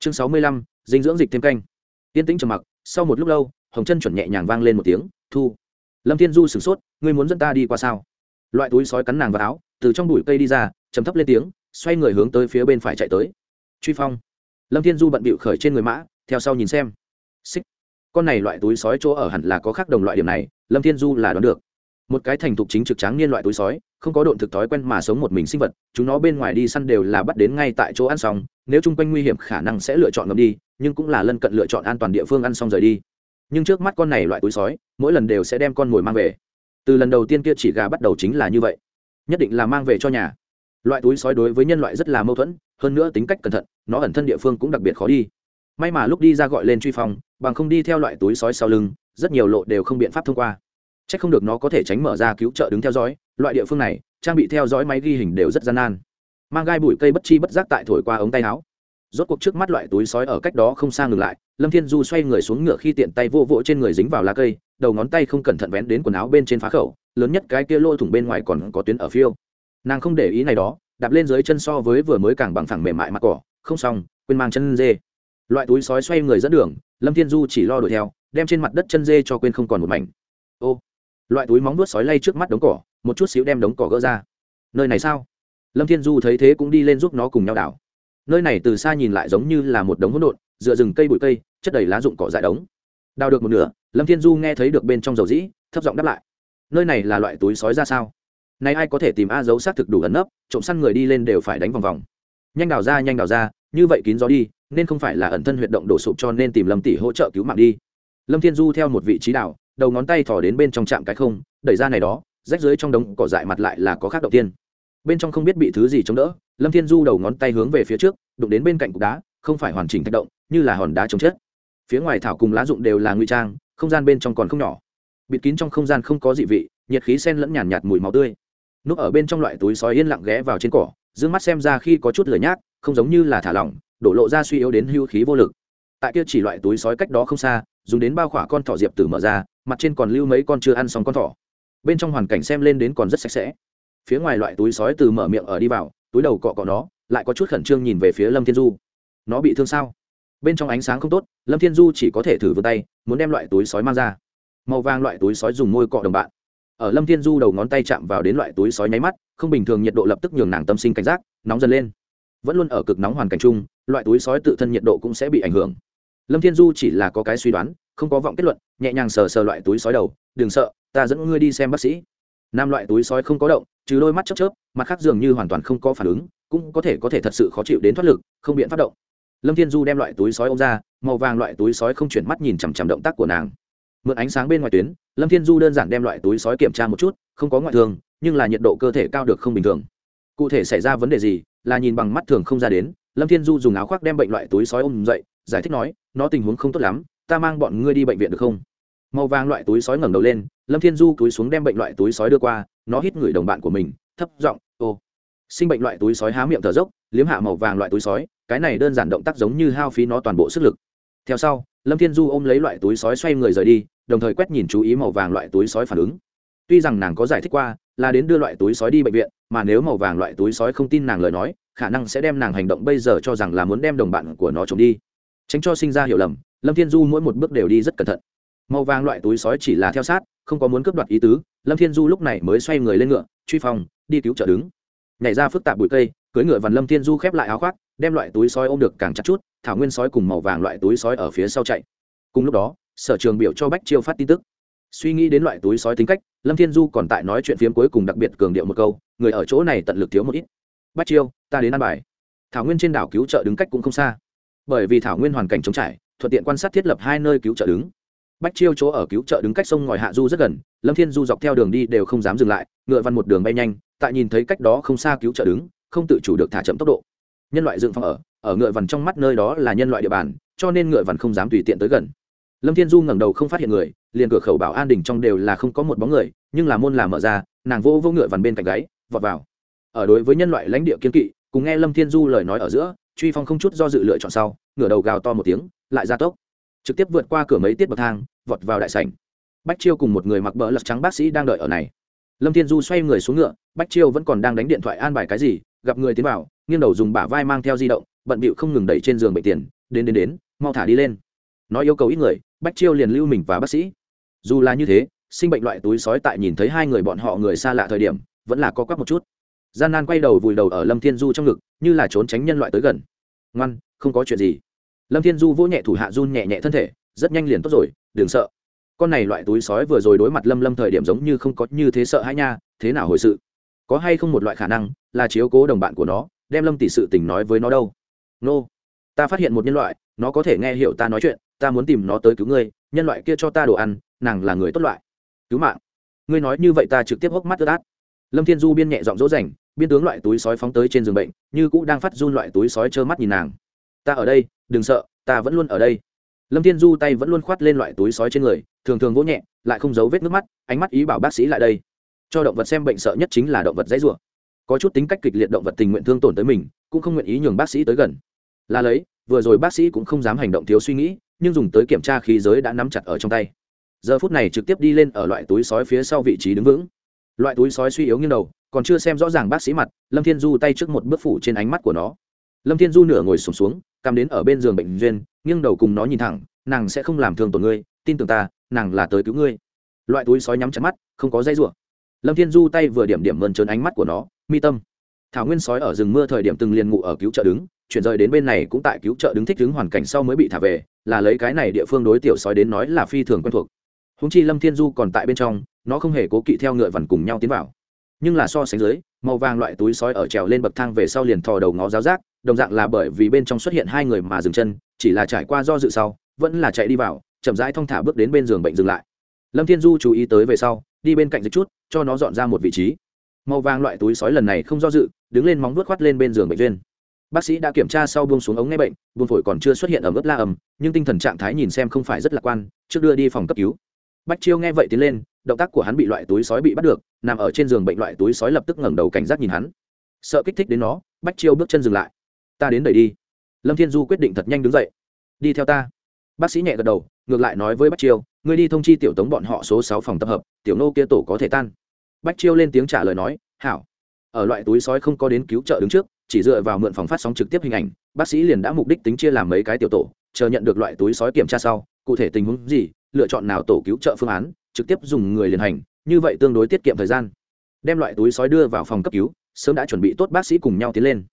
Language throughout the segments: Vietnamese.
chương sáu mươi lăm, dinh dưỡng dịch thêm canh. Tiên tĩnh trầm mặc, sau một lúc lâu, hồng chân chuẩn nhẹ nhàng vang lên một tiếng, thu, lâm thiên du sửng sốt, ngươi muốn dẫn ta đi qua sao? Loại túi sói cắn nàng vào áo, từ trong bụi cây đi ra chấm thấp lên tiếng, xoay người hướng tới phía bên phải chạy tới. Truy phong. Lâm thiên du bận bịu khởi trên người mã, theo sau nhìn xem. Xích. Con này loại túi sói chỗ ở hẳn là có khác đồng loại điểm này, lâm thiên du là đoán được một cái thành thục chính trực tráng niên loại túi sói, không có độn thực thói quen mà sống một mình sinh vật, chúng nó bên ngoài đi săn đều là bắt đến ngay tại chỗ ăn xong, nếu chung quanh nguy hiểm khả năng sẽ lựa chọn ngầm đi, nhưng cũng là lân cận lựa chọn an toàn địa phương ăn xong rời đi. Nhưng trước mắt con này loại túi sói, mỗi lần đều sẽ đem con mồi mang về. Từ lần đầu tiên kia chỉ gà bắt đầu chính là như vậy. Nhất định là mang về cho nhà. Loại túi sói đối với nhân loại rất là mâu thuẫn, hơn nữa tính cách cẩn thận, nó ẩn thân địa phương cũng đặc biệt khó đi. May mà lúc đi ra gọi lên truy phong, bằng không đi theo loại túi sói sau lưng, rất nhiều lộ đều không biện pháp thông qua c h ắ c không được nó có thể tránh mở ra cứu trợ đứng theo dõi. Loại địa phương này, trang bị theo dõi máy ghi hình đều rất gian nan. Mang gai bụi cây bất chi bất giác tại thổi qua ống tay áo. Rốt cuộc trước mắt loại túi sói ở cách đó không xa ngừng lại, lâm thiên du xoay người xuống ngựa khi tiện tay vô vỗ trên người dính vào lá cây, đầu ngón tay không cẩn thận vén đến quần áo bên trên phá khẩu, lớn nhất cái kia lôi thủng bên ngoài còn có tuyến ở phiêu. Nàng không để ý này đó, đạp lên dưới chân so với vừa mới càng bằng phẳng mềm mại mặt cỏ, không xong, quên mang chân dê. Loại túi sói xoay người dẫn đường, lâm thiên du chỉ lo đuổi theo, đem trên mặt đất chân dê cho quên không còn một mảnh. Ô loại túi móng nuốt sói lay trước mắt đống cỏ, một chút xíu đem đống cỏ gỡ ra. Nơi này sao? Lâm thiên du thấy thế cũng đi lên giúp nó cùng nhau đảo. Nơi này từ xa nhìn lại giống như là một đống hỗn độn, dựa rừng cây bụi cây, chất đầy lá rụng cỏ dại đống. Đào được một nửa, lâm thiên du nghe thấy được bên trong dầu dĩ, thấp giọng đáp lại. Nơi này là loại túi sói ra sao? Nay ai có thể tìm a dấu xác thực đủ ẩn nấp, trộm săn người đi lên đều phải đánh vòng vòng. Nhanh đào ra, nhanh đào ra, như vậy kín gió đi, nên không phải là ẩn thân huyệt động đổ sụp cho nên tìm lâm tỷ hỗ trợ cứu mạng đi. Lâm thiên du theo một vị trí đảo đầu ngón tay thò đến bên trong trạm cái không đẩy ra này đó rách dưới trong đống cỏ dại mặt lại là có khác đầu tiên. Bên trong không biết bị thứ gì chống đỡ lâm thiên du đầu ngón tay hướng về phía trước đụng đến bên cạnh cục đá không phải hoàn chỉnh thạch động như là hòn đá chống chết phía ngoài thảo cùng lá dụng đều là nguy trang không gian bên trong còn không nhỏ. Bịt kín trong không gian không có dị vị nhiệt khí sen lẫn nhàn nhạt, nhạt mùi máu tươi. Núp ở bên trong loại túi sói yên lặng ghé vào trên cỏ d mắt xem ra khi có chút lười nhác không giống như là thả lỏng đổ lộ ra suy yếu đến hưu khí vô lực. Tại kia chỉ loại túi sói cách đó không xa dùng đến bao khỏa con thỏ diệp tử mở ra mặt trên còn lưu mấy con chưa ăn xong con thỏ. Bên trong hoàn cảnh xem lên đến còn rất sạch sẽ. Phía ngoài loại túi sói từ mở miệng ở đi vào, túi đầu cọ cọ nó, lại có chút khẩn trương nhìn về phía lâm thiên du. Nó bị thương sao? Bên trong ánh sáng không tốt, lâm thiên du chỉ có thể thử vươn tay, muốn đem loại túi sói mang ra. Màu vàng loại túi sói dùng môi cọ đồng bạn. Ở lâm thiên du đầu ngón tay chạm vào đến loại túi sói nháy mắt, không bình thường nhiệt độ lập tức nhường nàng tâm sinh cảnh giác, nóng dần lên. Vẫn luôn ở cực nóng hoàn cảnh chung, loại túi sói tự thân nhiệt độ cũng sẽ bị ảnh hưởng. Lâm thiên du chỉ là có cái suy đoán không có vọng kết luận, nhẹ nhàng sờ sờ loại túi sói đầu, đừng sợ, ta dẫn ngươi đi xem bác sĩ. Nam loại túi sói không có động, trừ đôi mắt chớp chớp, mặt khác dường như hoàn toàn không có phản ứng, cũng có thể có thể thật sự khó chịu đến thoát lực, không biện phát động. Lâm thiên du đem loại túi sói ô m ra, màu vàng loại túi sói không chuyển mắt nhìn chằm chằm động tác của nàng. Mượn ánh sáng bên ngoài tuyến, lâm thiên du đơn giản đem loại túi sói kiểm tra một chút, không có ngoại thường nhưng là nhiệt độ cơ thể cao được không bình thường. Cụ thể xảy ra vấn đề gì, là nhìn bằng mắt thường không ra đến, lâm thiên du dùng áo khoác đem bệnh loại túi sói ôm dậy, giải thích nói, nó tình huống không tốt lắm ta mang bọn ngươi đi bệnh viện được không? Màu vàng loại túi sói ngẩng đầu lên, lâm thiên du túi xuống đem bệnh loại túi sói đưa qua, nó hít người đồng bạn của mình, thấp giọng, ô, sinh bệnh loại túi sói há miệng thở dốc, liếm hạ màu vàng loại túi sói, cái này đơn giản động tác giống như hao phí nó toàn bộ sức lực. Theo sau, lâm thiên du ôm lấy loại túi sói xoay người rời đi, đồng thời quét nhìn chú ý màu vàng loại túi sói phản ứng. Tuy rằng nàng có giải thích qua, là đến đưa loại túi sói đi bệnh viện, mà nếu màu vàng loại túi sói không tin nàng lời nói, khả năng sẽ đem nàng hành động bây giờ cho rằng là muốn đem đồng bạn của nó trộm đi. Tránh cho sinh ra hiểu lầm lâm thiên du mỗi một bước đều đi rất cẩn thận. Màu vàng loại túi sói chỉ là theo sát, không có muốn cướp đoạt ý tứ, lâm thiên du lúc này mới xoay người lên ngựa, truy phòng đi cứu trợ đứng. Nhảy ra phức tạp bụi cây, cưỡi ngựa vằn lâm thiên du khép lại áo khoác, đem loại túi sói ôm được càng chặt chút, thảo nguyên sói cùng màu vàng loại túi sói ở phía sau chạy. Cùng lúc đó, sở trường biểu cho bách chiêu phát tin tức. Suy nghĩ đến loại túi sói tính cách, lâm thiên du còn tại nói chuyện phiếm cuối cùng đặc biệt cường điệu một câu, người ở chỗ này tận lực thiếu một ít. Bách chiêu, ta đến ăn bài. Thảo nguyên trên đảo cứu trợ đứng cách cũng không xa. Bởi vì thảo nguyên hoàn cảnh chống trải thuận tiện quan sát thiết lập hai nơi cứu trợ đứng. Bách chiêu chỗ ở cứu trợ đứng cách sông ngòi hạ du rất gần, lâm thiên du dọc theo đường đi đều không dám dừng lại, ngựa văn một đường bay nhanh, tại nhìn thấy cách đó không xa cứu trợ đứng, không tự chủ được thả chậm tốc độ. Nhân loại dựng phòng ở ở ngựa vằn trong mắt nơi đó là nhân loại địa bàn, cho nên ngựa vằn không dám tùy tiện tới gần. Lâm thiên du ngẩng đầu không phát hiện người, liền cửa khẩu bảo an đình trong đều là không có một bóng người, nhưng là môn là mở ra, nàng vô vô ngựa vằn bên cạnh gáy, vọt vào. Ở đối với nhân loại lãnh địa kiên kỵ, cùng nghe lâm thiên du lời nói ở giữa, truy phong không chút do dự lựa chọn sau, ngửa đầu gào to một tiếng lại ra tốc, trực tiếp vượt qua cửa mấy tiết bậc thang, vọt vào đại sảnh. Bách chiêu cùng một người mặc bỡ lật trắng bác sĩ đang đợi ở này. Lâm thiên du xoay người xuống ngựa, bách chiêu vẫn còn đang đánh điện thoại an bài cái gì, gặp người tiến vào, nghiêng đầu dùng bả vai mang theo di động, bận bịu không ngừng đẩy trên giường bệnh tiền, đến đến đến, mau thả đi lên. Nói yêu cầu ít người, bách chiêu liền lưu mình và bác sĩ. Dù là như thế, sinh bệnh loại túi sói tại nhìn thấy hai người bọn họ người xa lạ thời điểm, vẫn là co quắp một chút. Gian nan quay đầu vùi đầu ở lâm thiên du trong ngực, như là trốn tránh nhân loại tới gần. Ngoan, không có chuyện gì lâm thiên du vỗ nhẹ thủ hạ run nhẹ nhẹ thân thể, rất nhanh liền tốt rồi, đừng sợ. Con này loại túi sói vừa rồi đối mặt lâm lâm thời điểm giống như không có như thế sợ hãi nha, thế nào hồi sự? Có hay không một loại khả năng là chiếu cố đồng bạn của nó, đem lâm tỷ sự tình nói với nó đâu? Nô、no. ta phát hiện một nhân loại, nó có thể nghe hiểu ta nói chuyện, ta muốn tìm nó tới cứu ngươi, nhân loại kia cho ta đồ ăn, nàng là người tốt loại. Cứu mạng. Ngươi nói như vậy ta trực tiếp hốc mắt ướt át. Lâm thiên du biên nhẹ giọng dỗ dành, biên tướng loại túi sói phóng tới trên giường bệnh, như cũ đang phát run loại túi sói trơ mắt nhìn nàng ta ở đây đừng sợ ta vẫn luôn ở đây. Lâm thiên du tay vẫn luôn khoát lên loại túi sói trên người thường thường vỗ nhẹ lại không giấu vết nước mắt ánh mắt ý bảo bác sĩ lại đây. Cho động vật xem bệnh sợ nhất chính là động vật dãy rủa. Có chút tính cách kịch liệt động vật tình nguyện thương tổn tới mình cũng không nguyện ý nhường bác sĩ tới gần. Là lấy vừa rồi bác sĩ cũng không dám hành động thiếu suy nghĩ nhưng dùng tới kiểm tra khí giới đã nắm chặt ở trong tay. Giờ phút này trực tiếp đi lên ở loại túi sói phía sau vị trí đứng vững. Loại túi sói suy yếu như đầu còn chưa xem rõ ràng bác sĩ mặt lâm thiên du tay trước một bước phủ trên ánh mắt của nó. Lâm thiên du nửa ngồi sùng xuống, xuống cắm đến ở bên giường bệnh duyên, nghiêng đầu cùng nó nhìn thẳng, nàng sẽ không làm thương tổn ngươi, tin tưởng ta, nàng là tới cứu ngươi. Loại túi sói nhắm chặt mắt, không có dây rủa. Lâm thiên du tay vừa điểm điểm mơn trớn ánh mắt của nó, mi tâm. Thảo nguyên sói ở rừng mưa thời điểm từng liền ngụ ở cứu trợ đứng, chuyển rời đến bên này cũng tại cứu trợ đứng thích đứng hoàn cảnh sau mới bị thả về, là lấy cái này địa phương đối tiểu sói đến nói là phi thường quen thuộc. Húng chi lâm thiên du còn tại bên trong, nó không hề cố kỵ theo ngựa vằn cùng nhau tiến vào. Nhưng là so sánh dưới, màu vàng loại túi sói ở trèo lên bậc thang về sau liền thò đầu ngó giáo giác đồng dạng là bởi vì bên trong xuất hiện hai người mà dừng chân, chỉ là trải qua do dự sau, vẫn là chạy đi vào, chậm rãi thong thả bước đến bên giường bệnh dừng lại. Lâm thiên du chú ý tới về sau, đi bên cạnh dịch chút, cho nó dọn ra một vị trí. Màu vàng loại túi sói lần này không do dự, đứng lên móng vuốt khoắt lên bên giường bệnh duyên. Bác sĩ đã kiểm tra sau buông xuống ống nghe bệnh buông phổi còn chưa xuất hiện ở mức la ầm nhưng tinh thần trạng thái nhìn xem không phải rất lạc quan, trước đưa đi phòng cấp cứu. Bách chiêu nghe vậy tiến lên, động tác của hắn bị loại túi sói bị bắt được, nằm ở trên giường bệnh loại túi sói lập tức ngẩng đầu cảnh giác nhìn hắn. Sợ kích thích đến nó, bách chiêu bước chân dừng lại ta đến đẩy đi. Lâm thiên du quyết định thật nhanh đứng dậy. Đi theo ta. Bác sĩ nhẹ gật đầu, ngược lại nói với bách chiêu, ngươi đi thông chi tiểu tống bọn họ số sáu phòng tập hợp, tiểu nô kia tổ có thể tan. Bách chiêu lên tiếng trả lời nói, hảo. Ở loại túi sói không có đến cứu trợ đứng trước, chỉ dựa vào mượn phòng phát sóng trực tiếp hình ảnh, bác sĩ liền đã mục đích tính chia làm mấy cái tiểu tổ, chờ nhận được loại túi sói kiểm tra sau, cụ thể tình huống gì, lựa chọn nào tổ cứu trợ phương án, trực tiếp dùng người liền hành, như vậy tương đối tiết kiệm thời gian. Đem loại túi sói đưa vào phòng cấp cứu, sớm đã chuẩn bị tốt bác sĩ cùng nhau tiến lên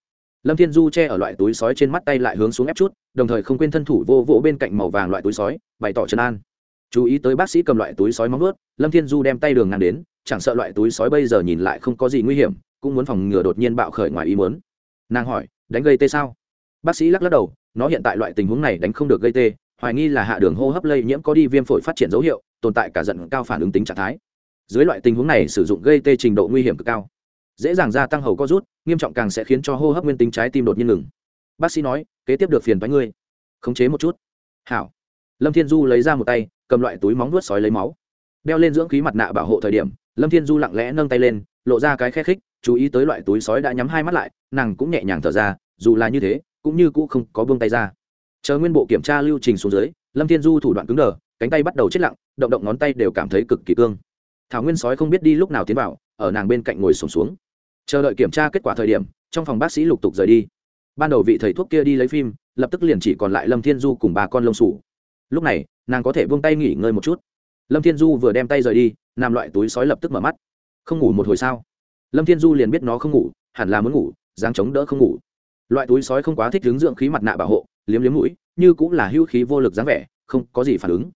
lâm thiên du che ở loại túi sói trên mắt tay lại hướng xuống ép chút, đồng thời không quên thân thủ vô vỗ bên cạnh màu vàng loại túi sói, bày tỏ trấn an. Chú ý tới bác sĩ cầm loại túi sói móng ướt lâm thiên du đem tay đường ngang đến, chẳng sợ loại túi sói bây giờ nhìn lại không có gì nguy hiểm, cũng muốn phòng ngừa đột nhiên bạo khởi ngoài ý muốn. Nàng hỏi, đánh gây tê sao? Bác sĩ lắc lắc đầu, nó hiện tại loại tình huống này đánh không được gây tê, hoài nghi là hạ đường hô hấp lây nhiễm có đi viêm phổi phát triển dấu hiệu, tồn tại cả giận cao phản ứng tính trạng thái. Dưới loại tình huống này sử dụng gây tê trình độ nguy hiểm cực cao dễ dàng gia tăng hầu co rút nghiêm trọng càng sẽ khiến cho hô hấp nguyên tính trái tim đột nhiên ngừng. Bác sĩ nói kế tiếp được phiền bánh ngươi. Khống chế một chút. Hảo. Lâm thiên du lấy ra một tay cầm loại túi móng nuốt sói lấy máu. Đeo lên dưỡng khí mặt nạ bảo hộ thời điểm lâm thiên du lặng lẽ nâng tay lên lộ ra cái khe khích chú ý tới loại túi sói đã nhắm hai mắt lại nàng cũng nhẹ nhàng thở ra dù là như thế cũng như cũ không có buông tay ra. Chờ nguyên bộ kiểm tra lưu trình xuống dưới lâm thiên du thủ đoạn cứng đờ cánh tay bắt đầu chết lặng động động ngón tay đều cảm thấy cực kỳ cương. Thảo nguyên sói không biết đi lúc nào tiến vào ở nàng bên cạnh ngồi sùng xuống, xuống chờ đợi kiểm tra kết quả thời điểm, trong phòng bác sĩ lục tục rời đi. Ban đầu vị thầy thuốc kia đi lấy phim, lập tức liền chỉ còn lại lâm thiên du cùng ba con lông sủ. Lúc này, nàng có thể buông tay nghỉ ngơi một chút. Lâm thiên du vừa đem tay rời đi, nằm loại túi sói lập tức mở mắt. Không ngủ một hồi sao? Lâm thiên du liền biết nó không ngủ, hẳn là muốn ngủ, dáng chống đỡ không ngủ. Loại túi sói không quá thích hướng dưỡng khí mặt nạ bảo hộ, liếm liếm mũi, như cũng là hữu khí vô lực dáng vẻ, không có gì phản ứng.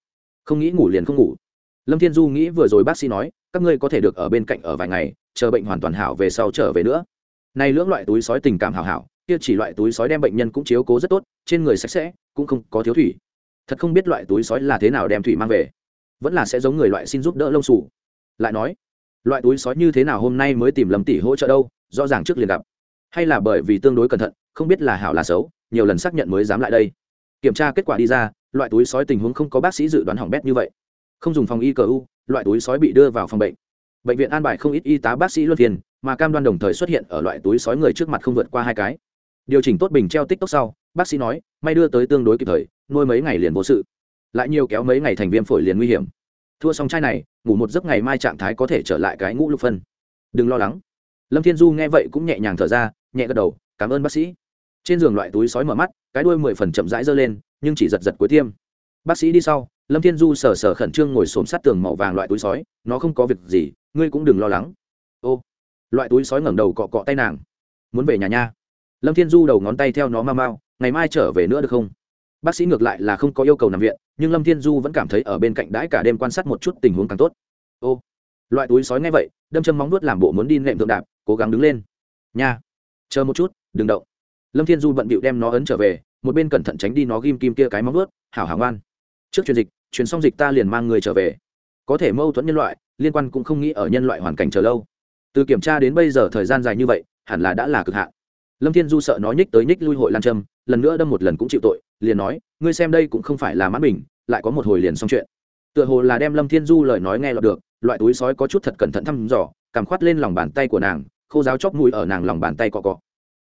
Không nghĩ ngủ liền không ngủ. Lâm thiên du nghĩ vừa rồi bác sĩ nói, các ngươi có thể được ở bên cạnh ở vài ngày chờ bệnh hoàn toàn hảo về sau trở về nữa. Nay lưỡng loại túi sói tình cảm hảo hảo, kia chỉ loại túi sói đem bệnh nhân cũng chiếu cố rất tốt, trên người sạch sẽ, cũng không có thiếu thủy. Thật không biết loại túi sói là thế nào đem thủy mang về. Vẫn là sẽ giống người loại xin giúp đỡ lông sủ lại nói, loại túi sói như thế nào hôm nay mới tìm lầm tỷ hỗ trợ đâu, rõ ràng trước liền gặp. Hay là bởi vì tương đối cẩn thận, không biết là hảo là xấu, nhiều lần xác nhận mới dám lại đây. Kiểm tra kết quả đi ra, loại túi sói tình huống không có bác sĩ dự đoán hỏng bét như vậy. Không dùng phòng y cờ u, loại túi sói bị đưa vào phòng bệnh bệnh viện an bài không ít y tá bác sĩ luân phiên, mà cam đoan đồng thời xuất hiện ở loại túi sói người trước mặt không vượt qua hai cái. Điều chỉnh tốt bình treo tích tốc sau, bác sĩ nói, may đưa tới tương đối kịp thời, nuôi mấy ngày liền vô sự. Lại nhiều kéo mấy ngày thành viêm phổi liền nguy hiểm. Thua xong chai này, ngủ một giấc ngày mai trạng thái có thể trở lại cái ngũ lục phân. Đừng lo lắng. Lâm thiên du nghe vậy cũng nhẹ nhàng thở ra, nhẹ gật đầu, cảm ơn bác sĩ. Trên giường loại túi sói mở mắt, cái đuôi mười phần chậm rãi giơ lên, nhưng chỉ giật giật cuối tiêm. Bác sĩ đi sau lâm thiên du sờ sờ khẩn trương ngồi xổm sát tường màu vàng loại túi sói, nó không có việc gì, ngươi cũng đừng lo lắng. Ô. Loại túi sói ngẩng đầu cọ cọ tay nàng. Muốn về nhà nha. Lâm thiên du đầu ngón tay theo nó mau mau, ngày mai trở về nữa được không? Bác sĩ ngược lại là không có yêu cầu nằm viện, nhưng lâm thiên du vẫn cảm thấy ở bên cạnh đãi cả đêm quan sát một chút tình huống càng tốt. Ô. Loại túi sói ngay vậy, đâm châm móng nuốt làm bộ muốn đi nệm thượng đạp, cố gắng đứng lên. Nha. Chờ một chút, đừng động. Lâm thiên du bận bịu đem nó ấn trở về, một bên cẩn thận tránh đi nó ghim kim kia cái móng nuốt hảo hảo ngoan. Trước truyền dịch truyền xong dịch ta liền mang người trở về. Có thể mâu thuẫn nhân loại, liên quan cũng không nghĩ ở nhân loại hoàn cảnh chờ lâu. Từ kiểm tra đến bây giờ thời gian dài như vậy, hẳn là đã là cực hạn. Lâm thiên du sợ nói nhích tới nhích lui hội lan trâm, lần nữa đâm một lần cũng chịu tội, liền nói, ngươi xem đây cũng không phải là mãn bình, lại có một hồi liền xong chuyện. Tựa hồ là đem lâm thiên du lời nói nghe lọt được, loại túi sói có chút thật cẩn thận thăm dò, cảm khoát lên lòng bàn tay của nàng, khô giáo chóp mũi ở nàng lòng bàn tay cọ cọ.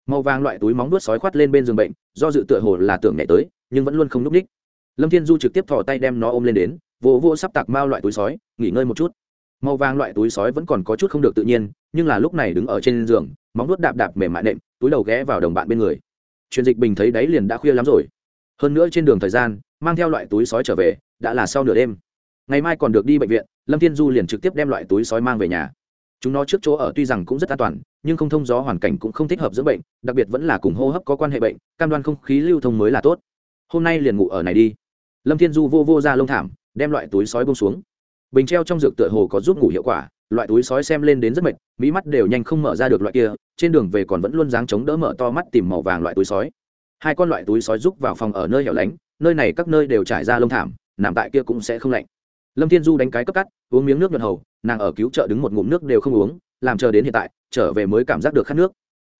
Màu vàng loại túi móng nuốt sói khoát lên bên giường bệnh, do dự tựa hồ là tưởng nhẹ tới, nhưng vẫn luôn không núp ních lâm thiên du trực tiếp thò tay đem nó ôm lên đến, vỗ vỗ sắp tạc mao loại túi sói, nghỉ ngơi một chút. Màu vàng loại túi sói vẫn còn có chút không được tự nhiên, nhưng là lúc này đứng ở trên giường, móng nuốt đạp đạp mềm mại nệm, túi đầu ghé vào đồng bạn bên người. Truyền dịch bình thấy đấy liền đã khuya lắm rồi. Hơn nữa trên đường thời gian, mang theo loại túi sói trở về, đã là sau nửa đêm. Ngày mai còn được đi bệnh viện, lâm thiên du liền trực tiếp đem loại túi sói mang về nhà. Chúng nó trước chỗ ở tuy rằng cũng rất an toàn, nhưng không thông gió hoàn cảnh cũng không thích hợp dưỡng bệnh, đặc biệt vẫn là cùng hô hấp có quan hệ bệnh, cam đoan không khí lưu thông mới là tốt. Hôm nay liền ngủ ở này đi lâm thiên du vô vô ra lông thảm, đem loại túi sói bông xuống. Bình treo trong dược tựa hồ có giúp ngủ hiệu quả, loại túi sói xem lên đến rất mệt, mỹ mắt đều nhanh không mở ra được loại kia, trên đường về còn vẫn luôn dáng chống đỡ mở to mắt tìm màu vàng loại túi sói. Hai con loại túi sói rúc vào phòng ở nơi hẻo lánh, nơi này các nơi đều trải ra lông thảm, nằm tại kia cũng sẽ không lạnh. Lâm thiên du đánh cái cấp cắt, uống miếng nước nhuận hầu, nàng ở cứu trợ đứng một ngụm nước đều không uống, làm chờ đến hiện tại, trở về mới cảm giác được khát nước.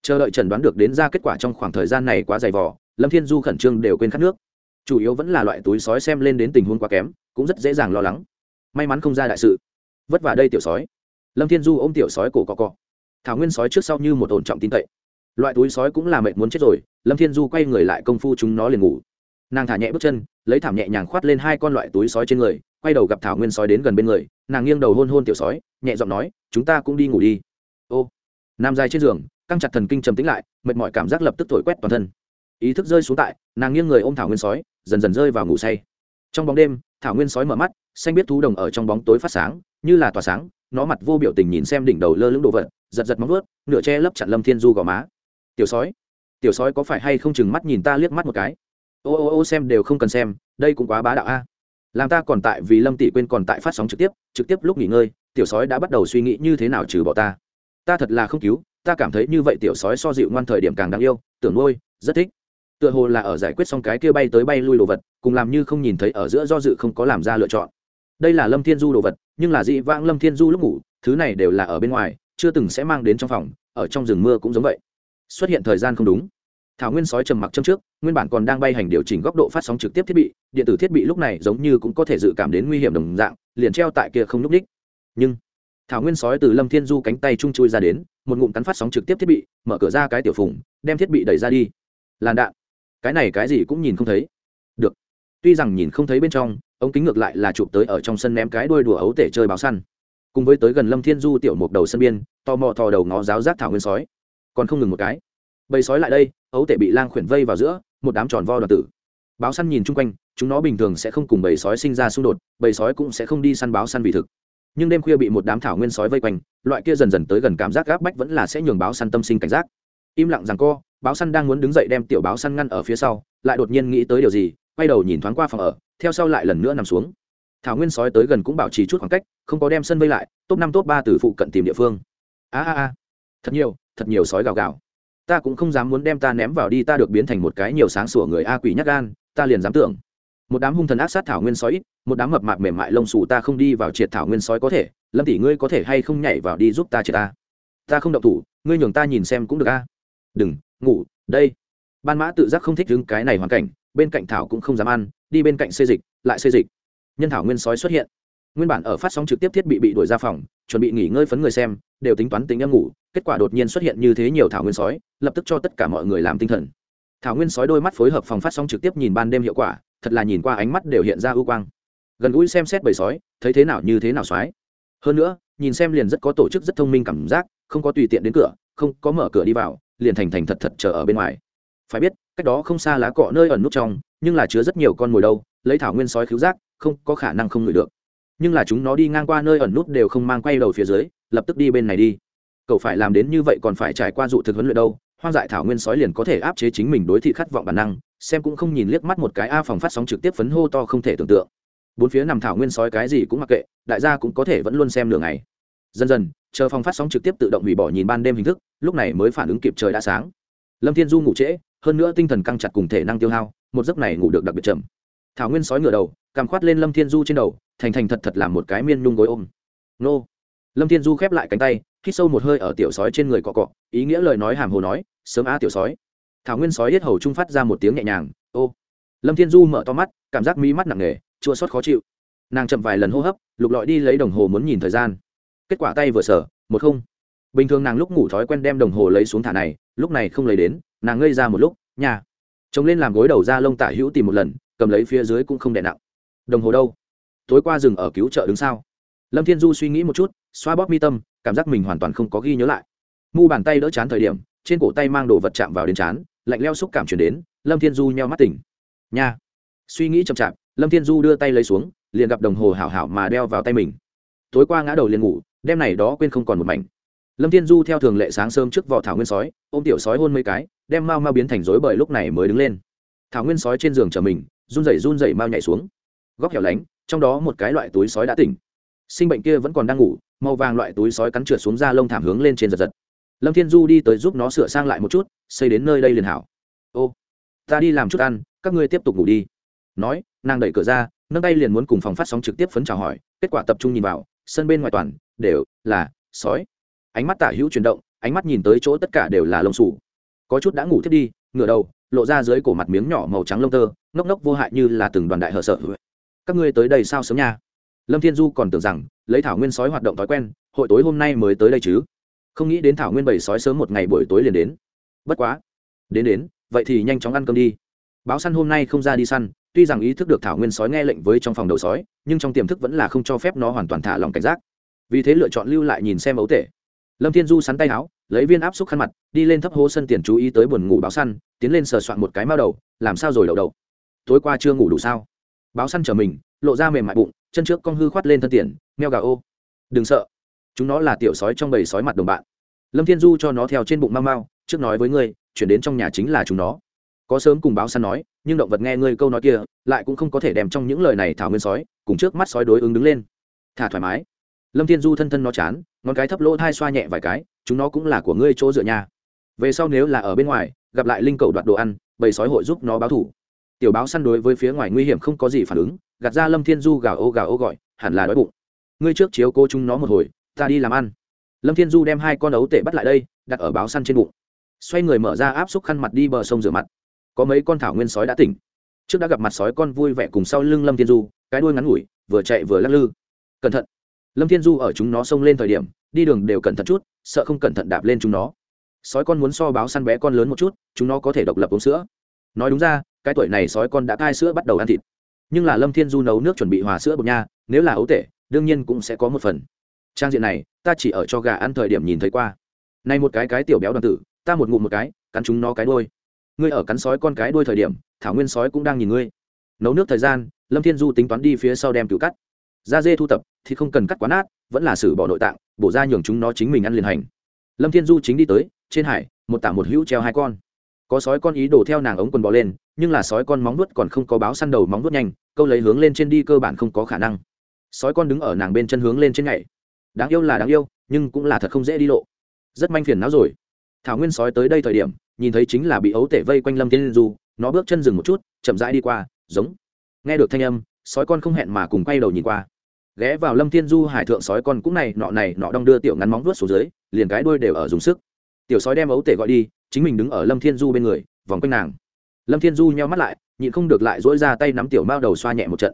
Chờ đợi trần đoán được đến ra kết quả trong khoảng thời gian này quá dày vỏ lâm thiên du khẩn trương đều quên khát nước chủ yếu vẫn là loại túi sói xem lên đến tình huống quá kém, cũng rất dễ dàng lo lắng. May mắn không ra đại sự. Vất vả đây tiểu sói. Lâm thiên du ôm tiểu sói cổ cọ cọ. Thảo nguyên sói trước sau như một ổn trọng tin cậy. Loại túi sói cũng là mệt muốn chết rồi, lâm thiên du quay người lại công phu chúng nó liền ngủ. Nàng thả nhẹ bước chân, lấy thảm nhẹ nhàng khoát lên hai con loại túi sói trên người, quay đầu gặp thảo nguyên sói đến gần bên người, nàng nghiêng đầu hôn hôn tiểu sói, nhẹ giọng nói, chúng ta cũng đi ngủ đi. Ô. Nam dài trên giường, căng chặt thần kinh trầm tĩnh lại, mệt mỏi cảm giác lập tức thổi quét toàn thân. Ý thức rơi xuống tại, nàng nghiêng người ôm thảo nguyên sói dần dần rơi vào ngủ say. Trong bóng đêm, thảo nguyên sói mở mắt, xanh biết thú đồng ở trong bóng tối phát sáng, như là tỏa sáng, nó mặt vô biểu tình nhìn xem đỉnh đầu lơ lưng đồ vật, giật giật móng vớt nửa che lấp chặn lâm thiên du gò má. Tiểu sói tiểu sói có phải hay không chừng mắt nhìn ta liếc mắt một cái? Ô ô ô, xem đều không cần xem, đây cũng quá bá đạo a. Làm ta còn tại vì lâm tỷ quên còn tại phát sóng trực tiếp trực tiếp lúc nghỉ ngơi, tiểu sói đã bắt đầu suy nghĩ như thế nào trừ bỏ ta. Ta thật là không cứu, ta cảm thấy như vậy tiểu sói so dịu ngoan thời điểm càng đáng yêu, tưởng nuôi, rất thích tựa hồ là ở giải quyết xong cái kia bay tới bay lui đồ vật, cùng làm như không nhìn thấy ở giữa do dự không có làm ra lựa chọn. Đây là lâm thiên du đồ vật, nhưng là dị vãng lâm thiên du lúc ngủ, thứ này đều là ở bên ngoài, chưa từng sẽ mang đến trong phòng, ở trong rừng mưa cũng giống vậy. Xuất hiện thời gian không đúng. Thảo nguyên sói trầm mặc châm trước, nguyên bản còn đang bay hành điều chỉnh góc độ phát sóng trực tiếp thiết bị, điện tử thiết bị lúc này giống như cũng có thể dự cảm đến nguy hiểm đồng dạng, liền treo tại kia không n ú c đích. Nhưng, thảo nguyên sói từ lâm thiên du cánh tay chung chui ra đến, một ngụm cắn phát sóng trực tiếp thiết bị, mở cửa ra cái tiểu phùng, đem thiết bị đẩy ra đi. Làn đạn cái này cái gì cũng nhìn không thấy. Được. Tuy rằng nhìn không thấy bên trong, ống kính ngược lại là chụp tới ở trong sân ném cái đuôi đùa ấu tể chơi báo săn. Cùng với tới gần lâm thiên du tiểu mục đầu sân biên, to mò thò đầu ngó giáo giác thảo nguyên sói. Còn không ngừng một cái. Bầy sói lại đây, ấu tể bị lang khuyển vây vào giữa, một đám tròn vo đoàn tử. Báo săn nhìn chung quanh, chúng nó bình thường sẽ không cùng bầy sói sinh ra xung đột, bầy sói cũng sẽ không đi săn báo săn vì thực. Nhưng đêm khuya bị một đám thảo nguyên sói vây quanh, loại kia dần dần tới gần cảm giác gáp bách vẫn là sẽ nhường báo săn tâm sinh cảnh giác im lặng rằng co, báo săn đang muốn đứng dậy đem tiểu báo săn ngăn ở phía sau, lại đột nhiên nghĩ tới điều gì, quay đầu nhìn thoáng qua phòng ở, theo sau lại lần nữa nằm xuống. Thảo nguyên sói tới gần cũng bảo trì chút khoảng cách, không có đem sân vây lại, top năm, top ba từ phụ cận tìm địa phương. A a a, thật nhiều thật nhiều sói gào gào. Ta cũng không dám muốn đem ta ném vào đi, ta được biến thành một cái nhiều sáng sủa người a quỷ nhắc gan, ta liền dám tưởng. Một đám hung thần ác sát thảo nguyên sói, một đám mập mạp mềm mại lông xù ta không đi vào triệt thảo nguyên sói có thể, lâm tỷ ngươi có thể hay không nhảy vào đi giúp ta triệt ta? Ta không động thủ, ngươi nhường ta nhìn xem cũng được a đừng, ngủ, đây. Ban mã tự giác không thích đứng cái này hoàn cảnh, bên cạnh thảo cũng không dám ăn, đi bên cạnh xây dịch, lại xây dịch. Nhân thảo nguyên sói xuất hiện. Nguyên bản ở phát sóng trực tiếp thiết bị bị đuổi ra phòng, chuẩn bị nghỉ ngơi phấn người xem, đều tính toán tính em ngủ, kết quả đột nhiên xuất hiện như thế nhiều thảo nguyên sói, lập tức cho tất cả mọi người làm tinh thần. Thảo nguyên sói đôi mắt phối hợp phòng phát sóng trực tiếp nhìn ban đêm hiệu quả, thật là nhìn qua ánh mắt đều hiện ra ưu quang. Gần gũi xem xét bầy sói, thấy thế nào như thế nào soái hơn nữa, nhìn xem liền rất có tổ chức, rất thông minh cảm giác, không có tùy tiện đến cửa, không có mở cửa đi vào liền thành thành thật thật chờ ở bên ngoài. Phải biết, cách đó không xa lá cọ nơi ẩn nút trong, nhưng là chứa rất nhiều con mồi đâu, lấy thảo nguyên sói cứu giác không có khả năng không ngửi được. Nhưng là chúng nó đi ngang qua nơi ẩn nút đều không mang quay đầu phía dưới, lập tức đi bên này đi. Cậu phải làm đến như vậy còn phải trải qua dụ thực huấn luyện đâu, hoang dại thảo nguyên sói liền có thể áp chế chính mình đối thị khát vọng bản năng, xem cũng không nhìn liếc mắt một cái a phòng phát sóng trực tiếp phấn hô to không thể tưởng tượng. Bốn phía nằm thảo nguyên sói cái gì cũng mặc kệ, đại gia cũng có thể vẫn luôn xem nửa ngày. Dần dần chờ phòng phát sóng trực tiếp tự động hủy bỏ nhìn ban đêm hình thức, lúc này mới phản ứng kịp trời đã sáng. Lâm thiên du ngủ trễ, hơn nữa tinh thần căng chặt cùng thể năng tiêu hao, một giấc này ngủ được đặc biệt chậm. Thảo nguyên sói ngửa đầu, cằm khoát lên lâm thiên du trên đầu, thành thành thật thật làm một cái miên nhung gối ôm. Nô. Lâm thiên du khép lại cánh tay, hít sâu một hơi ở tiểu sói trên người cọ cọ, ý nghĩa lời nói hàm hồ nói, sớm á tiểu sói. Thảo nguyên sói hết hầu trung phát ra một tiếng nhẹ nhàng, ô. Lâm thiên du mở to mắt, cảm giác mí mắt nặng nề, chua xót khó chịu. Nàng chậm vài lần hô hấp, lục lọi đi lấy đồng hồ muốn nhìn thời gian kết quả tay vừa sở, một không. Bình thường nàng lúc ngủ thói quen đem đồng hồ lấy xuống thả này, lúc này không lấy đến, nàng ngây ra một lúc nhà chống lên làm gối đầu ra lông tả hữu tìm một lần, cầm lấy phía dưới cũng không đè nặng. Đồng hồ đâu? Tối qua rừng ở cứu trợ đứng sau. Lâm thiên du suy nghĩ một chút, xoa bóp mi tâm, cảm giác mình hoàn toàn không có ghi nhớ lại. Mu bàn tay đỡ chán thời điểm, trên cổ tay mang đồ vật chạm vào đến chán, lạnh leo xúc cảm chuyển đến, lâm thiên du nheo mắt tỉnh. Nha. Suy nghĩ chậm chạp, lâm thiên du đưa tay lấy xuống, liền gặp đồng hồ hảo hảo mà đeo vào tay mình. Tối qua ngã đầu liền ngủ đêm này đó quên không còn một mảnh. Lâm thiên du theo thường lệ sáng sớm trước vỏ thảo nguyên sói, ôm tiểu sói hôn mấy cái, đem mau mau biến thành rối bời lúc này mới đứng lên. Thảo nguyên sói trên giường trở mình, run rẩy run rẩy mau nhảy xuống. Góc hẻo lánh, trong đó một cái loại túi sói đã tỉnh. Sinh bệnh kia vẫn còn đang ngủ, màu vàng loại túi sói cắn trượt xuống da lông thảm hướng lên trên giật giật. Lâm thiên du đi tới giúp nó sửa sang lại một chút, xây đến nơi đây liền hảo. Ô, ta đi làm chút ăn, các ngươi tiếp tục ngủ đi. Nói, nàng đẩy cửa ra, nâng tay liền muốn cùng phòng phát sóng trực tiếp phấn chào hỏi, kết quả tập trung nhìn vào sân bên ngoài toàn, đều là sói. Ánh mắt tả hữu chuyển động, ánh mắt nhìn tới chỗ tất cả đều là lông sủ có chút đã ngủ thiết đi, ngửa đầu, lộ ra dưới cổ mặt miếng nhỏ màu trắng lông tơ, ngốc ngốc vô hại như là từng đoàn đại hở sợ. Các ngươi tới đây sao sớm nha? Lâm thiên du còn tưởng rằng, lấy thảo nguyên sói hoạt động thói quen, hội tối hôm nay mới tới đây chứ. Không nghĩ đến thảo nguyên bầy sói sớm một ngày buổi tối liền đến. Bất quá. Đến đến, vậy thì nhanh chóng ăn cơm đi. Báo săn hôm nay không ra đi săn tuy rằng ý thức được thảo nguyên sói nghe lệnh với trong phòng đầu sói, nhưng trong tiềm thức vẫn là không cho phép nó hoàn toàn thả lòng cảnh giác. Vì thế lựa chọn lưu lại nhìn xem ấu tể. Lâm thiên du sắn tay áo, lấy viên áp xúc khăn mặt, đi lên thấp hố sân tiền chú ý tới buồn ngủ báo săn, tiến lên sờ soạn một cái mao đầu, làm sao rồi đậu đậu? Tối qua chưa ngủ đủ sao? Báo săn trở mình, lộ ra mềm mại bụng, chân trước con hư khoát lên thân tiền, meo gà ô. Đừng sợ. Chúng nó là tiểu sói trong bầy sói mặt đồng bạn. Lâm thiên du cho nó theo trên bụng mau mau, trước nói với ngươi, chuyển đến trong nhà chính là chúng nó. Có sớm cùng báo săn nói nhưng động vật nghe ngươi câu nói kia, lại cũng không có thể đem trong những lời này thảo nguyên sói, cùng trước mắt sói đối ứng đứng lên. Thả thoải mái. Lâm thiên du thân thân nó chán, ngón cái thấp lỗ thai xoa nhẹ vài cái, chúng nó cũng là của ngươi chỗ dựa nhà về sau nếu là ở bên ngoài, gặp lại linh cầu đoạt đồ ăn, bầy sói hội giúp nó báo thủ. Tiểu báo săn đối với phía ngoài nguy hiểm không có gì phản ứng, gạt ra lâm thiên du gào ô gào ô gọi, hẳn là đói bụng. Ngươi trước chiếu cô chúng nó một hồi, ta đi làm ăn. Lâm thiên du đem hai con ấu tể bắt lại đây, đặt ở báo săn trên bụng. Xoay người mở ra áp xúc khăn mặt đi bờ sông rửa mặt có mấy con thảo nguyên sói đã tỉnh. Trước đã gặp mặt sói con vui vẻ cùng sau lưng lâm thiên du, cái đuôi ngắn ngủi, vừa chạy vừa lắc lư. Cẩn thận. Lâm thiên du ở chúng nó xông lên thời điểm, đi đường đều cẩn thận chút, sợ không cẩn thận đạp lên chúng nó. Sói con muốn so báo săn bé con lớn một chút, chúng nó có thể độc lập uống sữa. Nói đúng ra, cái tuổi này sói con đã cai sữa bắt đầu ăn thịt. Nhưng là lâm thiên du nấu nước chuẩn bị hòa sữa bột nha, nếu là ấu tể, đương nhiên cũng sẽ có một phần. Trang diện này, ta chỉ ở cho gà ăn thời điểm nhìn thấy qua. Này một cái cái tiểu béo đoàn tử, ta một ngụm một cái, cắn chúng nó cái đôi ngươi ở cắn sói con cái đôi thời điểm, thảo nguyên sói cũng đang nhìn ngươi. Nấu nước thời gian, lâm thiên du tính toán đi phía sau đem cứu cắt. Da dê thu tập, thì không cần cắt quá nát, vẫn là xử bỏ nội tạng, bổ ra nhường chúng nó chính mình ăn liền hành. Lâm thiên du chính đi tới, trên hải, một tảng một hữu treo hai con. Có sói con ý đổ theo nàng ống quần bò lên, nhưng là sói con móng nuốt còn không có báo săn đầu móng nuốt nhanh, câu lấy hướng lên trên đi cơ bản không có khả năng. Sói con đứng ở nàng bên chân hướng lên trên nhảy. Đáng yêu là đáng yêu, nhưng cũng là thật không dễ đi lộ. Rất manh phiền não rồi thảo nguyên sói tới đây thời điểm, nhìn thấy chính là bị ấu tể vây quanh lâm thiên du, nó bước chân dừng một chút, chậm rãi đi qua, giống. Nghe được thanh âm, sói con không hẹn mà cùng quay đầu nhìn qua. Ghé vào lâm thiên du hải thượng sói con cũng này, nọ này, nọ đong đưa tiểu ngắn móng vuốt xuống dưới, liền cái đuôi đều ở dùng sức. Tiểu sói đem ấu tể gọi đi, chính mình đứng ở lâm thiên du bên người, vòng quanh nàng. Lâm thiên du nheo mắt lại, nhịn không được lại dỗi ra tay nắm tiểu mao đầu xoa nhẹ một trận.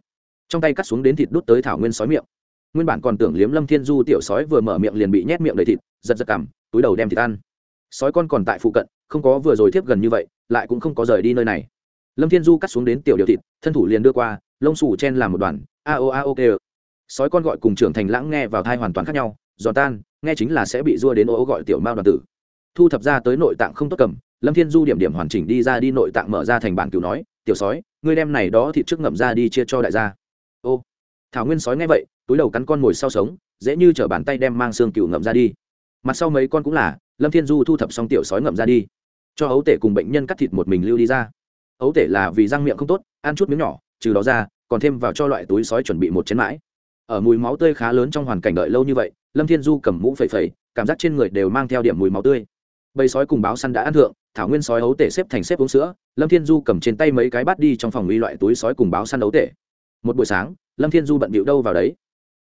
Trong tay cắt xuống đến thịt đút tới thảo nguyên sói miệng. Nguyên bản còn tưởng liếm lâm thiên du tiểu sói vừa mở miệng liền bị nhét miệng đầy thịt, giật giật cằm, túi đầu đem thịt ăn sói con còn tại phụ cận, không có vừa rồi tiếp gần như vậy, lại cũng không có rời đi nơi này. Lâm thiên du cắt xuống đến tiểu điều thịt, thân thủ liền đưa qua, lông xù chen làm một đoàn, a o a ok sói con gọi cùng trưởng thành lãng nghe vào thai hoàn toàn khác nhau, giòn tan, nghe chính là sẽ bị dua đến ô ô gọi tiểu mao đoàn tử. Thu thập ra tới nội tạng không tốt cầm, lâm thiên du điểm điểm hoàn chỉnh đi ra đi nội tạng mở ra thành bản cửu nói, tiểu sói, ngươi đem này đó thịt trước ngậm ra đi chia cho đại gia. Ô, thảo nguyên sói nghe vậy, túi đầu cắn con mồi sau sống, dễ như t bàn tay đem mang xương cựu ngậm ra đi. Mặt sau mấy con cũng là lâm thiên du thu thập xong tiểu sói ngậm ra đi. Cho ấu tể cùng bệnh nhân cắt thịt một mình lưu đi ra. Ấu tể là vì răng miệng không tốt, ăn chút miếng nhỏ, trừ đó ra, còn thêm vào cho loại túi sói chuẩn bị một chén mãi. Ở mùi máu tươi khá lớn trong hoàn cảnh đợi lâu như vậy, lâm thiên du cầm mũ phẩy phẩy, cảm giác trên người đều mang theo điểm mùi máu tươi. Bầy sói cùng báo săn đã ăn thượng, thảo nguyên sói ấu tể xếp thành xếp uống sữa, lâm thiên du cầm trên tay mấy cái bát đi trong phòng uy loại túi sói cùng báo săn ấu tể. Một buổi sáng, lâm thiên du bận bịu đâu vào đấy?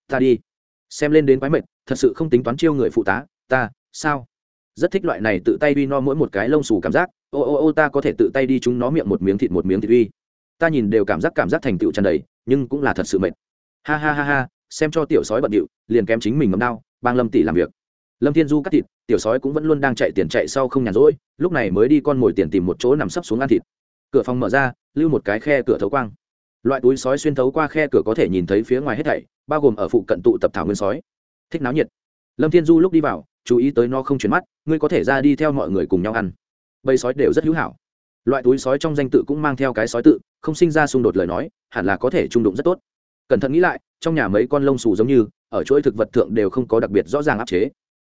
Ta đi. Xem lên đến quái mệt, thật sự không tính toán chiêu người phụ tá. Ta, sao? Rất thích loại này tự tay uy no mỗi một cái lông xù cảm giác. Ô ô ô, ta có thể tự tay đi chúng nó miệng một miếng thịt một miếng thịt uy. Ta nhìn đều cảm giác cảm giác thành tựu tràn đầy, nhưng cũng là thật sự mệt. Ha ha ha ha, xem cho tiểu sói bận điệu, liền kém chính mình ngấm đau, bang lâm tỷ làm việc. Lâm thiên du cắt thịt, tiểu sói cũng vẫn luôn đang chạy tiền chạy sau không nhàn rỗi, lúc này mới đi con mồi tiền tìm một chỗ nằm sấp xuống ăn thịt. Cửa phòng mở ra, lưu một cái khe cửa thấu quang. Loại túi sói xuyên thấu qua khe cửa có thể nhìn thấy phía ngoài hết thảy, bao gồm ở phụ cận tụ tập thảo nguyên sói. Thích náo nhiệt. Lâm thiên du lúc đi vào chú ý tới nó không chuyển mắt, ngươi có thể ra đi theo mọi người cùng nhau ăn. Bầy sói đều rất hữu hảo. Loại túi sói trong danh tự cũng mang theo cái sói tự, không sinh ra xung đột lời nói, hẳn là có thể trung đụng rất tốt. Cẩn thận nghĩ lại, trong nhà mấy con lông xù giống như, ở chuỗi thực vật thượng đều không có đặc biệt rõ ràng áp chế.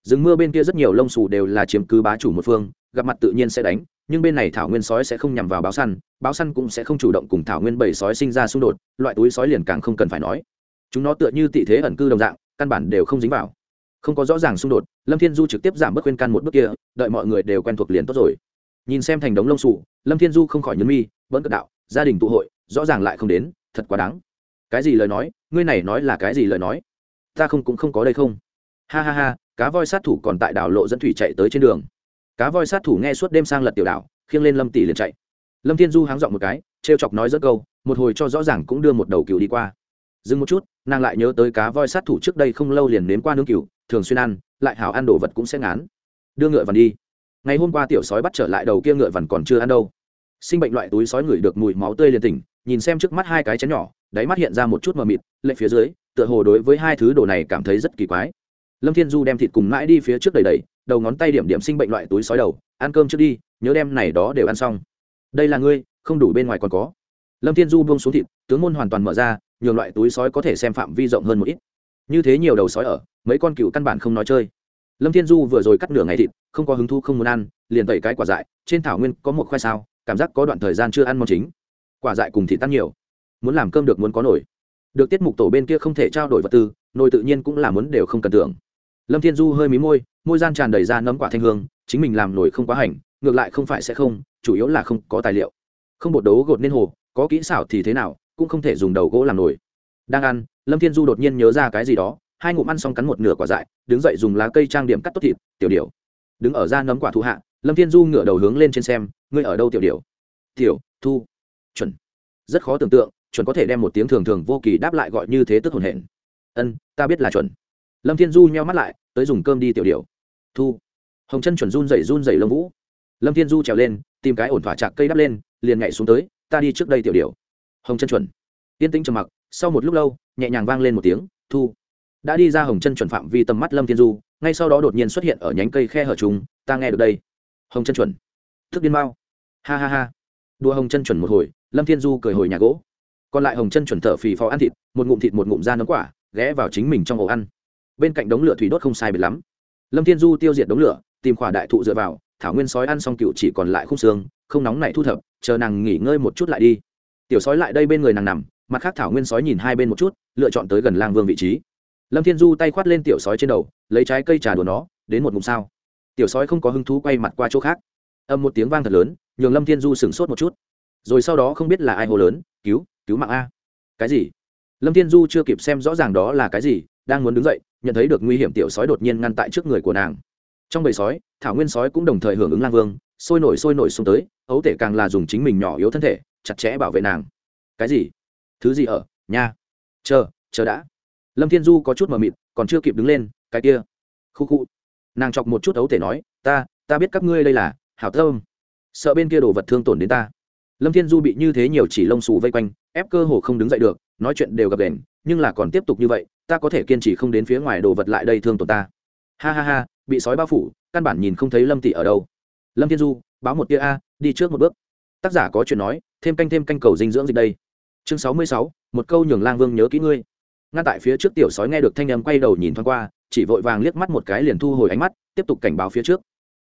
Rừng mưa bên kia rất nhiều lông xù đều là chiếm cứ bá chủ một phương, gặp mặt tự nhiên sẽ đánh, nhưng bên này thảo nguyên sói sẽ không nhằm vào báo săn báo săn cũng sẽ không chủ động cùng thảo nguyên bầy sói sinh ra xung đột, loại túi sói liền càng không cần phải nói. Chúng nó tựa như tị thế ẩn cư đồng dạng, căn bản đều không dính vào không có rõ ràng xung đột, lâm thiên du trực tiếp giảm bớt khuyên can một bước kia, đợi mọi người đều quen thuộc liền tốt rồi. Nhìn xem thành đống lông xù, lâm thiên du không khỏi nhấn mi, vẫn cất đạo, gia đình tụ hội, rõ ràng lại không đến, thật quá đáng. Cái gì lời nói, ngươi này nói là cái gì lời nói? Ta không cũng không có đây không. Ha ha ha, cá voi sát thủ còn tại đảo lộ dẫn thủy chạy tới trên đường. Cá voi sát thủ nghe suốt đêm sang lật tiểu đảo, khiêng lên lâm tỷ liền chạy. Lâm thiên du háng dọn một cái, trêu chọc nói rất câu, một hồi cho rõ ràng cũng đưa một đầu cừu đi qua. Dừng một chút, nàng lại nhớ tới cá voi sát thủ trước đây không lâu liền nếm qua nướng cừu thường xuyên ăn, lại hảo ăn đồ vật cũng sẽ ngán. Đưa ngựa vằn đi. Ngày hôm qua tiểu sói bắt trở lại đầu kia ngựa vằn còn chưa ăn đâu. Sinh bệnh loại túi sói ngửi được mùi máu tươi liền tỉnh, nhìn xem trước mắt hai cái chén nhỏ, đáy mắt hiện ra một chút mờ mịt, lệ phía dưới, tựa hồ đối với hai thứ đồ này cảm thấy rất kỳ quái. Lâm thiên du đem thịt cùng mãi đi phía trước đầy đầy, đầu ngón tay điểm điểm sinh bệnh loại túi sói đầu, ăn cơm trước đi, nhớ đem này đó đều ăn xong. Đây là ngươi, không đủ bên ngoài còn có. Lâm thiên du buông xuống thịt, tướng môn hoàn toàn mở ra nhiều loại túi sói có thể xem phạm vi rộng hơn một ít. Như thế nhiều đầu sói ở mấy con cừu căn bản không nói chơi. Lâm thiên du vừa rồi cắt nửa ngày thịt, không có hứng thu không muốn ăn, liền tẩy cái quả dại, trên thảo nguyên có một khoai sao cảm giác có đoạn thời gian chưa ăn món chính. Quả dại cùng thịt tan nhiều. Muốn làm cơm được muốn có nổi được tiết mục tổ bên kia không thể trao đổi vật tư, nồi tự nhiên cũng là muốn đều không cần tưởng. Lâm thiên du hơi mí môi môi gian tràn đầy ra nấm quả thanh hương, chính mình làm nồi không quá hành, ngược lại không phải sẽ không, chủ yếu là không có tài liệu. Không bột đấu gột nên hồ, có kỹ xảo thì thế nào, cũng không thể dùng đầu gỗ làm nồi. Đang ăn, lâm thiên du đột nhiên nhớ ra cái gì đó hai ngụm ăn xong cắn một nửa quả dại, đứng dậy dùng lá cây trang điểm cắt tốt thịt, tiểu điểu. Đứng ở ra nấm quả thu hạ, lâm thiên du ngửa đầu hướng lên trên xem, ngươi ở đâu, tiểu điểu? Tiểu, thu. Chuẩn. Rất khó tưởng tượng, chuẩn có thể đem một tiếng thường thường vô kỳ đáp lại gọi như thế tức hồn hển. Ân, ta biết là chuẩn. Lâm thiên du nheo mắt lại, tới dùng cơm đi, tiểu điểu. Thu. Hồng chân chuẩn run dậy run dậy lông vũ. Lâm thiên du trèo lên, tìm cái ổn thỏa chạc cây đắp lên, liền nhảy xuống tới, ta đi trước đây, tiểu điểu. Hồng chân chuẩn. Yên tĩnh trầm mặc, sau một lúc lâu, nhẹ nhàng vang lên một tiếng, thu đã đi ra hồng chân chuẩn phạm vi tầm mắt lâm thiên du ngay sau đó đột nhiên xuất hiện ở nhánh cây khe hở chúng, ta nghe được đây. Hồng chân chuẩn. Thức điên mao ha ha ha. Đua hồng chân chuẩn một hồi, lâm thiên du cười hồi nhà gỗ. Còn lại hồng chân chuẩn thở phì phò ăn thịt, một ngụm thịt một ngụm da nấm quả, ghé vào chính mình trong ổ ăn. Bên cạnh đống lửa thủy đốt không sai biệt lắm. Lâm thiên du tiêu diệt đống lửa, tìm khỏa đại thụ dựa vào, thảo nguyên sói ăn xong cựu chỉ còn lại khung xương, không nóng này thu thập, chờ nàng nghỉ ngơi một chút lại đi. Tiểu sói lại đây bên người nàng nằm, mặt khác thảo nguyên sói nhìn hai bên một chút, lựa chọn tới gần lang vương vị trí lâm thiên du tay khoát lên tiểu sói trên đầu, lấy trái cây trà đùa nó, đến một ngụm sao. Tiểu sói không có hứng thú quay mặt qua chỗ khác. Âm một tiếng vang thật lớn, nhường lâm thiên du sửng sốt một chút. Rồi sau đó không biết là ai hô lớn, cứu cứu mạng a. Cái gì? Lâm thiên du chưa kịp xem rõ ràng đó là cái gì, đang muốn đứng dậy, nhận thấy được nguy hiểm tiểu sói đột nhiên ngăn tại trước người của nàng. Trong bầy sói, thảo nguyên sói cũng đồng thời hưởng ứng lang vương, sôi nổi sôi nổi xuống tới, ấu tể càng là dùng chính mình nhỏ yếu thân thể, chặt chẽ bảo vệ nàng. Cái gì? Thứ gì ở? Nha. Chờ chờ đã lâm thiên du có chút mờ mịt, còn chưa kịp đứng lên, cái kia. Khu khu. Nàng chọc một chút ấu thể nói, ta ta biết các ngươi đây là hảo tâm. Sợ bên kia đồ vật thương tổn đến ta. Lâm thiên du bị như thế nhiều chỉ lông xù vây quanh, ép cơ hồ không đứng dậy được, nói chuyện đều gặp đèn nhưng là còn tiếp tục như vậy, ta có thể kiên trì không đến phía ngoài đồ vật lại đây thương tổn ta. Ha ha ha, bị sói bao phủ, căn bản nhìn không thấy lâm tỷ ở đâu. Lâm thiên du, báo một tia a, đi trước một bước. Tác giả có chuyện nói, thêm canh thêm canh cầu dinh dưỡng dịch đây. Chương sáu mươi sáu, một câu nhường lang vương nhớ kỹ ngươi ngay tại phía trước tiểu sói nghe được thanh âm quay đầu nhìn thoáng qua, chỉ vội vàng liếc mắt một cái liền thu hồi ánh mắt, tiếp tục cảnh báo phía trước.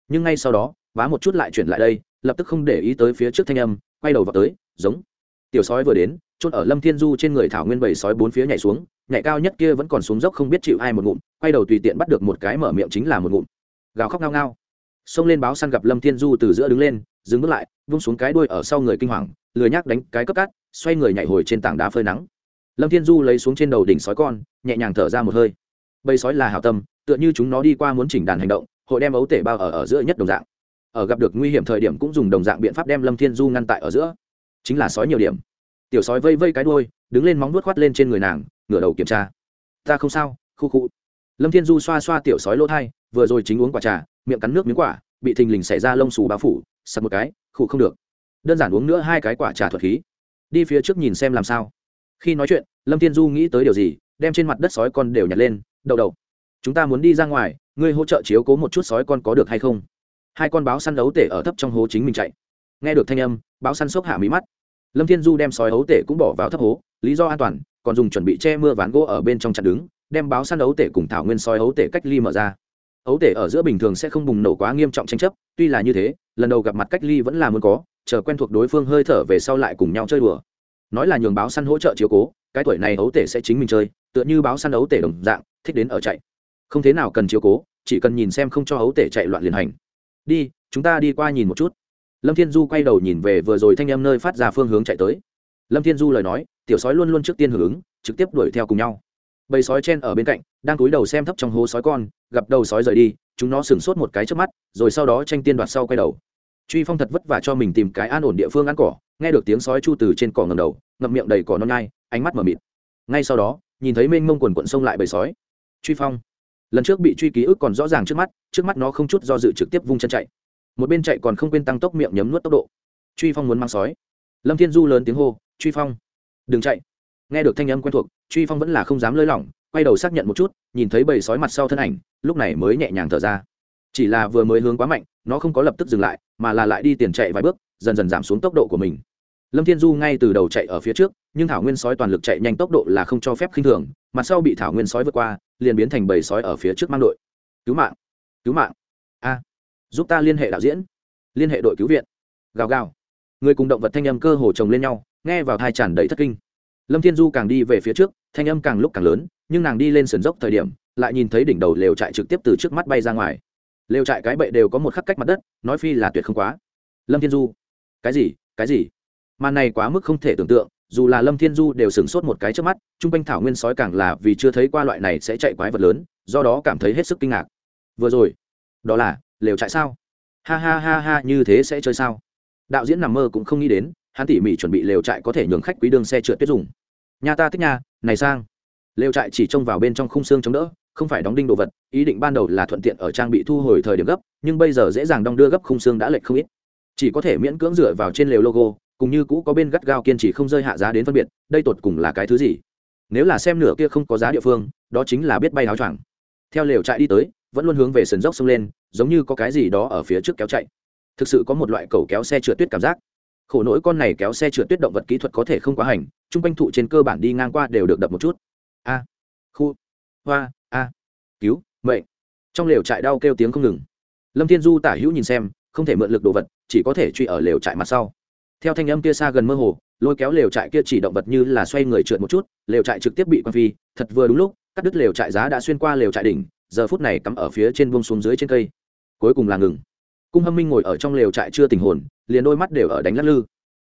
Nhưng ngay sau đó, vá một chút lại chuyển lại đây, lập tức không để ý tới phía trước thanh âm, quay đầu vào tới, giống. Tiểu sói vừa đến trôn ở lâm thiên du trên người thảo nguyên bảy sói bốn phía nhảy xuống, nhảy cao nhất kia vẫn còn xuống dốc không biết chịu ai một ngụm, quay đầu tùy tiện bắt được một cái mở miệng chính là một ngụm. Gào khóc ngao ngao. Xông lên báo săn gặp lâm thiên du từ giữa đứng lên, dừng bước lại, vung xuống cái đuôi ở sau người kinh hoàng, lười nhác đánh cái cấp cát, xoay người nhảy hồi trên tảng đá phơi nắng lâm thiên du lấy xuống trên đầu đỉnh sói con, nhẹ nhàng thở ra một hơi. Bầy sói là hảo tâm, tựa như chúng nó đi qua muốn chỉnh đàn hành động, hội đem ấu tể bao ở ở giữa nhất đồng dạng. Ở gặp được nguy hiểm thời điểm cũng dùng đồng dạng biện pháp đem lâm thiên du ngăn tại ở giữa. Chính là sói nhiều điểm. Tiểu sói vây vây cái đuôi, đứng lên móng nuốt khoát lên trên người nàng, ngửa đầu kiểm tra. Ta không sao, khu khu. Lâm thiên du xoa xoa tiểu sói lỗ thai, vừa rồi chính uống quả trà, miệng cắn nước miếng quả, bị thình lình xảy ra lông xù bao phủ, sặc một cái khụ không được. Đơn giản uống nữa hai cái quả trà thuật khí. Đi phía trước nhìn xem làm sao khi nói chuyện, lâm thiên du nghĩ tới điều gì, đem trên mặt đất sói con đều nhặt lên, đậu đậu, chúng ta muốn đi ra ngoài, ngươi hỗ trợ chiếu cố một chút sói con có được hay không? Hai con báo săn ấu tể ở thấp trong hố chính mình chạy. Nghe được thanh âm, báo săn xốc hạ mí mắt. Lâm thiên du đem sói ấu tể cũng bỏ vào thấp hố, lý do an toàn, còn dùng chuẩn bị che mưa ván gỗ ở bên trong chặn đứng, đem báo săn ấu tể cùng thảo nguyên sói ấu tể cách ly mở ra. Ấu tể ở giữa bình thường sẽ không bùng nổ quá nghiêm trọng tranh chấp, tuy là như thế, lần đầu gặp mặt cách ly vẫn là muốn có, chờ quen thuộc đối phương hơi thở về sau lại cùng nhau chơi đùa nói là nhường báo săn hỗ trợ chiếu cố, cái tuổi này ấu tể sẽ chính mình chơi, tựa như báo săn ấu tể đồng dạng, thích đến ở chạy. Không thế nào cần chiếu cố, chỉ cần nhìn xem không cho ấu tể chạy loạn liền hành. Đi, chúng ta đi qua nhìn một chút. Lâm thiên du quay đầu nhìn về vừa rồi thanh em nơi phát ra phương hướng chạy tới. Lâm thiên du lời nói, tiểu sói luôn luôn trước tiên hưởng ứng, trực tiếp đuổi theo cùng nhau. Bầy sói chen ở bên cạnh, đang cúi đầu xem thấp trong hố sói con, gặp đầu sói rời đi, chúng nó sửng sốt một cái trước mắt, rồi sau đó tranh tiên đoạt sau quay đầu. Truy phong thật vất vả cho mình tìm cái an ổn địa phương ăn cỏ nghe được tiếng sói chu từ trên cỏ ngầm đầu, ngậm miệng đầy cỏ non nhai, ánh mắt mở mịt. Ngay sau đó, nhìn thấy mênh mông quần quận sông lại bầy sói. Truy phong. Lần trước bị truy ký ức còn rõ ràng trước mắt trước mắt nó không chút do dự trực tiếp vung chân chạy. Một bên chạy còn không quên tăng tốc miệng nhấm nuốt tốc độ. Truy phong muốn mang sói. Lâm thiên du lớn tiếng hô, truy phong, đừng chạy. Nghe được thanh âm quen thuộc, truy phong vẫn là không dám lơi lỏng, quay đầu xác nhận một chút, nhìn thấy bầy sói mặt sau thân ảnh, lúc này mới nhẹ nhàng thở ra. Chỉ là vừa mới hướng quá mạnh, nó không có lập tức dừng lại, mà là lại đi tiền chạy vài bước dần dần giảm xuống tốc độ của mình. Lâm thiên du ngay từ đầu chạy ở phía trước, nhưng thảo nguyên sói toàn lực chạy nhanh tốc độ là không cho phép khinh thường mặt sau bị thảo nguyên sói vượt qua, liền biến thành bầy sói ở phía trước mang đội. Cứu mạng! Cứu mạng! A! Giúp ta liên hệ đạo diễn. Liên hệ đội cứu viện. Gào gào. Người cùng động vật thanh âm cơ hồ chồng lên nhau, nghe vào thai tràn đầy thất kinh. Lâm thiên du càng đi về phía trước, thanh âm càng lúc càng lớn, nhưng nàng đi lên sườn dốc thời điểm, lại nhìn thấy đỉnh đầu lều trại trực tiếp từ trước mắt bay ra ngoài. Lều trại cái bệ đều có một khắc cách mặt đất, nói phi là tuyệt không quá. Lâm thiên du cái gì cái gì? Màn này quá mức không thể tưởng tượng, dù là lâm thiên du đều sửng sốt một cái trước mắt chung quanh thảo nguyên sói càng là vì chưa thấy qua loại này sẽ chạy quái vật lớn, do đó cảm thấy hết sức kinh ngạc. Vừa rồi, đó là, lều trại sao? Ha ha ha ha, như thế sẽ chơi sao? Đạo diễn nằm mơ cũng không nghĩ đến, hắn tỉ mỉ chuẩn bị lều trại có thể nhường khách quý đường xe trượt tuyết dùng. Nhà ta thích nhà, này sang. Lều trại chỉ trông vào bên trong khung xương chống đỡ, không phải đóng đinh đồ vật, ý định ban đầu là thuận tiện ở trang bị thu hồi thời điểm gấp, nhưng bây giờ dễ dàng đong đưa gấp khung xương đã lệch không ít chỉ có thể miễn cưỡng dựa vào trên lều logo, cùng như cũ có bên gắt gao kiên trì không rơi hạ giá đến phân biệt, đây tột cùng là cái thứ gì? Nếu là xem nửa kia không có giá địa phương, đó chính là biết bay áo choàng. Theo lều trại đi tới, vẫn luôn hướng về sườn dốc sông lên, giống như có cái gì đó ở phía trước kéo chạy. Thực sự có một loại cầu kéo xe trượt tuyết cảm giác. Khổ nỗi con này kéo xe trượt tuyết động vật kỹ thuật có thể không quá hành, chung quanh thụ trên cơ bản đi ngang qua đều được đập một chút. A. À. Khu. Hoa. A. À. Cứu. Mệnh. Trong lều trại đau kêu tiếng không ngừng. Lâm thiên du tả hữu nhìn xem không thể mượn lực đồ vật, chỉ có thể truy ở lều trại mặt sau. Theo thanh âm kia xa gần mơ hồ, lôi kéo lều trại kia chỉ động vật như là xoay người trượt một chút, lều trại trực tiếp bị quăng phi, thật vừa đúng lúc, cắt đứt lều trại giá đã xuyên qua lều trại đỉnh, giờ phút này cắm ở phía trên buông xuống dưới trên cây. Cuối cùng là ngừng. Cung hâm minh ngồi ở trong lều trại chưa tình hồn, liền đôi mắt đều ở đánh lắc lư.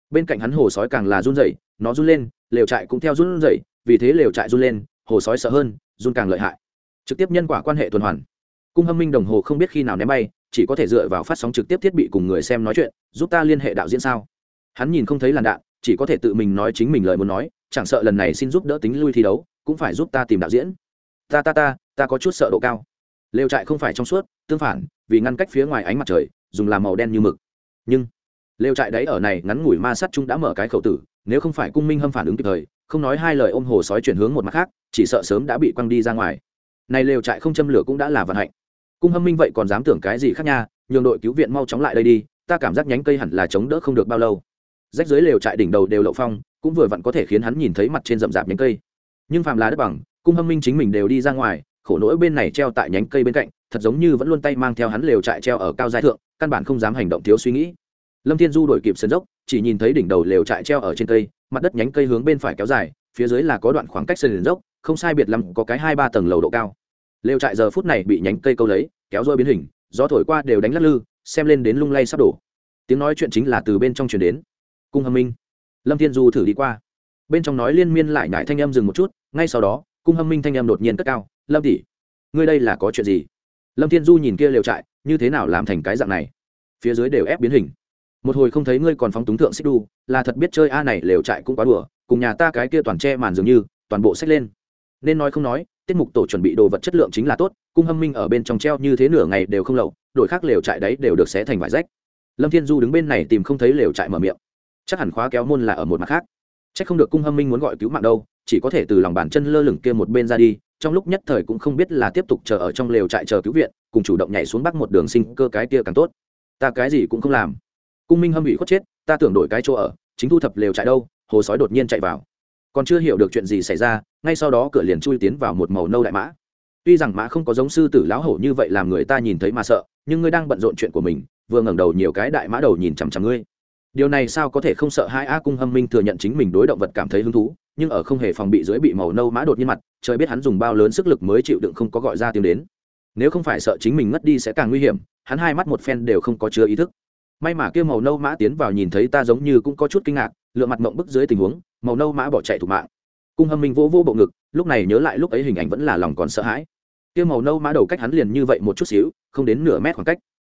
Bên cạnh hắn hồ sói càng là run rẩy, nó run lên, lều trại cũng theo run rẩy, vì thế lều trại run lên, hồ sói sợ hơn, run càng lợi hại. Trực tiếp nhân quả quan hệ tuần hoàn. Cung hâm minh đồng hồ không biết khi nào ném bay chỉ có thể dựa vào phát sóng trực tiếp thiết bị cùng người xem nói chuyện, giúp ta liên hệ đạo diễn sao? Hắn nhìn không thấy làn đạn, chỉ có thể tự mình nói chính mình lời muốn nói, chẳng sợ lần này xin giúp đỡ tính lui thi đấu, cũng phải giúp ta tìm đạo diễn. Ta ta ta ta có chút sợ độ cao. Lều trại không phải trong suốt, tương phản, vì ngăn cách phía ngoài ánh mặt trời, dùng làm màu đen như mực. Nhưng, lều trại đấy ở này ngắn ngủi ma sắt chúng đã mở cái khẩu tử, nếu không phải cung minh hâm phản ứng kịp thời, không nói hai lời ôm hồ sói chuyển hướng một mặt khác, chỉ sợ sớm đã bị quăng đi ra ngoài. Này lều trại không châm lửa cũng đã là vận hạnh cung hâm minh vậy còn dám tưởng cái gì khác nha, nhường đội cứu viện mau chóng lại đây đi, ta cảm giác nhánh cây hẳn là chống đỡ không được bao lâu. Rách dưới lều trại đỉnh đầu đều lậu phong, cũng vừa vặn có thể khiến hắn nhìn thấy mặt trên rậm rạp nhánh cây. Nhưng phàm là đất bằng, cung hâm minh chính mình đều đi ra ngoài, khổ nỗi bên này treo tại nhánh cây bên cạnh, thật giống như vẫn luôn tay mang theo hắn lều trại treo ở cao giai thượng, căn bản không dám hành động thiếu suy nghĩ. Lâm thiên du đổi kịp sân dốc, chỉ nhìn thấy đỉnh đầu lều trại treo ở trên cây, mặt đất nhánh cây hướng bên phải kéo dài, phía dưới là có đoạn khoảng cách sân dốc, không sai biệt lắm có cái hai ba tầng lầu độ cao lều trại giờ phút này bị nhánh cây câu lấy, kéo rôi biến hình, gió thổi qua đều đánh lắc lư, xem lên đến lung lay sắp đổ. Tiếng nói chuyện chính là từ bên trong truyền đến. Cung hâm minh. Lâm thiên du thử đi qua. Bên trong nói liên miên lại nhải thanh âm dừng một chút, ngay sau đó, cung hâm minh thanh âm đột nhiên cất cao, lâm tỷ, ngươi đây là có chuyện gì? Lâm thiên du nhìn kia lều trại, như thế nào làm thành cái dạng này? Phía dưới đều ép biến hình. Một hồi không thấy ngươi còn phóng túng thượng xích đu, là thật biết chơi a này lều trại cũng quá đùa, cùng nhà ta cái kia toàn che màn dường như, toàn bộ xách lên. Nên nói không nói tiết mục tổ chuẩn bị đồ vật chất lượng chính là tốt, cung hâm minh ở bên trong treo như thế nửa ngày đều không lậu, đổi khác lều trại đấy đều được xé thành vải rách. Lâm thiên du đứng bên này tìm không thấy lều trại mở miệng. Chắc hẳn khóa kéo môn là ở một mặt khác. Chắc không được cung hâm minh muốn gọi cứu mạng đâu, chỉ có thể từ lòng bàn chân lơ lửng kia một bên ra đi, trong lúc nhất thời cũng không biết là tiếp tục chờ ở trong lều trại chờ cứu viện, cùng chủ động nhảy xuống bắc một đường sinh cơ cái kia càng tốt. Ta cái gì cũng không làm. Cung minh hâm bị khuất chết, ta tưởng đổi cái chỗ ở, chính thu thập lều trại đâu, hồ sói đột nhiên chạy vào còn chưa hiểu được chuyện gì xảy ra, ngay sau đó cửa liền chui tiến vào một màu nâu đại mã. Tuy rằng mã không có giống sư tử lão hổ như vậy làm người ta nhìn thấy mà sợ, nhưng ngươi đang bận rộn chuyện của mình, vừa ngẩng đầu nhiều cái đại mã đầu nhìn chằm chằm ngươi. Điều này sao có thể không sợ hai a cung hâm minh thừa nhận chính mình đối động vật cảm thấy hứng thú, nhưng ở không hề phòng bị dưới bị màu nâu mã đột nhiên mặt, trời biết hắn dùng bao lớn sức lực mới chịu đựng không có gọi ra tiếng đến. Nếu không phải sợ chính mình ngất đi sẽ càng nguy hiểm, hắn hai mắt một phen đều không có chứa ý thức. May mà kia màu nâu mã tiến vào nhìn thấy ta giống như cũng có chút kinh ngạc lựa mặt mộng bức dưới tình huống, màu nâu mã bỏ chạy thủ mạng. Cung hâm minh vỗ vỗ bộ ngực, lúc này nhớ lại lúc ấy hình ảnh vẫn là lòng còn sợ hãi. Kia màu nâu mã đầu cách hắn liền như vậy một chút xíu, không đến nửa mét khoảng cách.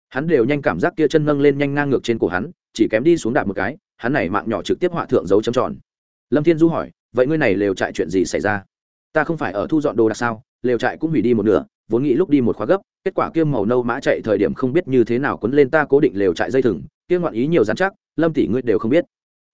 Hắn đều nhanh cảm giác kia chân nâng lên nhanh ngang ngược trên cổ hắn, chỉ kém đi xuống đạp một cái, hắn này mạng nhỏ trực tiếp họa thượng dấu chấm tròn. Lâm thiên du hỏi, vậy ngươi này lều trại chuyện gì xảy ra? Ta không phải ở thu dọn đồ đạc sao? Lều trại cũng hủy đi một nửa, vốn nghĩ lúc đi một khóa gấp, kết quả kia màu nâu mã chạy thời điểm không biết như thế nào quấn lên ta cố định lều trại dây thừng, kia ngoạn ý nhiều dán chắc, lâm tỷ ngươi đều không biết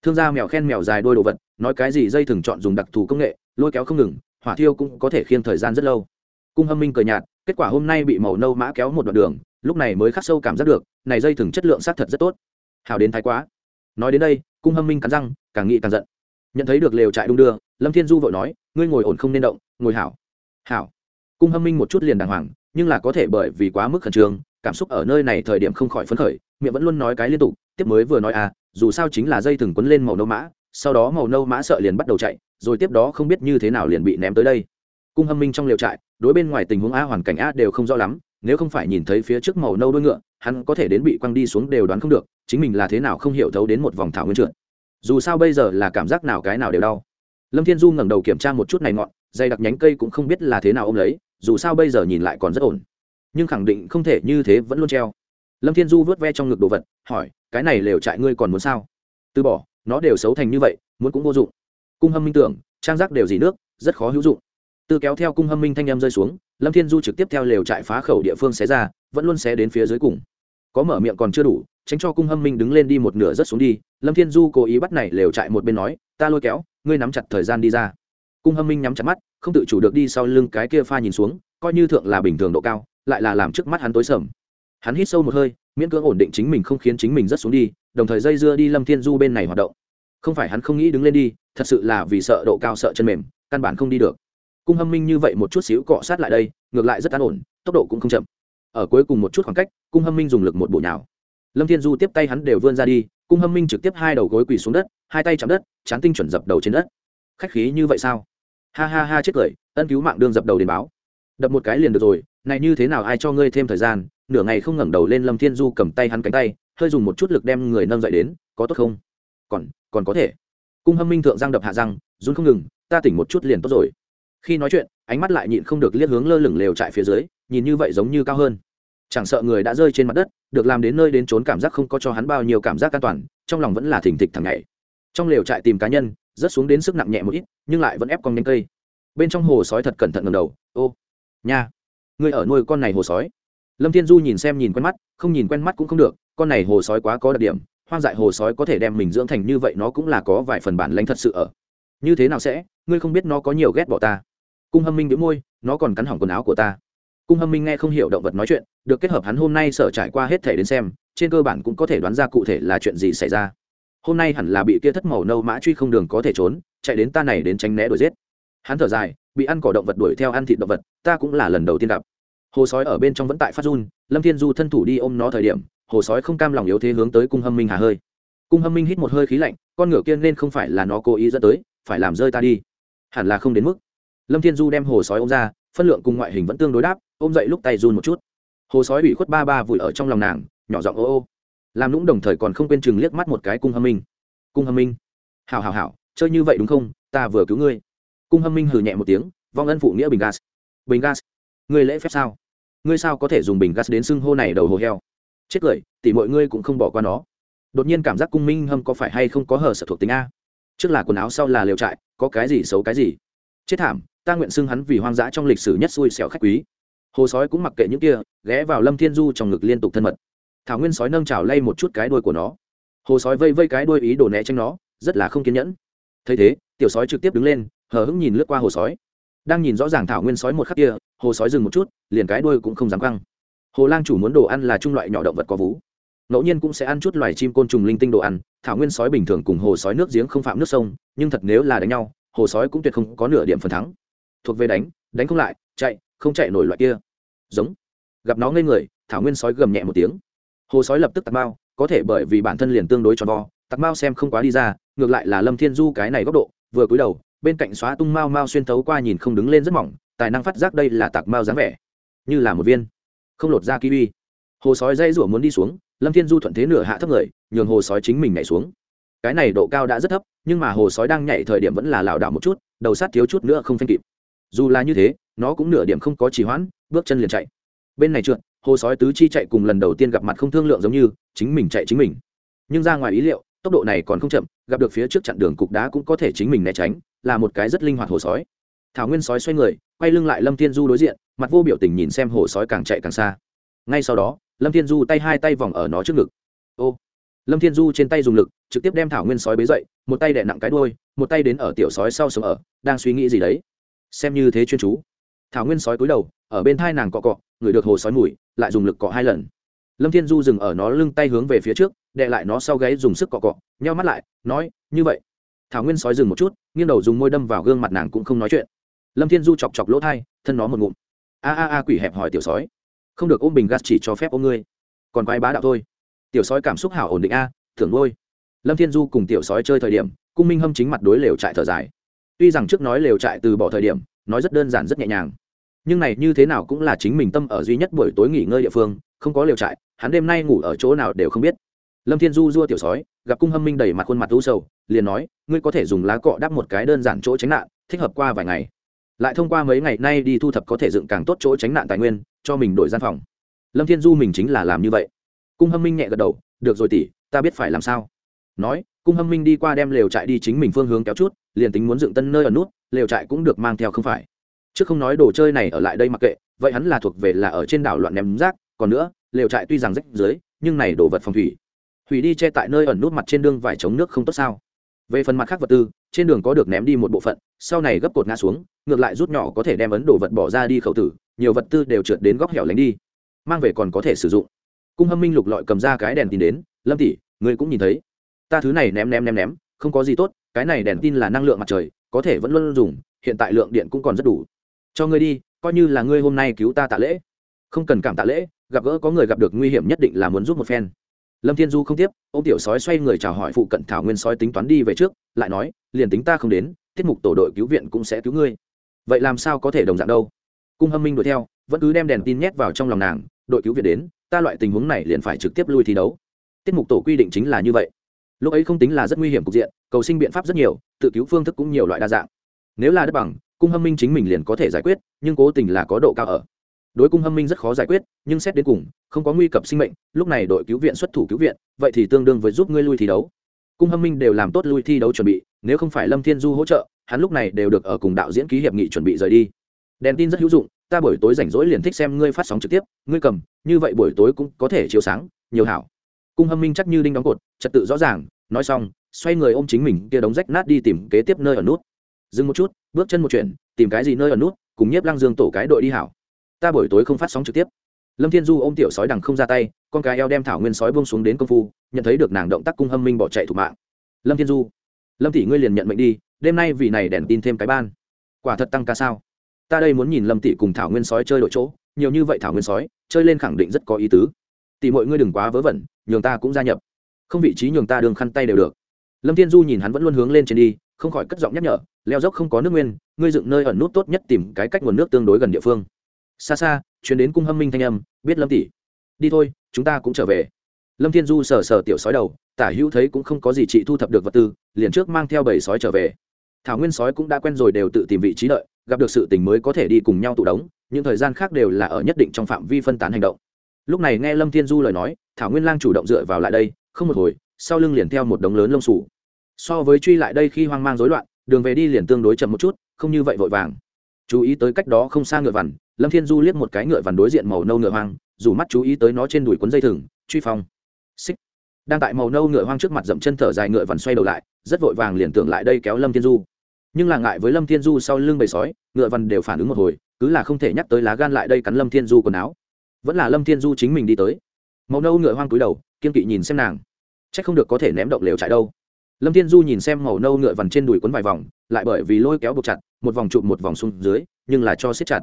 thương gia mèo khen mèo dài đôi đồ vật, nói cái gì dây thừng chọn dùng đặc thù công nghệ, lôi kéo không ngừng, hỏa thiêu cũng có thể khiêng thời gian rất lâu. Cung hâm minh cười nhạt, kết quả hôm nay bị màu nâu mã kéo một đoạn đường, lúc này mới khắc sâu cảm giác được, này dây thừng chất lượng xác thật rất tốt. Hào đến thái quá. Nói đến đây, cung hâm minh cắn răng, càng nghĩ càng giận. Nhận thấy được lều trại đung đưa, lâm thiên du vội nói, ngươi ngồi ổn không nên động, ngồi hảo. Hảo. Cung hâm minh một chút liền đàng hoàng, nhưng là có thể bởi vì quá mức khẩn trương, cảm xúc ở nơi này thời điểm không khỏi phấn khởi, miệng vẫn luôn nói cái liên tục, tiếp mới vừa nói à dù sao chính là dây thừng quấn lên màu nâu mã, sau đó màu nâu mã sợ liền bắt đầu chạy, rồi tiếp đó không biết như thế nào liền bị ném tới đây. Cung hâm minh trong liều trại, đối bên ngoài tình huống a hoàn cảnh a đều không rõ lắm, nếu không phải nhìn thấy phía trước màu nâu đuôi ngựa, hắn có thể đến bị quăng đi xuống đều đoán không được, chính mình là thế nào không hiểu thấu đến một vòng thảo nguyên trượt. Dù sao bây giờ là cảm giác nào cái nào đều đau. Lâm thiên du ngẩng đầu kiểm tra một chút này ngọn, dây đặc nhánh cây cũng không biết là thế nào ôm lấy, dù sao bây giờ nhìn lại còn rất ổn. Nhưng khẳng định không thể như thế vẫn luôn treo lâm thiên du vớt ve trong ngực đồ vật, hỏi, cái này lều trại ngươi còn muốn sao? Từ bỏ, nó đều xấu thành như vậy, muốn cũng vô dụng. Cung hâm minh tưởng, trang giác đều dì nước, rất khó hữu dụng. Tư kéo theo cung hâm minh thanh em rơi xuống, lâm thiên du trực tiếp theo lều trại phá khẩu địa phương xé ra, vẫn luôn xé đến phía dưới cùng. Có mở miệng còn chưa đủ, tránh cho cung hâm minh đứng lên đi một nửa rất xuống đi, lâm thiên du cố ý bắt này lều trại một bên nói, ta lôi kéo, ngươi nắm chặt thời gian đi ra. Cung hâm minh nhắm chặt mắt, không tự chủ được đi sau lưng cái kia pha nhìn xuống, coi như thượng là bình thường độ cao, lại là làm trước mắt hắn tối sầm hắn hít sâu một hơi, miễn cưỡng ổn định chính mình không khiến chính mình rất xuống đi, đồng thời dây dưa đi lâm thiên du bên này hoạt động. Không phải hắn không nghĩ đứng lên đi, thật sự là vì sợ độ cao sợ chân mềm, căn bản không đi được. Cung hâm minh như vậy một chút xíu cọ sát lại đây, ngược lại rất an ổn, tốc độ cũng không chậm. Ở cuối cùng một chút khoảng cách, cung hâm minh dùng lực một bộ nhào. Lâm thiên du tiếp tay hắn đều vươn ra đi, cung hâm minh trực tiếp hai đầu gối quỳ xuống đất, hai tay chạm đất, chán tinh chuẩn dập đầu trên đất. Khách khí như vậy sao? Ha ha ha chết cười, ân cứu mạng đương dập đầu đến báo. Đập một cái liền được rồi, này như thế nào ai cho ngươi thêm thời gian nửa ngày không ngẩng đầu lên lâm thiên du cầm tay hắn cánh tay, hơi dùng một chút lực đem người nâng dậy đến, có tốt không? Còn còn có thể. Cung hâm minh thượng giang đập hạ răng, run không ngừng, ta tỉnh một chút liền tốt rồi. Khi nói chuyện, ánh mắt lại nhịn không được liếc hướng lơ lửng lều trại phía dưới, nhìn như vậy giống như cao hơn. Chẳng sợ người đã rơi trên mặt đất, được làm đến nơi đến trốn cảm giác không có cho hắn bao nhiêu cảm giác an toàn, trong lòng vẫn là thỉnh thịch thằng ngày trong lều trại tìm cá nhân, rớt xuống đến sức nặng nhẹ một ít, nhưng lại vẫn ép con nhanh cây. Bên trong hồ sói thật cẩn thận ngầm đầu, ô, nha, ngươi ở nuôi con này hồ sói lâm thiên du nhìn xem nhìn quen mắt, không nhìn quen mắt cũng không được, con này hồ sói quá có đặc điểm, hoang dại hồ sói có thể đem mình dưỡng thành như vậy nó cũng là có vài phần bản lãnh thật sự ở. Như thế nào sẽ, ngươi không biết nó có nhiều ghét bỏ ta. Cung hâm minh đĩu môi, nó còn cắn hỏng quần áo của ta. Cung hâm minh nghe không hiểu động vật nói chuyện, được kết hợp hắn hôm nay sở trải qua hết thể đến xem, trên cơ bản cũng có thể đoán ra cụ thể là chuyện gì xảy ra. Hôm nay hẳn là bị kia thất màu nâu mã truy không đường có thể trốn, chạy đến ta này đến tránh né đuổi giết. Hắn thở dài, bị ăn cỏ động vật đuổi theo ăn thịt động vật, ta cũng là lần đầu tiên gặp hồ sói ở bên trong vẫn tại phát run, lâm thiên du thân thủ đi ôm nó thời điểm, hồ sói không cam lòng yếu thế hướng tới cung hâm minh hà hơi. Cung hâm minh hít một hơi khí lạnh, con ngựa kia nên không phải là nó cố ý dẫn tới, phải làm rơi ta đi. Hẳn là không đến mức. Lâm thiên du đem hồ sói ôm ra, phân lượng cùng ngoại hình vẫn tương đối đáp, ôm dậy lúc tay run một chút. Hồ sói ủy khuất ba ba vùi ở trong lòng nàng, nhỏ giọng ô ô. Làm lũng đồng thời còn không quên chừng liếc mắt một cái cung hâm minh. Cung hâm minh. Hào hào hào chơi như vậy đúng không? Ta vừa cứu ngươi. Cung hâm minh hừ nhẹ một tiếng, vong ân phụ nghĩa bình gas. Bình gas ngươi lễ phép sao? Ngươi sao có thể dùng bình gas đến xưng hô này đầu hồ heo? Chết cười, tỉ mọi ngươi cũng không bỏ qua nó. Đột nhiên cảm giác cung minh hâm có phải hay không có hờ sợ thuộc tính a? Trước là quần áo, sau là liều trại, có cái gì xấu cái gì? Chết thảm, ta nguyện xưng hắn vì hoang dã trong lịch sử nhất xui xẻo khách quý. Hồ sói cũng mặc kệ những kia, ghé vào lâm thiên du trong ngực liên tục thân mật. Thảo nguyên sói nâng trào lay một chút cái đuôi của nó. Hồ sói vây vây cái đuôi ý đồ né tránh nó, rất là không kiên nhẫn. Thấy thế, tiểu sói trực tiếp đứng lên, hờ hững nhìn lướt qua hồ sói. Đang nhìn rõ ràng thảo nguyên sói một khắc kia hồ sói dừng một chút, liền cái đuôi cũng không dám căng hồ lang chủ muốn đồ ăn là trung loại nhỏ động vật có vú. Ngẫu nhiên cũng sẽ ăn chút loài chim côn trùng linh tinh đồ ăn, thảo nguyên sói bình thường cùng hồ sói nước giếng không phạm nước sông, nhưng thật nếu là đánh nhau, hồ sói cũng tuyệt không có nửa điểm phần thắng. Thuộc về đánh đánh không lại, chạy, không chạy nổi loại kia. Giống. Gặp nó ngây người, thảo nguyên sói gầm nhẹ một tiếng. Hồ sói lập tức tạt bao có thể bởi vì bản thân liền tương đối tròn vo, tạt bao xem không quá đi ra, ngược lại là lâm thiên du cái này góc độ, vừa cúi đầu, bên cạnh xóa tung mau mau xuyên thấu qua nhìn không đứng lên rất mỏng tài năng phát giác đây là tạc mao dáng vẻ, như là một viên không lột ra kiwi. Hồ sói dây rủa muốn đi xuống, lâm thiên du thuận thế nửa hạ thấp người, nhường hồ sói chính mình nhảy xuống. Cái này độ cao đã rất thấp, nhưng mà hồ sói đang nhảy thời điểm vẫn là lảo đảo một chút, đầu sát thiếu chút nữa không phanh kịp. Dù là như thế, nó cũng nửa điểm không có trì hoãn, bước chân liền chạy. Bên này trượt, hồ sói tứ chi chạy cùng lần đầu tiên gặp mặt không thương lượng giống như, chính mình chạy chính mình. Nhưng ra ngoài ý liệu, tốc độ này còn không chậm, gặp được phía trước chặn đường cục đá cũng có thể chính mình né tránh, là một cái rất linh hoạt hồ sói. Thảo nguyên sói xoay người quay lưng lại lâm thiên du đối diện, mặt vô biểu tình nhìn xem hồ sói càng chạy càng xa. Ngay sau đó, lâm thiên du tay hai tay vòng ở nó trước ngực. Ô! Lâm thiên du trên tay dùng lực, trực tiếp đem thảo nguyên sói bế dậy, một tay đè nặng cái đôi một tay đến ở tiểu sói sau sống ở, đang suy nghĩ gì đấy. Xem như thế chuyên chú. Thảo nguyên sói cúi đầu, ở bên thai nàng cọ cọ người được hồ sói mùi, lại dùng lực cọ hai lần. Lâm thiên du dừng ở nó lưng tay hướng về phía trước đệ lại nó sau gáy dùng sức cọ cọ, nheo mắt lại, nói, như vậy. Thảo nguyên sói dừng một chút, nghiêng đầu dùng môi đâm vào gương mặt nàng cũng không nói chuyện lâm thiên du chọc chọc lỗ thai, thân nó một ngụm. A a a, quỷ hẹp hỏi tiểu sói. Không được ôm bình gas chỉ cho phép ôm ngươi. Còn quái bá đạo thôi. Tiểu sói cảm xúc hảo ổn định a, thưởng ngôi. Lâm thiên du cùng tiểu sói chơi thời điểm, cung minh hâm chính mặt đối lều trại thở dài. Tuy rằng trước nói lều trại từ bỏ thời điểm, nói rất đơn giản rất nhẹ nhàng. Nhưng này như thế nào cũng là chính mình tâm ở duy nhất buổi tối nghỉ ngơi địa phương, không có lều trại, hắn đêm nay ngủ ở chỗ nào đều không biết. Lâm thiên du dua tiểu sói, gặp cung hâm minh đầy mặt khuôn mặt u sầu, liền nói, ngươi có thể dùng lá cọ đắp một cái đơn giản chỗ tránh nạn, thích hợp qua vài ngày lại thông qua mấy ngày nay đi thu thập có thể dựng càng tốt chỗ tránh nạn tài nguyên, cho mình đổi gian phòng. Lâm thiên du mình chính là làm như vậy. Cung hâm minh nhẹ gật đầu, được rồi tỷ, ta biết phải làm sao. Nói, cung hâm minh đi qua đem lều trại đi chính mình phương hướng kéo chút, liền tính muốn dựng tân nơi ở nút, lều trại cũng được mang theo không phải. Chứ không nói đồ chơi này ở lại đây mặc kệ, vậy hắn là thuộc về là ở trên đảo loạn ném rác, còn nữa, lều trại tuy rằng rách dưới nhưng này đồ vật phòng thủy. Hủy đi che tại nơi ẩn nút mặt trên đương vải chống nước không tốt sao? Về phần mặt khác vật tư, trên đường có được ném đi một bộ phận, sau này gấp cột ngã xuống, ngược lại rút nhỏ có thể đem ấn đồ vật bỏ ra đi khẩu tử, nhiều vật tư đều trượt đến góc hẻo lánh đi. Mang về còn có thể sử dụng. Cung hâm minh lục lọi cầm ra cái đèn tin đến, lâm tỷ, ngươi cũng nhìn thấy. Ta thứ này ném ném ném ném, không có gì tốt, cái này đèn tin là năng lượng mặt trời, có thể vẫn luôn dùng, hiện tại lượng điện cũng còn rất đủ. Cho ngươi đi, coi như là ngươi hôm nay cứu ta tạ lễ. Không cần cảm tạ lễ, gặp gỡ có người gặp được nguy hiểm nhất định là muốn giúp một phen lâm thiên du không tiếp ô tiểu sói xoay người chào hỏi phụ cận thảo nguyên sói tính toán đi về trước, lại nói, liền tính ta không đến, tiết mục tổ đội cứu viện cũng sẽ cứu ngươi. Vậy làm sao có thể đồng dạng đâu? Cung hâm minh đuổi theo, vẫn cứ đem đèn tin nhét vào trong lòng nàng, đội cứu viện đến, ta loại tình huống này liền phải trực tiếp lui thi đấu. Tiết mục tổ quy định chính là như vậy. Lúc ấy không tính là rất nguy hiểm cục diện, cầu sinh biện pháp rất nhiều, tự cứu phương thức cũng nhiều loại đa dạng. Nếu là đất bằng, cung hâm minh chính mình liền có thể giải quyết, nhưng cố tình là có độ cao ở đối cung hâm minh rất khó giải quyết, nhưng xét đến cùng, không có nguy cập sinh mệnh, lúc này đội cứu viện xuất thủ cứu viện, vậy thì tương đương với giúp ngươi lui thi đấu. Cung hâm minh đều làm tốt lui thi đấu chuẩn bị, nếu không phải lâm thiên du hỗ trợ, hắn lúc này đều được ở cùng đạo diễn ký hiệp nghị chuẩn bị rời đi. Đèn tin rất hữu dụng, ta buổi tối rảnh rỗi liền thích xem ngươi phát sóng trực tiếp, ngươi cầm, như vậy buổi tối cũng có thể chiếu sáng, nhiều hảo. Cung hâm minh chắc như đinh đóng cột, trật tự rõ ràng, nói xong, xoay người ôm chính mình kia đống rách nát đi tìm kế tiếp nơi ở nút. Dừng một chút, bước chân một chuyện tìm cái gì nơi ở nút, cùng nhiếp lăng dương tổ cái đội đi hảo ta buổi tối không phát sóng trực tiếp. Lâm thiên du ôm tiểu sói đằng không ra tay, con cái eo đem thảo nguyên sói buông xuống đến công phu, nhận thấy được nàng động tác cung hâm minh bỏ chạy thủ mạng. Lâm thiên du, lâm tỷ ngươi liền nhận mệnh đi, đêm nay vì này đèn tin thêm cái ban. Quả thật tăng ca sao? Ta đây muốn nhìn lâm tỷ cùng thảo nguyên sói chơi đội chỗ, nhiều như vậy thảo nguyên sói, chơi lên khẳng định rất có ý tứ. Tỷ mọi ngươi đừng quá vớ vẩn, nhường ta cũng gia nhập. Không vị trí nhường ta đường khăn tay đều được. Lâm thiên du nhìn hắn vẫn luôn hướng lên trên đi, không khỏi cất giọng nhắc nhở, leo dốc không có nước nguyên, ngươi dựng nơi ẩn nút tốt nhất tìm cái cách nguồn nước tương đối gần địa phương xa xa chuyến đến cung hâm minh thanh âm, biết lâm tỷ. Đi thôi, chúng ta cũng trở về. Lâm thiên du sờ sờ tiểu sói đầu, tả hữu thấy cũng không có gì chị thu thập được vật tư, liền trước mang theo bầy sói trở về. Thảo nguyên sói cũng đã quen rồi đều tự tìm vị trí đợi, gặp được sự tình mới có thể đi cùng nhau tụ đống những thời gian khác đều là ở nhất định trong phạm vi phân tán hành động. Lúc này nghe lâm thiên du lời nói, thảo nguyên lang chủ động dựa vào lại đây, không một hồi, sau lưng liền theo một đống lớn lông sủ so với truy lại đây khi hoang mang rối loạn, đường về đi liền tương đối chậm một chút, không như vậy vội vàng. Chú ý tới cách đó không xa ngựa vằn lâm thiên du liếc một cái ngựa vằn đối diện màu nâu ngựa hoang, dù mắt chú ý tới nó trên đùi cuốn dây thừng, truy phong. Xích. Đang tại màu nâu ngựa hoang trước mặt dậm chân thở dài ngựa vằn xoay đầu lại, rất vội vàng liền tưởng lại đây kéo lâm thiên du. Nhưng là ngại với lâm thiên du sau lưng bầy sói, ngựa vằn đều phản ứng một hồi, cứ là không thể nhắc tới lá gan lại đây cắn lâm thiên du quần áo. Vẫn là lâm thiên du chính mình đi tới. Màu nâu ngựa hoang cúi đầu, kiên kỵ nhìn xem nàng. C h ắ c không được có thể ném động lều chạy đâu. Lâm thiên du nhìn xem màu nâu ngựa vằn trên đùi quấn vài vòng, lại bởi vì lôi kéo buộc chặt, một vòng trụ một vòng xuống dưới, nhưng là cho siết chặt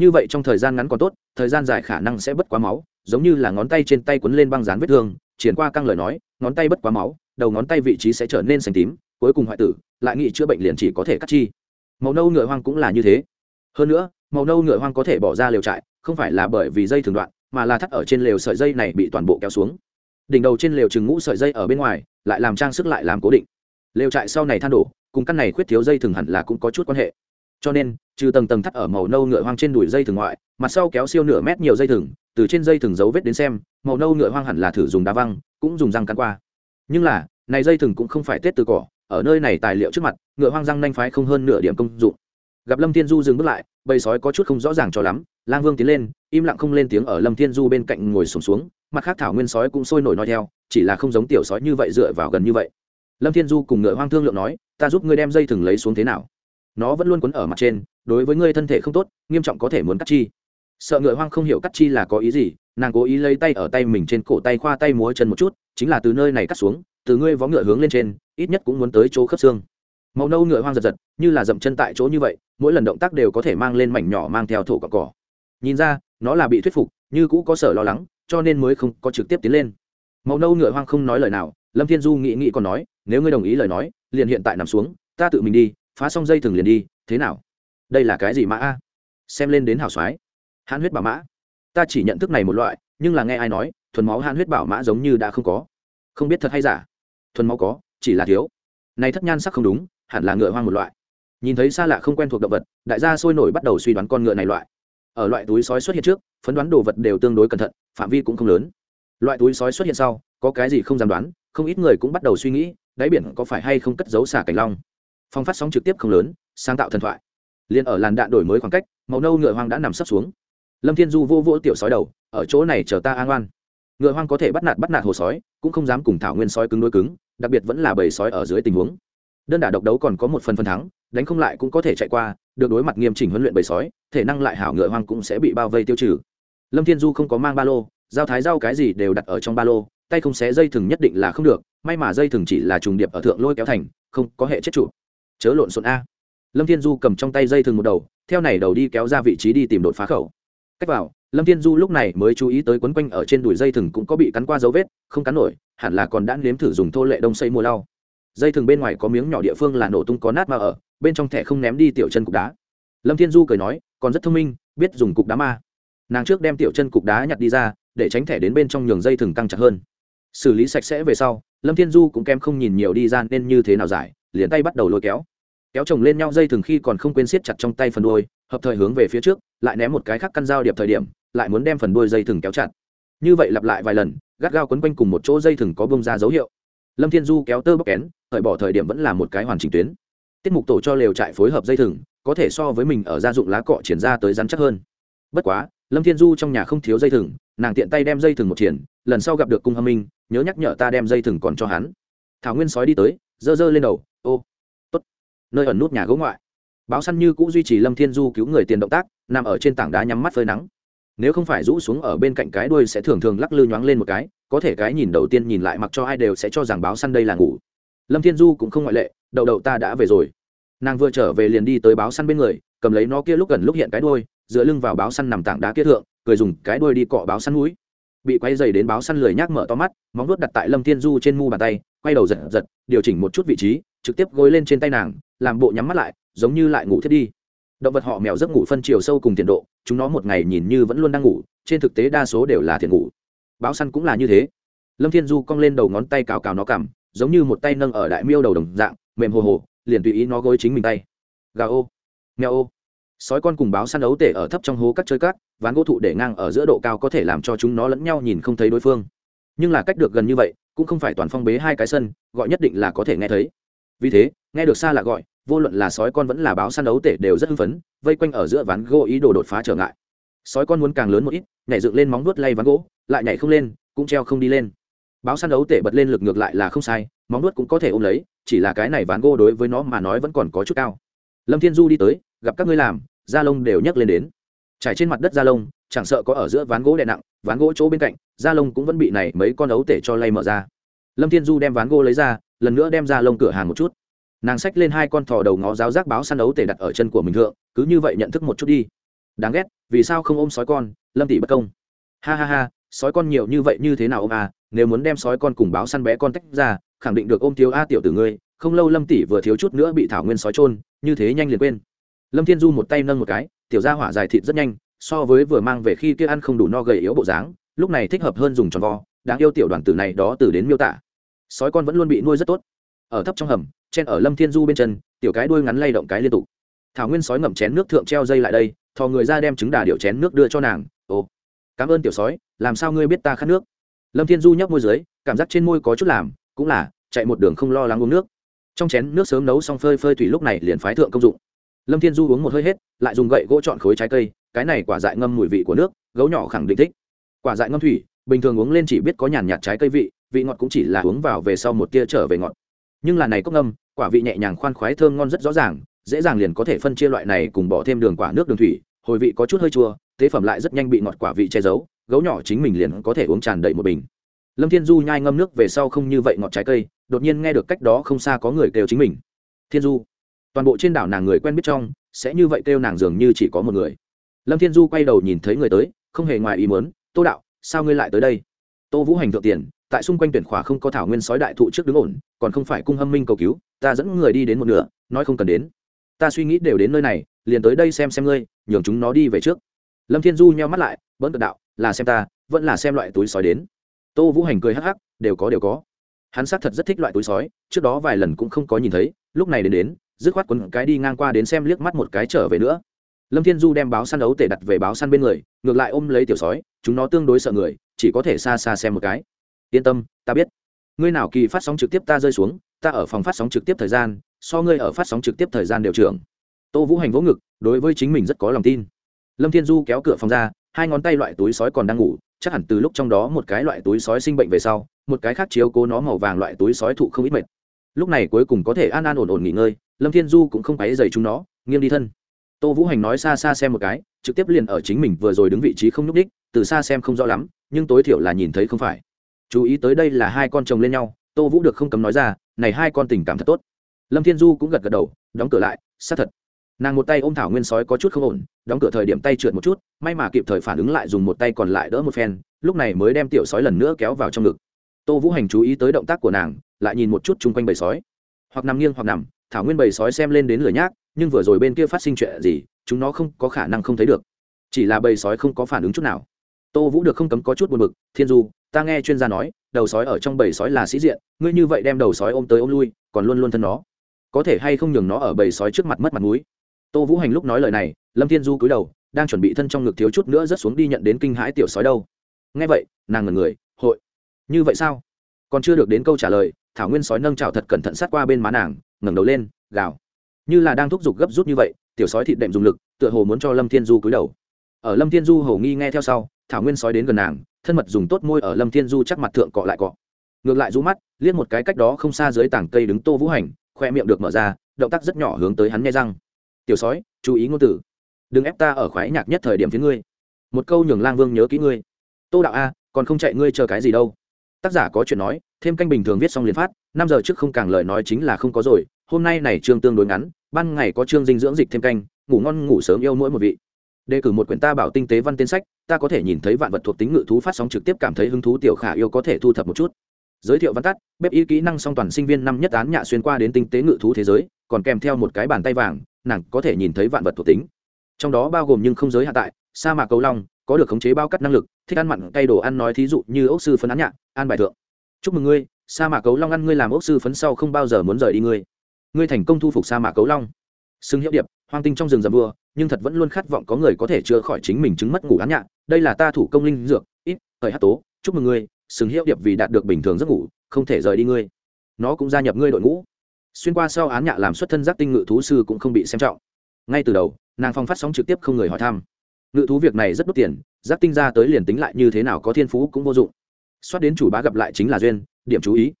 như vậy trong thời gian ngắn còn tốt, thời gian dài khả năng sẽ bất quá máu, giống như là ngón tay trên tay quấn lên băng dán vết thương, triển qua căng lời nói, ngón tay bất quá máu, đầu ngón tay vị trí sẽ trở nên xanh tím, cuối cùng hoại tử, lại nghị chữa bệnh liền chỉ có thể cắt chi. Màu nâu ngựa hoang cũng là như thế. Hơn nữa, màu nâu ngựa hoang có thể bỏ ra lều trại, không phải là bởi vì dây thường đoạn, mà là thắt ở trên lều sợi dây này bị toàn bộ kéo xuống. Đỉnh đầu trên lều chừng ngũ sợi dây ở bên ngoài, lại làm trang sức lại làm cố định. Lều trại sau này than đổ, cùng căn này khuyết thiếu dây thường hẳn là cũng có chút quan hệ cho nên trừ tầng tầng thắt ở màu nâu ngựa hoang trên đùi dây thừng ngoại mặt sau kéo siêu nửa mét nhiều dây thừng từ trên dây thừng dấu vết đến xem màu nâu ngựa hoang hẳn là thử dùng đá văng cũng dùng răng cắn qua. Nhưng là này dây thừng cũng không phải tết từ cỏ ở nơi này tài liệu trước mặt ngựa hoang răng nanh phái không hơn nửa điểm công dụng. Gặp lâm thiên du dừng bước lại bầy sói có chút không rõ ràng cho lắm lang vương tiến lên im lặng không lên tiếng ở lâm thiên du bên cạnh ngồi sùng xuống, xuống mặt khác thảo nguyên sói cũng sôi nổi nói theo chỉ là không giống tiểu sói như vậy dựa vào gần như vậy. Lâm thiên du cùng ngựa hoang thương lượng nói ta giúp ngươi đem dây thừng lấy xuống thế nào? Nó vẫn luôn quấn ở mặt trên, đối với ngươi thân thể không tốt, nghiêm trọng có thể muốn cắt chi. Sợ ngựa hoang không hiểu cắt chi là có ý gì, nàng cố ý lấy tay ở tay mình trên cổ tay khoa tay múa chân một chút, chính là từ nơi này cắt xuống, từ ngươi vó ngựa hướng lên trên, ít nhất cũng muốn tới chỗ khớp xương. Màu nâu ngựa hoang giật giật, như là dậm chân tại chỗ như vậy, mỗi lần động tác đều có thể mang lên mảnh nhỏ mang theo thổ cỏ cỏ. Nhìn ra, nó là bị thuyết phục, như cũ có sở lo lắng, cho nên mới không có trực tiếp tiến lên. Màu nâu ngựa hoang không nói lời nào, lâm thiên du nghĩ nghĩ còn nói, nếu ngươi đồng ý lời nói, liền hiện tại nằm xuống, ta tự mình đi phá xong dây thừng liền đi, thế nào? Đây là cái gì mã a? Xem lên đến hào soái hãn huyết bảo mã. Ta chỉ nhận thức này một loại, nhưng là nghe ai nói, thuần máu hãn huyết bảo mã giống như đã không có. Không biết thật hay giả. Thuần máu có, chỉ là thiếu. Này thất nhan sắc không đúng, hẳn là ngựa hoang một loại. Nhìn thấy xa lạ không quen thuộc động vật, đại gia sôi nổi bắt đầu suy đoán con ngựa này loại. Ở loại túi sói xuất hiện trước, phấn đoán đồ vật đều tương đối cẩn thận, phạm vi cũng không lớn. Loại túi sói xuất hiện sau, có cái gì không dám đoán, không ít người cũng bắt đầu suy nghĩ, đáy biển có phải hay không cất giấu xả cảnh long phong phát sóng trực tiếp không lớn, sáng tạo thần thoại. Liền ở làn đạn đổi mới khoảng cách, màu nâu ngựa hoang đã nằm sấp xuống. Lâm thiên du vô vỗ tiểu sói đầu, ở chỗ này chờ ta an oan. Ngựa hoang có thể bắt nạt bắt nạt hồ sói, cũng không dám cùng thảo nguyên sói cứng đối cứng, đặc biệt vẫn là bầy sói ở dưới tình huống. Đơn đả độc đấu còn có một phần phần thắng, đánh không lại cũng có thể chạy qua, được đối mặt nghiêm chỉnh huấn luyện bầy sói, thể năng lại hảo ngựa hoang cũng sẽ bị bao vây tiêu trừ. Lâm thiên du không có mang ba lô dao thái dao cái gì đều đặt ở trong ba lô, tay không xé dây thừng nhất định là không được, may mà dây thừng chỉ là trùng điệp ở thượng lôi kéo thành, không có hệ chết trụ chớ lộn xộn a. Lâm thiên du cầm trong tay dây thừng một đầu, theo này đầu đi kéo ra vị trí đi tìm đột phá khẩu. Cách vào, lâm thiên du lúc này mới chú ý tới quấn quanh ở trên đùi dây thừng cũng có bị cắn qua dấu vết, không cắn nổi, hẳn là còn đã nếm thử dùng thô lệ đông xây mua lau. Dây thừng bên ngoài có miếng nhỏ địa phương là nổ tung có nát mà ở, bên trong thẻ không ném đi tiểu chân cục đá. Lâm thiên du cười nói, còn rất thông minh, biết dùng cục đá ma. Nàng trước đem tiểu chân cục đá nhặt đi ra, để tránh thẻ đến bên trong nhường dây thừng căng chặt hơn. Xử lý sạch sẽ về sau, lâm thiên du cũng kém không nhìn nhiều đi ra nên như thế nào giải, liền tay bắt đầu lôi kéo kéo chồng lên nhau dây thường khi còn không quên siết chặt trong tay phần đuôi, hợp thời hướng về phía trước, lại ném một cái khác căn dao điệp thời điểm, lại muốn đem phần đuôi dây thừng kéo chặt. Như vậy lặp lại vài lần, gắt gao quấn quanh cùng một chỗ dây thừng có bông ra dấu hiệu. Lâm thiên du kéo tơ bóc kén, thời bỏ thời điểm vẫn là một cái hoàn chỉnh tuyến. Tiết mục tổ cho lều trại phối hợp dây thừng có thể so với mình ở gia dụng lá cọ triển ra tới rắn chắc hơn. Bất quá, lâm thiên du trong nhà không thiếu dây thừng nàng tiện tay đem dây thừng một triển, lần sau gặp được cung hâm minh, nhớ nhắc nhở ta đem dây thừng còn cho hắn. Thảo nguyên sói đi tới, giơ giơ lên đầu, ô nơi ẩn nút nhà gỗ ngoại. Báo săn như cũng duy trì lâm thiên du cứu người tiền động tác, nằm ở trên tảng đá nhắm mắt phơi nắng. Nếu không phải rũ xuống ở bên cạnh cái đuôi sẽ thường thường lắc lư nhoáng lên một cái, có thể cái nhìn đầu tiên nhìn lại mặc cho ai đều sẽ cho rằng báo săn đây là ngủ. Lâm thiên du cũng không ngoại lệ, đậu đậu ta đã về rồi. Nàng vừa trở về liền đi tới báo săn bên người, cầm lấy nó kia lúc gần lúc hiện cái đuôi, dựa lưng vào báo săn nằm tảng đá kia thượng, cười dùng cái đuôi đi cọ báo săn núi bị quay dày đến báo săn lười nhác mở to mắt, móng vuốt đặt tại lâm thiên du trên mu bàn tay, quay đầu giật giật, điều chỉnh một chút vị trí trực tiếp gối lên trên tay nàng, làm bộ nhắm mắt lại, giống như lại ngủ thiết đi. Động vật họ mèo giấc ngủ phân chiều sâu cùng tiền độ, chúng nó một ngày nhìn như vẫn luôn đang ngủ, trên thực tế đa số đều là thiền ngủ. Báo săn cũng là như thế. Lâm thiên du cong lên đầu ngón tay cào cào nó cằm, giống như một tay nâng ở đại miêu đầu đồng dạng, mềm hồ hồ, liền tùy ý nó gối chính mình tay. Gà ô, mèo ô. Sói con cùng báo săn ấu tể ở thấp trong hố cắt chơi cát, ván gỗ thụ để ngang ở giữa độ cao có thể làm cho chúng nó lẫn nhau nhìn không thấy đối phương. Nhưng là cách được gần như vậy, cũng không phải toàn phong bế hai cái sân, gọi nhất định là có thể nghe thấy vì thế, nghe được xa lạ gọi, vô luận là sói con vẫn là báo săn đấu tể đều rất hưng phấn, vây quanh ở giữa ván gỗ ý đồ đột phá trở ngại. Sói con muốn càng lớn một ít, nhảy dựng lên móng vuốt lay ván gỗ, lại nhảy không lên, cũng treo không đi lên. Báo săn đấu tể bật lên lực ngược lại là không sai, móng vuốt cũng có thể ôm lấy, chỉ là cái này ván gỗ đối với nó mà nói vẫn còn có chút cao. Lâm thiên du đi tới, gặp các ngươi làm, da lông đều nhấc lên đến. Trải trên mặt đất da lông, chẳng sợ có ở giữa ván gỗ đè nặng, ván gỗ chỗ bên cạnh, da lông cũng vẫn bị này mấy con ấu tể cho lay mở ra. Lâm thiên du đem ván gỗ lấy ra lần nữa đem ra lông cửa hàng một chút. Nàng xách lên hai con thò đầu ngó giáo giác báo săn ấu tể đặt ở chân của mình thượng, cứ như vậy nhận thức một chút đi. Đáng ghét, vì sao không ôm sói con, lâm tỷ bất công. Ha ha ha, sói con nhiều như vậy như thế nào ôm à nếu muốn đem sói con cùng báo săn bé con tách ra, khẳng định được ôm thiếu a tiểu tử ngươi, không lâu lâm tỷ vừa thiếu chút nữa bị thảo nguyên sói trôn như thế nhanh liền quên. Lâm thiên du một tay nâng một cái, tiểu ra hỏa dài thịt rất nhanh, so với vừa mang về khi kia ăn không đủ no gầy yếu bộ dáng, lúc này thích hợp hơn dùng tròn vo, đáng yêu tiểu đoàn tử này đó từ đến miêu tả sói con vẫn luôn bị nuôi rất tốt. Ở thấp trong hầm, chen ở lâm thiên du bên chân, tiểu cái đuôi ngắn lay động cái liên tục. Thảo nguyên sói ngậm chén nước thượng treo dây lại đây, thò người ra đem trứng đà điệu chén nước đưa cho nàng. Ồ, cảm ơn tiểu sói, làm sao ngươi biết ta khát nước? Lâm thiên du nhấp môi dưới, cảm giác trên môi có chút làm, cũng là, chạy một đường không lo lắng uống nước. Trong chén nước sớm nấu xong phơi phơi thủy lúc này liền phái thượng công dụng. Lâm thiên du uống một hơi hết, lại dùng gậy gỗ chọn khối trái cây, cái này quả dại ngâm mùi vị của nước, gấu nhỏ khẳng định thích. Quả dại ngâm thủy, bình thường uống lên chỉ biết có nhàn nhạt trái cây vị vị ngọt cũng chỉ là uống vào về sau một tia trở về ngọt. Nhưng là này cốc ngâm, quả vị nhẹ nhàng khoan khoái thơm ngon rất rõ ràng, dễ dàng liền có thể phân chia loại này cùng bỏ thêm đường quả nước đường thủy, hồi vị có chút hơi chua, tế phẩm lại rất nhanh bị ngọt quả vị che giấu, gấu nhỏ chính mình liền có thể uống tràn đầy một bình. Lâm thiên du nhai ngâm nước về sau không như vậy ngọt trái cây, đột nhiên nghe được cách đó không xa có người kêu chính mình. Thiên du, toàn bộ trên đảo nàng người quen biết trong, sẽ như vậy kêu nàng dường như chỉ có một người. Lâm thiên du quay đầu nhìn thấy người tới, không hề ngoài ý muốn, tô đạo, sao ngươi lại tới đây? Tô vũ hành thượng tiền tại xung quanh tuyển khỏa không có thảo nguyên sói đại thụ trước đứng ổn, còn không phải cung hâm minh cầu cứu, ta dẫn người đi đến một nửa, nói không cần đến. Ta suy nghĩ đều đến nơi này, liền tới đây xem xem ngươi, nhường chúng nó đi về trước. Lâm thiên du nheo mắt lại, vẫn cận đạo, là xem ta, vẫn là xem loại túi sói đến. Tô vũ hành cười hắc hắc, đều có đều có. Hắn xác thật rất thích loại túi sói, trước đó vài lần cũng không có nhìn thấy, lúc này đến đến, dứt khoát quấn cái đi ngang qua đến xem liếc mắt một cái trở về nữa. Lâm thiên du đem báo săn ấu tể đặt về báo săn bên người, ngược lại ôm lấy tiểu sói, chúng nó tương đối sợ người, chỉ có thể xa xa xem một cái yên tâm, ta biết. Ngươi nào kỳ phát sóng trực tiếp ta rơi xuống, ta ở phòng phát sóng trực tiếp thời gian, so ngươi ở phát sóng trực tiếp thời gian đều trưởng. Tô vũ hành vỗ ngực, đối với chính mình rất có lòng tin. Lâm thiên du kéo cửa phòng ra, hai ngón tay loại túi sói còn đang ngủ, chắc hẳn từ lúc trong đó một cái loại túi sói sinh bệnh về sau, một cái khác chiếu cố nó màu vàng loại túi sói thụ không ít mệt. Lúc này cuối cùng có thể an an ổn ổn nghỉ ngơi, lâm thiên du cũng không phải dày chúng nó, nghiêng đi thân. Tô vũ hành nói xa xa xem một cái, trực tiếp liền ở chính mình vừa rồi đứng vị trí không nhúc đích từ xa xem không rõ lắm, nhưng tối thiểu là nhìn thấy không phải chú ý tới đây là hai con chồng lên nhau, tô vũ được không cấm nói ra, này hai con tình cảm thật tốt. Lâm thiên du cũng gật gật đầu, đóng cửa lại, xác thật. Nàng một tay ôm thảo nguyên sói có chút không ổn, đóng cửa thời điểm tay trượt một chút, may mà kịp thời phản ứng lại dùng một tay còn lại đỡ một phen, lúc này mới đem tiểu sói lần nữa kéo vào trong ngực. Tô vũ hành chú ý tới động tác của nàng, lại nhìn một chút chung quanh bầy sói. Hoặc nằm nghiêng hoặc nằm, thảo nguyên bầy sói xem lên đến lửa nhác, nhưng vừa rồi bên kia phát sinh chuyện gì, chúng nó không có khả năng không thấy được. Chỉ là bầy sói không có phản ứng chút nào. Tô vũ được không cấm có chút buồn bực, thiên du ta nghe chuyên gia nói, đầu sói ở trong bầy sói là sĩ diện, ngươi như vậy đem đầu sói ôm tới ôm lui, còn luôn luôn thân nó. Có thể hay không nhường nó ở bầy sói trước mặt mất mặt mũi. Tô vũ hành lúc nói lời này, lâm thiên du cúi đầu, đang chuẩn bị thân trong ngực thiếu chút nữa rớt xuống đi nhận đến kinh hãi tiểu sói đâu. Nghe vậy, nàng ngần người, hội, như vậy sao? Còn chưa được đến câu trả lời, thảo nguyên sói nâng trào thật cẩn thận sát qua bên má nàng, ngẩng đầu lên, gào. Như là đang thúc giục gấp rút như vậy, tiểu sói thịt đệm dùng lực, tựa hồ muốn cho lâm thiên du cúi đầu ở lâm thiên du hầu nghi nghe theo sau, thảo nguyên sói đến gần nàng, thân mật dùng tốt môi ở lâm thiên du chắc mặt thượng cọ lại cọ. Ngược lại rú mắt, liếc một cái cách đó không xa dưới tảng cây đứng tô vũ hành, khoe miệng được mở ra, động tác rất nhỏ hướng tới hắn nghe răng. Tiểu sói, chú ý ngôn tử đừng ép ta ở khoái nhạc nhất thời điểm phía ngươi. Một câu nhường lang vương nhớ kỹ ngươi. Tô đạo a, còn không chạy ngươi chờ cái gì đâu. Tác giả có chuyện nói, thêm canh bình thường viết xong liền phát, năm giờ trước không càng lời nói chính là không có rồi, hôm nay này chương tương đối ngắn, ban ngày có chương dinh dưỡng dịch thêm canh, ngủ ngon ngủ sớm yêu mỗi một vị đề cử một quyển ta bảo tinh tế văn tên sách, ta có thể nhìn thấy vạn vật thuộc tính ngự thú phát sóng trực tiếp cảm thấy hứng thú, tiểu khả yêu có thể thu thập một chút. Giới thiệu văn tắt, bếp y kỹ năng song toàn sinh viên năm nhất án nhạ xuyên qua đến tinh tế ngự thú thế giới, còn kèm theo một cái bàn tay vàng, nàng có thể nhìn thấy vạn vật thuộc tính. Trong đó bao gồm nhưng không giới hạn tại, sa mạc cầu long, có được khống chế bao cắt năng lực, thích ăn mặn, cay đồ ăn nói thí dụ như ốc sư phấn án nhạ, an bài thượng. Chúc mừng ngươi, sa mạc cấu long ăn ngươi làm ốc sư phấn sau không bao giờ muốn rời đi ngươi. Ngươi thành công thu phục sa mạc cấu long. Xưng hiệu điệp hoang tinh trong rừng rậm vua, nhưng thật vẫn luôn khát vọng có người có thể chữa khỏi chính mình chứng mất ngủ án nhạ. Đây là ta thủ công linh dược, ít, thời hát tố. Chúc mừng ngươi xứng hiệu điệp vì đạt được bình thường giấc ngủ, không thể rời đi ngươi. Nó cũng gia nhập ngươi đội ngũ. Xuyên qua sau án nhạ làm xuất thân giác tinh ngự thú sư cũng không bị xem trọng. Ngay từ đầu, nàng phong phát sóng trực tiếp không người hỏi thăm. Ngự thú việc này rất đốt tiền, giác tinh ra tới liền tính lại như thế nào có thiên phú cũng vô dụng. Xoát đến chủ bá gặp lại chính là duyên, điểm chú ý.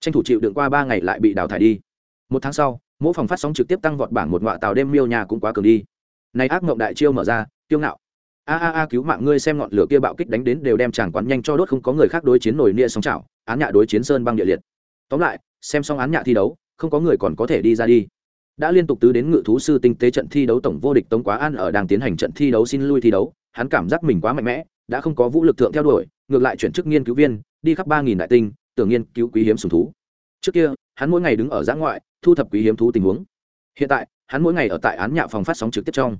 Tranh thủ chịu đựng qua ba ngày lại bị đào thải đi. Một tháng sau mỗi phòng phát sóng trực tiếp tăng vọt bảng một ngọa tàu đêm miêu nhà cũng quá cường đi. Này ác mộng đại chiêu mở ra, kiêu ngạo. A a a, cứu mạng ngươi xem ngọn lửa kia bạo kích đánh đến đều đem chàng quán nhanh cho đốt, không có người khác đối chiến nổi nia sóng chảo, án nhạ đối chiến sơn băng địa liệt. Tóm lại, xem xong án nhạ thi đấu, không có người còn có thể đi ra đi. Đã liên tục tứ đến ngự thú sư tinh tế trận thi đấu tổng vô địch tống quá an ở đang tiến hành trận thi đấu xin lui thi đấu, hắn cảm giác mình quá mạnh mẽ, đã không có vũ lực thượng theo đuổi, ngược lại chuyển chức nghiên cứu viên, đi khắp ba nghìn đại tinh, tưởng nghiên cứu quý hiếm sùng thú. Trước kia hắn mỗi ngày đứng ở giã ngoại, thu thập quý hiếm thú tình huống. Hiện tại, hắn mỗi ngày ở tại án nhạ phòng phát sóng trực tiếp trong.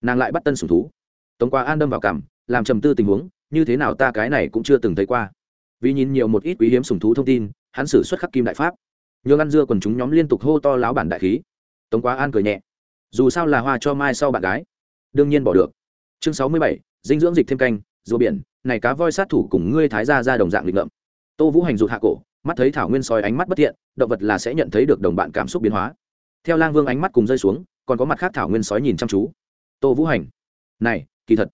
Nàng lại bắt tân sùng thú. Tống quá an đâm vào cảm, làm trầm tư tình huống, như thế nào ta cái này cũng chưa từng thấy qua. Vì nhìn nhiều một ít quý hiếm sùng thú thông tin, hắn xử xuất khắc kim đại pháp. Nhường ăn dưa quần chúng nhóm liên tục hô to láo bản đại khí. Tống quá an cười nhẹ. Dù sao là hoa cho mai sau bạn gái. Đương nhiên bỏ được. Chương sáu mươi bảy, dinh dưỡng dịch thêm canh, rùa biển, này cá voi sát thủ cùng ngươi thái ra ra đồng dạng lịch ngậm tô vũ hành rụt hạ cổ mắt thấy thảo nguyên soi ánh mắt bất thiện, động vật là sẽ nhận thấy được đồng bạn cảm xúc biến hóa. Theo lang vương ánh mắt cùng rơi xuống, còn có mặt khác thảo nguyên sói nhìn chăm chú. Tô vũ hành, này, kỳ thật,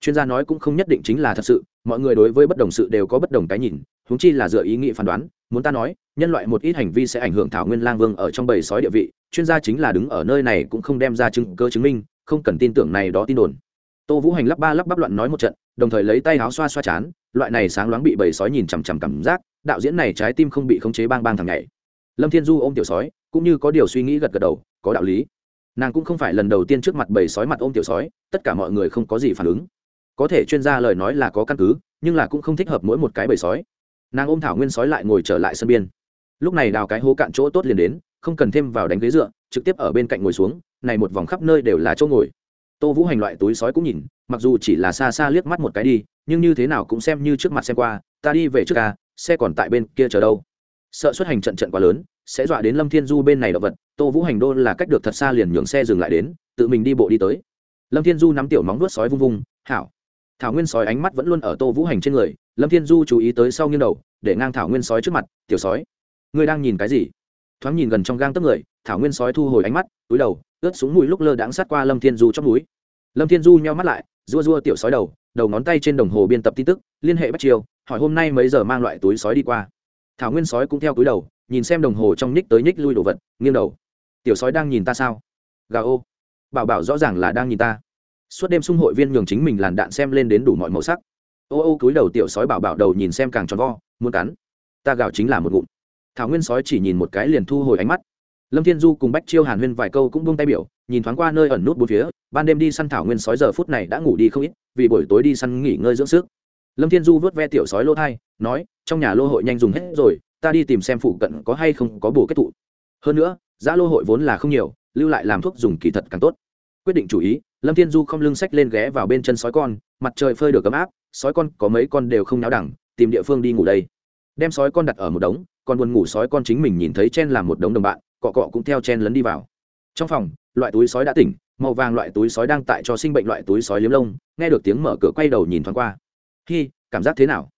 chuyên gia nói cũng không nhất định chính là thật sự, mọi người đối với bất đồng sự đều có bất đồng cái nhìn húng chi là dựa ý nghĩ phán đoán, muốn ta nói, nhân loại một ít hành vi sẽ ảnh hưởng thảo nguyên lang vương ở trong bầy sói địa vị, chuyên gia chính là đứng ở nơi này cũng không đem ra chứng cơ chứng minh, không cần tin tưởng này đó tin đồn tô vũ hành lắp ba lắp bắp loạn nói một trận, đồng thời lấy tay áo xoa xoa chán, loại này sáng loáng bị bầy sói nhìn chằm chằm cảm giác, đạo diễn này trái tim không bị khống chế bang bang thằng nhảy. Lâm thiên du ôm tiểu sói, cũng như có điều suy nghĩ gật gật đầu, có đạo lý. Nàng cũng không phải lần đầu tiên trước mặt bầy sói mặt ôm tiểu sói, tất cả mọi người không có gì phản ứng. Có thể chuyên gia lời nói là có căn cứ, nhưng là cũng không thích hợp mỗi một cái bầy sói. Nàng ôm thảo nguyên sói lại ngồi trở lại sân biên. Lúc này đào cái hố cạn chỗ tốt liền đến, không cần thêm vào đánh ghế dựa, trực tiếp ở bên cạnh ngồi xuống, này một vòng khắp nơi đều là chỗ ngồi tô vũ hành loại túi sói cũng nhìn, mặc dù chỉ là xa xa liếc mắt một cái đi, nhưng như thế nào cũng xem như trước mặt xem qua, ta đi về trước ca, xe còn tại bên kia chờ đâu. Sợ xuất hành trận trận quá lớn, sẽ dọa đến lâm thiên du bên này động vật, tô vũ hành đô là cách được thật xa liền nhường xe dừng lại đến, tự mình đi bộ đi tới. Lâm thiên du nắm tiểu móng vuốt sói vung vung hảo thảo nguyên sói ánh mắt vẫn luôn ở tô vũ hành trên người, lâm thiên du chú ý tới sau nghiêng đầu, để ngang thảo nguyên sói trước mặt, tiểu sói, ngươi đang nhìn cái gì? Thoáng nhìn gần trong gang tấc người, thảo nguyên sói thu hồi ánh mắt, túi đầu, ướt xuống mũi lúc lơ đãng sát qua lâm thiên du trong núi lâm thiên du nheo mắt lại, rua rua tiểu sói đầu đầu ngón tay trên đồng hồ biên tập tin tức, liên hệ bắt chiều hỏi hôm nay mấy giờ mang loại túi sói đi qua. Thảo nguyên sói cũng theo túi đầu, nhìn xem đồng hồ trong nhích tới nhích lui đồ vật, nghiêng đầu. Tiểu sói đang nhìn ta sao? Gà ô. Bảo bảo rõ ràng là đang nhìn ta. Suốt đêm sung hội viên nhường chính mình làn đạn xem lên đến đủ mọi màu sắc. Ô ô cúi đầu tiểu sói bảo bảo đầu nhìn xem càng tròn vo, muốn cắn. Ta gào chính là một ngụm thảo nguyên sói chỉ nhìn một cái liền thu hồi ánh mắt. Lâm thiên du cùng bách chiêu hàn huyên vài câu cũng buông tay biểu, nhìn thoáng qua nơi ẩn nút bốn phía, ban đêm đi săn thảo nguyên sói giờ phút này đã ngủ đi không ít, vì buổi tối đi săn nghỉ ngơi dưỡng sức. Lâm thiên du vớt ve tiểu sói lô thai, nói, trong nhà lô hội nhanh dùng hết rồi, ta đi tìm xem phụ cận có hay không có bổ kết thụ. Hơn nữa, giá lô hội vốn là không nhiều, lưu lại làm thuốc dùng kỳ thật càng tốt. Quyết định chủ ý, lâm thiên du không lưng sách lên ghé vào bên chân sói con, mặt trời phơi được ấm áp, sói con có mấy con đều không náo đẳng, tìm địa phương đi ngủ đây. Đem sói con đặt ở một đống còn buồn ngủ sói con chính mình nhìn thấy chen làm một đống đồng bạn cọ cọ cũng theo chen lấn đi vào. Trong phòng loại túi sói đã tỉnh màu vàng loại túi sói đang tại cho sinh bệnh loại túi sói liếm lông nghe được tiếng mở cửa quay đầu nhìn thoáng qua. Hi cảm giác thế nào?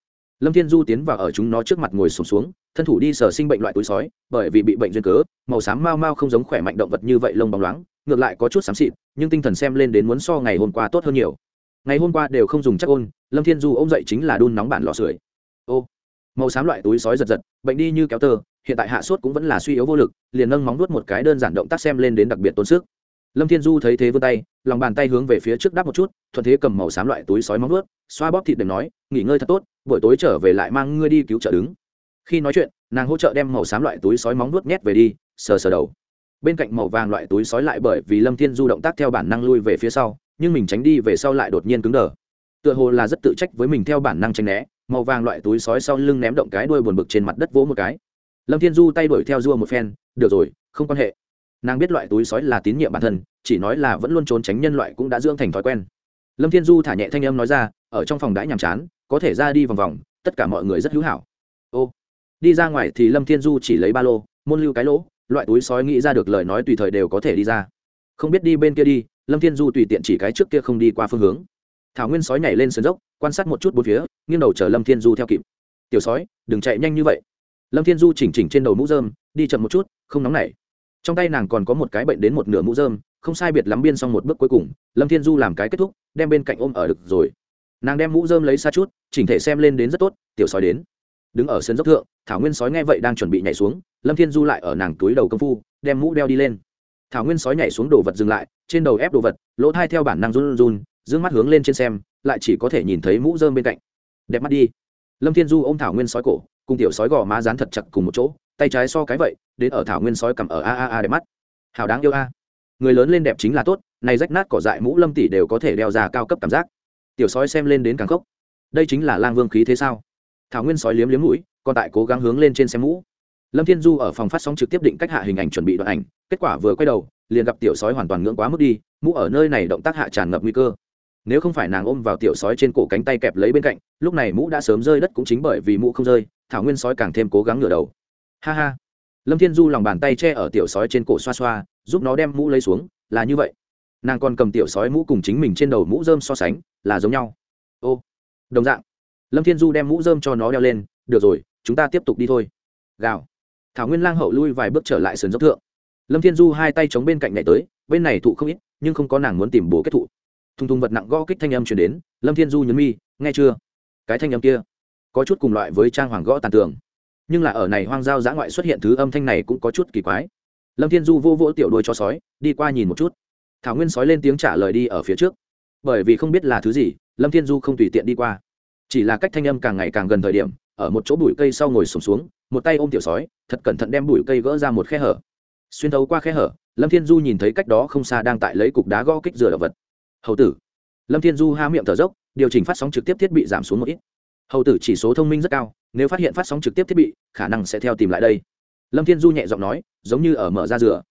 Lâm thiên du tiến vào ở chúng nó trước mặt ngồi sụp xuống, xuống thân thủ đi sờ sinh bệnh loại túi sói bởi vì bị bệnh duyên cớ màu xám mau mau không giống khỏe mạnh động vật như vậy lông bóng loáng ngược lại có chút xám xịt nhưng tinh thần xem lên đến muốn so ngày hôm qua tốt hơn nhiều. Ngày hôm qua đều không dùng chắc ôn lâm thiên du ôm dậy chính là đun nóng bản lò sưởi. Ô màu xám loại túi sói giật giật bệnh đi như kéo tơ hiện tại hạ sốt cũng vẫn là suy yếu vô lực liền nâng móng nuốt một cái đơn giản động tác xem lên đến đặc biệt tốn sức. Lâm thiên du thấy thế vươn tay lòng bàn tay hướng về phía trước đắp một chút thuận thế cầm màu xám loại túi sói móng nuốt, xoa bóp thịt đệm nói nghỉ ngơi thật tốt buổi tối trở về lại mang ngươi đi cứu trợ đứng. Khi nói chuyện nàng hỗ trợ đem màu xám loại túi sói móng nuốt nhét về đi sờ sờ đầu. Bên cạnh màu vàng loại túi sói lại bởi vì lâm thiên du động tác theo bản năng lui về phía sau nhưng mình tránh đi về sau lại đột nhiên cứng đờ. Tựa hồ là rất tự trách với mình theo bản năng tránh né màu vàng loại túi sói sau lưng ném động cái đuôi buồn bực trên mặt đất vỗ một cái. Lâm thiên du tay đuổi theo dua một phen, được rồi, không quan hệ. Nàng biết loại túi sói là tín nhiệm bản thân, chỉ nói là vẫn luôn trốn tránh nhân loại cũng đã dưỡng thành thói quen. Lâm thiên du thả nhẹ thanh âm nói ra, ở trong phòng đãi nhàm chán, có thể ra đi vòng vòng, tất cả mọi người rất hữu hảo. Ô. Đi ra ngoài thì lâm thiên du chỉ lấy ba lô, môn lưu cái lỗ, loại túi sói nghĩ ra được lời nói tùy thời đều có thể đi ra. Không biết đi bên kia đi, lâm thiên du tùy tiện chỉ cái trước kia không đi qua phương hướng thảo nguyên sói nhảy lên sườn dốc, quan sát một chút bốn phía, nghiêng đầu chờ lâm thiên du theo kịp. Tiểu sói, đừng chạy nhanh như vậy. Lâm thiên du chỉnh chỉnh trên đầu mũ dơm đi chậm một chút, không nóng nảy. Trong tay nàng còn có một cái bệnh đến một nửa mũ dơm không sai biệt lắm biên xong một bước cuối cùng, lâm thiên du làm cái kết thúc, đem bên cạnh ôm ở được rồi. Nàng đem mũ dơm lấy xa chút, chỉnh thể xem lên đến rất tốt, tiểu sói đến. Đứng ở sân dốc thượng, thảo nguyên sói nghe vậy đang chuẩn bị nhảy xuống, lâm thiên du lại ở nàng túi đầu công phu, đem mũ đeo đi lên. Thảo nguyên sói nhảy xuống đồ vật dừng lại, trên đầu ép đồ vật, lỗ thai theo bản năng run run d mắt hướng lên trên xem, lại chỉ có thể nhìn thấy mũ dơm bên cạnh. Đẹp mắt đi. Lâm thiên du ôm thảo nguyên sói cổ, cùng tiểu sói gò má dán thật chặt cùng một chỗ, tay trái so cái vậy, đến ở thảo nguyên sói cầm ở a a a đẹp mắt. Hào đáng yêu a. Người lớn lên đẹp chính là tốt, này rách nát cỏ dại mũ lâm tỷ đều có thể đeo ra cao cấp cảm giác. Tiểu sói xem lên đến càng khốc. Đây chính là lang vương khí thế sao? Thảo nguyên sói liếm liếm mũi, còn tại cố gắng hướng lên trên xem mũ. Lâm thiên du ở phòng phát sóng trực tiếp định cách hạ hình ảnh chuẩn bị đoạn ảnh, kết quả vừa quay đầu, liền gặp tiểu sói hoàn toàn ngưỡng quá mức đi, mũ ở nơi này động tác hạ tràn ngập nguy cơ nếu không phải nàng ôm vào tiểu sói trên cổ cánh tay kẹp lấy bên cạnh, lúc này mũ đã sớm rơi đất cũng chính bởi vì mũ không rơi, thảo nguyên sói càng thêm cố gắng ngửa đầu. Ha ha. Lâm thiên du lòng bàn tay che ở tiểu sói trên cổ xoa xoa, giúp nó đem mũ lấy xuống, là như vậy. Nàng còn cầm tiểu sói mũ cùng chính mình trên đầu mũ dơm so sánh, là giống nhau. Ô, đồng dạng. Lâm thiên du đem mũ dơm cho nó đeo lên, được rồi, chúng ta tiếp tục đi thôi. Gào. Thảo nguyên lang hậu lui vài bước trở lại sườn dốc thượng. Lâm thiên du hai tay chống bên cạnh nhảy tới, bên này thụ không ít, nhưng không có nàng muốn tìm bố kết thụ thùng thùng vật nặng gõ kích thanh âm chuyển đến lâm thiên du nhấn mi nghe chưa? Cái thanh âm kia có chút cùng loại với trang hoàng gõ tàn tường nhưng là ở này hoang giao giã ngoại xuất hiện thứ âm thanh này cũng có chút kỳ quái. Lâm thiên du vô vỗ tiểu đuôi cho sói đi qua nhìn một chút. Thảo nguyên sói lên tiếng trả lời đi ở phía trước. Bởi vì không biết là thứ gì lâm thiên du không tùy tiện đi qua. Chỉ là cách thanh âm càng ngày càng gần thời điểm ở một chỗ bụi cây sau ngồi sùng xuống, xuống một tay ôm tiểu sói thật cẩn thận đem bụi cây gỡ ra một khe hở. Xuyên thấu qua khe hở lâm thiên du nhìn thấy cách đó không xa đang tại lấy cục đá gõ kích rửa động vật hầu tử. Lâm thiên du ha miệng thở dốc, điều chỉnh phát sóng trực tiếp thiết bị giảm xuống một ít. Hầu tử chỉ số thông minh rất cao, nếu phát hiện phát sóng trực tiếp thiết bị, khả năng sẽ theo tìm lại đây. Lâm thiên du nhẹ giọng nói, giống như ở mở ra rửa.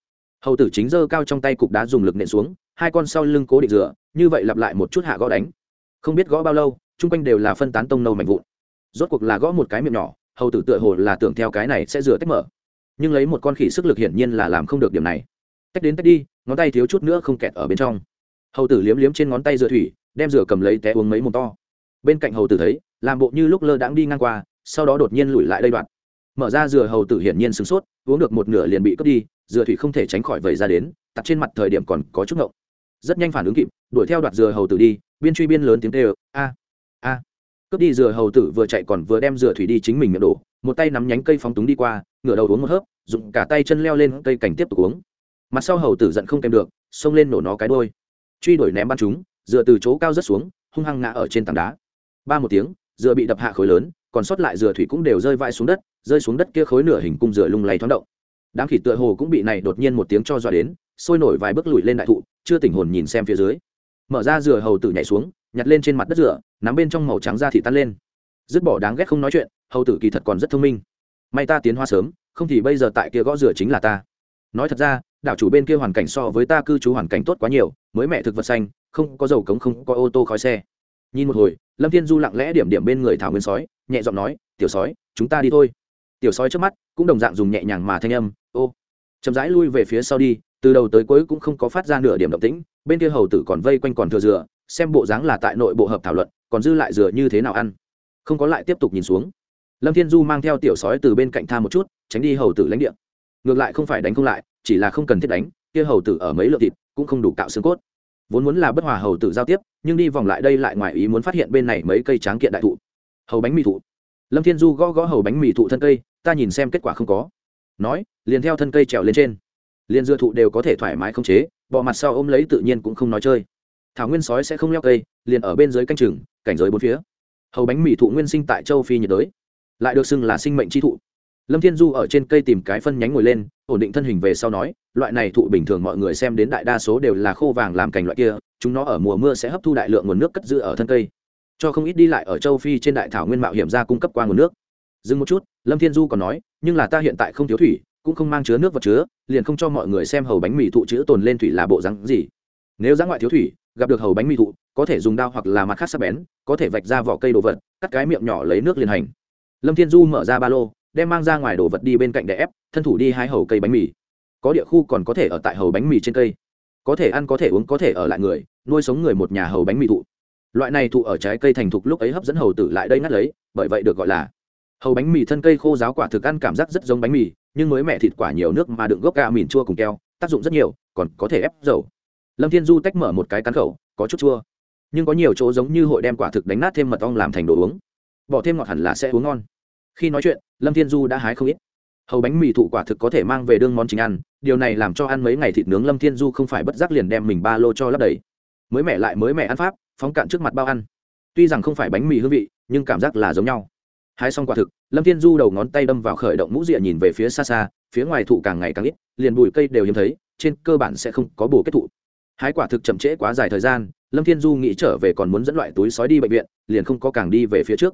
Hầu tử chính dơ cao trong tay cục đá dùng lực nện xuống, hai con sau lưng cố định rửa, như vậy lặp lại một chút hạ gõ đánh. Không biết gõ bao lâu, chung quanh đều là phân tán tông nâu mạnh vụn. Rốt cuộc là gõ một cái miệng nhỏ, hầu tử tựa hồ là tưởng theo cái này sẽ rửa tách mở. Nhưng lấy một con khỉ sức lực hiển nhiên là làm không được điểm này. Tách đến tách đi, ngón tay thiếu chút nữa không kẹt ở bên trong hầu tử liếm liếm trên ngón tay rửa thủy, đem rửa cầm lấy té uống mấy mồm to. Bên cạnh hầu tử thấy, làm bộ như lúc lơ đãng đi ngang qua, sau đó đột nhiên lùi lại đây đoạn. Mở ra rửa hầu tử hiển nhiên sửng sốt, uống được một nửa liền bị cướp đi rửa thủy không thể tránh khỏi vẩy ra đến tặt trên mặt thời điểm còn có chút ngộng. Rất nhanh phản ứng kịp, đuổi theo đoạt dừa hầu tử đi, biên truy biên lớn tiếng tê a a. Cướp đi dừa hầu tử vừa chạy còn vừa đem dừa thủy đi chính mình miệng đổ, một tay nắm nhánh cây phóng túng đi qua, ngửa đầu uống một hớp, dùng cả tay chân leo lên cây cảnh tiếp tục uống. Mặt sau hầu tử giận không kèm được, xông lên nổ nó cái đôi truy đuổi ném bắn chúng, dựa từ chỗ cao rất xuống, hung hăng ngã ở trên tảng đá. Ba một tiếng dựa bị đập hạ khối lớn, còn sót lại dựa thủy cũng đều rơi vãi xuống đất, rơi xuống đất kia khối nửa hình cung dựa lung lay thoáng động. Đám khỉ tựa hồ cũng bị này đột nhiên một tiếng cho dọa đến, sôi nổi vài bước lùi lên đại thụ, chưa tỉnh hồn nhìn xem phía dưới. Mở ra dừa hầu tử nhảy xuống, nhặt lên trên mặt đất dừa, nắm bên trong màu trắng ra thì tan lên. Dứt bỏ đáng ghét không nói chuyện, hầu tử kỳ thật còn rất thông minh. May ta tiến hoa sớm, không thì bây giờ tại kia gõ dừa chính là ta. Nói thật ra đảo chủ bên kia hoàn cảnh so với ta cư trú hoàn cảnh tốt quá nhiều, mới mẹ thực vật xanh, không có dầu cống, không có ô tô, khói xe. Nhìn một hồi, lâm thiên du lặng lẽ điểm điểm bên người thảo nguyên sói, nhẹ giọng nói, tiểu sói, chúng ta đi thôi. Tiểu sói trước mắt, cũng đồng dạng dùng nhẹ nhàng mà thanh âm, ô. Chậm rãi lui về phía sau đi, từ đầu tới cuối cũng không có phát ra nửa điểm động tĩnh, bên kia hầu tử còn vây quanh còn thừa dừa, xem bộ dáng là tại nội bộ hợp thảo luận, còn dư lại dừa như thế nào ăn. Không có lại tiếp tục nhìn xuống. Lâm thiên du mang theo tiểu sói từ bên cạnh tha một chút, tránh đi hầu tử lãnh địa. Ngược lại không phải đánh không lại chỉ là không cần thiết đánh, kia hầu tử ở mấy lượng thịt cũng không đủ cạo xương cốt. Vốn muốn là bất hòa hầu tử giao tiếp, nhưng đi vòng lại đây lại ngoài ý muốn phát hiện bên này mấy cây tráng kiện đại thụ. Hầu bánh mì thụ. Lâm thiên du gõ gõ hầu bánh mì thụ thân cây, ta nhìn xem kết quả không có. Nói, liền theo thân cây trèo lên trên. Liền dưa thụ đều có thể thoải mái không chế bọ mặt sau ôm lấy tự nhiên cũng không nói chơi. Thảo nguyên sói sẽ không leo cây, liền ở bên dưới canh chừng, cảnh giới bốn phía. Hầu bánh mì thụ nguyên sinh tại châu phi nhiệt đới, lại được xưng là sinh mệnh tri thụ lâm thiên du ở trên cây tìm cái phân nhánh ngồi lên, ổn định thân hình về sau nói, loại này thụ bình thường mọi người xem đến đại đa số đều là khô vàng làm cành loại kia, chúng nó ở mùa mưa sẽ hấp thu đại lượng nguồn nước cất giữ ở thân cây. Cho không ít đi lại ở châu phi trên đại thảo nguyên mạo hiểm ra cung cấp qua nguồn nước. Dừng một chút, lâm thiên du còn nói, nhưng là ta hiện tại không thiếu thủy, cũng không mang chứa nước vật chứa, liền không cho mọi người xem hầu bánh mì thụ chữ tồn lên thủy là bộ rắn gì. Nếu giã ngoại thiếu thủy, gặp được hầu bánh mì thụ, có thể dùng dao hoặc là mặt khác sắc bén, có thể vạch ra vỏ cây đồ vật, cắt cái miệng nhỏ lấy nước liền hành. Lâm thiên du mở ra ba lô đem mang ra ngoài đồ vật đi bên cạnh để ép, thân thủ đi hai hầu cây bánh mì. Có địa khu còn có thể ở tại hầu bánh mì trên cây. Có thể ăn, có thể uống, có thể ở lại người, nuôi sống người một nhà hầu bánh mì thụ. Loại này thụ ở trái cây thành thục lúc ấy hấp dẫn hầu tử lại đây ngắt lấy, bởi vậy được gọi là hầu bánh mì thân cây khô giáo quả thực ăn cảm giác rất giống bánh mì, nhưng mới mẹ thịt quả nhiều nước mà đựng gốc gà mìn chua cùng keo, tác dụng rất nhiều, còn có thể ép dầu. Lâm thiên du tách mở một cái cắn khẩu, có chút chua. Nhưng có nhiều chỗ giống như hội đem quả thực đánh nát thêm mật ong làm thành đồ uống. Bỏ thêm ngọt hẳn là sẽ uống ngon khi nói chuyện, lâm thiên du đã hái không ít. Hầu bánh mì thụ quả thực có thể mang về đương món chính ăn, điều này làm cho ăn mấy ngày thịt nướng lâm thiên du không phải bất giác liền đem mình ba lô cho lấp đầy. Mới mẹ lại mới mẹ ăn pháp, phóng cạn trước mặt bao ăn. Tuy rằng không phải bánh mì hương vị, nhưng cảm giác là giống nhau. Hái xong quả thực, lâm thiên du đầu ngón tay đâm vào khởi động mũ rịa nhìn về phía xa xa, phía ngoài thụ càng ngày càng ít, liền bụi cây đều hiếm thấy, trên cơ bản sẽ không có bổ kết thụ. Hái quả thực chậm trễ quá dài thời gian, lâm thiên du nghĩ trở về còn muốn dẫn loại túi sói đi bệnh viện, liền không có càng đi về phía trước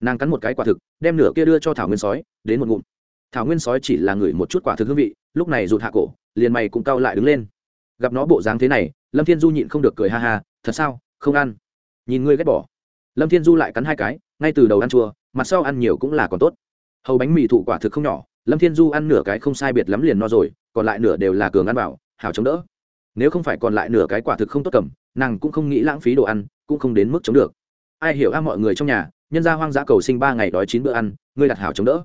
nàng cắn một cái quả thực, đem nửa kia đưa cho thảo nguyên sói, đến một ngụm. Thảo nguyên sói chỉ là ngửi một chút quả thực hương vị, lúc này rụt hạ cổ, liền mày cũng cau lại đứng lên. Gặp nó bộ dáng thế này, lâm thiên du nhịn không được cười ha ha, thật sao? Không ăn. Nhìn ngươi ghét bỏ. Lâm thiên du lại cắn hai cái, ngay từ đầu ăn chua, mặt sau ăn nhiều cũng là còn tốt. Hầu bánh mì thụ quả thực không nhỏ, lâm thiên du ăn nửa cái không sai biệt lắm liền no rồi, còn lại nửa đều là cường ăn bảo hào chống đỡ. Nếu không phải còn lại nửa cái quả thực không tốt cầm, nàng cũng không nghĩ lãng phí đồ ăn, cũng không đến mức chống được. Ai hiểu a mọi người trong nhà nhân gia hoang dã cầu sinh ba ngày đói chín bữa ăn, ngươi đặt hảo chống đỡ.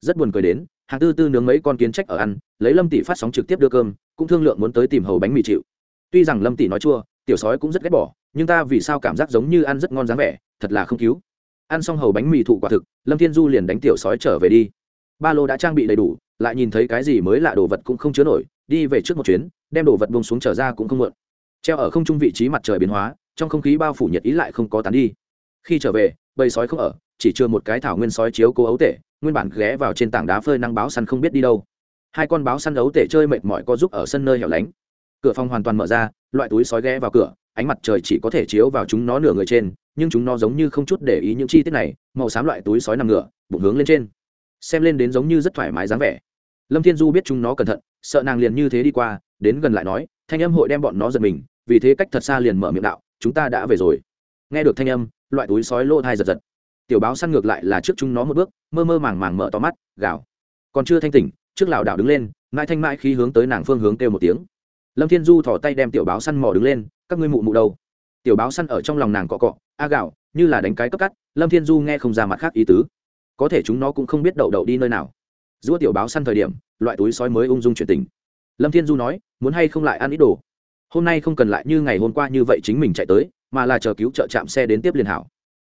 Rất buồn cười đến, hàng tư tư nướng mấy con kiến trách ở ăn, lấy lâm tỷ phát sóng trực tiếp đưa cơm, cũng thương lượng muốn tới tìm hầu bánh mì chịu. Tuy rằng lâm tỷ nói chua, tiểu sói cũng rất ghét bỏ, nhưng ta vì sao cảm giác giống như ăn rất ngon dáng vẻ, thật là không cứu. Ăn xong hầu bánh mì thụ quả thực, lâm thiên du liền đánh tiểu sói trở về đi. Ba lô đã trang bị đầy đủ, lại nhìn thấy cái gì mới lạ đồ vật cũng không chứa nổi, đi về trước một chuyến, đem đồ vật bông xuống trở ra cũng không mượn. Treo ở không trung vị trí mặt trời biến hóa, trong không khí bao phủ nhiệt ý lại không có tán đi. Khi trở về bầy sói không ở, chỉ chưa một cái thảo nguyên sói chiếu cố ấu tể, nguyên bản ghé vào trên tảng đá phơi năng báo săn không biết đi đâu. Hai con báo săn ấu tể chơi mệt mỏi có giúp ở sân nơi hẻo lánh. Cửa phòng hoàn toàn mở ra, loại túi sói ghé vào cửa, ánh mặt trời chỉ có thể chiếu vào chúng nó nửa người trên, nhưng chúng nó giống như không chút để ý những chi tiết này, màu xám loại túi sói nằm ngửa, bụng hướng lên trên. Xem lên đến giống như rất thoải mái dáng vẻ. Lâm thiên du biết chúng nó cẩn thận, sợ nàng liền như thế đi qua, đến gần lại nói, thanh âm hội đem bọn nó giật mình, vì thế cách thật xa liền mở miệng đạo, chúng ta đã về rồi. Nghe được thanh âm loại túi sói lô thai giật giật. Tiểu báo săn ngược lại là trước chúng nó một bước, mơ mơ màng màng mở to mắt, gào. Còn chưa thanh tỉnh, trước lảo đảo đứng lên, mãi thanh mãi khi hướng tới nàng phương hướng kêu một tiếng. Lâm thiên du thỏ tay đem tiểu báo săn mò đứng lên, các ngươi mụ mụ đâu? Tiểu báo săn ở trong lòng nàng cọ cọ, a gạo như là đánh cái cấp cắt, lâm thiên du nghe không ra mặt khác ý tứ. Có thể chúng nó cũng không biết đậu đậu đi nơi nào. Giữa tiểu báo săn thời điểm, loại túi sói mới ung dung chuyển tình lâm thiên du nói, muốn hay không lại ăn ít đồ? Hôm nay không cần lại như ngày hôm qua như vậy chính mình chạy tới mà là chờ cứu trợ chạm xe đến tiếp liền hảo.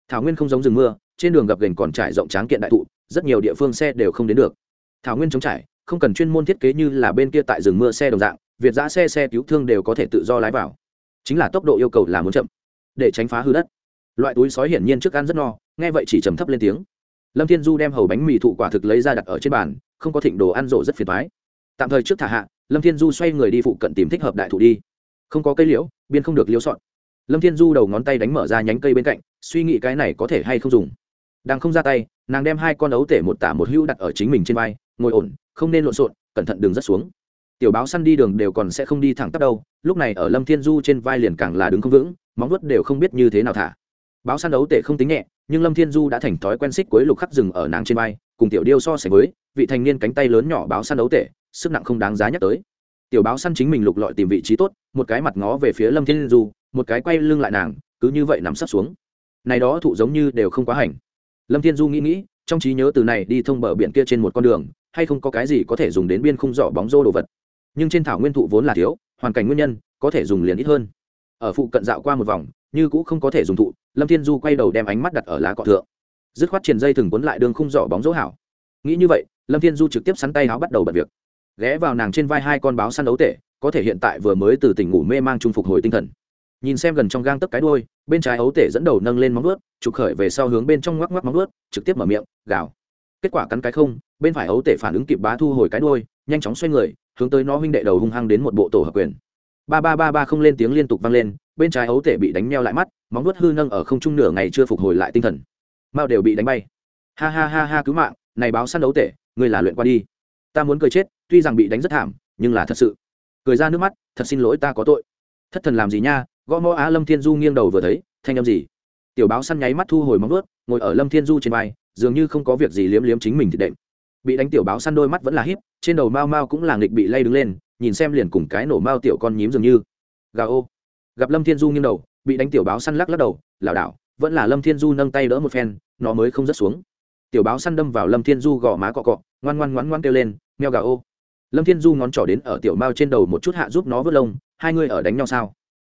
Thảo nguyên không giống rừng mưa, trên đường gập gành còn trải rộng tráng kiện đại thụ, rất nhiều địa phương xe đều không đến được. Thảo nguyên chống trải, không cần chuyên môn thiết kế như là bên kia tại rừng mưa xe đồng dạng, việt giã xe xe cứu thương đều có thể tự do lái vào. Chính là tốc độ yêu cầu là muốn chậm, để tránh phá hư đất. Loại túi sói hiển nhiên trước ăn rất no, nghe vậy chỉ trầm thấp lên tiếng. Lâm thiên du đem hầu bánh mì thụ quả thực lấy ra đặt ở trên bàn, không có thịnh đồ ăn rộ rất phiền thoái tạm thời trước thả hạ, lâm thiên du xoay người đi phụ cận tìm thích hợp đại thụ đi. Không có cây liễu, biên không được liễu sọn lâm thiên du đầu ngón tay đánh mở ra nhánh cây bên cạnh suy nghĩ cái này có thể hay không dùng. Đang không ra tay nàng đem hai con ấu tể một tả một hữu đặt ở chính mình trên vai ngồi ổn không nên lộn xộn cẩn thận đừng rất xuống. Tiểu báo săn đi đường đều còn sẽ không đi thẳng tắp đâu lúc này ở lâm thiên du trên vai liền càng là đứng không vững móng vuốt đều không biết như thế nào thả. Báo săn đấu tể không tính nhẹ nhưng lâm thiên du đã thành thói quen xích cuối lục khắc rừng ở nàng trên vai cùng tiểu điêu so sánh với vị thành niên cánh tay lớn nhỏ báo săn đấu tể, sức nặng không đáng giá nhắc tới tiểu báo săn chính mình lục lọi tìm vị trí tốt, một cái mặt ngó về phía lâm thiên du, một cái quay lưng lại nàng, cứ như vậy nằm sấp xuống. Này đó thụ giống như đều không quá hành. Lâm thiên du nghĩ nghĩ, trong trí nhớ từ này đi thông bờ biển kia trên một con đường, hay không có cái gì có thể dùng đến biên khung giỏ bóng rô đồ vật. Nhưng trên thảo nguyên thụ vốn là thiếu, hoàn cảnh nguyên nhân, có thể dùng liền ít hơn. Ở phụ cận dạo qua một vòng, như cũ không có thể dùng thụ, lâm thiên du quay đầu đem ánh mắt đặt ở lá cọ thượng. Dứt khoát triền dây thừng cuốn lại đường khung giỏ bóng rỗ hảo. Nghĩ như vậy, lâm thiên du trực tiếp sắn tay áo bắt đầu bật việc ghé vào nàng trên vai hai con báo săn đấu tể, có thể hiện tại vừa mới từ tỉnh ngủ mê mang trung phục hồi tinh thần. Nhìn xem gần trong gang tấp cái đuôi, bên trái ấu tể dẫn đầu nâng lên móng vuốt trục khởi về sau hướng bên trong ngoắc ngoắc móng vuốt, trực tiếp mở miệng, gào. Kết quả cắn cái không, bên phải ấu tể phản ứng kịp bá thu hồi cái đuôi, nhanh chóng xoay người, hướng tới nó huynh đệ đầu hung hăng đến một bộ tổ hợp quyền. Ba ba ba ba không lên tiếng liên tục vang lên, bên trái ấu tể bị đánh meo lại mắt, móng vuốt hư nâng ở không trung nửa ngày chưa phục hồi lại tinh thần. Mao đều bị đánh bay. Ha ha ha ha cứu mạng, này báo săn ấu tể, ngươi là luyện qua đi. Ta muốn cười chết tuy rằng bị đánh rất thảm, nhưng là thật sự. Cười ra nước mắt, thật xin lỗi ta có tội. Thất thần làm gì nha? Gõ mõ á lâm thiên du nghiêng đầu vừa thấy, thanh âm gì? Tiểu báo săn nháy mắt thu hồi móng ướt ngồi ở lâm thiên du trên vai, dường như không có việc gì liếm liếm chính mình thì đệm. Bị đánh tiểu báo săn đôi mắt vẫn là híp, trên đầu mao mao cũng là nghịch bị lay đứng lên, nhìn xem liền cùng cái nổ mao tiểu con nhím dường như. Gà ô. Gặp lâm thiên du nghiêng đầu, bị đánh tiểu báo săn lắc lắc đầu, lảo đảo, vẫn là lâm thiên du nâng tay đỡ một phen, nó mới không rớt xuống. Tiểu báo săn đâm vào lâm thiên du gò má cọ cọ, ngoan ngoan ngoan ngoan kêu lên meo gà ô lâm thiên du ngón trỏ đến ở tiểu mao trên đầu một chút hạ giúp nó vớt lông, hai người ở đánh nhau sao?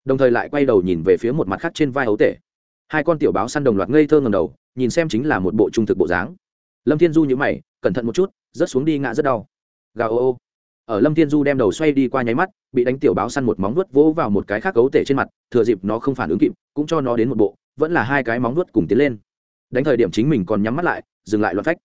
Đồng thời lại quay đầu nhìn về phía một mặt khác trên vai ấu tể. Hai con tiểu báo săn đồng loạt ngây thơ ngầm đầu, nhìn xem chính là một bộ trung thực bộ dáng. Lâm thiên du nhữ mày, cẩn thận một chút, rớt xuống đi ngã rất đau. Gà ô ô. Ở lâm thiên du đem đầu xoay đi qua nháy mắt, bị đánh tiểu báo săn một móng vuốt vỗ vào một cái khác cấu tể trên mặt, thừa dịp nó không phản ứng kịp, cũng cho nó đến một bộ, vẫn là hai cái móng vuốt cùng tiến lên. Đánh thời điểm chính mình còn nhắm mắt lại, dừng lại loạt phách.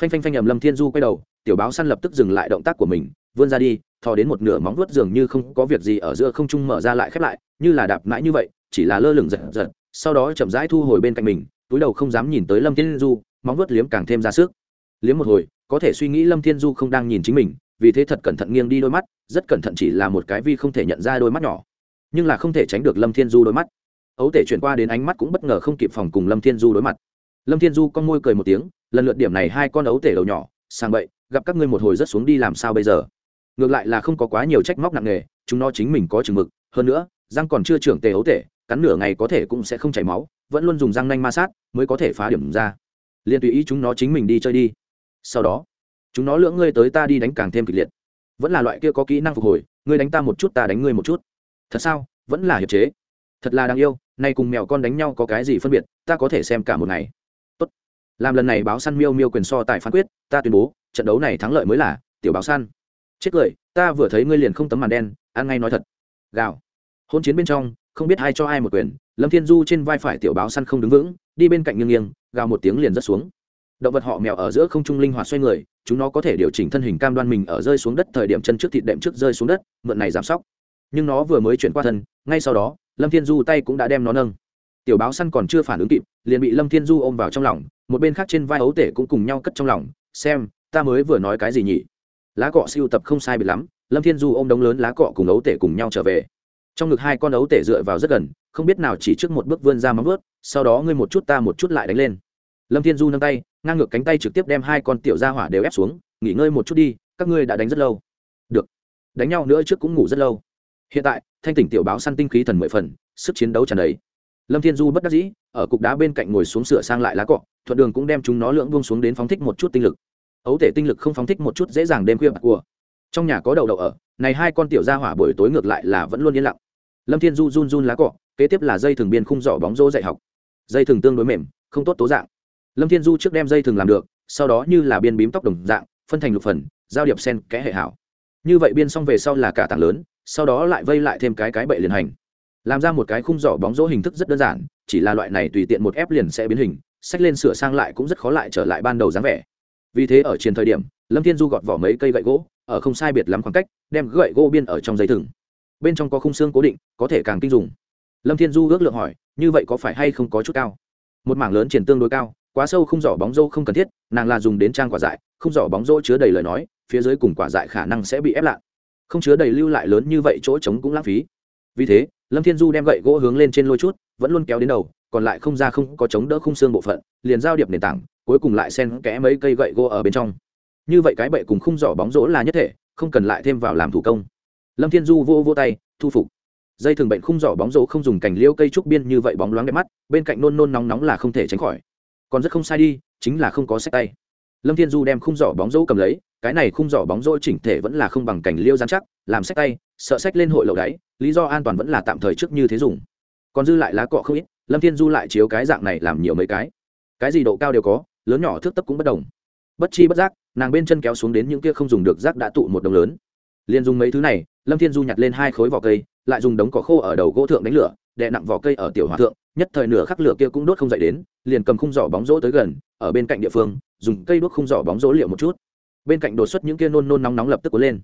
Phanh phanh phanh ầm lâm thiên du quay đầu tiểu báo săn lập tức dừng lại động tác của mình, vươn ra đi, thò đến một nửa móng vuốt dường như không có việc gì ở giữa không trung mở ra lại khép lại, như là đạp mãi như vậy, chỉ là lơ lửng giật giật, sau đó chậm rãi thu hồi bên cạnh mình, túi đầu không dám nhìn tới lâm thiên du, móng vuốt liếm càng thêm ra sức. Liếm một hồi, có thể suy nghĩ lâm thiên du không đang nhìn chính mình, vì thế thật cẩn thận nghiêng đi đôi mắt, rất cẩn thận chỉ là một cái vi không thể nhận ra đôi mắt nhỏ, nhưng là không thể tránh được lâm thiên du đôi mắt. Ấu thể chuyển qua đến ánh mắt cũng bất ngờ không kịp phòng cùng lâm thiên du đối mặt. Lâm thiên du con môi cười một tiếng, lần lượt điểm này hai con ấu thể đầu nhỏ sang bậy gặp các ngươi một hồi rất xuống đi làm sao bây giờ? Ngược lại là không có quá nhiều trách móc nặng nề, chúng nó chính mình có chừng mực. Hơn nữa, răng còn chưa trưởng tề ấu tể, cắn nửa ngày có thể cũng sẽ không chảy máu, vẫn luôn dùng răng nanh ma sát mới có thể phá điểm ra. Liền tùy ý chúng nó chính mình đi chơi đi. Sau đó, chúng nó lưỡng ngươi tới ta đi đánh càng thêm kịch liệt. Vẫn là loại kia có kỹ năng phục hồi, ngươi đánh ta một chút, ta đánh ngươi một chút. Thật sao? Vẫn là hiệp chế. Thật là đáng yêu, nay cùng mèo con đánh nhau có cái gì phân biệt, ta có thể xem cả một ngày làm lần này báo săn miêu miêu quyền so tại phán quyết, ta tuyên bố, trận đấu này thắng lợi mới là, tiểu báo săn. Chết cười, ta vừa thấy ngươi liền không tấm màn đen, ăn ngay nói thật. Gào. Hôn chiến bên trong, không biết ai cho ai một quyền, lâm thiên du trên vai phải tiểu báo săn không đứng vững, đi bên cạnh nghiêng nghiêng, gào một tiếng liền rớt xuống. Động vật họ mèo ở giữa không trung linh hoạt xoay người, chúng nó có thể điều chỉnh thân hình cam đoan mình ở rơi xuống đất thời điểm chân trước thịt đệm trước rơi xuống đất, mượn này giảm sóc. Nhưng nó vừa mới chuyển qua thân, ngay sau đó, lâm thiên du tay cũng đã đem nó nâng tiểu báo săn còn chưa phản ứng kịp, liền bị lâm thiên du ôm vào trong lòng, một bên khác trên vai ấu tể cũng cùng nhau cất trong lòng, xem, ta mới vừa nói cái gì nhỉ? Lá cọ siêu tập không sai biệt lắm. Lâm thiên du ôm đống lớn lá cọ cùng ấu tể cùng nhau trở về. Trong ngực hai con ấu tể dựa vào rất gần, không biết nào chỉ trước một bước vươn ra móng vớt sau đó ngươi một chút ta một chút lại đánh lên. Lâm thiên du nâng tay, ngang ngược cánh tay trực tiếp đem hai con tiểu ra hỏa đều ép xuống, nghỉ ngơi một chút đi, các ngươi đã đánh rất lâu. Được. Đánh nhau nữa trước cũng ngủ rất lâu. Hiện tại, thanh tỉnh tiểu báo săn tinh khí thần mười phần, sức chiến đấu tràn đầy lâm thiên du bất đắc dĩ, ở cục đá bên cạnh ngồi xuống sửa sang lại lá cọ, thuận đường cũng đem chúng nó lưỡng buông xuống đến phóng thích một chút tinh lực. Ấu thể tinh lực không phóng thích một chút dễ dàng đêm khuya bạc cua trong nhà có đầu đậu ở, này hai con tiểu ra hỏa buổi tối ngược lại là vẫn luôn yên lặng. Lâm thiên du run run lá cọ, kế tiếp là dây thường biên khung giỏ bóng rô dạy học. Dây thường tương đối mềm, không tốt tố dạng. Lâm thiên du trước đem dây thường làm được, sau đó như là biên bím tóc đồng dạng, phân thành lục phần, giao điệp sen kẽ hệ hảo. Như vậy biên xong về sau là cả tảng lớn, sau đó lại vây lại thêm cái cái bậy liền hành làm ra một cái khung giỏ bóng rổ hình thức rất đơn giản, chỉ là loại này tùy tiện một ép liền sẽ biến hình sách lên sửa sang lại cũng rất khó lại trở lại ban đầu dáng vẻ. Vì thế ở trên thời điểm, lâm thiên du gọt vỏ mấy cây gậy gỗ, ở không sai biệt lắm khoảng cách, đem gậy gỗ biên ở trong dây thừng. Bên trong có khung xương cố định, có thể càng kinh dùng. Lâm thiên du ước lượng hỏi, như vậy có phải hay không có chút cao? Một mảng lớn triển tương đối cao, quá sâu không giỏ bóng rô không cần thiết, nàng là dùng đến trang quả dại không giỏ bóng rô chứa đầy lời nói, phía dưới cùng quả dại khả năng sẽ bị ép lạ. Không chứa đầy lưu lại lớn như vậy chỗ trống cũng lãng phí. Vì thế lâm thiên du đem gậy gỗ hướng lên trên lôi chút, vẫn luôn kéo đến đầu, còn lại không ra không có chống đỡ khung xương bộ phận, liền giao điệp nền tảng, cuối cùng lại xen kẽ mấy cây gậy gỗ ở bên trong. Như vậy cái bậy cùng khung giỏ bóng rỗ là nhất thể, không cần lại thêm vào làm thủ công. Lâm thiên du vô vô tay, thu phục. Dây thường bệnh khung giỏ bóng rỗ không dùng cành liêu cây trúc biên như vậy bóng loáng đẹp mắt, bên cạnh nôn nôn nóng nóng là không thể tránh khỏi. Còn rất không sai đi, chính là không có sách tay. Lâm thiên du đem khung giỏ bóng rỗ cầm lấy, cái này khung giỏ bóng rỗ chỉnh thể vẫn là không bằng cành liêu dán chắc, làm sách tay sợ sách lên hội lậu đáy, lý do an toàn vẫn là tạm thời trước như thế dùng. Còn dư lại lá cọ không ít, lâm thiên du lại chiếu cái dạng này làm nhiều mấy cái. Cái gì độ cao đều có, lớn nhỏ thước tấp cũng bất đồng. Bất chi bất giác, nàng bên chân kéo xuống đến những kia không dùng được rác đã tụ một đồng lớn. Liền dùng mấy thứ này, lâm thiên du nhặt lên hai khối vỏ cây, lại dùng đống cỏ khô ở đầu gỗ thượng đánh lửa, đè nặng vỏ cây ở tiểu hòa thượng, nhất thời nửa khắc lửa kia cũng đốt không dậy đến, liền cầm khung giỏ bóng rỗ tới gần, ở bên cạnh địa phương, dùng cây đuốc khung giỏ bóng rỗ liệu một chút. Bên cạnh đột xuất những kia nôn nôn nóng nóng lập tức cuốn lên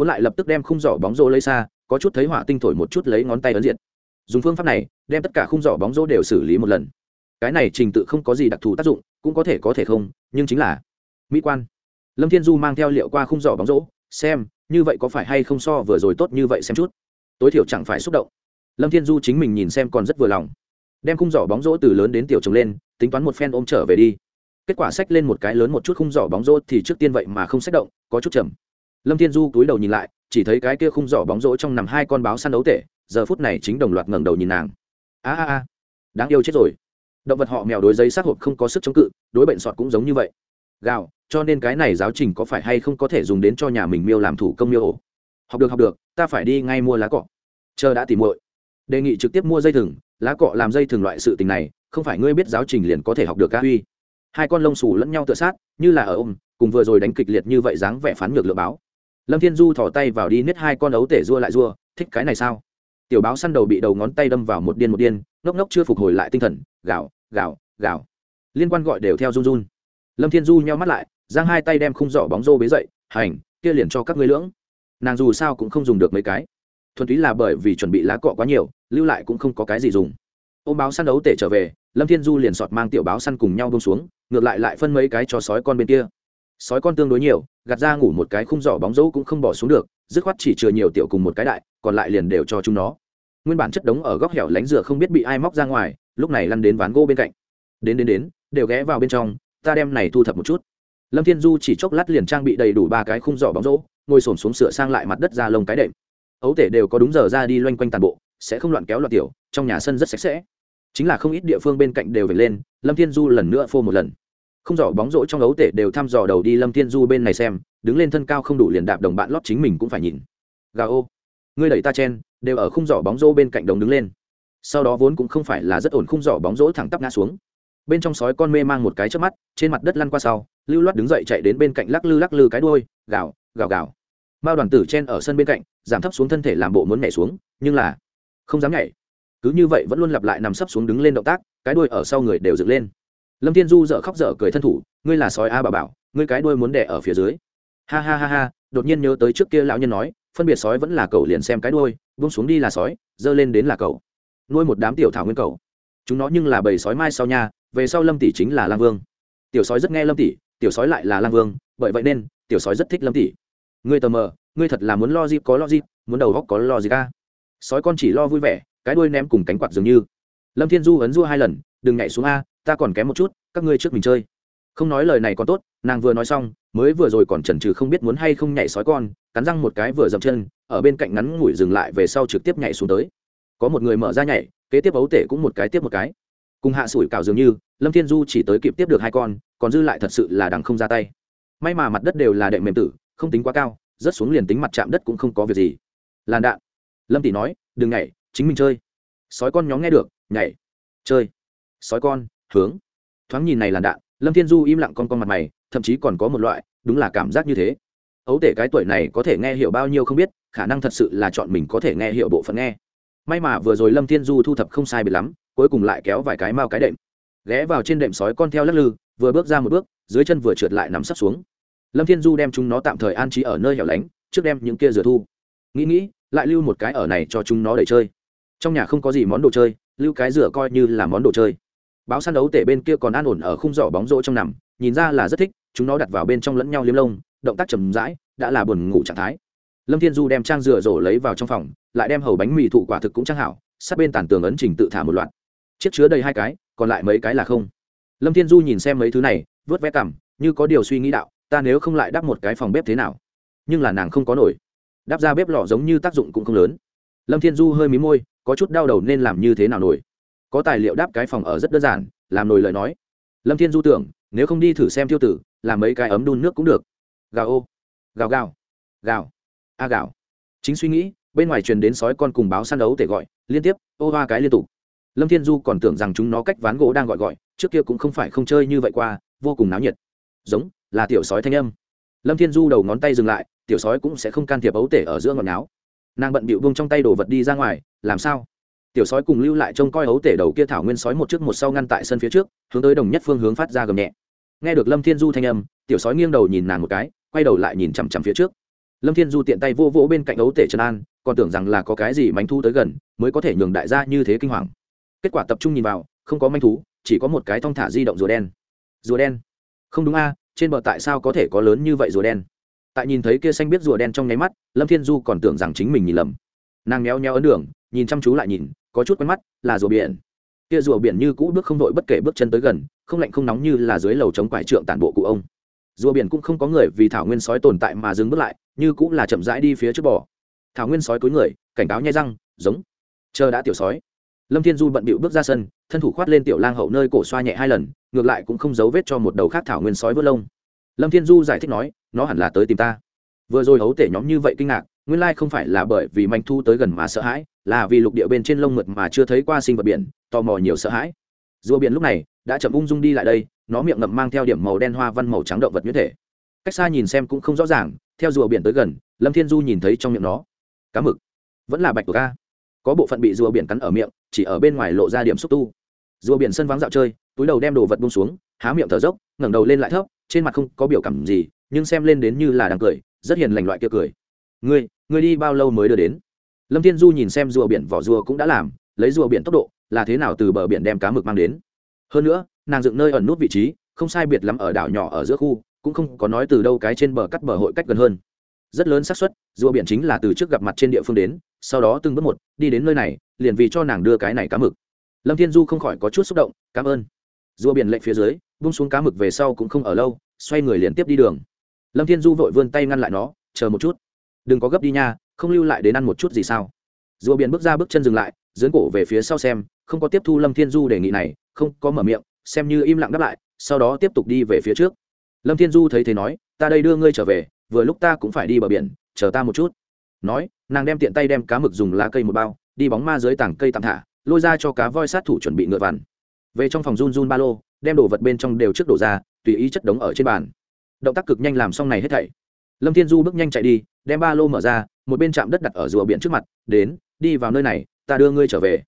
cuốn lại lập tức đem khung giỏ bóng rổ lấy xa, có chút thấy hỏa tinh thổi một chút lấy ngón tay ấn diện dùng phương pháp này, đem tất cả khung giỏ bóng rổ đều xử lý một lần. Cái này trình tự không có gì đặc thù tác dụng, cũng có thể có thể không, nhưng chính là mỹ quan. Lâm thiên du mang theo liệu qua khung giỏ bóng rổ xem, như vậy có phải hay không so vừa rồi tốt như vậy xem chút. Tối thiểu chẳng phải xúc động. Lâm thiên du chính mình nhìn xem còn rất vừa lòng. Đem khung giỏ bóng rổ từ lớn đến tiểu trồng lên, tính toán một phen ôm trở về đi. Kết quả sách lên một cái lớn một chút khung giỏ bóng rổ thì trước tiên vậy mà không sách động, có chút chậm lâm thiên du cúi đầu nhìn lại, chỉ thấy cái kia khung giỏ bóng rỗ trong nằm hai con báo săn đấu tể, giờ phút này chính đồng loạt ngẩng đầu nhìn nàng. A a a, đáng yêu chết rồi. Động vật họ mèo đối giấy sát hộp không có sức chống cự, đối bệnh sọt cũng giống như vậy. Gạo cho nên cái này giáo trình có phải hay không có thể dùng đến cho nhà mình miêu làm thủ công miêu ổ? Học được học được, ta phải đi ngay mua lá cọ. Chờ đã tìm muội. Đề nghị trực tiếp mua dây thừng, lá cọ làm dây thừng loại sự tình này, không phải ngươi biết giáo trình liền có thể học được ca uy hai con lông xù lẫn nhau tựa sát, như là ở ôm, cùng vừa rồi đánh kịch liệt như vậy dáng vẻ phán ngược lựa báo lâm thiên du thỏ tay vào đi, niết hai con ấu tể dua lại dua thích cái này sao? Tiểu báo săn đầu bị đầu ngón tay đâm vào một điên một điên, ngốc ngốc chưa phục hồi lại tinh thần gạo gạo gạo liên quan gọi đều theo run run. Lâm thiên du nheo mắt lại, giang hai tay đem khung giỏ bóng rô bế dậy, hành, kia liền cho các ngươi lưỡng. Nàng dù sao cũng không dùng được mấy cái. Thuần túy là bởi vì chuẩn bị lá cọ quá nhiều, lưu lại cũng không có cái gì dùng. Ô báo săn đấu tể trở về, lâm thiên du liền sọt mang tiểu báo săn cùng nhau bông xuống, ngược lại lại phân mấy cái cho sói con bên kia sói con tương đối nhiều, gạt ra ngủ một cái khung giỏ bóng dấu cũng không bỏ xuống được, dứt khoát chỉ chừa nhiều tiểu cùng một cái đại, còn lại liền đều cho chúng nó. Nguyên bản chất đống ở góc hẻo lánh dừa không biết bị ai móc ra ngoài, lúc này lăn đến ván gỗ bên cạnh. Đến đến đến, đều ghé vào bên trong, ta đem này thu thập một chút. Lâm thiên du chỉ chốc lát liền trang bị đầy đủ ba cái khung giỏ bóng rỗ ngồi xổm xuống sửa sang lại mặt đất ra lông cái đệm. Ấu tể đều có đúng giờ ra đi loanh quanh toàn bộ, sẽ không loạn kéo loạn tiểu, trong nhà sân rất sạch sẽ. Chính là không ít địa phương bên cạnh đều về lên, lâm thiên du lần nữa phô một lần không giỏ bóng rổ trong ấu tể đều thăm dò đầu đi lâm thiên du bên này xem, đứng lên thân cao không đủ liền đạp đồng bạn lót chính mình cũng phải nhìn. Gà ô, ngươi đẩy ta chen, đều ở khung giỏ bóng rổ bên cạnh đồng đứng lên. Sau đó vốn cũng không phải là rất ổn khung giỏ bóng rổ thẳng tắp ngã xuống. Bên trong sói con mê mang một cái trước mắt, trên mặt đất lăn qua sau, lưu loát đứng dậy chạy đến bên cạnh lắc lư lắc lư cái đuôi, gào gào gào. Mao đoàn tử chen ở sân bên cạnh, giảm thấp xuống thân thể làm bộ muốn nhảy xuống, nhưng là không dám nhảy. Cứ như vậy vẫn luôn lặp lại nằm sấp xuống đứng lên động tác, cái đuôi ở sau người đều dựng lên lâm thiên du dợ khóc dở cười thân thủ, ngươi là sói a bà bảo, ngươi cái đuôi muốn đẻ ở phía dưới. Ha ha ha ha, đột nhiên nhớ tới trước kia lão nhân nói, phân biệt sói vẫn là cậu liền xem cái đuôi, buông xuống đi là sói, dơ lên đến là cậu. Nuôi một đám tiểu thảo nguyên cậu. Chúng nó nhưng là bầy sói mai sau nhà về sau lâm tỷ chính là lang vương. Tiểu sói rất nghe lâm tỷ, tiểu sói lại là lang vương, bởi vậy nên, tiểu sói rất thích lâm tỷ. Ngươi tờ mờ, ngươi thật là muốn lo dịp có lo dịp, muốn đầu góc có lo gì ca sói con chỉ lo vui vẻ, cái đuôi ném cùng cánh quạt dường như. Lâm thiên du ấn du hai lần, đừng nhảy xuống a ta còn kém một chút, các ngươi trước mình chơi. Không nói lời này còn tốt, nàng vừa nói xong, mới vừa rồi còn chần chừ không biết muốn hay không nhảy sói con, cắn răng một cái vừa dậm chân, ở bên cạnh ngắn ngủi dừng lại về sau trực tiếp nhảy xuống tới. Có một người mở ra nhảy, kế tiếp ấu tể cũng một cái tiếp một cái. Cùng hạ sủi cào dường như, lâm thiên du chỉ tới kịp tiếp được hai con, còn dư lại thật sự là đằng không ra tay. May mà mặt đất đều là đệm mềm tử, không tính quá cao, rớt xuống liền tính mặt chạm đất cũng không có việc gì. Làn đạn. Lâm tỷ nói, đừng nhảy, chính mình chơi. Sói con nhóm nghe được, nhảy, chơi. Sói con hướng. Thoáng nhìn này làn đạn, lâm thiên du im lặng con con mặt mày, thậm chí còn có một loại, đúng là cảm giác như thế. Ấu tể cái tuổi này có thể nghe hiểu bao nhiêu không biết, khả năng thật sự là chọn mình có thể nghe hiểu bộ phận nghe. May mà vừa rồi lâm thiên du thu thập không sai biệt lắm, cuối cùng lại kéo vài cái mao cái đệm. Ghé vào trên đệm sói con theo lắc lư, vừa bước ra một bước, dưới chân vừa trượt lại nằm sấp xuống. Lâm thiên du đem chúng nó tạm thời an trí ở nơi hẻo lánh, trước đem những kia rửa thu. Nghĩ nghĩ, lại lưu một cái ở này cho chúng nó để chơi. Trong nhà không có gì món đồ chơi, lưu cái rửa coi như là món đồ chơi báo săn đấu tể bên kia còn an ổn ở khung giỏ bóng rỗ trong nằm, nhìn ra là rất thích, chúng nó đặt vào bên trong lẫn nhau liếm lông, động tác chầm rãi, đã là buồn ngủ trạng thái. Lâm thiên du đem trang rửa rổ lấy vào trong phòng, lại đem hầu bánh mì thụ quả thực cũng trang hảo, sát bên tàn tường ấn trình tự thả một loạt. Chiếc chứa đầy hai cái, còn lại mấy cái là không. Lâm thiên du nhìn xem mấy thứ này, vớt vé cảm như có điều suy nghĩ đạo, ta nếu không lại đắp một cái phòng bếp thế nào? Nhưng là nàng không có nổi. Đắp ra bếp lò giống như tác dụng cũng không lớn. Lâm thiên du hơi mí môi, có chút đau đầu nên làm như thế nào nổi có tài liệu đáp cái phòng ở rất đơn giản, làm nổi lời nói. Lâm thiên du tưởng, nếu không đi thử xem tiêu tử, làm mấy cái ấm đun nước cũng được. Gào ô, gào gào gào, a gào. Chính suy nghĩ, bên ngoài truyền đến sói con cùng báo săn đấu để gọi, liên tiếp, ô hoa cái liên tục. Lâm thiên du còn tưởng rằng chúng nó cách ván gỗ đang gọi gọi, trước kia cũng không phải không chơi như vậy qua, vô cùng náo nhiệt. Giống, là tiểu sói thanh âm. Lâm thiên du đầu ngón tay dừng lại, tiểu sói cũng sẽ không can thiệp ấu tể ở giữa ngọn náo. Nàng bận bịu bông trong tay đồ vật đi ra ngoài, làm sao? Tiểu sói cùng lưu lại trông coi ấu tể đầu kia thảo nguyên sói một trước một sau ngăn tại sân phía trước, hướng tới đồng nhất phương hướng phát ra gầm nhẹ. Nghe được lâm thiên du thanh âm, tiểu sói nghiêng đầu nhìn nàng một cái, quay đầu lại nhìn chằm chằm phía trước. Lâm thiên du tiện tay vô vỗ bên cạnh ấu tể trần an, còn tưởng rằng là có cái gì mánh thu tới gần, mới có thể nhường đại gia như thế kinh hoàng. Kết quả tập trung nhìn vào, không có manh thú, chỉ có một cái thong thả di động rùa đen. Rùa đen? Không đúng a, trên bờ tại sao có thể có lớn như vậy rùa đen? Tại nhìn thấy kia xanh biết rùa đen trong nháy mắt, lâm thiên du còn tưởng rằng chính mình nhìn lầm. Nàng méo nheo ấn đường, nhìn chăm chú lại nhìn có chút quen mắt, là rùa biển. Kia rùa biển như cũ bước không đội bất kể bước chân tới gần, không lạnh không nóng như là dưới lầu chống quải trượng tản bộ cụ ông. Rùa biển cũng không có người vì thảo nguyên sói tồn tại mà dừng bước lại, như cũng là chậm rãi đi phía trước bò. Thảo nguyên sói cúi người, cảnh cáo nhai răng, giống. Chờ đã tiểu sói. Lâm thiên du bận bịu bước ra sân, thân thủ khoát lên tiểu lang hậu nơi cổ xoa nhẹ hai lần, ngược lại cũng không giấu vết cho một đầu khác thảo nguyên sói vớt lông. Lâm thiên du giải thích nói, nó hẳn là tới tìm ta. Vừa rồi hấu tể nhóm như vậy kinh ngạc, nguyên lai không phải là bởi vì manh thu tới gần mà sợ hãi là vì lục địa bên trên lông mượt mà chưa thấy qua sinh vật biển, tò mò nhiều sợ hãi. Rùa biển lúc này đã chậm ung dung đi lại đây, nó miệng ngậm mang theo điểm màu đen hoa văn màu trắng động vật như thể. Cách xa nhìn xem cũng không rõ ràng, theo rùa biển tới gần, lâm thiên du nhìn thấy trong miệng nó. Cá mực. Vẫn là bạch tuộc ca có bộ phận bị rùa biển cắn ở miệng, chỉ ở bên ngoài lộ ra điểm xúc tu. Rùa biển sân vắng dạo chơi, túi đầu đem đồ vật bung xuống, há miệng thở dốc, ngẩng đầu lên lại thấp, trên mặt không có biểu cảm gì, nhưng xem lên đến như là đang cười, rất hiền lành loại kia cười. Ngươi ngươi đi bao lâu mới đưa đến? Lâm thiên du nhìn xem rùa biển vỏ rùa cũng đã làm, lấy rùa biển tốc độ, là thế nào từ bờ biển đem cá mực mang đến? Hơn nữa, nàng dựng nơi ẩn nút vị trí, không sai biệt lắm ở đảo nhỏ ở giữa khu, cũng không có nói từ đâu cái trên bờ cắt bờ hội cách gần hơn. Rất lớn xác suất, rùa biển chính là từ trước gặp mặt trên địa phương đến, sau đó từng bước một, đi đến nơi này, liền vì cho nàng đưa cái này cá mực. Lâm thiên du không khỏi có chút xúc động, cảm ơn. Rùa biển lệnh phía dưới bung xuống cá mực về sau cũng không ở lâu, xoay người liền tiếp đi đường. Lâm thiên du vội vươn tay ngăn lại nó, chờ một chút. Đừng có gấp đi nha không lưu lại đến ăn một chút gì sao? Rùa biển bước ra bước chân dừng lại dưỡng cổ về phía sau xem, không có tiếp thu lâm thiên du đề nghị này, không có mở miệng, xem như im lặng đáp lại, sau đó tiếp tục đi về phía trước. Lâm thiên du thấy thế nói, ta đây đưa ngươi trở về, vừa lúc ta cũng phải đi bờ biển, chờ ta một chút. Nói, nàng đem tiện tay đem cá mực dùng lá cây một bao, đi bóng ma dưới tảng cây tạm thả, lôi ra cho cá voi sát thủ chuẩn bị ngựa vằn. Về trong phòng run run ba lô, đem đồ vật bên trong đều trước đổ ra, tùy ý chất đống ở trên bàn. Động tác cực nhanh làm xong này hết thảy. Lâm thiên du bước nhanh chạy đi đem ba lô mở ra, một bên chạm đất đặt ở rùa biển trước mặt, đến, đi vào nơi này, ta đưa ngươi trở về.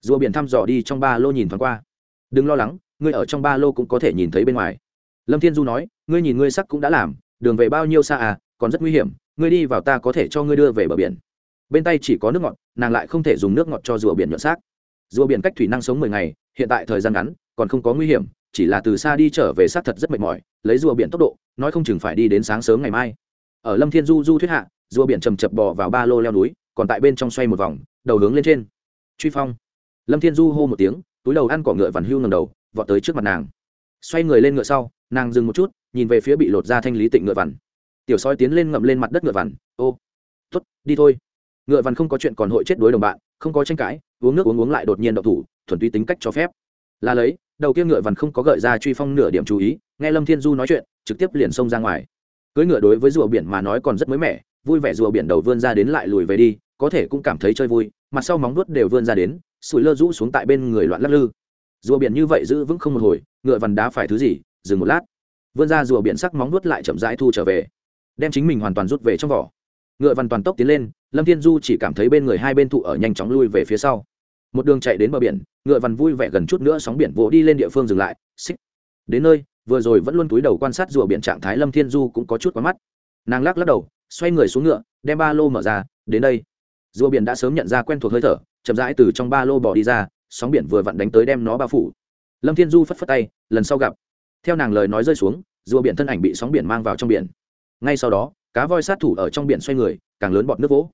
Rùa biển thăm dò đi trong ba lô nhìn thoáng qua. Đừng lo lắng, ngươi ở trong ba lô cũng có thể nhìn thấy bên ngoài. Lâm thiên du nói, ngươi nhìn ngươi sắc cũng đã làm, đường về bao nhiêu xa à còn rất nguy hiểm, ngươi đi vào ta có thể cho ngươi đưa về bờ biển. Bên tay chỉ có nước ngọt, nàng lại không thể dùng nước ngọt cho rùa biển nhuận xác. Rùa biển cách thủy năng sống mười ngày, hiện tại thời gian ngắn, còn không có nguy hiểm, chỉ là từ xa đi trở về sát thật rất mệt mỏi, lấy rùa biển tốc độ, nói không chừng phải đi đến sáng sớm ngày mai ở lâm thiên du du thuyết hạ, rùa biển chầm chập bò vào ba lô leo núi, còn tại bên trong xoay một vòng, đầu hướng lên trên. Truy phong. Lâm thiên du hô một tiếng, túi đầu ăn cỏ ngựa vằn hưu ngầm đầu, vọt tới trước mặt nàng. Xoay người lên ngựa sau, nàng dừng một chút, nhìn về phía bị lột ra thanh lý tịnh ngựa vằn. Tiểu sói tiến lên ngậm lên mặt đất ngựa vằn, ô t ố t đi thôi. Ngựa vằn không có chuyện còn hội chết đối đồng bạn, không có tranh cãi, uống nước uống uống lại đột nhiên đậu thủ, thuần túy tính cách cho phép. Là lấy, đầu kia ngựa vằn không có gợi ra truy phong nửa điểm chú ý, nghe lâm thiên du nói chuyện, trực tiếp liền xông ra ngoài cưỡi ngựa đối với rùa biển mà nói còn rất mới mẻ, vui vẻ rùa biển đầu vươn ra đến lại lùi về đi, có thể cũng cảm thấy chơi vui, mặt sau móng nuốt đều vươn ra đến, sủi lơ rũ xuống tại bên người loạn lắc lư. Rùa biển như vậy giữ vững không một hồi, ngựa vằn đá phải thứ gì, dừng một lát. Vươn ra rùa biển sắc móng nuốt lại chậm rãi thu trở về, đem chính mình hoàn toàn rút về trong vỏ. Ngựa vằn toàn tốc tiến lên, lâm thiên du chỉ cảm thấy bên người hai bên thụ ở nhanh chóng lui về phía sau. Một đường chạy đến bờ biển, ngựa vằn vui vẻ gần chút nữa sóng biển vỗ đi lên địa phương dừng lại, xích. Đến nơi vừa rồi vẫn luôn túi đầu quan sát rùa biển trạng thái lâm thiên du cũng có chút quá mắt. Nàng lắc lắc đầu, xoay người xuống ngựa, đem ba lô mở ra, đến đây. Rùa biển đã sớm nhận ra quen thuộc hơi thở, chậm rãi từ trong ba lô bỏ đi ra, sóng biển vừa vặn đánh tới đem nó bao phủ. Lâm thiên du phất phất tay, lần sau gặp. Theo nàng lời nói rơi xuống, rùa biển thân ảnh bị sóng biển mang vào trong biển. Ngay sau đó, cá voi sát thủ ở trong biển xoay người, càng lớn bọt nước vỗ.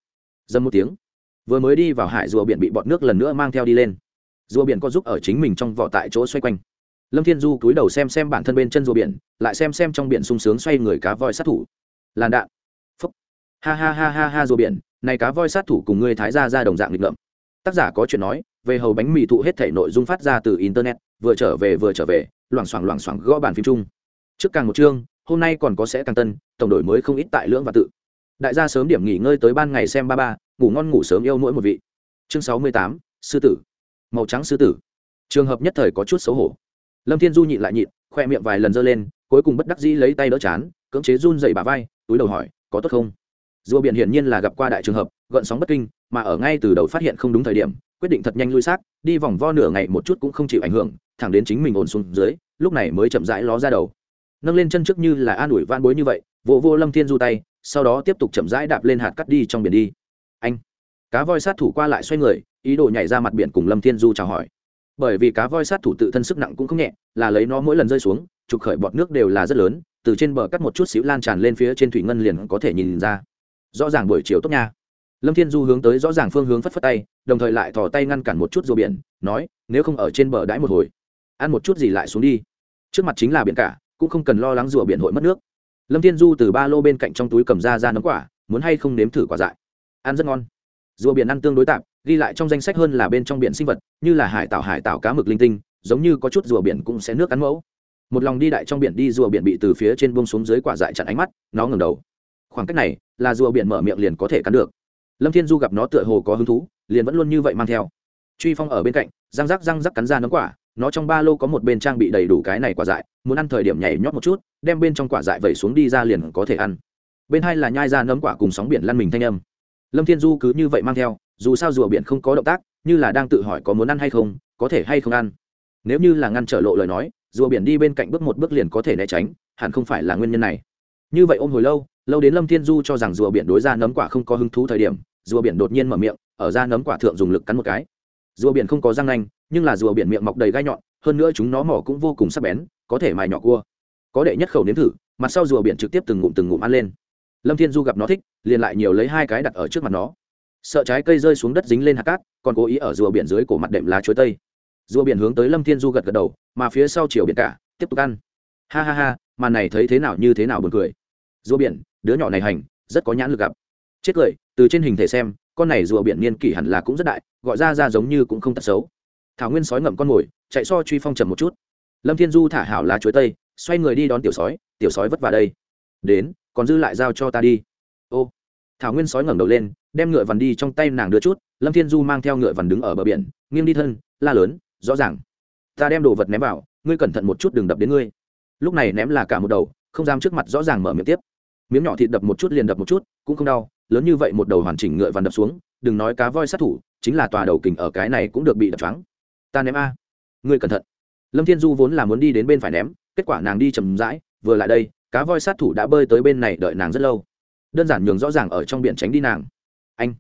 Dâm một tiếng, vừa mới đi vào hải rùa biển bị bọt nước lần nữa mang theo đi lên. Rùa biển có giúp ở chính mình trong vỏ tại chỗ xoay quanh lâm thiên du cúi đầu xem xem bản thân bên chân rùa biển, lại xem xem trong biển sung sướng xoay người cá voi sát thủ. Làn đạn. Phúc. Ha ha ha ha ha rùa biển, này cá voi sát thủ cùng ngươi thái ra ra đồng dạng nghịch ngợm. Tác giả có chuyện nói, về hầu bánh mì thụ hết thể nội dung phát ra từ internet, vừa trở về vừa trở về, loảng xoảng loảng xoảng gõ bản phim chung. Trước càng một chương, hôm nay còn có sẽ càng tân, tổng đổi mới không ít tại lưỡng và tự. Đại gia sớm điểm nghỉ ngơi tới ban ngày xem ba ba, ngủ ngon ngủ sớm yêu mỗi một vị. Chương sáu mươi tám, sư tử. Màu trắng sư tử. Trường hợp nhất thời có chút xấu hổ lâm thiên du nhịn lại nhịn khoe miệng vài lần giơ lên cuối cùng bất đắc dĩ lấy tay đỡ chán cưỡng chế run dậy bà vai túi đầu hỏi có tốt không? Rùa biển hiển nhiên là gặp qua đại trường hợp gợn sóng bất kinh mà ở ngay từ đầu phát hiện không đúng thời điểm quyết định thật nhanh lui xác đi vòng vo nửa ngày một chút cũng không chịu ảnh hưởng thẳng đến chính mình ổn xuống dưới lúc này mới chậm rãi ló ra đầu. Nâng lên chân trước như là an ủi van bối như vậy vỗ vô, vô lâm thiên du tay sau đó tiếp tục chậm rãi đạp lên hạt cắt đi trong biển đi. Anh. Cá voi sát thủ qua lại xoay người ý đồ nhảy ra mặt biển cùng lâm thiên du chào hỏi bởi vì cá voi sát thủ tự thân sức nặng cũng không nhẹ, là lấy nó mỗi lần rơi xuống, trục khởi bọt nước đều là rất lớn, từ trên bờ cắt một chút xíu lan tràn lên phía trên thủy ngân liền có thể nhìn ra. Rõ ràng buổi chiều tốt nha. Lâm thiên du hướng tới rõ ràng phương hướng phất phất tay, đồng thời lại thò tay ngăn cản một chút rùa biển, nói, nếu không ở trên bờ đãi một hồi, ăn một chút gì lại xuống đi. Trước mặt chính là biển cả, cũng không cần lo lắng rùa biển hội mất nước. Lâm thiên du từ ba lô bên cạnh trong túi cầm ra ra nấm quả, muốn hay không nếm thử quả dại. Ăn rất ngon. Rùa biển ăn tương đối tạp ghi lại trong danh sách hơn là bên trong biển sinh vật, như là hải tảo hải tảo cá mực linh tinh, giống như có chút rùa biển cũng sẽ nước cắn mẫu. Một lòng đi đại trong biển đi, rùa biển bị từ phía trên bông xuống dưới quả dại chặn ánh mắt, nó ngừng đầu. Khoảng cách này, là rùa biển mở miệng liền có thể cắn được. Lâm thiên du gặp nó tựa hồ có hứng thú, liền vẫn luôn như vậy mang theo. Truy phong ở bên cạnh, răng rắc răng rắc cắn ra nấm quả, nó trong ba lô có một bên trang bị đầy đủ cái này quả dại, muốn ăn thời điểm nhảy nhót một chút, đem bên trong quả dại vẩy xuống đi ra liền có thể ăn. Bên hai là nhai ra nấm quả cùng sóng biển lăn mình thanh âm. Lâm thiên du cứ như vậy mang theo dù sao rùa biển không có động tác, như là đang tự hỏi có muốn ăn hay không, có thể hay không ăn. Nếu như là ngăn trở lộ lời nói, rùa biển đi bên cạnh bước một bước liền có thể né tránh, hẳn không phải là nguyên nhân này. Như vậy ôm hồi lâu lâu đến lâm thiên du cho rằng rùa biển đối ra nấm quả không có hứng thú thời điểm, rùa biển đột nhiên mở miệng, ở ra nấm quả thượng dùng lực cắn một cái. Rùa biển không có răng nanh, nhưng là rùa biển miệng mọc đầy gai nhọn, hơn nữa chúng nó mỏ cũng vô cùng sắc bén, có thể mài nhỏ cua. Có đệ nhất khẩu nếm thử, mặt sau rùa biển trực tiếp từng ngụm từng ngụm ăn lên. Lâm thiên du gặp nó thích, liền lại nhiều lấy hai cái đặt ở trước mặt nó sợ trái cây rơi xuống đất dính lên hạt cát, còn cố ý ở rùa biển dưới cổ mặt đệm lá chuối tây. Rùa biển hướng tới lâm thiên du gật gật đầu, mà phía sau chiều biển cả, tiếp tục ăn. Ha ha ha, màn này thấy thế nào như thế nào buồn cười. Rùa biển, đứa nhỏ này hành, rất có nhãn lực gặp. Chết cười, từ trên hình thể xem, con này rùa biển niên kỷ hẳn là cũng rất đại, gọi ra ra giống như cũng không tật xấu. Thảo nguyên sói ngậm con mồi, chạy so truy phong trầm một chút. Lâm thiên du thả hảo lá chuối tây, xoay người đi đón tiểu sói tiểu sói vất vả đây. Đến, còn dư lại giao cho ta đi. Ô, thảo nguyên sói ngẩng đầu lên đem ngựa vằn đi trong tay nàng đưa chút, lâm thiên du mang theo ngựa vằn đứng ở bờ biển, nghiêng đi thân, la lớn, rõ ràng, ta đem đồ vật ném vào, ngươi cẩn thận một chút đừng đập đến ngươi. Lúc này ném là cả một đầu, không dám trước mặt rõ ràng mở miệng tiếp. Miếng nhỏ thịt đập một chút liền đập một chút, cũng không đau, lớn như vậy một đầu hoàn chỉnh ngựa vằn đập xuống, đừng nói cá voi sát thủ, chính là tòa đầu kình ở cái này cũng được bị đập trắng ta ném a, ngươi cẩn thận. Lâm thiên du vốn là muốn đi đến bên phải ném, kết quả nàng đi chầm rãi, vừa lại đây, cá voi sát thủ đã bơi tới bên này đợi nàng rất lâu. Đơn giản nhường rõ ràng ở trong biển tránh đi nàng anh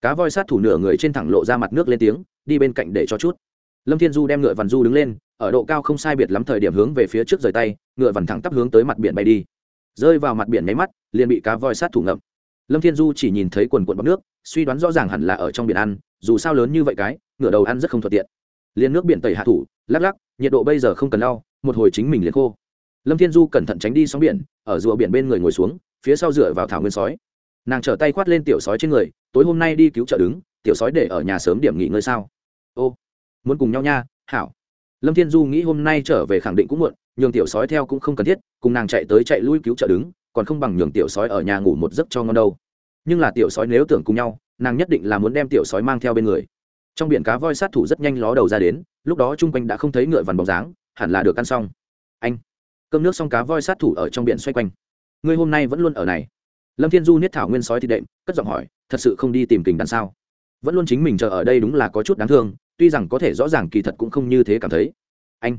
cá voi sát thủ nửa người trên thẳng lộ ra mặt nước lên tiếng đi bên cạnh để cho chút lâm thiên du đem ngựa vằn du đứng lên ở độ cao không sai biệt lắm thời điểm hướng về phía trước rời tay ngựa vằn thẳng tắp hướng tới mặt biển bay đi rơi vào mặt biển nháy mắt liền bị cá voi sát thủ ngậm lâm thiên du chỉ nhìn thấy quần quần bọc nước suy đoán rõ ràng hẳn là ở trong biển ăn dù sao lớn như vậy cái ngựa đầu ăn rất không thuận tiện liền nước biển tẩy hạ thủ lắc lắc nhiệt độ bây giờ không cần lau một hồi chính mình liền khô lâm thiên du cẩn thận tránh đi sóng biển ở rùa biển bên người ngồi xuống phía sau dựa vào thảo nguyên sói nàng trở tay khoát lên tiểu sói trên người, tối hôm nay đi cứu trợ đứng, tiểu sói để ở nhà sớm điểm nghỉ ngơi sao? Ô, muốn cùng nhau nha, hảo. Lâm thiên du nghĩ hôm nay trở về khẳng định cũng muộn, nhường tiểu sói theo cũng không cần thiết, cùng nàng chạy tới chạy lui cứu trợ đứng, còn không bằng nhường tiểu sói ở nhà ngủ một giấc cho ngon đâu. Nhưng là tiểu sói nếu tưởng cùng nhau, nàng nhất định là muốn đem tiểu sói mang theo bên người. Trong biển cá voi sát thủ rất nhanh ló đầu ra đến, lúc đó chung quanh đã không thấy ngựa vằn bóng dáng, hẳn là được ăn xong. Anh, cơm nước xong cá voi sát thủ ở trong biển xoay quanh. Ngươi hôm nay vẫn luôn ở này lâm thiên du niết thảo nguyên sói thì đệm, cất giọng hỏi, thật sự không đi tìm kình đàn sao? Vẫn luôn chính mình chờ ở đây đúng là có chút đáng thương, tuy rằng có thể rõ ràng kỳ thật cũng không như thế cảm thấy. Anh,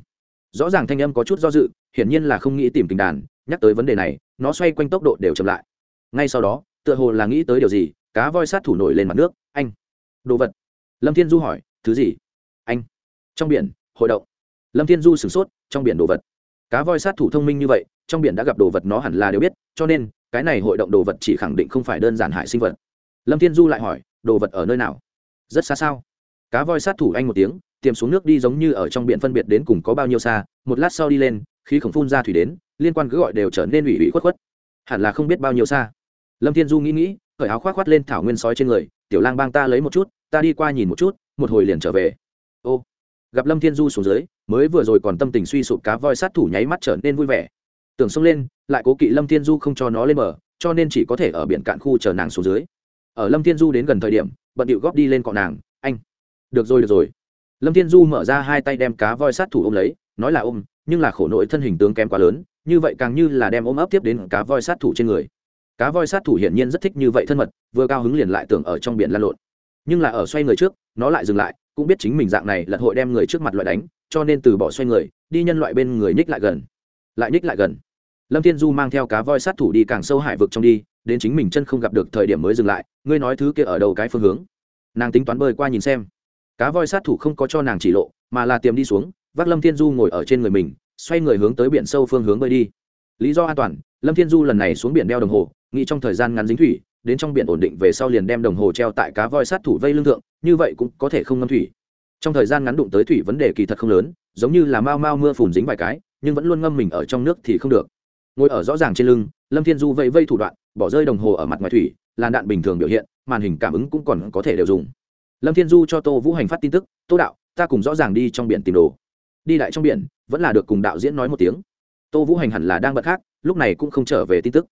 rõ ràng thanh âm có chút do dự, hiển nhiên là không nghĩ tìm kình đàn, nhắc tới vấn đề này, nó xoay quanh tốc độ đều chậm lại. Ngay sau đó, tựa hồ là nghĩ tới điều gì, cá voi sát thủ nổi lên mặt nước, anh, đồ vật. Lâm thiên du hỏi, thứ gì? Anh, trong biển, hội động. Lâm thiên du sửng sốt, trong biển đồ vật. Cá voi sát thủ thông minh như vậy, trong biển đã gặp đồ vật nó hẳn là đều biết, cho nên cái này hội động đồ vật chỉ khẳng định không phải đơn giản hại sinh vật. Lâm thiên du lại hỏi, đồ vật ở nơi nào? Rất xa sao? Cá voi sát thủ anh một tiếng, tiềm xuống nước đi giống như ở trong biển phân biệt đến cùng có bao nhiêu xa, một lát sau đi lên, khí khổng phun ra thủy đến, liên quan cứ gọi đều trở nên ủy ủy khuất khuất. Hẳn là không biết bao nhiêu xa. Lâm thiên du nghĩ nghĩ khởi áo khoác khoát lên thảo nguyên sói trên người, tiểu lang bang ta lấy một chút, ta đi qua nhìn một chút, một hồi liền trở về. Ô, gặp lâm thiên du xuống dưới, mới vừa rồi còn tâm tình suy sụp cá voi sát thủ nháy mắt trở nên vui vẻ. Tưởng xông lên lại cố kỵ lâm thiên du không cho nó lên bờ, cho nên chỉ có thể ở biển cạn khu chờ nàng xuống dưới. Ở lâm thiên du đến gần thời điểm, bận điệu góp đi lên cọ nàng, anh, được rồi được rồi. Lâm thiên du mở ra hai tay đem cá voi sát thủ ôm lấy, nói là ôm, nhưng là khổ nỗi thân hình tướng kém quá lớn, như vậy càng như là đem ôm ấp tiếp đến cá voi sát thủ trên người. Cá voi sát thủ hiển nhiên rất thích như vậy thân mật, vừa cao hứng liền lại tưởng ở trong biển lan lộn. Nhưng là ở xoay người trước, nó lại dừng lại, cũng biết chính mình dạng này lật hội đem người trước mặt loại đánh, cho nên từ bỏ xoay người, đi nhân loại bên người nhích lại gần. Lại nhích lại gần lâm thiên du mang theo cá voi sát thủ đi càng sâu hải vực trong đi, đến chính mình chân không gặp được thời điểm mới dừng lại, ngươi nói thứ kia ở đầu cái phương hướng? Nàng tính toán bơi qua nhìn xem. Cá voi sát thủ không có cho nàng chỉ lộ, mà là tiềm đi xuống, vác lâm thiên du ngồi ở trên người mình, xoay người hướng tới biển sâu phương hướng bơi đi. Lý do an toàn, lâm thiên du lần này xuống biển đeo đồng hồ, nghĩ trong thời gian ngắn dính thủy, đến trong biển ổn định về sau liền đem đồng hồ treo tại cá voi sát thủ vây lương thượng, như vậy cũng có thể không ngâm thủy. Trong thời gian ngắn đụng tới thủy vấn đề kỳ thật không lớn, giống như là mau mau mưa phùn dính vài cái, nhưng vẫn luôn ngâm mình ở trong nước thì không được ngồi ở rõ ràng trên lưng, lâm thiên du vây vây thủ đoạn, bỏ rơi đồng hồ ở mặt ngoài thủy, làn đạn bình thường biểu hiện, màn hình cảm ứng cũng còn có thể đều dùng. Lâm thiên du cho tô vũ hành phát tin tức, tô đạo, ta cùng rõ ràng đi trong biển tìm đồ. Đi lại trong biển, vẫn là được cùng đạo diễn nói một tiếng. Tô vũ hành hẳn là đang bận khác, lúc này cũng không trở về tin tức.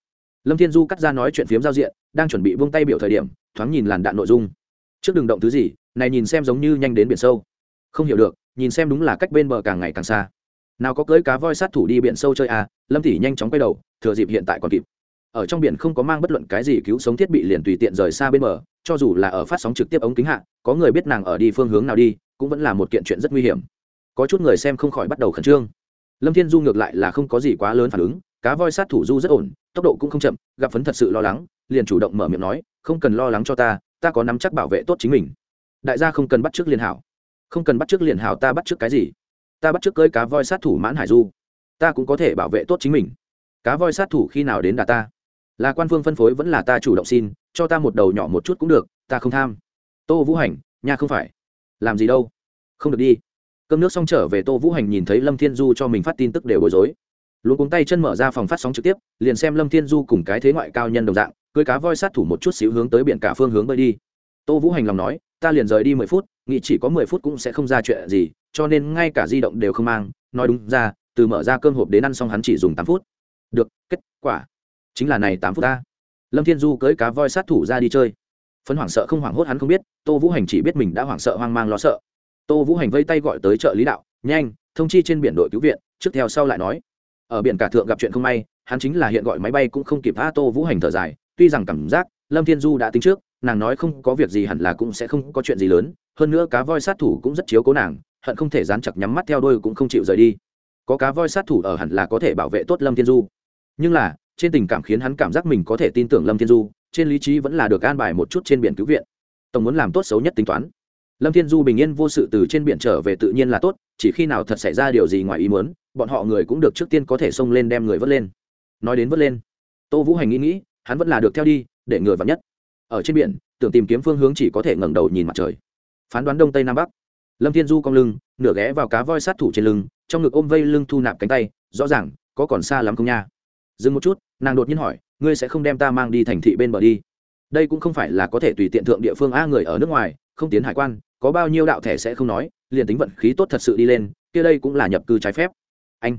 Lâm thiên du cắt ra nói chuyện phiếm giao diện, đang chuẩn bị vung tay biểu thời điểm, thoáng nhìn làn đạn nội dung. Trước đường động thứ gì, này nhìn xem giống như nhanh đến biển sâu. Không hiểu được, nhìn xem đúng là cách bên bờ càng ngày càng xa nào có cưới cá voi sát thủ đi biển sâu chơi à lâm tỷ nhanh chóng quay đầu, thừa dịp hiện tại còn kịp. Ở trong biển không có mang bất luận cái gì cứu sống thiết bị liền tùy tiện rời xa bên bờ, cho dù là ở phát sóng trực tiếp ống kính hạ, có người biết nàng ở đi phương hướng nào đi, cũng vẫn là một kiện chuyện rất nguy hiểm. Có chút người xem không khỏi bắt đầu khẩn trương. Lâm thiên du ngược lại là không có gì quá lớn phản ứng, cá voi sát thủ du rất ổn, tốc độ cũng không chậm, gặp phấn thật sự lo lắng, liền chủ động mở miệng nói, không cần lo lắng cho ta ta có nắm chắc bảo vệ tốt chính mình. Đại gia không cần bắt trước liền hảo. Không cần bắt trước liền hảo ta bắt trước cái gì? Ta bắt trước cưới cá voi sát thủ mãn hải du. Ta cũng có thể bảo vệ tốt chính mình. Cá voi sát thủ khi nào đến đà ta? Là quan phương phân phối vẫn là ta chủ động xin, cho ta một đầu nhỏ một chút cũng được, ta không tham. Tô vũ hành, nhà không phải. Làm gì đâu? Không được đi. Cơm nước xong trở về tô vũ hành nhìn thấy lâm thiên du cho mình phát tin tức đều bối rối. Luôn cuống tay chân mở ra phòng phát sóng trực tiếp, liền xem lâm thiên du cùng cái thế ngoại cao nhân đồng dạng, cưới cá voi sát thủ một chút xíu hướng tới biển cả phương hướng bơi đi. Tô vũ hành lòng nói, ta liền rời đi mười phút, nghĩ chỉ có mười phút cũng sẽ không ra chuyện gì cho nên ngay cả di động đều không mang. Nói đúng ra, từ mở ra cơm hộp đến ăn xong hắn chỉ dùng tám phút. Được, kết quả chính là này tám phút ta. Lâm thiên du cưới cá voi sát thủ ra đi chơi. Phấn hoảng sợ không hoảng hốt hắn không biết, tô vũ hành chỉ biết mình đã hoảng sợ hoang mang lo sợ. Tô vũ hành vây tay gọi tới chợ lý đạo, nhanh, thông chi trên biển đội cứu viện, trước theo sau lại nói. Ở biển cả thượng gặp chuyện không may, hắn chính là hiện gọi máy bay cũng không kịp tha tô vũ hành thở dài, tuy rằng cảm giác lâm thiên du đã tính trước, nàng nói không có việc gì hẳn là cũng sẽ không có chuyện gì lớn, hơn nữa cá voi sát thủ cũng rất chiếu cố nàng hận không thể dán chặt nhắm mắt theo đôi cũng không chịu rời đi. Có cá voi sát thủ ở hẳn là có thể bảo vệ tốt lâm thiên du. Nhưng là, trên tình cảm khiến hắn cảm giác mình có thể tin tưởng lâm thiên du, trên lý trí vẫn là được an bài một chút trên biển cứu viện. Tổng muốn làm tốt xấu nhất tính toán. Lâm thiên du bình yên vô sự từ trên biển trở về tự nhiên là tốt, chỉ khi nào thật xảy ra điều gì ngoài ý muốn, bọn họ người cũng được trước tiên có thể xông lên đem người vớt lên. Nói đến vớt lên, tô vũ hành nghĩ nghĩ, hắn vẫn là được theo đi, để người vào nhất. Ở trên biển, tưởng tìm kiếm phương hướng chỉ có thể ngẩng đầu nhìn mặt trời. Phán đoán đông tây nam bắc lâm thiên du cong lưng, nửa ghé vào cá voi sát thủ trên lưng, trong ngực ôm vây lưng thu nạp cánh tay, rõ ràng, có còn xa lắm không nha. Dừng một chút, nàng đột nhiên hỏi, ngươi sẽ không đem ta mang đi thành thị bên bờ đi? Đây cũng không phải là có thể tùy tiện thượng địa phương a người ở nước ngoài, không tiến hải quan, có bao nhiêu đạo thẻ sẽ không nói, liền tính vận khí tốt thật sự đi lên, kia đây cũng là nhập cư trái phép. Anh,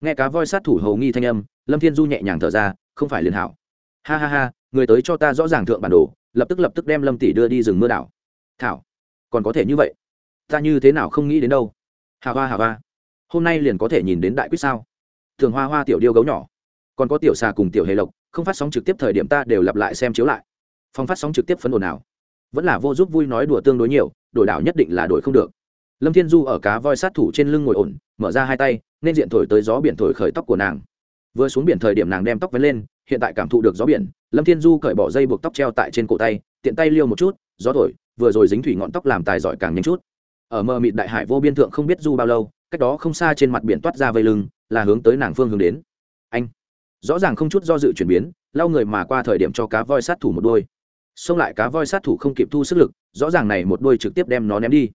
nghe cá voi sát thủ hầu nghi thanh âm, lâm thiên du nhẹ nhàng thở ra, không phải liền hảo. Ha ha ha, người tới cho ta rõ ràng thượng bản đồ, lập tức lập tức đem lâm tỷ đưa đi rừng mưa đảo. Thảo, còn có thể như vậy ta như thế nào không nghĩ đến đâu. Hà hoa hà hoa. Hôm nay liền có thể nhìn đến đại quyết sao? Thường hoa hoa tiểu điêu gấu nhỏ. Còn có tiểu xà cùng tiểu hề lộc, không phát sóng trực tiếp thời điểm ta đều lặp lại xem chiếu lại. Phong phát sóng trực tiếp phấn ồn nào vẫn là vô giúp vui nói đùa tương đối nhiều, đổi đảo nhất định là đổi không được. Lâm thiên du ở cá voi sát thủ trên lưng ngồi ổn, mở ra hai tay, nên diện thổi tới gió biển thổi khởi tóc của nàng. Vừa xuống biển thời điểm nàng đem tóc vén lên, hiện tại cảm thụ được gió biển, lâm thiên du cởi bỏ dây buộc tóc treo tại trên cổ tay, tiện tay liêu một chút, gió thổi, vừa rồi dính thủy ngọn tóc làm tài giỏi càng nhanh chút ở mờ mịt đại hải vô biên thượng không biết du bao lâu, cách đó không xa trên mặt biển toát ra vây lưng, là hướng tới nàng phương hướng đến. Anh. Rõ ràng không chút do dự chuyển biến, lau người mà qua thời điểm cho cá voi sát thủ một đôi. Xông lại cá voi sát thủ không kịp thu sức lực, rõ ràng này một đôi trực tiếp đem nó ném đi.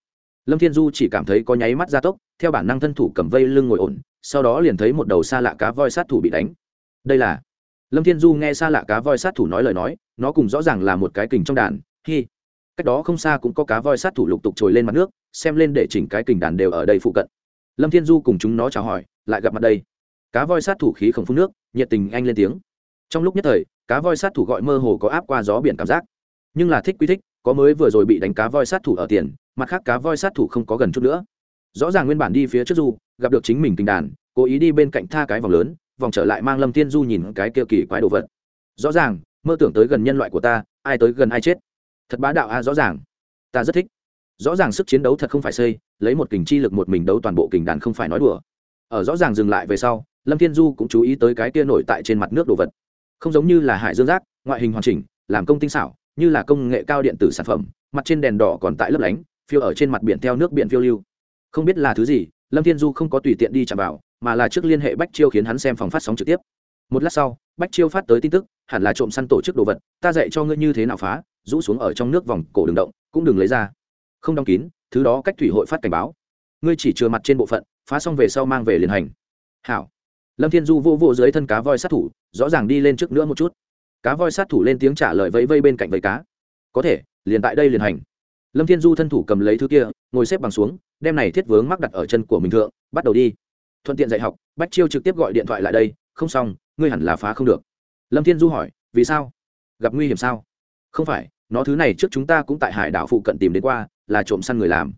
Lâm thiên du chỉ cảm thấy có nháy mắt gia tốc, theo bản năng thân thủ cầm vây lưng ngồi ổn, sau đó liền thấy một đầu xa lạ cá voi sát thủ bị đánh. Đây là. Lâm thiên du nghe xa lạ cá voi sát thủ nói lời nói, nó cùng rõ ràng là một cái kình trong đàn, hi. Cách đó không xa cũng có cá voi sát thủ lục tục trồi lên mặt nước xem lên để chỉnh cái kình đàn đều ở đây phụ cận. Lâm thiên du cùng chúng nó chào hỏi, lại gặp mặt đây. Cá voi sát thủ khí không phun nước, nhiệt tình anh lên tiếng. Trong lúc nhất thời, cá voi sát thủ gọi mơ hồ có áp qua gió biển cảm giác. Nhưng là thích quy thích, có mới vừa rồi bị đánh cá voi sát thủ ở tiền, mặt khác cá voi sát thủ không có gần chút nữa. Rõ ràng nguyên bản đi phía trước du, gặp được chính mình tình đàn, cố ý đi bên cạnh tha cái vòng lớn, vòng trở lại mang lâm thiên du nhìn cái kia kỳ quái đồ vật. Rõ ràng, mơ tưởng tới gần nhân loại của ta, ai tới gần ai chết. Thật bá đạo a, rõ ràng. Ta rất thích rõ ràng sức chiến đấu thật không phải xây, lấy một kình chi lực một mình đấu toàn bộ kình đàn không phải nói đùa. Ở rõ ràng dừng lại về sau, lâm thiên du cũng chú ý tới cái kia nổi tại trên mặt nước đồ vật. Không giống như là hải dương rác, ngoại hình hoàn chỉnh, làm công tinh xảo, như là công nghệ cao điện tử sản phẩm, mặt trên đèn đỏ còn tại lấp lánh, phiêu ở trên mặt biển theo nước biển phiêu lưu. Không biết là thứ gì, lâm thiên du không có tùy tiện đi chạm vào, mà là trước liên hệ bách chiêu khiến hắn xem phòng phát sóng trực tiếp. Một lát sau, bách chiêu phát tới tin tức, hẳn là trộm săn tổ chức đồ vật, ta dạy cho ngươi như thế nào phá, rũ xuống ở trong nước vòng cổ đường động, cũng đừng lấy ra không đóng kín, thứ đó cách thủy hội phát cảnh báo. Ngươi chỉ chừa mặt trên bộ phận, phá xong về sau mang về liền hành. Hảo. Lâm thiên du vô vô dưới thân cá voi sát thủ, rõ ràng đi lên trước nữa một chút. Cá voi sát thủ lên tiếng trả lời vẫy vây bên cạnh vẫy cá. Có thể, liền tại đây liền hành. Lâm thiên du thân thủ cầm lấy thứ kia, ngồi xếp bằng xuống, đem này thiết vướng mắc đặt ở chân của mình thượng, bắt đầu đi. Thuận tiện dạy học, bách chiêu trực tiếp gọi điện thoại lại đây, không xong, ngươi hẳn là phá không được. Lâm thiên du hỏi, vì sao? Gặp nguy hiểm sao? Không phải, nó thứ này trước chúng ta cũng tại hải đảo phụ cận tìm đến qua là trộm săn người làm.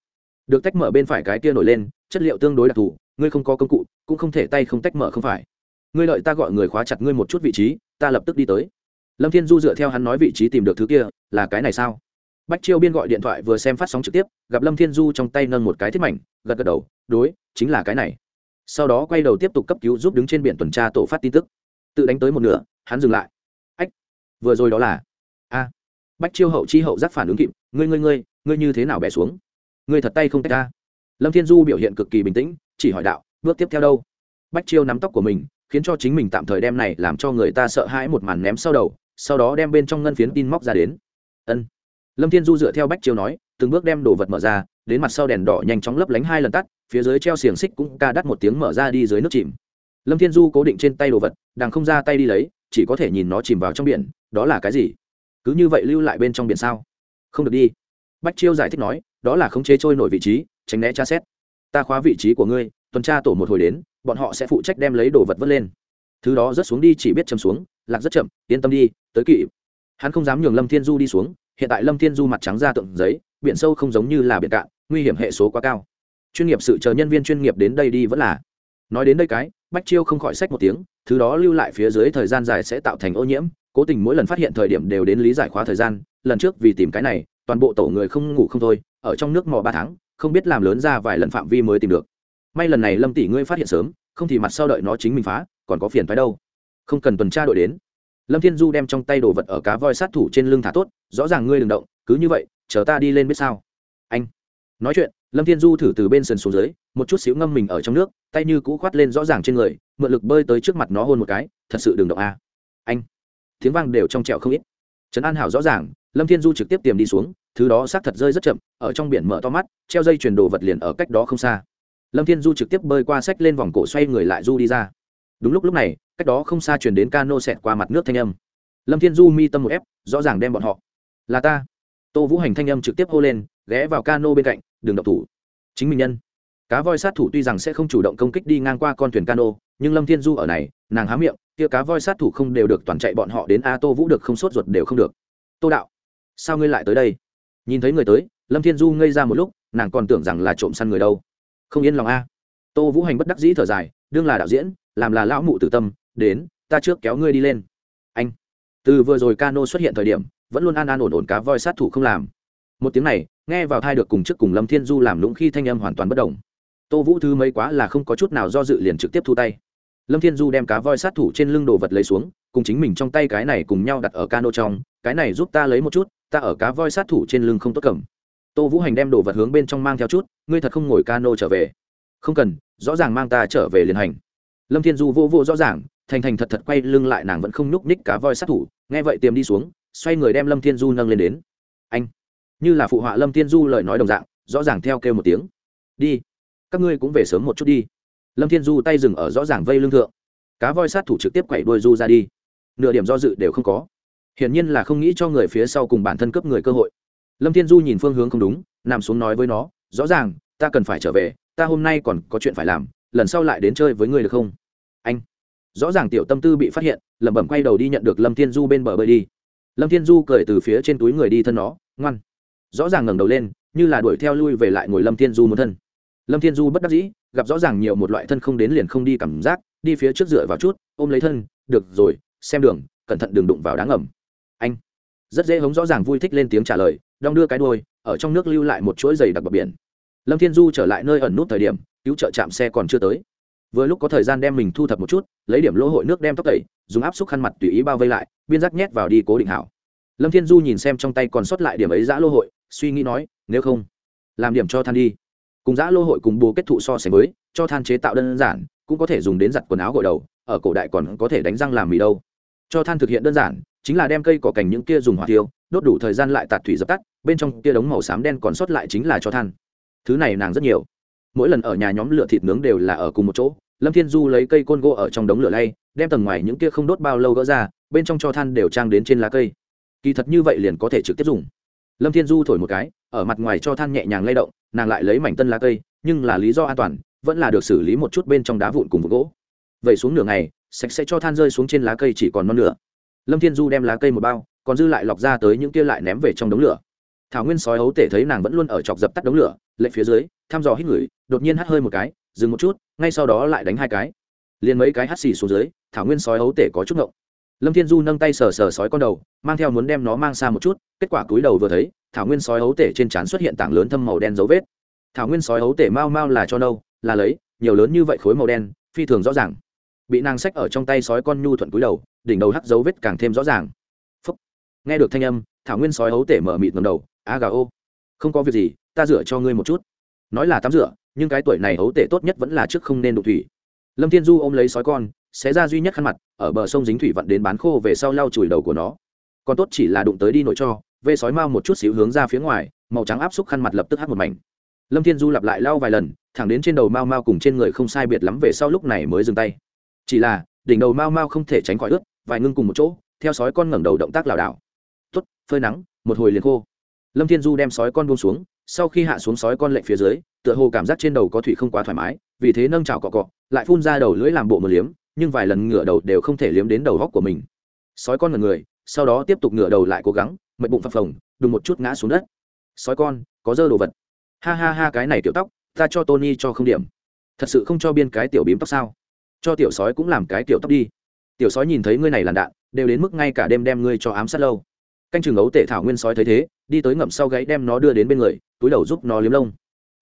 Được tách mở bên phải cái kia nổi lên, chất liệu tương đối đặc thù, ngươi không có công cụ, cũng không thể tay không tách mở không phải. Ngươi lợi ta gọi người khóa chặt ngươi một chút vị trí, ta lập tức đi tới. Lâm thiên du dựa theo hắn nói vị trí tìm được thứ kia, là cái này sao? Bách chiêu biên gọi điện thoại vừa xem phát sóng trực tiếp, gặp lâm thiên du trong tay nâng một cái thiết mảnh, gật gật đầu, đối, chính là cái này. Sau đó quay đầu tiếp tục cấp cứu giúp đứng trên biển tuần tra tổ phát tin tức. Tự đánh tới một nửa, hắn dừng lại. Ách, vừa rồi đó là, a. Bách chiêu hậu chi hậu giác phản ứng kịp, ngươi ngươi ngươi ngươi như thế nào bẻ xuống? Ngươi thật tay không tách ta. lâm thiên du biểu hiện cực kỳ bình tĩnh, chỉ hỏi đạo, bước tiếp theo đâu? Bách chiêu nắm tóc của mình, khiến cho chính mình tạm thời đem này làm cho người ta sợ hãi một màn ném sau đầu, sau đó đem bên trong ngân phiến tin móc ra đến. Ân. Lâm thiên du dựa theo bách chiêu nói, từng bước đem đồ vật mở ra, đến mặt sau đèn đỏ nhanh chóng lấp lánh hai lần tắt, phía dưới treo xiềng xích cũng ca đắt một tiếng mở ra đi dưới nước chìm. Lâm thiên du cố định trên tay đồ vật, đang không ra tay đi lấy, chỉ có thể nhìn nó chìm vào trong biển, đó là cái gì? Cứ như vậy lưu lại bên trong biển sao? Không được đi bách chiêu giải thích nói, đó là khống chế trôi nổi vị trí, tránh né tra xét. Ta khóa vị trí của ngươi, tuần tra tổ một hồi đến, bọn họ sẽ phụ trách đem lấy đồ vật vớt lên. Thứ đó rớt xuống đi, chỉ biết chầm xuống, lạc rất chậm, yên tâm đi, tới kỵ hắn không dám nhường lâm thiên du đi xuống, hiện tại lâm thiên du mặt trắng ra tượng giấy, biển sâu không giống như là biển cạn, nguy hiểm hệ số quá cao. Chuyên nghiệp sự chờ nhân viên chuyên nghiệp đến đây đi vẫn là. Nói đến đây cái, bách chiêu không khỏi sách một tiếng, thứ đó lưu lại phía dưới thời gian dài sẽ tạo thành ô nhiễm, cố tình mỗi lần phát hiện thời điểm đều đến lý giải khóa thời gian, lần trước vì tìm cái này toàn bộ tổ người không ngủ không thôi, ở trong nước mò ba tháng, không biết làm lớn ra vài lần phạm vi mới tìm được. May lần này lâm tỷ ngươi phát hiện sớm, không thì mặt sau đợi nó chính mình phá, còn có phiền phái đâu. Không cần tuần tra đội đến. Lâm thiên du đem trong tay đồ vật ở cá voi sát thủ trên lưng thả tốt, rõ ràng ngươi đừng động, cứ như vậy, chờ ta đi lên biết sao. Anh. Nói chuyện, lâm thiên du thử từ bên sườn xuống dưới, một chút xíu ngâm mình ở trong nước, tay như cũ khoát lên rõ ràng trên người, mượn lực bơi tới trước mặt nó hôn một cái, thật sự đừng động a. Anh. Tiếng vang đều trong trẹo không ít trấn an hảo rõ ràng, lâm thiên du trực tiếp tiềm đi xuống, thứ đó xác thật rơi rất chậm, ở trong biển mở to mắt, treo dây chuyền đồ vật liền ở cách đó không xa. Lâm thiên du trực tiếp bơi qua sách lên vòng cổ xoay người lại du đi ra. Đúng lúc lúc này, cách đó không xa chuyển đến cano xẹt qua mặt nước thanh âm. Lâm thiên du mi tâm một ép, rõ ràng đem bọn họ. Là ta. Tô vũ hành thanh âm trực tiếp hô lên, ghé vào cano bên cạnh đường độc thủ. Chính mình nhân. Cá voi sát thủ tuy rằng sẽ không chủ động công kích đi ngang qua con thuyền cano, nhưng lâm thiên du ở này, nàng há miệng kia cá voi sát thủ không đều được toàn chạy bọn họ đến a tô vũ được không sốt ruột đều không được. Tô đạo, sao ngươi lại tới đây? Nhìn thấy người tới, lâm thiên du ngây ra một lúc, nàng còn tưởng rằng là trộm săn người đâu. Không yên lòng a. Tô vũ hành bất đắc dĩ thở dài, đương là đạo diễn, làm là lão mụ tử tâm, đến, ta trước kéo ngươi đi lên. Anh, từ vừa rồi cano xuất hiện thời điểm, vẫn luôn an an ổn ổn cá voi sát thủ không làm. Một tiếng này, nghe vào thai được cùng trước cùng lâm thiên du làm lũng khi thanh âm hoàn toàn bất đồng tô vũ thứ mấy quá là không có chút nào do dự liền trực tiếp thu tay lâm thiên du đem cá voi sát thủ trên lưng đồ vật lấy xuống, cùng chính mình trong tay cái này cùng nhau đặt ở cano trong, cái này giúp ta lấy một chút, ta ở cá voi sát thủ trên lưng không tốt cầm. Tô vũ hành đem đồ vật hướng bên trong mang theo chút, ngươi thật không ngồi cano trở về. Không cần, rõ ràng mang ta trở về liền hành. Lâm thiên du vô vô rõ ràng, thành thành thật thật quay lưng lại nàng vẫn không nhúc ních cá voi sát thủ, nghe vậy tiềm đi xuống, xoay người đem lâm thiên du nâng lên đến. Anh, như là phụ họa lâm thiên du lời nói đồng dạng, rõ ràng theo kêu một tiếng. Đi, các ngươi cũng về sớm một chút đi lâm thiên du tay dừng ở rõ ràng vây lưng thượng. Cá voi sát thủ trực tiếp quẩy đuôi du ra đi. Nửa điểm do dự đều không có. Hiển nhiên là không nghĩ cho người phía sau cùng bản thân cướp người cơ hội. Lâm thiên du nhìn phương hướng không đúng, nằm xuống nói với nó, rõ ràng, ta cần phải trở về, ta hôm nay còn có chuyện phải làm, lần sau lại đến chơi với ngươi được không? Anh. Rõ ràng tiểu tâm tư bị phát hiện, lẩm bẩm quay đầu đi nhận được lâm thiên du bên bờ bơi đi. Lâm thiên du cười từ phía trên túi người đi thân nó, ngoan. Rõ ràng ngẩng đầu lên, như là đuổi theo lui về lại ngồi lâm thiên du một thân. Lâm thiên du bất đắc dĩ gặp rõ ràng nhiều một loại thân không đến liền không đi cảm giác, đi phía trước dựa vào chút, ôm lấy thân, được rồi, xem đường, cẩn thận đường đụng vào đáng ngầm. Anh rất dễ hống rõ ràng vui thích lên tiếng trả lời, đong đưa cái đôi ở trong nước lưu lại một chuỗi dày đặc bờ biển. Lâm thiên du trở lại nơi ẩn nút thời điểm, cứu trợ chạm xe còn chưa tới. Vừa lúc có thời gian đem mình thu thập một chút, lấy điểm lỗ hội nước đem tóc tẩy, dùng áp xúc khăn mặt tùy ý bao vây lại, biên giác nhét vào đi cố định hảo. Lâm thiên du nhìn xem trong tay còn sót lại điểm ấy giã lô hội, suy nghĩ nói, nếu không, làm điểm cho than đi cùng giã lô hội cùng bố kết thụ so sánh với, cho than chế tạo đơn giản, cũng có thể dùng đến giặt quần áo gội đầu, ở cổ đại còn có thể đánh răng làm mì đâu. Cho than thực hiện đơn giản, chính là đem cây cỏ cành những kia dùng hỏa tiêu, đốt đủ thời gian lại tạt thủy dập tắt, bên trong kia đống màu xám đen còn sót lại chính là cho than. Thứ này nàng rất nhiều. Mỗi lần ở nhà nhóm lửa thịt nướng đều là ở cùng một chỗ, lâm thiên du lấy cây côn gỗ ở trong đống lửa lay, đem tầng ngoài những kia không đốt bao lâu gỡ ra, bên trong cho than đều trang đến trên lá cây. Kỳ thật như vậy liền có thể trực tiếp dùng lâm thiên du thổi một cái, ở mặt ngoài cho than nhẹ nhàng lay động, nàng lại lấy mảnh tân lá cây, nhưng là lý do an toàn, vẫn là được xử lý một chút bên trong đá vụn cùng vụ gỗ. Vậy xuống nửa ngày, sạch sẽ cho than rơi xuống trên lá cây chỉ còn non nửa. Lâm thiên du đem lá cây một bao, còn dư lại lọc ra tới những kia lại ném về trong đống lửa. Thảo nguyên sói hấu tể thấy nàng vẫn luôn ở chọc dập tắt đống lửa, lệ phía dưới, thăm dò hít ngửi đột nhiên hắt hơi một cái, dừng một chút, ngay sau đó lại đánh hai cái. Liền mấy cái hắt xì xuống dưới, thảo nguyên sói hấu tể có chút ngộng lâm thiên du nâng tay sờ sờ sói con đầu, mang theo muốn đem nó mang xa một chút, kết quả cúi đầu vừa thấy, thảo nguyên sói hấu tể trên trán xuất hiện tảng lớn thâm màu đen dấu vết. Thảo nguyên sói hấu tể mau mau là cho nâu, là lấy, nhiều lớn như vậy khối màu đen, phi thường rõ ràng. Bị nàng xách ở trong tay sói con nhu thuận cúi đầu, đỉnh đầu hắc dấu vết càng thêm rõ ràng. Phúc. nghe được thanh âm, thảo nguyên sói hấu tể mở mịt ngầm đầu, a gà ô, không có việc gì, ta rửa cho ngươi một chút. Nói là tắm rửa, nhưng cái tuổi này hấu tể tốt nhất vẫn là trước không nên đụng thủy. Lâm thiên du ôm lấy sói con xé ra duy nhất khăn mặt, ở bờ sông dính thủy vận đến bán khô về sau lau chùi đầu của nó. Còn tốt chỉ là đụng tới đi nội cho, vê sói mau một chút xíu hướng ra phía ngoài, màu trắng áp xúc khăn mặt lập tức hắt một mảnh. Lâm thiên du lặp lại lau vài lần, thẳng đến trên đầu mau mau cùng trên người không sai biệt lắm về sau lúc này mới dừng tay. Chỉ là, đỉnh đầu mau mau không thể tránh khỏi ướt, vài ngưng cùng một chỗ, theo sói con ngẩng đầu động tác lảo đảo. Tuất phơi nắng, một hồi liền khô. Lâm thiên du đem sói con buông xuống, sau khi hạ xuống sói con lệnh phía dưới, tựa hồ cảm giác trên đầu có thủy không quá thoải mái, vì thế nâng chảo cọ cọ, lại phun ra đầu lưỡi làm bộ một liếm nhưng vài lần ngửa đầu đều không thể liếm đến đầu góc của mình. Sói con là người, sau đó tiếp tục ngửa đầu lại cố gắng, mệt bụng phập phồng, đùng một chút ngã xuống đất. Sói con, có dơ đồ vật. Ha ha ha, cái này tiểu tóc, ta cho tony cho không điểm. Thật sự không cho biên cái tiểu bím tóc sao? Cho tiểu sói cũng làm cái tiểu tóc đi. Tiểu sói nhìn thấy ngươi này làn đạn, đều đến mức ngay cả đêm đem ngươi cho ám sát lâu. Canh trường ấu tể thảo nguyên sói thấy thế, đi tới ngậm sau gáy đem nó đưa đến bên người, túi đầu giúp nó liếm lông.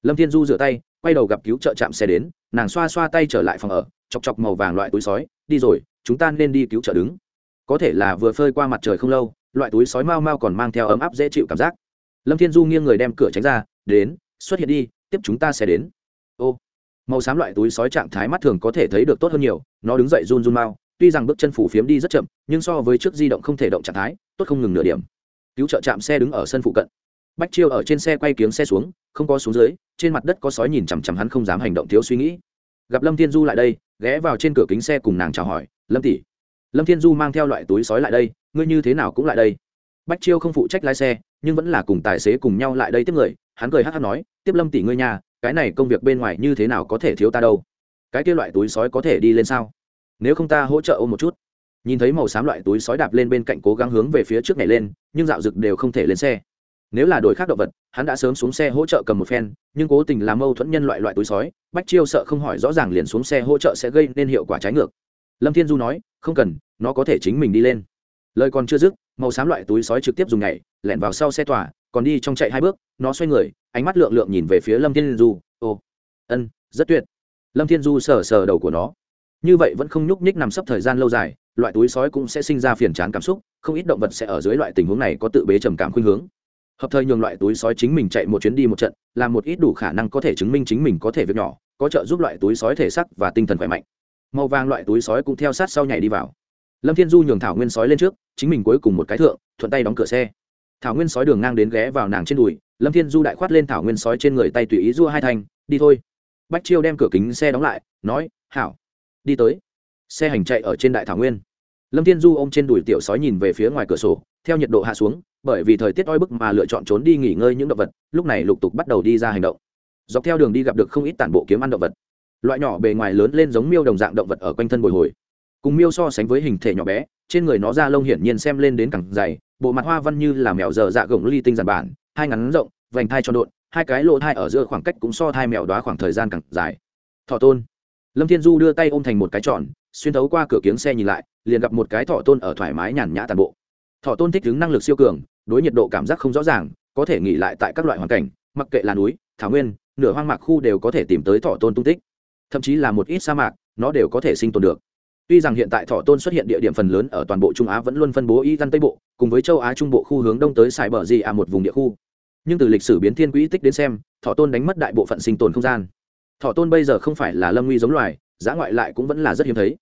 Lâm thiên du rửa tay quay đầu gặp cứu trợ chạm xe đến, nàng xoa xoa tay trở lại phòng ở, chọc chọc màu vàng loại túi sói, đi rồi, chúng ta nên đi cứu trợ đứng. Có thể là vừa phơi qua mặt trời không lâu, loại túi sói mau mau còn mang theo ấm áp dễ chịu cảm giác. Lâm thiên du nghiêng người đem cửa tránh ra, đến, xuất hiện đi, tiếp chúng ta sẽ đến. Ô, màu xám loại túi sói trạng thái mắt thường có thể thấy được tốt hơn nhiều, nó đứng dậy run run mau, tuy rằng bước chân phủ phiếm đi rất chậm, nhưng so với trước di động không thể động trạng thái, tốt không ngừng nửa điểm. Cứu trợ chạm xe đứng ở sân phụ cận bách chiêu ở trên xe quay kiếng xe xuống, không có xuống dưới, trên mặt đất có sói nhìn chằm chằm hắn không dám hành động thiếu suy nghĩ. Gặp lâm thiên du lại đây, ghé vào trên cửa kính xe cùng nàng chào hỏi, lâm tỷ, lâm thiên du mang theo loại túi sói lại đây, ngươi như thế nào cũng lại đây. Bách chiêu không phụ trách lái xe, nhưng vẫn là cùng tài xế cùng nhau lại đây tiếp người, hắn cười hát hát nói, tiếp lâm tỷ ngươi nhà, cái này công việc bên ngoài như thế nào có thể thiếu ta đâu? Cái kia loại túi sói có thể đi lên sao? Nếu không ta hỗ trợ ôm một chút. Nhìn thấy màu xám loại túi sói đạp lên bên cạnh cố gắng hướng về phía trước này lên, nhưng dạo rực đều không thể lên xe nếu là đổi khác động vật, hắn đã sớm xuống xe hỗ trợ cầm một phen, nhưng cố tình làm mâu thuẫn nhân loại loại túi sói, bách chiêu sợ không hỏi rõ ràng liền xuống xe hỗ trợ sẽ gây nên hiệu quả trái ngược. Lâm thiên du nói, không cần, nó có thể chính mình đi lên. Lời còn chưa dứt, màu xám loại túi sói trực tiếp dùng nhảy, lẻn vào sau xe tỏa còn đi trong chạy hai bước, nó xoay người, ánh mắt lượng lượng nhìn về phía lâm thiên du, ồ, ân, rất tuyệt. Lâm thiên du sờ sờ đầu của nó. Như vậy vẫn không nhúc nhích nằm sấp thời gian lâu dài, loại túi sói cũng sẽ sinh ra phiền chán cảm xúc, không ít động vật sẽ ở dưới loại tình huống này có tự bế trầm cảm khuynh hướng hợp thời nhường loại túi sói chính mình chạy một chuyến đi một trận làm một ít đủ khả năng có thể chứng minh chính mình có thể việc nhỏ, có trợ giúp loại túi sói thể sắc và tinh thần khỏe mạnh. Màu vàng loại túi sói cũng theo sát sau nhảy đi vào. Lâm thiên du nhường thảo nguyên sói lên trước, chính mình cuối cùng một cái thượng, thuận tay đóng cửa xe. Thảo nguyên sói đường ngang đến ghé vào nàng trên đùi, lâm thiên du đại khoát lên thảo nguyên sói trên người tay tùy ý dua hai thành đi thôi. Bách chiêu đem cửa kính xe đóng lại, nói, hảo, đi tới. Xe hành chạy ở trên đại thảo nguyên lâm thiên du ôm trên đùi tiểu sói nhìn về phía ngoài cửa sổ, theo nhiệt độ hạ xuống, bởi vì thời tiết oi bức mà lựa chọn trốn đi nghỉ ngơi những động vật, lúc này lục tục bắt đầu đi ra hành động. Dọc theo đường đi gặp được không ít tản bộ kiếm ăn động vật. Loại nhỏ bề ngoài lớn lên giống miêu đồng dạng động vật ở quanh thân bồi hồi. Cùng miêu so sánh với hình thể nhỏ bé, trên người nó da lông hiển nhiên xem lên đến cẳng dày, bộ mặt hoa văn như là mèo dở dạ gồng ly tinh giản bản, hai ngắn rộng, vành thai tròn độn, hai cái lỗ thai ở giữa khoảng cách cũng so thai mèo đoá khoảng thời gian càng dài. Thọ tôn lâm thiên du đưa tay ôm thành một cái tròn, xuyên thấu qua cửa kiếng xe nhìn lại, liền gặp một cái thọ tôn ở thoải mái nhàn nhã tàn bộ. Thọ tôn thích ứng năng lực siêu cường, đối nhiệt độ cảm giác không rõ ràng, có thể nghỉ lại tại các loại hoàn cảnh, mặc kệ là núi, thảo nguyên, nửa hoang mạc khu đều có thể tìm tới thọ tôn tung tích. Thậm chí là một ít sa mạc, nó đều có thể sinh tồn được. Tuy rằng hiện tại thọ tôn xuất hiện địa điểm phần lớn ở toàn bộ trung á vẫn luôn phân bố y căn tây bộ, cùng với châu á trung bộ khu hướng đông tới sài bờ Di à một vùng địa khu. Nhưng từ lịch sử biến thiên quỹ tích đến xem thọ tôn đánh mất đại bộ phận sinh tồn không gian thọ tôn bây giờ không phải là lâm nguy giống loài, giá ngoại lại cũng vẫn là rất hiếm thấy.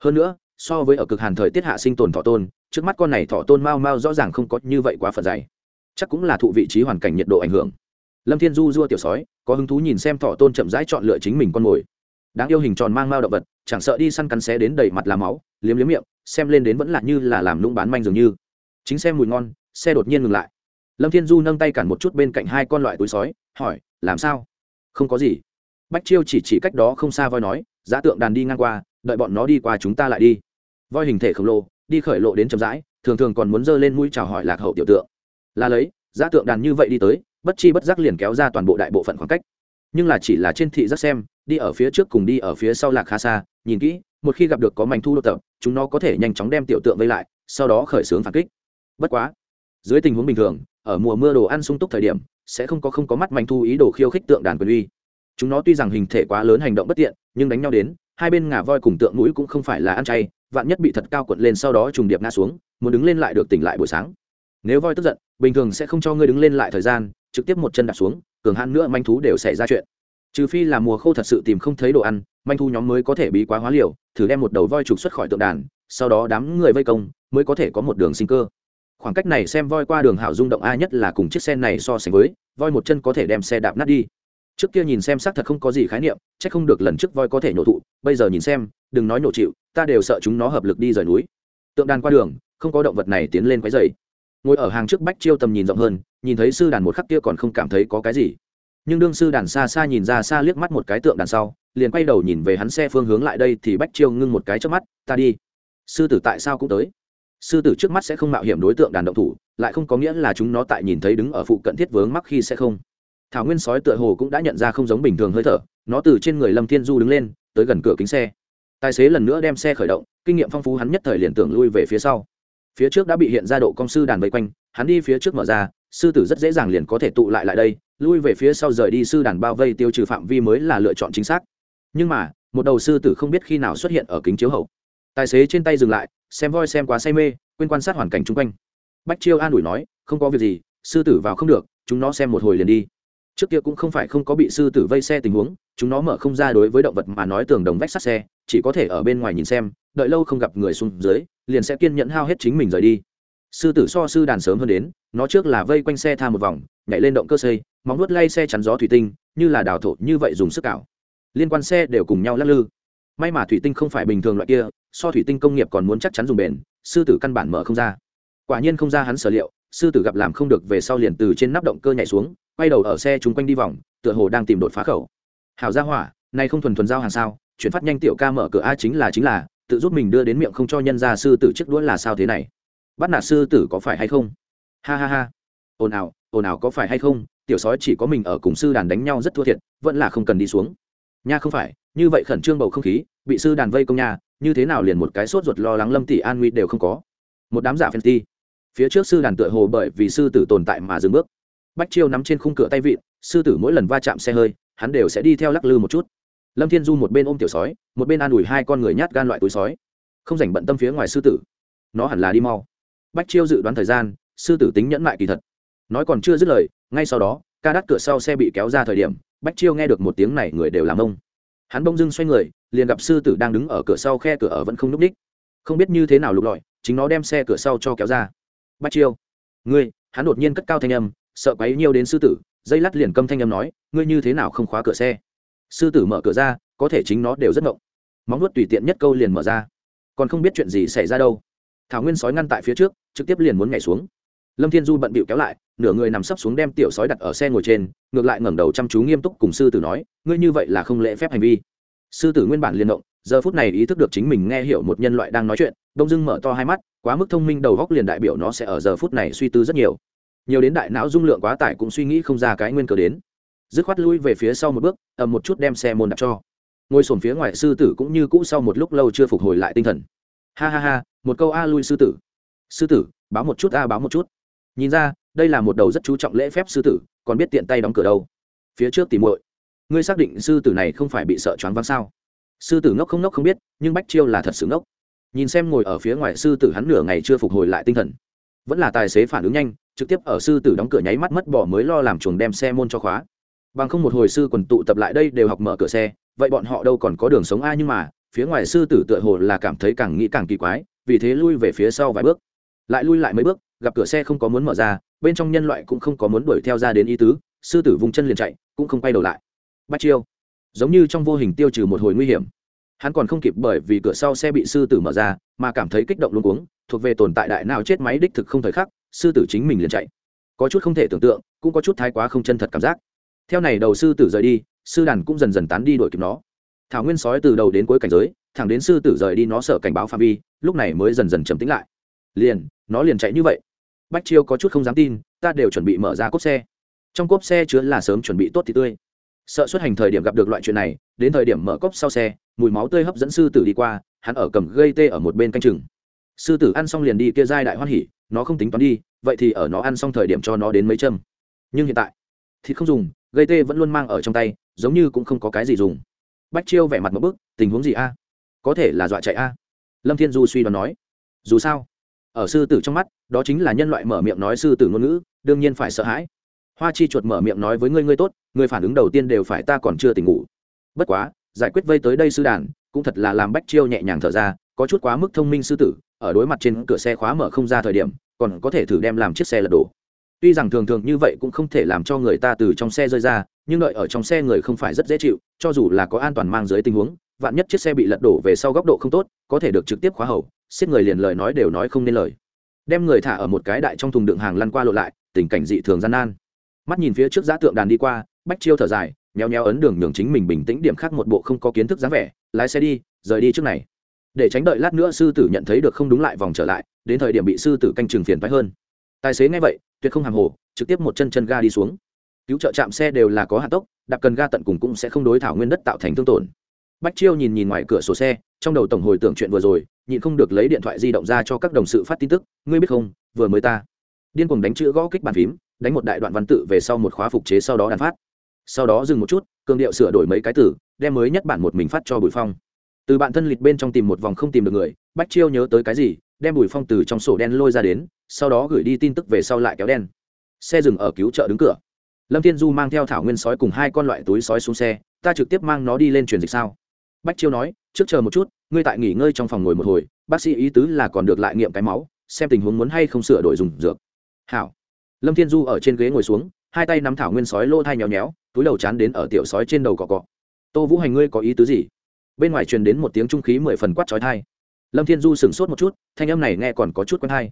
Hơn nữa, so với ở cực hàn thời tiết hạ sinh tồn thọ tôn, trước mắt con này thọ tôn mau mau rõ ràng không có như vậy quá phật dày. Chắc cũng là thụ vị trí hoàn cảnh nhiệt độ ảnh hưởng. Lâm thiên du dua tiểu sói, có hứng thú nhìn xem thọ tôn chậm rãi chọn lựa chính mình con mồi. Đáng yêu hình tròn mang mao động vật, chẳng sợ đi săn cắn xé đến đầy mặt làm máu, liếm liếm miệng, xem lên đến vẫn là như là làm lũng bán manh dường như. Chính xem mùi ngon, xe đột nhiên ngừng lại. Lâm thiên du nâng tay cản một chút bên cạnh hai con loại túi sói, hỏi, làm sao? Không có gì bách chiêu chỉ chỉ cách đó không xa voi nói, giá tượng đàn đi ngang qua, đợi bọn nó đi qua chúng ta lại đi. Voi hình thể khổng lồ, đi khởi lộ đến chậm rãi, thường thường còn muốn giơ lên mũi chào hỏi lạc hậu tiểu tượng. Là lấy, giá tượng đàn như vậy đi tới, bất chi bất giác liền kéo ra toàn bộ đại bộ phận khoảng cách. Nhưng là chỉ là trên thị giác xem, đi ở phía trước cùng đi ở phía sau lạc khá xa, nhìn kỹ, một khi gặp được có mảnh thu đô tập, chúng nó có thể nhanh chóng đem tiểu tượng vây lại, sau đó khởi xướng phản kích. Bất quá, dưới tình huống bình thường, ở mùa mưa đồ ăn sung túc thời điểm, sẽ không có không có mắt mảnh thu ý đồ khiêu khích tượng đàn quyền uy chúng nó tuy rằng hình thể quá lớn hành động bất tiện, nhưng đánh nhau đến, hai bên ngà voi cùng tượng mũi cũng không phải là ăn chay, vạn nhất bị thật cao cuộn lên sau đó trùng điệp ngã xuống, muốn đứng lên lại được tỉnh lại buổi sáng. Nếu voi tức giận, bình thường sẽ không cho ngươi đứng lên lại thời gian, trực tiếp một chân đạp xuống, cường hạn nữa manh thú đều xảy ra chuyện. Trừ phi là mùa khô thật sự tìm không thấy đồ ăn, manh thú nhóm mới có thể bí quá hóa liều, thử đem một đầu voi trục xuất khỏi tượng đàn, sau đó đám người vây công, mới có thể có một đường sinh cơ. Khoảng cách này xem voi qua đường hảo rung động a nhất là cùng chiếc xe này so sánh với, voi một chân có thể đem xe đạp nát đi trước kia nhìn xem xác thật không có gì khái niệm c h ắ c không được lần trước voi có thể nhổ thụ, bây giờ nhìn xem, đừng nói nhổ chịu, ta đều sợ chúng nó hợp lực đi rời núi. Tượng đàn qua đường, không có động vật này tiến lên quái dày ngồi ở hàng trước bách chiêu tầm nhìn rộng hơn, nhìn thấy sư đàn một khắc kia còn không cảm thấy có cái gì. Nhưng đương sư đàn xa xa nhìn ra xa liếc mắt một cái tượng đàn sau, liền quay đầu nhìn về hắn xe phương hướng lại đây thì bách chiêu ngưng một cái trước mắt, ta đi. Sư tử tại sao cũng tới? Sư tử trước mắt sẽ không mạo hiểm đối tượng đàn động thủ, lại không có nghĩa là chúng nó tại nhìn thấy đứng ở phụ cận thiết vướng mắc khi sẽ không thảo nguyên sói tựa hồ cũng đã nhận ra không giống bình thường hơi thở, nó từ trên người lâm thiên du đứng lên, tới gần cửa kính xe. Tài xế lần nữa đem xe khởi động, kinh nghiệm phong phú hắn nhất thời liền tưởng lui về phía sau. Phía trước đã bị hiện ra độ công sư đàn vây quanh, hắn đi phía trước mở ra, sư tử rất dễ dàng liền có thể tụ lại lại đây, lui về phía sau rời đi sư đàn bao vây tiêu trừ phạm vi mới là lựa chọn chính xác. Nhưng mà, một đầu sư tử không biết khi nào xuất hiện ở kính chiếu hậu. Tài xế trên tay dừng lại, xem voi xem quá say mê, quên quan sát hoàn cảnh chung quanh. Bách chiêu an ủi nói, không có việc gì, sư tử vào không được, chúng nó xem một hồi liền đi trước kia cũng không phải không có bị sư tử vây xe tình huống, chúng nó mở không ra đối với động vật mà nói tường đồng vách sắt xe, chỉ có thể ở bên ngoài nhìn xem, đợi lâu không gặp người xuống dưới, liền sẽ kiên nhẫn hao hết chính mình rời đi. Sư tử so sư đàn sớm hơn đến, nó trước là vây quanh xe tha một vòng, nhảy lên động cơ xây, móng nuốt lay xe chắn gió thủy tinh, như là đào thổ như vậy dùng sức cạo. Liên quan xe đều cùng nhau lắc lư. May mà thủy tinh không phải bình thường loại kia, so thủy tinh công nghiệp còn muốn chắc chắn dùng bền, sư tử căn bản mở không ra. Quả nhiên không ra hắn sở liệu, sư tử gặp làm không được về sau liền từ trên nắp động cơ nhảy xuống quay đầu ở xe chúng quanh đi vòng, tựa hồ đang tìm đột phá khẩu. Hảo gia hỏa nay không thuần thuần giao hàng sao, chuyển phát nhanh tiểu ca mở cửa a chính là chính là, tự giúp mình đưa đến miệng không cho nhân gia sư tử chiếc đũa là sao thế này? Bắt nạt sư tử có phải hay không? Ha ha ha. Ồn ào ồn ào có phải hay không? Tiểu sói chỉ có mình ở cùng sư đàn đánh nhau rất thua thiệt, vẫn là không cần đi xuống. Nha không phải, như vậy khẩn trương bầu không khí, bị sư đàn vây công nhà như thế nào liền một cái sốt ruột lo lắng lâm tỷ an nguy đều không có. Một đám giả phen ti. Phía trước sư đàn tựa hồ bởi vì sư tử tồn tại mà dừng bước bách chiêu nắm trên khung cửa tay vịn, sư tử mỗi lần va chạm xe hơi, hắn đều sẽ đi theo lắc lư một chút. Lâm thiên du một bên ôm tiểu sói, một bên an ủi hai con người nhát gan loại túi sói. Không dành bận tâm phía ngoài sư tử. Nó hẳn là đi mau. Bách chiêu dự đoán thời gian, sư tử tính nhẫn mại kỳ thật. Nói còn chưa dứt lời, ngay sau đó, ca đắt cửa sau xe bị kéo ra thời điểm, bách chiêu nghe được một tiếng này người đều làm ông. Hắn bông dưng xoay người, liền gặp sư tử đang đứng ở cửa sau khe cửa ở vẫn không núp ních. Không biết như thế nào lục lọi, chính nó đem xe cửa sau cho kéo ra. Bách chiêu, ngươi! Hắn đột nhiên cất cao thanh âm sợ quấy nhiều đến sư tử, dây lắt liền câm thanh âm nói, ngươi như thế nào không khóa cửa xe? Sư tử mở cửa ra, có thể chính nó đều rất ngộng. Móng nuốt tùy tiện nhất câu liền mở ra. Còn không biết chuyện gì xảy ra đâu. Thảo nguyên sói ngăn tại phía trước, trực tiếp liền muốn nhảy xuống. Lâm thiên du bận bịu kéo lại, nửa người nằm sấp xuống đem tiểu sói đặt ở xe ngồi trên, ngược lại ngẩng đầu chăm chú nghiêm túc cùng sư tử nói, ngươi như vậy là không lễ phép hành vi. Sư tử nguyên bản liên động giờ phút này ý thức được chính mình nghe hiểu một nhân loại đang nói chuyện, đông dưng mở to hai mắt, quá mức thông minh đầu góc liền đại biểu nó sẽ ở giờ phút này suy tư rất nhiều nhiều đến đại não dung lượng quá tải cũng suy nghĩ không ra cái nguyên cờ đến. Dứt khoát lui về phía sau một bước, ầm một chút đem xe môn đặt cho. Ngồi sổm phía ngoài sư tử cũng như cũ sau một lúc lâu chưa phục hồi lại tinh thần. Ha ha ha, một câu a lui sư tử. Sư tử, báo một chút a, báo một chút. Nhìn ra, đây là một đầu rất chú trọng lễ phép sư tử, còn biết tiện tay đóng cửa đâu. Phía trước tìm muội. Ngươi xác định sư tử này không phải bị sợ choáng váng sao? Sư tử ngốc không ngốc không biết, nhưng bách chiêu là thật sự ngốc. Nhìn xem ngồi ở phía ngoài sư tử hắn nửa ngày chưa phục hồi lại tinh thần vẫn là tài xế phản ứng nhanh, trực tiếp ở sư tử đóng cửa nháy mắt mất bỏ mới lo làm chuồng đem xe môn cho khóa. Bằng không một hồi sư quần tụ tập lại đây đều học mở cửa xe, vậy bọn họ đâu còn có đường sống ai nhưng mà, phía ngoài sư tử tựa hồ là cảm thấy càng nghĩ càng kỳ quái, vì thế lui về phía sau vài bước. Lại lui lại mấy bước, gặp cửa xe không có muốn mở ra, bên trong nhân loại cũng không có muốn đuổi theo ra đến ý tứ, sư tử vùng chân liền chạy, cũng không quay đầu lại. Bắt chiêu. Giống như trong vô hình tiêu trừ một hồi nguy hiểm hắn còn không kịp bởi vì cửa sau xe bị sư tử mở ra, mà cảm thấy kích động luôn cuống, thuộc về tồn tại đại nào chết máy đích thực không thời khắc, sư tử chính mình liền chạy. Có chút không thể tưởng tượng, cũng có chút thái quá không chân thật cảm giác. Theo này đầu sư tử rời đi, sư đàn cũng dần dần tán đi đuổi kịp nó. Thảo nguyên sói từ đầu đến cuối cảnh giới, thẳng đến sư tử rời đi nó sợ cảnh báo phạm vi, lúc này mới dần dần trầm tính lại. Liền, nó liền chạy như vậy. Bách chiêu có chút không dám tin, ta đều chuẩn bị mở ra cốp xe. Trong cốp xe chứa là sớm chuẩn bị tốt thì tươi sợ xuất hành thời điểm gặp được loại chuyện này, đến thời điểm mở cốp sau xe, mùi máu tươi hấp dẫn sư tử đi qua, hắn ở cầm gây tê ở một bên canh chừng. Sư tử ăn xong liền đi kia giai đại hoan hỉ, nó không tính toán đi, vậy thì ở nó ăn xong thời điểm cho nó đến mấy châm. Nhưng hiện tại thì không dùng, gây tê vẫn luôn mang ở trong tay, giống như cũng không có cái gì dùng. Bách chiêu vẻ mặt một bức, tình huống gì a? Có thể là dọa chạy a? Lâm thiên du suy đoán nói. Dù sao, ở sư tử trong mắt, đó chính là nhân loại mở miệng nói sư tử ngôn ngữ, đương nhiên phải sợ hãi hoa chi chuột mở miệng nói với ngươi ngươi tốt người phản ứng đầu tiên đều phải ta còn chưa tỉnh ngủ. Bất quá, giải quyết vây tới đây sư đàn, cũng thật là làm bách chiêu nhẹ nhàng thở ra, có chút quá mức thông minh sư tử, ở đối mặt trên cửa xe khóa mở không ra thời điểm, còn có thể thử đem làm chiếc xe lật đổ. Tuy rằng thường thường như vậy cũng không thể làm cho người ta từ trong xe rơi ra, nhưng đợi ở trong xe người không phải rất dễ chịu, cho dù là có an toàn mang dưới tình huống, vạn nhất chiếc xe bị lật đổ về sau góc độ không tốt, có thể được trực tiếp khóa hầu xiết người liền lời nói đều nói không nên lời. Đem người thả ở một cái đại trong thùng đựng hàng lăn qua lộ lại, tình cảnh dị thường gian nan mắt nhìn phía trước giã tượng đàn đi qua, bách chiêu thở dài nheo nheo ấn đường nhường chính mình bình tĩnh điểm khác một bộ không có kiến thức dáng vẻ, lái xe đi, rời đi trước này. Để tránh đợi lát nữa sư tử nhận thấy được không đúng lại vòng trở lại, đến thời điểm bị sư tử canh chừng phiền phái hơn. Tài xế nghe vậy, tuyệt không hàng hồ, trực tiếp một chân chân ga đi xuống. Cứu trợ chạm xe đều là có hạ tốc, đạp cần ga tận cùng cũng sẽ không đối thảo nguyên đất tạo thành thương tổn. Bách chiêu nhìn nhìn ngoài cửa sổ xe, trong đầu tổng hồi tưởng chuyện vừa rồi, nhịn không được lấy điện thoại di động ra cho các đồng sự phát tin tức, ngươi biết không, vừa mới ta điên cuồng đánh chữ gõ kích bàn phím đánh một đại đoạn văn tự về sau một khóa phục chế sau đó đàn phát. Sau đó dừng một chút, cường điệu sửa đổi mấy cái từ, đem mới nhất bản một mình phát cho bùi phong. Từ bạn thân lịch bên trong tìm một vòng không tìm được người, bách chiêu nhớ tới cái gì, đem bùi phong từ trong sổ đen lôi ra đến, sau đó gửi đi tin tức về sau lại kéo đen. Xe dừng ở cứu trợ đứng cửa. Lâm thiên du mang theo thảo nguyên sói cùng hai con loại túi sói xuống xe, ta trực tiếp mang nó đi lên truyền dịch sao? Bách chiêu nói, trước chờ một chút, ngươi tại nghỉ ngơi trong phòng ngồi một hồi, bác sĩ ý tứ là còn được lại nghiệm cái máu, xem tình huống muốn hay không sửa đổi dùng dược. Hảo lâm thiên du ở trên ghế ngồi xuống, hai tay nắm thảo nguyên sói lô thai nhéo nhéo, túi đầu chán đến ở tiểu sói trên đầu cọ cọ. Tô vũ hành, ngươi có ý tứ gì? Bên ngoài truyền đến một tiếng trung khí mười phần quát trói thai lâm thiên du sửng sốt một chút, thanh âm này nghe còn có chút quen thai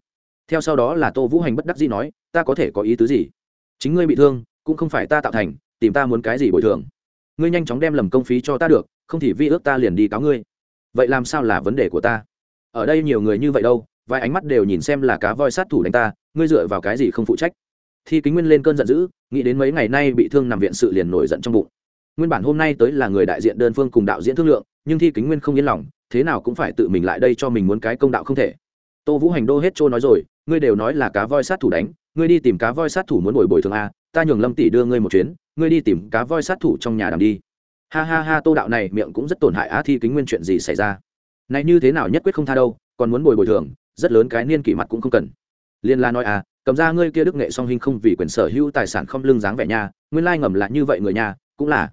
theo sau đó là tô vũ hành bất đắc dĩ nói, ta có thể có ý tứ gì? Chính ngươi bị thương, cũng không phải ta tạo thành, tìm ta muốn cái gì bồi thường. Ngươi nhanh chóng đem lầm công phí cho ta được, không thì vi ước ta liền đi cáo ngươi. Vậy làm sao là vấn đề của ta? Ở đây nhiều người như vậy đâu, vài ánh mắt đều nhìn xem là cá voi sát thủ đánh ta, ngươi dựa vào cái gì không phụ trách? Thi kính nguyên lên cơn giận dữ, nghĩ đến mấy ngày nay bị thương nằm viện sự liền nổi giận trong bụng. Nguyên bản hôm nay tới là người đại diện đơn phương cùng đạo diễn thương lượng, nhưng thi kính nguyên không yên lòng, thế nào cũng phải tự mình lại đây cho mình muốn cái công đạo không thể. Tô vũ hành đô hết trôi nói rồi, ngươi đều nói là cá voi sát thủ đánh, ngươi đi tìm cá voi sát thủ muốn bồi bồi thường a, ta nhường lâm tỷ đưa ngươi một chuyến, ngươi đi tìm cá voi sát thủ trong nhà đàm đi. Ha ha ha, tô đạo này miệng cũng rất tổn hại á, thi kính nguyên chuyện gì xảy ra? Này như thế nào nhất quyết không tha đâu, còn muốn bồi bồi thường, rất lớn cái niên kỷ mặt cũng không cần. Liên la nói à cầm ra ngươi kia đức nghệ song hình không vì quyền sở hữu tài sản không lương dáng vẻ nhà nguyên lai ngầm là như vậy người nhà cũng là.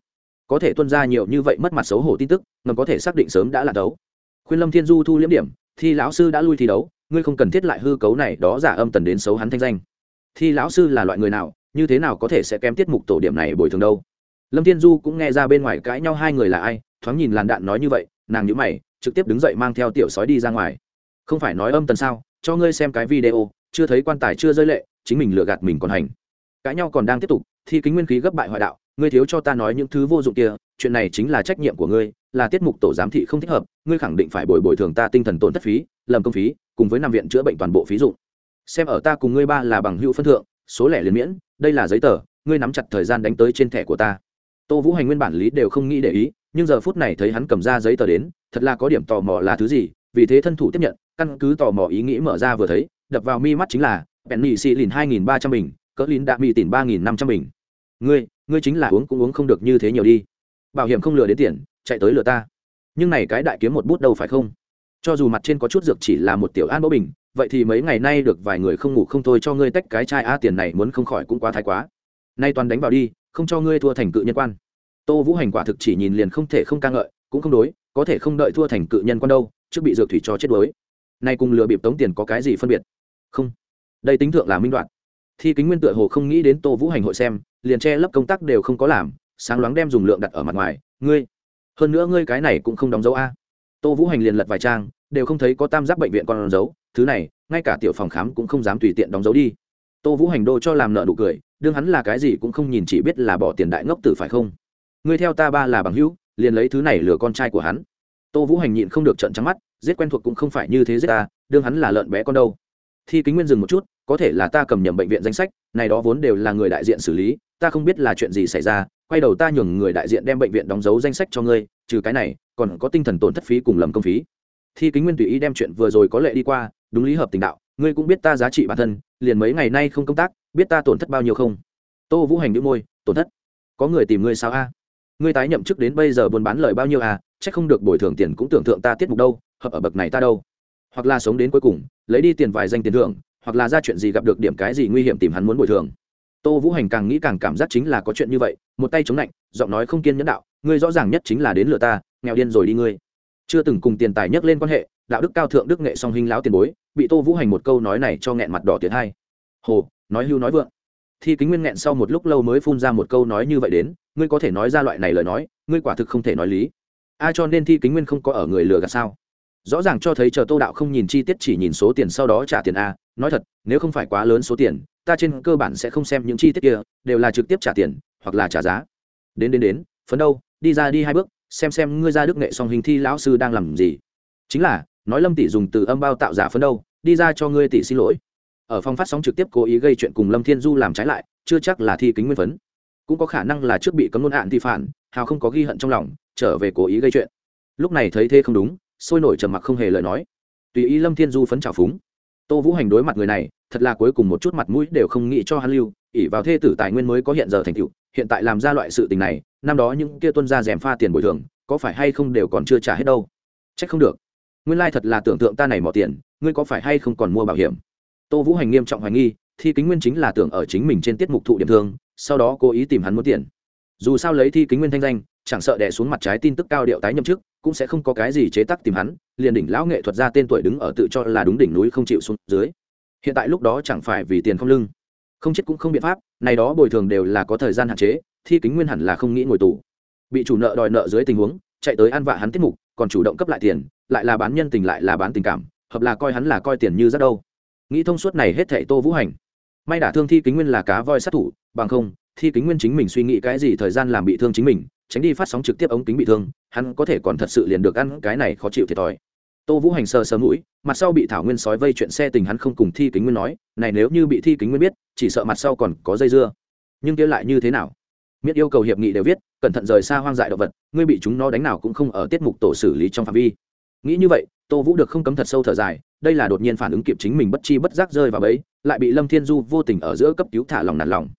Có thể tuân ra nhiều như vậy mất mặt xấu hổ tin tức, ngầm có thể xác định sớm đã là đấu. Khuyên lâm thiên du thu liễm điểm, thi lão sư đã lui thi đấu, ngươi không cần thiết lại hư cấu này, đó giả âm tần đến xấu hắn thanh danh. Thi lão sư là loại người nào, như thế nào có thể sẽ kém tiết mục tổ điểm này bồi thường đâu? Lâm thiên du cũng nghe ra bên ngoài cãi nhau hai người là ai, thoáng nhìn làn đạn nói như vậy, nàng nhữ mày, trực tiếp đứng dậy mang theo tiểu sói đi ra ngoài. Không phải nói âm tần sao, cho ngươi xem cái video chưa thấy quan tài chưa rơi lệ, chính mình lừa gạt mình còn hành. Cãi nhau còn đang tiếp tục, thi kính nguyên khí gấp bại hoại đạo, ngươi thiếu cho ta nói những thứ vô dụng kia, chuyện này chính là trách nhiệm của ngươi, là tiết mục tổ giám thị không thích hợp, ngươi khẳng định phải bồi bồi thường ta tinh thần tổn thất phí, lầm công phí, cùng với nằm viện chữa bệnh toàn bộ phí dụng. Xem ở ta cùng ngươi ba là bằng hữu phân thượng, số lẻ liền miễn, đây là giấy tờ, ngươi nắm chặt thời gian đánh tới trên thẻ của ta. Tô vũ hành nguyên bản lý đều không nghĩ để ý, nhưng giờ phút này thấy hắn cầm ra giấy tờ đến, thật là có điểm tò mò là thứ gì, vì thế thân thủ tiếp nhận, căn cứ tò mò ý nghĩ mở ra vừa thấy đập vào mi mắt chính là bẹn mì xì lìn hai nghìn ba trăm bình, cỡ lín đạ mì tỉn ba nghìn năm trăm bình. Ngươi ngươi chính là uống cũng uống không được như thế nhiều đi. Bảo hiểm không lừa đến tiền, chạy tới lừa ta. Nhưng này cái đại kiếm một bút đâu phải không? Cho dù mặt trên có chút dược chỉ là một tiểu an bố bình, vậy thì mấy ngày nay được vài người không ngủ không thôi cho ngươi tách cái chai a tiền này muốn không khỏi cũng quá thái quá. Nay toàn đánh vào đi, không cho ngươi thua thành cự nhân quan. Tô vũ hành quả thực chỉ nhìn liền không thể không ca ngợi, cũng không đối, có thể không đợi thua thành cự nhân quan đâu, trước bị dược thủy cho chết đuối. Nay cùng lừa bịp tống tiền có cái gì phân biệt? Không. Đây tính thượng là minh đoạn. Thi kính nguyên tựa hồ không nghĩ đến tô vũ hành hội xem, liền che lấp công tác đều không có làm, sáng loáng đem dùng lượng đặt ở mặt ngoài. Ngươi, hơn nữa ngươi cái này cũng không đóng dấu a. Tô vũ hành liền lật vài trang, đều không thấy có tam giác bệnh viện còn đóng dấu. Thứ này, ngay cả tiểu phòng khám cũng không dám tùy tiện đóng dấu đi. Tô vũ hành đô cho làm nợ nụ cười, đương hắn là cái gì cũng không nhìn chỉ biết là bỏ tiền đại ngốc tử phải không? Ngươi theo ta ba là bằng hữu, liền lấy thứ này lừa con trai của hắn. Tô vũ hành nhịn không được trận trắng mắt, giết quen thuộc cũng không phải như thế giết ta, đương hắn là lợn bé con đâu thi kính nguyên dừng một chút, có thể là ta cầm nhầm bệnh viện danh sách, này đó vốn đều là người đại diện xử lý, ta không biết là chuyện gì xảy ra, quay đầu ta nhường người đại diện đem bệnh viện đóng dấu danh sách cho ngươi, trừ cái này, còn có tinh thần tổn thất phí cùng lầm công phí. Thi kính nguyên tùy ý đem chuyện vừa rồi có lệ đi qua, đúng lý hợp tình đạo, ngươi cũng biết ta giá trị bản thân, liền mấy ngày nay không công tác, biết ta tổn thất bao nhiêu không? Tô vũ hành đĩu môi, tổn thất? Có người tìm ngươi sao a? Ngươi tái nhậm chức đến bây giờ buôn bán lời bao nhiêu à c h ắ c không được bồi thường tiền cũng tưởng tượng ta tiết mục đâu, hợp ở bậc này ta đâu? Hoặc là sống đến cuối cùng lấy đi tiền vài danh tiền thưởng, hoặc là ra chuyện gì gặp được điểm cái gì nguy hiểm tìm hắn muốn bồi thường. Tô vũ hành càng nghĩ càng cảm giác chính là có chuyện như vậy, một tay chống lạnh, giọng nói không kiên nhẫn đạo, ngươi rõ ràng nhất chính là đến lừa ta, nghèo điên rồi đi ngươi. Chưa từng cùng tiền tài nhắc lên quan hệ, đạo đức cao thượng đức nghệ song hình láo tiền bối, bị tô vũ hành một câu nói này cho nghẹn mặt đỏ tiến hai hồ, nói hưu nói vượng. Thi kính nguyên nghẹn sau một lúc lâu mới phun ra một câu nói như vậy đến, ngươi có thể nói ra loại này lời nói, ngươi quả thực không thể nói lý. Ai cho nên thi kính nguyên không có ở người lừa gạt sao? Rõ ràng cho thấy chờ tô đạo không nhìn chi tiết chỉ nhìn số tiền sau đó trả tiền a, nói thật, nếu không phải quá lớn số tiền, ta trên cơ bản sẽ không xem những chi tiết kia, đều là trực tiếp trả tiền, hoặc là trả giá. Đến đến đến, phấn đâu, đi ra đi hai bước, xem xem ngươi ra đức nghệ song hình thi lão sư đang làm gì. Chính là, nói lâm tỷ dùng từ âm bao tạo giả phấn đâu, đi ra cho ngươi tỷ xin lỗi. Ở phòng phát sóng trực tiếp cố ý gây chuyện cùng lâm thiên du làm trái lại, chưa chắc là thi kính nguyên phấn. Cũng có khả năng là trước bị cấm ngôn hạn thì phản, hào không có ghi hận trong lòng, trở về cố ý gây chuyện. Lúc này thấy thế không đúng sôi nổi trầm mặc không hề lời nói. Tùy ý lâm thiên du phấn trào phúng. Tô vũ hành đối mặt người này, thật là cuối cùng một chút mặt mũi đều không nghĩ cho hắn lưu ỉ vào thê tử tài nguyên mới có hiện giờ thành tựu, hiện tại làm ra loại sự tình này, năm đó những kia tuân ra rèm pha tiền bồi thường, có phải hay không đều còn chưa trả hết đâu? Trách không được. Nguyên lai thật là tưởng tượng ta này mỏ tiền, ngươi có phải hay không còn mua bảo hiểm? Tô vũ hành nghiêm trọng hoài nghi, thi kính nguyên chính là tưởng ở chính mình trên tiết mục thụ điểm thương, sau đó cố ý tìm hắn muốn tiền. Dù sao lấy thi kính nguyên thanh danh, chẳng sợ đẻ xuống mặt trái tin tức cao điệu tái nhậm chức cũng sẽ không có cái gì chế tác tìm hắn, liền đỉnh lão nghệ thuật ra tên tuổi đứng ở tự cho là đúng đỉnh núi không chịu xuống dưới. Hiện tại lúc đó chẳng phải vì tiền không lưng. Không chết cũng không biện pháp, này đó bồi thường đều là có thời gian hạn chế, thi kính nguyên hẳn là không nghĩ ngồi tù. Bị chủ nợ đòi nợ dưới tình huống, chạy tới ăn vạ hắn tiết mục, còn chủ động cấp lại tiền, lại là bán nhân tình lại là bán tình cảm, hợp là coi hắn là coi tiền như rất đâu. Nghĩ thông suốt này hết thảy tô vũ hành. May đả thương thi kính nguyên là cá voi sát thủ, bằng không, thi kính nguyên chính mình suy nghĩ cái gì thời gian làm bị thương chính mình tránh đi phát sóng trực tiếp ống kính bị thương, hắn có thể còn thật sự liền được ăn cái này khó chịu thiệt thòi. Tô vũ hành sờ sờ mũi, mặt sau bị thảo nguyên sói vây chuyện xe tình hắn không cùng thi kính nguyên nói, này nếu như bị thi kính nguyên biết, chỉ sợ mặt sau còn có dây dưa. Nhưng kia lại như thế nào? Miết yêu cầu hiệp nghị đều viết, cẩn thận rời xa hoang dại động vật, ngươi bị chúng nó đánh nào cũng không ở tiết mục tổ xử lý trong phạm vi. Nghĩ như vậy, tô vũ được không cấm thật sâu thở dài, đây là đột nhiên phản ứng kịp chính mình bất chi bất giác rơi vào bẫy, lại bị lâm thiên du vô tình ở giữa cấp cứu thả lòng nản lòng.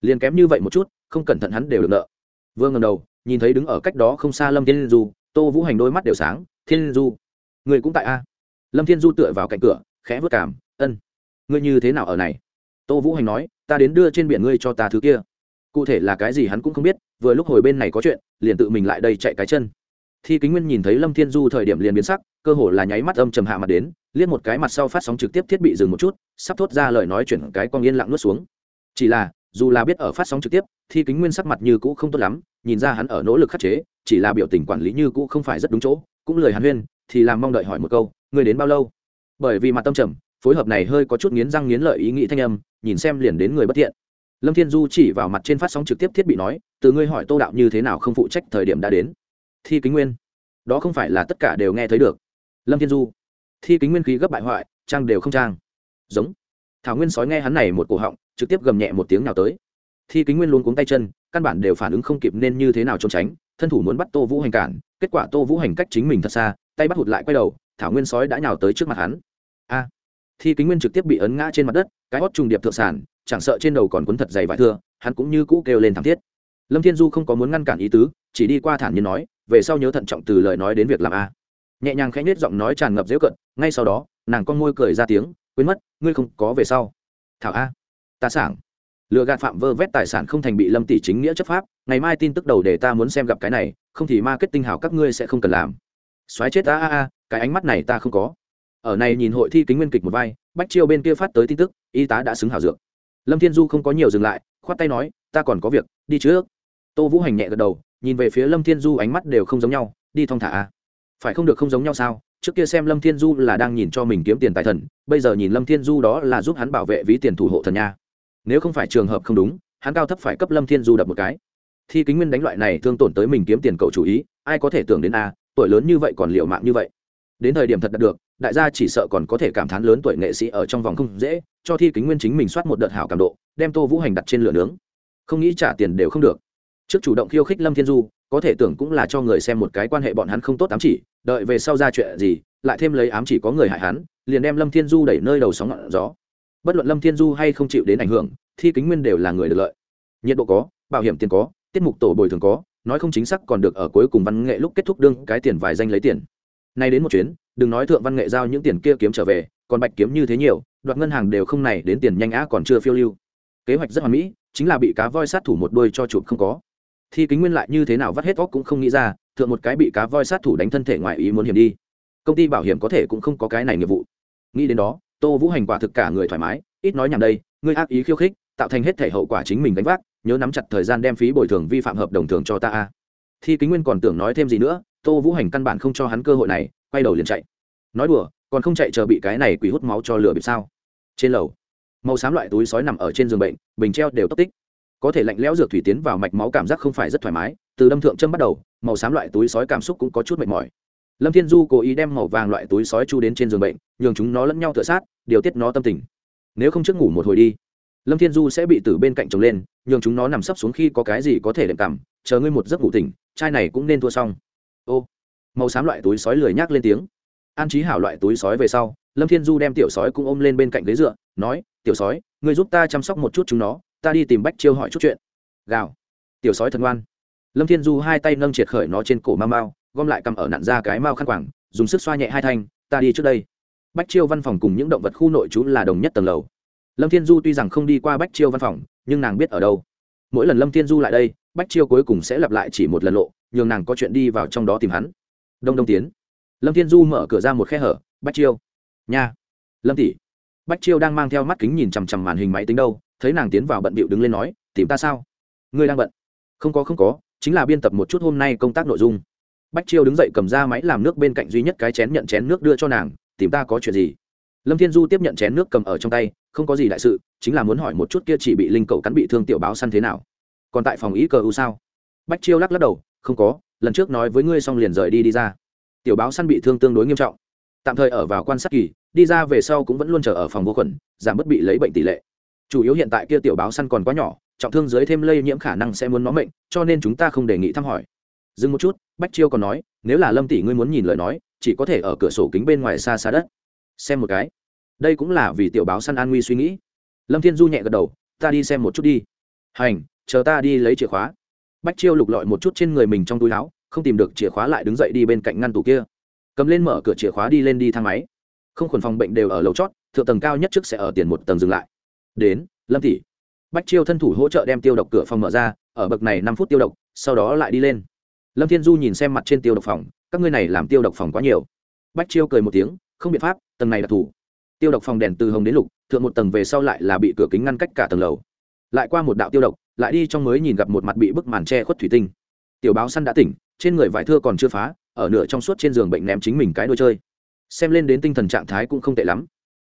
Liền kém như vậy một chút, không cẩn thận hắn đều được nợ. Vương ngầm đầu nhìn thấy đứng ở cách đó không xa lâm thiên du, tô vũ hành đôi mắt đều sáng, thiên du, người cũng tại a? Lâm thiên du tựa vào cạnh cửa, khẽ vớt cảm, ân, ngươi như thế nào ở này? Tô vũ hành nói, ta đến đưa trên biển ngươi cho ta thứ kia. Cụ thể là cái gì hắn cũng không biết, vừa lúc hồi bên này có chuyện, liền tự mình lại đây chạy cái chân. Thi kính nguyên nhìn thấy lâm thiên du thời điểm liền biến sắc, cơ hồ là nháy mắt âm trầm hạ mặt đến, liếc một cái mặt sau phát sóng trực tiếp thiết bị dừng một chút, sắp thốt ra lời nói chuyển cái con yên lặng nuốt xuống. Chỉ là dù là biết ở phát sóng trực tiếp, thi kính nguyên sắc mặt như cũ không tốt lắm, nhìn ra hắn ở nỗ lực khắc chế, chỉ là biểu tình quản lý như cũ không phải rất đúng chỗ, cũng lời hắn huyên, thì làm mong đợi hỏi một câu người đến bao lâu? Bởi vì mặt tâm trầm, phối hợp này hơi có chút nghiến răng nghiến lợi ý nghĩ thanh âm, nhìn xem liền đến người bất thiện. Lâm thiên du chỉ vào mặt trên phát sóng trực tiếp thiết bị nói, từ ngươi hỏi tô đạo như thế nào không phụ trách thời điểm đã đến. Thi kính nguyên? Đó không phải là tất cả đều nghe thấy được. Lâm thiên du, thi kính nguyên khí gấp bại hoại, trang đều không trang. Giống. Thảo nguyên sói nghe hắn này một cổ họng trực tiếp gầm nhẹ một tiếng nào tới. Thi kính nguyên luôn cuống tay chân, căn bản đều phản ứng không kịp nên như thế nào trốn tránh, thân thủ muốn bắt tô vũ hành cản, kết quả tô vũ hành cách chính mình thật xa, tay bắt hụt lại quay đầu, thảo nguyên sói đã nhào tới trước mặt hắn. A! Thi kính nguyên trực tiếp bị ấn ngã trên mặt đất, cái hót trùng điệp thượng sản chẳng sợ trên đầu còn quấn thật dày vải thưa, hắn cũng như cũ kêu lên thảm thiết. Lâm thiên du không có muốn ngăn cản ý tứ, chỉ đi qua thản nhiên nói, về sau nhớ thận trọng từ lời nói đến việc làm a. Nhẹ nhàng khẽ nhết giọng nói tràn ngập dễu cận, ngay sau đó, nàng con môi cười ra tiếng, quên mất, ngươi không có về sau. Thảo a ta sảng. Lừa gạt phạm vơ vét tài sản không thành bị lâm tỷ chính nghĩa chấp pháp, ngày mai tin tức đầu để ta muốn xem gặp cái này, không thì marketing hảo các ngươi sẽ không cần làm. Xoáy chết, a a a, cái ánh mắt này ta không có. Ở này nhìn hội thi kính nguyên kịch một vai, bách chiêu bên kia phát tới tin tức, y tá đã xứng hảo dược. Lâm thiên du không có nhiều dừng lại, khoát tay nói, ta còn có việc, đi trước. Tô vũ hành nhẹ gật đầu, nhìn về phía lâm thiên du ánh mắt đều không giống nhau, đi thong thả a. Phải không được không giống nhau sao? Trước kia xem lâm thiên du là đang nhìn cho mình kiếm tiền tài thần, bây giờ nhìn lâm thiên du đó là giúp hắn bảo vệ ví tiền thủ hộ thần nha nếu không phải trường hợp không đúng, hắn cao thấp phải cấp lâm thiên du đập một cái. Thi kính nguyên đánh loại này thương tổn tới mình kiếm tiền cậu chủ ý, ai có thể tưởng đến a, tuổi lớn như vậy còn liệu mạng như vậy. Đến thời điểm thật đạt được, đại gia chỉ sợ còn có thể cảm thán lớn tuổi nghệ sĩ ở trong vòng không dễ, cho thi kính nguyên chính mình soát một đợt hảo cảm độ, đem tô vũ hành đặt trên lửa nướng. Không nghĩ trả tiền đều không được. Trước chủ động khiêu khích lâm thiên du, có thể tưởng cũng là cho người xem một cái quan hệ bọn hắn không tốt ám chỉ, đợi về sau ra chuyện gì, lại thêm lấy ám chỉ có người hại hắn, liền đem lâm thiên du đẩy nơi đầu sóng ngọn gió bất luận lâm thiên du hay không chịu đến ảnh hưởng, thi kính nguyên đều là người được lợi. Nhiệt độ có, bảo hiểm tiền có, tiết mục tổ bồi thường có, nói không chính xác còn được ở cuối cùng văn nghệ lúc kết thúc đương cái tiền vài danh lấy tiền. Nay đến một chuyến, đừng nói thượng văn nghệ giao những tiền kia kiếm trở về, còn bạch kiếm như thế nhiều, đoạt ngân hàng đều không này đến tiền nhanh á còn chưa phiêu lưu. Kế hoạch rất hoàn mỹ, chính là bị cá voi sát thủ một đôi cho chụp không có. Thi kính nguyên lại như thế nào vắt hết óc cũng không nghĩ ra, thượng một cái bị cá voi sát thủ đánh thân thể ngoài ý muốn hiểm đi. Công ty bảo hiểm có thể cũng không có cái này nghiệp vụ. Nghĩ đến đó tô vũ hành quả thực cả người thoải mái, ít nói nhảm đây, ngươi ác ý khiêu khích, tạo thành hết thể hậu quả chính mình gánh vác, nhớ nắm chặt thời gian đem phí bồi thường vi phạm hợp đồng thường cho ta a. Thi kính nguyên còn tưởng nói thêm gì nữa, tô vũ hành căn bản không cho hắn cơ hội này, quay đầu liền chạy. Nói đùa, còn không chạy chờ bị cái này quỷ hút máu cho lửa bị sao? Trên lầu, màu xám loại túi sói nằm ở trên giường bệnh, bình treo đều tốc tích. Có thể lạnh lẽo dược thủy tiến vào mạch máu cảm giác không phải rất thoải mái, từ đâm thượng châm bắt đầu, màu xám loại túi sói cảm xúc cũng có chút mệt mỏi lâm thiên du cố ý đem màu vàng loại túi sói chu đến trên giường bệnh, nhường chúng nó lẫn nhau tựa sát, điều tiết nó tâm tình. Nếu không trước ngủ một hồi đi, lâm thiên du sẽ bị từ bên cạnh chồng lên, nhường chúng nó nằm sấp xuống khi có cái gì có thể đệm cảm, chờ ngươi một giấc ngủ tỉnh, chai này cũng nên thua xong. Ô, màu xám loại túi sói lười nhác lên tiếng. An trí hảo loại túi sói về sau, lâm thiên du đem tiểu sói cũng ôm lên bên cạnh ghế dựa, nói, tiểu sói, ngươi giúp ta chăm sóc một chút chúng nó, ta đi tìm bách chiêu hỏi chút chuyện. Gào. Tiểu sói thần ngoan. Lâm thiên du hai tay nâng triệt khởi nó trên cổ mau mau gom lại cầm ở nặn ra cái mao khăn quàng, dùng sức xoa nhẹ hai thanh, ta đi trước đây. Bách chiêu văn phòng cùng những động vật khu nội trú là đồng nhất tầng lầu. Lâm thiên du tuy rằng không đi qua bách chiêu văn phòng, nhưng nàng biết ở đâu. Mỗi lần lâm thiên du lại đây, bách chiêu cuối cùng sẽ lặp lại chỉ một lần lộ, nhường nàng có chuyện đi vào trong đó tìm hắn. Đông đông tiến. Lâm thiên du mở cửa ra một khe hở, bách chiêu. Nha. Lâm tỷ. Bách chiêu đang mang theo mắt kính nhìn chằm chằm màn hình máy tính đâu, thấy nàng tiến vào bận bịu đứng lên nói, tìm ta sao? Ngươi đang bận. Không có không có, chính là biên tập một chút hôm nay công tác nội dung bách chiêu đứng dậy cầm ra máy làm nước bên cạnh duy nhất cái chén nhận chén nước đưa cho nàng, tìm ta có chuyện gì? Lâm thiên du tiếp nhận chén nước cầm ở trong tay, không có gì đại sự, chính là muốn hỏi một chút kia chỉ bị linh cầu cắn bị thương tiểu báo săn thế nào. Còn tại phòng ý cờ u sao? Bách chiêu lắc lắc đầu, không có, lần trước nói với ngươi xong liền rời đi đi ra. Tiểu báo săn bị thương tương đối nghiêm trọng. Tạm thời ở vào quan sát kỳ, đi ra về sau cũng vẫn luôn chờ ở phòng vô khuẩn, giảm bất bị lấy bệnh tỷ lệ. Chủ yếu hiện tại kia tiểu báo săn còn quá nhỏ, trọng thương dưới thêm lây nhiễm khả năng sẽ muốn nó mệnh, cho nên chúng ta không đề nghị thăm hỏi dừng một chút, bách chiêu còn nói, nếu là lâm tỷ ngươi muốn nhìn lời nói, chỉ có thể ở cửa sổ kính bên ngoài xa xa đất. Xem một cái. Đây cũng là vì tiểu báo săn an nguy suy nghĩ. Lâm thiên du nhẹ gật đầu, ta đi xem một chút đi. Hành, chờ ta đi lấy chìa khóa. Bách chiêu lục lọi một chút trên người mình trong túi áo, không tìm được chìa khóa lại đứng dậy đi bên cạnh ngăn tủ kia. Cầm lên mở cửa chìa khóa đi lên đi thang máy. Không khuẩn phòng bệnh đều ở lầu chót, thượng tầng cao nhất trước sẽ ở tiền một tầng dừng lại. Đến, lâm tỷ. Bách chiêu thân thủ hỗ trợ đem tiêu độc cửa phòng mở ra, ở bậc này năm phút tiêu độc, sau đó lại đi lên lâm thiên du nhìn xem mặt trên tiêu độc phòng, các ngươi này làm tiêu độc phòng quá nhiều. Bách chiêu cười một tiếng, không biện pháp, tầng này đặc thù tiêu độc phòng đèn từ hồng đến lục, thượng một tầng về sau lại là bị cửa kính ngăn cách cả tầng lầu. Lại qua một đạo tiêu độc, lại đi trong mới nhìn gặp một mặt bị bức màn che khuất thủy tinh. Tiểu báo săn đã tỉnh, trên người vải thưa còn chưa phá, ở nửa trong suốt trên giường bệnh ném chính mình cái đôi chơi. Xem lên đến tinh thần trạng thái cũng không tệ lắm.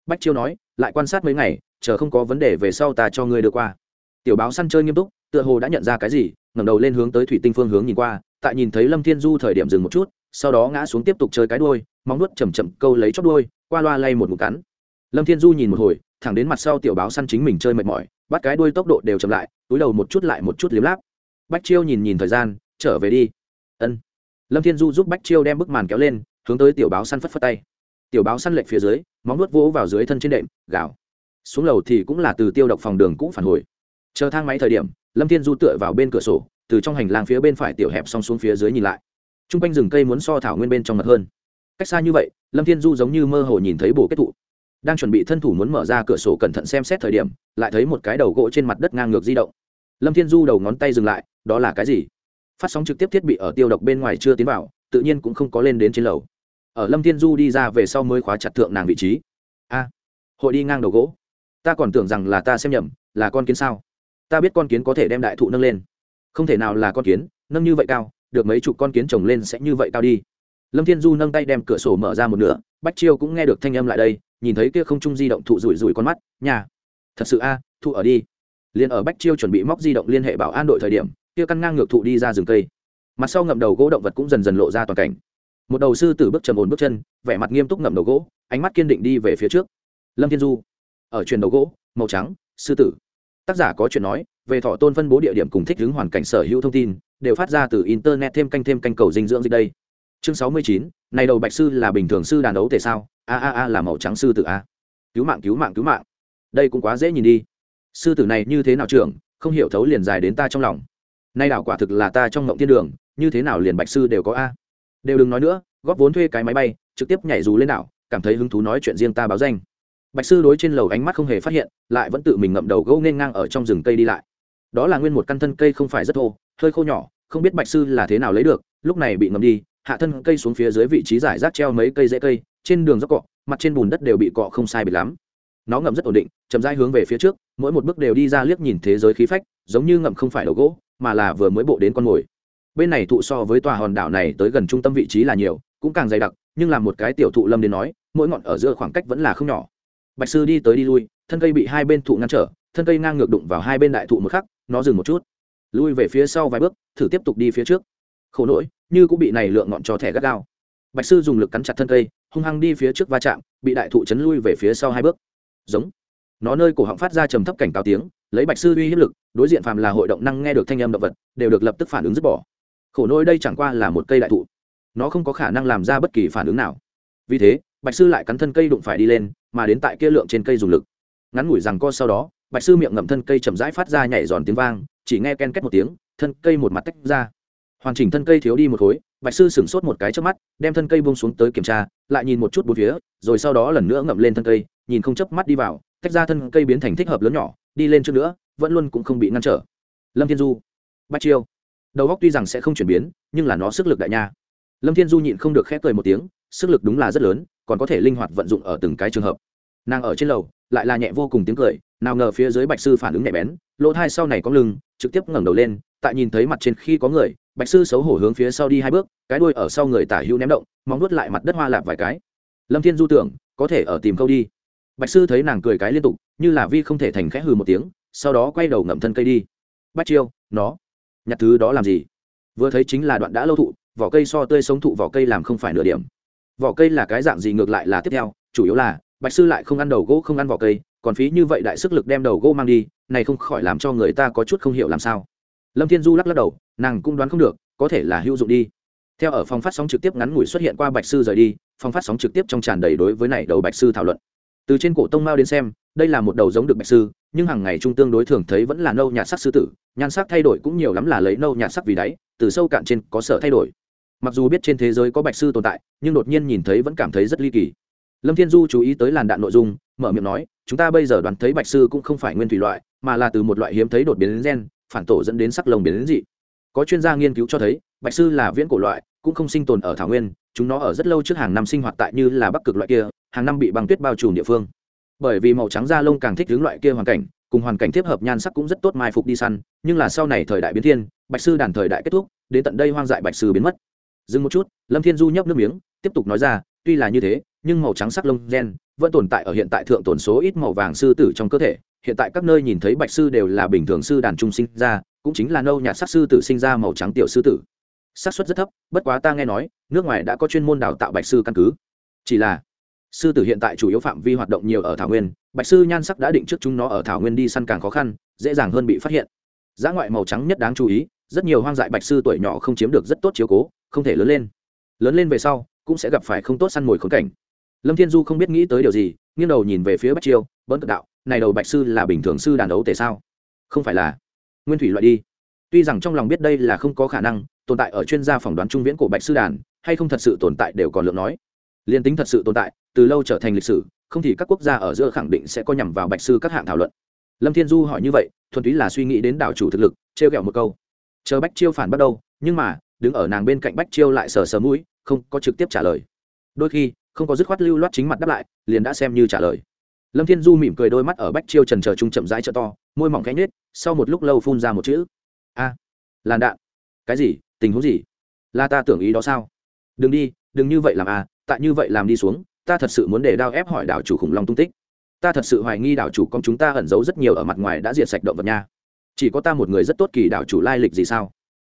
Bách chiêu nói, lại quan sát mấy ngày, chờ không có vấn đề về sau ta cho ngươi đưa qua. Tiểu báo săn chơi nghiêm túc, tựa hồ đã nhận ra cái gì ngẩng đầu lên hướng tới thủy tinh phương hướng nhìn qua, tại nhìn thấy lâm thiên du thời điểm dừng một chút, sau đó ngã xuống tiếp tục chơi cái đuôi, móng nuốt chầm chậm câu lấy chóp đuôi, qua loa lay một ngụm cắn. Lâm thiên du nhìn một hồi, thẳng đến mặt sau tiểu báo săn chính mình chơi mệt mỏi, bắt cái đuôi tốc độ đều chậm lại, túi đầu một chút lại một chút liếm láp. Bách chiêu nhìn nhìn thời gian, trở về đi. Ân. Lâm thiên du giúp bách chiêu đem bức màn kéo lên, hướng tới tiểu báo săn phất phất tay. Tiểu báo săn lệch phía dưới, móng nuốt vỗ vào dưới thân trên đệm, gào. xuống lầu thì cũng là từ tiêu độc phòng đường cũ phản hồi. Chờ thang máy thời điểm lâm thiên du tựa vào bên cửa sổ, từ trong hành lang phía bên phải tiểu hẹp xong xuống phía dưới nhìn lại. T r u n g quanh rừng cây muốn so thảo nguyên bên trong mật hơn. Cách xa như vậy, lâm thiên du giống như mơ hồ nhìn thấy bồ kết thụ. Đang chuẩn bị thân thủ muốn mở ra cửa sổ cẩn thận xem xét thời điểm, lại thấy một cái đầu gỗ trên mặt đất ngang ngược di động. Lâm thiên du đầu ngón tay dừng lại, đó là cái gì? Phát sóng trực tiếp thiết bị ở tiêu độc bên ngoài chưa tiến vào, tự nhiên cũng không có lên đến trên lầu. Ở lâm thiên du đi ra về sau mới khóa chặt thượng nàng vị trí. A, hội đi ngang đầu gỗ. Ta còn tưởng rằng là ta xem nhầm, là con kiến sao? Ta biết con kiến có thể đem đại thụ nâng lên. Không thể nào là con kiến, nâng như vậy cao, được mấy chục con kiến trồng lên sẽ như vậy cao đi. Lâm thiên du nâng tay đem cửa sổ mở ra một nửa, bách chiêu cũng nghe được thanh âm lại đây, nhìn thấy kia không trung di động thụ rủi rủi con mắt nhà thật sự a à, thụ ở đi. Liền ở bách chiêu chuẩn bị móc di động liên hệ bảo an đội thời điểm, kia căn ngang ngược thụ đi ra rừng cây. Mặt sau ngậm đầu gỗ động vật cũng dần dần lộ ra toàn cảnh. Một đầu sư tử bước trầm ồn bước chân, vẻ mặt nghiêm túc ngậm đầu gỗ, ánh mắt kiên định đi về phía trước. Lâm thiên du, ở truyền đầu gỗ, màu trắng, sư tử tác giả có chuyện nói, về thọ tôn phân bố địa điểm cùng thích ứng hoàn cảnh sở hữu thông tin, đều phát ra từ internet thêm canh thêm canh cầu dinh dưỡng dịch đây. Chương sáu mươi chín, này đầu bạch sư là bình thường sư đàn đấu thể sao? A a a là màu trắng sư tử a. Cứu mạng cứu mạng cứu mạng. Đây cũng quá dễ nhìn đi. Sư tử này như thế nào trưởng, không hiểu thấu liền dài đến ta trong lòng. Nay đảo quả thực là ta trong ngộng thiên đường, như thế nào liền bạch sư đều có a. Đều đừng nói nữa, góp vốn thuê cái máy bay, trực tiếp nhảy dù lên đảo, cảm thấy hứng thú nói chuyện riêng ta báo danh bạch sư đối trên lầu ánh mắt không hề phát hiện, lại vẫn tự mình ngậm đầu gỗ nên ngang ở trong rừng cây đi lại. Đó là nguyên một căn thân cây không phải rất thô, hơi khô nhỏ, không biết bạch sư là thế nào lấy được, lúc này bị ngậm đi, hạ thân cây xuống phía dưới vị trí giải rác treo mấy cây dễ cây, trên đường dốc cọ, mặt trên bùn đất đều bị cọ không sai bị lắm. Nó ngậm rất ổn định, chậm rãi hướng về phía trước, mỗi một bước đều đi ra liếc nhìn thế giới khí phách, giống như ngậm không phải đầu gỗ, mà là vừa mới bộ đến con mồi. Bên này thụ so với tòa hòn đảo này tới gần trung tâm vị trí là nhiều, cũng càng dày đặc, nhưng là một cái tiểu thụ lâm đến nói, mỗi ngọn ở giữa khoảng cách vẫn là không nhỏ bạch sư đi tới đi lui, thân cây bị hai bên thụ ngăn trở, thân cây ngang ngược đụng vào hai bên đại thụ một khắc, nó dừng một chút. Lui về phía sau vài bước, thử tiếp tục đi phía trước. Khổ nỗi, như cũng bị này lượng ngọn trò thẻ gắt gao. Bạch sư dùng lực cắn chặt thân cây, hung hăng đi phía trước va chạm, bị đại thụ chấn lui về phía sau hai bước. Giống. Nó nơi cổ họng phát ra trầm thấp cảnh cáo tiếng, lấy bạch sư uy hiếp lực, đối diện phàm là hội động năng nghe được thanh âm động vật, đều được lập tức phản ứng dứt bỏ. Khổ nỗi đây chẳng qua là một cây đại thụ. Nó không có khả năng làm ra bất kỳ phản ứng nào. Vì thế bạch sư lại cắn thân cây đụng phải đi lên, mà đến tại kia lượng trên cây dùng lực. Ngắn ngủi rằng co sau đó, bạch sư miệng ngậm thân cây chậm rãi phát ra nhảy giòn tiếng vang, chỉ nghe ken két một tiếng, thân cây một mặt tách ra. Hoàn chỉnh thân cây thiếu đi một khối, bạch sư sửng sốt một cái trước mắt, đem thân cây buông xuống tới kiểm tra, lại nhìn một chút bốn phía, rồi sau đó lần nữa ngậm lên thân cây, nhìn không chớp mắt đi vào, tách ra thân cây biến thành thích hợp lớn nhỏ, đi lên trước nữa, vẫn luôn cũng không bị ngăn trở. Lâm thiên du, bạch chiêu đầu góc tuy rằng sẽ không chuyển biến, nhưng là nó sức lực đại nha. Lâm thiên du nhịn không được khép cười một tiếng, sức lực đúng là rất lớn còn có thể linh hoạt vận dụng ở từng cái trường hợp. Nàng ở trên lầu, lại là nhẹ vô cùng tiếng cười, nào ngờ phía dưới bạch sư phản ứng nhẹ bén, lỗ thai sau này có lưng, trực tiếp ngẩng đầu lên, tại nhìn thấy mặt trên khi có người, bạch sư xấu hổ hướng phía sau đi hai bước, cái đuôi ở sau người tả hữu ném động, móng nuốt lại mặt đất hoa lạp vài cái. Lâm thiên du tưởng, có thể ở tìm câu đi. Bạch sư thấy nàng cười cái liên tục, như là vi không thể thành khẽ hừ một tiếng, sau đó quay đầu ngậm thân cây đi. Bách chiêu, nó, nhặt thứ đó làm gì? Vừa thấy chính là đoạn đã lâu thụ, vỏ cây so tươi sống thụ vỏ cây làm không phải nửa điểm vỏ cây là cái dạng gì ngược lại là tiếp theo, chủ yếu là, bạch sư lại không ăn đầu gỗ, không ăn vỏ cây, còn phí như vậy đại sức lực đem đầu gỗ mang đi, này không khỏi làm cho người ta có chút không hiểu làm sao. Lâm thiên du lắc lắc đầu, nàng cũng đoán không được, có thể là hữu dụng đi. Theo ở phòng phát sóng trực tiếp ngắn ngủi xuất hiện qua bạch sư rời đi, phòng phát sóng trực tiếp trong tràn đầy đối với này đầu bạch sư thảo luận. Từ trên cổ tông mao đến xem, đây là một đầu giống được bạch sư, nhưng hàng ngày trung tương đối thường thấy vẫn là nâu nhạt sắc sư tử, nhan sắc thay đổi cũng nhiều lắm là lấy nâu nhạt sắc vì đáy, từ sâu cạn trên có sở thay đổi mặc dù biết trên thế giới có bạch sư tồn tại, nhưng đột nhiên nhìn thấy vẫn cảm thấy rất ly kỳ. Lâm thiên du chú ý tới làn đạn nội dung, mở miệng nói, chúng ta bây giờ đoán thấy bạch sư cũng không phải nguyên thủy loại, mà là từ một loại hiếm thấy đột biến gen, phản tổ dẫn đến sắc lồng biến dị. Có chuyên gia nghiên cứu cho thấy, bạch sư là viễn cổ loại, cũng không sinh tồn ở thảo nguyên, chúng nó ở rất lâu trước hàng năm sinh hoạt tại như là bắc cực loại kia, hàng năm bị băng tuyết bao trùm địa phương. Bởi vì màu trắng da lông càng thích hướng loại kia hoàn cảnh, cùng hoàn cảnh tiếp hợp nhan sắc cũng rất tốt mai phục đi săn, nhưng là sau này thời đại biến thiên, bạch sư đàn thời đại kết thúc, đến tận đây hoang dại bạch sư biến mất dừng một chút, lâm thiên du nhấp nước miếng, tiếp tục nói ra, tuy là như thế, nhưng màu trắng sắc lông gen vẫn tồn tại ở hiện tại thượng tổn số ít màu vàng sư tử trong cơ thể. Hiện tại các nơi nhìn thấy bạch sư đều là bình thường sư đàn trung sinh ra, cũng chính là nâu nhạt sắc sư tử sinh ra màu trắng tiểu sư tử. Xác suất rất thấp, bất quá ta nghe nói, nước ngoài đã có chuyên môn đào tạo bạch sư căn cứ. Chỉ là, sư tử hiện tại chủ yếu phạm vi hoạt động nhiều ở thảo nguyên, bạch sư nhan sắc đã định trước chúng nó ở thảo nguyên đi săn càng khó khăn, dễ dàng hơn bị phát hiện. Giá ngoại màu trắng nhất đáng chú ý rất nhiều hoang dại bạch sư tuổi nhỏ không chiếm được rất tốt chiếu cố, không thể lớn lên. Lớn lên về sau, cũng sẽ gặp phải không tốt săn mồi khốn cảnh. Lâm thiên du không biết nghĩ tới điều gì, nghiêng đầu nhìn về phía bách chiêu, bỡn cực đạo, này đầu bạch sư là bình thường sư đàn đấu tể sao? Không phải là. Nguyên thủy loại đi. Tuy rằng trong lòng biết đây là không có khả năng, tồn tại ở chuyên gia phỏng đoán trung viễn của bạch sư đàn, hay không thật sự tồn tại đều còn lượng nói. Liên tính thật sự tồn tại, từ lâu trở thành lịch sử, không thì các quốc gia ở giữa khẳng định sẽ có nhằm vào bạch sư các hạng thảo luận. Lâm thiên du hỏi như vậy, thuần túy là suy nghĩ đến đảo chủ thực lực, trêu ghẹo một câu chờ bách chiêu phản bắt đầu nhưng mà đứng ở nàng bên cạnh bách chiêu lại sờ sờ mũi không có trực tiếp trả lời. Đôi khi không có dứt khoát lưu loát chính mặt đáp lại liền đã xem như trả lời. Lâm thiên du mỉm cười đôi mắt ở bách chiêu trần chờ trung chậm rãi trợ to môi mỏng cánh nết sau một lúc lâu phun ra một chữ. A à, làn đạn. Cái gì? Tình huống gì? Là ta tưởng ý đó sao? Đừng đi đừng như vậy làm à tại như vậy làm đi xuống ta thật sự muốn để đao ép hỏi đảo chủ khủng long tung tích. Ta thật sự hoài nghi đảo chủ công chúng ta ẩn giấu rất nhiều ở mặt ngoài đã diệt sạch động vật nha chỉ có ta một người rất tốt kỳ đảo chủ lai lịch gì sao?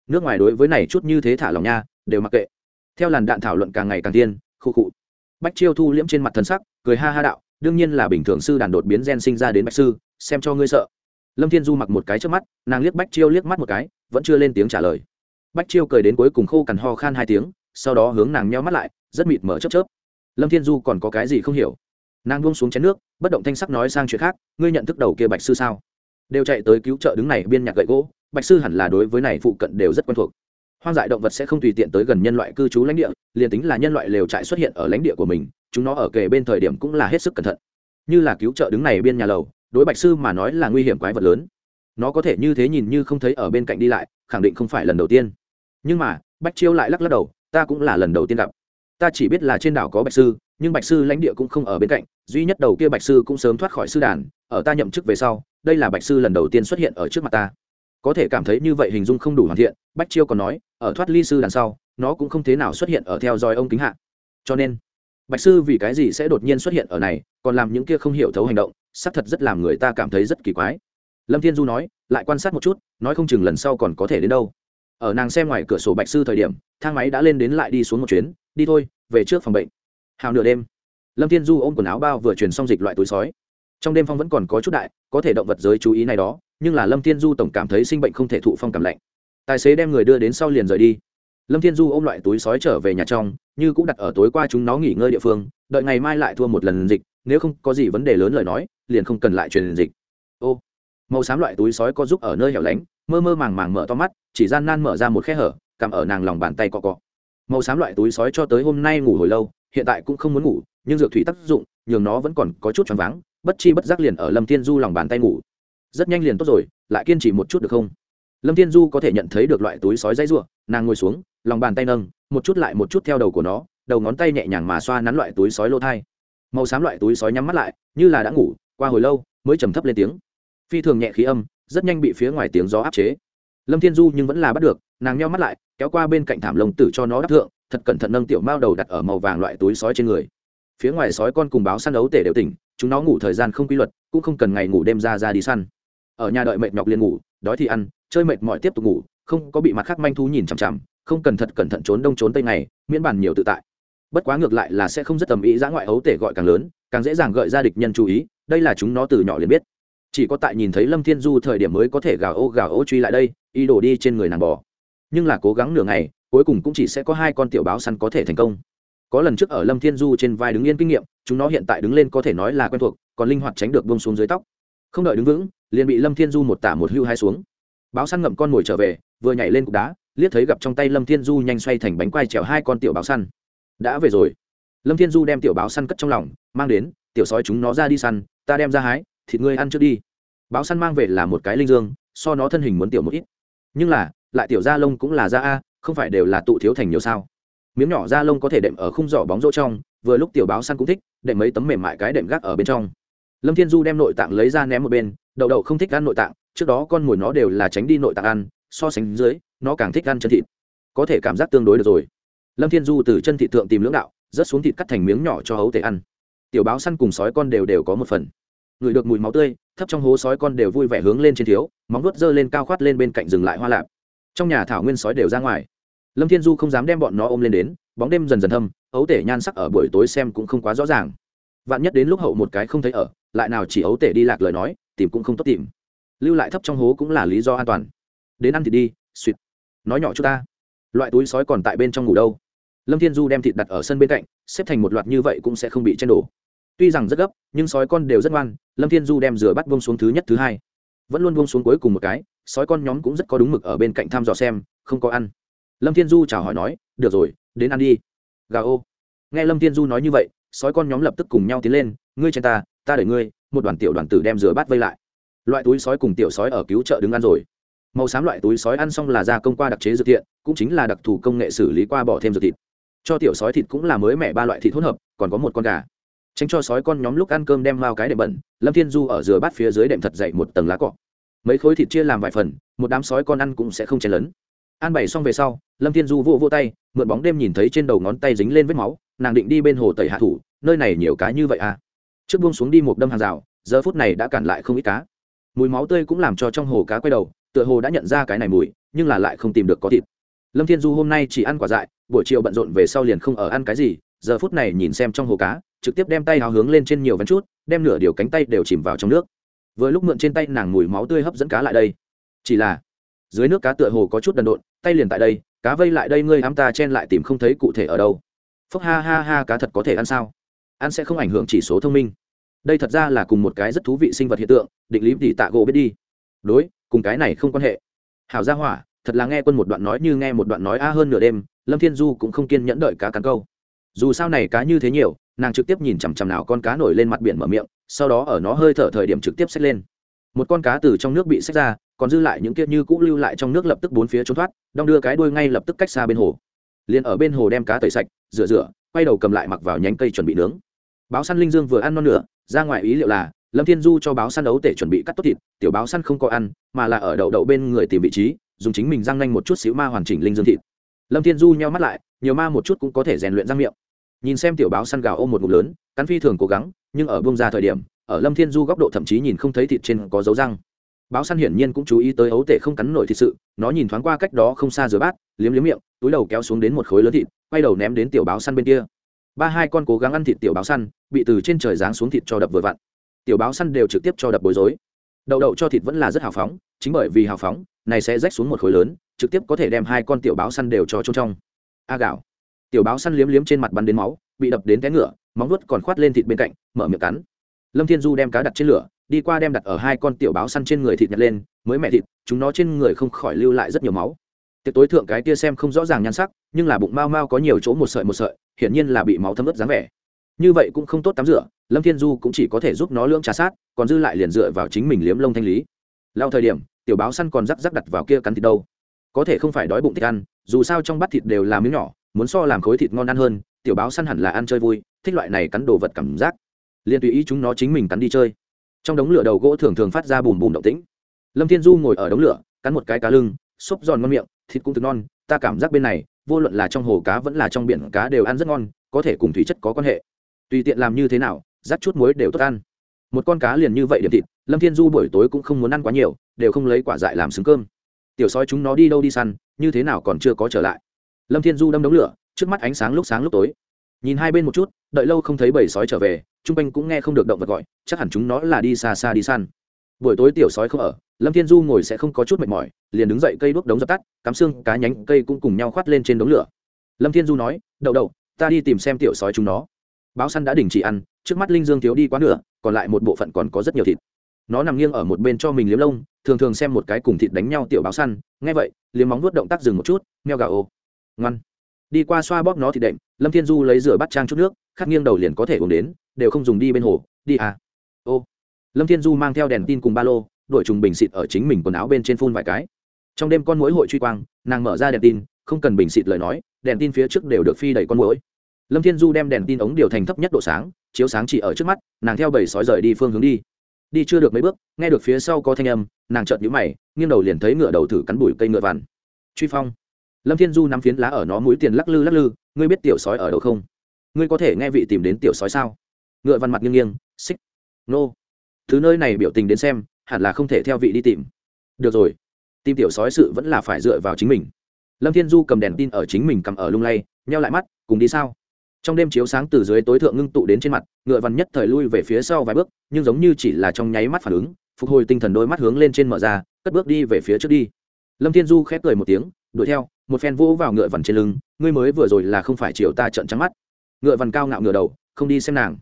Nước ngoài đối với này chút như thế thả lòng nha, đều mặc kệ. Theo làn đạn thảo luận càng ngày càng tiên khu cụ bách chiêu thu liễm trên mặt thần sắc, cười ha ha đạo, đương nhiên là bình thường sư đàn đột biến gen sinh ra đến bạch sư, xem cho ngươi sợ. Lâm thiên du mặc một cái trước mắt, nàng liếc bách chiêu liếc mắt một cái, vẫn chưa lên tiếng trả lời. Bách chiêu cười đến cuối cùng khô cằn ho khan hai tiếng, sau đó hướng nàng nheo mắt lại, rất mịt mở chớp chớp. Lâm thiên du còn có cái gì không hiểu? Nàng buông xuống chén nước, bất động thanh sắc nói sang chuyện khác, ngươi nhận thức đầu kia bạch sư sao? Đều chạy tới cứu trợ đứng này biên nhạc gậy gỗ, bạch sư hẳn là đối với này phụ cận đều rất quen thuộc. Hoang dại động vật sẽ không tùy tiện tới gần nhân loại cư trú lãnh địa, liền tính là nhân loại lều trại xuất hiện ở lãnh địa của mình, chúng nó ở kề bên thời điểm cũng là hết sức cẩn thận. Như là cứu trợ đứng này biên nhà lầu, đối bạch sư mà nói là nguy hiểm quái vật lớn. Nó có thể như thế nhìn như không thấy ở bên cạnh đi lại, khẳng định không phải lần đầu tiên. Nhưng mà, bạch chiêu lại lắc lắc đầu, ta cũng là lần đầu tiên gặp. Ta chỉ biết là trên đảo có bạch sư, nhưng bạch sư lãnh địa cũng không ở bên cạnh, duy nhất đầu kia bạch sư cũng sớm thoát khỏi sư đàn, ở ta nhậm chức về sau đây là bạch sư lần đầu tiên xuất hiện ở trước mặt ta. Có thể cảm thấy như vậy hình dung không đủ hoàn thiện, bách chiêu còn nói, ở thoát ly sư đằng sau, nó cũng không thế nào xuất hiện ở theo dõi ông kính hạ. Cho nên, bạch sư vì cái gì sẽ đột nhiên xuất hiện ở này, còn làm những kia không hiểu thấu hành động, xác thật rất làm người ta cảm thấy rất kỳ quái. Lâm thiên du nói, lại quan sát một chút, nói không chừng lần sau còn có thể đến đâu. Ở nàng xem ngoài cửa sổ bạch sư thời điểm, thang máy đã lên đến lại đi xuống một chuyến, đi thôi, về trước phòng bệnh. Hào nửa đêm, lâm thiên du ôm quần áo bao vừa truyền xong dịch loại túi sói trong đêm phong vẫn còn có chút đại, có thể động vật giới chú ý này đó, nhưng là lâm thiên du tổng cảm thấy sinh bệnh không thể thụ phong cảm lạnh. Tài xế đem người đưa đến sau liền rời đi. Lâm thiên du ôm loại túi sói trở về nhà trong, như cũng đặt ở tối qua chúng nó nghỉ ngơi địa phương, đợi ngày mai lại thua một lần dịch, nếu không có gì vấn đề lớn lời nói, liền không cần lại truyền dịch. Ô, màu xám loại túi sói có giúp ở nơi hẻo lánh, mơ mơ màng màng mở to mắt, chỉ gian nan mở ra một khe hở, cằm ở nàng lòng bàn tay cọ cọ. Màu xám loại túi sói cho tới hôm nay ngủ hồi lâu, hiện tại cũng không muốn ngủ, nhưng dược thủy tác dụng, nhường nó vẫn còn có chút choáng váng bất chi bất giác liền ở lâm thiên du lòng bàn tay ngủ. Rất nhanh liền tốt rồi, lại kiên trì một chút được không? Lâm thiên du có thể nhận thấy được loại túi sói dây ruộng nàng ngồi xuống, lòng bàn tay nâng, một chút lại một chút theo đầu của nó, đầu ngón tay nhẹ nhàng mà xoa nắn loại túi sói lô thai. Màu xám loại túi sói nhắm mắt lại, như là đã ngủ, qua hồi lâu, mới trầm thấp lên tiếng. Phi thường nhẹ khí âm, rất nhanh bị phía ngoài tiếng gió áp chế. Lâm thiên du nhưng vẫn là bắt được, nàng nheo mắt lại, kéo qua bên cạnh thảm lồng tử cho nó đắp thượng, thật cẩn thận nâng tiểu mao đầu đặt ở màu vàng loại túi sói trên người phía ngoài sói con cùng báo săn đấu tể đều tỉnh chúng nó ngủ thời gian không quy luật cũng không cần ngày ngủ đêm ra ra đi săn. Ở nhà đợi mệt nhọc liền ngủ đói thì ăn chơi mệt mỏi tiếp tục ngủ không có bị mặt khác manh thú nhìn chằm chằm không cần thật cẩn thận trốn đông trốn tây này, miễn bàn nhiều tự tại. Bất quá ngược lại là sẽ không rất tầm ý giã ngoại ấu tể gọi càng lớn càng dễ dàng gợi ra địch nhân chú ý đây là chúng nó từ nhỏ liền biết. Chỉ có tại nhìn thấy lâm thiên du thời điểm mới có thể gào ô gào ô truy lại đây y đổ đi trên người nàng bò. Nhưng là cố gắng nửa ngày cuối cùng cũng chỉ sẽ có hai con tiểu báo săn có thể thành công có lần trước ở lâm thiên du trên vai đứng yên kinh nghiệm, chúng nó hiện tại đứng lên có thể nói là quen thuộc, còn linh hoạt tránh được bông xuống dưới tóc. Không đợi đứng vững, liền bị lâm thiên du một tả một hưu hai xuống. Báo săn ngậm con mồi trở về, vừa nhảy lên cục đá, liếc thấy gặp trong tay lâm thiên du nhanh xoay thành bánh quai trèo hai con tiểu báo săn. Đã về rồi. Lâm thiên du đem tiểu báo săn cất trong lòng, mang đến, tiểu sói chúng nó ra đi săn, ta đem ra hái, thịt ngươi ăn trước đi. Báo săn mang về là một cái linh dương, so nó thân hình muốn tiểu một ít. Nhưng là, lại tiểu da lông cũng là da a, không phải đều là tụ thiếu thành nhiều sao? Miếng nhỏ da lông có thể đệm ở khung giỏ bóng rỗ trong, vừa lúc tiểu báo săn cũng thích, đệm mấy tấm mềm mại cái đệm gác ở bên trong. Lâm thiên du đem nội tạng lấy ra ném một bên, đậu đậu không thích ăn nội tạng, trước đó con mồi nó đều là tránh đi nội tạng ăn, so sánh dưới, nó càng thích ăn chân thịt. Có thể cảm giác tương đối được rồi. Lâm thiên du từ chân thịt thượng tìm lưỡng đạo, rớt xuống thịt cắt thành miếng nhỏ cho hấu tể ăn. Tiểu báo săn cùng sói con đều đều có một phần. Ngửi được mùi máu tươi, thấp trong hố sói con đều vui vẻ hướng lên trên thiếu, móng nuốt dơ lên cao khoát lên bên cạnh dừng lại hoa lạp. Trong nhà thảo nguyên sói đều ra ngoài lâm thiên du không dám đem bọn nó ôm lên đến, bóng đêm dần dần thâm, ấu tể nhan sắc ở buổi tối xem cũng không quá rõ ràng. Vạn nhất đến lúc hậu một cái không thấy ở, lại nào chỉ ấu tể đi lạc lời nói, tìm cũng không tốt tìm. Lưu lại thấp trong hố cũng là lý do an toàn. Đến ăn thì đi suỵt nói nhỏ chút ta. Loại túi sói còn tại bên trong ngủ đâu? Lâm thiên du đem thịt đặt ở sân bên cạnh, xếp thành một loạt như vậy cũng sẽ không bị chen đổ. Tuy rằng rất gấp, nhưng sói con đều rất ngoan, lâm thiên du đem rửa bắt bông xuống thứ nhất, thứ hai. Vẫn luôn bông xuống cuối cùng một cái, sói con nhóm cũng rất có đúng mực ở bên cạnh thăm dò xem, không có ăn lâm thiên du chào hỏi nói, được rồi, đến ăn đi. Gà ô. Nghe lâm thiên du nói như vậy, sói con nhóm lập tức cùng nhau tiến lên, ngươi chen ta ta đẩy ngươi, một đoàn tiểu đoàn tử đem rửa bát vây lại. Loại túi sói cùng tiểu sói ở cứu chợ đứng ăn rồi. Màu xám loại túi sói ăn xong là gia công qua đặc chế dược thiện, cũng chính là đặc thù công nghệ xử lý qua bỏ thêm dược thịt. Cho tiểu sói thịt cũng là mới mẻ ba loại thịt hỗn hợp, còn có một con gà. Tránh cho sói con nhóm lúc ăn cơm đem vào cái đệm bẩn, lâm thiên du ở dừa bát phía dưới đệm thật dậy một tầng lá cọ. Mấy khối thịt chia làm vài phần, một đám sói con ăn cũng sẽ không chen lấn ăn bày xong về sau, lâm thiên du vô vô tay, mượn bóng đêm nhìn thấy trên đầu ngón tay dính lên vết máu, nàng định đi bên hồ tẩy hạ thủ, nơi này nhiều cá như vậy à? Trước buông xuống đi một đâm hàng rào, giờ phút này đã cản lại không ít cá. Mùi máu tươi cũng làm cho trong hồ cá quay đầu, tựa hồ đã nhận ra cái này mùi, nhưng là lại không tìm được có thịt. Lâm thiên du hôm nay chỉ ăn quả dại, buổi chiều bận rộn về sau liền không ở ăn cái gì, giờ phút này nhìn xem trong hồ cá, trực tiếp đem tay hào hướng lên trên nhiều vén chút, đem nửa điều cánh tay đều chìm vào trong nước. Vừa lúc mượn trên tay nàng mùi máu tươi hấp dẫn cá lại đây. Chỉ là dưới nước cá tựa hồ có chút đần độn, tay liền tại đây, cá vây lại đây, ngươi ám ta chen lại tìm không thấy cụ thể ở đâu. Phúc ha ha ha, cá thật có thể ăn sao? Ăn sẽ không ảnh hưởng chỉ số thông minh. Đây thật ra là cùng một cái rất thú vị sinh vật hiện tượng, định lý thì tạ gỗ biết đi. Đối, cùng cái này không quan hệ. Hảo gia hỏa, thật là nghe quân một đoạn nói như nghe một đoạn nói a hơn nửa đêm, lâm thiên du cũng không kiên nhẫn đợi cá cắn câu. Dù sao này cá như thế nhiều, nàng trực tiếp nhìn chằm chằm nào con cá nổi lên mặt biển mở miệng, sau đó ở nó hơi thở thời điểm trực tiếp xách lên một con cá từ trong nước bị xách ra, còn dư lại những kia như cũ lưu lại trong nước lập tức bốn phía trốn thoát, đong đưa cái đuôi ngay lập tức cách xa bên hồ. Liền ở bên hồ đem cá tẩy sạch, rửa rửa, quay đầu cầm lại mặc vào nhánh cây chuẩn bị nướng. Báo săn linh dương vừa ăn non nửa, ra ngoài ý liệu là, lâm thiên du cho báo săn đấu tể chuẩn bị cắt tốt thịt, tiểu báo săn không có ăn, mà là ở đậu đậu bên người tìm vị trí, dùng chính mình răng nhanh một chút xíu ma hoàn chỉnh linh dương thịt. Lâm thiên du nheo mắt lại, nhiều ma một chút cũng có thể rèn luyện răng miệng. Nhìn xem tiểu báo săn gào ôm một ngụm lớn, cắn phi thường cố gắng, nhưng ở bông ra thời điểm ở lâm thiên du góc độ thậm chí nhìn không thấy thịt trên có dấu răng. Báo săn hiển nhiên cũng chú ý tới ấu tể không cắn nổi thịt sự, nó nhìn thoáng qua cách đó không xa rửa bát, liếm liếm miệng, túi đầu kéo xuống đến một khối lớn thịt, quay đầu ném đến tiểu báo săn bên kia. Ba hai con cố gắng ăn thịt tiểu báo săn, bị từ trên trời giáng xuống thịt cho đập vừa vặn. Tiểu báo săn đều trực tiếp cho đập bối rối. Đậu đậu cho thịt vẫn là rất hào phóng, chính bởi vì hào phóng, này sẽ rách xuống một khối lớn, trực tiếp có thể đem hai con tiểu báo săn đều cho trôn trong. A gạo. Tiểu báo săn liếm liếm trên mặt bắn đến máu, bị đập đến té ngựa, móng nuốt còn khoát lên thịt bên cạnh, mở miệng cắn lâm thiên du đem cá đặt trên lửa, đi qua đem đặt ở hai con tiểu báo săn trên người thịt nhặt lên, mới mẹ thịt, chúng nó trên người không khỏi lưu lại rất nhiều máu. Tiệc tối thượng cái tia xem không rõ ràng nhan sắc, nhưng là bụng mau mau có nhiều chỗ một sợi một sợi, hiển nhiên là bị máu thấm ướt dáng vẻ. Như vậy cũng không tốt tắm rửa, lâm thiên du cũng chỉ có thể giúp nó lưỡng trà sát, còn dư lại liền dựa vào chính mình liếm lông thanh lý. Lao thời điểm, tiểu báo săn còn rắc rắc đặt vào kia cắn thịt đâu. Có thể không phải đói bụng thích ăn, dù sao trong bát thịt đều là miếng nhỏ, muốn so làm khối thịt ngon ăn hơn, tiểu báo săn hẳn là ăn chơi vui, thích loại này cắn đồ vật cảm giác liền tùy ý chúng nó chính mình cắn đi chơi. Trong đống lửa đầu gỗ thường thường phát ra bùm bùm động tĩnh. Lâm thiên du ngồi ở đống lửa, cắn một cái cá lưng, xốp giòn ngon miệng, thịt cũng từ non ta cảm giác bên này, vô luận là trong hồ cá vẫn là trong biển cá đều ăn rất ngon, có thể cùng thủy chất có quan hệ. Tùy tiện làm như thế nào, rắc chút muối đều tốt ăn. Một con cá liền như vậy điểm thịt, lâm thiên du buổi tối cũng không muốn ăn quá nhiều, đều không lấy quả dại làm xứng cơm. Tiểu sói chúng nó đi đâu đi săn, như thế nào còn chưa có trở lại. Lâm thiên du đâm đống lửa, trước mắt ánh sáng lúc sáng lúc tối nhìn hai bên một chút, đợi lâu không thấy bầy sói trở về t r u n g quanh cũng nghe không được động vật gọi, chắc hẳn chúng nó là đi xa xa đi săn. Buổi tối tiểu sói không ở, lâm thiên du ngồi sẽ không có chút mệt mỏi, liền đứng dậy cây đuốc đống dập tắt, cắm xương cá nhánh cây cũng cùng nhau khoát lên trên đống lửa. Lâm thiên du nói, đậu đậu, ta đi tìm xem tiểu sói chúng nó. Báo săn đã đình chỉ ăn, trước mắt linh dương thiếu đi quá nửa, còn lại một bộ phận còn có rất nhiều thịt. Nó nằm nghiêng ở một bên cho mình liếm lông, thường thường xem một cái cùng thịt đánh nhau tiểu báo săn, nghe vậy, liếm móng vuốt động tác dừng một chút, meo gà ô. Ngoan đi qua xoa bóp nó thì đệm, lâm thiên du lấy rửa bắt trang chút nước, khát nghiêng đầu liền có thể uống đến, đều không dùng đi bên hồ, đi à. Ô. Lâm thiên du mang theo đèn tin cùng ba lô, đội trùng bình xịt ở chính mình quần áo bên trên phun vài cái. Trong đêm con mũi hội truy quang, nàng mở ra đèn tin, không cần bình xịt lời nói, đèn tin phía trước đều được phi đầy con mũi lâm thiên du đem đèn tin ống điều thành thấp nhất độ sáng, chiếu sáng chỉ ở trước mắt, nàng theo bầy sói rời đi phương hướng đi. Đi chưa được mấy bước, nghe được phía sau có thanh âm, nàng chợt nhíu mày, nghiêng đầu liền thấy ngựa đầu thử cắn bụi cây ngựa vằn. Truy phong lâm thiên du nắm phiến lá ở nó mũi tiền lắc lư lắc lư, ngươi biết tiểu sói ở đâu không? Ngươi có thể nghe vị tìm đến tiểu sói sao? Ngựa văn mặt nghiêng nghiêng, xích, nô. Thứ nơi này biểu tình đến xem, hẳn là không thể theo vị đi tìm. Được rồi, tìm tiểu sói sự vẫn là phải dựa vào chính mình. Lâm thiên du cầm đèn tin ở chính mình cầm ở lung lay, nheo lại mắt, cùng đi sao? Trong đêm chiếu sáng từ dưới tối thượng ngưng tụ đến trên mặt, ngựa văn nhất thời lui về phía sau vài bước, nhưng giống như chỉ là trong nháy mắt phản ứng, phục hồi tinh thần đôi mắt hướng lên trên mở ra, cất bước đi về phía trước đi. Lâm thiên du khép cười một tiếng, đuổi theo một phen vỗ vào ngựa vằn trên lưng, ngươi mới vừa rồi là không phải chiều ta trận trắng mắt. Ngựa vằn cao ngạo ngựa đầu, không đi xem nàng.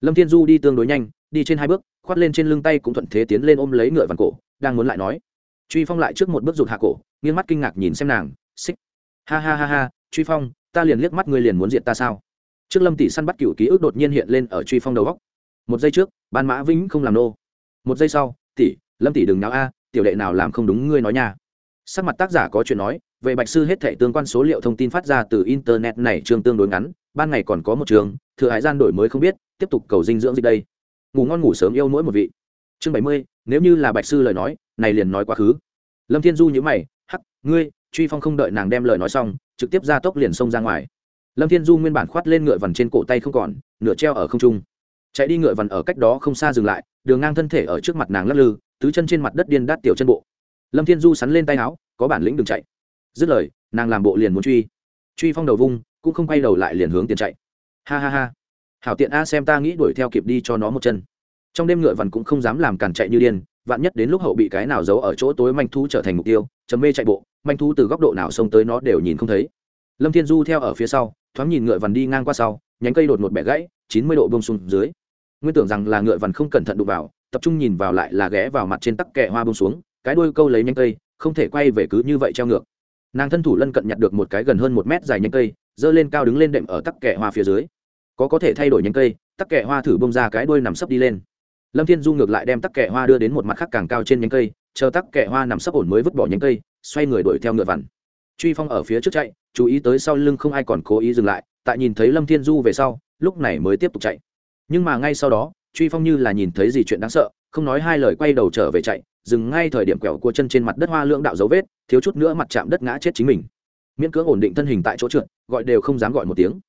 Lâm thiên du đi tương đối nhanh, đi trên hai bước khoát lên trên lưng tay cũng thuận thế tiến lên ôm lấy ngựa vằn cổ, đang muốn lại nói. Truy phong lại trước một bước rụt hạ cổ, nghiêng mắt kinh ngạc nhìn xem nàng, xích. Ha ha ha ha, truy phong, ta liền liếc mắt ngươi liền muốn diện ta sao? Trước lâm tỷ săn bắt cựu ký ức đột nhiên hiện lên ở truy phong đầu góc. Một giây trước, ban mã vĩnh không làm nô. Một giây sau, tỷ, lâm tỷ đừng náo a, tiểu đệ nào làm không đúng ngươi nói nha sắc mặt tác giả có chuyện nói, về bạch sư hết thệ tương quan số liệu thông tin phát ra từ internet này trường tương đối ngắn, ban ngày còn có một trường, thừa hải gian đổi mới không biết, tiếp tục cầu dinh dưỡng dịch đây. Ngủ ngon ngủ sớm yêu mỗi một vị. Chương bảy mươi, nếu như là bạch sư lời nói, này liền nói quá khứ. Lâm thiên du nhữ mày, hắc, ngươi, truy phong không đợi nàng đem lời nói xong, trực tiếp ra tốc liền xông ra ngoài. Lâm thiên du nguyên bản khoát lên ngựa vằn trên cổ tay không còn, nửa treo ở không trung. Chạy đi ngựa vằn ở cách đó không xa dừng lại, đường ngang thân thể ở trước mặt nàng lắc lư, tứ chân trên mặt đất điên đát tiểu chân bộ lâm thiên du sắn lên tay áo, có bản lĩnh đừng chạy. Dứt lời, nàng làm bộ liền muốn truy. Truy phong đầu vung, cũng không quay đầu lại liền hướng tiền chạy. Ha ha ha. Hảo tiện a xem ta nghĩ đuổi theo kịp đi cho nó một chân. Trong đêm ngựa vằn cũng không dám làm cản chạy như điên, vạn nhất đến lúc hậu bị cái nào giấu ở chỗ tối manh thú trở thành mục tiêu, chấm mê chạy bộ, manh thú từ góc độ nào xông tới nó đều nhìn không thấy. Lâm thiên du theo ở phía sau, thoáng nhìn ngựa vằn đi ngang qua sau, nhánh cây đột một bẻ gãy, chín mươi độ bông xuống dưới. Nguyên tưởng rằng là ngựa vằn không cẩn thận đụng vào, tập trung nhìn vào lại là ghé vào mặt trên tắc kẹ hoa bông xuống cái đuôi câu lấy nhánh cây, không thể quay về cứ như vậy treo ngược. Nàng thân thủ lân cận nhặt được một cái gần hơn một mét dài nhánh cây dơ lên cao đứng lên đệm ở tắc kẹ hoa phía dưới. Có có thể thay đổi nhánh cây, tắc kẹ hoa thử bông ra cái đuôi nằm sấp đi lên. Lâm thiên du ngược lại đem tắc kẹ hoa đưa đến một mặt khác càng cao trên nhánh cây, chờ tắc kẹ hoa nằm sấp ổn mới vứt bỏ nhánh cây, xoay người đuổi theo ngựa vằn. Truy phong ở phía trước chạy, chú ý tới sau lưng không ai còn cố ý dừng lại, tại nhìn thấy lâm thiên du về sau, lúc này mới tiếp tục chạy. Nhưng mà ngay sau đó, truy phong như là nhìn thấy gì chuyện đáng sợ, không nói hai lời quay đầu trở về chạy dừng ngay thời điểm quẹo của chân trên mặt đất hoa lưỡng đạo dấu vết, thiếu chút nữa mặt chạm đất ngã chết chính mình. Miễn cưỡng ổn định thân hình tại chỗ trượt, gọi đều không dám gọi một tiếng.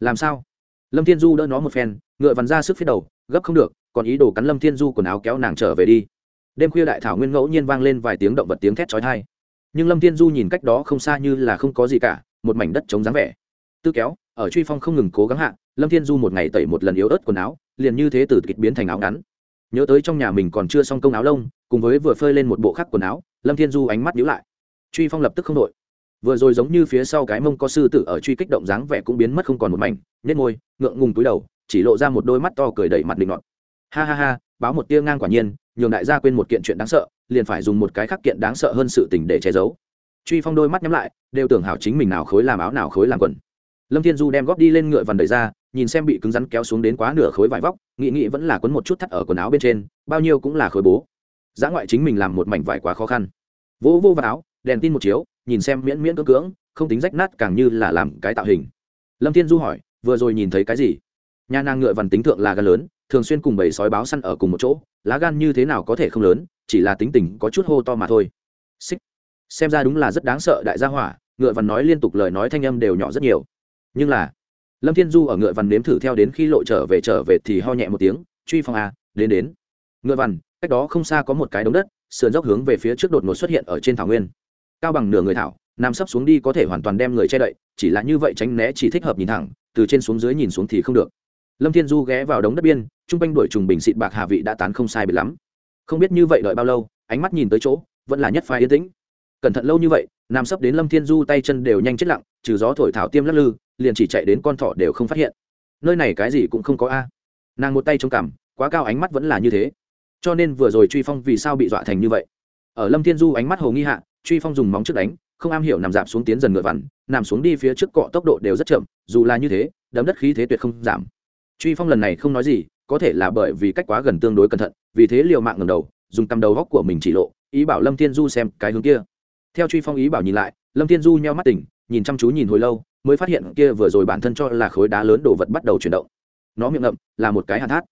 Làm sao? Lâm thiên du đỡ nó một phen, ngựa vằn ra sức phía đầu, gấp không được, còn ý đồ cắn lâm thiên du quần áo kéo nàng trở về đi. Đêm khuya đại thảo nguyên ngẫu nhiên vang lên vài tiếng động vật tiếng thét chói tai. Nhưng lâm thiên du nhìn cách đó không xa như là không có gì cả, một mảnh đất trống dáng vẻ. Tư kéo, ở truy phong không ngừng cố gắng hạ, lâm thiên du một ngày tẩy một lần yếu ớt quần áo, liền như thế từ kịch biến thành áo ngắn nhớ tới trong nhà mình còn chưa xong công áo lông, cùng với vừa phơi lên một bộ khác quần áo, lâm thiên du ánh mắt nhíu lại. Truy phong lập tức không đội. Vừa rồi giống như phía sau cái mông có sư tử ở truy kích động dáng vẻ cũng biến mất không còn một mảnh nết môi, ngượng ngùng túi đầu, chỉ lộ ra một đôi mắt to cười đẩy mặt định ngọt ha ha ha, báo một tia ngang quả nhiên, nhường đại gia quên một kiện chuyện đáng sợ, liền phải dùng một cái khắc kiện đáng sợ hơn sự tình để che giấu. Truy phong đôi mắt nhắm lại, đều tưởng hảo chính mình nào khối làm áo nào khối làm quần lâm thiên du đem góp đi lên ngựa vằn đẩy ra, nhìn xem bị cứng rắn kéo xuống đến quá nửa khối vải vóc nghị nghị vẫn là quấn một chút thắt ở quần áo bên trên, bao nhiêu cũng là khối bố. Giá ngoại chính mình làm một mảnh vải quá khó khăn. Vỗ vô vào áo, đèn tin một chiếu, nhìn xem miễn miễn cưỡng cưỡng, không tính rách nát càng như là làm cái tạo hình. Lâm thiên du hỏi, vừa rồi nhìn thấy cái gì? Nhà nàng ngựa vằn tính thượng là gan lớn, thường xuyên cùng bầy sói báo săn ở cùng một chỗ, lá gan như thế nào có thể không lớn, chỉ là tính tình có chút hô to mà thôi. Xích. Xem ra đúng là rất đáng sợ đại gia hỏa, ngựa vằn nói liên tục lời nói thanh âm đều nhỏ rất nhiều nhưng là, lâm thiên du ở ngựa vằn nếm thử theo đến khi lộ trở về trở về thì ho nhẹ một tiếng, truy phong a đến đến. Ngựa vằn cách đó không xa có một cái đống đất, sườn dốc hướng về phía trước đột ngột xuất hiện ở trên thảo nguyên. Cao bằng nửa người thảo, nằm sấp xuống đi có thể hoàn toàn đem người che đậy, chỉ là như vậy tránh né chỉ thích hợp nhìn thẳng, từ trên xuống dưới nhìn xuống thì không được. Lâm thiên du ghé vào đống đất biên chung quanh đuổi trùng bình xịt bạc hà vị đã tán không sai biệt lắm. Không biết như vậy đợi bao lâu, ánh mắt nhìn tới chỗ, vẫn là nhất phai yên tĩnh cẩn thận lâu như vậy nằm sấp đến lâm thiên du tay chân đều nhanh chết lặng, trừ gió thổi thảo tiêm lắc lư, liền chỉ chạy đến con thỏ đều không phát hiện. Nơi này cái gì cũng không có a. À. Nàng một tay chống cằm, quá cao ánh mắt vẫn là như thế. Cho nên vừa rồi truy phong vì sao bị dọa thành như vậy? Ở lâm thiên du ánh mắt hồ nghi hạ, truy phong dùng móng trước đánh, không am hiểu nằm dạp xuống tiến dần ngựa vằn, nằm xuống đi phía trước cọ tốc độ đều rất chậm, dù là như thế, đấm đất khí thế tuyệt không giảm. Truy phong lần này không nói gì, có thể là bởi vì cách quá gần tương đối cẩn thận, vì thế liều mạng ngầm đầu, dùng tầm đầu góc của mình chỉ lộ, ý bảo lâm thiên du xem cái hướng kia theo truy phong ý bảo nhìn lại, lâm thiên du nheo mắt tỉnh, nhìn chăm chú nhìn hồi lâu, mới phát hiện kia vừa rồi bản thân cho là khối đá lớn đồ vật bắt đầu chuyển động. Nó miệng ngậm, là một cái hạt thát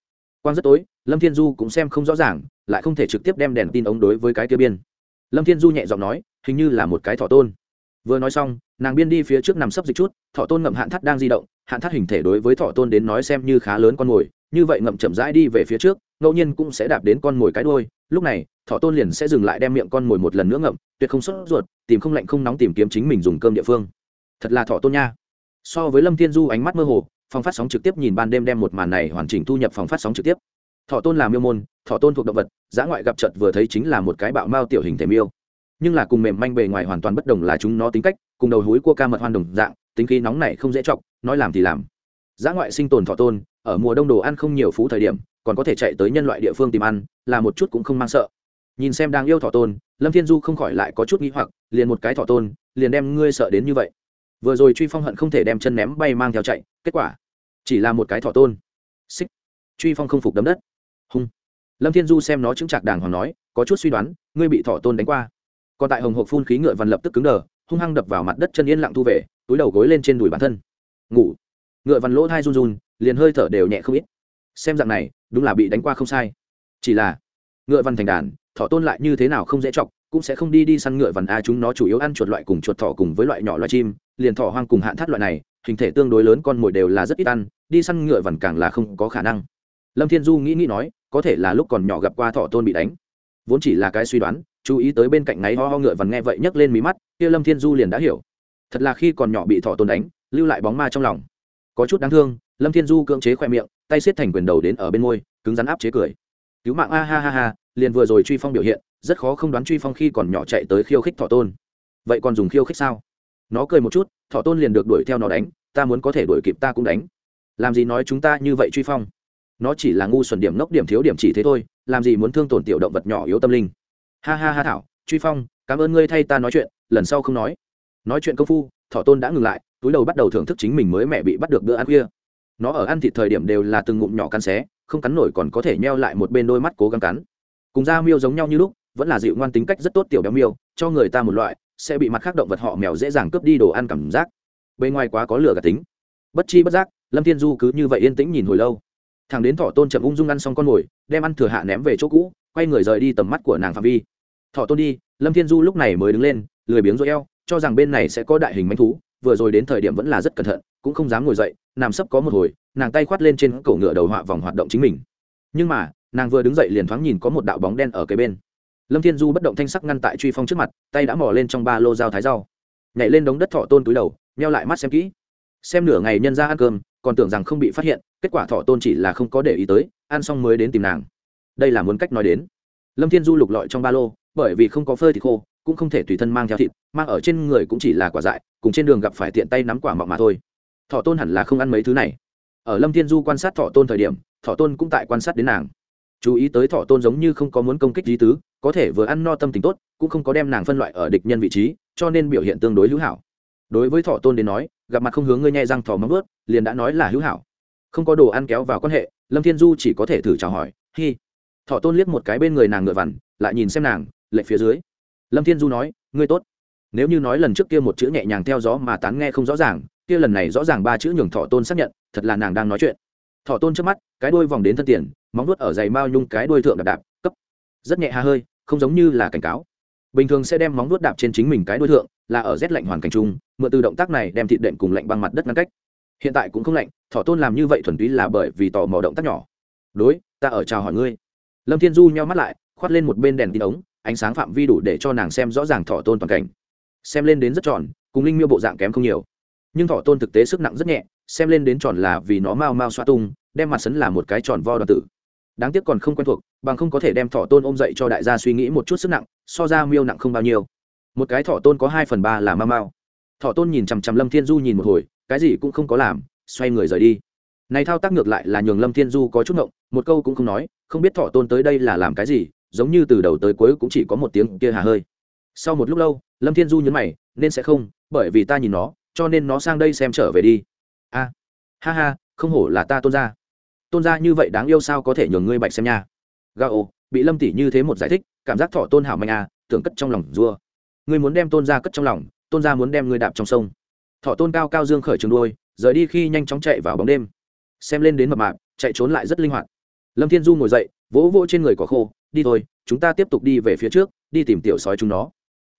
quang rất tối, lâm thiên du cũng xem không rõ ràng, lại không thể trực tiếp đem đèn tin ống đối với cái kia biên. Lâm thiên du nhẹ giọng nói, hình như là một cái thỏ tôn. Vừa nói xong, nàng biên đi phía trước nằm sấp dịch chút thọ tôn ngậm hạn thắt đang di động hạn thắt hình thể đối với thọ tôn đến nói xem như khá lớn con mồi, như vậy ngậm chậm rãi đi về phía trước, ngẫu nhiên cũng sẽ đạp đến con mồi cái đôi lúc này thọ tôn liền sẽ dừng lại đem miệng con mồi một lần nữa ngậm, tuyệt không sốt ruột, tìm không lạnh không nóng tìm kiếm chính mình dùng cơm địa phương. Thật là thọ tôn nha. So với lâm thiên du ánh mắt mơ hồ, phòng phát sóng trực tiếp nhìn ban đêm đem một màn này hoàn chỉnh thu nhập phòng phát sóng trực tiếp. Thọ tôn là miêu môn, thọ tôn thuộc động vật giã ngoại gặp trận vừa thấy chính là một cái bạo mao tiểu hình thể miêu. Nhưng là cùng mềm manh bề ngoài hoàn toàn bất đồng là chúng nó tính cách, cùng đầu hối cua ca mật hoan đồng dạng, tính khí nóng này không dễ chọc, nói làm thì làm. Giá ngoại sinh tồn thọ tôn, ở mùa đông đồ ăn không nhiều phú thời điểm, còn có thể chạy tới nhân loại địa phương tìm ăn, là một chút cũng không mang sợ nhìn xem đang yêu thọ tôn, lâm thiên du không khỏi lại có chút nghĩ hoặc, liền một cái thọ tôn, liền đem ngươi sợ đến như vậy. Vừa rồi truy phong hận không thể đem chân ném bay mang theo chạy, kết quả chỉ là một cái thọ tôn. Xích. Truy phong không phục đấm đất. Hung. Lâm thiên du xem nó chứng chạc đàng hoàng nói, có chút suy đoán, ngươi bị thọ tôn đánh qua. Còn tại hồng hộp phun khí ngựa văn lập tức cứng đờ, hung hăng đập vào mặt đất chân yên lặng thu về, túi đầu gối lên trên đùi bản thân. Ngủ. Ngựa văn lỗ thai run run, liền hơi thở đều nhẹ không ít. Xem dạng này, đúng là bị đánh qua không sai. Chỉ là, ngựa văn thành đàn thỏ tôn lại như thế nào không dễ chọc, cũng sẽ không đi đi săn ngựa vằn a, chúng nó chủ yếu ăn chuột loại cùng chuột thỏ cùng với loại nhỏ loài chim, liền thỏ hoang cùng hạn thắt loại này, hình thể tương đối lớn con mồi đều là rất ít ăn, đi săn ngựa vằn càng là không có khả năng. Lâm thiên du nghĩ nghĩ nói, có thể là lúc còn nhỏ gặp qua thỏ tôn bị đánh. Vốn chỉ là cái suy đoán, chú ý tới bên cạnh ngáy ho ho ngựa vằn nghe vậy nhấc lên mí mắt, kia lâm thiên du liền đã hiểu. Thật là khi còn nhỏ bị thỏ tôn đánh, lưu lại bóng ma trong lòng. Có chút đáng thương, lâm thiên du cưỡng chế khoe miệng, tay xiết thành quyền đầu đến ở bên môi, cứng rắn áp chế cười. Cứu mạng a, ha ha ha liền vừa rồi truy phong biểu hiện, rất khó không đoán truy phong khi còn nhỏ chạy tới khiêu khích thọ tôn. Vậy còn dùng khiêu khích sao? Nó cười một chút, thọ tôn liền được đuổi theo nó đánh, ta muốn có thể đuổi kịp ta cũng đánh. Làm gì nói chúng ta như vậy truy phong? Nó chỉ là ngu xuẩn điểm ngốc điểm thiếu điểm chỉ thế thôi, làm gì muốn thương tổn tiểu động vật nhỏ yếu tâm linh? Ha ha ha thảo, truy phong, cảm ơn ngươi thay ta nói chuyện, lần sau không nói. Nói chuyện công phu, thọ tôn đã ngừng lại, túi đầu bắt đầu thưởng thức chính mình mới mẹ bị bắt được bữa ăn khuya. Nó ở ăn thịt thời điểm đều là từng ngụm nhỏ cắn xé, không cắn nổi còn có thể nheo lại một bên đôi mắt cố gắng cắn cùng da miêu giống nhau như lúc, vẫn là dịu ngoan tính cách rất tốt tiểu béo miêu, cho người ta một loại, sẽ bị mặt khác động vật họ mèo dễ dàng cướp đi đồ ăn cảm giác. Bên ngoài quá có lửa cả tính. Bất chi bất giác, lâm thiên du cứ như vậy yên tĩnh nhìn hồi lâu. Thằng đến thọ tôn chậm ung dung ăn xong con mồi đem ăn thừa hạ ném về chỗ cũ, quay người rời đi tầm mắt của nàng phạm vi. Thọ tôn đi, lâm thiên du lúc này mới đứng lên, lười biếng rồi eo, cho rằng bên này sẽ có đại hình manh thú, vừa rồi đến thời điểm vẫn là rất cẩn thận, cũng không dám ngồi dậy, nằm sấp có một hồi, nàng tay khoát lên trên cổ ngựa đầu họa vòng hoạt động chính mình. Nhưng mà nàng vừa đứng dậy liền thoáng nhìn có một đạo bóng đen ở kế bên. Lâm thiên du bất động thanh sắc ngăn tại truy phong trước mặt, tay đã mò lên trong ba lô dao thái rau. Nhảy lên đống đất thọ tôn túi đầu neo lại mắt xem kỹ. Xem nửa ngày nhân ra ăn cơm, còn tưởng rằng không bị phát hiện, kết quả thọ tôn chỉ là không có để ý tới, ăn xong mới đến tìm nàng. Đây là muốn cách nói đến. Lâm thiên du lục lọi trong ba lô, bởi vì không có phơi thì khô, cũng không thể tùy thân mang theo thịt, mang ở trên người cũng chỉ là quả dại, cùng trên đường gặp phải tiện tay nắm quả mọng mà thôi. Thọ tôn hẳn là không ăn mấy thứ này. Ở lâm thiên du quan sát thọ tôn thời điểm, thọ tôn cũng tại quan sát đến nàng chú ý tới thọ tôn giống như không có muốn công kích lý tứ, có thể vừa ăn no tâm tình tốt, cũng không có đem nàng phân loại ở địch nhân vị trí, cho nên biểu hiện tương đối hữu hảo. Đối với thọ tôn đến nói, gặp mặt không hướng ngươi nhai răng thò móng ướt liền đã nói là hữu hảo. Không có đồ ăn kéo vào quan hệ, lâm thiên du chỉ có thể thử chào hỏi, hi. Thọ tôn liếc một cái bên người nàng ngựa vằn, lại nhìn xem nàng, lệ phía dưới. Lâm thiên du nói, ngươi tốt. Nếu như nói lần trước kia một chữ nhẹ nhàng theo gió mà tán nghe không rõ ràng, kia lần này rõ ràng ba chữ nhường thọ tôn xác nhận, thật là nàng đang nói chuyện. Thọ tôn trước mắt, cái đôi vòng đến thân tiền móng nuốt ở giày mao nhung cái đuôi thượng đạp đạp, cấp. Rất nhẹ hà hơi, không giống như là cảnh cáo. Bình thường sẽ đem móng nuốt đạp trên chính mình cái đuôi thượng, là ở rét lạnh hoàn cảnh chung, mượn từ động tác này đem thịt đệm cùng lạnh băng mặt đất ngăn cách. Hiện tại cũng không lạnh thọ tôn làm như vậy thuần túy là bởi vì tò mò động tác nhỏ. Đối, ta ở chào hỏi ngươi. Lâm thiên du nheo mắt lại, khoát lên một bên đèn tin ống, ánh sáng phạm vi đủ để cho nàng xem rõ ràng thọ tôn toàn cảnh. Xem lên đến rất tròn, cùng linh miêu bộ dạng kém không nhiều. Nhưng thọ tôn thực tế sức nặng rất nhẹ, xem lên đến tròn là vì nó mau mau xoa tung, đem mặt sấn là một cái tròn vo đoàn tử đáng tiếc còn không quen thuộc, bằng không có thể đem thọ tôn ôm dậy cho đại gia suy nghĩ một chút sức nặng, so ra miêu nặng không bao nhiêu. Một cái thọ tôn có hai phần ba là ma mau. Thọ tôn nhìn chằm chằm lâm thiên du nhìn một hồi, cái gì cũng không có làm, xoay người rời đi. Này thao tác ngược lại là nhường lâm thiên du có chút ngộng, một câu cũng không nói, không biết thọ tôn tới đây là làm cái gì, giống như từ đầu tới cuối cũng chỉ có một tiếng kia hà hơi. Sau một lúc lâu, lâm thiên du nhấn mày, nên sẽ không, bởi vì ta nhìn nó, cho nên nó sang đây xem trở về đi. A, ha ha, không hổ là ta tôn gia tôn gia như vậy đáng yêu sao có thể nhường ngươi bạch xem nha? Ga ô bị lâm tỷ như thế một giải thích, cảm giác thọ tôn hảo mạnh à tưởng cất trong lòng rua. Ngươi muốn đem tôn gia cất trong lòng, tôn gia muốn đem ngươi đạp trong sông. Thọ tôn cao cao dương khởi trường đôi rời đi khi nhanh chóng chạy vào bóng đêm. Xem lên đến mập mạp, chạy trốn lại rất linh hoạt. Lâm thiên du ngồi dậy, vỗ vỗ trên người có khô, đi thôi, chúng ta tiếp tục đi về phía trước, đi tìm tiểu sói chúng nó.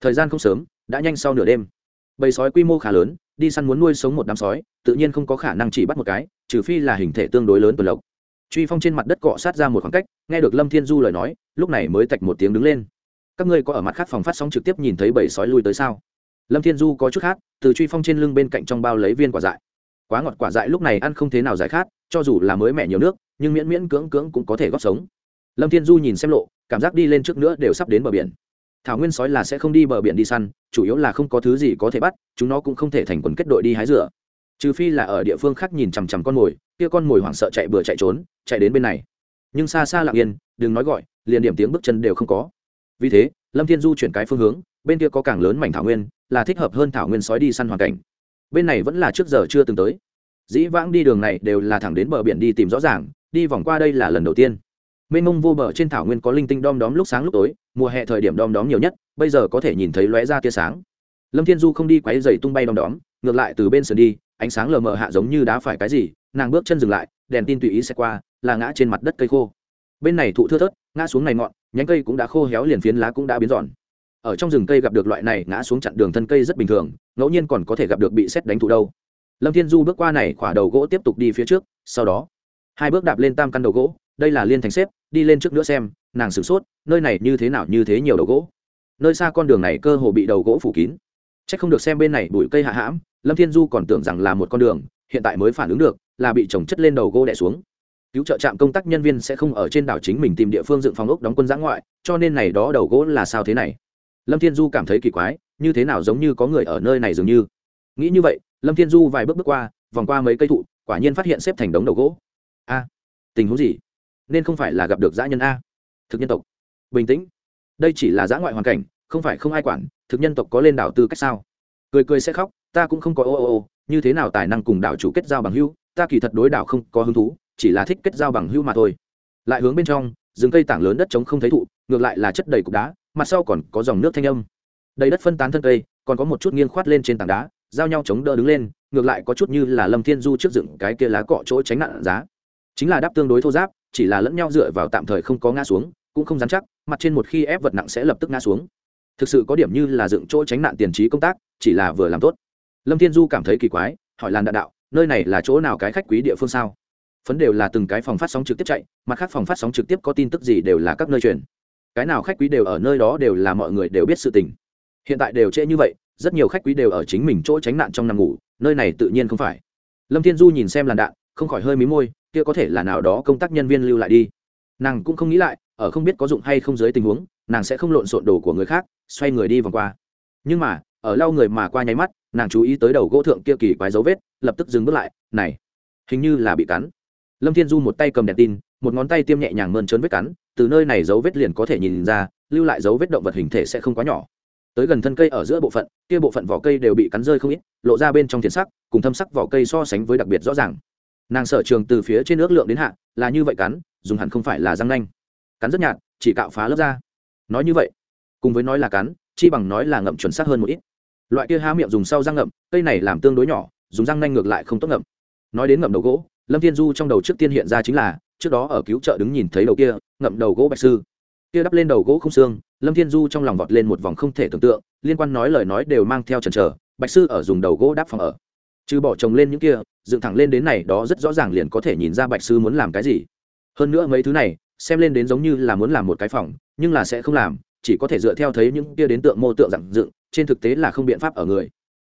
Thời gian không sớm, đã nhanh sau nửa đêm. Bầy sói quy mô khá lớn đi săn muốn nuôi sống một đám sói, tự nhiên không có khả năng chỉ bắt một cái, trừ phi là hình thể tương đối lớn tuần lộc. Truy phong trên mặt đất cọ sát ra một khoảng cách, nghe được lâm thiên du lời nói, lúc này mới tạch một tiếng đứng lên. Các ngươi có ở mặt khác phòng phát sóng trực tiếp nhìn thấy bảy sói lui tới sao? Lâm thiên du có chút khác, từ truy phong trên lưng bên cạnh trong bao lấy viên quả dại. Quá ngọt quả dại lúc này ăn không thế nào giải khát, cho dù là mới mẻ nhiều nước, nhưng miễn miễn cưỡng cưỡng cũng có thể góp sống. Lâm thiên du nhìn xem lộ, cảm giác đi lên trước nữa đều sắp đến bờ biển thảo nguyên sói là sẽ không đi bờ biển đi săn, chủ yếu là không có thứ gì có thể bắt, chúng nó cũng không thể thành quần kết đội đi hái rửa trừ phi là ở địa phương khác nhìn chằm chằm con mồi, kia con mồi hoảng sợ chạy bừa chạy trốn, chạy đến bên này. Nhưng xa xa lặng yên, đừng nói gọi, liền điểm tiếng bước chân đều không có. Vì thế, lâm thiên du chuyển cái phương hướng, bên kia có càng lớn mảnh thảo nguyên, là thích hợp hơn thảo nguyên sói đi săn hoàn cảnh. Bên này vẫn là trước giờ chưa từng tới. Dĩ vãng đi đường này đều là thẳng đến bờ biển đi tìm rõ ràng, đi vòng qua đây là lần đầu tiên mênh mông vô bờ trên thảo nguyên có linh tinh đom đóm lúc sáng lúc tối, mùa hè thời điểm đom đóm nhiều nhất, bây giờ có thể nhìn thấy lóe ra tia sáng. Lâm thiên du không đi quáy dày tung bay đom đóm, ngược lại từ bên sườn đi, ánh sáng lờ mờ hạ giống như đá phải cái gì, nàng bước chân dừng lại, đèn tin tùy ý xe qua, là ngã trên mặt đất cây khô. Bên này thụ thưa thớt, ngã xuống này ngọn, nhánh cây cũng đã khô héo liền phiến lá cũng đã biến giòn. Ở trong rừng cây gặp được loại này ngã xuống chặn đường thân cây rất bình thường, ngẫu nhiên còn có thể gặp được bị xét đánh thụ đâu. Lâm thiên du bước qua này, khỏa đầu gỗ tiếp tục đi phía trước, sau đó, hai bước đạp lên tam căn đầu gỗ, đây là liên thành xếp đi lên trước nữa xem, nàng sửng sốt, nơi này như thế nào, như thế nhiều đầu gỗ. Nơi xa con đường này cơ hồ bị đầu gỗ phủ kín. C h ắ c không được xem bên này bụi cây hạ hãm, lâm thiên du còn tưởng rằng là một con đường, hiện tại mới phản ứng được, là bị trồng chất lên đầu gỗ đẻ xuống. Cứu trợ trạm công tác nhân viên sẽ không ở trên đảo chính mình tìm địa phương dựng phòng ốc đóng quân giã ngoại, cho nên này đó đầu gỗ là sao thế này? Lâm thiên du cảm thấy kỳ quái, như thế nào giống như có người ở nơi này dường như. Nghĩ như vậy, lâm thiên du vài bước bước qua, vòng qua mấy cây thụ, quả nhiên phát hiện xếp thành đống đầu gỗ. A, tình huống gì? Nên không phải là gặp được dã nhân a. Thực nhân tộc. Bình tĩnh. Đây chỉ là dã ngoại hoàn cảnh, không phải không ai quản, thực nhân tộc có lên đảo tư cách sao? Cười cười sẽ khóc, ta cũng không có ô ô ô, như thế nào tài năng cùng đảo chủ kết giao bằng hưu ta kỳ thật đối đảo không có hứng thú, chỉ là thích kết giao bằng hưu mà thôi. Lại hướng bên trong, rừng cây tảng lớn đất trống không thấy thụ, ngược lại là chất đầy cục đá, mặt sau còn có dòng nước thanh âm. Đầy đất phân tán thân cây, còn có một chút nghiêng khoát lên trên tảng đá, giao nhau chống đỡ đứng lên, ngược lại có chút như là lâm thiên du trước dựng cái kia lá cọ chỗ tránh nạn giá. Chính là đáp tương đối thô giáp chỉ là lẫn nhau dựa vào tạm thời không có ngã xuống, cũng không dám chắc, mặt trên một khi ép vật nặng sẽ lập tức ngã xuống. Thực sự có điểm như là dựng chỗ tránh nạn tiền trí công tác, chỉ là vừa làm tốt. Lâm thiên du cảm thấy kỳ quái, hỏi làn đạn đạo, nơi này là chỗ nào cái khách quý địa phương sao? Phấn đều là từng cái phòng phát sóng trực tiếp chạy, mặt khác phòng phát sóng trực tiếp có tin tức gì đều là các nơi truyền. Cái nào khách quý đều ở nơi đó đều là mọi người đều biết sự tình. Hiện tại đều trễ như vậy, rất nhiều khách quý đều ở chính mình chỗ tránh nạn trong nằm ngủ, nơi này tự nhiên không phải. Lâm thiên du nhìn xem làn đạn không khỏi hơi mí môi kia có thể là nào đó công tác nhân viên lưu lại đi. Nàng cũng không nghĩ lại, ở không biết có dụng hay không dưới tình huống, nàng sẽ không lộn xộn đồ của người khác, xoay người đi vòng qua. Nhưng mà, ở lau người mà qua nháy mắt, nàng chú ý tới đầu gỗ thượng kia kỳ quái dấu vết, lập tức dừng bước lại, này, hình như là bị cắn. Lâm thiên du một tay cầm đèn tin, một ngón tay tiêm nhẹ nhàng mơn trớn vết cắn, từ nơi này dấu vết liền có thể nhìn ra, lưu lại dấu vết động vật hình thể sẽ không quá nhỏ. Tới gần thân cây ở giữa bộ phận, kia bộ phận vỏ cây đều bị cắn rơi không ít, lộ ra bên trong thiền sắc, cùng thâm sắc vỏ cây so sánh với đặc biệt rõ ràng nàng sở trường từ phía trên nước lượng đến hạ, là như vậy cắn, dùng hẳn không phải là răng nanh. Cắn rất nhạt, chỉ cạo phá lớp da. Nói như vậy, cùng với nói là cắn, chi bằng nói là ngậm chuẩn xác hơn một ít. Loại kia há miệng dùng sau răng ngậm, cây này làm tương đối nhỏ, dùng răng nanh ngược lại không tốt ngậm. Nói đến ngậm đầu gỗ, lâm thiên du trong đầu trước tiên hiện ra chính là, trước đó ở cứu trợ đứng nhìn thấy đầu kia, ngậm đầu gỗ bạch sư. Kia đắp lên đầu gỗ không xương, lâm thiên du trong lòng vọt lên một vòng không thể tưởng tượng, liên quan nói lời nói đều mang theo trần trở bạch sư ở dùng đầu gỗ đắp phòng ở trừ bỏ trồng lên những kia, dựng thẳng lên đến này đó rất rõ ràng liền có thể nhìn ra bạch sư muốn làm cái gì. Hơn nữa mấy thứ này, xem lên đến giống như là muốn làm một cái phòng, nhưng là sẽ không làm, chỉ có thể dựa theo thấy những kia đến tượng mô tượng dặn dựng, trên thực tế là không biện pháp ở người.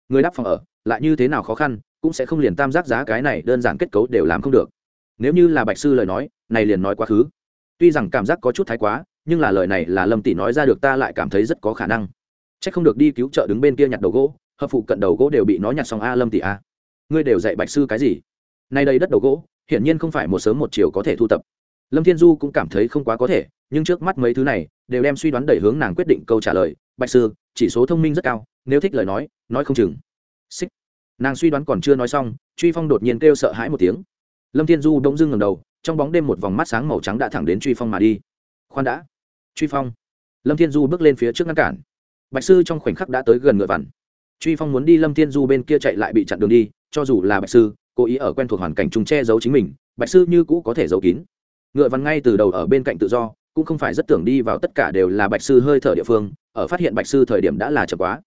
Người đắp phòng ở, lại như thế nào khó khăn, cũng sẽ không liền tam giác giá cái này đơn giản kết cấu đều làm không được. Nếu như là bạch sư lời nói, này liền nói quá khứ. Tuy rằng cảm giác có chút thái quá, nhưng là lời này là lâm tỷ nói ra được ta lại cảm thấy rất có khả năng. C h ắ c không được đi cứu trợ đứng bên kia nhặt đầu gỗ hợp phụ cận đầu gỗ đều bị nó nhặt xong a lâm tỷ a. Ngươi đều dạy bạch sư cái gì? Nay đây đất đầu gỗ, hiển nhiên không phải một sớm một chiều có thể thu tập. Lâm thiên du cũng cảm thấy không quá có thể, nhưng trước mắt mấy thứ này, đều đem suy đoán đẩy hướng nàng quyết định câu trả lời. Bạch sư, chỉ số thông minh rất cao, nếu thích lời nói nói không chừng. Xích. Nàng suy đoán còn chưa nói xong, truy phong đột nhiên kêu sợ hãi một tiếng. Lâm thiên du bỗng dưng ngầm đầu, trong bóng đêm một vòng mắt sáng màu trắng đã thẳng đến truy phong mà đi. Khoan đã. Truy phong. Lâm thiên du bước lên phía trước ngăn cản. Bạch sư trong khoảnh khắc đã tới gần ngựa vằn truy phong muốn đi lâm thiên du bên kia chạy lại bị chặn đường đi cho dù là bạch sư cố ý ở quen thuộc hoàn cảnh chúng che giấu chính mình bạch sư như cũ có thể giấu kín ngựa vằn ngay từ đầu ở bên cạnh tự do cũng không phải rất tưởng đi vào tất cả đều là bạch sư hơi thở địa phương ở phát hiện bạch sư thời điểm đã là chậm quá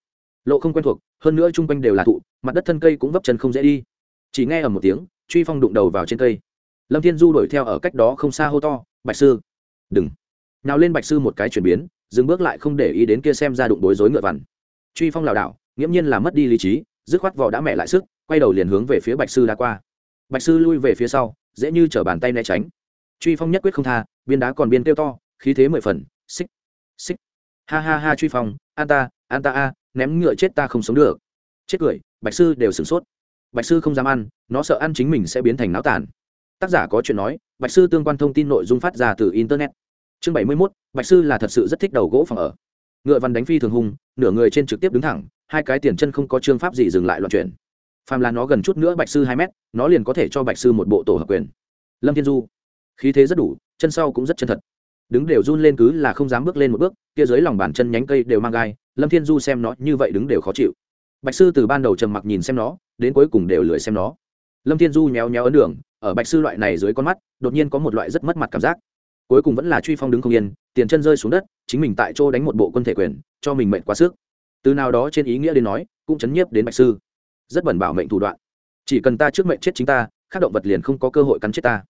lộ không quen thuộc hơn nữa chung quanh đều là thụ mặt đất thân cây cũng vấp chân không dễ đi chỉ nghe ở một tiếng truy phong đụng đầu vào trên cây lâm thiên du đuổi theo ở cách đó không xa hô to bạch sư đừng nào lên bạch sư một cái chuyển biến dừng bước lại không để ý đến kia xem ra đụng bối rối ngựa vằn truy phong lảo đảo nghiễm nhiên là mất đi lý trí, dứt khoát vỏ đã mẹ lại sức, quay đầu liền hướng về phía bạch sư đã qua. Bạch sư lui về phía sau, dễ như chở bàn tay né tránh. Truy phong nhất quyết không tha biên đá còn biên kêu to, khí thế mười phần, xích xích. Ha ha ha truy phong, an ta an ta a, ném ngựa chết ta không sống được. Chết cười, bạch sư đều sửng sốt. Bạch sư không dám ăn, nó sợ ăn chính mình sẽ biến thành náo tàn. Tác giả có chuyện nói, bạch sư tương quan thông tin nội dung phát ra từ internet. Chương bảy mươi mốt, bạch sư là thật sự rất thích đầu gỗ phòng ở. Ngựa văn đánh phi thường hung nửa người trên trực tiếp đứng thẳng hai cái tiền chân không có chương pháp gì dừng lại loạn chuyển. Phàm là nó gần chút nữa bạch sư hai mét, nó liền có thể cho bạch sư một bộ tổ hợp quyền. Lâm thiên du, khí thế rất đủ, chân sau cũng rất chân thật. Đứng đều run lên cứ là không dám bước lên một bước, kia dưới lòng bàn chân nhánh cây đều mang gai, lâm thiên du xem nó như vậy đứng đều khó chịu. Bạch sư từ ban đầu trầm mặc nhìn xem nó, đến cuối cùng đều lười xem nó. Lâm thiên du nhéo nhéo ấn đường, ở bạch sư loại này dưới con mắt, đột nhiên có một loại rất mất mặt cảm giác. Cuối cùng vẫn là truy phong đứng không yên, tiền chân rơi xuống đất, chính mình tại chỗ đánh một bộ quân thể quyền, cho mình mệnh quá sức từ nào đó trên ý nghĩa đến nói, cũng chấn nhiếp đến bạch sư. Rất bẩn bảo mệnh thủ đoạn. Chỉ cần ta trước mệnh chết chính ta các động vật liền không có cơ hội cắn chết ta.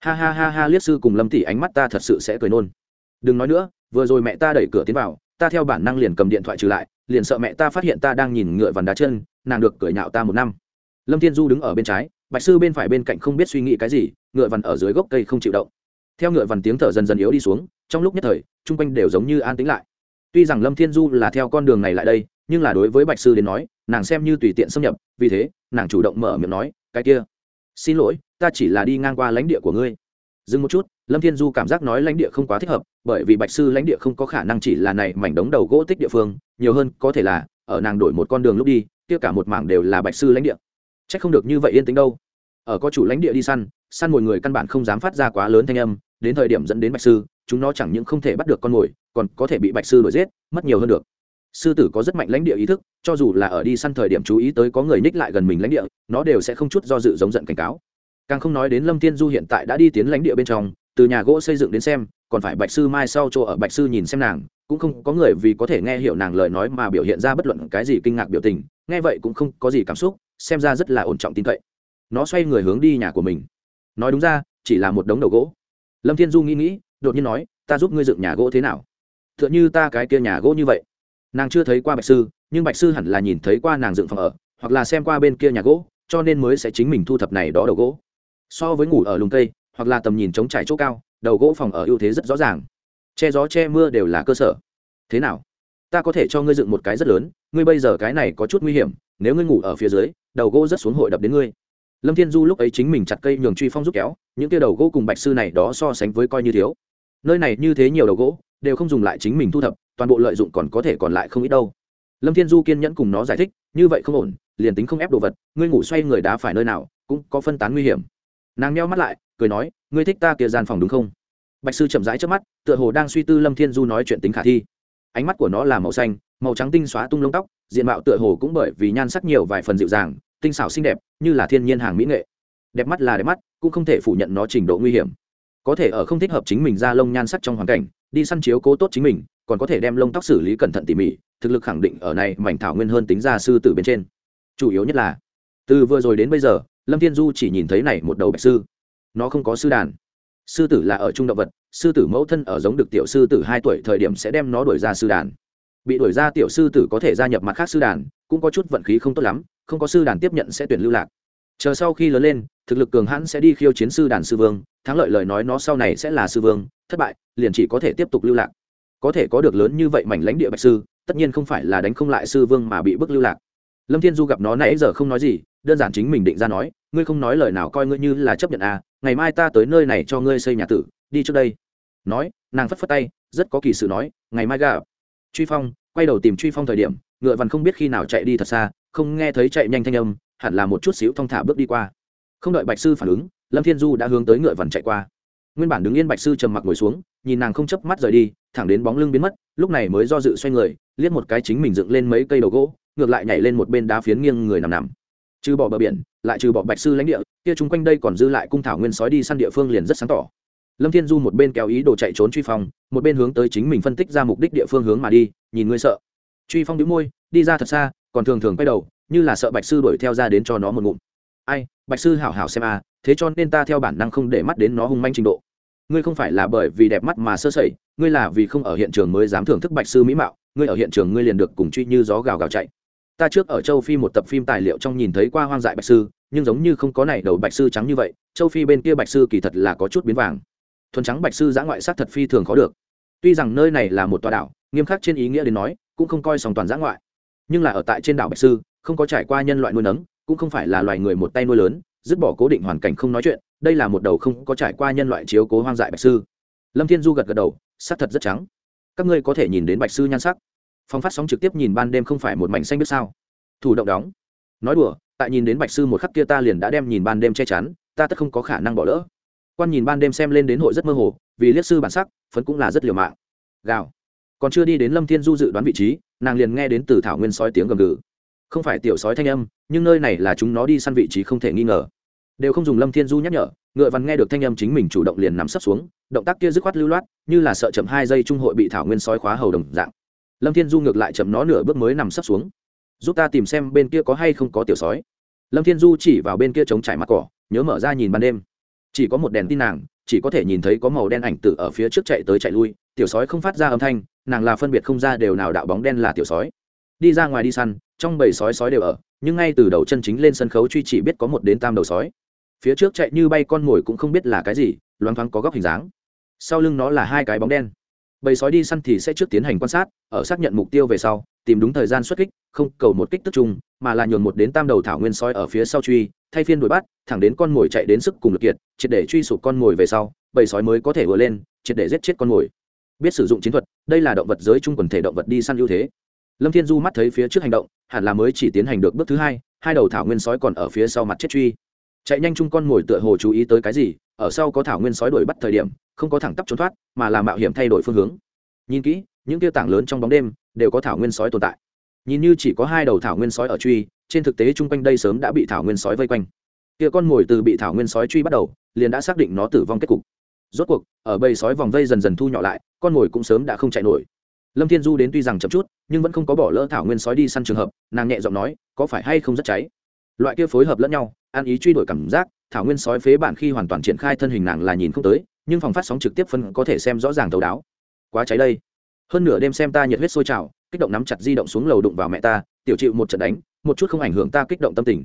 Ha ha ha ha liếc sư cùng lâm tỷ ánh mắt ta thật sự sẽ cười nôn. Đừng nói nữa, vừa rồi mẹ ta đẩy cửa tiến vào, ta theo bản năng liền cầm điện thoại trừ lại, liền sợ mẹ ta phát hiện ta đang nhìn ngựa vằn đá chân, nàng được cười nhạo ta một năm. Lâm thiên du đứng ở bên trái bạch sư bên phải bên cạnh không biết suy nghĩ cái gì, ngựa vằn ở dưới gốc cây không chịu động. Theo ngựa vằn tiếng thở dần dần yếu đi xuống, trong lúc nhất thời, chung quanh đều giống như an tĩnh lại tuy rằng lâm thiên du là theo con đường này lại đây, nhưng là đối với bạch sư đến nói, nàng xem như tùy tiện xâm nhập, vì thế, nàng chủ động mở miệng nói, cái kia, xin lỗi, ta chỉ là đi ngang qua lãnh địa của ngươi. Dừng một chút, lâm thiên du cảm giác nói lãnh địa không quá thích hợp, bởi vì bạch sư lãnh địa không có khả năng chỉ là này mảnh đống đầu gỗ tích địa phương, nhiều hơn có thể là, ở nàng đổi một con đường lúc đi, kia cả một mảng đều là bạch sư lãnh địa. C h ắ c không được như vậy yên tĩnh đâu. Ở có chủ lãnh địa đi săn săn mồi người căn bản không dám phát ra quá lớn thanh âm, đến thời điểm dẫn đến bạch sư chúng nó chẳng những không thể bắt được con mồi, còn có thể bị bạch sư đuổi giết, mất nhiều hơn được. Sư tử có rất mạnh lãnh địa ý thức, cho dù là ở đi săn thời điểm chú ý tới có người ních lại gần mình lãnh địa, nó đều sẽ không chút do dự giống giận cảnh cáo. Càng không nói đến lâm tiên du hiện tại đã đi tiến lãnh địa bên trong, từ nhà gỗ xây dựng đến xem, còn phải bạch sư mai sau chỗ ở bạch sư nhìn xem nàng, cũng không có người vì có thể nghe hiểu nàng lời nói mà biểu hiện ra bất luận cái gì kinh ngạc biểu tình, nghe vậy cũng không có gì cảm xúc, xem ra rất là ổn trọng tin cậy. Nó xoay người hướng đi nhà của mình. Nói đúng ra, chỉ là một đống đầu gỗ. Lâm thiên du nghĩ nghĩ đột nhiên nói, ta giúp ngươi dựng nhà gỗ thế nào? T h ư ợ n h ư ta cái kia nhà gỗ như vậy. Nàng chưa thấy qua bạch sư, nhưng bạch sư hẳn là nhìn thấy qua nàng dựng phòng ở, hoặc là xem qua bên kia nhà gỗ, cho nên mới sẽ chính mình thu thập này đó đầu gỗ. So với ngủ ở lùng cây, hoặc là tầm nhìn chống trải chỗ cao, đầu gỗ phòng ở ưu thế rất rõ ràng. Che gió che mưa đều là cơ sở. Thế nào? Ta có thể cho ngươi dựng một cái rất lớn, ngươi bây giờ cái này có chút nguy hiểm, nếu ngươi ngủ ở phía dưới, đầu gỗ rất xuống hội đập đến ngươi. Lâm thiên du lúc ấy chính mình chặt cây nhường truy phong giúp kéo, những kia đầu gỗ cùng bạch sư này đó so sánh với coi như thiếu nơi này như thế nhiều đầu gỗ, đều không dùng lại chính mình thu thập, toàn bộ lợi dụng còn có thể còn lại không ít đâu. Lâm thiên du kiên nhẫn cùng nó giải thích, như vậy không ổn, liền tính không ép đồ vật, ngươi ngủ xoay người đá phải nơi nào, cũng có phân tán nguy hiểm. Nàng nheo mắt lại, cười nói, ngươi thích ta kia gian phòng đúng không? Bạch sư chậm rãi trước mắt, tựa hồ đang suy tư lâm thiên du nói chuyện tính khả thi. Ánh mắt của nó là màu xanh, màu trắng tinh xóa tung lông tóc, diện mạo tựa hồ cũng bởi vì nhan sắc nhiều vài phần dịu dàng, tinh xảo xinh đẹp, như là thiên nhiên hàng mỹ nghệ. Đẹp mắt là đẹp mắt, cũng không thể phủ nhận nó trình độ nguy hiểm có thể ở không thích hợp chính mình ra lông nhan sắc trong hoàn cảnh, đi săn chiếu cố tốt chính mình, còn có thể đem lông tóc xử lý cẩn thận tỉ mỉ, thực lực khẳng định ở này mảnh thảo nguyên hơn tính ra sư tử bên trên. Chủ yếu nhất là, từ vừa rồi đến bây giờ, lâm thiên du chỉ nhìn thấy này một đầu bạch sư. Nó không có sư đàn. Sư tử là ở trung động vật, sư tử mẫu thân ở giống được tiểu sư tử hai tuổi thời điểm sẽ đem nó đuổi ra sư đàn. Bị đuổi ra tiểu sư tử có thể gia nhập mặt khác sư đàn, cũng có chút vận khí không tốt lắm, không có sư đàn tiếp nhận sẽ tuyển lưu lạc. Chờ sau khi lớn lên, thực lực cường hãn sẽ đi khiêu chiến sư đàn sư vương thắng lợi lời nói nó sau này sẽ là sư vương, thất bại, liền chỉ có thể tiếp tục lưu lạc. Có thể có được lớn như vậy mảnh lãnh địa bạch sư, tất nhiên không phải là đánh không lại sư vương mà bị bức lưu lạc. Lâm thiên du gặp nó nãy giờ không nói gì, đơn giản chính mình định ra nói, ngươi không nói lời nào coi ngươi như là chấp nhận à ngày mai ta tới nơi này cho ngươi xây nhà tử, đi trước đây. Nói, nàng phất phất tay, rất có kỳ sự nói, ngày mai gà truy phong, quay đầu tìm truy phong thời điểm, ngựa vằn không biết khi nào chạy đi thật xa, không nghe thấy chạy nhanh thanh âm, hẳn là một chút xíu thong thả bước đi qua. Không đợi bạch sư phản ứng lâm thiên du đã hướng tới ngựa vằn chạy qua. Nguyên bản đứng yên bạch sư trầm mặc ngồi xuống, nhìn nàng không chớp mắt rời đi, thẳng đến bóng lưng biến mất, lúc này mới do dự xoay người, liếc một cái chính mình dựng lên mấy cây đầu gỗ, ngược lại nhảy lên một bên đá phiến nghiêng người nằm nằm. Trừ bỏ bờ biển, lại trừ bỏ bạch sư lãnh địa, kia chung quanh đây còn dư lại cung thảo nguyên sói đi săn địa phương liền rất sáng tỏ. Lâm thiên du một bên kéo ý đồ chạy trốn truy phong, một bên hướng tới chính mình phân tích ra mục đích địa phương hướng mà đi, nhìn ngươi sợ. Truy phong đĩu môi, đi ra thật xa, còn thường thường quay đầu, như là sợ bạch sư đuổi theo ra đến cho nó một ngụm. Ai, bạch sư hảo hảo xem a thế cho nên ta theo bản năng không để mắt đến nó hung manh trình độ. Ngươi không phải là bởi vì đẹp mắt mà sơ sẩy, ngươi là vì không ở hiện trường mới dám thưởng thức bạch sư mỹ mạo, ngươi ở hiện trường ngươi liền được cùng truy như gió gào gào chạy. Ta trước ở châu phi một tập phim tài liệu trong nhìn thấy qua hoang dại bạch sư, nhưng giống như không có này đầu bạch sư trắng như vậy, châu phi bên kia bạch sư kỳ thật là có chút biến vàng. Thuần trắng bạch sư giã ngoại sắc thật phi thường khó được. Tuy rằng nơi này là một tòa đảo, nghiêm khắc trên ý nghĩa đến nói, cũng không coi sòng toàn giã ngoại. Nhưng là ở tại trên đảo bạch sư, không có trải qua nhân loại nuôi nấng, cũng không phải là loài người một tay nuôi lớn dứt bỏ cố định hoàn cảnh không nói chuyện, đây là một đầu không có trải qua nhân loại chiếu cố hoang dại bạch sư. Lâm thiên du gật gật đầu, sắc thật rất trắng. Các ngươi có thể nhìn đến bạch sư nhan sắc. Phong phát sóng trực tiếp nhìn ban đêm không phải một mảnh xanh biết sao? Thủ động đóng. Nói đùa, tại nhìn đến bạch sư một khắc kia ta liền đã đem nhìn ban đêm che chắn, ta tất không có khả năng bỏ lỡ. Quan nhìn ban đêm xem lên đến hội rất mơ hồ, vì liếc sư bản sắc, phấn cũng là rất liều mạng. Gào. Còn chưa đi đến lâm thiên du dự đoán vị trí, nàng liền nghe đến từ thảo nguyên sói tiếng gầm gừ. Không phải tiểu sói thanh âm, nhưng nơi này là chúng nó đi săn vị trí không thể nghi ngờ đều không dùng lâm thiên du nhắc nhở, ngựa văn nghe được thanh âm chính mình chủ động liền nằm sấp xuống, động tác kia dứt khoát lưu loát, như là sợ chậm hai giây trung hội bị thảo nguyên sói khóa hầu đồng dạng. Lâm thiên du ngược lại chậm nó nửa bước mới nằm sấp xuống. Giúp ta tìm xem bên kia có hay không có tiểu sói. Lâm thiên du chỉ vào bên kia trống trải mặt cỏ, nhớ mở ra nhìn ban đêm. Chỉ có một đèn tin nàng, chỉ có thể nhìn thấy có màu đen ảnh tử ở phía trước chạy tới chạy lui, tiểu sói không phát ra âm thanh, nàng là phân biệt không ra đều nào đạo bóng đen là tiểu sói. Đi ra ngoài đi săn, trong bầy sói sói đều ở, nhưng ngay từ đầu chân chính lên sân khấu truy chỉ biết có một đến tam đầu sói phía trước chạy như bay con mồi cũng không biết là cái gì, loáng thoáng có góc hình dáng. Sau lưng nó là hai cái bóng đen. Bầy sói đi săn thì sẽ trước tiến hành quan sát, ở xác nhận mục tiêu về sau, tìm đúng thời gian xuất kích, không cầu một kích tức chung, mà là nhường một đến tam đầu thảo nguyên sói ở phía sau truy, thay phiên đuổi bắt, thẳng đến con mồi chạy đến sức cùng lực kiệt, triệt để truy sụp con mồi về sau, bầy sói mới có thể vừa lên, triệt để giết chết con mồi. Biết sử dụng chiến thuật, đây là động vật giới chung quần thể động vật đi săn ưu thế. Lâm thiên du mắt thấy phía trước hành động, hẳn là mới chỉ tiến hành được bước thứ hai hai đầu thảo nguyên sói còn ở phía sau mặt chết truy chạy nhanh chung con mồi tựa hồ chú ý tới cái gì, ở sau có thảo nguyên sói đuổi bắt thời điểm, không có thẳng tắp trốn thoát, mà là mạo hiểm thay đổi phương hướng. Nhìn kỹ, những tiêu tảng lớn trong bóng đêm đều có thảo nguyên sói tồn tại. Nhìn như chỉ có hai đầu thảo nguyên sói ở truy, trên thực tế chung quanh đây sớm đã bị thảo nguyên sói vây quanh. Kia con mồi từ bị thảo nguyên sói truy bắt đầu, liền đã xác định nó tử vong kết cục. Rốt cuộc, ở bầy sói vòng vây dần dần thu nhỏ lại, con mồi cũng sớm đã không chạy nổi. Lâm thiên du đến tuy rằng chậm chút, nhưng vẫn không có bỏ lỡ thảo nguyên sói đi săn trường hợp, nàng nhẹ giọng nói, có phải hay không rất cháy? Loại kia phối hợp lẫn nhau ăn ý truy đuổi cảm giác, thảo nguyên sói phế bản khi hoàn toàn triển khai thân hình nàng là nhìn không tới, nhưng phòng phát sóng trực tiếp phân có thể xem rõ ràng thấu đáo. Quá cháy đây. Hơn nửa đêm xem ta nhiệt huyết sôi trào, kích động nắm chặt di động xuống lầu đụng vào mẹ ta, tiểu chịu một trận đánh, một chút không ảnh hưởng ta kích động tâm tình.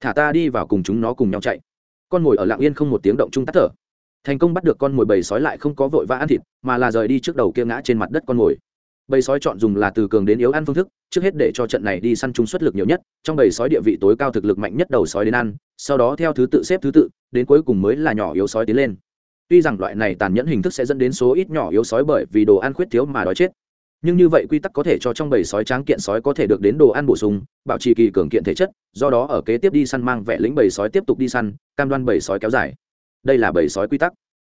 Thả ta đi vào cùng chúng nó cùng nhau chạy. Con mồi ở lạng yên không một tiếng động chung tắt thở. Thành công bắt được con mồi bầy sói lại không có vội vã ăn thịt, mà là rời đi trước đầu kia ngã trên mặt đất con mồi bầy sói chọn dùng là từ cường đến yếu ăn phương thức, trước hết để cho trận này đi săn chúng xuất lực nhiều nhất, trong bầy sói địa vị tối cao thực lực mạnh nhất đầu sói đến ăn, sau đó theo thứ tự xếp thứ tự, đến cuối cùng mới là nhỏ yếu sói tiến lên. Tuy rằng loại này tàn nhẫn hình thức sẽ dẫn đến số ít nhỏ yếu sói bởi vì đồ ăn khuyết thiếu mà đói chết, nhưng như vậy quy tắc có thể cho trong bầy sói tráng kiện sói có thể được đến đồ ăn bổ sung, bảo trì kỳ cường kiện thể chất, do đó ở kế tiếp đi săn mang vẻ lĩnh bầy sói tiếp tục đi săn, cam đoan bầy sói kéo dài. Đây là bầy sói quy tắc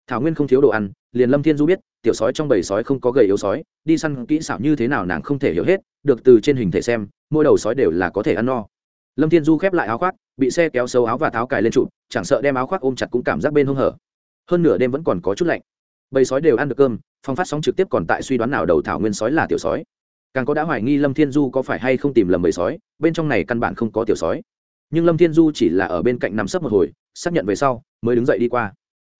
thảo nguyên không thiếu đồ ăn, liền lâm thiên du biết, tiểu sói trong bầy sói không có gầy yếu sói, đi săn kỹ xảo như thế nào nàng không thể hiểu hết, được từ trên hình thể xem, mỗi đầu sói đều là có thể ăn no. Lâm thiên du khép lại áo khoác, bị xe kéo sâu áo và tháo cài lên trụ, chẳng sợ đem áo khoác ôm chặt cũng cảm giác bên hông hở. Hơn nửa đêm vẫn còn có chút lạnh. Bầy sói đều ăn được cơm phong phát sóng trực tiếp còn tại suy đoán nào đầu thảo nguyên sói là tiểu sói. Càng có đã hoài nghi lâm thiên du có phải hay không tìm lầm bầy sói, bên trong này căn bản không có tiểu sói. Nhưng lâm thiên du chỉ là ở bên cạnh nằm sấp một hồi, xác nhận về sau, mới đứng dậy đi qua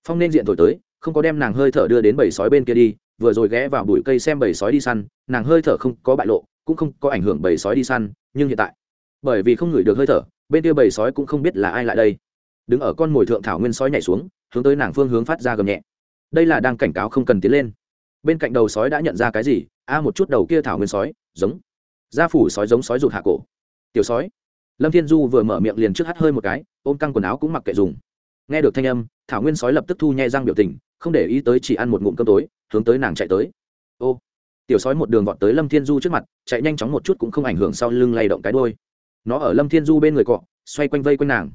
phong nên diện thổi tới, không có đem nàng hơi thở đưa đến bầy sói bên kia đi, vừa rồi ghé vào bụi cây xem bầy sói đi săn, nàng hơi thở không có bại lộ, cũng không có ảnh hưởng bầy sói đi săn, nhưng hiện tại, bởi vì không ngửi được hơi thở, bên kia bầy sói cũng không biết là ai lại đây. Đứng ở con mồi thượng thảo nguyên sói nhảy xuống, hướng tới nàng phương hướng phát ra gầm nhẹ. Đây là đang cảnh cáo không cần tiến lên. Bên cạnh đầu sói đã nhận ra cái gì? A một chút đầu kia thảo nguyên sói, giống da phủ sói giống sói rụt hạ cổ. Tiểu sói. Lâm thiên du vừa mở miệng liền trước hắt hơi một cái, ôm căng quần áo cũng mặc kệ dùng nghe được thanh âm, thảo nguyên sói lập tức thu nhẹ răng biểu tình, không để ý tới chỉ ăn một ngụm cơm tối, hướng tới nàng chạy tới. Ô, tiểu sói một đường vọt tới lâm thiên du trước mặt, chạy nhanh chóng một chút cũng không ảnh hưởng sau lưng lay động cái đôi nó ở lâm thiên du bên người cọ, xoay quanh vây quanh nàng.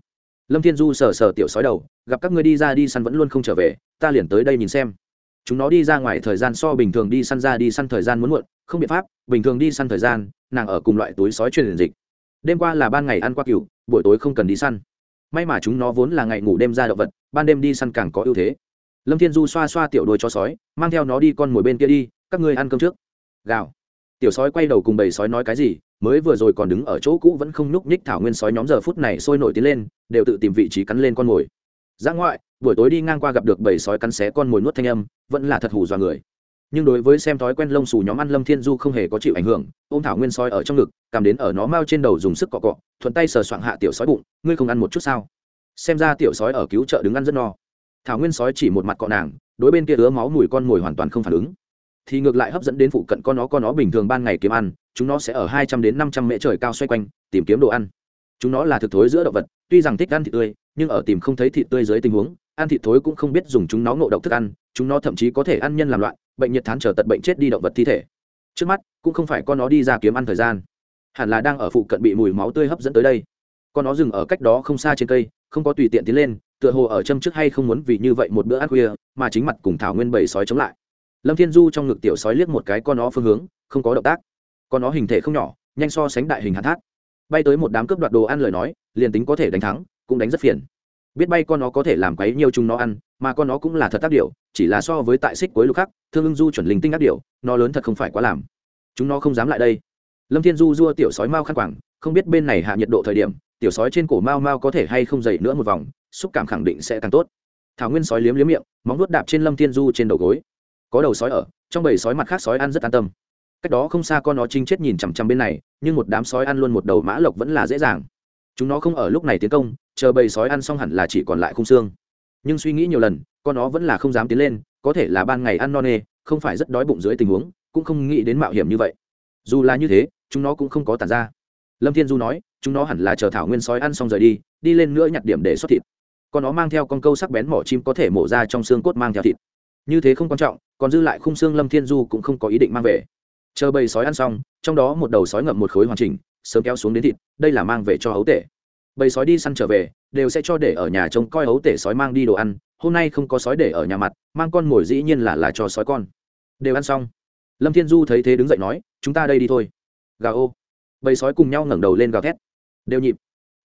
Lâm thiên du sờ sờ tiểu sói đầu, gặp các ngươi đi ra đi săn vẫn luôn không trở về, ta liền tới đây nhìn xem. Chúng nó đi ra ngoài thời gian so bình thường đi săn ra đi săn thời gian muốn muộn, không biện pháp, bình thường đi săn thời gian, nàng ở cùng loại túi sói truyền dịch. Đêm qua là ban ngày ăn qua cừu, buổi tối không cần đi săn may mà chúng nó vốn là ngày ngủ đêm ra động vật, ban đêm đi săn càng có ưu thế. Lâm thiên du xoa xoa tiểu đôi cho sói, mang theo nó đi con mồi bên kia đi, các ngươi ăn cơm trước. Gào. Tiểu sói quay đầu cùng bầy sói nói cái gì, mới vừa rồi còn đứng ở chỗ cũ vẫn không nhúc nhích thảo nguyên sói nhóm giờ phút này sôi nổi tiến lên, đều tự tìm vị trí cắn lên con mồi. Ra ngoại, buổi tối đi ngang qua gặp được bầy sói cắn xé con mồi nuốt thanh âm, vẫn là thật hù dọa người nhưng đối với xem thói quen lông xù nhóm ăn lâm thiên du không hề có chịu ảnh hưởng, ôm thảo nguyên sói ở trong ngực, cảm đến ở nó mau trên đầu dùng sức cọ cọ, thuận tay sờ soạng hạ tiểu sói bụng, ngươi không ăn một chút sao? Xem ra tiểu sói ở cứu trợ đứng ăn rất no. Thảo nguyên sói chỉ một mặt cọ nàng, đối bên kia ứa máu mùi con mồi hoàn toàn không phản ứng. Thì ngược lại hấp dẫn đến phụ cận con nó con nó bình thường ban ngày kiếm ăn, chúng nó sẽ ở hai trăm đến năm trăm mễ trời cao xoay quanh, tìm kiếm đồ ăn. Chúng nó là thực thối giữa động vật, tuy rằng thích ăn thịt tươi, nhưng ở tìm không thấy thịt tươi dưới tình huống, ăn thịt thối cũng không biết dùng chúng nó ngộ độc thức ăn, chúng nó thậm chí có thể ăn nhân làm loạn bệnh nhiệt thán trở tận bệnh chết đi động vật thi thể. Trước mắt, cũng không phải con nó đi ra kiếm ăn thời gian. Hẳn là đang ở phụ cận bị mùi máu tươi hấp dẫn tới đây. Con nó dừng ở cách đó không xa trên cây, không có tùy tiện tiến lên, tựa hồ ở châm trước hay không muốn vì như vậy một bữa ăn khuya, mà chính mặt cùng thảo nguyên bầy sói chống lại. Lâm thiên du trong ngực tiểu sói liếc một cái con nó phương hướng, không có động tác. Con nó hình thể không nhỏ, nhanh so sánh đại hình hạt thác. Bay tới một đám cướp đoạt đồ ăn lời nói, liền tính có thể đánh thắng, cũng đánh rất phiền biết bay con nó có thể làm quấy nhiều chúng nó ăn mà con nó cũng là thật tác điệu chỉ là so với tại xích cuối lục khác, thương ưng du chuẩn linh tinh ác điệu nó lớn thật không phải quá làm. Chúng nó không dám lại đây. Lâm thiên du dua tiểu sói mau khăn quảng không biết bên này hạ nhiệt độ thời điểm tiểu sói trên cổ mau mau có thể hay không dày nữa một vòng xúc cảm khẳng định sẽ càng tốt. Thảo nguyên sói liếm liếm miệng móng nuốt đạp trên lâm thiên du trên đầu gối. Có đầu sói ở trong bầy sói mặt khác sói ăn rất an tâm. Cách đó không xa con nó chinh chết nhìn chằm chằm bên này nhưng một đám sói ăn luôn một đầu mã lộc vẫn là dễ dàng. Chúng nó không ở lúc này tiến công chờ bầy sói ăn xong hẳn là chỉ còn lại khung xương. Nhưng suy nghĩ nhiều lần, con nó vẫn là không dám tiến lên, có thể là ban ngày ăn no nê, không phải rất đói bụng dưới tình huống, cũng không nghĩ đến mạo hiểm như vậy. Dù là như thế, chúng nó cũng không có tàn ra. Lâm thiên du nói, chúng nó hẳn là chờ thảo nguyên sói ăn xong rời đi đi lên nữa nhặt điểm để xuất thịt. Con nó mang theo con câu sắc bén mỏ chim có thể mổ ra trong xương cốt mang theo thịt. Như thế không quan trọng, còn dư lại khung xương lâm thiên du cũng không có ý định mang về. Chờ bầy sói ăn xong, trong đó một đầu sói ngậm một khối hoàn chỉnh, sớm kéo xuống đến thịt, đây là mang về cho hấu tể bầy sói đi săn trở về, đều sẽ cho để ở nhà trông coi ấu tể sói mang đi đồ ăn. Hôm nay không có sói để ở nhà mặt, mang con mồi dĩ nhiên là là cho sói con. Đều ăn xong. Lâm thiên du thấy thế đứng dậy nói, chúng ta đây đi thôi. Gà ô. Bầy sói cùng nhau ngẩng đầu lên gào thét. Đều nhịp.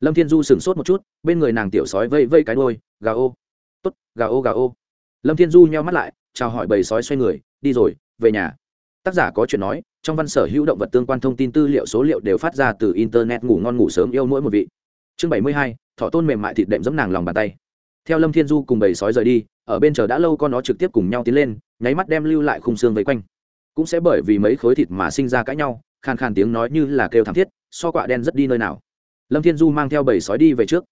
Lâm thiên du sửng sốt một chút, bên người nàng tiểu sói vây vây cái đôi gà ô. Tốt gà ô gà ô. Lâm thiên du nheo mắt lại, chào hỏi bầy sói xoay người, đi rồi, về nhà. Tác giả có chuyện nói, trong văn sở hữu động vật tương quan thông tin tư liệu số liệu đều phát ra từ internet ngủ ngon ngủ sớm yêu mỗi một vị chương bảy mươi hai thọ tôn mềm mại thịt đệm giấm nàng lòng bàn tay. Theo lâm thiên du cùng bầy sói rời đi, ở bên chờ đã lâu con nó trực tiếp cùng nhau tiến lên, nháy mắt đem lưu lại khung xương vây quanh. Cũng sẽ bởi vì mấy khối thịt mà sinh ra cãi nhau, khàn khàn tiếng nói như là kêu thảm thiết, so quạ đen rất đi nơi nào. Lâm thiên du mang theo bầy sói đi về trước.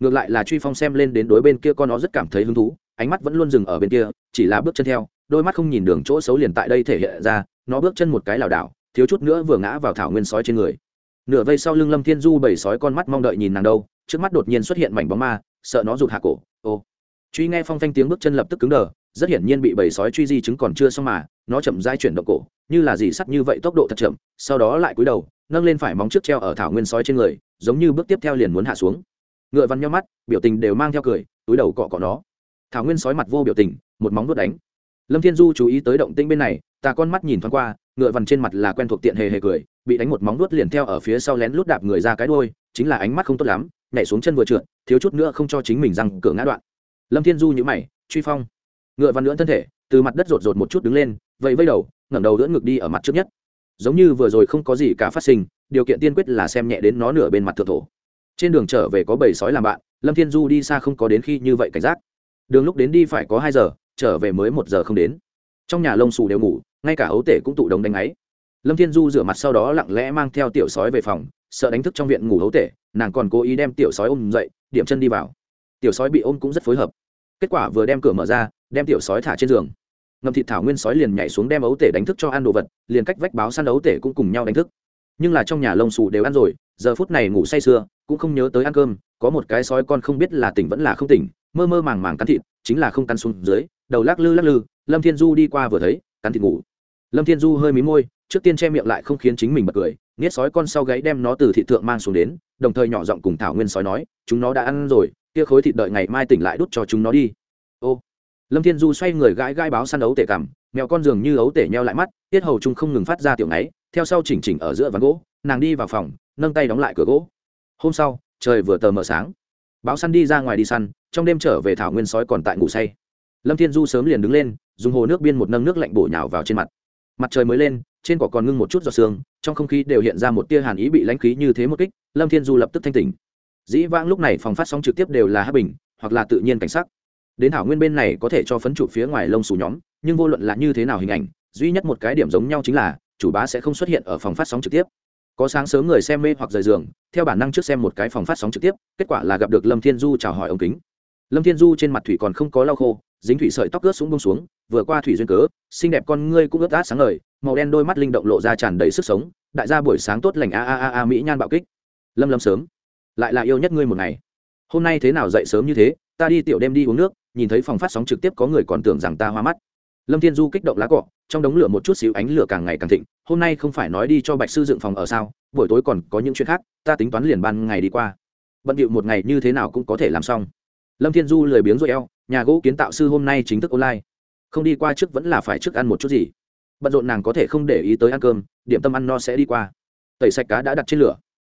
Ngược lại là truy phong xem lên đến đối bên kia con nó rất cảm thấy hứng thú, ánh mắt vẫn luôn dừng ở bên kia, chỉ là bước chân theo, đôi mắt không nhìn đường chỗ xấu liền tại đây thể hiện ra, nó bước chân một cái lảo đảo, thiếu chút nữa vừa ngã vào thảo nguyên sói trên người nửa vây sau lưng lâm thiên du bảy sói con mắt mong đợi nhìn nàng đâu, trước mắt đột nhiên xuất hiện mảnh bóng ma, sợ nó rụt hạ cổ, ô. Truy nghe phong thanh tiếng bước chân lập tức cứng đờ, rất hiển nhiên bị bầy sói truy di chứng còn chưa xong mà, nó chậm dai chuyển động cổ, như là gì sắt như vậy tốc độ thật chậm, sau đó lại cúi đầu, nâng lên phải móng trước treo ở thảo nguyên sói trên người, giống như bước tiếp theo liền muốn hạ xuống. Ngựa văn nhau mắt, biểu tình đều mang theo cười, túi đầu cọ cọ nó. Thảo nguyên sói mặt vô biểu tình, một móng vuốt đánh. Lâm thiên du chú ý tới động tĩnh bên này ta con mắt nhìn thoáng qua, ngựa vằn trên mặt là quen thuộc tiện hề hề cười, bị đánh một móng vuốt liền theo ở phía sau lén lút đạp người ra cái đuôi, chính là ánh mắt không tốt lắm, nhảy xuống chân vừa trượt, thiếu chút nữa không cho chính mình răng cửa ngã đoạn. Lâm thiên du nhữ mày, truy phong. Ngựa vằn lưỡn thân thể, từ mặt đất rột rột một chút đứng lên vậy vây đầu, ngẩng đầu lưỡn ngực đi ở mặt trước nhất. Giống như vừa rồi không có gì cả phát sinh, điều kiện tiên quyết là xem nhẹ đến nó nửa bên mặt thượng thổ. Trên đường trở về có bầy sói làm bạn, lâm thiên du đi xa không có đến khi như vậy cảnh giác. Đường lúc đến đi phải có hai giờ, trở về mới một giờ không đến trong nhà lông xù đều ngủ, ngay cả ấu tể cũng tụ đồng đánh ấy. Lâm thiên du rửa mặt sau đó lặng lẽ mang theo tiểu sói về phòng, sợ đánh thức trong viện ngủ ấu tể, nàng còn cố ý đem tiểu sói ôm dậy, điểm chân đi vào. Tiểu sói bị ôm cũng rất phối hợp. Kết quả vừa đem cửa mở ra, đem tiểu sói thả trên giường. Ngầm thịt thảo nguyên sói liền nhảy xuống đem ấu tể đánh thức cho ăn đồ vật, liền cách vách báo săn ấu tể cũng cùng nhau đánh thức. Nhưng là trong nhà lông xù đều ăn rồi, giờ phút này ngủ say sưa, cũng không nhớ tới ăn cơm, có một cái sói con không biết là tỉnh vẫn là không tỉnh, mơ mơ màng màng cắn thịt, chính là không cắn xuống dưới, đầu lắc lư lắc lư lâm thiên du đi qua vừa thấy, cắn thịt ngủ. Lâm thiên du hơi mí môi, trước tiên che miệng lại không khiến chính mình bật cười, nghiết sói con sau gáy đem nó từ thị thượng mang xuống đến, đồng thời nhỏ giọng cùng thảo nguyên sói nói, chúng nó đã ăn rồi, kia khối thịt đợi ngày mai tỉnh lại đút cho chúng nó đi. Ô. Lâm thiên du xoay người gãi gãi báo săn ấu tể cằm mèo con giường như ấu tể nheo lại mắt, tiết hầu trung không ngừng phát ra tiểu ngáy, theo sau chỉnh chỉnh ở giữa ván gỗ, nàng đi vào phòng, nâng tay đóng lại cửa gỗ. Hôm sau, trời vừa tờ mờ sáng. Báo săn đi ra ngoài đi săn, trong đêm trở về thảo nguyên sói còn tại ngủ say lâm thiên du sớm liền đứng lên, dùng hồ nước biên một nâng nước lạnh bổ nhào vào trên mặt. Mặt trời mới lên, trên cỏ còn ngưng một chút giọt sương, trong không khí đều hiện ra một tia hàn ý bị lãnh khí như thế một kích, lâm thiên du lập tức thanh tỉnh. Dĩ vãng lúc này phòng phát sóng trực tiếp đều là hát bình, hoặc là tự nhiên cảnh sắc. Đến thảo nguyên bên này có thể cho phấn chủ phía ngoài lông xù nhóm, nhưng vô luận là như thế nào hình ảnh, duy nhất một cái điểm giống nhau chính là, chủ bá sẽ không xuất hiện ở phòng phát sóng trực tiếp. Có sáng sớm người xem mê hoặc rời giường, theo bản năng trước xem một cái phòng phát sóng trực tiếp, kết quả là gặp được lâm thiên du chào hỏi ống kính. Lâm thiên du trên mặt thủy còn không có lau khô dính thủy sợi tóc ướt xuống bông xuống, vừa qua thủy duyên cớ, xinh đẹp con ngươi cũng ướt át sáng ngời, màu đen đôi mắt linh động lộ ra tràn đầy sức sống, đại gia buổi sáng tốt lành a a a a mỹ nhan bạo kích. Lâm lâm sớm, lại là yêu nhất ngươi một ngày. Hôm nay thế nào dậy sớm như thế, ta đi tiểu đêm đi uống nước, nhìn thấy phòng phát sóng trực tiếp có người còn tưởng rằng ta hoa mắt. Lâm thiên du kích động lá cọ, trong đống lửa một chút xíu ánh lửa càng ngày càng thịnh, hôm nay không phải nói đi cho bạch sư dựng phòng ở sao, buổi tối còn có những chuyện khác, ta tính toán liền ban ngày đi qua. Bận điệu một ngày như thế nào cũng có thể làm xong. Lâm thiên du lười biếng rồi eo nhà gỗ kiến tạo sư hôm nay chính thức online. Không đi qua trước vẫn là phải trước ăn một chút gì. Bận rộn nàng có thể không để ý tới ăn cơm, điểm tâm ăn no sẽ đi qua. Tẩy sạch cá đã đặt trên lửa.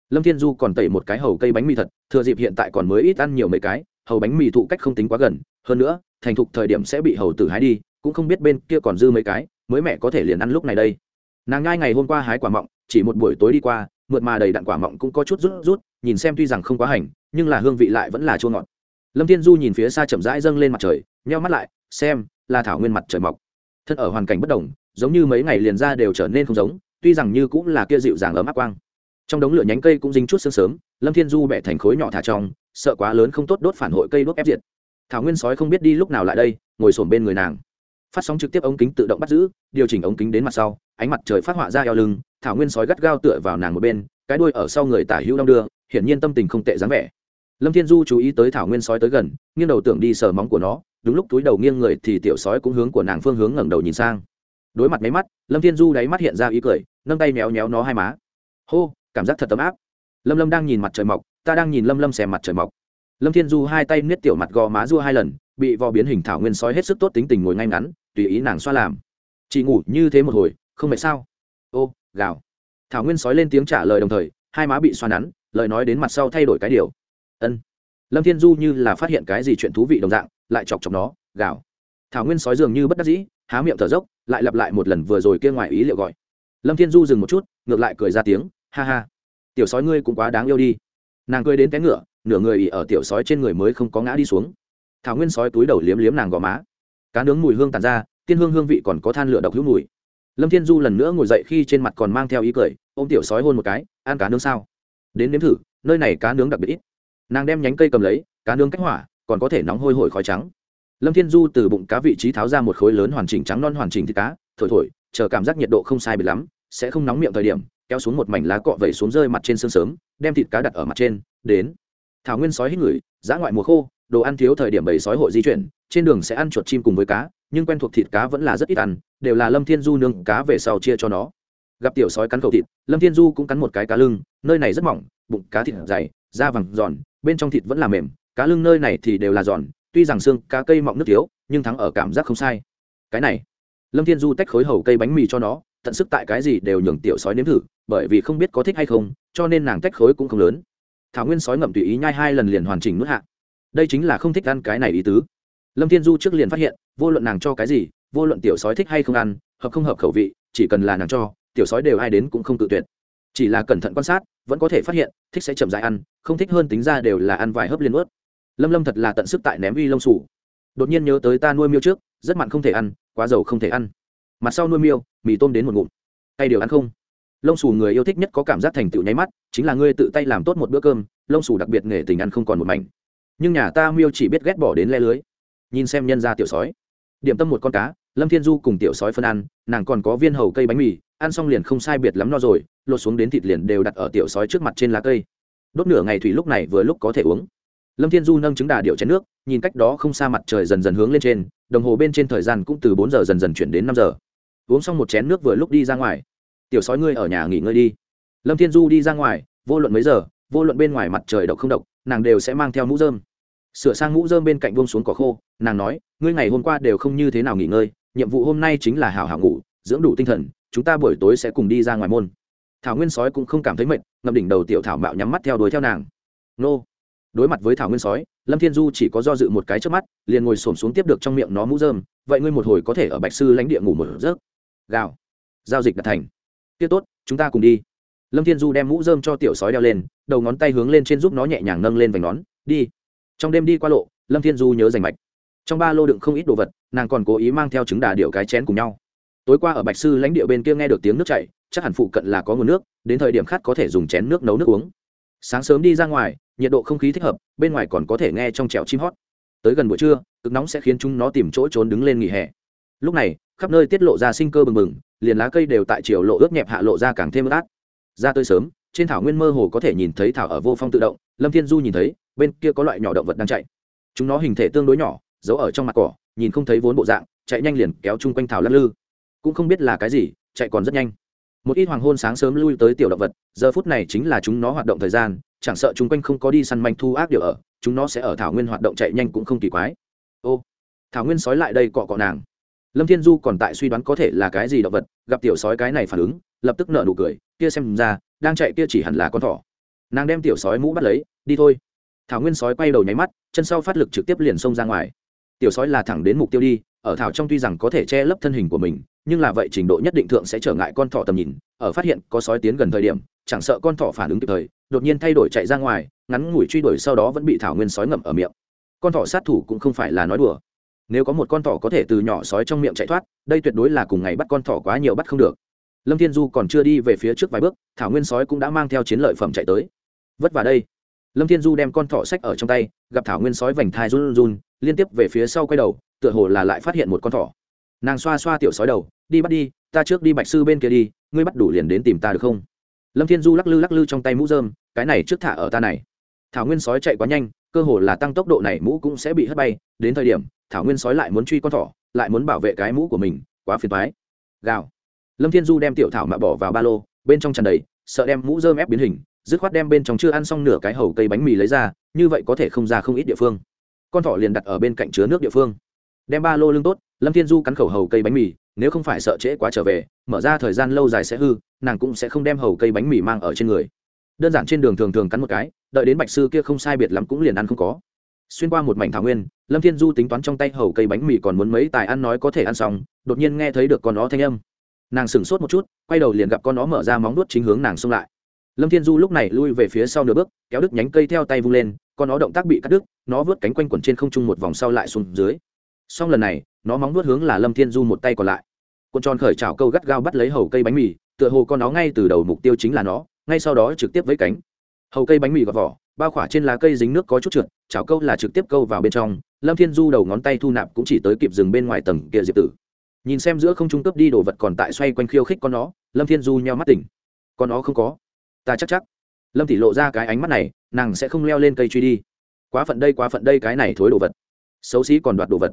Lâm thiên du còn tẩy một cái hầu cây bánh mì thật, thừa dịp hiện tại còn mới ít ăn nhiều mấy cái, hầu bánh mì thụ cách không tính quá gần, hơn nữa, thành thục thời điểm sẽ bị hầu tử hái đi, cũng không biết bên kia còn dư mấy cái, mới mẹ có thể liền ăn lúc này đây. Nàng ngai ngày hôm qua hái quả mọng, chỉ một buổi tối đi qua, mượt mà đầy đặn quả mọng cũng có chút rút rút, nhìn xem tuy rằng không quá hành, nhưng là hương vị lại vẫn là chua ngọt lâm thiên du nhìn phía xa chậm rãi dâng lên mặt trời, nheo mắt lại, xem, là thảo nguyên mặt trời mọc. Thân ở hoàn cảnh bất đồng, giống như mấy ngày liền ra đều trở nên không giống, tuy rằng như cũng là kia dịu dàng ấm áp quang. Trong đống lửa nhánh cây cũng dính chút sương sớm, lâm thiên du bẻ thành khối nhỏ thả trong, sợ quá lớn không tốt đốt phản hội cây đốt ép diệt. Thảo nguyên sói không biết đi lúc nào lại đây, ngồi sổm bên người nàng. Phát sóng trực tiếp ống kính tự động bắt giữ, điều chỉnh ống kính đến mặt sau, ánh mặt trời phát họa ra eo lưng, thảo nguyên sói gắt gao tựa vào nàng một bên, cái đuôi ở sau người tả hữu đong đưa, hiển nhiên tâm tình không tệ dáng vẻ lâm thiên du chú ý tới thảo nguyên sói tới gần, nghiêng đầu tưởng đi sờ móng của nó, đúng lúc túi đầu nghiêng người thì tiểu sói cũng hướng của nàng phương hướng ngẩng đầu nhìn sang. Đối mặt máy mắt, lâm thiên du đáy mắt hiện ra ý cười, nâng tay méo méo nó hai má. Hô, cảm giác thật ấm áp. Lâm lâm đang nhìn mặt trời mọc, ta đang nhìn lâm lâm xem mặt trời mọc. Lâm thiên du hai tay niết tiểu mặt gò má rua hai lần, bị vò biến hình thảo nguyên sói hết sức tốt tính tình ngồi ngay ngắn, tùy ý nàng xoa làm. Chị ngủ như thế một hồi, không mệt sao? Ô, gào. Thảo nguyên sói lên tiếng trả lời đồng thời, hai má bị xoa nắn, lời nói đến mặt sau thay đổi cái điều ân. Lâm thiên du như là phát hiện cái gì chuyện thú vị đồng dạng, lại chọc chọc nó, gào. Thảo nguyên sói dường như bất đắc dĩ, há miệng thở dốc, lại lặp lại một lần vừa rồi kia ngoài ý liệu gọi. Lâm thiên du dừng một chút, ngược lại cười ra tiếng, ha ha, tiểu sói ngươi cũng quá đáng yêu đi. Nàng cười đến cái ngựa, nửa người ỉ ở tiểu sói trên người mới không có ngã đi xuống. Thảo nguyên sói túi đầu liếm liếm nàng gò má. Cá nướng mùi hương tàn ra, tiên hương hương vị còn có than lửa độc hữu mùi. Lâm thiên du lần nữa ngồi dậy khi trên mặt còn mang theo ý cười, ôm tiểu sói hôn một cái, ăn cá nướng sao? Đến nếm thử, nơi này cá nướng đặc biệt ít nàng đem nhánh cây cầm lấy, cá nướng cách hỏa, còn có thể nóng hôi hổi khói trắng. Lâm thiên du từ bụng cá vị trí tháo ra một khối lớn hoàn chỉnh trắng non hoàn chỉnh thịt cá, thổi thổi, chờ cảm giác nhiệt độ không sai biệt lắm, sẽ không nóng miệng thời điểm, kéo xuống một mảnh lá cọ vẩy xuống rơi mặt trên sương sớm, đem thịt cá đặt ở mặt trên, đến. Thảo nguyên sói hít người giã ngoại mùa khô, đồ ăn thiếu thời điểm bầy sói hội di chuyển, trên đường sẽ ăn chuột chim cùng với cá, nhưng quen thuộc thịt cá vẫn là rất ít ăn, đều là lâm thiên du nương cá về sau chia cho nó. Gặp tiểu sói cắn khẩu thịt, lâm thiên du cũng cắn một cái cá lưng, nơi này rất mỏng, bụng cá thịt dày, da vàng giòn bên trong thịt vẫn là mềm, cá lưng nơi này thì đều là giòn, tuy rằng xương, cá cây mọng nước thiếu, nhưng thắng ở cảm giác không sai. Cái này, lâm thiên du tách khối hầu cây bánh mì cho nó, tận sức tại cái gì đều nhường tiểu sói nếm thử, bởi vì không biết có thích hay không, cho nên nàng tách khối cũng không lớn. Thảo nguyên sói ngậm tùy ý nhai hai lần liền hoàn chỉnh nuốt hạ. Đây chính là không thích ăn cái này ý tứ. Lâm thiên du trước liền phát hiện, vô luận nàng cho cái gì, vô luận tiểu sói thích hay không ăn, hợp không hợp khẩu vị, chỉ cần là nàng cho, tiểu sói đều ai đến cũng không tự tuyệt. Chỉ là cẩn thận quan sát vẫn có thể phát hiện, thích sẽ chậm dại ăn, không thích hơn tính ra đều là ăn vài hớp liên ướt lâm lâm thật là tận sức tại ném uy lông sủ. Đột nhiên nhớ tới ta nuôi miêu trước, rất mặn không thể ăn, quá dầu không thể ăn. Mặt sau nuôi miêu, mì tôm đến một ngụm. Tay đều ăn không. Lông sủ người yêu thích nhất có cảm giác thành tựu nháy mắt, chính là ngươi tự tay làm tốt một bữa cơm, lông sủ đặc biệt nghề tình ăn không còn một mảnh. Nhưng nhà ta miêu chỉ biết ghét bỏ đến le lưới. Nhìn xem nhân ra tiểu sói. Điểm tâm một con cá lâm thiên du cùng tiểu sói phân ăn, nàng còn có viên hầu cây bánh mì, ăn xong liền không sai biệt lắm no rồi, lột xuống đến thịt liền đều đặt ở tiểu sói trước mặt trên lá cây. Đốt nửa ngày thủy lúc này vừa lúc có thể uống. Lâm thiên du nâng trứng đà điệu chén nước, nhìn cách đó không xa mặt trời dần dần hướng lên trên, đồng hồ bên trên thời gian cũng từ bốn giờ dần dần chuyển đến năm giờ. Uống xong một chén nước vừa lúc đi ra ngoài. Tiểu sói ngươi ở nhà nghỉ ngơi đi. Lâm thiên du đi ra ngoài, vô luận mấy giờ, vô luận bên ngoài mặt trời độc không độc, nàng đều sẽ mang theo mũ dơm sửa sang mũ dơm bên cạnh buông xuống cỏ khô, nàng nói, ngươi ngày hôm qua đều không như thế nào nghỉ ngơi nhiệm vụ hôm nay chính là hảo hảo ngủ, dưỡng đủ tinh thần, chúng ta buổi tối sẽ cùng đi ra ngoài môn. Thảo nguyên sói cũng không cảm thấy mệt, ngậm đỉnh đầu tiểu thảo mạo nhắm mắt theo đuổi theo nàng. Nô. Đối mặt với thảo nguyên sói, lâm thiên du chỉ có do dự một cái trước mắt, liền ngồi xổm xuống tiếp được trong miệng nó mũ dơm vậy ngươi một hồi có thể ở bạch sư lãnh địa ngủ một giấc. Gào. Giao dịch đặt thành. Tiết tốt, chúng ta cùng đi. Lâm thiên du đem mũ dơm cho tiểu sói đeo lên, đầu ngón tay hướng lên trên giúp nó nhẹ nhàng nâng lên vành nón, đi. Trong đêm đi qua lộ, lâm thiên du nhớ rành mạch trong ba lô đựng không ít đồ vật, nàng còn cố ý mang theo trứng đà điệu cái chén cùng nhau. Tối qua ở bạch sư lãnh địa bên kia nghe được tiếng nước chảy, chắc hẳn phụ cận là có nguồn nước, đến thời điểm khát có thể dùng chén nước nấu nước uống. Sáng sớm đi ra ngoài, nhiệt độ không khí thích hợp, bên ngoài còn có thể nghe trong trèo chim hót. Tới gần buổi trưa, cực nóng sẽ khiến chúng nó tìm chỗ trốn đứng lên nghỉ hè. Lúc này, khắp nơi tiết lộ ra sinh cơ bừng bừng, liền lá cây đều tại chiều lộ ướt nhẹp hạ lộ ra càng thêm ướt át. Ra tới sớm, trên thảo nguyên mơ hồ có thể nhìn thấy thảo ở vô phong tự động, lâm thiên du nhìn thấy, bên kia có loại nhỏ động vật đang chạy. Chúng nó hình thể tương đối nhỏ giấu ở trong mặt cỏ, nhìn không thấy vốn bộ dạng, chạy nhanh liền kéo chung quanh thảo lắc lư. Cũng không biết là cái gì, chạy còn rất nhanh. Một ít hoàng hôn sáng sớm lui tới tiểu động vật, giờ phút này chính là chúng nó hoạt động thời gian, chẳng sợ chúng quanh không có đi săn manh thu ác điều ở, chúng nó sẽ ở thảo nguyên hoạt động chạy nhanh cũng không kỳ quái. Ô, thảo nguyên sói lại đây cọ cọ nàng. Lâm thiên du còn tại suy đoán có thể là cái gì động vật, gặp tiểu sói cái này phản ứng, lập tức nở nụ cười, kia xem ra, đang chạy kia chỉ hẳn là con thỏ. Nàng đem tiểu sói mũ bắt lấy, đi thôi. Thảo nguyên sói quay đầu nháy mắt, chân sau phát lực trực tiếp liền xông ra ngoài tiểu sói là thẳng đến mục tiêu đi, ở thảo trong tuy rằng có thể che lấp thân hình của mình, nhưng là vậy trình độ nhất định thượng sẽ trở ngại con thỏ tầm nhìn, ở phát hiện có sói tiến gần thời điểm, chẳng sợ con thỏ phản ứng kịp thời, đột nhiên thay đổi chạy ra ngoài, ngắn ngủi truy đuổi sau đó vẫn bị thảo nguyên sói ngậm ở miệng. Con thỏ sát thủ cũng không phải là nói đùa. Nếu có một con thỏ có thể từ nhỏ sói trong miệng chạy thoát, đây tuyệt đối là cùng ngày bắt con thỏ quá nhiều bắt không được. Lâm thiên du còn chưa đi về phía trước vài bước, thảo nguyên sói cũng đã mang theo chiến lợi phẩm chạy tới. Vất vả đây. Lâm thiên du đem con thỏ sách ở trong tay, gặp thảo nguyên sói vành thai run run liên tiếp về phía sau quay đầu, tựa hồ là lại phát hiện một con thỏ. Nàng xoa xoa tiểu sói đầu, đi bắt đi, ta trước đi bạch sư bên kia đi, ngươi bắt đủ liền đến tìm ta được không? Lâm thiên du lắc lư lắc lư trong tay mũ dơm cái này trước thả ở ta này. Thảo nguyên sói chạy quá nhanh, cơ hồ là tăng tốc độ này mũ cũng sẽ bị hất bay, đến thời điểm, thảo nguyên sói lại muốn truy con thỏ, lại muốn bảo vệ cái mũ của mình, quá phiền thoái gào. Lâm thiên du đem tiểu thảo mạ bỏ vào ba lô, bên trong tràn đầy, sợ đem mũ dơm ép biến hình, dứt khoát đem bên trong chưa ăn xong nửa cái hầu cây bánh mì lấy ra, như vậy có thể không ra không ít địa phương con thỏ liền đặt ở bên cạnh chứa nước địa phương. Đem ba lô lưng tốt, lâm thiên du cắn khẩu hầu cây bánh mì, nếu không phải sợ trễ quá trở về, mở ra thời gian lâu dài sẽ hư, nàng cũng sẽ không đem hầu cây bánh mì mang ở trên người. Đơn giản trên đường thường thường cắn một cái, đợi đến bạch sư kia không sai biệt lắm cũng liền ăn không có. Xuyên qua một mảnh thảo nguyên, lâm thiên du tính toán trong tay hầu cây bánh mì còn muốn mấy tài ăn nói có thể ăn xong, đột nhiên nghe thấy được con nó thanh âm. Nàng sửng sốt một chút, quay đầu liền gặp con nó mở ra móng nuốt chính hướng nàng xông lại. Lâm thiên du lúc này lui về phía sau nửa bước, kéo đứt nhánh cây theo tay vung lên con nó động tác bị cắt đứt, nó vớt cánh quanh quẩn trên không trung một vòng sau lại xuống dưới. Sau lần này, nó móng vớt hướng là lâm thiên du một tay còn lại. Con tròn khởi chảo câu gắt gao bắt lấy hầu cây bánh mì, tựa hồ con nó ngay từ đầu mục tiêu chính là nó, ngay sau đó trực tiếp với cánh. Hầu cây bánh mì gọt vỏ, bao khỏa trên lá cây dính nước có chút trượt, chảo câu là trực tiếp câu vào bên trong, lâm thiên du đầu ngón tay thu nạp cũng chỉ tới kịp dừng bên ngoài tầng kia diệp tử. Nhìn xem giữa không trung cấp đi đồ vật còn tại xoay quanh khiêu khích con nó, lâm thiên du nheo mắt tỉnh. Con nó không có. Ta chắc chắc. Lâm tỷ lộ ra cái ánh mắt này nàng sẽ không leo lên cây truy đi. Quá phận đây quá phận đây cái này thối đồ vật. Xấu xí còn đoạt đồ vật.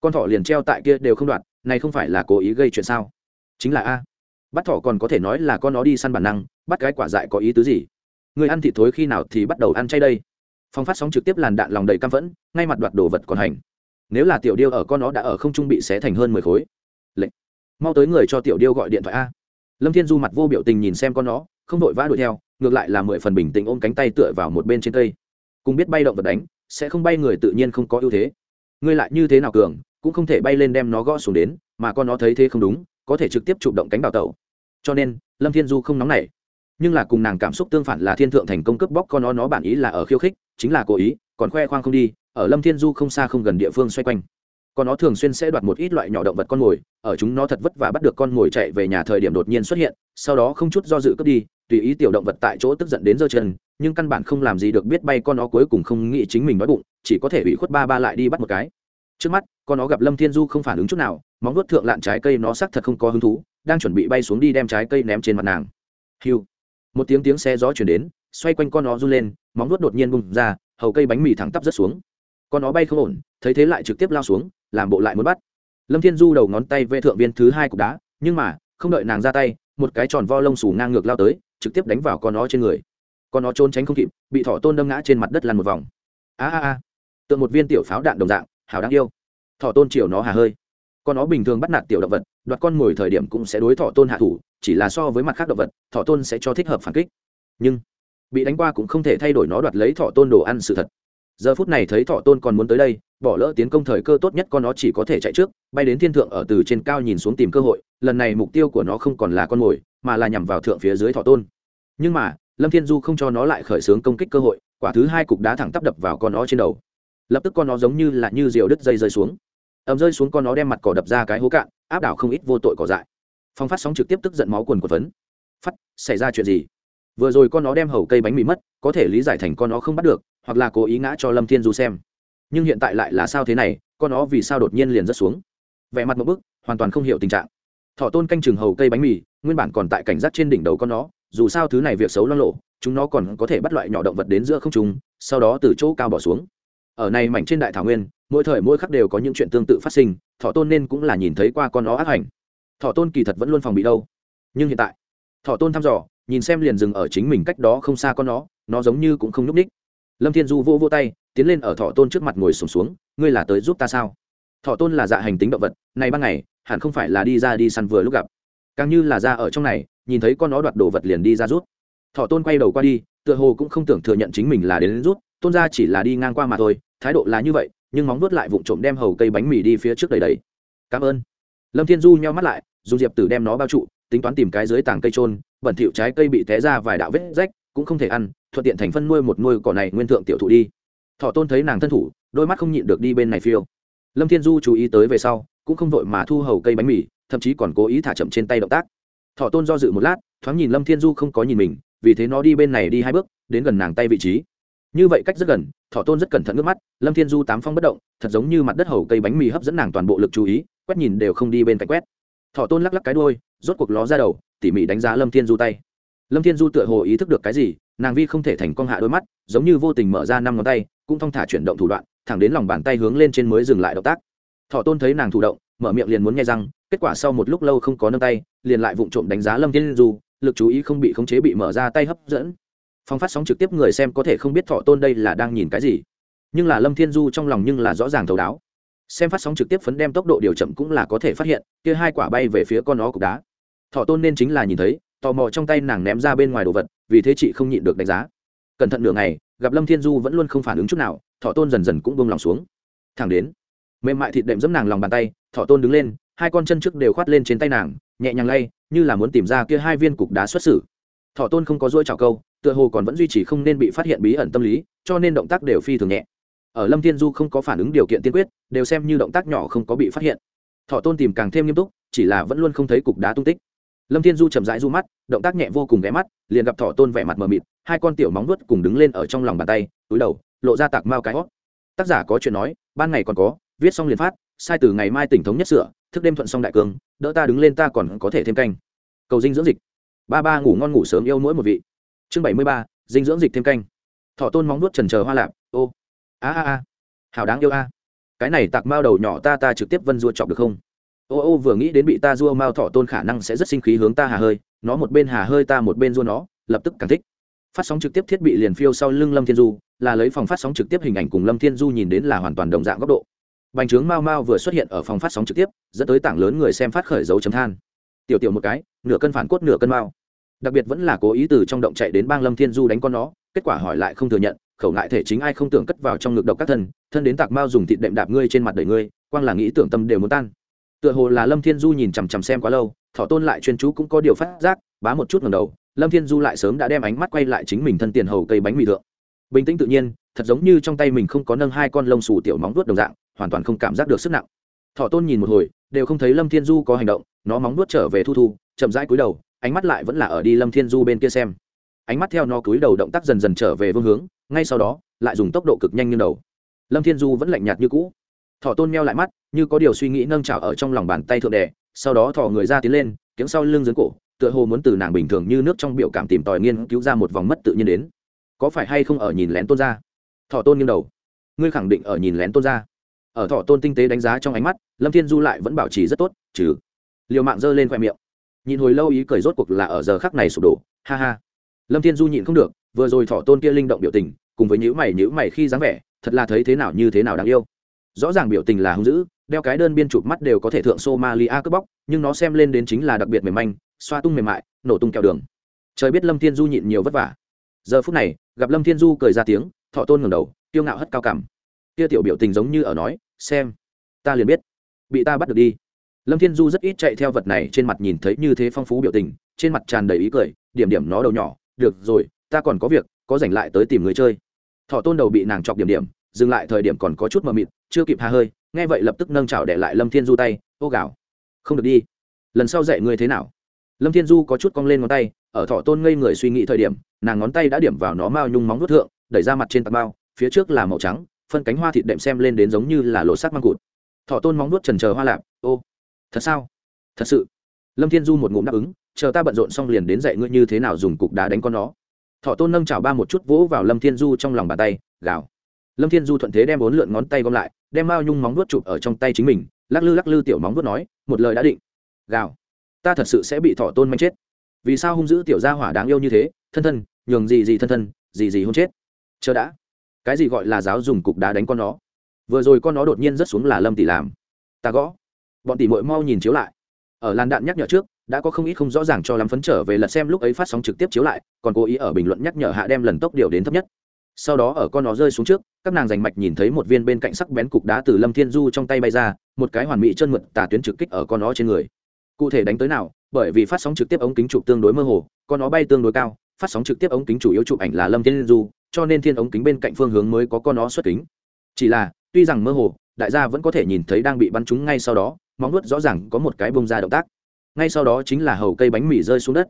Con thỏ liền treo tại kia đều không đoạt, này không phải là cố ý gây chuyện sao? Chính là a. Bắt thỏ còn có thể nói là con nó đi săn bản năng, bắt cái quả dại có ý tứ gì? Người ăn thịt thối khi nào thì bắt đầu ăn chay đây? Phong phát sóng trực tiếp làn đạn lòng đầy căm phẫn, ngay mặt đoạt đồ vật còn hành. Nếu là tiểu điêu ở con nó đã ở không trung bị xé thành hơn mười khối. Lệnh. Mau tới người cho tiểu điêu gọi điện thoại a. Lâm thiên du mặt vô biểu tình nhìn xem con nó, không vội vã đuổi theo ngược lại là mười phần bình tĩnh ôm cánh tay tựa vào một bên trên cây. Cùng biết bay động vật đánh, sẽ không bay người tự nhiên không có ưu thế. Ngươi lại như thế nào cường, cũng không thể bay lên đem nó gõ xuống đến, mà con nó thấy thế không đúng, có thể trực tiếp chụp động cánh đào tẩu. Cho nên, lâm thiên du không nóng nảy. Nhưng là cùng nàng cảm xúc tương phản là thiên thượng thành công cướp bóc con nó nó bản ý là ở khiêu khích, chính là cố ý, còn khoe khoang không đi, ở lâm thiên du không xa không gần địa phương xoay quanh con nó thường xuyên sẽ đoạt một ít loại nhỏ động vật con mồi, ở chúng nó thật vất vả bắt được con mồi chạy về nhà thời điểm đột nhiên xuất hiện, sau đó không chút do dự cướp đi, tùy ý tiểu động vật tại chỗ tức giận đến giơ chân, nhưng căn bản không làm gì được biết bay con nó cuối cùng không nghĩ chính mình nói bụng, chỉ có thể ủy khuất ba ba lại đi bắt một cái. Trước mắt, con nó gặp lâm thiên du không phản ứng chút nào, móng nuốt thượng lạn trái cây nó xác thật không có hứng thú, đang chuẩn bị bay xuống đi đem trái cây ném trên mặt nàng. Hiu. Một tiếng tiếng xe gió chuyển đến, xoay quanh con nó run lên, móng nuốt đột nhiên bung ra, hầu cây bánh mì thẳng tắp rớt xuống. Con nó bay không ổn, thấy thế lại trực tiếp lao xuống làm bộ lại muốn bắt. Lâm thiên du đầu ngón tay vê thượng viên thứ hai cục đá, nhưng mà, không đợi nàng ra tay, một cái tròn vo lông xù ngang ngược lao tới, trực tiếp đánh vào con nó trên người. Con nó trốn tránh không kịp, bị thỏ tôn đâm ngã trên mặt đất lăn một vòng. A a a. Tượng một viên tiểu pháo đạn đồng dạng hảo đáng yêu. Thỏ tôn chiều nó hà hơi. Con nó bình thường bắt nạt tiểu động vật, đoạt con ngồi thời điểm cũng sẽ đối thỏ tôn hạ thủ, chỉ là so với mặt khác động vật, thỏ tôn sẽ cho thích hợp phản kích. Nhưng, bị đánh qua cũng không thể thay đổi nó đoạt lấy thỏ tôn đồ ăn sự thật giờ phút này thấy thọ tôn còn muốn tới đây, bỏ lỡ tiến công thời cơ tốt nhất con nó chỉ có thể chạy trước, bay đến thiên thượng ở từ trên cao nhìn xuống tìm cơ hội, lần này mục tiêu của nó không còn là con mồi, mà là nhằm vào thượng phía dưới thọ tôn. Nhưng mà, lâm thiên du không cho nó lại khởi xướng công kích cơ hội, quả thứ hai cục đá thẳng tắp đập vào con nó trên đầu. Lập tức con nó giống như là như diều đứt dây rơi xuống. Ẩm rơi xuống con nó đem mặt cỏ đập ra cái hố cạn, áp đảo không ít vô tội cỏ dại. Phong phát sóng trực tiếp tức giận máu quần của phấn. Phát, xảy ra chuyện gì? Vừa rồi con nó đem hầu cây bánh mì mất, có thể lý giải thành con nó không bắt được hoặc là cố ý ngã cho lâm thiên du xem. Nhưng hiện tại lại là sao thế này, con nó vì sao đột nhiên liền rớt xuống? Vẻ mặt một bức, hoàn toàn không hiểu tình trạng. Thọ tôn canh chừng hầu cây bánh mì, nguyên bản còn tại cảnh giác trên đỉnh đầu con nó dù sao thứ này việc xấu lo lộ, chúng nó còn có thể bắt loại nhỏ động vật đến giữa không trung, sau đó từ chỗ cao bỏ xuống. Ở này mảnh trên đại thảo nguyên, mỗi thời mỗi khắc đều có những chuyện tương tự phát sinh thọ tôn nên cũng là nhìn thấy qua con nó ác hành. Thọ tôn kỳ thật vẫn luôn phòng bị đâu. Nhưng hiện tại thọ tôn thăm dò, nhìn xem liền dừng ở chính mình cách đó không xa con nó nó giống như cũng không nhúc ních lâm thiên du vô vô tay tiến lên ở thọ tôn trước mặt ngồi sùng xuống, xuống ngươi là tới giúp ta sao? Thọ tôn là dạ hành tính động vật này ban ngày hẳn không phải là đi ra đi săn vừa lúc gặp. Càng như là ra ở trong này nhìn thấy con nó đoạt đồ vật liền đi ra rút. Thọ tôn quay đầu qua đi tựa hồ cũng không tưởng thừa nhận chính mình là đến, đến rút tôn ra chỉ là đi ngang qua mà thôi thái độ là như vậy nhưng móng vuốt lại vụng trộm đem hầu cây bánh mì đi phía trước đầy đầy cảm ơn. Lâm thiên du nheo mắt lại dùng diệp tử đem nó bao trụ tính toán tìm cái dưới tảng cây trôn bẩn thỉu trái cây bị té ra vài đạo vết rách cũng không thể ăn thuận tiện thành phân nuôi một nuôi cỏ này nguyên thượng tiểu thụ đi. Thọ tôn thấy nàng thân thủ, đôi mắt không nhịn được đi bên này phiêu. Lâm thiên du chú ý tới về sau, cũng không vội mà thu hầu cây bánh mì, thậm chí còn cố ý thả chậm trên tay động tác. Thọ tôn do dự một lát, thoáng nhìn lâm thiên du không có nhìn mình, vì thế nó đi bên này đi hai bước, đến gần nàng tay vị trí. Như vậy cách rất gần thọ tôn rất cẩn thận nước mắt, lâm thiên du tám phong bất động, thật giống như mặt đất hầu cây bánh mì hấp dẫn nàng toàn bộ lực chú ý, quét nhìn đều không đi bên cạnh quét. Thọ tôn lắc lắc cái đôi rốt cuộc ló ra đầu, tỉ mỉ đánh giá lâm thiên du tay. Lâm thiên du tựa hồ ý thức được cái gì nàng vi không thể thành công hạ đôi mắt, giống như vô tình mở ra năm ngón tay, cũng thong thả chuyển động thủ đoạn, thẳng đến lòng bàn tay hướng lên trên mới dừng lại động tác. Thọ tôn thấy nàng thủ động, mở miệng liền muốn nghe răng, kết quả sau một lúc lâu không có nâng tay, liền lại vụng trộm đánh giá lâm thiên du, lực chú ý không bị khống chế bị mở ra tay hấp dẫn. Phong phát sóng trực tiếp người xem có thể không biết thọ tôn đây là đang nhìn cái gì. Nhưng là lâm thiên du trong lòng nhưng là rõ ràng thấu đáo. Xem phát sóng trực tiếp phấn đem tốc độ điều chậm cũng là có thể phát hiện, kia hai quả bay về phía con nó cục đá. Thọ tôn nên chính là nhìn thấy tò mò trong tay nàng ném ra bên ngoài đồ vật, vì thế chị không nhịn được đánh giá. Cẩn thận nửa ngày, gặp lâm thiên du vẫn luôn không phản ứng chút nào, thọ tôn dần dần cũng bông lòng xuống. Thẳng đến, mềm mại thịt đệm giấm nàng lòng bàn tay, thọ tôn đứng lên, hai con chân trước đều khoát lên trên tay nàng, nhẹ nhàng lay, như là muốn tìm ra kia hai viên cục đá xuất xử. Thọ tôn không có dỗi trào câu, tựa hồ còn vẫn duy trì không nên bị phát hiện bí ẩn tâm lý, cho nên động tác đều phi thường nhẹ. Ở lâm thiên du không có phản ứng điều kiện tiên quyết, đều xem như động tác nhỏ không có bị phát hiện. Thọ tôn tìm càng thêm nghiêm túc, chỉ là vẫn luôn không thấy cục đá tung tích lâm thiên du chậm rãi du mắt, động tác nhẹ vô cùng ghé mắt, liền gặp thọ tôn vẻ mặt mờ mịt, hai con tiểu móng nuốt cùng đứng lên ở trong lòng bàn tay, túi đầu, lộ ra tạc mao cái hót. Tác giả có chuyện nói, ban ngày còn có, viết xong liền phát, sai từ ngày mai tỉnh thống nhất sửa, thức đêm thuận xong đại cương đỡ ta đứng lên ta còn có thể thêm canh. Cầu dinh dưỡng dịch. Ba ba ngủ ngon ngủ sớm yêu mỗi một vị. Chương bảy mươi ba, dinh dưỡng dịch thêm canh. Thọ tôn móng nuốt trần chờ hoa lạp, ô. A a a. Hào đáng yêu a. Cái này tạc mao đầu nhỏ ta ta trực tiếp vân dua chọc được không? Ô ô, vừa nghĩ đến bị ta dua mao thọ tôn khả năng sẽ rất sinh khí hướng ta hà hơi, nó một bên hà hơi ta một bên dua nó, lập tức càng thích. Phát sóng trực tiếp thiết bị liền phiêu sau lưng lâm thiên du, là lấy phòng phát sóng trực tiếp hình ảnh cùng lâm thiên du nhìn đến là hoàn toàn đồng dạng góc độ. Bành trướng mao mao vừa xuất hiện ở phòng phát sóng trực tiếp, dẫn tới tảng lớn người xem phát khởi dấu chấm than. Tiểu tiểu một cái, nửa cân phản cốt nửa cân mao đặc biệt vẫn là cố ý từ trong động chạy đến bang lâm thiên du đánh con nó, kết quả hỏi lại không thừa nhận, khẩu ngại thể chính ai không tưởng cất vào trong ngực độc các thân thân đến tạc mao dùng thịt đệm đạp ngươi trên mặt đời ngươi, quang là nghĩ tưởng tâm đều muốn tan tựa hồ là lâm thiên du nhìn chằm chằm xem quá lâu thọ tôn lại chuyên chú cũng có điều phát giác, bá một chút ngầm đầu, lâm thiên du lại sớm đã đem ánh mắt quay lại chính mình thân tiền hầu cây bánh mì thượng. Bình tĩnh tự nhiên, thật giống như trong tay mình không có nâng hai con lông xù tiểu móng đuốt đồng dạng, hoàn toàn không cảm giác được sức nặng. Thọ tôn nhìn một hồi, đều không thấy lâm thiên du có hành động, nó móng đuốt trở về thu thu, chậm rãi cúi đầu, ánh mắt lại vẫn là ở đi lâm thiên du bên kia xem. Ánh mắt theo nó cúi đầu động tác dần dần trở về vương hướng, ngay sau đó, lại dùng tốc độ cực nhanh như đầu. Lâm thiên du vẫn lạnh nhạt như cũ thọ tôn meo lại mắt, như có điều suy nghĩ nâng trào ở trong lòng bàn tay thượng đè, sau đó thọ người ra tiến lên, kiếm sau lưng dưới cổ, tựa hồ muốn từ nàng bình thường như nước trong biểu cảm tìm tòi nghiên cứu ra một vòng mất tự nhiên đến. Có phải hay không ở nhìn lén tôn ra thọ tôn nghiêng đầu. Ngươi khẳng định ở nhìn lén tôn ra ở thọ tôn tinh tế đánh giá trong ánh mắt, lâm thiên du lại vẫn bảo trì rất tốt, trừ. Liều mạng giơ lên khoe miệng. Nhìn hồi lâu ý cười rốt cuộc là ở giờ khắc này sụp đổ, ha ha. Lâm thiên du nhịn không được, vừa rồi thọ tôn kia linh động biểu tình, cùng với nhữ mày nhữ mày khi dáng vẻ, thật là thấy thế nào như thế nào đáng yêu rõ ràng biểu tình là hung dữ, đeo cái đơn biên chụp mắt đều có thể thượng somalia cướp bóc, nhưng nó xem lên đến chính là đặc biệt mềm manh, xoa tung mềm mại, nổ tung kẹo đường. Trời biết lâm thiên du nhịn nhiều vất vả. Giờ phút này, gặp lâm thiên du cười ra tiếng, thọ tôn ngẩng đầu, kiêu ngạo hất cao cằm. Kia tiểu biểu tình giống như ở nói, xem, ta liền biết. Bị ta bắt được đi. Lâm thiên du rất ít chạy theo vật này trên mặt nhìn thấy như thế phong phú biểu tình, trên mặt tràn đầy ý cười, điểm điểm nó đầu nhỏ, được rồi, ta còn có việc, có dành lại tới tìm người chơi. Thọ tôn đầu bị nàng chọc điểm điểm, dừng lại thời điểm còn có chút mờ mịt chưa kịp hà hơi, nghe vậy lập tức nâng chảo để lại lâm thiên du tay, ô gạo không được đi. Lần sau dạy ngươi thế nào? Lâm thiên du có chút cong lên ngón tay, ở thọ tôn ngây người suy nghĩ thời điểm, nàng ngón tay đã điểm vào nó mao nhung móng nuốt thượng, đẩy ra mặt trên tạc bao, phía trước là màu trắng, phân cánh hoa thịt đệm xem lên đến giống như là lộ sắc măng cụt. Thọ tôn móng nuốt trần chờ hoa lạp, ô, thật sao? Thật sự? Lâm thiên du một ngụm đáp ứng, chờ ta bận rộn xong liền đến dạy ngươi như thế nào dùng cục đá đánh con nó. Thọ tôn nâng chảo ba một chút vỗ vào lâm thiên du trong lòng bàn tay, gào. Lâm thiên du thuận thế đem bốn lượn ngón tay gom lại đem mao nhung móng nuốt chụp ở trong tay chính mình, lắc lư lắc lư tiểu móng nuốt nói, một lời đã định. Gào. Ta thật sự sẽ bị thọ tôn manh chết. Vì sao hung dữ tiểu gia hỏa đáng yêu như thế? Thân thân, nhường gì gì thân thân, gì gì hôn chết. Chờ đã. Cái gì gọi là giáo dùng cục đá đánh con nó? Vừa rồi con nó đột nhiên rớt xuống là lâm tỷ làm. Ta gõ. Bọn tỷ mội mau nhìn chiếu lại. Ở làn đạn nhắc nhở trước, đã có không ít không rõ ràng cho lắm phấn trở về lật xem lúc ấy phát sóng trực tiếp chiếu lại, còn cố ý ở bình luận nhắc nhở hạ đem lần tốc điều đến thấp nhất sau đó ở con nó rơi xuống trước, các nàng giành mạch nhìn thấy một viên bên cạnh sắc bén cục đá từ lâm thiên du trong tay bay ra, một cái hoàn mỹ chân mượt tà tuyến trực kích ở con nó trên người. Cụ thể đánh tới nào, bởi vì phát sóng trực tiếp ống kính chụp tương đối mơ hồ, con nó bay tương đối cao, phát sóng trực tiếp ống kính chủ yếu chụp ảnh là lâm thiên du, cho nên thiên ống kính bên cạnh phương hướng mới có con nó xuất kính. Chỉ là, tuy rằng mơ hồ, đại gia vẫn có thể nhìn thấy đang bị bắn trúng ngay sau đó, móng nuốt rõ ràng có một cái bông ra động tác. Ngay sau đó chính là hầu cây bánh mì rơi xuống đất.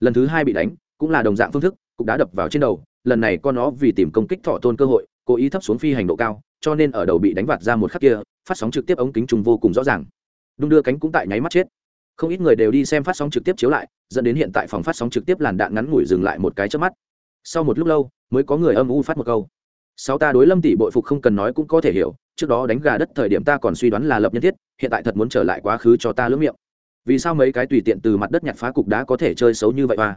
Lần thứ hai bị đánh, cũng là đồng dạng phương thức, cục đá đập vào trên đầu lần này con nó vì tìm công kích thọ tôn cơ hội, cố ý thấp xuống phi hành độ cao, cho nên ở đầu bị đánh vạt ra một khắc kia, phát sóng trực tiếp ống kính trùng vô cùng rõ ràng. Đung đưa cánh cũng tại nháy mắt chết. Không ít người đều đi xem phát sóng trực tiếp chiếu lại, dẫn đến hiện tại phòng phát sóng trực tiếp làn đạn ngắn ngủi dừng lại một cái trước mắt. Sau một lúc lâu, mới có người âm u phát một câu. Sáu ta đối lâm tỷ bội phục không cần nói cũng có thể hiểu, trước đó đánh gà đất thời điểm ta còn suy đoán là lập nhân thiết, hiện tại thật muốn trở lại quá khứ cho ta lưỡng miệng. Vì sao mấy cái tùy tiện từ mặt đất nhặt phá cục đá có thể chơi xấu như vậy và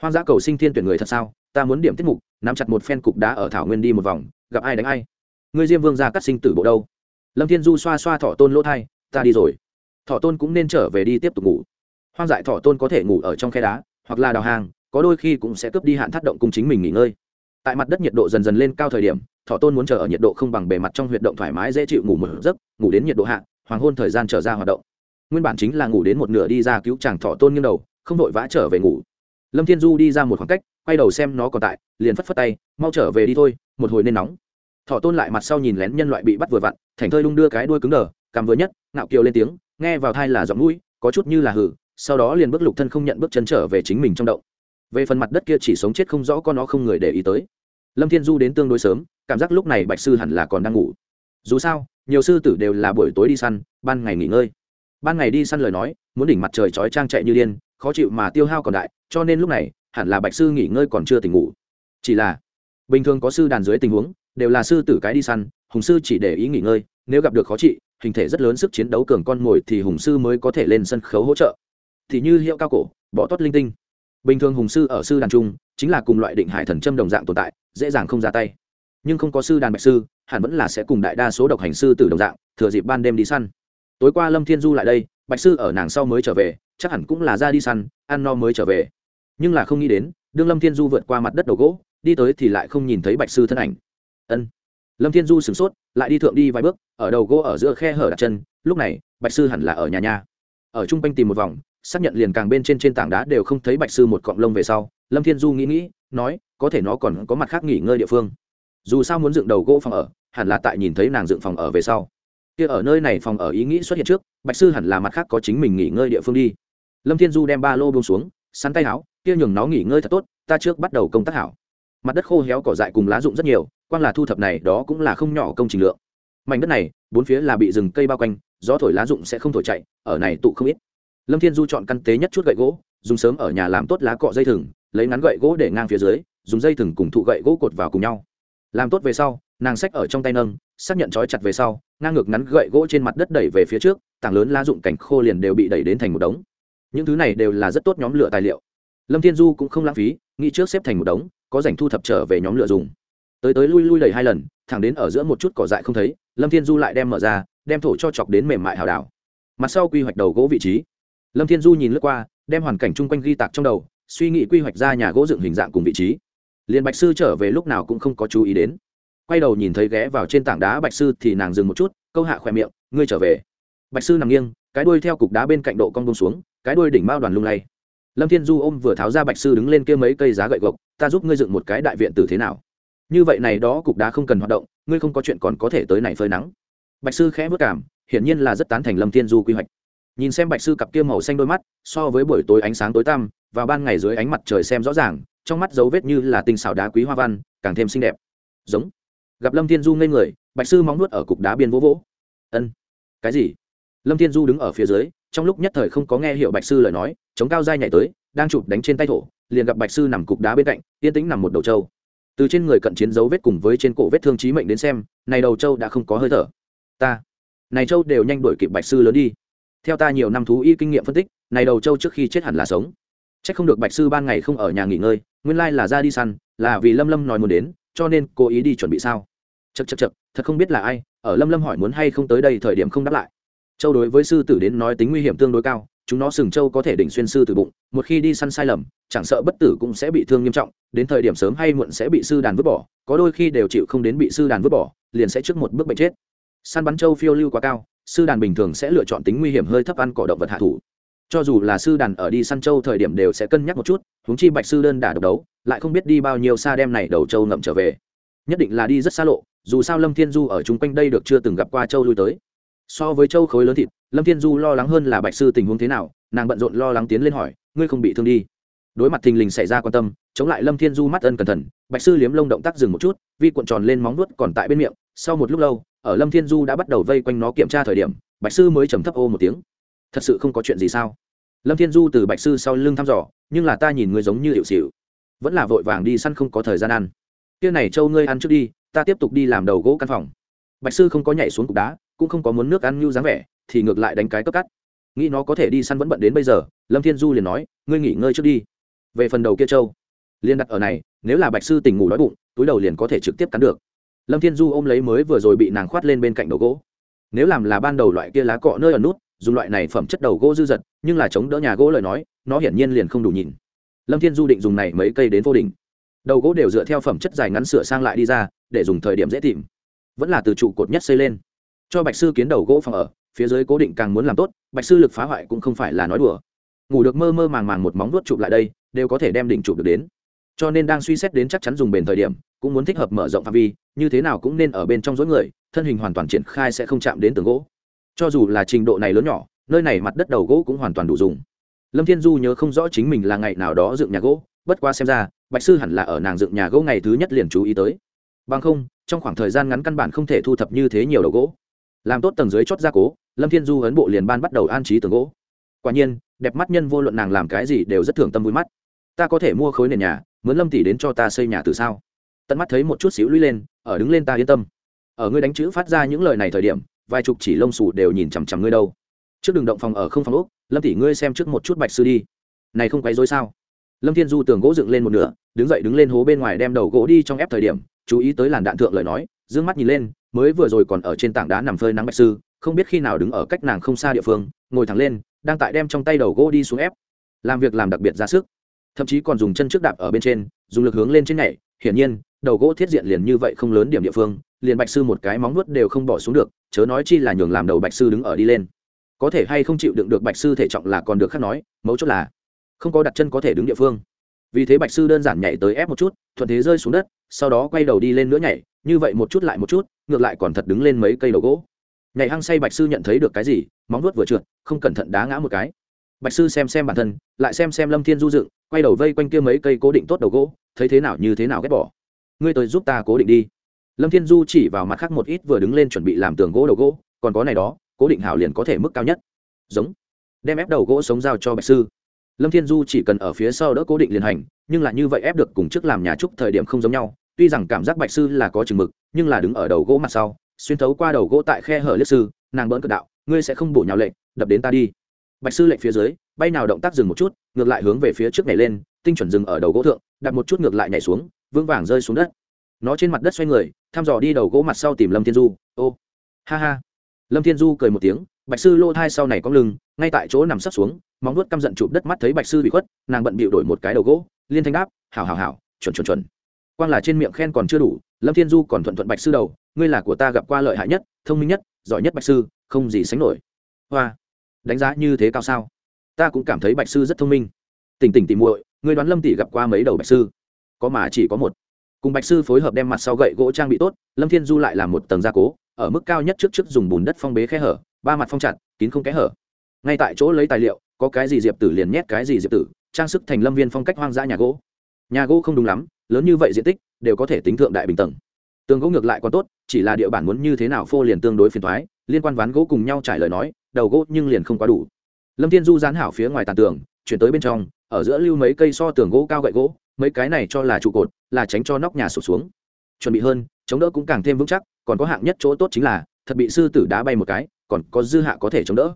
hoang dã cầu sinh thiên tuyển người thật sao? Ta muốn điểm tiết mục, nắm chặt một phen cục đá ở thảo nguyên đi một vòng, gặp ai đánh ai. Ngươi diêm vương ra cắt sinh tử bộ đâu? Lâm thiên du xoa xoa thọ tôn lỗ thai, ta đi rồi. Thọ tôn cũng nên trở về đi tiếp tục ngủ. Hoang dại thọ tôn có thể ngủ ở trong khe đá, hoặc là đào hàng, có đôi khi cũng sẽ cướp đi hạn thắt động cùng chính mình nghỉ ngơi. Tại mặt đất nhiệt độ dần dần lên cao thời điểm, thọ tôn muốn chờ ở nhiệt độ không bằng bề mặt trong huyệt động thoải mái dễ chịu ngủ một giấc, ngủ đến nhiệt độ hạ, hoàng hôn thời gian trở ra hoạt động. Nguyên bản chính là ngủ đến một nửa đi ra cứu chàng thọ tôn nghiêng đầu, không vội vã trở về ngủ. Lâm thiên du đi ra một khoảng cách quay đầu xem nó còn tại, liền phất phất tay, mau trở về đi thôi, một hồi nên nóng. Thọ tôn lại mặt sau nhìn lén nhân loại bị bắt vừa vặn thành thơi lung đưa cái đuôi cứng đờ, cằm vừa nhất, ngạo kiều lên tiếng, nghe vào thai là giọng mũi, có chút như là hử, sau đó liền bước lục thân không nhận bước chân trở về chính mình trong động. Về phần mặt đất kia chỉ sống chết không rõ con nó không người để ý tới. Lâm thiên du đến tương đối sớm, cảm giác lúc này bạch sư hẳn là còn đang ngủ. Dù sao, nhiều sư tử đều là buổi tối đi săn, ban ngày nghỉ ngơi. Ban ngày đi săn lời nói, muốn đỉnh mặt trời chói trang chạy như điên, khó chịu mà tiêu hao còn đại, cho nên lúc này hẳn là bạch sư nghỉ ngơi còn chưa tỉnh ngủ. Chỉ là, bình thường có sư đàn dưới tình huống, đều là sư tử cái đi săn, hùng sư chỉ để ý nghỉ ngơi, nếu gặp được khó trị, hình thể rất lớn sức chiến đấu cường con mồi thì hùng sư mới có thể lên sân khấu hỗ trợ. Thì như hiệu cao cổ bỏ tót linh tinh. Bình thường hùng sư ở sư đàn trung, chính là cùng loại định hải thần châm đồng dạng tồn tại, dễ dàng không ra tay. Nhưng không có sư đàn bạch sư, hẳn vẫn là sẽ cùng đại đa số độc hành sư tử đồng dạng, thừa dịp ban đêm đi săn. Tối qua lâm thiên du lại đây, bạch sư ở nàng sau mới trở về, chắc hẳn cũng là ra đi săn, ăn no mới trở về nhưng là không nghĩ đến, đương lâm thiên du vượt qua mặt đất đầu gỗ, đi tới thì lại không nhìn thấy bạch sư thân ảnh. Ân. Lâm thiên du sửng sốt, lại đi thượng đi vài bước, ở đầu gỗ ở giữa khe hở đặt chân, lúc này, bạch sư hẳn là ở nhà nhà ở trung quanh tìm một vòng, xác nhận liền càng bên trên trên tảng đá đều không thấy bạch sư một cọng lông về sau, lâm thiên du nghĩ nghĩ, nói, có thể nó còn có mặt khác nghỉ ngơi địa phương. Dù sao muốn dựng đầu gỗ phòng ở, hẳn là tại nhìn thấy nàng dựng phòng ở về sau. Kia ở nơi này phòng ở ý nghĩ xuất hiện trước, bạch sư hẳn là mặt khác có chính mình nghỉ ngơi địa phương đi. Lâm thiên du đem ba lô bông xuống, sắn tay áo kia nhường nó nghỉ ngơi thật tốt, ta trước bắt đầu công tác hảo. Mặt đất khô héo cỏ dại cùng lá rụng rất nhiều quan là thu thập này đó cũng là không nhỏ công trình lượng. Mảnh đất này, bốn phía là bị rừng cây bao quanh, gió thổi lá rụng sẽ không thổi chạy, ở này tụ không ít. Lâm thiên du chọn căn tế nhất chút gậy gỗ, dùng sớm ở nhà làm tốt lá cọ dây thừng, lấy ngắn gậy gỗ để ngang phía dưới, dùng dây thừng cùng thụ gậy gỗ cột vào cùng nhau. Làm tốt về sau, nàng sách ở trong tay nâng, xác nhận trói chặt về sau, ngang ngược ngắn gậy gỗ trên mặt đất đẩy về phía trước, tảng lớn lá rụng cảnh khô liền đều bị đẩy đến thành một đống. Những thứ này đều là rất tốt nhóm lửa tài liệu lâm thiên du cũng không lãng phí, nghĩ trước xếp thành một đống, có dành thu thập trở về nhóm lựa dùng. Tới tới lui lui đầy hai lần, thẳng đến ở giữa một chút cỏ dại không thấy, lâm thiên du lại đem mở ra, đem thổ cho chọc đến mềm mại hào đảo. Mặt sau quy hoạch đầu gỗ vị trí. Lâm thiên du nhìn lướt qua, đem hoàn cảnh chung quanh ghi tạc trong đầu, suy nghĩ quy hoạch ra nhà gỗ dựng hình dạng cùng vị trí. Liền bạch sư trở về lúc nào cũng không có chú ý đến. Quay đầu nhìn thấy ghé vào trên tảng đá bạch sư thì nàng dừng một chút, câu hạ khỏe miệng, ngươi trở về. Bạch sư nằm nghiêng, cái đuôi theo cục đá bên cạnh độ cong bông xuống, cái đuôi đỉnh mao đoàn lung lay lâm thiên du ôm vừa tháo ra bạch sư đứng lên kia mấy cây giá gậy gộc, ta giúp ngươi dựng một cái đại viện tử thế nào? Như vậy này đó cục đá không cần hoạt động, ngươi không có chuyện còn có thể tới này phơi nắng. Bạch sư khẽ vất cảm, hiển nhiên là rất tán thành lâm thiên du quy hoạch. Nhìn xem bạch sư cặp kia màu xanh đôi mắt, so với buổi tối ánh sáng tối tăm, và ban ngày dưới ánh mặt trời xem rõ ràng, trong mắt dấu vết như là tinh xào đá quý hoa văn, càng thêm xinh đẹp. Giống. Gặp lâm thiên du ngây người, bạch sư móng nuốt ở cục đá biên vỗ vỗ. Ân. Cái gì? Lâm thiên du đứng ở phía dưới trong lúc nhất thời không có nghe hiệu bạch sư lời nói, chống cao dai nhảy tới, đang chụp đánh trên tay thổ, liền gặp bạch sư nằm cục đá bên cạnh, yên tĩnh nằm một đầu trâu. Từ trên người cận chiến dấu vết cùng với trên cổ vết thương trí mệnh đến xem, này đầu trâu đã không có hơi thở. Ta, này trâu đều nhanh đuổi kịp bạch sư lớn đi. Theo ta nhiều năm thú y kinh nghiệm phân tích, này đầu trâu trước khi chết hẳn là sống. C h ắ c không được bạch sư ban ngày không ở nhà nghỉ ngơi, nguyên lai là ra đi săn, là vì lâm lâm nói muốn đến, cho nên cố ý đi chuẩn bị sao? Chật chật chật thật không biết là ai, ở lâm lâm hỏi muốn hay không tới đây thời điểm không đáp lại châu đối với sư tử đến nói tính nguy hiểm tương đối cao, chúng nó sừng châu có thể đỉnh xuyên sư tử bụng, một khi đi săn sai lầm, chẳng sợ bất tử cũng sẽ bị thương nghiêm trọng, đến thời điểm sớm hay muộn sẽ bị sư đàn vứt bỏ, có đôi khi đều chịu không đến bị sư đàn vứt bỏ, liền sẽ trước một bước bệnh chết. Săn bắn châu phiêu lưu quá cao, sư đàn bình thường sẽ lựa chọn tính nguy hiểm hơi thấp ăn cỏ động vật hạ thủ. Cho dù là sư đàn ở đi săn châu thời điểm đều sẽ cân nhắc một chút, huống chi bạch sư đơn đả độc đấu, lại không biết đi bao nhiêu xa đem này đầu châu ngậm trở về. Nhất định là đi rất xa lộ, dù sao lâm thiên du ở chung quanh đây được chưa từng gặp qua châu lui tới so với châu khối lớn thịt, lâm thiên du lo lắng hơn là bạch sư tình huống thế nào, nàng bận rộn lo lắng tiến lên hỏi, ngươi không bị thương đi. Đối mặt thình lình xảy ra quan tâm, chống lại lâm thiên du mắt ân cẩn thận, bạch sư liếm lông động tác dừng một chút, vi cuộn tròn lên móng nuốt còn tại bên miệng, sau một lúc lâu, ở lâm thiên du đã bắt đầu vây quanh nó kiểm tra thời điểm, bạch sư mới trầm thấp ô một tiếng. Thật sự không có chuyện gì sao? Lâm thiên du từ bạch sư sau lưng thăm dò, nhưng là ta nhìn ngươi giống như hiệu xịu vẫn là vội vàng đi săn không có thời gian ăn. Kia này, châu ngươi ăn trước đi, ta tiếp tục đi làm đầu gỗ căn phòng. Bạch sư không có nhảy xuống cục đá cũng không có muốn nước ăn như dáng vẻ, thì ngược lại đánh cái cấp cắt. Nghĩ nó có thể đi săn vẫn bận đến bây giờ, lâm thiên du liền nói, ngươi nghỉ ngơi trước đi. Về phần đầu kia châu liên đặt ở này, nếu là bạch sư tỉnh ngủ đói bụng, túi đầu liền có thể trực tiếp cắn được. Lâm thiên du ôm lấy mới vừa rồi bị nàng khoát lên bên cạnh đầu gỗ. Nếu làm là ban đầu loại kia lá cọ nơi ở nút, dùng loại này phẩm chất đầu gỗ dư dật, nhưng là chống đỡ nhà gỗ lời nói, nó hiển nhiên liền không đủ nhìn. Lâm thiên du định dùng này mấy cây đến vô đỉnh. Đầu gỗ đều dựa theo phẩm chất dài ngắn sửa sang lại đi ra, để dùng thời điểm dễ tìm. Vẫn là từ trụ cột nhất xây lên cho bạch sư kiến đầu gỗ phòng ở, phía dưới cố định càng muốn làm tốt, bạch sư lực phá hoại cũng không phải là nói đùa. Ngủ được mơ mơ màng màng một móng vuốt chụp lại đây, đều có thể đem đỉnh chụp được đến. Cho nên đang suy xét đến chắc chắn dùng bền thời điểm, cũng muốn thích hợp mở rộng phạm vi, như thế nào cũng nên ở bên trong dối người, thân hình hoàn toàn triển khai sẽ không chạm đến tường gỗ. Cho dù là trình độ này lớn nhỏ, nơi này mặt đất đầu gỗ cũng hoàn toàn đủ dùng. Lâm thiên du nhớ không rõ chính mình là ngày nào đó dựng nhà gỗ, bất qua xem ra, bạch sư hẳn là ở nàng dựng nhà gỗ ngày thứ nhất liền chú ý tới. Bằng không, trong khoảng thời gian ngắn căn bản không thể thu thập như thế nhiều đầu gỗ làm tốt tầng dưới chót gia cố, lâm thiên du ấn bộ liền ban bắt đầu an trí tường gỗ. Quả nhiên, đẹp mắt nhân vô luận nàng làm cái gì đều rất thường tâm vui mắt. Ta có thể mua khối nền nhà, mướn lâm tỷ đến cho ta xây nhà từ sao? Tận mắt thấy một chút xíu lũy lên, ở đứng lên ta yên tâm. Ở ngươi đánh chữ phát ra những lời này thời điểm, vài chục chỉ lông xù đều nhìn chằm chằm ngươi đâu. Trước đường động phòng ở không phòng úc lâm tỷ ngươi xem trước một chút bạch sư đi. Này không quấy dối sao? Lâm thiên du tường gỗ dựng lên một nửa, đứng dậy đứng lên hố bên ngoài đem đầu gỗ đi trong ép thời điểm, chú ý tới làn đạn thượng lời nói d ư ơ n g mắt nhìn lên mới vừa rồi còn ở trên tảng đá nằm phơi nắng bạch sư, không biết khi nào đứng ở cách nàng không xa địa phương, ngồi thẳng lên, đang tại đem trong tay đầu gỗ đi xuống ép. Làm việc làm đặc biệt ra sức. Thậm chí còn dùng chân trước đạp ở bên trên, dùng lực hướng lên trên nhảy. Hiển nhiên, đầu gỗ thiết diện liền như vậy không lớn điểm địa phương, liền bạch sư một cái móng nuốt đều không bỏ xuống được, chớ nói chi là nhường làm đầu bạch sư đứng ở đi lên. Có thể hay không chịu đựng được bạch sư thể trọng là còn được khác nói, mấu chốt là không có đặt chân có thể đứng địa phương. Vì thế bạch sư đơn giản nhảy tới ép một chút, thuận thế rơi xuống đất sau đó quay đầu đi lên nữa nhảy, như vậy một chút lại một chút, ngược lại còn thật đứng lên mấy cây đầu gỗ. Nhảy hăng say bạch sư nhận thấy được cái gì, móng vuốt vừa trượt, không cẩn thận đá ngã một cái. Bạch sư xem xem bản thân, lại xem xem lâm thiên du dựng, quay đầu vây quanh kia mấy cây cố định tốt đầu gỗ, thấy thế nào như thế nào ghét bỏ. Ngươi tới giúp ta cố định đi. Lâm thiên du chỉ vào mặt khác một ít vừa đứng lên chuẩn bị làm tường gỗ đầu gỗ, còn có này đó, cố định hảo liền có thể mức cao nhất. Giống. Đem ép đầu gỗ sống giao cho bạch sư. Lâm thiên du chỉ cần ở phía sau đỡ cố định liền hành, nhưng là như vậy ép được cùng trước làm nhà trúc thời điểm không giống nhau tuy rằng cảm giác bạch sư là có chừng mực, nhưng là đứng ở đầu gỗ mặt sau, xuyên thấu qua đầu gỗ tại khe hở liệt sư, nàng bỡn cực đạo, ngươi sẽ không bổ nhào lệnh, đập đến ta đi. Bạch sư lệnh phía dưới, bay nào động tác dừng một chút, ngược lại hướng về phía trước nhảy lên, tinh chuẩn dừng ở đầu gỗ thượng, đặt một chút ngược lại nhảy xuống, vững vàng rơi xuống đất. Nó trên mặt đất xoay người, thăm dò đi đầu gỗ mặt sau tìm lâm thiên du, ô, ha ha. Lâm thiên du cười một tiếng, bạch sư lô thai sau này có lưng, ngay tại chỗ nằm sấp xuống, móng nuốt căm giận chụp đất mắt thấy bạch sư bị khuất, nàng bận bịu đổi một cái đầu gỗ, liên thanh đáp, hảo hảo hảo, chuẩn chuẩn chuẩn quang là trên miệng khen còn chưa đủ, lâm thiên du còn thuận thuận bạch sư đầu, ngươi là của ta gặp qua lợi hại nhất, thông minh nhất, giỏi nhất bạch sư, không gì sánh nổi. Hoa, đánh giá như thế cao sao? Ta cũng cảm thấy bạch sư rất thông minh. Tỉnh tỉnh tỉ muội, ngươi đoán lâm tỷ gặp qua mấy đầu bạch sư? Có mà chỉ có một. Cùng bạch sư phối hợp đem mặt sau gậy gỗ trang bị tốt, lâm thiên du lại làm một tầng gia cố, ở mức cao nhất trước trước dùng bùn đất phong bế khe hở, ba mặt phong chặt, kín không kẽ hở. Ngay tại chỗ lấy tài liệu, có cái gì diệp tử liền nhét cái gì diệp tử, trang sức thành lâm viên phong cách hoang dã nhà gỗ. Nhà gỗ không đúng lắm lớn như vậy diện tích đều có thể tính thượng đại bình tầng. Tường gỗ ngược lại còn tốt, chỉ là địa bản muốn như thế nào phô liền tương đối phiền thoái liên quan ván gỗ cùng nhau trải lời nói, đầu gỗ nhưng liền không quá đủ. Lâm thiên du dán hảo phía ngoài tàn tường, chuyển tới bên trong, ở giữa lưu mấy cây so tường gỗ cao gậy gỗ, mấy cái này cho là trụ cột, là tránh cho nóc nhà sụt xuống. Chuẩn bị hơn, chống đỡ cũng càng thêm vững chắc, còn có hạng nhất chỗ tốt chính là, thật bị sư tử đá bay một cái, còn có dư hạ có thể chống đỡ.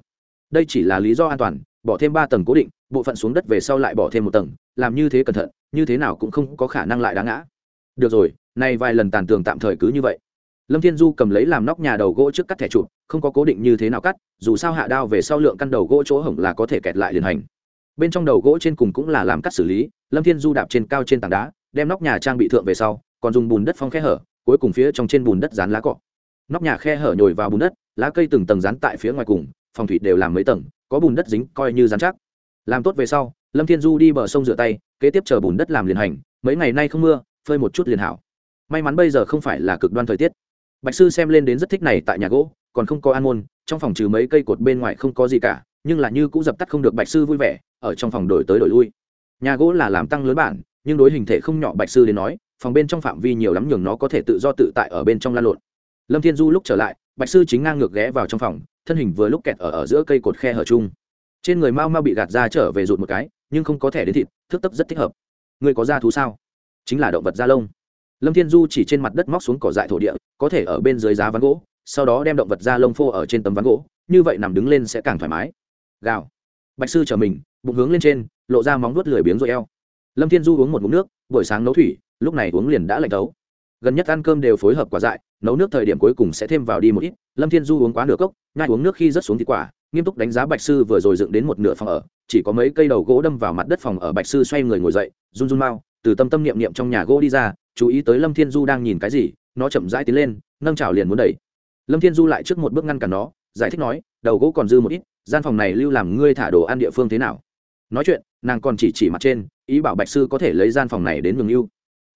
Đây chỉ là lý do an toàn, bỏ thêm ba tầng cố định, bộ phận xuống đất về sau lại bỏ thêm một tầng làm như thế cẩn thận, như thế nào cũng không có khả năng lại đá ngã. Được rồi, nay vài lần tàn tường tạm thời cứ như vậy. Lâm thiên du cầm lấy làm nóc nhà đầu gỗ trước cắt thẻ chụp không có cố định như thế nào cắt, dù sao hạ đao về sau lượng căn đầu gỗ chỗ hổng là có thể kẹt lại liền hành. Bên trong đầu gỗ trên cùng cũng là làm cắt xử lý, lâm thiên du đạp trên cao trên tảng đá, đem nóc nhà trang bị thượng về sau, còn dùng bùn đất phong khe hở, cuối cùng phía trong trên bùn đất dán lá cọ. Nóc nhà khe hở nhồi vào bùn đất, lá cây từng tầng dán tại phía ngoài cùng, phòng thủy đều làm mấy tầng, có bùn đất dính coi như dán chắc. Làm tốt về sau lâm thiên du đi bờ sông rửa tay kế tiếp chờ bùn đất làm liền hành mấy ngày nay không mưa phơi một chút liền hảo. May mắn bây giờ không phải là cực đoan thời tiết. Bạch sư xem lên đến rất thích này tại nhà gỗ còn không có an môn trong phòng trừ mấy cây cột bên ngoài không có gì cả nhưng là như cũng dập tắt không được bạch sư vui vẻ ở trong phòng đổi tới đổi lui. Nhà gỗ là làm tăng lớn bản nhưng đối hình thể không nhỏ bạch sư đến nói phòng bên trong phạm vi nhiều lắm nhường nó có thể tự do tự tại ở bên trong lan lộn. Lâm thiên du lúc trở lại bạch sư chính ngang ngược ghé vào trong phòng thân hình vừa lúc kẹt ở, ở giữa cây cột khe hở chung. Trên người mau mau bị gạt ra trở về rụt một cái nhưng không có thể đến thịt thức tấp rất thích hợp. Người có da thú sao? Chính là động vật da lông. Lâm thiên du chỉ trên mặt đất móc xuống cỏ dại thổ địa, có thể ở bên dưới giá ván gỗ, sau đó đem động vật da lông phô ở trên tấm ván gỗ, như vậy nằm đứng lên sẽ càng thoải mái. Gào. Bạch sư chở mình, bụng hướng lên trên, lộ ra móng vuốt lười biếng rồi eo. Lâm thiên du uống một mụn nước, buổi sáng nấu thủy, lúc này uống liền đã lạnh tấu gần nhất ăn cơm đều phối hợp quả dại, nấu nước thời điểm cuối cùng sẽ thêm vào đi một ít. Lâm thiên du uống quá nửa cốc ngay uống nước khi rớt xuống thịt quả nghiêm túc đánh giá bạch sư vừa rồi dựng đến một nửa phòng ở, chỉ có mấy cây đầu gỗ đâm vào mặt đất phòng ở bạch sư xoay người ngồi dậy, run run mau, từ tâm tâm niệm niệm trong nhà gỗ đi ra, chú ý tới lâm thiên du đang nhìn cái gì, nó chậm rãi tiến lên, nâng chảo liền muốn đẩy. Lâm thiên du lại trước một bước ngăn cản nó, giải thích nói, đầu gỗ còn dư một ít, gian phòng này lưu làm ngươi thả đồ ăn địa phương thế nào? Nói chuyện, nàng còn chỉ chỉ mặt trên, ý bảo bạch sư có thể lấy gian phòng này đến mường yêu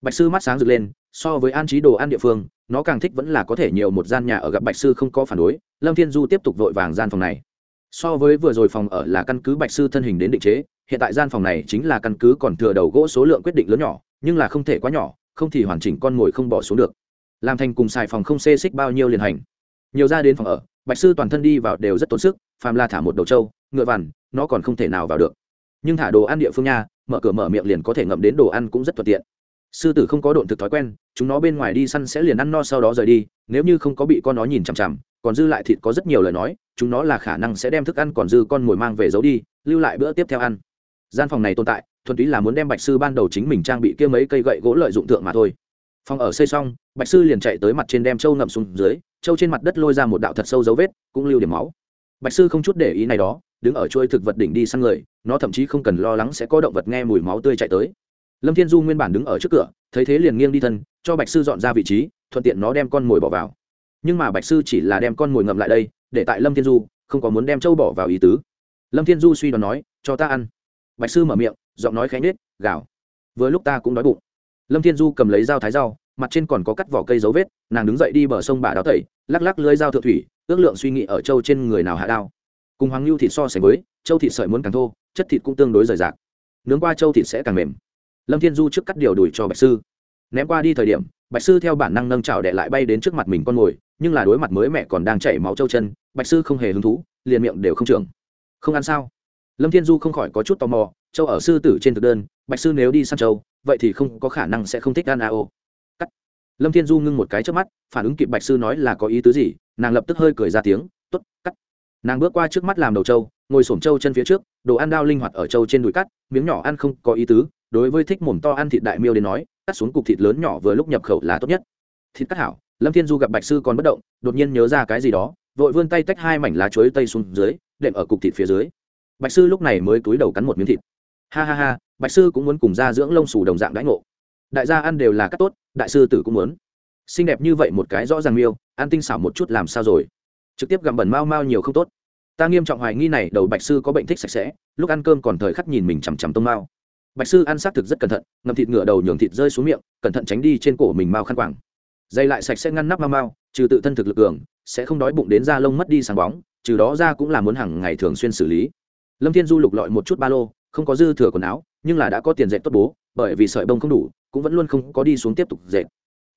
bạch sư mắt sáng rực lên, so với an trí đồ ăn địa phương, nó càng thích vẫn là có thể nhiều một gian nhà ở gặp bạch sư không có phản đối, lâm thiên du tiếp tục vội vàng gian phòng này so với vừa rồi phòng ở là căn cứ bạch sư thân hình đến định chế, hiện tại gian phòng này chính là căn cứ còn thừa đầu gỗ số lượng quyết định lớn nhỏ, nhưng là không thể quá nhỏ, không thì hoàn chỉnh con ngồi không bỏ xuống được. Làm thành cùng xài phòng không xê xích bao nhiêu liền hành. Nhiều ra đến phòng ở, bạch sư toàn thân đi vào đều rất tốn sức, phàm la thả một đầu trâu, ngựa vằn, nó còn không thể nào vào được. Nhưng thả đồ ăn địa phương nha, mở cửa mở miệng liền có thể ngậm đến đồ ăn cũng rất thuận tiện. Sư tử không có độn thực thói quen, chúng nó bên ngoài đi săn sẽ liền ăn no sau đó rời đi, nếu như không có bị con nó nhìn chằm chằm còn dư lại thịt có rất nhiều lời nói, chúng nó là khả năng sẽ đem thức ăn còn dư con mồi mang về giấu đi, lưu lại bữa tiếp theo ăn. Gian phòng này tồn tại, thuần túy là muốn đem bạch sư ban đầu chính mình trang bị kia mấy cây gậy gỗ lợi dụng tượng mà thôi. Phòng ở xây xong, bạch sư liền chạy tới mặt trên đem trâu ngậm xuống dưới, trâu trên mặt đất lôi ra một đạo thật sâu dấu vết, cũng lưu điểm máu. Bạch sư không chút để ý này đó, đứng ở chuôi thực vật đỉnh đi săn người, nó thậm chí không cần lo lắng sẽ có động vật nghe mùi máu tươi chạy tới. Lâm thiên du nguyên bản đứng ở trước cửa, thấy thế liền nghiêng đi thân, cho bạch sư dọn ra vị trí, thuận tiện nó đem con mồi bỏ vào nhưng mà bạch sư chỉ là đem con mồi ngậm lại đây, để tại lâm thiên du, không có muốn đem trâu bỏ vào ý tứ. Lâm thiên du suy đoán nói, cho ta ăn. Bạch sư mở miệng, giọng nói khẽ nết gào vừa lúc ta cũng đói bụng. Lâm thiên du cầm lấy dao thái rau, mặt trên còn có cắt vỏ cây dấu vết, nàng đứng dậy đi bờ sông bà đào tẩy, lắc lắc lưới dao thượng thủy, ước lượng suy nghĩ ở châu trên người nào hạ đao. Cùng hoàng lưu thịt so sánh với, châu thịt sợi muốn càng thô, chất thịt cũng tương đối rời rạc. Nướng qua châu thịt sẽ càng mềm. Lâm thiên du trước cắt điều đùi cho bạch sư. Ném qua đi thời điểm, bạch sư theo bản năng nâng trào đệ lại bay đến trước mặt mình con mồi nhưng là đối mặt mới mẹ còn đang chảy máu châu chân bạch sư không hề hứng thú liền miệng đều không trưởng. Không ăn sao? Lâm thiên du không khỏi có chút tò mò châu ở sư tử trên thực đơn bạch sư nếu đi săn châu vậy thì không có khả năng sẽ không thích ăn a ô. Cắt. Lâm thiên du ngưng một cái trước mắt phản ứng kịp bạch sư nói là có ý tứ gì nàng lập tức hơi cười ra tiếng t ố t cắt. Nàng bước qua trước mắt làm đầu châu, ngồi sổm châu chân phía trước đồ ăn đao linh hoạt ở châu trên đùi cắt miếng nhỏ ăn không có ý tứ đối với thích mồm to ăn thịt đại miêu đến nói cắt xuống cục thịt lớn nhỏ vừa lúc nhập khẩu là tốt nhất. Thịt cắt hảo lâm thiên du gặp bạch sư còn bất động, đột nhiên nhớ ra cái gì đó, vội vươn tay tách hai mảnh lá chuối tây xuống dưới, đệm ở cục thịt phía dưới. Bạch sư lúc này mới cúi đầu cắn một miếng thịt. Ha ha ha, bạch sư cũng muốn cùng ra dưỡng lông xù đồng dạng đãi ngộ. Đại gia ăn đều là cắt tốt, đại sư tử cũng muốn. Xinh đẹp như vậy một cái rõ ràng miêu, ăn tinh xảo một chút làm sao rồi? Trực tiếp gặm bẩn mau mau nhiều không tốt. Ta nghiêm trọng hoài nghi này, đầu bạch sư có bệnh thích sạch sẽ, lúc ăn cơm còn thời khắc nhìn mình chằm chằm tông mao bạch sư ăn xác thực rất cẩn thận, ngậm thịt ngựa đầu nhường thịt rơi xuống miệng, cẩn thận tránh đi trên cổ mình mau khăn quàng dây lại sạch sẽ ngăn nắp mau mau, trừ tự thân thực lực cường, sẽ không đói bụng đến da lông mất đi sáng bóng, trừ đó ra cũng là muốn hàng ngày thường xuyên xử lý. Lâm thiên du lục lọi một chút ba lô, không có dư thừa quần áo, nhưng là đã có tiền dệt tốt bố, bởi vì sợi bông không đủ, cũng vẫn luôn không có đi xuống tiếp tục dệt.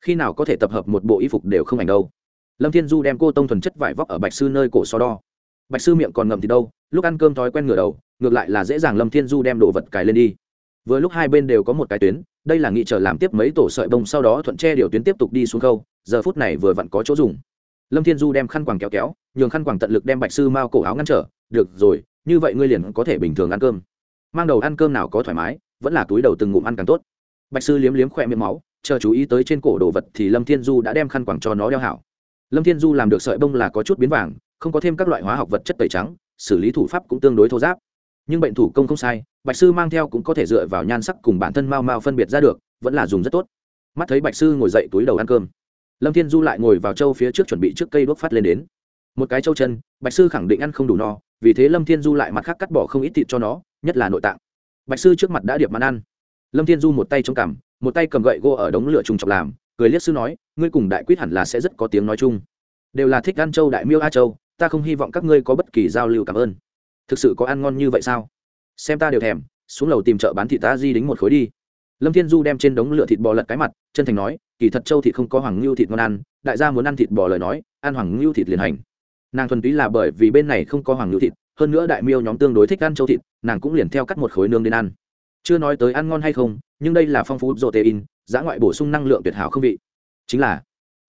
Khi nào có thể tập hợp một bộ y phục đều không ảnh đâu. Lâm thiên du đem cô tông thuần chất vải vóc ở bạch sư nơi cổ so đo. Bạch sư miệng còn ngậm thì đâu, lúc ăn cơm thói quen ngửa đầu, ngược lại là dễ dàng lâm thiên du đem đồ vật cài lên đi. Vừa lúc hai bên đều có một cái tuyến đây là nghị trở làm tiếp mấy tổ sợi bông, sau đó thuận che điều tuyến tiếp tục đi xuống khâu, giờ phút này vừa vặn có chỗ dùng. Lâm thiên du đem khăn quàng kéo kéo, nhường khăn quàng tận lực đem bạch sư mao cổ áo ngăn trở, được rồi, như vậy ngươi liền có thể bình thường ăn cơm. Mang đầu ăn cơm nào có thoải mái, vẫn là túi đầu từng ngụm ăn càng tốt. Bạch sư liếm liếm khỏe miệng máu, chờ chú ý tới trên cổ đồ vật thì lâm thiên du đã đem khăn quàng cho nó đeo hảo. Lâm thiên du làm được sợi bông là có chút biến vàng, không có thêm các loại hóa học vật chất tẩy trắng, xử lý thủ pháp cũng tương đối thô giáp nhưng bệnh thủ công không sai, bạch sư mang theo cũng có thể dựa vào nhan sắc cùng bản thân mau mau phân biệt ra được, vẫn là dùng rất tốt. Mắt thấy bạch sư ngồi dậy túi đầu ăn cơm, lâm thiên du lại ngồi vào châu phía trước chuẩn bị trước cây đuốc phát lên đến. Một cái châu chân, bạch sư khẳng định ăn không đủ no, vì thế lâm thiên du lại mặt khác cắt bỏ không ít thịt cho nó, nhất là nội tạng. Bạch sư trước mặt đã điệp mặn ăn. Lâm thiên du một tay trong cằm, một tay cầm gậy gỗ ở đống lửa trùng chọc làm, cười liếc sư nói, ngươi cùng đại quyết hẳn là sẽ rất có tiếng nói chung. Đều là thích ăn châu đại miêu a châu, ta không hy vọng các ngươi có bất kỳ giao lưu cảm ơn thực sự có ăn ngon như vậy sao? Xem ta đều thèm, xuống lầu tìm chợ bán thịt ta di đính một khối đi. Lâm thiên du đem trên đống lửa thịt bò lật cái mặt, chân thành nói, kỳ thật châu thịt không có hoàng ngưu thịt ngon ăn, đại gia muốn ăn thịt bò lời nói, ăn hoàng ngưu thịt liền hành. Nàng thuần túy là bởi vì bên này không có hoàng ngưu thịt, hơn nữa đại miêu nhóm tương đối thích ăn châu thịt, nàng cũng liền theo cắt một khối nương đến ăn. Chưa nói tới ăn ngon hay không, nhưng đây là phong phú protein, giá ngoại bổ sung năng lượng tuyệt hảo không vị. Chính là,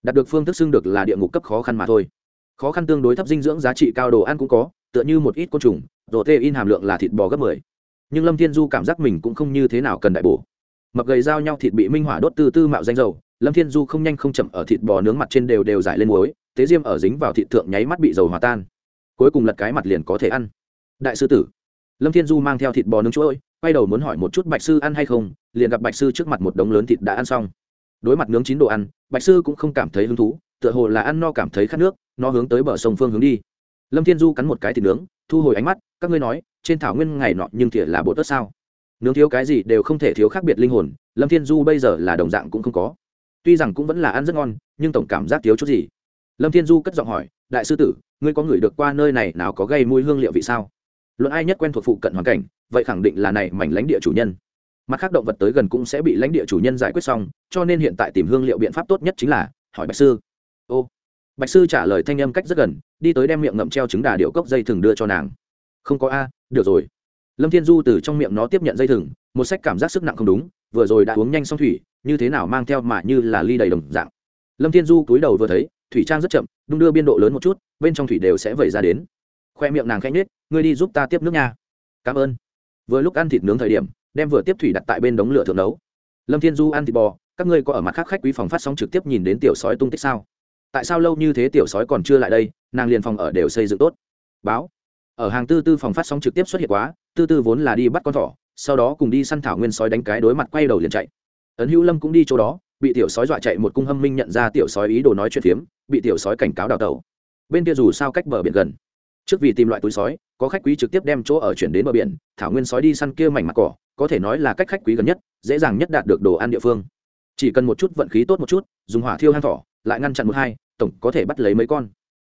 đạt được phương thức xưng được là địa ngục cấp khó khăn mà thôi. Khó khăn tương đối thấp dinh dưỡng giá trị cao đồ ăn cũng có tựa như một ít côn trùng, protein hàm lượng là thịt bò gấp 10. nhưng lâm thiên du cảm giác mình cũng không như thế nào cần đại bổ. Mập gầy giao nhau thịt bị minh hỏa đốt từ tư mạo danh dầu, lâm thiên du không nhanh không chậm ở thịt bò nướng mặt trên đều đều giải lên muối, tế diêm ở dính vào thịt thượng nháy mắt bị dầu hòa tan. Cuối cùng lật cái mặt liền có thể ăn. Đại sư tử, lâm thiên du mang theo thịt bò nướng chuỗi quay đầu muốn hỏi một chút bạch sư ăn hay không, liền gặp bạch sư trước mặt một đống lớn thịt đã ăn xong. Đối mặt nướng chín đồ ăn, bạch sư cũng không cảm thấy hứng thú, tựa hồ là ăn no cảm thấy khát nước, nó hướng tới bờ sông phương hướng đi lâm thiên du cắn một cái thịt nướng, thu hồi ánh mắt, các ngươi nói, trên thảo nguyên ngày nọ nhưng thìa là bộ tất sao? Nướng thiếu cái gì đều không thể thiếu khác biệt linh hồn, lâm thiên du bây giờ là đồng dạng cũng không có. Tuy rằng cũng vẫn là ăn rất ngon, nhưng tổng cảm giác thiếu chút gì. Lâm thiên du cất giọng hỏi, đại sư tử, ngươi có ngửi được qua nơi này nào có gây mùi hương liệu vị sao? Luận ai nhất quen thuộc phụ cận hoàn cảnh, vậy khẳng định là này mảnh lãnh địa chủ nhân. Mặt khác động vật tới gần cũng sẽ bị lãnh địa chủ nhân giải quyết xong, cho nên hiện tại tìm hương liệu biện pháp tốt nhất chính là, hỏi bạch sư. Ô bạch sư trả lời thanh âm cách rất gần, đi tới đem miệng ngậm treo trứng đà điệu cốc dây thừng đưa cho nàng. Không có a, được rồi. Lâm thiên du từ trong miệng nó tiếp nhận dây thừng, một sách cảm giác sức nặng không đúng, vừa rồi đã uống nhanh xong thủy, như thế nào mang theo mà như là ly đầy đồng dạng. Lâm thiên du cúi đầu vừa thấy, thủy trang rất chậm đung đưa biên độ lớn một chút, bên trong thủy đều sẽ vẩy ra đến. Khoe miệng nàng khẽ nết ngươi đi giúp ta tiếp nước nha. Cảm ơn. Vừa lúc ăn thịt nướng thời điểm, đem vừa tiếp thủy đặt tại bên đống lửa thượng nấu. Lâm thiên du ăn thịt bò, các ngươi có ở mặt khác khách quý phòng phát sóng trực tiếp nhìn đến tiểu sói tung tích sao? Tại sao lâu như thế tiểu sói còn chưa lại đây, nàng liền phòng ở đều xây dựng tốt. Báo. Ở hàng tư tư phòng phát sóng trực tiếp xuất hiện quá, tư tư vốn là đi bắt con thỏ, sau đó cùng đi săn thảo nguyên sói đánh cái đối mặt quay đầu liền chạy. Ấn hữu lâm cũng đi chỗ đó, bị tiểu sói dọa chạy một cung hâm minh nhận ra tiểu sói ý đồ nói chuyện phiếm, bị tiểu sói cảnh cáo đào tẩu. Bên kia dù sao cách bờ biển gần. Trước vì tìm loại túi sói, có khách quý trực tiếp đem chỗ ở chuyển đến bờ biển, thảo nguyên sói đi săn kia mảnh mặt cỏ, có thể nói là cách khách quý gần nhất, dễ dàng nhất đạt được đồ ăn địa phương. Chỉ cần một chút vận khí tốt một chút, dùng hỏa thiêu hang thỏ, lại ngăn chặn một hai tổng có thể bắt lấy mấy con.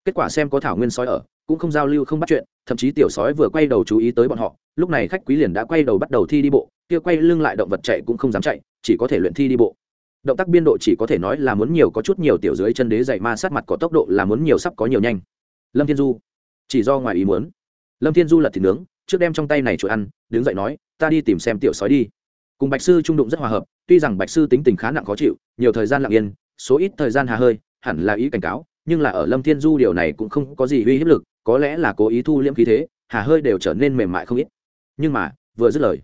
Kết quả xem có thảo nguyên sói ở, cũng không giao lưu, không bắt chuyện, thậm chí tiểu sói vừa quay đầu chú ý tới bọn họ, lúc này khách quý liền đã quay đầu bắt đầu thi đi bộ, kia quay lưng lại động vật chạy cũng không dám chạy, chỉ có thể luyện thi đi bộ. Động tác biên độ chỉ có thể nói là muốn nhiều, có chút nhiều tiểu dưới chân đế dày ma sát mặt có tốc độ là muốn nhiều sắp có nhiều nhanh. Lâm thiên du, chỉ do ngoài ý muốn. Lâm thiên du lật thịt nướng, trước đem trong tay này chuột ăn, đứng dậy nói, ta đi tìm xem tiểu sói đi. Cùng bạch sư trung đụng rất hòa hợp, tuy rằng bạch sư tính tình khá nặng khó chịu, nhiều thời gian lặng yên, số ít thời gian hà hơi hẳn là ý cảnh cáo, nhưng là ở lâm thiên du điều này cũng không có gì uy hiếp lực, có lẽ là cố ý thu liễm khí thế, hà hơi đều trở nên mềm mại không ít. Nhưng mà, vừa dứt lời,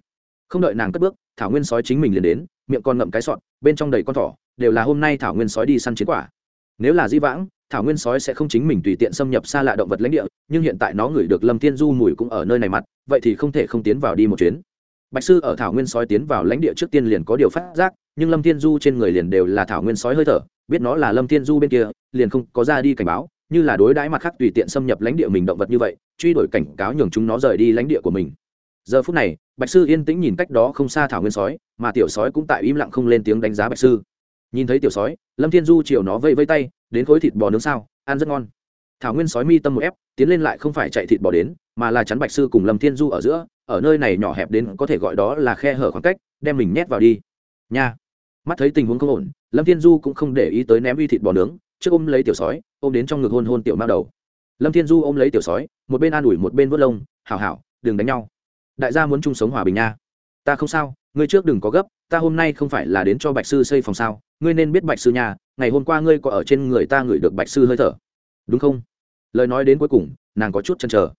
không đợi nàng cất bước, thảo nguyên sói chính mình liền đến, miệng con ngậm cái sọn bên trong đầy con thỏ, đều là hôm nay thảo nguyên sói đi săn chiến quả. Nếu là di vãng, thảo nguyên sói sẽ không chính mình tùy tiện xâm nhập xa lạ động vật lãnh địa, nhưng hiện tại nó ngửi được lâm thiên du mùi cũng ở nơi này mặt, vậy thì không thể không tiến vào đi một chuyến. Bạch sư ở thảo nguyên sói tiến vào lãnh địa trước tiên liền có điều phát giác, nhưng lâm thiên du trên người liền đều là thảo nguyên sói hơi thở biết nó là lâm thiên du bên kia, liền không có ra đi cảnh báo, như là đối đãi mặt khác tùy tiện xâm nhập lãnh địa mình động vật như vậy, truy đuổi cảnh cáo nhường chúng nó rời đi lãnh địa của mình. Giờ phút này, bạch sư yên tĩnh nhìn cách đó không xa thảo nguyên sói, mà tiểu sói cũng tại im lặng không lên tiếng đánh giá bạch sư. Nhìn thấy tiểu sói, lâm thiên du chiều nó vây vây tay, đến khối thịt bò nướng sao? Ăn rất ngon. Thảo nguyên sói mi tâm một ép, tiến lên lại không phải chạy thịt bò đến, mà là chắn bạch sư cùng lâm thiên du ở giữa, ở nơi này nhỏ hẹp đến có thể gọi đó là khe hở khoảng cách, đem mình nhét vào đi. Nha! Mắt thấy tình huống không ổn, lâm thiên du cũng không để ý tới ném uy thịt bò nướng, trước ôm lấy tiểu sói, ôm đến trong ngực hôn hôn tiểu mao đầu. Lâm thiên du ôm lấy tiểu sói, một bên an ủi một bên vớt lông, hảo hảo, đừng đánh nhau. Đại gia muốn chung sống hòa bình nha. Ta không sao, ngươi trước đừng có gấp, ta hôm nay không phải là đến cho bạch sư xây phòng sao, ngươi nên biết bạch sư nhà, ngày hôm qua ngươi có ở trên người ta ngửi được bạch sư hơi thở. Đúng không? Lời nói đến cuối cùng, nàng có chút chăn trở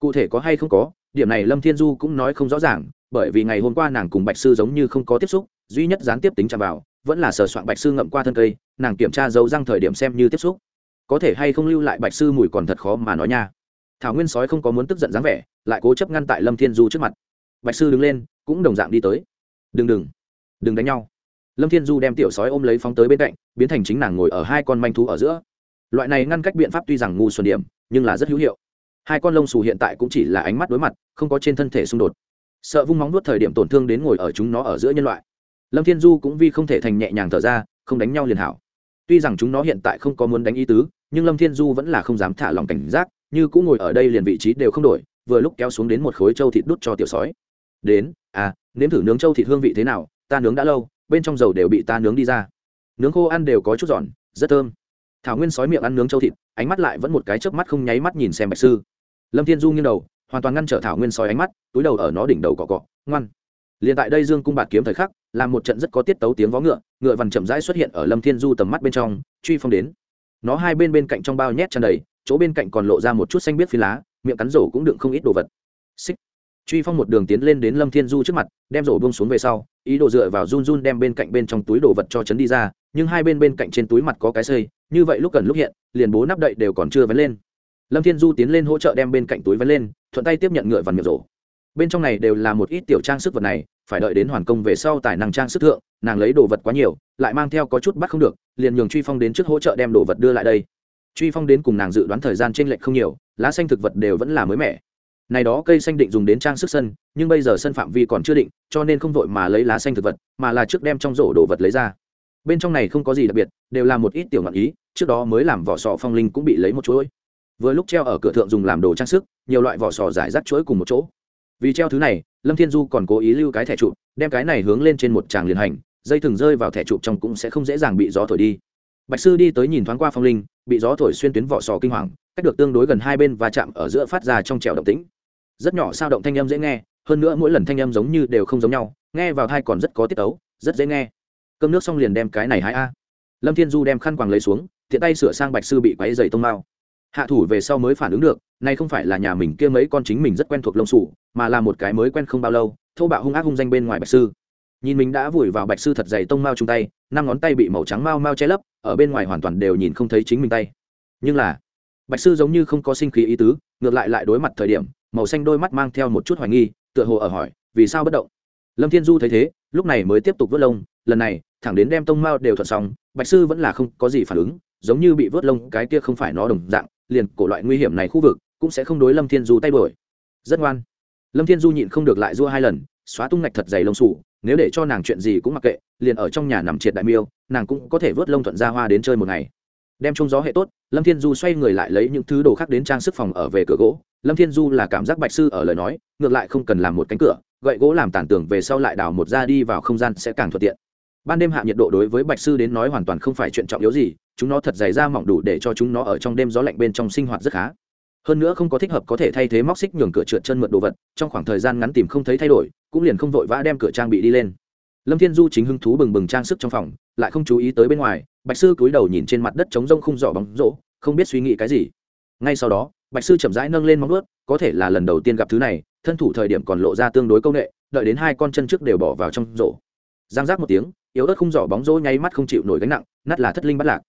cụ thể có hay không có, điểm này lâm thiên du cũng nói không rõ ràng, bởi vì ngày hôm qua nàng cùng bạch sư giống như không có tiếp xúc duy nhất gián tiếp tính chạm vào, vẫn là sờ soạn bạch sư ngậm qua thân cây, nàng kiểm tra dấu răng thời điểm xem như tiếp xúc. Có thể hay không lưu lại bạch sư mùi còn thật khó mà nói nha. Thảo nguyên sói không có muốn tức giận dáng vẻ, lại cố chấp ngăn tại lâm thiên du trước mặt. Bạch sư đứng lên, cũng đồng dạng đi tới. Đừng đừng đừng đánh nhau. Lâm thiên du đem tiểu sói ôm lấy phóng tới bên cạnh, biến thành chính nàng ngồi ở hai con manh thú ở giữa. Loại này ngăn cách biện pháp tuy rằng ngu xuẩn điểm, nhưng là rất hữu hiệu. Hai con lông xù hiện tại cũng chỉ là ánh mắt đối mặt, không có trên thân thể xung đột. Sợ vung móng nuốt thời điểm tổn thương đến ngồi ở chúng nó ở giữa nhân loại lâm thiên du cũng vì không thể thành nhẹ nhàng thở ra, không đánh nhau liền hảo. Tuy rằng chúng nó hiện tại không có muốn đánh ý tứ, nhưng lâm thiên du vẫn là không dám thả lòng cảnh giác, như cũng ngồi ở đây liền vị trí đều không đổi, vừa lúc kéo xuống đến một khối trâu thịt đút cho tiểu sói. Đến à nếm thử nướng trâu thịt hương vị thế nào, ta nướng đã lâu, bên trong dầu đều bị ta nướng đi ra. Nướng khô ăn đều có chút giòn, rất thơm. Thảo nguyên sói miệng ăn nướng trâu thịt, ánh mắt lại vẫn một cái chớp mắt không nháy mắt nhìn xem bạch sư. Lâm thiên du nghiêng đầu, hoàn toàn ngăn trở thảo nguyên sói ánh mắt, túi đầu ở nó đỉnh đầu cọ cọ, ngoan. Liền tại đây dương cung bạt kiếm thời khắc làm một trận rất có tiết tấu tiếng vó ngựa ngựa vằn chậm rãi xuất hiện ở lâm thiên du tầm mắt bên trong, truy phong đến. Nó hai bên bên cạnh trong bao nhét tràn đầy, chỗ bên cạnh còn lộ ra một chút xanh biết phi lá, miệng cắn rổ cũng đựng không ít đồ vật. Xích. Truy phong một đường tiến lên đến lâm thiên du trước mặt, đem rổ bông xuống về sau, ý đồ dựa vào run run đem bên cạnh bên trong túi đồ vật cho chấn đi ra, nhưng hai bên bên cạnh trên túi mặt có cái xây như vậy lúc cần lúc hiện, liền bố nắp đậy đều còn chưa vấn lên. Lâm thiên du tiến lên hỗ trợ đem bên cạnh túi vấn lên, thuận tay tiếp nhận ngựa vằn miệng rổ. Bên trong này đều là một ít tiểu trang sức vật này phải đợi đến hoàn công về sau tài năng trang sức thượng, nàng lấy đồ vật quá nhiều, lại mang theo có chút bắt không được, liền nhường truy phong đến trước hỗ trợ đem đồ vật đưa lại đây. Truy phong đến cùng nàng dự đoán thời gian trên lệch không nhiều, lá xanh thực vật đều vẫn là mới mẻ. Này đó cây xanh định dùng đến trang sức sân, nhưng bây giờ sân phạm vi còn chưa định, cho nên không vội mà lấy lá xanh thực vật, mà là trước đem trong rổ đồ vật lấy ra. Bên trong này không có gì đặc biệt, đều là một ít tiểu ngọn ý, trước đó mới làm vỏ sò phong linh cũng bị lấy một chuỗi vừa lúc treo ở cửa thượng dùng làm đồ trang sức, nhiều loại vỏ sò giải rác chuỗi cùng một chỗ vì treo thứ này, lâm thiên du còn cố ý lưu cái thẻ trụ đem cái này hướng lên trên một tràng liền hành, dây thừng rơi vào thẻ trụ trong cũng sẽ không dễ dàng bị gió thổi đi. Bạch sư đi tới nhìn thoáng qua phong linh, bị gió thổi xuyên tuyến vỏ sò kinh hoàng, cách được tương đối gần hai bên và chạm ở giữa phát ra trong trèo động tĩnh. Rất nhỏ sao động thanh âm dễ nghe, hơn nữa mỗi lần thanh âm giống như đều không giống nhau, nghe vào thai còn rất có tiết tấu, rất dễ nghe. Cơm nước xong liền đem cái này hai a. Lâm thiên du đem khăn quàng lấy xuống, tiện tay sửa sang bạch sư bị quáy dày tông mao hạ thủ về sau mới phản ứng được nay không phải là nhà mình kia mấy con chính mình rất quen thuộc lông sủ mà là một cái mới quen không bao lâu, thô bạo hung ác hung danh bên ngoài bạch sư. Nhìn mình đã vùi vào bạch sư thật dày tông mao chung tay, năm ngón tay bị màu trắng mao mao che lấp, ở bên ngoài hoàn toàn đều nhìn không thấy chính mình tay. Nhưng là, bạch sư giống như không có sinh khí ý tứ, ngược lại lại đối mặt thời điểm, màu xanh đôi mắt mang theo một chút hoài nghi, tựa hồ ở hỏi, vì sao bất động? Lâm thiên du thấy thế, lúc này mới tiếp tục vớt lông, lần này, thẳng đến đem tông mao đều thuận xong, bạch sư vẫn là không có gì phản ứng, giống như bị vớt lông cái kia không phải nó đồng dạng, liền cổ loại nguy hiểm này khu vực cũng sẽ không đối lâm thiên du tay đổi rất ngoan. Lâm thiên du nhịn không được lại dua hai lần, xóa tung ngạch thật dày lông sủ, nếu để cho nàng chuyện gì cũng mặc kệ, liền ở trong nhà nằm triệt đại miêu, nàng cũng có thể vớt lông thuận ra hoa đến chơi một ngày. Đem trông gió hệ tốt, lâm thiên du xoay người lại lấy những thứ đồ khác đến trang sức phòng ở về cửa gỗ. Lâm thiên du là cảm giác bạch sư ở lời nói, ngược lại không cần làm một cánh cửa, gậy gỗ làm tản tường về sau lại đào một ra đi vào không gian sẽ càng thuận tiện. Ban đêm hạ nhiệt độ đối với bạch sư đến nói hoàn toàn không phải chuyện trọng yếu gì, chúng nó thật dày ra mỏng đủ để cho chúng nó ở trong đêm gió lạnh bên trong sinh hoạt rất khá hơn nữa không có thích hợp có thể thay thế móc xích nhường cửa trượt chân mượt đồ vật, trong khoảng thời gian ngắn tìm không thấy thay đổi, cũng liền không vội vã đem cửa trang bị đi lên. Lâm thiên du chính hứng thú bừng bừng trang sức trong phòng, lại không chú ý tới bên ngoài, bạch sư cúi đầu nhìn trên mặt đất trống rông không giỏ bóng rỗ không biết suy nghĩ cái gì. Ngay sau đó, bạch sư chậm rãi nâng lên móng ướt có thể là lần đầu tiên gặp thứ này, thân thủ thời điểm còn lộ ra tương đối công nghệ, đợi đến hai con chân trước đều bỏ vào trong rổ. Giang giác một tiếng, yếu ớt không giỏ bóng rỗ nháy mắt không chịu nổi gánh nặng, nát là thất linh bắt lạc.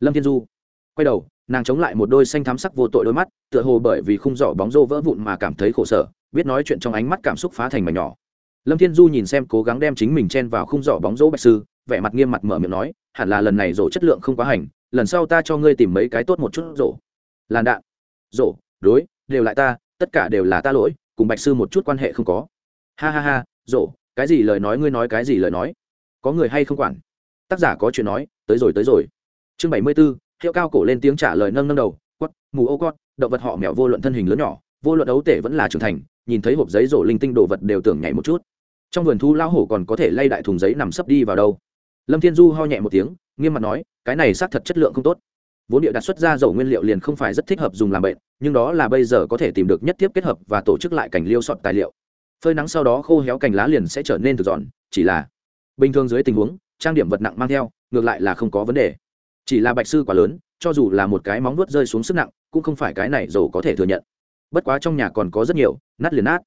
Lâm thiên du quay đầu nàng chống lại một đôi xanh thắm sắc vô tội đôi mắt, tựa hồ bởi vì khung giỏ bóng rô vỡ vụn mà cảm thấy khổ sở, biết nói chuyện trong ánh mắt cảm xúc phá thành mảnh nhỏ. Lâm thiên du nhìn xem cố gắng đem chính mình chen vào khung giỏ bóng rô bạch sư, vẻ mặt nghiêm mặt mở miệng nói, hẳn là lần này rổ chất lượng không quá hành, lần sau ta cho ngươi tìm mấy cái tốt một chút rổ. Làn đạn. Rổ, đối, đều lại ta, tất cả đều là ta lỗi, cùng bạch sư một chút quan hệ không có. Ha ha ha, rổ, cái gì lời nói ngươi nói cái gì lời nói? Có người hay không quản? Tác giả có chuyện nói, tới rồi tới rồi. Chương bảy mươi b ố hiệu cao cổ lên tiếng trả lời nâng nâng đầu quất mù ô quất động vật họ mèo vô luận thân hình lớn nhỏ, vô luận ấu tể vẫn là trưởng thành, nhìn thấy hộp giấy rổ linh tinh đồ vật đều tưởng nhảy một chút. Trong vườn thu lao hổ còn có thể lay đại thùng giấy nằm sấp đi vào đâu. Lâm thiên du ho nhẹ một tiếng, nghiêm mặt nói, cái này xác thật chất lượng không tốt. Vốn địa đặt xuất ra dầu nguyên liệu liền không phải rất thích hợp dùng làm bệnh, nhưng đó là bây giờ có thể tìm được nhất tiếp kết hợp và tổ chức lại cảnh liêu sọt tài liệu. Phơi nắng sau đó khô héo cành lá liền sẽ trở nên thực dọn, chỉ là bình thường dưới tình huống, trang điểm vật nặng mang theo, ngược lại là không có vấn đề chỉ là bạch sư quá lớn cho dù là một cái móng vuốt rơi xuống sức nặng cũng không phải cái này dầu có thể thừa nhận. Bất quá trong nhà còn có rất nhiều nát liền nát.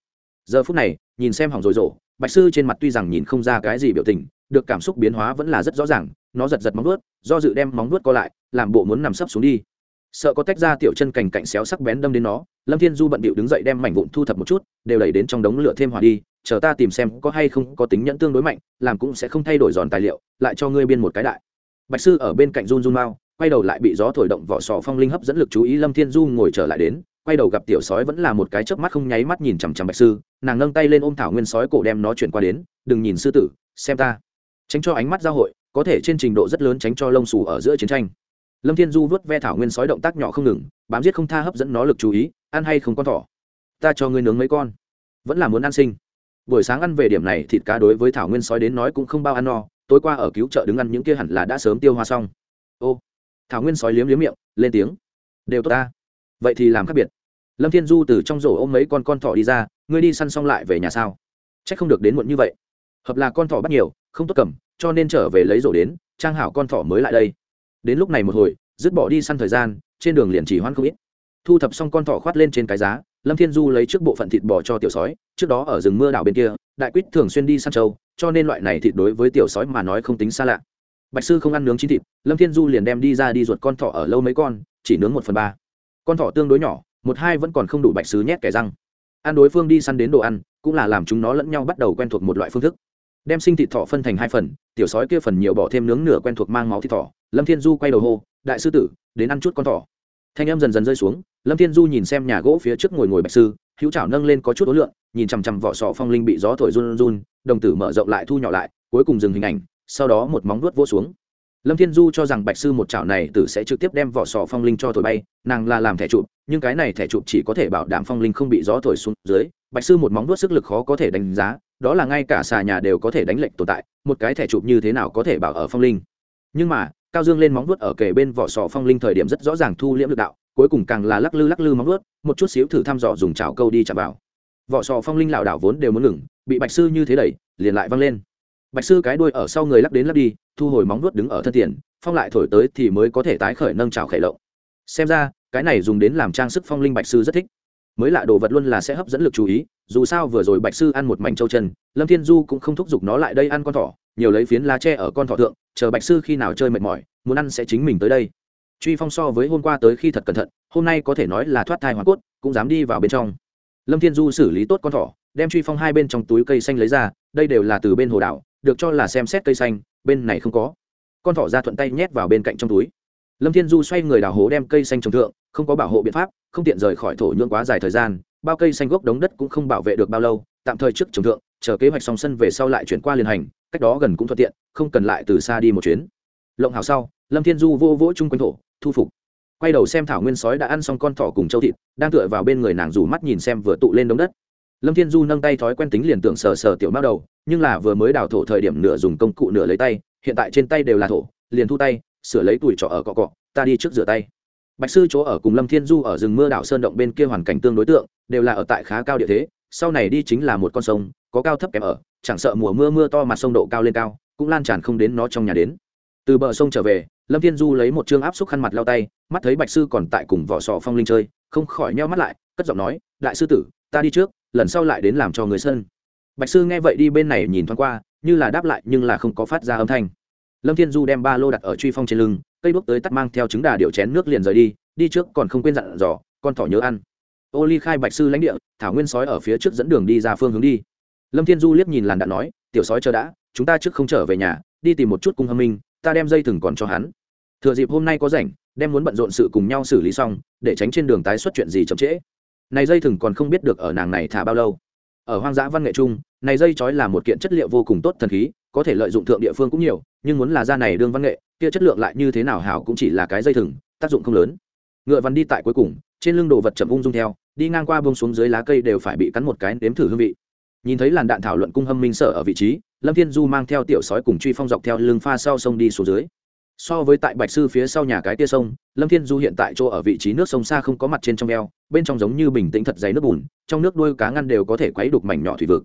Giờ phút này nhìn xem hỏng rồi rổ bạch sư trên mặt tuy rằng nhìn không ra cái gì biểu tình được cảm xúc biến hóa vẫn là rất rõ ràng nó giật giật móng vuốt, do dự đem móng vuốt co lại làm bộ muốn nằm sấp xuống đi. Sợ có tách ra tiểu chân cành cạnh xéo sắc bén đâm đến nó lâm thiên du bận bịu đứng dậy đem mảnh vụn thu thập một chút đều đẩy đến trong đống lửa thêm hỏa đi chờ ta tìm xem có hay không có tính nhẫn tương đối mạnh làm cũng sẽ không thay đổi giòn tài liệu lại cho ngươi biên một cái đại bạch sư ở bên cạnh run run mau, quay đầu lại bị gió thổi động vỏ sò phong linh hấp dẫn lực chú ý lâm thiên du ngồi trở lại đến, quay đầu gặp tiểu sói vẫn là một cái chớp mắt không nháy mắt nhìn chằm chằm bạch sư, nàng nâng tay lên ôm thảo nguyên sói cổ đem nó chuyển qua đến, đừng nhìn sư tử, xem ta. Tránh cho ánh mắt giao hội, có thể trên trình độ rất lớn tránh cho lông xù ở giữa chiến tranh. Lâm thiên du vớt ve thảo nguyên sói động tác nhỏ không ngừng, bám giết không tha hấp dẫn nó lực chú ý, ăn hay không con thỏ? Ta cho ngươi nướng mấy con. Vẫn là muốn ăn sinh. Buổi sáng ăn về điểm này, thịt cá đối với thảo nguyên sói đến nói cũng không bao ăn no tối qua ở cứu trợ đứng ăn những kia hẳn là đã sớm tiêu hoa xong. Ô, thảo nguyên sói liếm liếm miệng, lên tiếng. Đều tốt ta. Vậy thì làm khác biệt. Lâm thiên du từ trong rổ ôm mấy con con thỏ đi ra, ngươi đi săn xong lại về nhà sao? C h ắ c không được đến muộn như vậy. Hợp là con thỏ bắt nhiều, không tốt cầm, cho nên trở về lấy rổ đến, trang hảo con thỏ mới lại đây. Đến lúc này một hồi, dứt bỏ đi săn thời gian, trên đường liền chỉ hoan không ít. Thu thập xong con thỏ khoát lên trên cái giá lâm thiên du lấy trước bộ phận thịt bò cho tiểu sói, trước đó ở rừng mưa đảo bên kia, đại quýt thường xuyên đi săn trâu, cho nên loại này thịt đối với tiểu sói mà nói không tính xa lạ. Bạch sư không ăn nướng chín thịt, lâm thiên du liền đem đi ra đi ruột con thỏ ở lâu mấy con, chỉ nướng một phần ba. Con thỏ tương đối nhỏ, một hai vẫn còn không đủ bạch sứ nhét kẻ răng. Ăn đối phương đi săn đến đồ ăn, cũng là làm chúng nó lẫn nhau bắt đầu quen thuộc một loại phương thức. Đem sinh thịt thỏ phân thành hai phần, tiểu sói kia phần nhiều bỏ thêm nướng nửa quen thuộc mang máu thịt thỏ. Lâm thiên du quay đầu hô, đại sư tử, đến ăn chút con thỏ thanh em dần dần rơi xuống, lâm thiên du nhìn xem nhà gỗ phía trước ngồi ngồi bạch sư, hữu chảo nâng lên có chút ối lượng nhìn chằm chằm vỏ sọ phong linh bị gió thổi run run đồng tử mở rộng lại thu nhỏ lại, cuối cùng dừng hình ảnh, sau đó một móng vuốt vỗ xuống. Lâm thiên du cho rằng bạch sư một chảo này tử sẽ trực tiếp đem vỏ sò phong linh cho thổi bay, nàng là làm thẻ chụp, nhưng cái này thẻ chụp chỉ có thể bảo đảm phong linh không bị gió thổi xuống dưới, bạch sư một móng vuốt sức lực khó có thể đánh giá, đó là ngay cả xà nhà đều có thể đánh lệnh tồn tại, một cái thẻ chụp như thế nào có thể bảo ở phong linh. Nhưng mà cao dương lên móng vuốt ở kề bên vỏ sò phong linh thời điểm rất rõ ràng thu liễm lực đạo, cuối cùng càng là lắc lư lắc lư móng vuốt, một chút xíu thử thăm dò dùng chảo câu đi chạm vào. Vỏ sò phong linh lảo đảo vốn đều muốn ngừng, bị bạch sư như thế đẩy, liền lại văng lên. Bạch sư cái đuôi ở sau người lắc đến lắc đi, thu hồi móng vuốt đứng ở thân tiền, phong lại thổi tới thì mới có thể tái khởi nâng trào khởi lộng. Xem ra, cái này dùng đến làm trang sức phong linh bạch sư rất thích. Mới lạ đồ vật luôn là sẽ hấp dẫn lực chú ý, dù sao vừa rồi bạch sư ăn một mảnh trâu chân, lâm thiên du cũng không thúc giục nó lại đây ăn con thỏ nhiều lấy phiến lá tre ở con thỏ thượng, chờ bạch sư khi nào chơi mệt mỏi, muốn ăn sẽ chính mình tới đây. Truy phong so với hôm qua tới khi thật cẩn thận, hôm nay có thể nói là thoát thai hoa cốt, cũng dám đi vào bên trong. Lâm thiên du xử lý tốt con thỏ, đem truy phong hai bên trong túi cây xanh lấy ra, đây đều là từ bên hồ đảo, được cho là xem xét cây xanh, bên này không có. Con thỏ ra thuận tay nhét vào bên cạnh trong túi. Lâm thiên du xoay người đào hố đem cây xanh trồng thượng, không có bảo hộ biện pháp, không tiện rời khỏi thổ nhưỡng quá dài thời gian, bao cây xanh gốc đống đất cũng không bảo vệ được bao lâu, tạm thời trước trồng thượng chờ kế hoạch xong sân về sau lại chuyển qua liên hành, cách đó gần cũng thuận tiện, không cần lại từ xa đi một chuyến. Lộng hào sau, lâm thiên du vô vỗ chung quanh thổ, thu phục. Quay đầu xem thảo nguyên sói đã ăn xong con thỏ cùng châu thịt, đang tựa vào bên người nàng rủ mắt nhìn xem vừa tụ lên đống đất. Lâm thiên du nâng tay thói quen tính liền tưởng sờ sờ tiểu mao đầu, nhưng là vừa mới đào thổ thời điểm nửa dùng công cụ nửa lấy tay, hiện tại trên tay đều là thổ, liền thu tay, sửa lấy tuổi trọ ở cọ cọ, ta đi trước rửa tay. Bạch sư chỗ ở cùng lâm thiên du ở rừng mưa đảo sơn động bên kia hoàn cảnh tương đối tượng, đều là ở tại khá cao địa thế sau này đi chính là một con sông, có cao thấp kém ở, chẳng sợ mùa mưa mưa to mặt sông độ cao lên cao, cũng lan tràn không đến nó trong nhà đến. Từ bờ sông trở về, lâm thiên du lấy một chương áp xúc khăn mặt lao tay, mắt thấy bạch sư còn tại cùng vỏ sò phong linh chơi, không khỏi nheo mắt lại, cất giọng nói, đại sư tử, ta đi trước, lần sau lại đến làm cho người sơn bạch sư nghe vậy đi bên này nhìn thoáng qua, như là đáp lại nhưng là không có phát ra âm thanh. Lâm thiên du đem ba lô đặt ở truy phong trên lưng, cây bước tới tắt mang theo trứng đà điệu chén nước liền rời đi đi trước còn không quên dặn dò, con thỏ nhớ ăn ô ly khai bạch sư lãnh địa thảo nguyên sói ở phía trước dẫn đường đi ra phương hướng đi. Lâm thiên du liếc nhìn làn đạn nói tiểu sói chờ đã chúng ta trước không trở về nhà đi tìm một chút cung hâm minh ta đem dây thừng còn cho hắn. Thừa dịp hôm nay có rảnh đem muốn bận rộn sự cùng nhau xử lý xong để tránh trên đường tái xuất chuyện gì chậm trễ. Này dây thừng còn không biết được ở nàng này thả bao lâu. Ở hoang dã văn nghệ trung, này dây chói là một kiện chất liệu vô cùng tốt thần khí có thể lợi dụng thượng địa phương cũng nhiều nhưng muốn là ra này đương văn nghệ kia chất lượng lại như thế nào hảo cũng chỉ là cái dây thừng tác dụng không lớn. Ngựa văn đi tại cuối cùng trên lưng đồ vật chậm ung dung theo, đi ngang qua bông xuống dưới lá cây đều phải bị cắn một cái nếm thử hương vị. Nhìn thấy làn đạn thảo luận cung hâm minh sở ở vị trí, lâm thiên du mang theo tiểu sói cùng truy phong dọc theo lưng pha sau sông đi xuống dưới. So với tại bạch sư phía sau nhà cái tia sông, lâm thiên du hiện tại chỗ ở vị trí nước sông xa không có mặt trên trong eo, bên trong giống như bình tĩnh thật dày nước bùn, trong nước đuôi cá ngăn đều có thể quấy đục mảnh nhỏ thủy vực.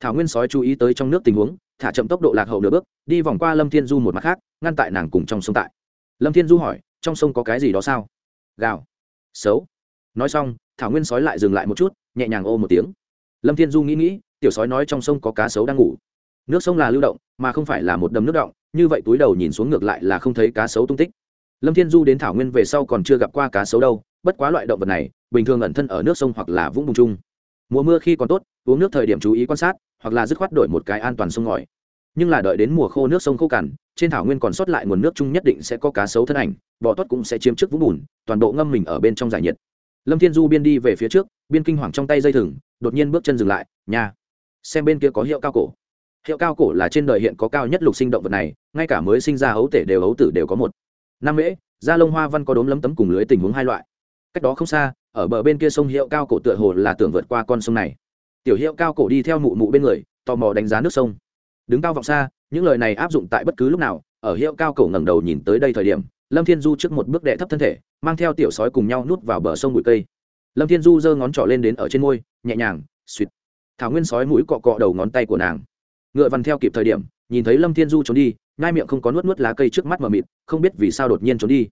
Thảo nguyên sói chú ý tới trong nước tình huống, thả chậm tốc độ lạc hậu nửa bước, đi vòng qua lâm thiên du một mặt khác, ngăn tại nàng cùng trong sông tại. Lâm thiên du hỏi, trong sông có cái gì đó sao? Gào xấu nói xong, thảo nguyên sói lại dừng lại một chút, nhẹ nhàng ô một tiếng. Lâm thiên du nghĩ nghĩ, tiểu sói nói trong sông có cá sấu đang ngủ. Nước sông là lưu động, mà không phải là một đầm nước động, như vậy túi đầu nhìn xuống ngược lại là không thấy cá sấu tung tích. Lâm thiên du đến thảo nguyên về sau còn chưa gặp qua cá sấu đâu, bất quá loại động vật này, bình thường ẩn thân ở nước sông hoặc là vũng bùng chung. Mùa mưa khi còn tốt, uống nước thời điểm chú ý quan sát, hoặc là dứt khoát đổi một cái an toàn sông ngòi. Nhưng là đợi đến mùa khô nước sông khô cằn, trên thảo nguyên còn sót lại nguồn nước chung nhất định sẽ có cá sấu thân ảnh, bọ tuất cũng sẽ chiếm trước vũng bùn, toàn bộ ngâm mình ở bên trong giải nhiệt lâm thiên du biên đi về phía trước, biên kinh hoàng trong tay dây thừng, đột nhiên bước chân dừng lại nhà xem bên kia có hiệu cao cổ. Hiệu cao cổ là trên đời hiện có cao nhất lục sinh động vật này, ngay cả mới sinh ra ấu tể đều ấu tử đều có một. Năm mễ, da lông hoa văn có đốm lấm tấm cùng lưới tình huống hai loại. Cách đó không xa, ở bờ bên kia sông hiệu cao cổ tựa hồ là tưởng vượt qua con sông này. Tiểu hiệu cao cổ đi theo mụ mụ bên người, tò mò đánh giá nước sông. Đứng cao vọng xa, những lời này áp dụng tại bất cứ lúc nào, ở hiệu cao cổ ngẩng đầu nhìn tới đây thời điểm lâm thiên du trước một bước đệ thấp thân thể, mang theo tiểu sói cùng nhau nút vào bờ sông bụi cây. Lâm thiên du giơ ngón trỏ lên đến ở trên môi, nhẹ nhàng suỵt thảo nguyên sói mũi cọ cọ đầu ngón tay của nàng. Ngựa vằn theo kịp thời điểm, nhìn thấy lâm thiên du trốn đi ngai miệng không có nuốt nuốt lá cây trước mắt mờ mịt, không biết vì sao đột nhiên trốn đi.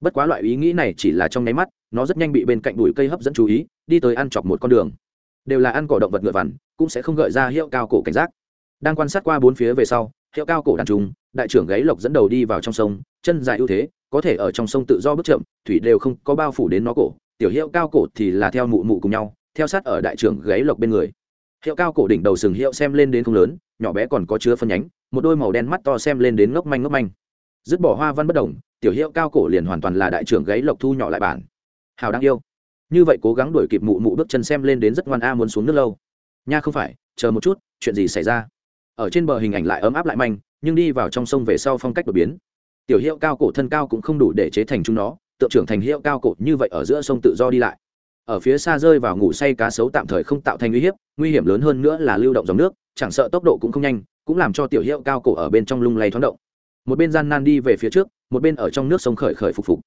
Bất quá loại ý nghĩ này chỉ là trong nháy mắt, nó rất nhanh bị bên cạnh bụi cây hấp dẫn chú ý, đi tới ăn chọc một con đường. Đều là ăn cỏ động vật ngựa vằn, cũng sẽ không gợi ra hiệu cao cổ cảnh giác. Đang quan sát qua bốn phía về sau, hiệu cao cổ đàn trùng, đại trưởng gáy lộc dẫn đầu đi vào trong sông, chân dài ưu thế có thể ở trong sông tự do bước chậm, thủy đều không có bao phủ đến nó cổ. Tiểu hiệu cao cổ thì là theo mụ mụ cùng nhau, theo sát ở đại trưởng gáy lộc bên người. Hiệu cao cổ đỉnh đầu sừng hiệu xem lên đến không lớn, nhỏ bé còn có chứa phân nhánh, một đôi màu đen mắt to xem lên đến ngốc manh ngốc manh. Dứt bỏ hoa văn bất đồng tiểu hiệu cao cổ liền hoàn toàn là đại trưởng gáy lộc thu nhỏ lại bản. Hào đáng yêu. Như vậy cố gắng đuổi kịp mụ mụ bước chân xem lên đến rất ngoan a muốn xuống nước lâu. Nha không phải, chờ một chút, chuyện gì xảy ra? Ở trên bờ hình ảnh lại ấm áp lại manh, nhưng đi vào trong sông về sau phong cách đột biến tiểu hiệu cao cổ thân cao cũng không đủ để chế thành chúng nó, tượng trưởng thành hiệu cao cổ như vậy ở giữa sông tự do đi lại. Ở phía xa rơi vào ngủ say cá sấu tạm thời không tạo thành uy hiếp, nguy hiểm lớn hơn nữa là lưu động dòng nước, chẳng sợ tốc độ cũng không nhanh, cũng làm cho tiểu hiệu cao cổ ở bên trong lung lay thoáng động. Một bên gian nan đi về phía trước, một bên ở trong nước sông khởi khởi phục phục.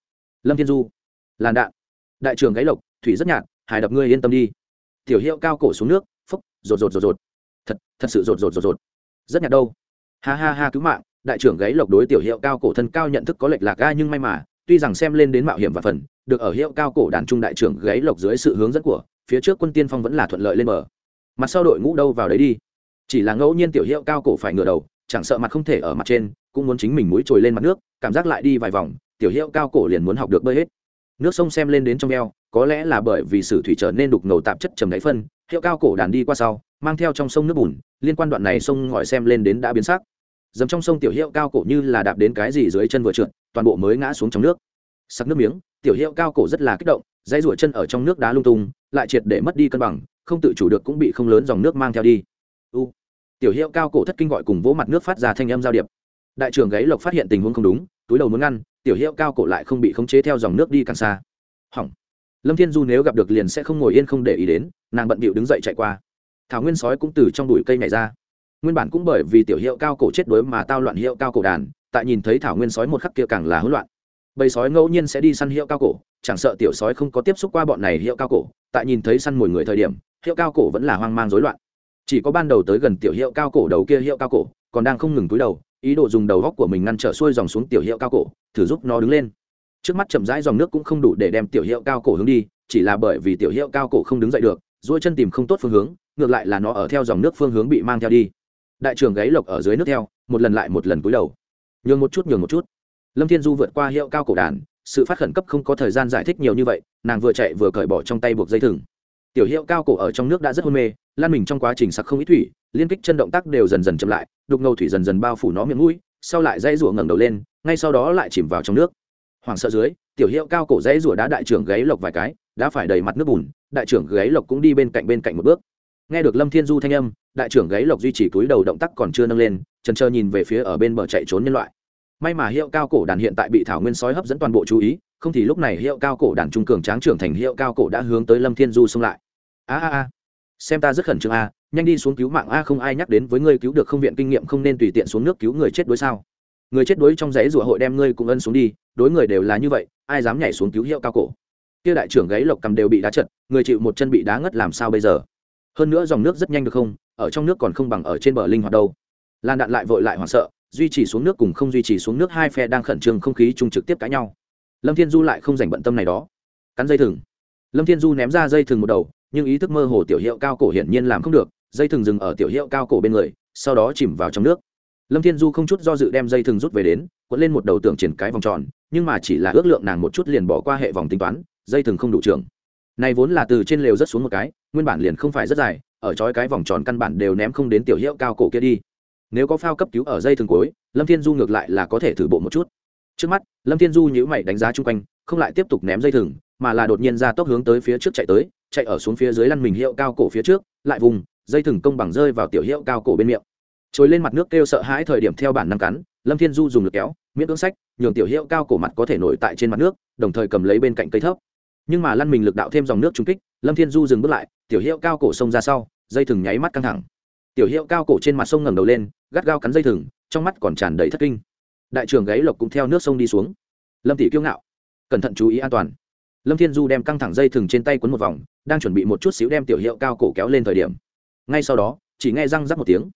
Lâm thiên du, làn đạn, đại trường gáy lộc, thủy rất nhạt, hải đập ngươi yên tâm đi. Tiểu hiệu cao cổ xuống nước phúc rột rột rột rột. Thật thật sự rột rột rột rột. Rất nhạt đâu? Ha ha ha, cứu mạng đại trưởng gáy lộc đối tiểu hiệu cao cổ thân cao nhận thức có lệch lạc ga nhưng may mà, tuy rằng xem lên đến mạo hiểm và phần, được ở hiệu cao cổ đàn trung đại trưởng gáy lộc dưới sự hướng dẫn của, phía trước quân tiên phong vẫn là thuận lợi lên bờ. Mặt sau đội ngũ đâu vào đấy đi. Chỉ là ngẫu nhiên tiểu hiệu cao cổ phải ngửa đầu, chẳng sợ mặt không thể ở mặt trên, cũng muốn chính mình mũi trồi lên mặt nước, cảm giác lại đi vài vòng, tiểu hiệu cao cổ liền muốn học được bơi hết. Nước sông xem lên đến trong eo, có lẽ là bởi vì sử thủy trở nên đục ngầu tạp chất trầm đáy phân, hiệu cao cổ đàn đi qua sau, mang theo trong sông nước bùn, liên quan đoạn này sông ngòi xem lên đến đã biến sắc dầm trong sông tiểu hiệu cao cổ như là đạp đến cái gì dưới chân vừa trượt, toàn bộ mới ngã xuống trong nước. Sắc nước miếng, tiểu hiệu cao cổ rất là kích động, dãy rủa chân ở trong nước đá lung tung, lại triệt để mất đi cân bằng, không tự chủ được cũng bị không lớn dòng nước mang theo đi. U, tiểu hiệu cao cổ thất kinh gọi cùng vỗ mặt nước phát ra thanh âm giao điệp. Đại trưởng gáy lộc phát hiện tình huống không đúng, túi đầu muốn ngăn, tiểu hiệu cao cổ lại không bị khống chế theo dòng nước đi càng xa. Hỏng. Lâm thiên du nếu gặp được liền sẽ không ngồi yên không để ý đến, nàng bận bịu đứng dậy chạy qua. Thảo nguyên sói cũng từ trong bụi cây nhảy ra nguyên bản cũng bởi vì tiểu hiệu cao cổ chết đuối mà tao loạn hiệu cao cổ đàn tại nhìn thấy thảo nguyên sói một khắc kia càng là hỗn loạn bầy sói ngẫu nhiên sẽ đi săn hiệu cao cổ chẳng sợ tiểu sói không có tiếp xúc qua bọn này hiệu cao cổ tại nhìn thấy săn mồi người thời điểm hiệu cao cổ vẫn là hoang mang rối loạn chỉ có ban đầu tới gần tiểu hiệu cao cổ đầu kia hiệu cao cổ còn đang không ngừng túi đầu ý đồ dùng đầu góc của mình ngăn trở xuôi dòng xuống tiểu hiệu cao cổ thử giúp nó đứng lên trước mắt chậm rãi dòng nước cũng không đủ để đem tiểu hiệu cao cổ hướng đi chỉ là bởi vì tiểu hiệu cao cổ không đứng dậy được dỗi chân tìm không tốt phương hướng ngược lại là nó ở theo dòng nước phương hướng bị mang theo đi đại trưởng gáy lộc ở dưới nước theo, một lần lại một lần cúi đầu. Nhường một chút, nhường một chút. Lâm thiên du vượt qua hiệu cao cổ đàn, sự phát khẩn cấp không có thời gian giải thích nhiều như vậy, nàng vừa chạy vừa cởi bỏ trong tay buộc dây thừng. Tiểu hiệu cao cổ ở trong nước đã rất hôn mê, lan mình trong quá trình sặc không ít thủy, liên kích chân động tác đều dần dần chậm lại, đục ngầu thủy dần dần bao phủ nó miệng mũi, sau lại dãy rủa ngẩng đầu lên, ngay sau đó lại chìm vào trong nước. Hoảng sợ dưới, tiểu hiệu cao cổ dãy rủa đá đại trưởng gáy lộc vài cái đã phải đầy mặt nước bùn, đại trưởng gáy lộc cũng đi bên cạnh bên cạnh một bước nghe được lâm thiên du thanh âm, đại trưởng gáy lộc duy trì túi đầu động tác còn chưa nâng lên, trần trơ nhìn về phía ở bên bờ chạy trốn nhân loại. May mà hiệu cao cổ đàn hiện tại bị thảo nguyên sói hấp dẫn toàn bộ chú ý, không thì lúc này hiệu cao cổ đàn trung cường tráng trưởng thành hiệu cao cổ đã hướng tới lâm thiên du xông lại. A a a. Xem ta rất khẩn trương a, nhanh đi xuống cứu mạng a, không ai nhắc đến với ngươi cứu được không viện kinh nghiệm không nên tùy tiện xuống nước cứu người chết đối sao. Người chết đuối trong giấy rủa hội đem ngươi cũng ân xuống đi, đối người đều là như vậy, ai dám nhảy xuống cứu hiệu cao cổ? Kia đại trưởng gáy lộc cầm đều bị đá chật, người chịu một chân bị đá ngất làm sao bây giờ? Hơn nữa dòng nước rất nhanh được không? Ở trong nước còn không bằng ở trên bờ linh hoạt đâu. Lan đạn lại vội lại hoảng sợ, duy trì xuống nước cùng không duy trì xuống nước hai phe đang khẩn trương không khí chung trực tiếp cãi nhau. Lâm thiên du lại không dành bận tâm này đó. Cắn dây thừng. Lâm thiên du ném ra dây thừng một đầu, nhưng ý thức mơ hồ tiểu hiệu cao cổ hiển nhiên làm không được, dây thừng dừng ở tiểu hiệu cao cổ bên người, sau đó chìm vào trong nước. Lâm thiên du không chút do dự đem dây thừng rút về đến quấn lên một đầu tưởng triển cái vòng tròn, nhưng mà chỉ là ước lượng nàng một chút liền bỏ qua hệ vòng tính toán, dây thừng không đủ trường này vốn là từ trên lều rất xuống một cái, nguyên bản liền không phải rất dài, ở chói cái vòng tròn căn bản đều ném không đến tiểu hiệu cao cổ kia đi. Nếu có phao cấp cứu ở dây thường cuối, lâm thiên du ngược lại là có thể thử bộ một chút. Trước mắt, lâm thiên du nhữ mày đánh giá chung quanh, không lại tiếp tục ném dây thừng mà là đột nhiên ra tốc hướng tới phía trước chạy tới, chạy ở xuống phía dưới lăn mình hiệu cao cổ phía trước, lại vùng, dây thừng công bằng rơi vào tiểu hiệu cao cổ bên miệng. Trồi lên mặt nước kêu sợ hãi thời điểm theo bản năng cắn, lâm thiên du dùng lực kéo, miễn cưỡng sách, nhường tiểu hiệu cao cổ mặt có thể nổi tại trên mặt nước, đồng thời cầm lấy bên cạnh cây thấp nhưng mà lăn mình lực đạo thêm dòng nước trung kích, lâm thiên du dừng bước lại, tiểu hiệu cao cổ sông ra sau, dây thừng nháy mắt căng thẳng. Tiểu hiệu cao cổ trên mặt sông ngẩng đầu lên, gắt gao cắn dây thừng, trong mắt còn tràn đầy thất kinh. Đại trưởng gáy lộc cũng theo nước sông đi xuống. Lâm tỷ kiêu ngạo, cẩn thận chú ý an toàn. Lâm thiên du đem căng thẳng dây thừng trên tay quấn một vòng, đang chuẩn bị một chút xíu đem tiểu hiệu cao cổ kéo lên thời điểm. Ngay sau đó, chỉ nghe răng rắc một tiếng.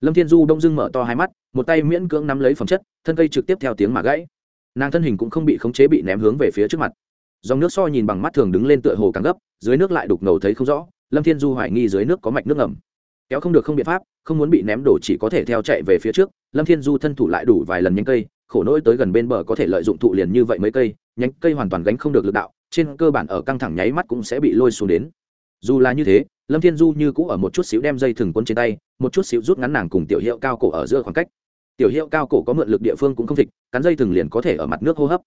Lâm thiên du đông dưng mở to hai mắt, một tay miễn cưỡng nắm lấy phẩm chất, thân cây trực tiếp theo tiếng mà gãy. Nàng thân hình cũng không bị khống chế bị ném hướng về phía trước mặt dòng nước so nhìn bằng mắt thường đứng lên tựa hồ càng gấp, dưới nước lại đục ngầu thấy không rõ, lâm thiên du hoài nghi dưới nước có mạch nước ngầm. Kéo không được không biện pháp, không muốn bị ném đổ chỉ có thể theo chạy về phía trước, lâm thiên du thân thủ lại đủ vài lần nhánh cây, khổ nỗi tới gần bên bờ có thể lợi dụng thụ liền như vậy mấy cây, nhánh cây hoàn toàn gánh không được lực đạo, trên cơ bản ở căng thẳng nháy mắt cũng sẽ bị lôi xuống đến. Dù là như thế, lâm thiên du như cũ ở một chút xíu đem dây thừng quân trên tay, một chút xíu rút ngắn nàng cùng tiểu hiệu cao cổ ở giữa khoảng cách. Tiểu hiệu cao cổ có mượn lực địa phương cũng không thịt cắn dây thừng liền có thể ở mặt nước hô hấp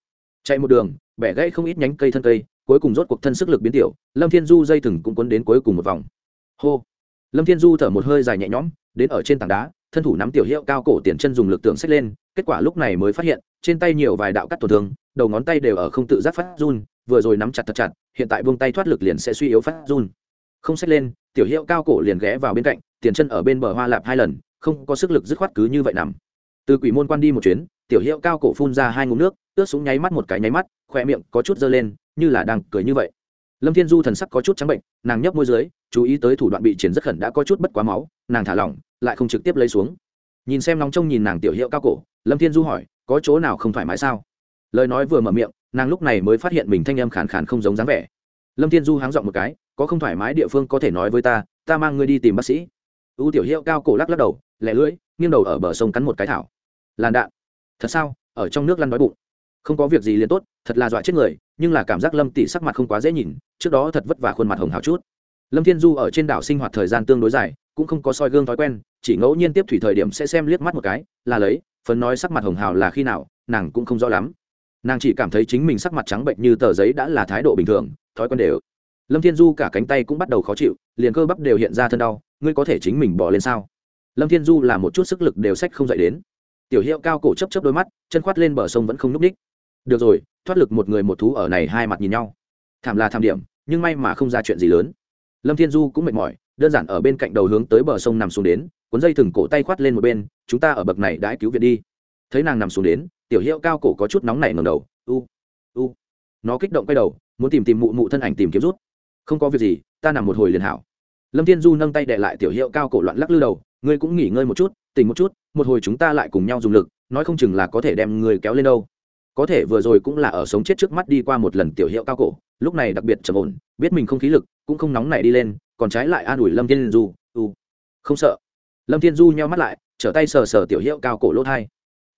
chạy một đường, bẻ gãy không ít nhánh cây thân cây, cuối cùng rốt cuộc thân sức lực biến tiểu, lâm thiên du dây thừng cũng quấn đến cuối cùng một vòng. Hô! Lâm thiên du thở một hơi dài nhẹ nhõm, đến ở trên tảng đá, thân thủ nắm tiểu hiệu cao cổ tiền chân dùng lực tượng xách lên, kết quả lúc này mới phát hiện, trên tay nhiều vài đạo cắt tổn thương, đầu ngón tay đều ở không tự giác phát run, vừa rồi nắm chặt thật chặt, hiện tại buông tay thoát lực liền sẽ suy yếu phát run. Không xách lên, tiểu hiệu cao cổ liền ghé vào bên cạnh, tiền chân ở bên bờ hoa lạp hai lần, không có sức lực dứt khoát cứ như vậy nằm. Từ quỷ môn quan đi một chuyến, tiểu hiệu cao cổ phun ra hai ngụm nước ướt xuống nháy mắt một cái nháy mắt khoe miệng có chút dơ lên, như là đang cười như vậy. Lâm thiên du thần sắc có chút trắng bệnh, nàng nhấp môi dưới, chú ý tới thủ đoạn bị triển rất khẩn đã có chút bất quá máu, nàng thả lỏng, lại không trực tiếp lấy xuống. Nhìn xem nóng trông nhìn nàng tiểu hiệu cao cổ, lâm thiên du hỏi, có chỗ nào không thoải mái sao? Lời nói vừa mở miệng, nàng lúc này mới phát hiện mình thanh âm khàn khàn không giống dáng vẻ. Lâm thiên du háng dọn một cái, có không thoải mái địa phương có thể nói với ta ta mang ngươi đi tìm bác sĩ. U tiểu hiệu cao cổ lắc lắc đầu, lẻ lưỡi, nghiêng đầu ở bờ sông cắn một cái thảo. Làn đạn. Thật sao? Ở trong nước lăn đói bụng không có việc gì liền tốt, thật là dọa chết người, nhưng là cảm giác lâm tỷ sắc mặt không quá dễ nhìn, trước đó thật vất vả khuôn mặt hồng hào chút. Lâm thiên du ở trên đảo sinh hoạt thời gian tương đối dài, cũng không có soi gương thói quen, chỉ ngẫu nhiên tiếp thủy thời điểm sẽ xem liếc mắt một cái, là lấy, phấn nói sắc mặt hồng hào là khi nào, nàng cũng không rõ lắm. Nàng chỉ cảm thấy chính mình sắc mặt trắng bệnh như tờ giấy đã là thái độ bình thường, thói quen đều. Lâm thiên du cả cánh tay cũng bắt đầu khó chịu, liền cơ bắp đều hiện ra thân đau, ngươi có thể chính mình bỏ lên sao? Lâm thiên du là một chút sức lực đều sách không dậy đến. Tiểu hiệu cao cổ chấp chấp đôi mắt, chân khoát lên bờ sông vẫn không n ú c ních được rồi, thoát lực một người một thú ở này hai mặt nhìn nhau. Thảm là thảm điểm, nhưng may mà không ra chuyện gì lớn. Lâm thiên du cũng mệt mỏi, đơn giản ở bên cạnh đầu hướng tới bờ sông nằm xuống đến, cuốn dây thừng cổ tay khoát lên một bên, chúng ta ở bậc này đã cứu viện đi. Thấy nàng nằm xuống đến, tiểu hiệu cao cổ có chút nóng nảy ngầm đầu, u u. Nó kích động quay đầu, muốn tìm tìm mụ mụ thân ảnh tìm kiếm rút. Không có việc gì, ta nằm một hồi liền hảo. Lâm thiên du nâng tay đệ lại tiểu hiệu cao cổ loạn lắc lư đầu, ngươi cũng nghỉ ngơi một chút, tỉnh một chút, một hồi chúng ta lại cùng nhau dùng lực, nói không chừng là có thể đem người kéo lên đâu có thể vừa rồi cũng là ở sống chết trước mắt đi qua một lần tiểu hiệu cao cổ, lúc này đặc biệt trầm ổn, biết mình không khí lực, cũng không nóng nảy đi lên, còn trái lại an ủi lâm thiên du, u, không sợ. Lâm thiên du nheo mắt lại, trở tay sờ sờ tiểu hiệu cao cổ lỗ thai.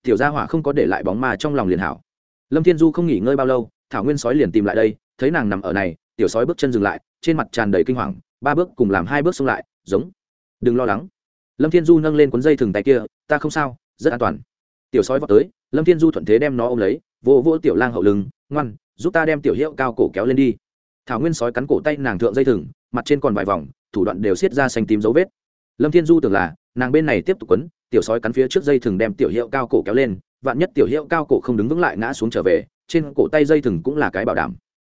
Tiểu gia hỏa không có để lại bóng ma trong lòng liền hảo. Lâm thiên du không nghỉ ngơi bao lâu, thảo nguyên sói liền tìm lại đây, thấy nàng nằm ở này, tiểu sói bước chân dừng lại, trên mặt tràn đầy kinh hoàng, ba bước cùng làm hai bước xông lại, giống, đừng lo lắng. Lâm thiên du nâng lên cuốn dây thừng tay kia, ta không sao, rất an toàn. Tiểu sói vào tới, lâm thiên du thuận thế đem nó ôm lấy vô vô tiểu lang hậu lưng, ngoan, giúp ta đem tiểu hiệu cao cổ kéo lên đi. Thảo nguyên sói cắn cổ tay nàng thượng dây thừng, mặt trên còn vài vòng, thủ đoạn đều xiết ra xanh tím dấu vết. Lâm thiên du tưởng là, nàng bên này tiếp tục quấn, tiểu sói cắn phía trước dây thừng đem tiểu hiệu cao cổ kéo lên, vạn nhất tiểu hiệu cao cổ không đứng vững lại ngã xuống trở về, trên cổ tay dây thừng cũng là cái bảo đảm.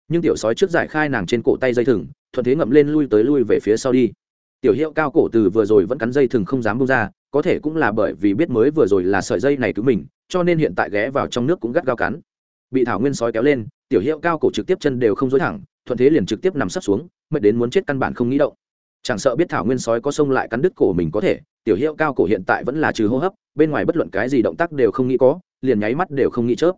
Nhưng tiểu sói trước giải khai nàng trên cổ tay dây thừng, thuận thế ngậm lên lui tới lui về phía sau đi. Tiểu hiệu cao cổ từ vừa rồi vẫn cắn dây thừng không dám bung ra có thể cũng là bởi vì biết mới vừa rồi là sợi dây này cứu mình, cho nên hiện tại ghé vào trong nước cũng gắt gao cắn. Bị thảo nguyên sói kéo lên, tiểu hiệu cao cổ trực tiếp chân đều không dối thẳng, thuận thế liền trực tiếp nằm sấp xuống, mệt đến muốn chết căn bản không nghĩ động. Chẳng sợ biết thảo nguyên sói có sông lại cắn đứt cổ mình có thể, tiểu hiệu cao cổ hiện tại vẫn là trừ hô hấp, bên ngoài bất luận cái gì động tác đều không nghĩ có, liền nháy mắt đều không nghĩ chớp.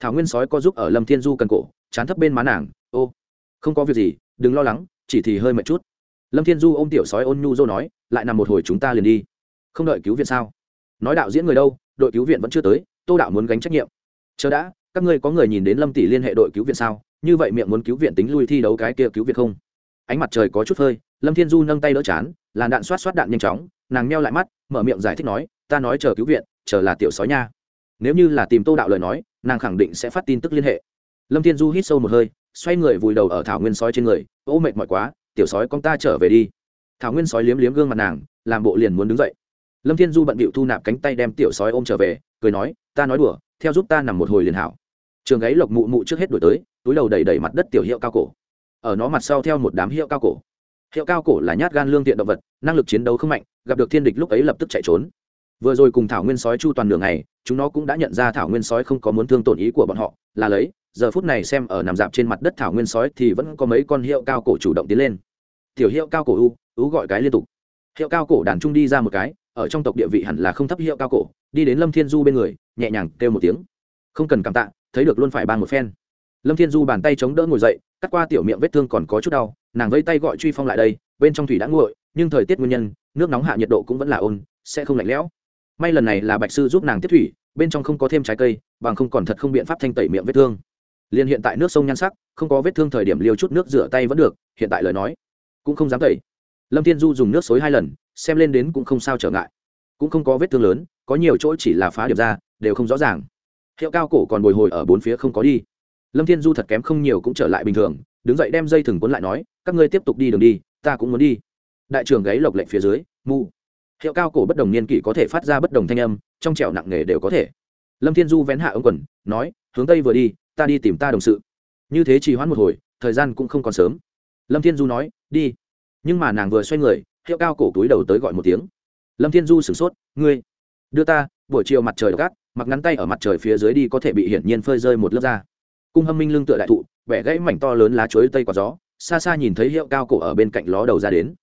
Thảo nguyên sói có giúp ở lâm thiên du cần cổ, chán thấp bên má nàng, ô, không có việc gì, đừng lo lắng, chỉ thì hơi mệt chút. Lâm thiên du ôm tiểu sói ôn nhu dô nói, lại nằm một hồi chúng ta liền đi không đợi cứu viện sao? Nói đạo diễn người đâu, đội cứu viện vẫn chưa tới, tô đạo muốn gánh trách nhiệm. Chờ đã, các ngươi có người nhìn đến lâm tỷ liên hệ đội cứu viện sao? Như vậy miệng muốn cứu viện tính lui thi đấu cái kia cứu viện không? Ánh mặt trời có chút hơi lâm thiên du nâng tay đỡ chán, làn đạn xoát xoát đạn nhanh chóng, nàng meo lại mắt, mở miệng giải thích nói, ta nói chờ cứu viện, chờ là tiểu sói nha. Nếu như là tìm tô đạo lời nói, nàng khẳng định sẽ phát tin tức liên hệ. Lâm thiên du hít sâu một hơi, xoay người vùi đầu ở thảo nguyên sói trên người, ô mệt mỏi quá, tiểu sói con ta trở về đi. Thảo nguyên sói liếm liếm gương mặt nàng, làm bộ liền muốn đứng dậy lâm thiên du bận bịu thu nạp cánh tay đem tiểu sói ôm trở về, cười nói, ta nói đùa, theo giúp ta nằm một hồi liền hảo. Trường gáy lộc mụ mụ trước hết đổi tới, túi đầu đầy đầy mặt đất tiểu hiệu cao cổ. Ở nó mặt sau theo một đám hiệu cao cổ. Hiệu cao cổ là nhát gan lương thiện động vật, năng lực chiến đấu không mạnh, gặp được thiên địch lúc ấy lập tức chạy trốn. Vừa rồi cùng thảo nguyên sói chu toàn đường này chúng nó cũng đã nhận ra thảo nguyên sói không có muốn thương tổn ý của bọn họ, là lấy, giờ phút này xem ở nằm dạp trên mặt đất thảo nguyên sói thì vẫn có mấy con hiệu cao cổ chủ động tiến lên. Tiểu hiệu cao cổ u u gọi cái liên tục hiệu cao cổ đàn trung đi ra một cái, ở trong tộc địa vị hẳn là không thấp hiệu cao cổ, đi đến lâm thiên du bên người, nhẹ nhàng kêu một tiếng. Không cần cảm tạ, thấy được luôn phải bàn một phen. Lâm thiên du bàn tay chống đỡ ngồi dậy, cắt qua tiểu miệng vết thương còn có chút đau, nàng vây tay gọi truy phong lại đây, bên trong thủy đã nguội, nhưng thời tiết nguyên nhân, nước nóng hạ nhiệt độ cũng vẫn là ôn, sẽ không lạnh lẽo. May lần này là bạch sư giúp nàng tiếp thủy, bên trong không có thêm trái cây, bằng không còn thật không biện pháp thanh tẩy miệng vết thương. Liền hiện tại nước sông nhan sắc, không có vết thương thời điểm liều chút nước rửa tay vẫn được, hiện tại lời nói cũng không dám tẩy lâm thiên du dùng nước xối hai lần, xem lên đến cũng không sao trở ngại. Cũng không có vết thương lớn, có nhiều chỗ chỉ là phá điểm ra, đều không rõ ràng. Hiệu cao cổ còn bồi hồi ở bốn phía không có đi. Lâm thiên du thật kém không nhiều cũng trở lại bình thường, đứng dậy đem dây thừng cuốn lại nói, các ngươi tiếp tục đi đường đi, ta cũng muốn đi. Đại trưởng gáy lộc lệnh phía dưới mu hiệu cao cổ bất đồng niên kỷ có thể phát ra bất đồng thanh âm, trong trẻo nặng nề đều có thể. Lâm thiên du vén hạ ống quần, nói, hướng tây vừa đi, ta đi tìm ta đồng sự. Như thế trì hoãn một hồi, thời gian cũng không còn sớm. Lâm thiên du nói, đi nhưng mà nàng vừa xoay người, hiệu cao cổ túi đầu tới gọi một tiếng. Lâm thiên du sửng sốt, ngươi, đưa ta, buổi chiều mặt trời gác mặc ngắn tay ở mặt trời phía dưới đi có thể bị hiển nhiên phơi rơi một lớp da. Cung hâm minh lưng tựa đại thụ, vẻ gãy mảnh to lớn lá chuối tây quả gió, xa xa nhìn thấy hiệu cao cổ ở bên cạnh ló đầu ra đến.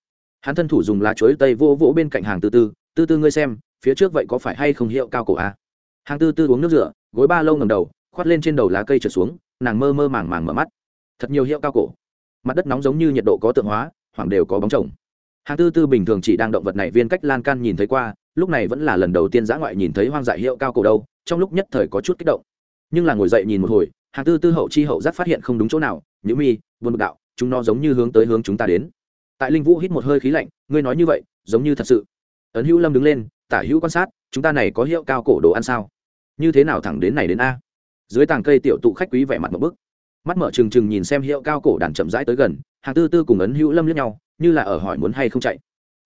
Hắn thân thủ dùng lá chuối tây vỗ vỗ bên cạnh hàng tư tư tư tư ngươi xem, phía trước vậy có phải hay không hiệu cao cổ à? hàng tư tư uống nước rửa, gối ba lâu ngầm đầu, khoát lên trên đầu lá cây trượt xuống, nàng mơ mơ màng màng mở mắt. Thật nhiều hiệu cao cổ. Mặt đất nóng giống như nhiệt độ có tượng hóa Hoàng đều có bóng chồng. Hàng tư tư bình thường chỉ đang động vật này viên cách lan can nhìn thấy qua, lúc này vẫn là lần đầu tiên giã ngoại nhìn thấy hoang dại hiệu cao cổ đâu, trong lúc nhất thời có chút kích động. Nhưng là ngồi dậy nhìn một hồi, hàng tư tư hậu chi hậu giác phát hiện không đúng chỗ nào, nhữ mi vươn đạo, chúng nó giống như hướng tới hướng chúng ta đến. Tại linh vũ hít một hơi khí lạnh, ngươi nói như vậy, giống như thật sự. Ấn hữu lâm đứng lên, tả hữu quan sát, chúng ta này có hiệu cao cổ đồ ăn sao? Như thế nào thẳng đến này đến a? Dưới tàng cây tiểu tụ khách quý vẻ mặt một bức. Mắt mở trừng trừng nhìn xem hiệu cao cổ đàn chậm rãi tới gần hàng tư tư cùng ấn hữu lâm lướt nhau, như là ở hỏi muốn hay không chạy.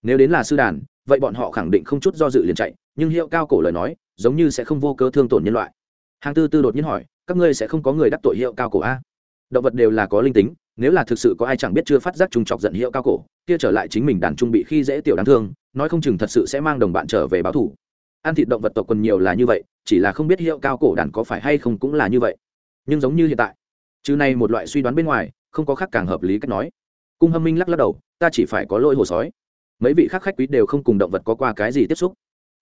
Nếu đến là sư đàn, vậy bọn họ khẳng định không chút do dự liền chạy, nhưng hiệu cao cổ lời nói, giống như sẽ không vô cớ thương tổn nhân loại. Hàng tư tư đột nhiên hỏi, các ngươi sẽ không có người đắc tội hiệu cao cổ a? Động vật đều là có linh tính, nếu là thực sự có ai chẳng biết chưa phát giác trùng chọc giận hiệu cao cổ, kia trở lại chính mình đàn trung bị khi dễ tiểu đáng thương, nói không chừng thật sự sẽ mang đồng bạn trở về báo thủ ăn thịt động vật tộc quần nhiều là như vậy, chỉ là không biết hiệu cao cổ đàn có phải hay không cũng là như vậy. Nhưng giống như hiện tại chứ này một loại suy đoán bên ngoài không có khác càng hợp lý cách nói. Cung hâm minh lắc lắc đầu, ta chỉ phải có lỗi hồ sói. Mấy vị khác khách quý đều không cùng động vật có qua cái gì tiếp xúc.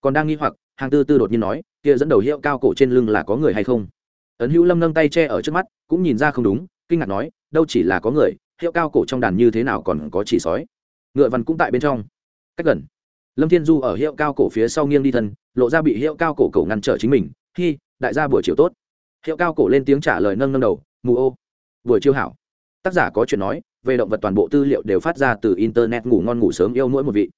Còn đang nghi hoặc, hàng tư tư đột nhiên nói, kia dẫn đầu hiệu cao cổ trên lưng là có người hay không? Ấn hữu lâm nâng tay che ở trước mắt, cũng nhìn ra không đúng, kinh ngạc nói, đâu chỉ là có người, hiệu cao cổ trong đàn như thế nào còn có chỉ sói? Ngựa văn cũng tại bên trong. Cách gần. Lâm thiên du ở hiệu cao cổ phía sau nghiêng đi thân, lộ ra bị hiệu cao cổ cổ ngăn trở chính mình, hi, đại gia buổi chiều tốt. Hiệu cao cổ lên tiếng trả lời nâng nâng đầu, mù ô. Buổi chiều hảo tác giả có chuyện nói, về động vật toàn bộ tư liệu đều phát ra từ internet ngủ ngon ngủ sớm yêu mỗi một vị.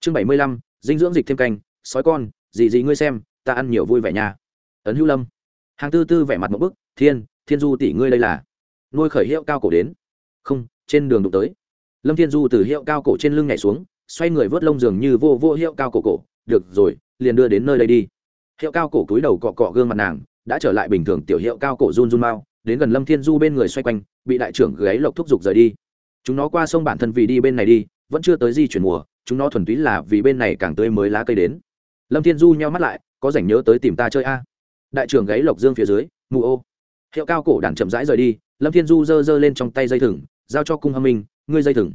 Chương bảy mươi lăm, dinh dưỡng dịch thêm canh, sói con gì gì ngươi xem, ta ăn nhiều vui vẻ nha. Ấn hữu lâm. Hàng tư tư vẻ mặt một bức, thiên thiên du tỷ ngươi đây là. Nuôi khởi hiệu cao cổ đến. Không, trên đường đụng tới. Lâm thiên du từ hiệu cao cổ trên lưng nhảy xuống, xoay người vớt lông giường như vô vô hiệu cao cổ cổ. Được rồi, liền đưa đến nơi đây đi. Hiệu cao cổ cúi đầu cọ cọ gương mặt nàng, đã trở lại bình thường tiểu hiệu cao cổ run run mau, đến gần lâm thiên du bên người xoay quanh bị đại trưởng gáy lộc thúc giục rời đi. Chúng nó qua sông bản thân vì đi bên này đi, vẫn chưa tới di chuyển mùa, chúng nó thuần túy là vì bên này càng tươi mới lá cây đến. Lâm thiên du nheo mắt lại, có rảnh nhớ tới tìm ta chơi a. Đại trưởng gáy lộc dương phía dưới, mù ô. Hiệu cao cổ đàn chậm rãi rời đi, lâm thiên du giơ giơ lên trong tay dây thừng, giao cho cung hâm minh, ngươi dây thừng.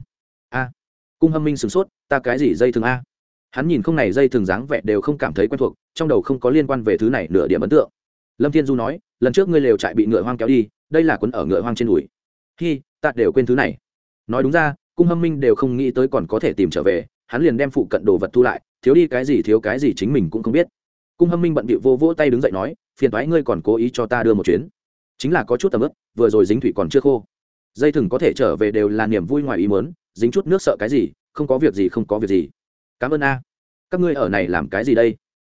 A. Cung hâm minh sửng sốt, ta cái gì dây thừng a? Hắn nhìn không này dây thừng dáng vẻ đều không cảm thấy quen thuộc, trong đầu không có liên quan về thứ này nửa điểm ấn tượng. Lâm thiên du nói, lần trước ngươi lều trại bị ngựa hoang kéo đi, đây là quấn ở ngựa hoang trên đùi hi ta đều quên thứ này. Nói đúng ra, cung hâm minh đều không nghĩ tới còn có thể tìm trở về, hắn liền đem phụ cận đồ vật thu lại, thiếu đi cái gì thiếu cái gì chính mình cũng không biết. Cung hâm minh bận bịu vô vỗ tay đứng dậy nói, phiền thoái ngươi còn cố ý cho ta đưa một chuyến. Chính là có chút tầm ướp vừa rồi dính thủy còn chưa khô. Dây thừng có thể trở về đều là niềm vui ngoài ý mớn dính chút nước sợ cái gì, không có việc gì không có việc gì. Cảm ơn a. Các ngươi ở này làm cái gì đây?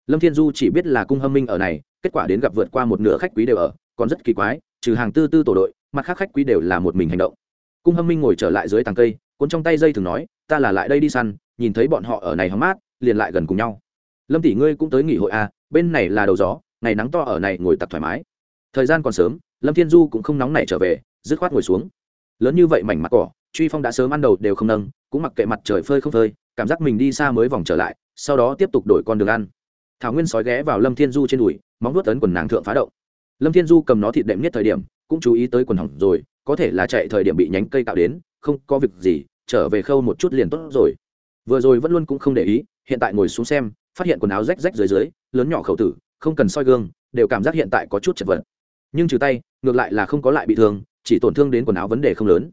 Lâm thiên du chỉ biết là cung hâm minh ở này, kết quả đến gặp vượt qua một nửa khách quý đều ở, còn rất kỳ quái, trừ hàng tư tư tổ đội mặt khác khách quý đều là một mình hành động. Cung hâm minh ngồi trở lại dưới tàng cây, cuốn trong tay dây thường nói, ta là lại đây đi săn, nhìn thấy bọn họ ở này hóng mát, liền lại gần cùng nhau. Lâm tỷ ngươi cũng tới nghỉ hội à bên này là đầu gió, ngày nắng to ở này ngồi tặc thoải mái. Thời gian còn sớm, lâm thiên du cũng không nóng nảy trở về, dứt khoát ngồi xuống. Lớn như vậy mảnh mặt cỏ, truy phong đã sớm ăn đầu đều không nâng, cũng mặc kệ mặt trời phơi không phơi, cảm giác mình đi xa mới vòng trở lại, sau đó tiếp tục đổi con đường ăn. Thảo nguyên sói ghé vào lâm thiên du trên đùi, móng nuốt tấn quần nàng thượng phá động. Lâm thiên du cầm nó thịt đệm nhất thời điểm cũng chú ý tới quần hỏng rồi, có thể là chạy thời điểm bị nhánh cây tạo đến, không có việc gì, trở về khâu một chút liền tốt rồi. Vừa rồi vẫn luôn cũng không để ý, hiện tại ngồi xuống xem, phát hiện quần áo rách rách dưới dưới, lớn nhỏ khẩu tử, không cần soi gương, đều cảm giác hiện tại có chút chật vật. Nhưng trừ tay, ngược lại là không có lại bị thương, chỉ tổn thương đến quần áo vấn đề không lớn.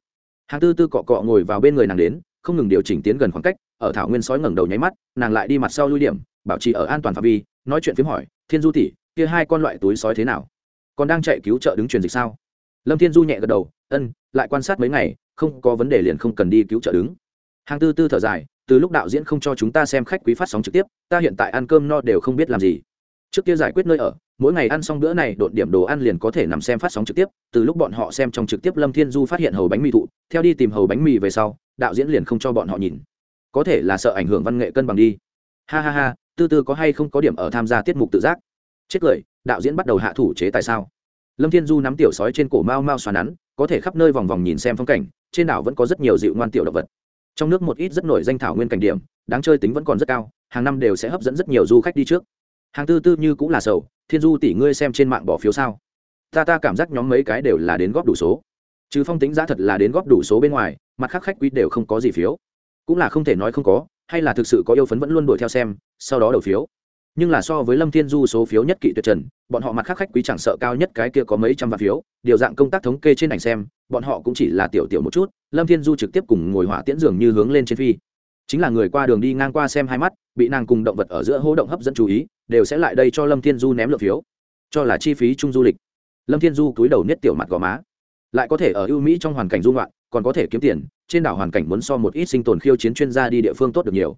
Hàng tư tư cọ cọ ngồi vào bên người nàng đến, không ngừng điều chỉnh tiến gần khoảng cách, ở thảo nguyên sói ngẩng đầu nháy mắt, nàng lại đi mặt sau lui điểm, bảo trì ở an toàn phạm vi, nói chuyện phím hỏi, thiên du tỷ, kia hai con loại túi sói thế nào? Còn đang chạy cứu trợ đứng truyền dịch sao? Lâm thiên du nhẹ gật đầu, ân, lại quan sát mấy ngày, không có vấn đề liền không cần đi cứu trợ đứng. Hàng tư tư thở dài, từ lúc đạo diễn không cho chúng ta xem khách quý phát sóng trực tiếp, ta hiện tại ăn cơm no đều không biết làm gì. Trước kia giải quyết nơi ở, mỗi ngày ăn xong bữa này đột điểm đồ ăn liền có thể nằm xem phát sóng trực tiếp, từ lúc bọn họ xem trong trực tiếp lâm thiên du phát hiện hầu bánh mì thụ, theo đi tìm hầu bánh mì về sau, đạo diễn liền không cho bọn họ nhìn. Có thể là sợ ảnh hưởng văn nghệ cân bằng đi. Ha ha ha, tư tư có hay không có điểm ở tham gia tiết mục tự giác? Chết cười, đạo diễn bắt đầu hạ thủ chế tại sao? Lâm thiên du nắm tiểu sói trên cổ mau mau xoắn nắn, có thể khắp nơi vòng vòng nhìn xem phong cảnh, trên đảo vẫn có rất nhiều dịu ngoan tiểu động vật. Trong nước một ít rất nổi danh thảo nguyên cảnh điểm, đáng chơi tính vẫn còn rất cao, hàng năm đều sẽ hấp dẫn rất nhiều du khách đi trước. Hàng tư tư như cũng là sầu, thiên du tỷ ngươi xem trên mạng bỏ phiếu sao? Ta ta cảm giác nhóm mấy cái đều là đến góp đủ số. Chứ phong tính giá thật là đến góp đủ số bên ngoài, mặt khác khách quý đều không có gì phiếu. Cũng là không thể nói không có, hay là thực sự có yêu phấn vẫn luôn đuổi theo xem, sau đó đầu phiếu nhưng là so với lâm thiên du số phiếu nhất kỵ tuyệt trần, bọn họ mặt khác khách quý chẳng sợ cao nhất cái kia có mấy trăm vạn phiếu, điều dạng công tác thống kê trên ảnh xem, bọn họ cũng chỉ là tiểu tiểu một chút, lâm thiên du trực tiếp cùng ngồi hỏa tiễn dường như hướng lên trên phi. Chính là người qua đường đi ngang qua xem hai mắt, bị nàng cùng động vật ở giữa hố động hấp dẫn chú ý, đều sẽ lại đây cho lâm thiên du ném lượng phiếu. Cho là chi phí chung du lịch. Lâm thiên du cúi đầu niết tiểu mặt gò má. Lại có thể ở ưu mỹ trong hoàn cảnh dung loạn còn có thể kiếm tiền, trên đảo hoàn cảnh muốn so một ít sinh tồn khiêu chiến chuyên gia đi địa phương tốt được nhiều.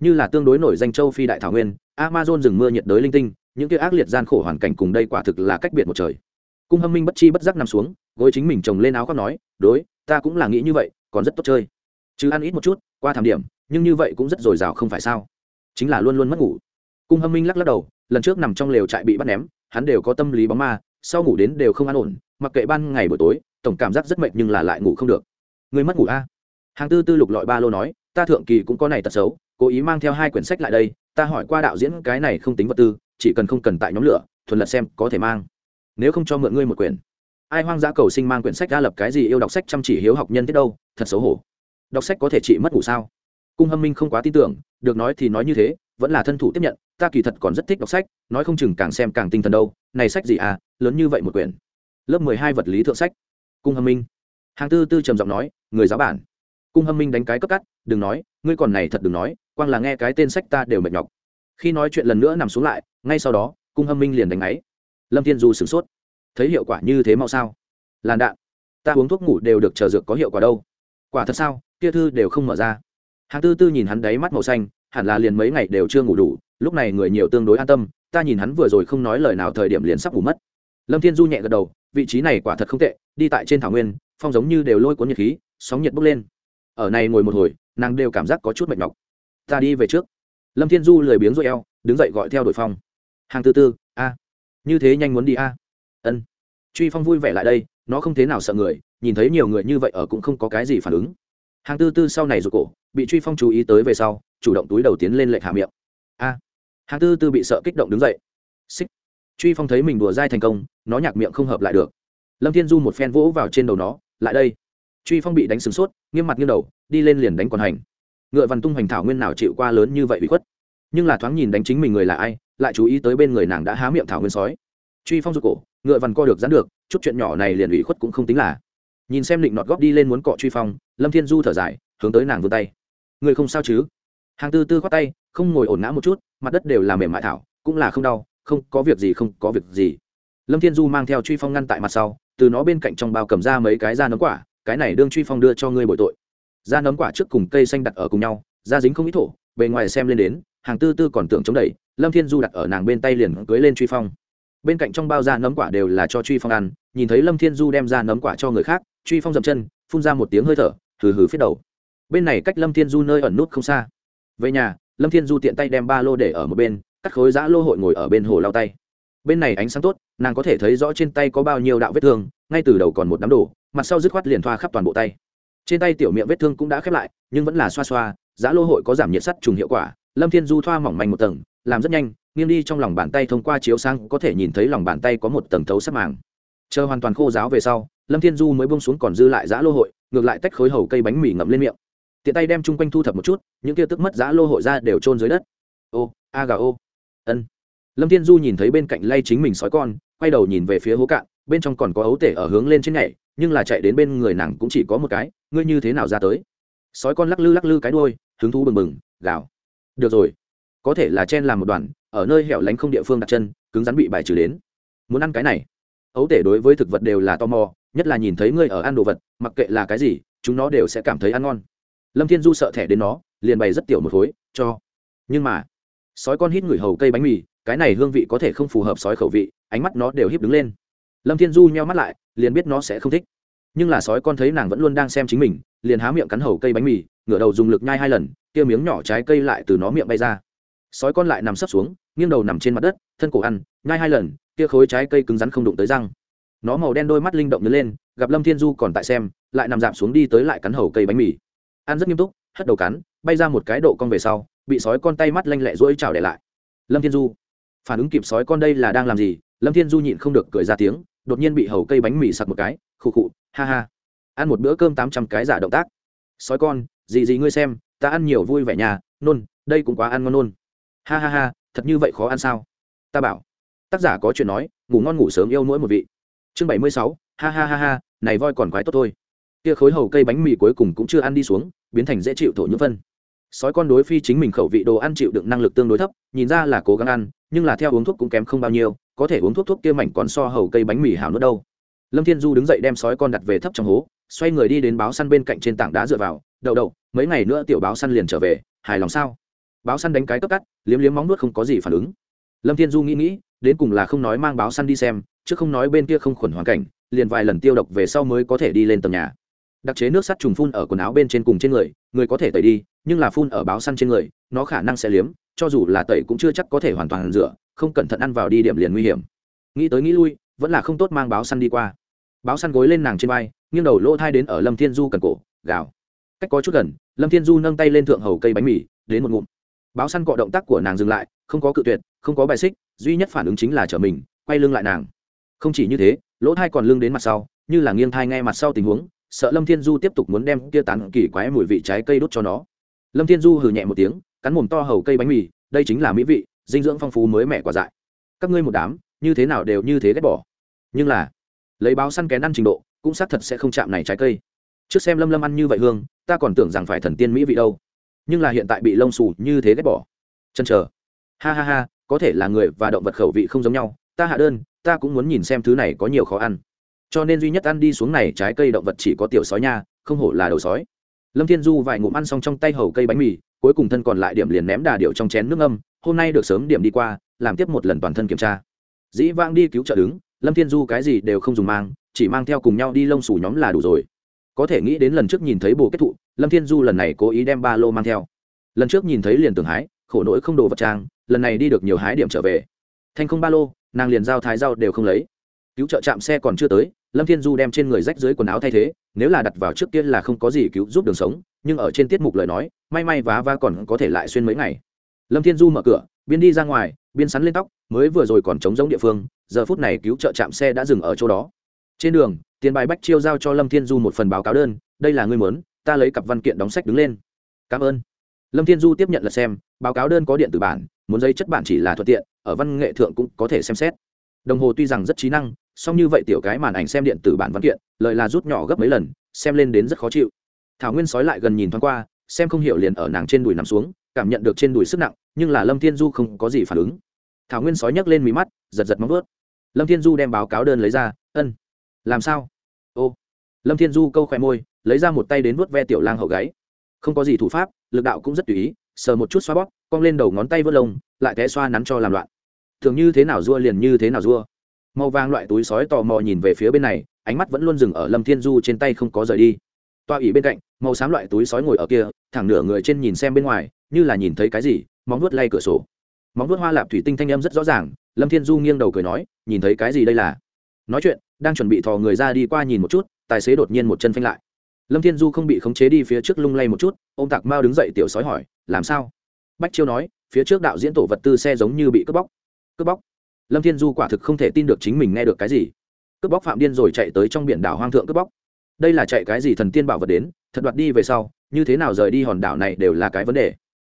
Như là tương đối nổi danh châu phi đại thảo nguyên amazon rừng mưa nhiệt đới linh tinh, những kia ác liệt gian khổ hoàn cảnh cùng đây quả thực là cách biệt một trời. Cung hâm minh bất chi bất giác nằm xuống, gối chính mình chồng lên áo khoác nói, đối, ta cũng là nghĩ như vậy, còn rất tốt chơi. Chứ ăn ít một chút, qua thảm điểm, nhưng như vậy cũng rất dồi dào không phải sao? Chính là luôn luôn mất ngủ. Cung hâm minh lắc lắc đầu, lần trước nằm trong lều trại bị bắt ném, hắn đều có tâm lý bóng ma, sau ngủ đến đều không an ổn, mặc kệ ban ngày buổi tối, tổng cảm giác rất mệt nhưng là lại ngủ không được. Người mất ngủ a hàng tư tư lục lọi ba lô nói, ta thượng kỳ cũng có này tật xấu, cố ý mang theo hai quyển sách lại đây ta hỏi qua đạo diễn cái này không tính vật tư, chỉ cần không cần tại nhóm lửa, thuần lật xem có thể mang. Nếu không cho mượn ngươi một quyển. Ai hoang dã cầu sinh mang quyển sách ra lập cái gì yêu đọc sách chăm chỉ hiếu học nhân thế đâu, thật xấu hổ. Đọc sách có thể trị mất ngủ sao? Cung hâm minh không quá tin tưởng, được nói thì nói như thế, vẫn là thân thủ tiếp nhận, ta kỳ thật còn rất thích đọc sách, nói không chừng càng xem càng tinh thần đâu, này sách gì à lớn như vậy một quyển. Lớp mười hai vật lý thượng sách. Cung hâm minh. Hàng tư tư trầm giọng nói, người giáo bản. Cung hâm minh đánh cái cấp cắt, đừng nói, ngươi còn này thật đừng nói quang là nghe cái tên sách ta đều mệt nhọc. Khi nói chuyện lần nữa nằm xuống lại, ngay sau đó, cung hâm minh liền đánh ấy lâm thiên du sửng sốt. Thấy hiệu quả như thế mau sao? Làn đạn. Ta uống thuốc ngủ đều được chờ dược có hiệu quả đâu. Quả thật sao? Kia thư đều không mở ra. Hàng tư tư nhìn hắn đáy mắt màu xanh, hẳn là liền mấy ngày đều chưa ngủ đủ, lúc này người nhiều tương đối an tâm, ta nhìn hắn vừa rồi không nói lời nào thời điểm liền sắp ngủ mất. Lâm thiên du nhẹ gật đầu, vị trí này quả thật không tệ, đi tại trên thảo nguyên, phong giống như đều lôi cuốn nhiệt khí, sóng nhiệt bốc lên. Ở này ngồi một hồi, nàng đều cảm giác có chút mệt nhọc ta đi về trước. Lâm thiên du lười biếng rồi eo, đứng dậy gọi theo đội phong. Hàng tư tư, a, như thế nhanh muốn đi a? Ân. Truy phong vui vẻ lại đây, nó không thế nào sợ người, nhìn thấy nhiều người như vậy ở cũng không có cái gì phản ứng. Hàng tư tư sau này rụt cổ, bị truy phong chú ý tới về sau, chủ động túi đầu tiến lên lệnh hạ miệng. A. Hàng tư tư bị sợ kích động đứng dậy. Xích. Truy phong thấy mình đùa dai thành công, nó nhạc miệng không hợp lại được. Lâm thiên du một phen vỗ vào trên đầu nó, lại đây. Truy phong bị đánh sửng sốt, nghiêm mặt nghiêng đầu, đi lên liền đánh còn hành ngựa văn tung hoành thảo nguyên nào chịu qua lớn như vậy bị khuất. Nhưng là thoáng nhìn đánh chính mình người là ai, lại chú ý tới bên người nàng đã há miệng thảo nguyên sói. Truy phong rụt cổ, ngựa văn co được dán được, chút chuyện nhỏ này liền ủy khuất cũng không tính là. Nhìn xem định nọt góp đi lên muốn cọ truy phong, lâm thiên du thở dài, hướng tới nàng vươn tay. Người không sao chứ? Hàng tư tư khoát tay, không ngồi ổn ngã một chút, mặt đất đều là mềm mại thảo, cũng là không đau, không có việc gì, không có việc gì. Lâm thiên du mang theo truy phong ngăn tại mặt sau, từ nó bên cạnh trong bao cầm ra mấy cái da nấm quả, cái này đương truy phong đưa cho ngươi bội tội da nấm quả trước cùng cây xanh đặt ở cùng nhau, da dính không ít thổ, bề ngoài xem lên đến, hàng tư tư còn tưởng chống đẩy, lâm thiên du đặt ở nàng bên tay liền cưới lên truy phong. Bên cạnh trong bao da nấm quả đều là cho truy phong ăn, nhìn thấy lâm thiên du đem ra nấm quả cho người khác, truy phong dậm chân, phun ra một tiếng hơi thở, hừ hừ phía đầu. Bên này cách lâm thiên du nơi ẩn nút không xa. Về nhà, lâm thiên du tiện tay đem ba lô để ở một bên, cắt khối giã lô hội ngồi ở bên hồ lao tay. Bên này ánh sáng tốt, nàng có thể thấy rõ trên tay có bao nhiêu đạo vết thương, ngay từ đầu còn một đám đồ, mặt sau dứt khoát liền thoa khắp toàn bộ tay trên tay tiểu miệng vết thương cũng đã khép lại, nhưng vẫn là xoa xoa, Giá lô hội có giảm nhiệt sắt trùng hiệu quả, lâm thiên du thoa mỏng manh một tầng, làm rất nhanh, nghiêng đi trong lòng bàn tay thông qua chiếu sang có thể nhìn thấy lòng bàn tay có một tầng thấu sắc màng. Chờ hoàn toàn khô giáo về sau, lâm thiên du mới bông xuống còn dư lại giã lô hội, ngược lại tách khối hầu cây bánh mì ngậm lên miệng. Tiện tay đem chung quanh thu thập một chút, những kia tức mất giã lô hội ra đều trôn dưới đất. Ô, a gà ô. Ân. Lâm thiên du nhìn thấy bên cạnh lay chính mình sói con, quay đầu nhìn về phía hố cạn, bên trong còn có ấu tể ở hướng lên trên nhảy nhưng là chạy đến bên người nàng cũng chỉ có một cái, ngươi như thế nào ra tới? Sói con lắc lư lắc lư cái đuôi, hứng thú bừng bừng, gào. Được rồi, có thể là chen làm một đoàn, ở nơi hẻo lánh không địa phương đặt chân, cứng rắn bị bài trừ đến. Muốn ăn cái này. Ấu tể đối với thực vật đều là tò mò, nhất là nhìn thấy ngươi ở ăn đồ vật, mặc kệ là cái gì, chúng nó đều sẽ cảm thấy ăn ngon. Lâm thiên du sợ thẻ đến nó, liền bày rất tiểu một khối, cho. Nhưng mà, sói con hít ngửi hầu cây bánh mì, cái này hương vị có thể không phù hợp sói khẩu vị, ánh mắt nó đều híp đứng lên. Lâm thiên du nheo mắt lại liền biết nó sẽ không thích. Nhưng là sói con thấy nàng vẫn luôn đang xem chính mình, liền há miệng cắn hầu cây bánh mì, ngửa đầu dùng lực nhai hai lần, kia miếng nhỏ trái cây lại từ nó miệng bay ra. Sói con lại nằm sấp xuống, nghiêng đầu nằm trên mặt đất, thân cổ ăn, nhai hai lần, kia khối trái cây cứng rắn không đụng tới răng. Nó màu đen đôi mắt linh động nhớ lên, gặp lâm thiên du còn tại xem, lại nằm giảm xuống đi tới lại cắn hầu cây bánh mì. Ăn rất nghiêm túc, hất đầu cắn, bay ra một cái độ con về sau, bị sói con tay mắt lanh lẹ rỗi chảo để lại. Lâm thiên du, phản ứng kịp sói con đây là đang làm gì? Lâm thiên du nhịn không được cười ra tiếng đột nhiên bị hầu cây bánh mì sặc một cái, khụ khụ, ha ha. Ăn một bữa cơm tám trăm cái giả động tác. Sói con gì gì ngươi xem, ta ăn nhiều vui vẻ nhà, nôn, đây cũng quá ăn ngon nôn. Ha ha ha, thật như vậy khó ăn sao? Ta bảo. Tác giả có chuyện nói, ngủ ngon ngủ sớm yêu mỗi một vị. Chương bảy mươi sáu, ha ha ha ha, này voi còn quái tốt thôi. Kia khối hầu cây bánh mì cuối cùng cũng chưa ăn đi xuống, biến thành dễ chịu thổ nhưỡng phân. Sói con đối phi chính mình khẩu vị đồ ăn chịu đựng năng lực tương đối thấp, nhìn ra là cố gắng ăn, nhưng là theo uống thuốc cũng kém không bao nhiêu có thể uống thuốc thuốc kia mảnh còn so hầu cây bánh mì hảo nữa đâu. Lâm thiên du đứng dậy đem sói con đặt về thấp trong hố, xoay người đi đến báo săn bên cạnh trên tảng đá dựa vào, đậu đậu, mấy ngày nữa tiểu báo săn liền trở về, hài lòng sao? Báo săn đánh cái cấp cắt, liếm liếm móng nuốt không có gì phản ứng. Lâm thiên du nghĩ nghĩ, đến cùng là không nói mang báo săn đi xem, chứ không nói bên kia không khuẩn hoàn cảnh, liền vài lần tiêu độc về sau mới có thể đi lên tầng nhà. Đặc chế nước sắt trùng phun ở quần áo bên trên cùng trên người người có thể tẩy đi, nhưng là phun ở báo săn trên người, nó khả năng sẽ liếm, cho dù là tẩy cũng chưa chắc có thể hoàn toàn rửa không cẩn thận ăn vào đi điểm liền nguy hiểm. Nghĩ tới nghĩ lui, vẫn là không tốt mang báo săn đi qua. Báo săn gối lên nàng trên vai, nghiêng đầu lỗ thai đến ở lâm thiên du cần cổ, gào. Cách có chút gần, lâm thiên du nâng tay lên thượng hầu cây bánh mì, đến một ngụm. Báo săn cọ động tác của nàng dừng lại, không có cự tuyệt, không có bài xích, duy nhất phản ứng chính là chở mình, quay lưng lại nàng. Không chỉ như thế, lỗ thai còn lưng đến mặt sau, như là nghiêng thai ngay mặt sau tình huống, sợ lâm thiên du tiếp tục muốn đem kia tán kỳ quái mùi vị trái cây đốt cho nó. Lâm thiên du hừ nhẹ một tiếng, cắn mồm to hầu cây bánh mì, đây chính là mỹ vị dinh dưỡng phong phú mới mẻ quả dại. Các ngươi một đám, như thế nào đều như thế ghét bỏ. Nhưng là, lấy báo săn kén ăn trình độ, cũng xác thật sẽ không chạm này trái cây. Trước xem lâm lâm ăn như vậy hương, ta còn tưởng rằng phải thần tiên mỹ vị đâu. Nhưng là hiện tại bị lông xù như thế ghét bỏ. Chân chờ. Ha ha ha, có thể là người và động vật khẩu vị không giống nhau, ta hạ đơn, ta cũng muốn nhìn xem thứ này có nhiều khó ăn. Cho nên duy nhất ăn đi xuống này trái cây động vật chỉ có tiểu sói nha, không hổ là đầu sói. Lâm thiên du vài ngụm ăn xong trong tay hầu cây bánh mì cuối cùng thân còn lại điểm liền ném đà điệu trong chén nước âm hôm nay được sớm điểm đi qua, làm tiếp một lần toàn thân kiểm tra. Dĩ vãng đi cứu trợ đứng, lâm thiên du cái gì đều không dùng mang, chỉ mang theo cùng nhau đi lông xù nhóm là đủ rồi. Có thể nghĩ đến lần trước nhìn thấy bồ kết thụ, lâm thiên du lần này cố ý đem ba lô mang theo. Lần trước nhìn thấy liền tưởng hái, khổ nỗi không đồ vật trang, lần này đi được nhiều hái điểm trở về. Thanh không ba lô, nàng liền giao thái giao đều không lấy. Cứu trợ chạm xe còn chưa tới, lâm thiên du đem trên người rách dưới quần áo thay thế, nếu là đặt vào trước kia là không có gì cứu giúp đường sống nhưng ở trên tiết mục lời nói, may may vá va còn có thể lại xuyên mấy ngày. Lâm thiên du mở cửa, biên đi ra ngoài, biên sắn lên tóc, mới vừa rồi còn trống giống địa phương, giờ phút này cứu trợ chạm xe đã dừng ở chỗ đó. Trên đường, tiền bài bách chiêu giao cho lâm thiên du một phần báo cáo đơn, đây là ngươi mớn ta lấy cặp văn kiện đóng sách đứng lên. Cảm ơn. Lâm thiên du tiếp nhận là xem, báo cáo đơn có điện tử bản, muốn giấy chất bản chỉ là thuận tiện, ở văn nghệ thượng cũng có thể xem xét. Đồng hồ tuy rằng rất trí năng, song như vậy tiểu cái màn ảnh xem điện tử bản văn kiện, lợi là rút nhỏ gấp mấy lần, xem lên đến rất khó chịu thảo nguyên sói lại gần nhìn thoáng qua, xem không hiểu liền ở nàng trên đùi nằm xuống, cảm nhận được trên đùi sức nặng, nhưng là lâm thiên du không có gì phản ứng. Thảo nguyên sói nhấc lên mí mắt, giật giật móng vớt lâm thiên du đem báo cáo đơn lấy ra, ân, làm sao? Ô. Lâm thiên du câu khỏe môi, lấy ra một tay đến vớt ve tiểu lang hậu gáy. Không có gì thủ pháp, lực đạo cũng rất tùy ý, sờ một chút xoa bóp, cong lên đầu ngón tay vớt lông, lại té xoa nắn cho làm loạn. Thường như thế nào dua liền như thế nào dua màu vàng loại túi sói tò mò nhìn về phía bên này, ánh mắt vẫn luôn dừng ở lâm thiên du trên tay không có rời đi toa ỉ bên cạnh, màu xám loại túi sói ngồi ở kia, thẳng nửa người trên nhìn xem bên ngoài, như là nhìn thấy cái gì, móng vuốt lay cửa sổ. Móng vuốt hoa lạp thủy tinh thanh âm rất rõ ràng, lâm thiên du nghiêng đầu cười nói, nhìn thấy cái gì đây là? Nói chuyện, đang chuẩn bị thò người ra đi qua nhìn một chút, tài xế đột nhiên một chân phanh lại. Lâm thiên du không bị khống chế đi phía trước lung lay một chút ô m tạc mao đứng dậy tiểu sói hỏi, làm sao? Bách chiêu nói, phía trước đạo diễn tổ vật tư xe giống như bị cướp bóc. Cướp bóc? Lâm thiên du quả thực không thể tin được chính mình nghe được cái gì. Cướp bóc phạm điên rồi chạy tới trong biển đảo hoang thượng cướp bóc đây là chạy cái gì thần tiên bảo vật đến, thật đoạt đi về sau, như thế nào rời đi hòn đảo này đều là cái vấn đề.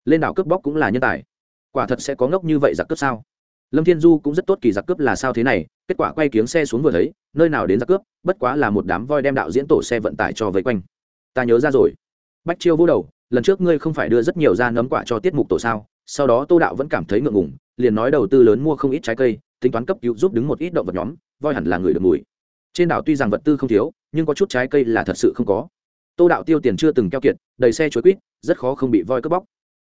Lên đảo cướp bóc cũng là nhân tài. Quả thật sẽ có ngốc như vậy giặc cướp sao? Lâm thiên du cũng rất tốt kỳ giặc cướp là sao thế này, kết quả quay kiếng xe xuống vừa thấy, nơi nào đến giặc cướp, bất quá là một đám voi đem đạo diễn tổ xe vận tải cho vây quanh. Ta nhớ ra rồi. Bách chiêu vô đầu, lần trước ngươi không phải đưa rất nhiều ra nấm quả cho tiết mục tổ sao? Sau đó tô đạo vẫn cảm thấy ngượng ngùng, liền nói đầu tư lớn mua không ít trái cây, tính toán cấp cứu giúp đứng một ít động vật nhóm, voi hẳn là người được mùi. Trên đảo tuy rằng vật tư không thiếu nhưng có chút trái cây là thật sự không có. Tô đạo tiêu tiền chưa từng keo kiệt, đầy xe chuối quýt, rất khó không bị voi cướp bóc.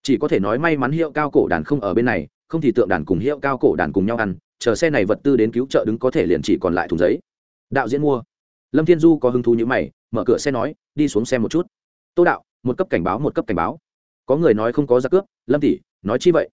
Chỉ có thể nói may mắn hiệu cao cổ đàn không ở bên này, không thì tượng đàn cùng hiệu cao cổ đàn cùng nhau ăn, chờ xe này vật tư đến cứu trợ đứng có thể liền chỉ còn lại thùng giấy. Đạo diễn mua. Lâm thiên du có hứng thú như mày, mở cửa xe nói, đi xuống xe một chút. Tô đạo, một cấp cảnh báo, một cấp cảnh báo. Có người nói không có giặc cướp, lâm tỷ, nói chi vậy?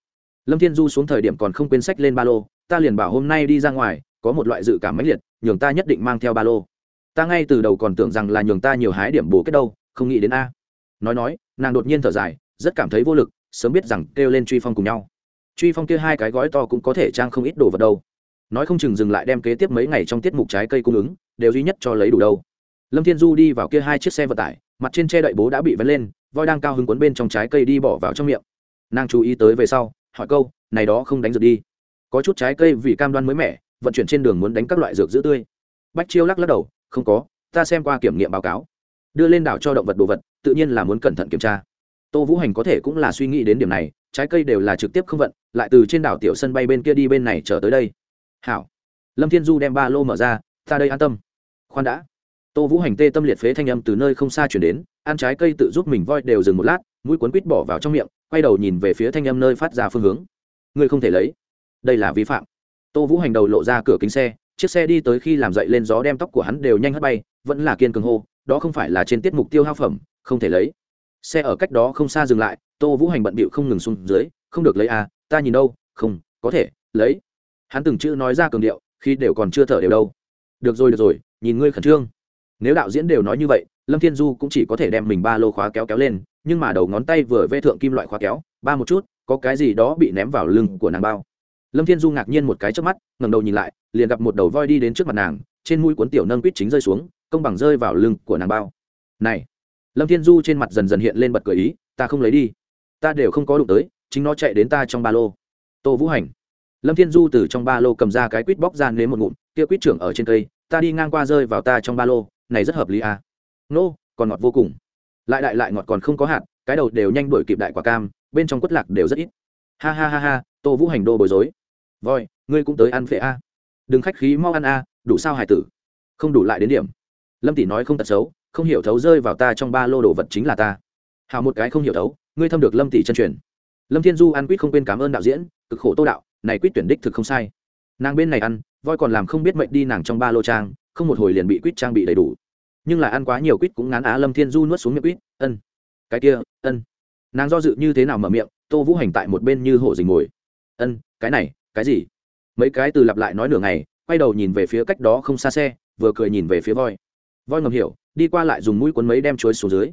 Lâm thiên du xuống thời điểm còn không quên sách lên ba lô, ta liền bảo hôm nay đi ra ngoài, có một loại dự cảm mãnh liệt, nhường ta nhất định mang theo ba lô ta ngay từ đầu còn tưởng rằng là nhường ta nhiều hái điểm bổ kết đâu, không nghĩ đến a. Nói nói, nàng đột nhiên thở dài, rất cảm thấy vô lực, sớm biết rằng kêu lên truy phong cùng nhau. Truy phong kia hai cái gói to cũng có thể trang không ít đồ vật đâu. Nói không chừng dừng lại đem kế tiếp mấy ngày trong tiết mục trái cây cung ứng, đều duy nhất cho lấy đủ đâu. Lâm thiên du đi vào kia hai chiếc xe vận tải, mặt trên che đậy bố đã bị vấn lên, voi đang cao hứng cuốn bên trong trái cây đi bỏ vào trong miệng. Nàng chú ý tới về sau, hỏi câu, này đó không đánh dược đi. Có chút trái cây vì cam đoan mới mẻ, vận chuyển trên đường muốn đánh các loại dược giữ tươi. Bách chiêu lắc lắc đầu không có, ta xem qua kiểm nghiệm báo cáo. Đưa lên đảo cho động vật đồ vật, tự nhiên là muốn cẩn thận kiểm tra. Tô vũ hành có thể cũng là suy nghĩ đến điểm này, trái cây đều là trực tiếp không vận, lại từ trên đảo tiểu sân bay bên kia đi bên này trở tới đây. Hảo. Lâm thiên du đem ba lô mở ra, ta đây an tâm. Khoan đã. Tô vũ hành tê tâm liệt phế thanh âm từ nơi không xa chuyển đến, ăn trái cây tự giúp mình voi đều dừng một lát, mũi cuốn quýt bỏ vào trong miệng, quay đầu nhìn về phía thanh âm nơi phát ra phương hướng. Ngươi không thể lấy. Đây là vi phạm. Tô vũ hành đầu lộ ra cửa kính xe chiếc xe đi tới khi làm dậy lên gió đem tóc của hắn đều nhanh hất bay, vẫn là kiên cường hô, đó không phải là trên tiết mục tiêu hao phẩm, không thể lấy. Xe ở cách đó không xa dừng lại, tô vũ hành bận bịu không ngừng xuống dưới, không được lấy à ta nhìn đâu, không, có thể, lấy. Hắn từng chữ nói ra cường điệu, khi đều còn chưa thở đều đâu. Được rồi được rồi, nhìn ngươi khẩn trương. Nếu đạo diễn đều nói như vậy, lâm thiên du cũng chỉ có thể đem mình ba lô khóa kéo kéo lên, nhưng mà đầu ngón tay vừa vê thượng kim loại khóa kéo, ba một chút, có cái gì đó bị ném vào lưng của nàng bao lâm thiên du ngạc nhiên một cái trước mắt, ngẩng đầu nhìn lại, liền gặp một đầu voi đi đến trước mặt nàng, trên mũi cuốn tiểu nâng quýt chính rơi xuống, công bằng rơi vào lưng của nàng bao. Này! Lâm thiên du trên mặt dần dần hiện lên bật cười ý, ta không lấy đi. Ta đều không có đụng tới, chính nó chạy đến ta trong ba lô. Tô vũ hành. Lâm thiên du từ trong ba lô cầm ra cái quýt bóc ra nếm một ngụm, kia quýt trưởng ở trên cây, ta đi ngang qua rơi vào ta trong ba lô, này rất hợp lý à. nô, còn ngọt vô cùng. Lại đại lại ngọt còn không có hạt, cái đầu đều nhanh đuổi kịp đại quả cam, bên trong quất lạc đều rất ít. Ha ha ha ha, tô vũ hành đô bối rối voi, ngươi cũng tới ăn phệ a. Đừng khách khí, mau ăn a, đủ sao hải tử? Không đủ lại đến điểm. Lâm tỷ nói không tật xấu, không hiểu thấu rơi vào ta trong ba lô đồ vật chính là ta. Hào một cái không hiểu thấu, ngươi thâm được lâm tỷ chân truyền. Lâm thiên du ăn quýt không quên cảm ơn đạo diễn, cực khổ tô đạo, này quýt tuyển đích thực không sai. Nàng bên này ăn, voi còn làm không biết mệnh đi nàng trong ba lô trang, không một hồi liền bị quýt trang bị đầy đủ. Nhưng là ăn quá nhiều quýt cũng ngán á lâm thiên du nuốt xuống miệng quýt, ân, cái kia, ân. Nàng do dự như thế nào mở miệng, tô vũ hành tại một bên như hổ dình ngồi. Ân, cái này cái gì? Mấy cái từ lặp lại nói nửa ngày, quay đầu nhìn về phía cách đó không xa xe, vừa cười nhìn về phía voi. Voi ngầm hiểu, đi qua lại dùng mũi cuốn mấy đem chuối xuống dưới.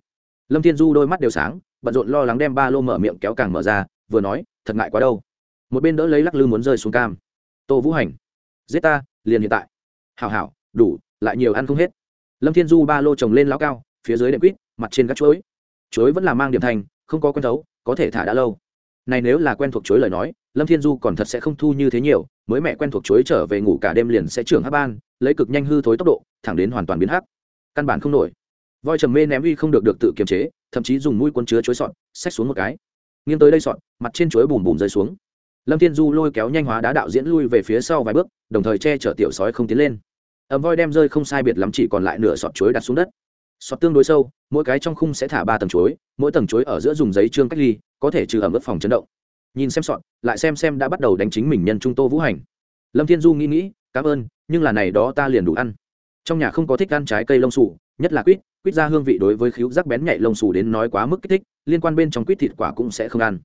Lâm thiên du đôi mắt đều sáng, bận rộn lo lắng đem ba lô mở miệng kéo càng mở ra, vừa nói, thật ngại quá đâu. Một bên đỡ lấy lắc lư muốn rơi xuống cam. Tô vũ hành, giết ta, liền hiện tại. Hảo hảo, đủ, lại nhiều ăn không hết. Lâm thiên du ba lô trồng lên lão cao, phía dưới đệm quýt, mặt trên các chuối. Chuối vẫn là mang điểm thành, không có quen thấu, có thể thả đã lâu. Này nếu là quen thuộc chuối lời nói lâm thiên du còn thật sẽ không thu như thế nhiều, mới mẹ quen thuộc chuối trở về ngủ cả đêm liền sẽ trưởng hấp ban, lấy cực nhanh hư thối tốc độ, thẳng đến hoàn toàn biến hắc. Căn bản không nổi. Voi trầm mê ném uy không được được tự kiềm chế, thậm chí dùng mũi quân chứa chuối sọn xách xuống một cái. Nghiêng tới đây sọn mặt trên chuối bùm bùm rơi xuống. Lâm thiên du lôi kéo nhanh hóa đá đạo diễn lui về phía sau vài bước, đồng thời che chở tiểu sói không tiến lên. Ấm voi đem rơi không sai biệt lắm chỉ còn lại nửa sọt chuối đặt xuống đất. Sọt tương đối sâu, mỗi cái trong khung sẽ thả ba tầng chuối, mỗi tầng chuối ở giữa dùng giấy trương cách ly, có thể trừ ẩm ướt phòng chấn động nhìn xem sọn, lại xem xem đã bắt đầu đánh chính mình nhân trung tô vũ hành. Lâm thiên du nghĩ nghĩ cảm ơn nhưng là này đó ta liền đủ ăn. Trong nhà không có thích ăn trái cây lông sủ nhất là quýt quýt ra hương vị đối với khíu rắc bén nhạy lông sủ đến nói quá mức kích thích liên quan bên trong quýt thịt quả cũng sẽ không ăn.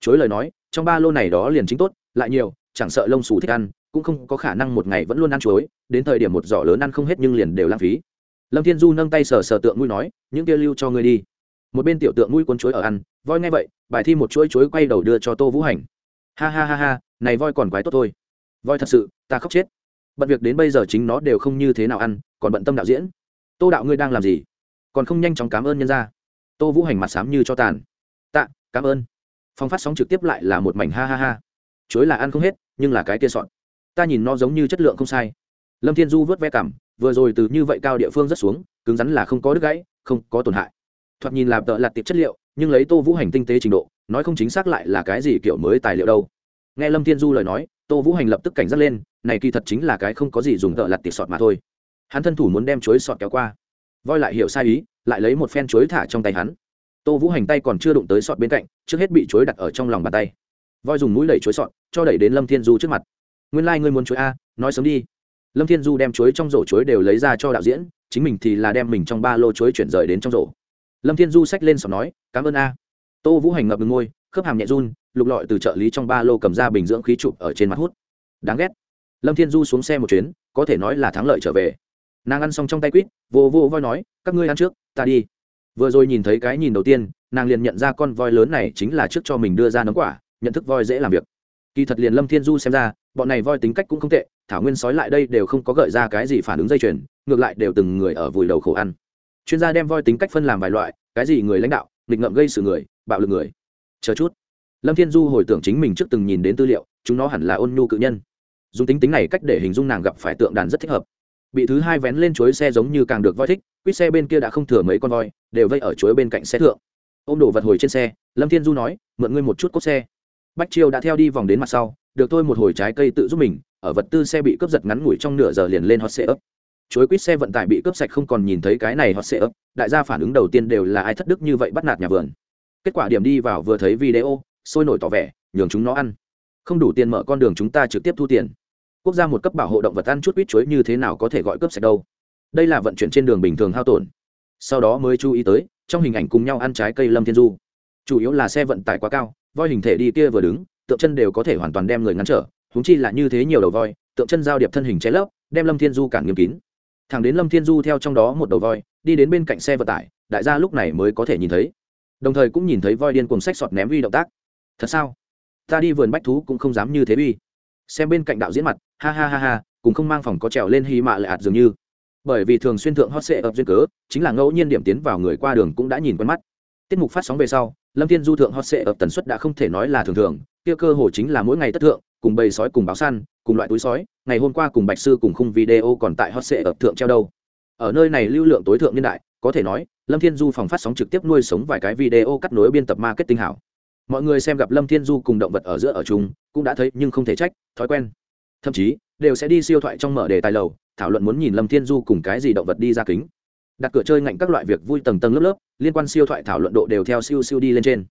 Chối lời nói trong ba lô này đó liền chính tốt lại nhiều chẳng sợ lông sủ thích ăn cũng không có khả năng một ngày vẫn luôn ăn chuối đến thời điểm một giỏ lớn ăn không hết nhưng liền đều lãng phí. Lâm thiên du nâng tay sờ sờ tượng mũi nói những kia lưu cho ngươi đi. Một bên tiểu tượng mũi cuốn chuối ở ăn voi nghe vậy, bài thi một chuỗi chuối quay đầu đưa cho tô vũ hành. Ha ha ha ha, này voi còn quái tốt thôi. Voi thật sự, ta khóc chết. Bận việc đến bây giờ chính nó đều không như thế nào ăn, còn bận tâm đạo diễn. Tô đạo ngươi đang làm gì? Còn không nhanh chóng cảm ơn nhân ra tô vũ hành mặt sám như cho tàn. Tạ, cảm ơn. Phong phát sóng trực tiếp lại là một mảnh ha ha ha. Chuối là ăn không hết, nhưng là cái kia sọn ta nhìn nó giống như chất lượng không sai. Lâm thiên du vớt ve cảm vừa rồi từ như vậy cao địa phương rất xuống, cứng rắn là không có đứt gãy, không có tổn hại. Thoạt nhìn làm tợ lạt tiệp chất liệu nhưng lấy tô vũ hành tinh tế trình độ, nói không chính xác lại là cái gì kiểu mới tài liệu đâu. Nghe lâm thiên du lời nói, tô vũ hành lập tức cảnh giác lên, này kỳ thật chính là cái không có gì dùng tợ lặt tỉ sọt mà thôi. Hắn thân thủ muốn đem chuối sọt kéo qua. Voi lại hiểu sai ý, lại lấy một phen chuối thả trong tay hắn. Tô vũ hành tay còn chưa đụng tới sọt bên cạnh, trước hết bị chuối đặt ở trong lòng bàn tay. Voi dùng mũi đẩy chuối sọt, cho đẩy đến lâm thiên du trước mặt. Nguyên lai、like、ngươi muốn chuối a, nói sớm đi. Lâm thiên du đem chuối trong rổ chuối đều lấy ra cho đạo diễn, chính mình thì là đem mình trong ba lô chuối chuyển rời đến trong rổ lâm thiên du xách lên sọt nói, cảm ơn a. Tô vũ hành ngập ngừng ngôi khớp hàm nhẹ run, lục lọi từ trợ lý trong ba lô cầm ra bình dưỡng khí chụp ở trên mặt hút. Đáng ghét. Lâm thiên du xuống xe một chuyến, có thể nói là thắng lợi trở về. Nàng ăn xong trong tay quýt, vô vô voi nói, các ngươi ăn trước, ta đi. Vừa rồi nhìn thấy cái nhìn đầu tiên, nàng liền nhận ra con voi lớn này chính là trước cho mình đưa ra nấm quả, nhận thức voi dễ làm việc. Kỳ thật liền lâm thiên du xem ra, bọn này voi tính cách cũng không tệ, thảo nguyên sói lại đây đều không có gợi ra cái gì phản ứng dây chuyền, ngược lại đều từng người ở vùi đầu khổ ăn chuyên gia đem voi tính cách phân làm vài loại, cái gì người lãnh đạo, nghịch ngợm gây sự người, bạo lực người. Chờ chút. Lâm thiên du hồi tưởng chính mình trước từng nhìn đến tư liệu, chúng nó hẳn là ôn nhu cự nhân. Dùng tính tính này cách để hình dung nàng gặp phải tượng đàn rất thích hợp. Bị thứ hai vén lên chuối xe giống như càng được voi thích, quýt xe bên kia đã không thừa mấy con voi, đều vây ở chuối bên cạnh xe thượng. Ô m đổ vật hồi trên xe, lâm thiên du nói, mượn ngươi một chút cốt xe. Bách chiêu đã theo đi vòng đến mặt sau, được tôi một hồi trái cây tự giúp mình, ở vật tư xe bị cướp giật ngắn ngủi trong nửa giờ liền lên hot xe ấp chuối quýt xe vận tải bị cướp sạch không còn nhìn thấy cái này họ sẽ ấp, đại gia phản ứng đầu tiên đều là ai thất đức như vậy bắt nạt nhà vườn. Kết quả điểm đi vào vừa thấy video, sôi nổi tỏ vẻ, nhường chúng nó ăn. Không đủ tiền mở con đường chúng ta trực tiếp thu tiền. Quốc gia một cấp bảo hộ động vật ăn chút quýt chuối như thế nào có thể gọi cướp sạch đâu. Đây là vận chuyển trên đường bình thường hao tổn. Sau đó mới chú ý tới, trong hình ảnh cùng nhau ăn trái cây lâm thiên du. Chủ yếu là xe vận tải quá cao, voi hình thể đi kia vừa đứng, tượng chân đều có thể hoàn toàn đem người ngăn trở húng chi là như thế nhiều đầu voi, tượng chân giao điệp thân hình che lấp, đem lâm thiên du cản nghiêm kín thẳng đến lâm thiên du theo trong đó một đầu voi, đi đến bên cạnh xe vận tải, đại gia lúc này mới có thể nhìn thấy. Đồng thời cũng nhìn thấy voi điên cùng sách sọt ném vi động tác. Thật sao? Ta đi vườn bách thú cũng không dám như thế uy. Xem bên cạnh đạo diễn mặt, ha ha ha ha, cùng không mang phòng có trèo lên hy mạ lại ạt dường như. Bởi vì thường xuyên thượng hot sệ ập duyên cớ, chính là ngẫu nhiên điểm tiến vào người qua đường cũng đã nhìn quen mắt. Tiết mục phát sóng về sau, lâm thiên du thượng hot sệ ập tần suất đã không thể nói là thường thường, kia cơ hồ chính là mỗi ngày tất thượng cùng bầy sói cùng báo săn, cùng loại túi sói, ngày hôm qua cùng bạch sư cùng khung video còn tại hot sệ ập thượng treo đâu. Ở nơi này lưu lượng tối thượng niên đại, có thể nói, lâm thiên du phòng phát sóng trực tiếp nuôi sống vài cái video cắt nối biên tập marketing hảo. Mọi người xem gặp lâm thiên du cùng động vật ở giữa ở chung, cũng đã thấy nhưng không thể trách, thói quen. Thậm chí, đều sẽ đi siêu thoại trong mở đề tài lầu, thảo luận muốn nhìn lâm thiên du cùng cái gì động vật đi ra kính. Đặt cửa chơi ngạnh các loại việc vui tầng tầng lớp lớp, liên quan siêu thoại thảo luận độ đều theo siêu siêu đi lên trên.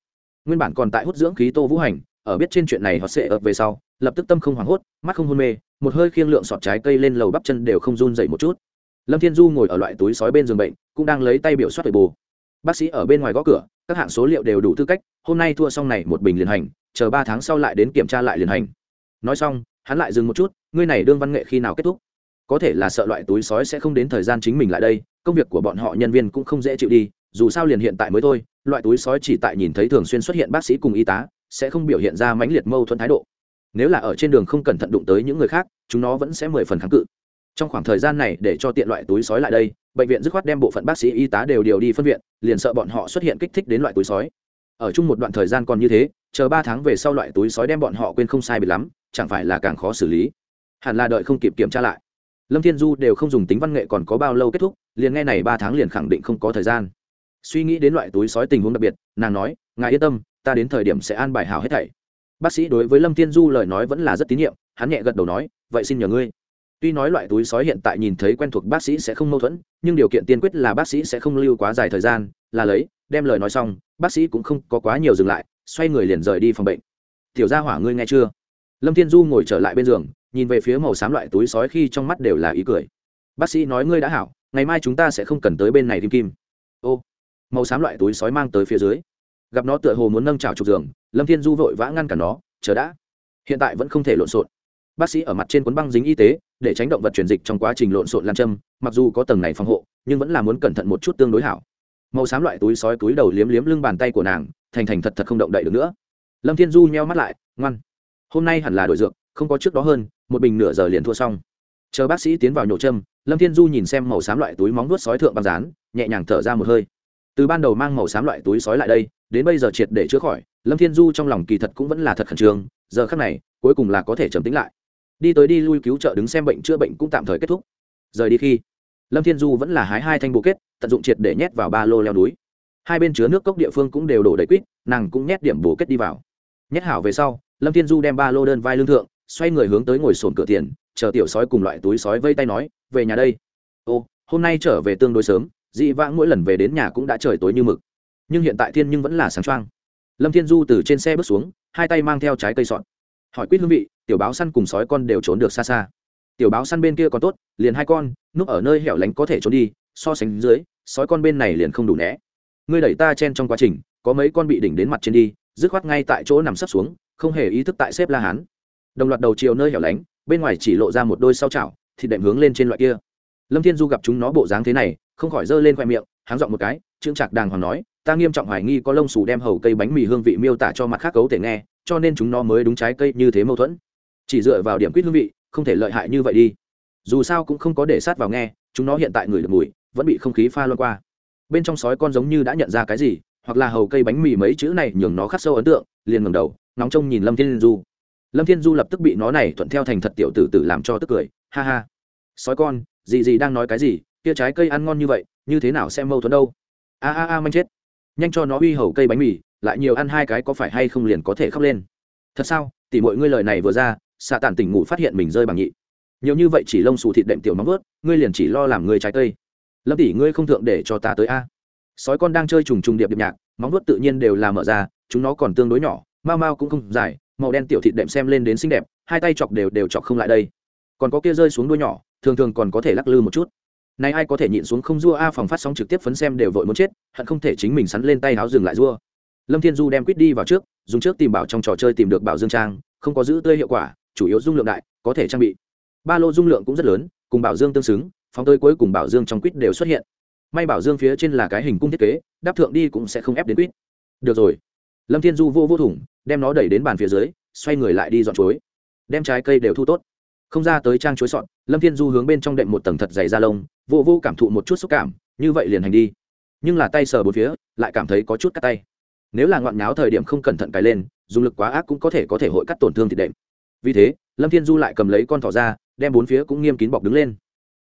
Nguyên bản còn tại hút dưỡng khí tô vũ hành ở biết trên chuyện này họ sẽ ập về sau, lập tức tâm không hoảng hốt, mắt không hôn mê, một hơi khiêng lượng sọt trái cây lên lầu bắp chân đều không run dậy một chút. Lâm thiên du ngồi ở loại túi sói bên giường bệnh, cũng đang lấy tay biểu soát về bù. Bác sĩ ở bên ngoài gõ cửa, các hạng số liệu đều đủ tư cách, hôm nay thua xong này một bình liền hành, chờ ba tháng sau lại đến kiểm tra lại liền hành. Nói xong, hắn lại dừng một chút, ngươi này đương văn nghệ khi nào kết thúc? Có thể là sợ loại túi sói sẽ không đến thời gian chính mình lại đây, công việc của bọn họ nhân viên cũng không dễ chịu đi, dù sao liền hiện tại mới thôi, loại túi sói chỉ tại nhìn thấy thường xuyên xuất hiện bác sĩ cùng y tá sẽ không biểu hiện ra mãnh liệt mâu thuẫn thái độ. Nếu là ở trên đường không cẩn thận đụng tới những người khác, chúng nó vẫn sẽ mười phần kháng cự. Trong khoảng thời gian này, để cho tiện loại túi sói lại đây, bệnh viện dứt khoát đem bộ phận bác sĩ y tá đều điều đi phân viện, liền sợ bọn họ xuất hiện kích thích đến loại túi sói. Ở chung một đoạn thời gian còn như thế, chờ ba tháng về sau loại túi sói đem bọn họ quên không sai bị lắm, chẳng phải là càng khó xử lý. Hẳn là đợi không kịp kiểm tra lại. Lâm thiên du đều không dùng tính văn nghệ còn có bao lâu kết thúc, liền nghe này ba tháng liền khẳng định không có thời gian. Suy nghĩ đến loại túi sói tình huống đặc biệt, nàng nói, ngài yên tâm ta đến thời điểm sẽ an bài hảo hết thảy. Bác sĩ đối với lâm thiên du lời nói vẫn là rất tín nhiệm, hắn nhẹ gật đầu nói, vậy xin nhờ ngươi. Tuy nói loại túi sói hiện tại nhìn thấy quen thuộc bác sĩ sẽ không mâu thuẫn, nhưng điều kiện tiên quyết là bác sĩ sẽ không lưu quá dài thời gian, là lấy, đem lời nói xong, bác sĩ cũng không có quá nhiều dừng lại, xoay người liền rời đi phòng bệnh. Tiểu gia hỏa ngươi nghe chưa? Lâm thiên du ngồi trở lại bên giường, nhìn về phía màu xám loại túi sói khi trong mắt đều là ý cười. Bác sĩ nói ngươi đã hảo, ngày mai chúng ta sẽ không cần tới bên này tìm kim. Ô, màu xám loại túi sói mang tới phía dưới gặp nó tựa hồ muốn nâng trào trục giường, lâm thiên du vội vã ngăn cả nó, chờ đã. Hiện tại vẫn không thể lộn xộn. Bác sĩ ở mặt trên cuốn băng dính y tế, để tránh động vật truyền dịch trong quá trình lộn xộn lan châm, mặc dù có tầng này phòng hộ, nhưng vẫn là muốn cẩn thận một chút tương đối hảo. Màu xám loại túi sói túi đầu liếm liếm lưng bàn tay của nàng, thành thành thật thật không động đậy được nữa. Lâm thiên du nheo mắt lại, ngoan, hôm nay hẳn là đổi dược, không có trước đó hơn, một bình nửa giờ liền thua xong. Chờ bác sĩ tiến vào nhổ châm, lâm thiên du nhìn xem màu xám loại túi móng nuốt sói thượng băng rán nhẹ nhàng thở ra một hơi từ ban đầu mang màu xám loại túi sói lại đây, đến bây giờ triệt để chữa khỏi, lâm thiên du trong lòng kỳ thật cũng vẫn là thật khẩn trương, giờ khắc này, cuối cùng là có thể trầm tính lại. Đi tới đi lui cứu trợ đứng xem bệnh chữa bệnh cũng tạm thời kết thúc. Rời đi khi, lâm thiên du vẫn là hái hai thanh bộ kết, tận dụng triệt để nhét vào ba lô leo núi. Hai bên chứa nước cốc địa phương cũng đều đổ đầy quýt, nàng cũng nhét điểm bổ kết đi vào. Nhét hảo về sau, lâm thiên du đem ba lô đơn vai lương thượng, xoay người hướng tới ngồi sồn cửa tiền, chờ tiểu sói cùng loại túi sói vây tay nói, về nhà đây. Ô, hôm nay trở về tương đối sớm dị vãng mỗi lần về đến nhà cũng đã trời tối như mực. Nhưng hiện tại thiên nhưng vẫn là sáng trăng lâm thiên du từ trên xe bước xuống, hai tay mang theo trái cây sọn hỏi quýt hương vị, tiểu báo săn cùng sói con đều trốn được xa xa. Tiểu báo săn bên kia còn tốt, liền hai con, núp ở nơi hẻo lánh có thể trốn đi, so sánh dưới, sói con bên này liền không đủ né. Ngươi đẩy ta chen trong quá trình, có mấy con bị đỉnh đến mặt trên đi, dứt khoát ngay tại chỗ nằm sấp xuống, không hề ý thức tại xếp la hán. Đồng loạt đầu chiều nơi hẻo lánh, bên ngoài chỉ lộ ra một đôi sau chảo, thịt đệm hướng lên trên loại kia. Lâm thiên du gặp chúng nó bộ dáng thế này không khỏi giơ lên khoe miệng, háng giọng một cái, trương trạc đàng hoàng nói, ta nghiêm trọng hoài nghi có lông xù đem hầu cây bánh mì hương vị miêu tả cho mặt khác cấu thể nghe, cho nên chúng nó mới đúng trái cây như thế mâu thuẫn. Chỉ dựa vào điểm quýt hương vị, không thể lợi hại như vậy đi. Dù sao cũng không có để sát vào nghe, chúng nó hiện tại người được mùi, vẫn bị không khí pha loan qua. Bên trong sói con giống như đã nhận ra cái gì, hoặc là hầu cây bánh mì mấy chữ này nhường nó khắc sâu ấn tượng, liền ngẩng đầu, nóng trông nhìn lâm thiên du. Lâm thiên du lập tức bị nó này thuận theo thành thật tiểu tử tử làm cho tức cười, ha ha, sói con gì gì đang nói cái gì kia trái cây ăn ngon như vậy, như thế nào xem mâu thuẫn đâu? A a a, manh chết. Nhanh cho nó uy hầu cây bánh mì, lại nhiều ăn hai cái có phải hay không liền có thể khóc lên. Thật sao? Tỉ mọi ngươi lời này vừa ra, xạ tản tỉnh ngủ phát hiện mình rơi bằng nhị. Nhiều như vậy chỉ lông xù thịt đệm tiểu móng vớt ngươi liền chỉ lo làm người trái cây. Lâm tỉ ngươi không thượng để cho ta tới a. Sói con đang chơi trùng trùng điệp điệp nhạc, móng vớt tự nhiên đều là mở ra, chúng nó còn tương đối nhỏ, mau mau cũng không dài, màu đen tiểu thịt đệm xem lên đến xinh đẹp, hai tay chọc đều đều chọc không lại đây. Còn có kia rơi xuống đuôi nhỏ, thường thường còn có thể lắc lư một chút này ai có thể nhịn xuống không dua a phòng phát sóng trực tiếp phấn xem đều vội muốn chết, hận không thể chính mình sắn lên tay áo dừng lại dua lâm thiên du đem quýt đi vào trước, dùng trước tìm bảo trong trò chơi tìm được bảo dương trang, không có giữ tươi hiệu quả, chủ yếu dung lượng đại, có thể trang bị. Ba lô dung lượng cũng rất lớn, cùng bảo dương tương xứng, phóng tới cuối cùng bảo dương trong quýt đều xuất hiện. May bảo dương phía trên là cái hình cung thiết kế, đáp thượng đi cũng sẽ không ép đến quýt. Được rồi. Lâm thiên du vô vô thủng, đem nó đẩy đến bàn phía dưới, xoay người lại đi dọn chuối. Đem trái cây đều thu tốt không ra tới trang chuối sọn lâm thiên du hướng bên trong đệm một tầng thật dày da lông, vô vô cảm thụ một chút xúc cảm, như vậy liền hành đi. Nhưng là tay sờ bốn phía, lại cảm thấy có chút cắt tay. Nếu là ngoạn nháo thời điểm không cẩn thận cài lên, dùng lực quá ác cũng có thể có thể hội cắt tổn thương thịt đệm. Vì thế, lâm thiên du lại cầm lấy con thỏ ra, đem bốn phía cũng nghiêm kín bọc đứng lên.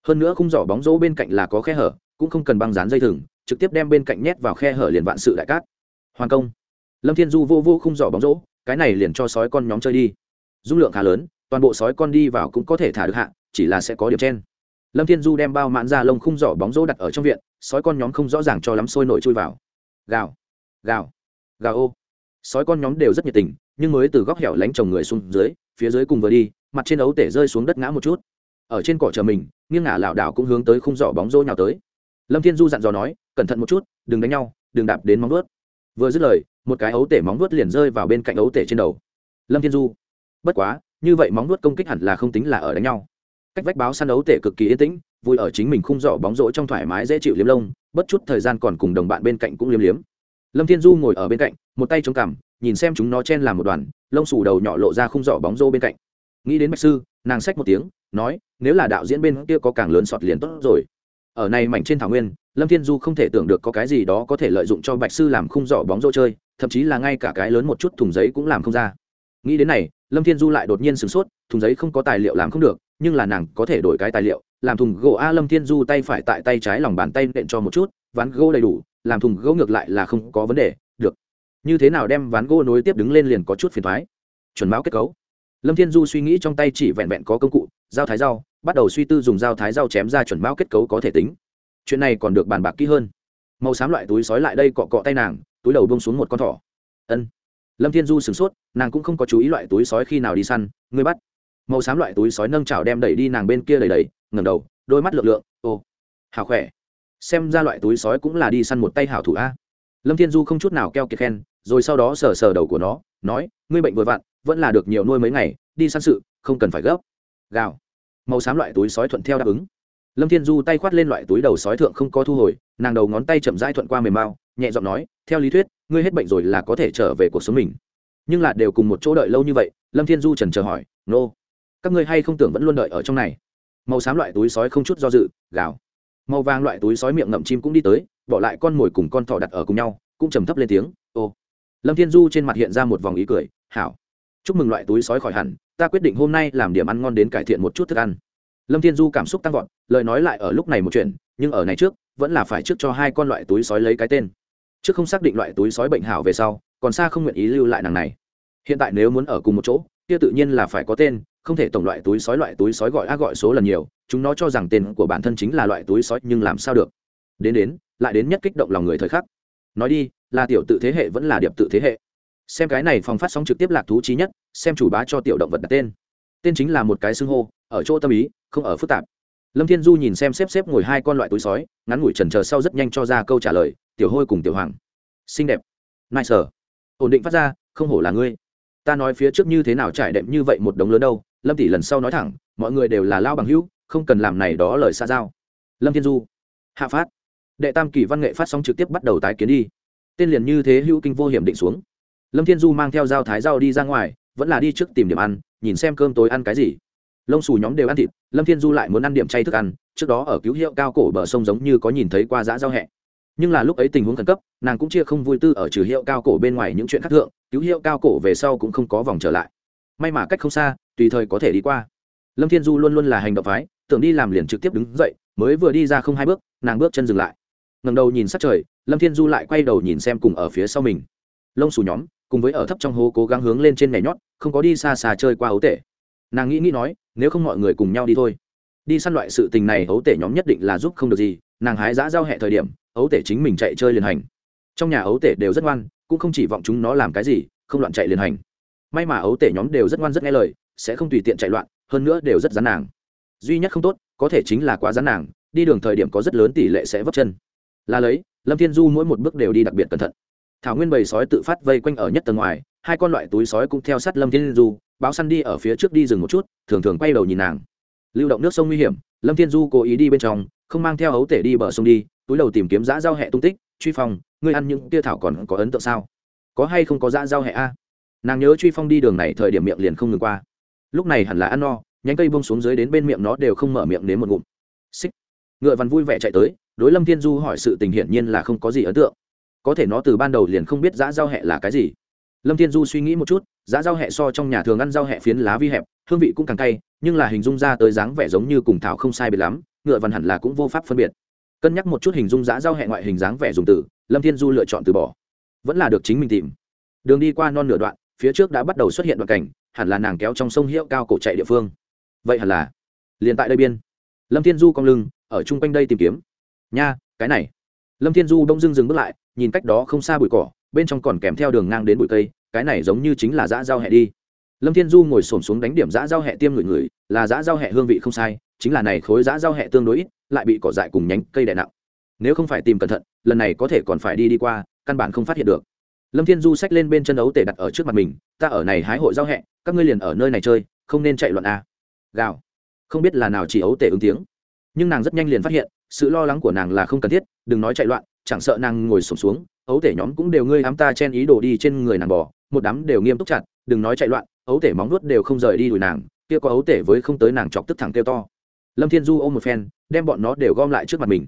Hơn nữa khung giỏ bóng rỗ bên cạnh là có khe hở, cũng không cần băng dán dây thừng, trực tiếp đem bên cạnh nhét vào khe hở liền vạn sự đại cát. Hoàn công. Lâm thiên du vô vô khung giỏ bóng rỗ cái này liền cho sói con nhóm chơi đi. Dung lượng khá lớn toàn bộ sói con đi vào cũng có thể thả được hạ, chỉ là sẽ có điểm trên. Lâm thiên du đem bao mãn ra lông khung giỏ bóng rỗ đặt ở trong viện, sói con nhóm không rõ ràng cho lắm sôi nổi chui vào. Gào gào gào ô. Sói con nhóm đều rất nhiệt tình, nhưng mới từ góc hẻo lánh chồng người xuống dưới, phía dưới cùng vừa đi, mặt trên ấu tể rơi xuống đất ngã một chút. Ở trên cỏ chờ mình, nghiêng ngả lảo đảo cũng hướng tới khung giỏ bóng rỗ nhào tới. Lâm thiên du dặn dò nói, cẩn thận một chút, đừng đánh nhau, đừng đạp đến móng vuốt. Vừa dứt lời, một cái ấu tể móng vuốt liền rơi vào bên cạnh ấu tể trên đầu. Lâm thiên du, bất quá như vậy móng nuốt công kích hẳn là không tính là ở đánh nhau. Cách vách báo săn đấu tể cực kỳ yên tĩnh, vui ở chính mình khung giỏ bóng rổ trong thoải mái dễ chịu liếm lông, bất chút thời gian còn cùng đồng bạn bên cạnh cũng liếm liếm. Lâm thiên du ngồi ở bên cạnh, một tay chống cằm, nhìn xem chúng nó chen làm một đoàn, lông xù đầu nhỏ lộ ra khung giỏ bóng rô bên cạnh. Nghĩ đến bạch sư, nàng xách một tiếng, nói, nếu là đạo diễn bên kia có càng lớn sọt liền tốt rồi. Ở này mảnh trên thảo nguyên, lâm thiên du không thể tưởng được có cái gì đó có thể lợi dụng cho bạch sư làm khung giỏ bóng rô chơi, thậm chí là ngay cả cái lớn một chút thùng giấy cũng làm không ra. Nghĩ đến này lâm thiên du lại đột nhiên sửng sốt, thùng giấy không có tài liệu làm không được, nhưng là nàng có thể đổi cái tài liệu, làm thùng gỗ a lâm thiên du tay phải tại tay trái lòng bàn tay nện cho một chút, ván gỗ đầy đủ, làm thùng gỗ ngược lại là không có vấn đề, được. Như thế nào đem ván gỗ nối tiếp đứng lên liền có chút phiền thoái chuẩn báo kết cấu. Lâm thiên du suy nghĩ trong tay chỉ vẹn vẹn có công cụ dao thái dao bắt đầu suy tư dùng dao thái dao chém ra chuẩn báo kết cấu có thể tính. Chuyện này còn được bàn bạc kỹ hơn. Màu xám loại túi sói lại đây cọ cọ tay nàng, túi đầu bông xuống một con thỏ. Ân lâm thiên du sửng sốt, nàng cũng không có chú ý loại túi sói khi nào đi săn ngươi bắt. Màu xám loại túi sói nâng chảo đem đẩy đi nàng bên kia đẩy đẩy ngầm đầu, đôi mắt lượng lượng ô hào khỏe. Xem ra loại túi sói cũng là đi săn một tay hảo thủ a. Lâm thiên du không chút nào keo kiệt khen, rồi sau đó sờ sờ đầu của nó, nói, ngươi bệnh vội vặn, vẫn là được nhiều nuôi mấy ngày, đi săn sự, không cần phải gấp. Gào. Màu xám loại túi sói thuận theo đáp ứng. Lâm thiên du tay khoát lên loại túi đầu sói thượng không có thu hồi, nàng đầu ngón tay chậm rãi thuận qua mềm mao nhẹ giọng nói, theo lý thuyết, ngươi hết bệnh rồi là có thể trở về cuộc sống mình. Nhưng là đều cùng một chỗ đợi lâu như vậy, lâm thiên du trần chờ hỏi, nô、no. các ngươi hay không tưởng vẫn luôn đợi ở trong này? Màu xám loại túi sói không chút do dự, gào. Màu vàng loại túi sói miệng ngậm chim cũng đi tới, bỏ lại con mồi cùng con thỏ đặt ở cùng nhau, cũng trầm thấp lên tiếng, ô. Lâm thiên du trên mặt hiện ra một vòng ý cười, hảo. Chúc mừng loại túi sói khỏi hẳn, ta quyết định hôm nay làm điểm ăn ngon đến cải thiện một chút thức ăn. Lâm thiên du cảm xúc tăng vọt, lời nói lại ở lúc này một chuyện, nhưng ở này trước, vẫn là phải trước cho hai con loại túi sói lấy cái tên trước không xác định loại túi sói bệnh hảo về sau, còn xa không nguyện ý lưu lại nàng này. Hiện tại nếu muốn ở cùng một chỗ, kia tự nhiên là phải có tên, không thể tổng loại túi sói loại túi sói gọi a gọi số lần nhiều, chúng nó cho rằng tên của bản thân chính là loại túi sói, nhưng làm sao được? Đến đến, lại đến nhất kích động lòng người thời khắc. Nói đi, là tiểu tự thế hệ vẫn là điệp tự thế hệ. Xem cái này phòng phát sóng trực tiếp lạc thú trí nhất, xem chủ bá cho tiểu động vật đặt tên. Tên chính là một cái xưng hô, ở chỗ tâm ý, không ở phức tạp. Lâm thiên du nhìn xem xếp xếp ngồi hai con loại túi sói, ngắn ngủi trần chờ sau rất nhanh cho ra câu trả lời tiểu hôi cùng tiểu hoàng. Xinh đẹp. Nai sở ổn định phát ra, không hổ là ngươi. Ta nói phía trước như thế nào trải đệm như vậy một đống lớn đâu, lâm tỷ lần sau nói thẳng, mọi người đều là lao bằng hữu, không cần làm này đó lời xa giao. Lâm thiên du. Hạ phát. Đệ tam kỳ văn nghệ phát sóng trực tiếp bắt đầu tái kiến đi. Tên liền như thế hữu kinh vô hiểm định xuống. Lâm thiên du mang theo dao thái dao đi ra ngoài, vẫn là đi trước tìm điểm ăn, nhìn xem cơm tối ăn cái gì. Lông xù nhóm đều ăn thịt, lâm thiên du lại muốn ăn điểm chay thức ăn, trước đó ở cứu hiệu cao cổ bờ sông giống như có nhìn thấy qua dã giao hẹ nhưng là lúc ấy tình huống khẩn cấp, nàng cũng chia không vui tư ở trừ hiệu cao cổ bên ngoài những chuyện khác thượng, cứu hiệu cao cổ về sau cũng không có vòng trở lại. May mà cách không xa, tùy thời có thể đi qua. Lâm thiên du luôn luôn là hành động phái, tưởng đi làm liền trực tiếp đứng dậy, mới vừa đi ra không hai bước, nàng bước chân dừng lại. Ngầm đầu nhìn sát trời, lâm thiên du lại quay đầu nhìn xem cùng ở phía sau mình. Lông xù nhóm, cùng với ở thấp trong hố cố gắng hướng lên trên nhảy nhót, không có đi xa xa chơi qua ấu tể. Nàng nghĩ nghĩ nói, nếu không mọi người cùng nhau đi thôi. Đi săn loại sự tình này ấu tể nhóm nhất định là giúp không được gì, nàng hái giã giao hẹ thời điểm ấu tể chính mình chạy chơi liền hành. Trong nhà ấu tể đều rất ngoan, cũng không chỉ vọng chúng nó làm cái gì, không loạn chạy liền hành. May mà ấu tể nhóm đều rất ngoan rất nghe lời, sẽ không tùy tiện chạy loạn, hơn nữa đều rất rán nàng. Duy nhất không tốt, có thể chính là quá rán nàng, đi đường thời điểm có rất lớn tỷ lệ sẽ vấp chân. Là lấy, lâm thiên du mỗi một bước đều đi đặc biệt cẩn thận. Thảo nguyên bầy sói tự phát vây quanh ở nhất tầng ngoài, hai con loại túi sói cũng theo sát lâm thiên du, báo săn đi ở phía trước đi rừng một chút, thường thường quay đầu nhìn nàng. Lưu động nước sông nguy hiểm, lâm thiên du cố ý đi bên trong không mang theo ấu tể đi bờ sông đi, túi đầu tìm kiếm giã giao hẹ tung tích. Truy phong, ngươi ăn những tia thảo còn có ấn tượng sao? Có hay không có giã giao hẹ a? Nàng nhớ truy phong đi đường này thời điểm miệng liền không ngừng qua. Lúc này hẳn là ăn no, nhánh cây bông xuống dưới đến bên miệng nó đều không mở miệng đến một ngụm. Xích. Ngựa văn vui vẻ chạy tới, đối lâm thiên du hỏi sự tình hiển nhiên là không có gì ấn tượng. Có thể nó từ ban đầu liền không biết giã giao hẹ là cái gì. Lâm thiên du suy nghĩ một chút giá rau hẹ so trong nhà thường ăn rau hẹ phiến lá vi hẹp, hương vị cũng càng cay, nhưng là hình dung ra tới dáng vẻ giống như cùng thảo không sai biệt lắm ngựa văn hẳn là cũng vô pháp phân biệt. Cân nhắc một chút hình dung giá giao hẹ ngoại hình dáng vẻ dùng từ, lâm thiên du lựa chọn từ bỏ. Vẫn là được chính mình tìm. Đường đi qua non nửa đoạn, phía trước đã bắt đầu xuất hiện đoạn cảnh, hẳn là nàng kéo trong sông hiệu cao cổ chạy địa phương. Vậy hẳn là, liền tại đây biên. Lâm thiên du cong lưng, ở chung quanh đây tìm kiếm. Nha, cái này. Lâm thiên du đông dưng dừng bước lại, nhìn cách đó không xa bụi cỏ, bên trong còn kèm theo đường ngang đến bụi cây, cái này giống như chính là dã giao hẹ đi. Lâm thiên du ngồi xổm xuống đánh điểm dã giao hẹ tiêm người người là dã giao hẹ hương vị không sai chính là này khối dã giao hẹ tương đối ít lại bị cỏ dại cùng nhánh cây đè nặng. Nếu không phải tìm cẩn thận lần này có thể còn phải đi đi qua căn bản không phát hiện được. Lâm thiên du xách lên bên chân ấu tể đặt ở trước mặt mình ta ở này hái hội giao hẹ các ngươi liền ở nơi này chơi không nên chạy loạn a. Gào. Không biết là nào chỉ ấu tể ứng tiếng. Nhưng nàng rất nhanh liền phát hiện sự lo lắng của nàng là không cần thiết đừng nói chạy loạn chẳng sợ nàng ngồi sụp xuống, xuống ấu tể nhóm cũng đều ngươi ám ta chen ý đồ đi trên người nàng bò một đám đều nghiêm túc chặt đừng nói chạy loạn ấu tể móng nuốt đều không rời đi đùi nàng kia có ấu tể với không tới nàng chọc tức thẳng kêu to lâm thiên du ôm một phen, đem bọn nó đều gom lại trước mặt mình.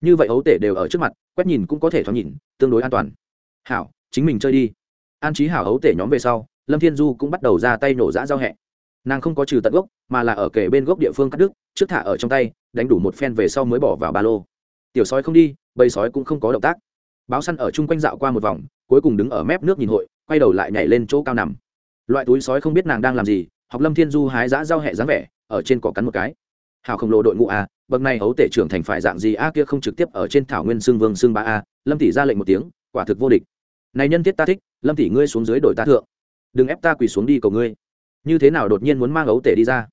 Như vậy ấu tể đều ở trước mặt, quét nhìn cũng có thể thoáng nhìn, tương đối an toàn. Hảo, chính mình chơi đi. An trí hảo ấu tể nhóm về sau, lâm thiên du cũng bắt đầu ra tay nổ giã giao hẹ. Nàng không có trừ tận gốc, mà là ở kề bên gốc địa phương cắt đứt, trước thả ở trong tay, đánh đủ một phen về sau mới bỏ vào ba lô. Tiểu sói không đi, bầy sói cũng không có động tác. Báo săn ở chung quanh dạo qua một vòng, cuối cùng đứng ở mép nước nhìn hội, quay đầu lại nhảy lên chỗ cao nằm. Loại túi sói không biết nàng đang làm gì, học lâm thiên du hái giã giao hẹ dáng vẻ, ở trên cỏ cắn một cái hào khổng lồ đội ngũ a, bậc này ấu tể trưởng thành phải dạng gì a kia không trực tiếp ở trên thảo nguyên xương vương xương ba a, lâm tỷ ra lệnh một tiếng, quả thực vô địch. Này nhân tiết ta thích, lâm tỷ ngươi xuống dưới đổi ta thượng. Đừng ép ta quỳ xuống đi cầu ngươi. Như thế nào đột nhiên muốn mang ấu tể đi ra?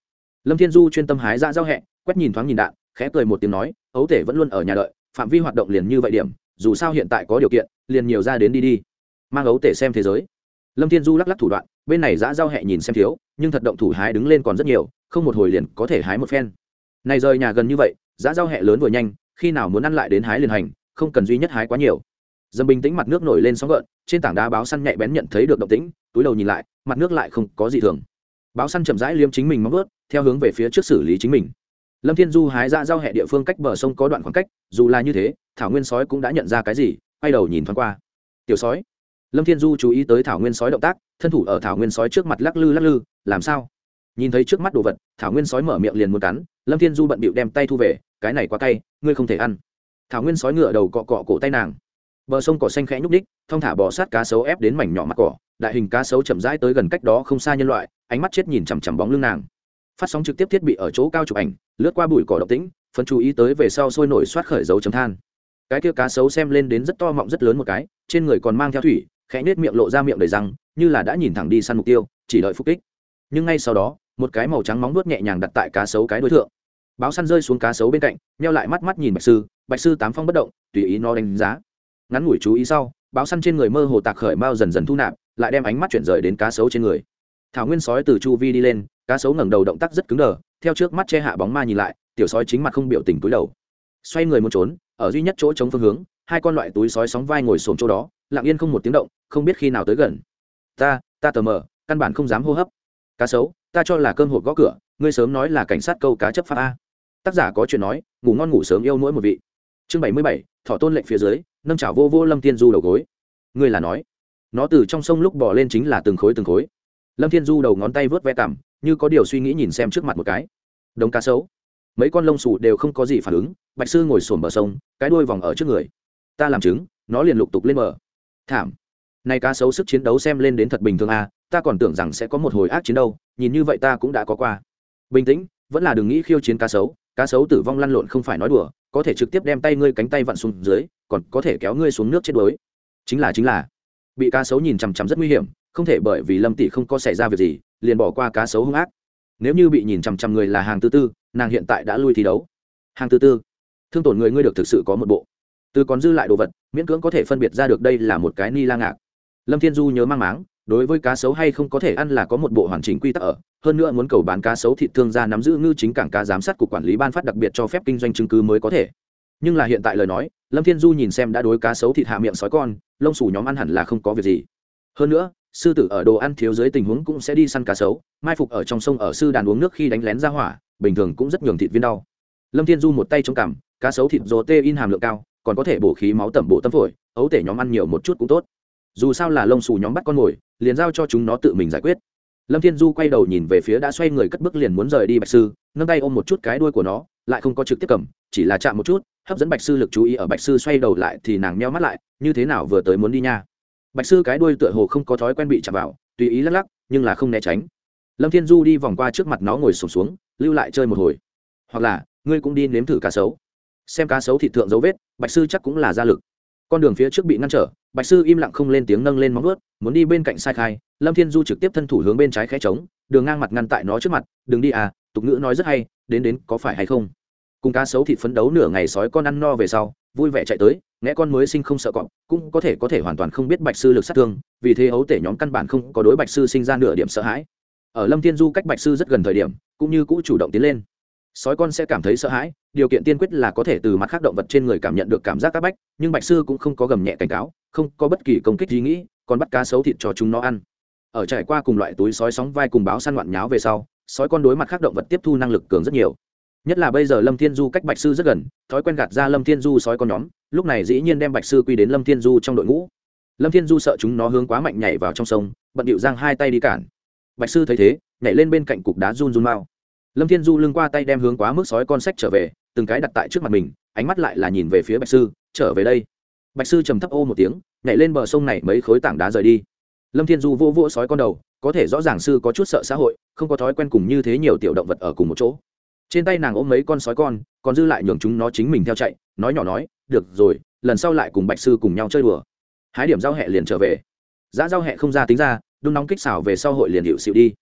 Lâm thiên du chuyên tâm hái ra giao hẹ, quét nhìn thoáng nhìn đạn, khẽ cười một tiếng nói, ấu tể vẫn luôn ở nhà đợi, phạm vi hoạt động liền như vậy điểm, dù sao hiện tại có điều kiện, liền nhiều ra đến đi đi. Mang ấu tể xem thế giới. Lâm thiên du lắc lắc thủ đoạn, bên này giã giao hẹ nhìn xem thiếu, nhưng thật động thủ hái đứng lên còn rất nhiều, không một hồi liền có thể hái một phen này rời nhà gần như vậy, giá rau hẹ lớn vừa nhanh, khi nào muốn ăn lại đến hái liền hành, không cần duy nhất hái quá nhiều. Dầm bình tĩnh mặt nước nổi lên sóng gợn, trên tảng đá báo săn nhạy bén nhận thấy được động tĩnh, túi đầu nhìn lại, mặt nước lại không có gì thường. Báo săn chậm rãi liếm chính mình móng vớt theo hướng về phía trước xử lý chính mình. Lâm thiên du hái ra giao hẹ địa phương cách bờ sông có đoạn khoảng cách, dù là như thế, thảo nguyên sói cũng đã nhận ra cái gì, quay đầu nhìn thoáng qua. Tiểu sói. Lâm thiên du chú ý tới thảo nguyên sói động tác, thân thủ ở thảo nguyên sói trước mặt lắc lư lắc lư, làm sao? Nhìn thấy trước mắt đồ vật thảo nguyên sói mở miệng liền muốn cắn lâm thiên du bận bịu đem tay thu về cái này quá cay, ngươi không thể ăn. Thảo nguyên sói ngựa đầu cọ cọ cổ tay nàng. Bờ sông cỏ xanh khẽ nhúc ních thong thả bò sát cá sấu ép đến mảnh nhỏ mặt cỏ đại hình cá sấu chậm rãi tới gần cách đó không xa nhân loại ánh mắt chết nhìn chằm chằm bóng lưng nàng. Phát sóng trực tiếp thiết bị ở chỗ cao chụp ảnh lướt qua bụi cỏ động tĩnh phân chú ý tới về sau sôi nổi soát khởi dấu chấm than. Cái kia cá sấu xem lên đến rất to mọng rất lớn một cái trên người còn mang theo thủy khẽ nết miệng lộ ra miệng đầy răng như là đã nhìn thẳng đi săn mục tiêu chỉ đợi phục kích. Nhưng ngay sau đó một cái màu trắng móng vuốt nhẹ nhàng đặt tại cá sấu cái đối tượng báo săn rơi xuống cá sấu bên cạnh neo lại mắt mắt nhìn bạch sư bạch sư tám phong bất động, tùy ý nó đánh giá. Ngắn ngủi chú ý sau, báo săn trên người mơ hồ tạc khởi bao dần dần thu nạp, lại đem ánh mắt chuyển rời đến cá sấu trên người. Thảo nguyên sói từ chu vi đi lên, cá sấu ngẩng đầu động tác rất cứng đờ, theo trước mắt che hạ bóng ma nhìn lại, tiểu sói chính mặt không biểu tình túi đầu. Xoay người muốn trốn, ở duy nhất chỗ chống phương hướng, hai con loại túi sói sóng vai ngồi xổm chỗ đó, lặng yên không một tiếng động, không biết khi nào tới gần. Ta ta tờ mờ, căn bản không dám hô hấp. Cá sấu ta cho là cơm hộp gõ cửa, ngươi sớm nói là cảnh sát câu cá chấp pháp a. Tác giả có chuyện nói, ngủ ngon ngủ sớm yêu mỗi một vị. Chương bảy mươi bảy, thọ tôn lệnh phía dưới, nâng chảo vô vô lâm tiên du đầu gối. Ngươi là nói. Nó từ trong sông lúc bỏ lên chính là từng khối từng khối. Lâm thiên du đầu ngón tay vớt ve cảm, như có điều suy nghĩ nhìn xem trước mặt một cái. Đống cá sấu. Mấy con lông xù đều không có gì phản ứng, bạch sư ngồi sồn bờ sông, cái đuôi vòng ở trước người. Ta làm chứng, nó liền lục tục lên bờ. Thảm. Nay cá sấu sức chiến đấu xem lên đến thật bình thường à ta còn tưởng rằng sẽ có một hồi ác chiến đâu, nhìn như vậy ta cũng đã có qua. Bình tĩnh, vẫn là đừng nghĩ khiêu chiến cá sấu cá sấu tử vong lăn lộn không phải nói đùa, có thể trực tiếp đem tay ngươi cánh tay vặn xuống dưới, còn có thể kéo ngươi xuống nước chết đuối. Chính là chính là. Bị cá sấu nhìn chằm chằm rất nguy hiểm, không thể bởi vì lâm tỷ không có xảy ra việc gì, liền bỏ qua cá sấu hung ác. Nếu như bị nhìn chằm chằm người là hàng tư tư, nàng hiện tại đã lui thi đấu. Hàng tư tư, thương tổn người ngươi được thực sự có một bộ. Từ còn dư lại đồ vật, miễn cưỡng có thể phân biệt ra được đây là một cái ni la ngạc. Lâm thiên du nhớ mang máng đối với cá sấu hay không có thể ăn là có một bộ hoàn chỉnh quy tắc ở. Hơn nữa muốn cầu bán cá sấu thịt thương gia nắm giữ ngư chính cảng cá giám sát cục quản lý ban phát đặc biệt cho phép kinh doanh chứng cứ mới có thể. Nhưng là hiện tại lời nói, lâm thiên du nhìn xem đã đối cá sấu thịt hạ miệng sói con, lông xù nhóm ăn hẳn là không có việc gì. Hơn nữa, sư tử ở đồ ăn thiếu dưới tình huống cũng sẽ đi săn cá sấu, mai phục ở trong sông ở sư đàn uống nước khi đánh lén ra hỏa, bình thường cũng rất nhường thịt viên đau. Lâm thiên du một tay trong cằm, cá sấu thịt rô tê in hàm lượng cao, còn có thể bổ khí máu tẩm bộ tâm phổi, ấu tể nhóm ăn nhiều một chút cũng tốt dù sao là lông xù nhóm bắt con mồi liền giao cho chúng nó tự mình giải quyết. Lâm thiên du quay đầu nhìn về phía đã xoay người cất bước liền muốn rời đi bạch sư nâng tay ôm một chút cái đuôi của nó lại không có trực tiếp cầm chỉ là chạm một chút hấp dẫn bạch sư lực chú ý ở bạch sư xoay đầu lại thì nàng meo mắt lại như thế nào vừa tới muốn đi nha. Bạch sư cái đuôi tựa hồ không có thói quen bị chạm vào tùy ý lắc lắc nhưng là không né tránh. Lâm thiên du đi vòng qua trước mặt nó ngồi sụp xuống, xuống lưu lại chơi một hồi. Hoặc là ngươi cũng đi nếm thử cá sấu. Xem cá sấu thịt thượng dấu vết bạch sư chắc cũng là gia lực con đường phía trước bị ngăn trở, bạch sư im lặng không lên tiếng nâng lên móng vuốt, muốn đi bên cạnh sai khai, lâm thiên du trực tiếp thân thủ hướng bên trái khẽ trống, đường ngang mặt ngăn tại nó trước mặt, đừng đi à tục ngữ nói rất hay, đến đến có phải hay không? Cùng cá sấu thịt phấn đấu nửa ngày sói con ăn no về sau, vui vẻ chạy tới nghe con mới sinh không sợ cọp, cũng có thể có thể hoàn toàn không biết bạch sư lực sát thương, vì thế ấu tể nhóm căn bản không có đối bạch sư sinh ra nửa điểm sợ hãi. Ở lâm thiên du cách bạch sư rất gần thời điểm, cũng như cũ chủ động tiến lên sói con sẽ cảm thấy sợ hãi, điều kiện tiên quyết là có thể từ mặt khác động vật trên người cảm nhận được cảm giác các bách, nhưng bạch sư cũng không có gầm nhẹ cảnh cáo, không có bất kỳ công kích gì nghĩ, còn bắt cá sấu thịt cho chúng nó ăn. Ở trải qua cùng loại túi sói sóng vai cùng báo săn loạn nháo về sau, sói con đối mặt khác động vật tiếp thu năng lực cường rất nhiều. Nhất là bây giờ lâm thiên du cách bạch sư rất gần, thói quen gạt ra lâm thiên du sói con nhóm, lúc này dĩ nhiên đem bạch sư quy đến lâm thiên du trong đội ngũ. Lâm thiên du sợ chúng nó hướng quá mạnh nhảy vào trong sông, bận điệu giang hai tay đi cản. Bạch sư thấy thế, nhảy lên bên cạnh cục đá run run mau lâm thiên du lưng qua tay đem hướng quá mức sói con sách trở về, từng cái đặt tại trước mặt mình, ánh mắt lại là nhìn về phía bạch sư, trở về đây. Bạch sư trầm thấp ô một tiếng, nhảy lên bờ sông này mấy khối tảng đá rời đi. Lâm thiên du vô vỗ sói con đầu, có thể rõ ràng sư có chút sợ xã hội, không có thói quen cùng như thế nhiều tiểu động vật ở cùng một chỗ. Trên tay nàng ôm mấy con sói con, còn dư lại nhường chúng nó chính mình theo chạy, nói nhỏ nói, được rồi, lần sau lại cùng bạch sư cùng nhau chơi đùa. Hái điểm giao hẹ liền trở về. Giá giao hẹ không ra tính ra, đun nóng kích xảo về sau hội liền hiệu xịu đi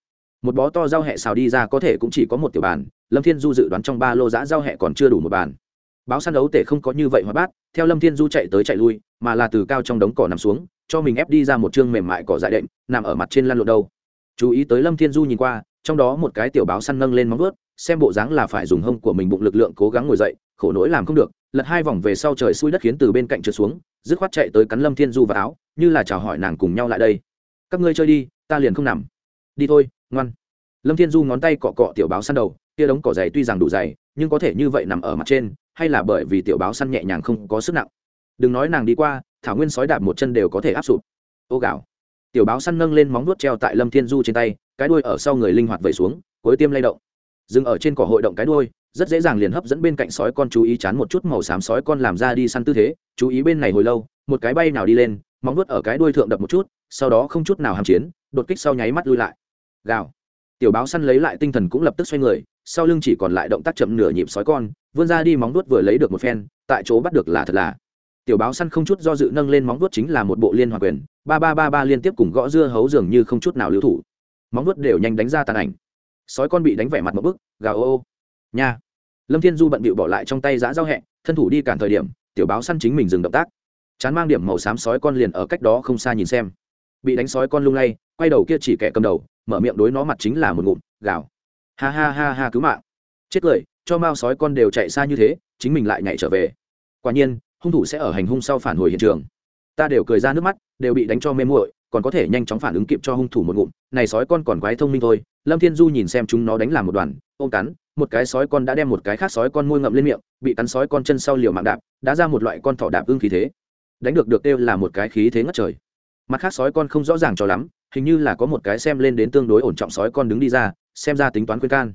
một bó to rau hẹ xào đi ra có thể cũng chỉ có một tiểu bàn, lâm thiên du dự đoán trong ba lô giã rau hẹ còn chưa đủ một bàn. Báo săn đấu tể không có như vậy hóa bát, theo lâm thiên du chạy tới chạy lui, mà là từ cao trong đống cỏ nằm xuống, cho mình ép đi ra một chương mềm mại cỏ dại đệm, nằm ở mặt trên lăn lộn đâu. Chú ý tới lâm thiên du nhìn qua, trong đó một cái tiểu báo săn nâng lên móng vuốt, xem bộ dáng là phải dùng hông của mình bụng lực lượng cố gắng ngồi dậy, khổ nỗi làm không được, lật hai vòng về sau trời xui đất khiến từ bên cạnh trượt xuống, dứt khoát chạy tới cắn lâm thiên du vào áo, như là chào hỏi nàng cùng nhau lại đây. Các ngươi chơi đi, ta liền không nằm. Đi thôi ngoan. Lâm thiên du ngón tay cọ cọ tiểu báo săn đầu, kia đống cỏ dày tuy rằng đủ dày, nhưng có thể như vậy nằm ở mặt trên, hay là bởi vì tiểu báo săn nhẹ nhàng không có sức nặng. Đừng nói nàng đi qua, thảo nguyên sói đạp một chân đều có thể áp sụp. Ô gạo. Tiểu báo săn nâng lên móng vuốt treo tại lâm thiên du trên tay, cái đuôi ở sau người linh hoạt vẩy xuống cuối tiêm lay động. Dừng ở trên cỏ hội động cái đuôi, rất dễ dàng liền hấp dẫn bên cạnh sói con chú ý chán một chút màu xám sói con làm ra đi săn tư thế, chú ý bên này hồi lâu, một cái bay nào đi lên, móng vuốt ở cái đuôi thượng đập một chút, sau đó không chút nào hàm chiến, đột kích sau nháy mắt lui lại gào. Tiểu báo săn lấy lại tinh thần cũng lập tức xoay người, sau lưng chỉ còn lại động tác chậm nửa nhịp sói con, vươn ra đi móng đuốt vừa lấy được một phen, tại chỗ bắt được là thật là. Tiểu báo săn không chút do dự nâng lên móng đuốt chính là một bộ liên hoàn quyền, ba ba ba ba liên tiếp cùng gõ dưa hấu dường như không chút nào lưu thủ. Móng đuốt đều nhanh đánh ra tàn ảnh. Sói con bị đánh vẻ mặt một bức gà ô ô. Nha. Lâm thiên du bận bịu bỏ lại trong tay giã giao hẹ, thân thủ đi cản thời điểm, tiểu báo săn chính mình dừng động tác. Chán mang điểm màu xám sói con liền ở cách đó không xa nhìn xem. Bị đánh sói con lung lay, quay đầu kia chỉ kẻ cầm đầu mở miệng đối nó mặt chính là một ngụm, gào. Ha ha ha ha cứu mạng. Chết cười, cho mao sói con đều chạy xa như thế, chính mình lại nhảy trở về. Quả nhiên, hung thủ sẽ ở hành hung sau phản hồi hiện trường. Ta đều cười ra nước mắt, đều bị đánh cho mê muội, còn có thể nhanh chóng phản ứng kịp cho hung thủ một ngụm. Này sói con còn quái thông minh thôi. Lâm thiên du nhìn xem chúng nó đánh làm một đoàn, ôm cắn, một cái sói con đã đem một cái khác sói con môi ngậm lên miệng, bị cắn sói con chân sau liều mạng đạp, đã ra một loại con thỏ đạp ưng khí thế. Đánh được được đều là một cái khí thế ngất trời. Mặt khác sói con không rõ ràng cho lắm hình như là có một cái xem lên đến tương đối ổn trọng sói con đứng đi ra, xem ra tính toán khuyên can.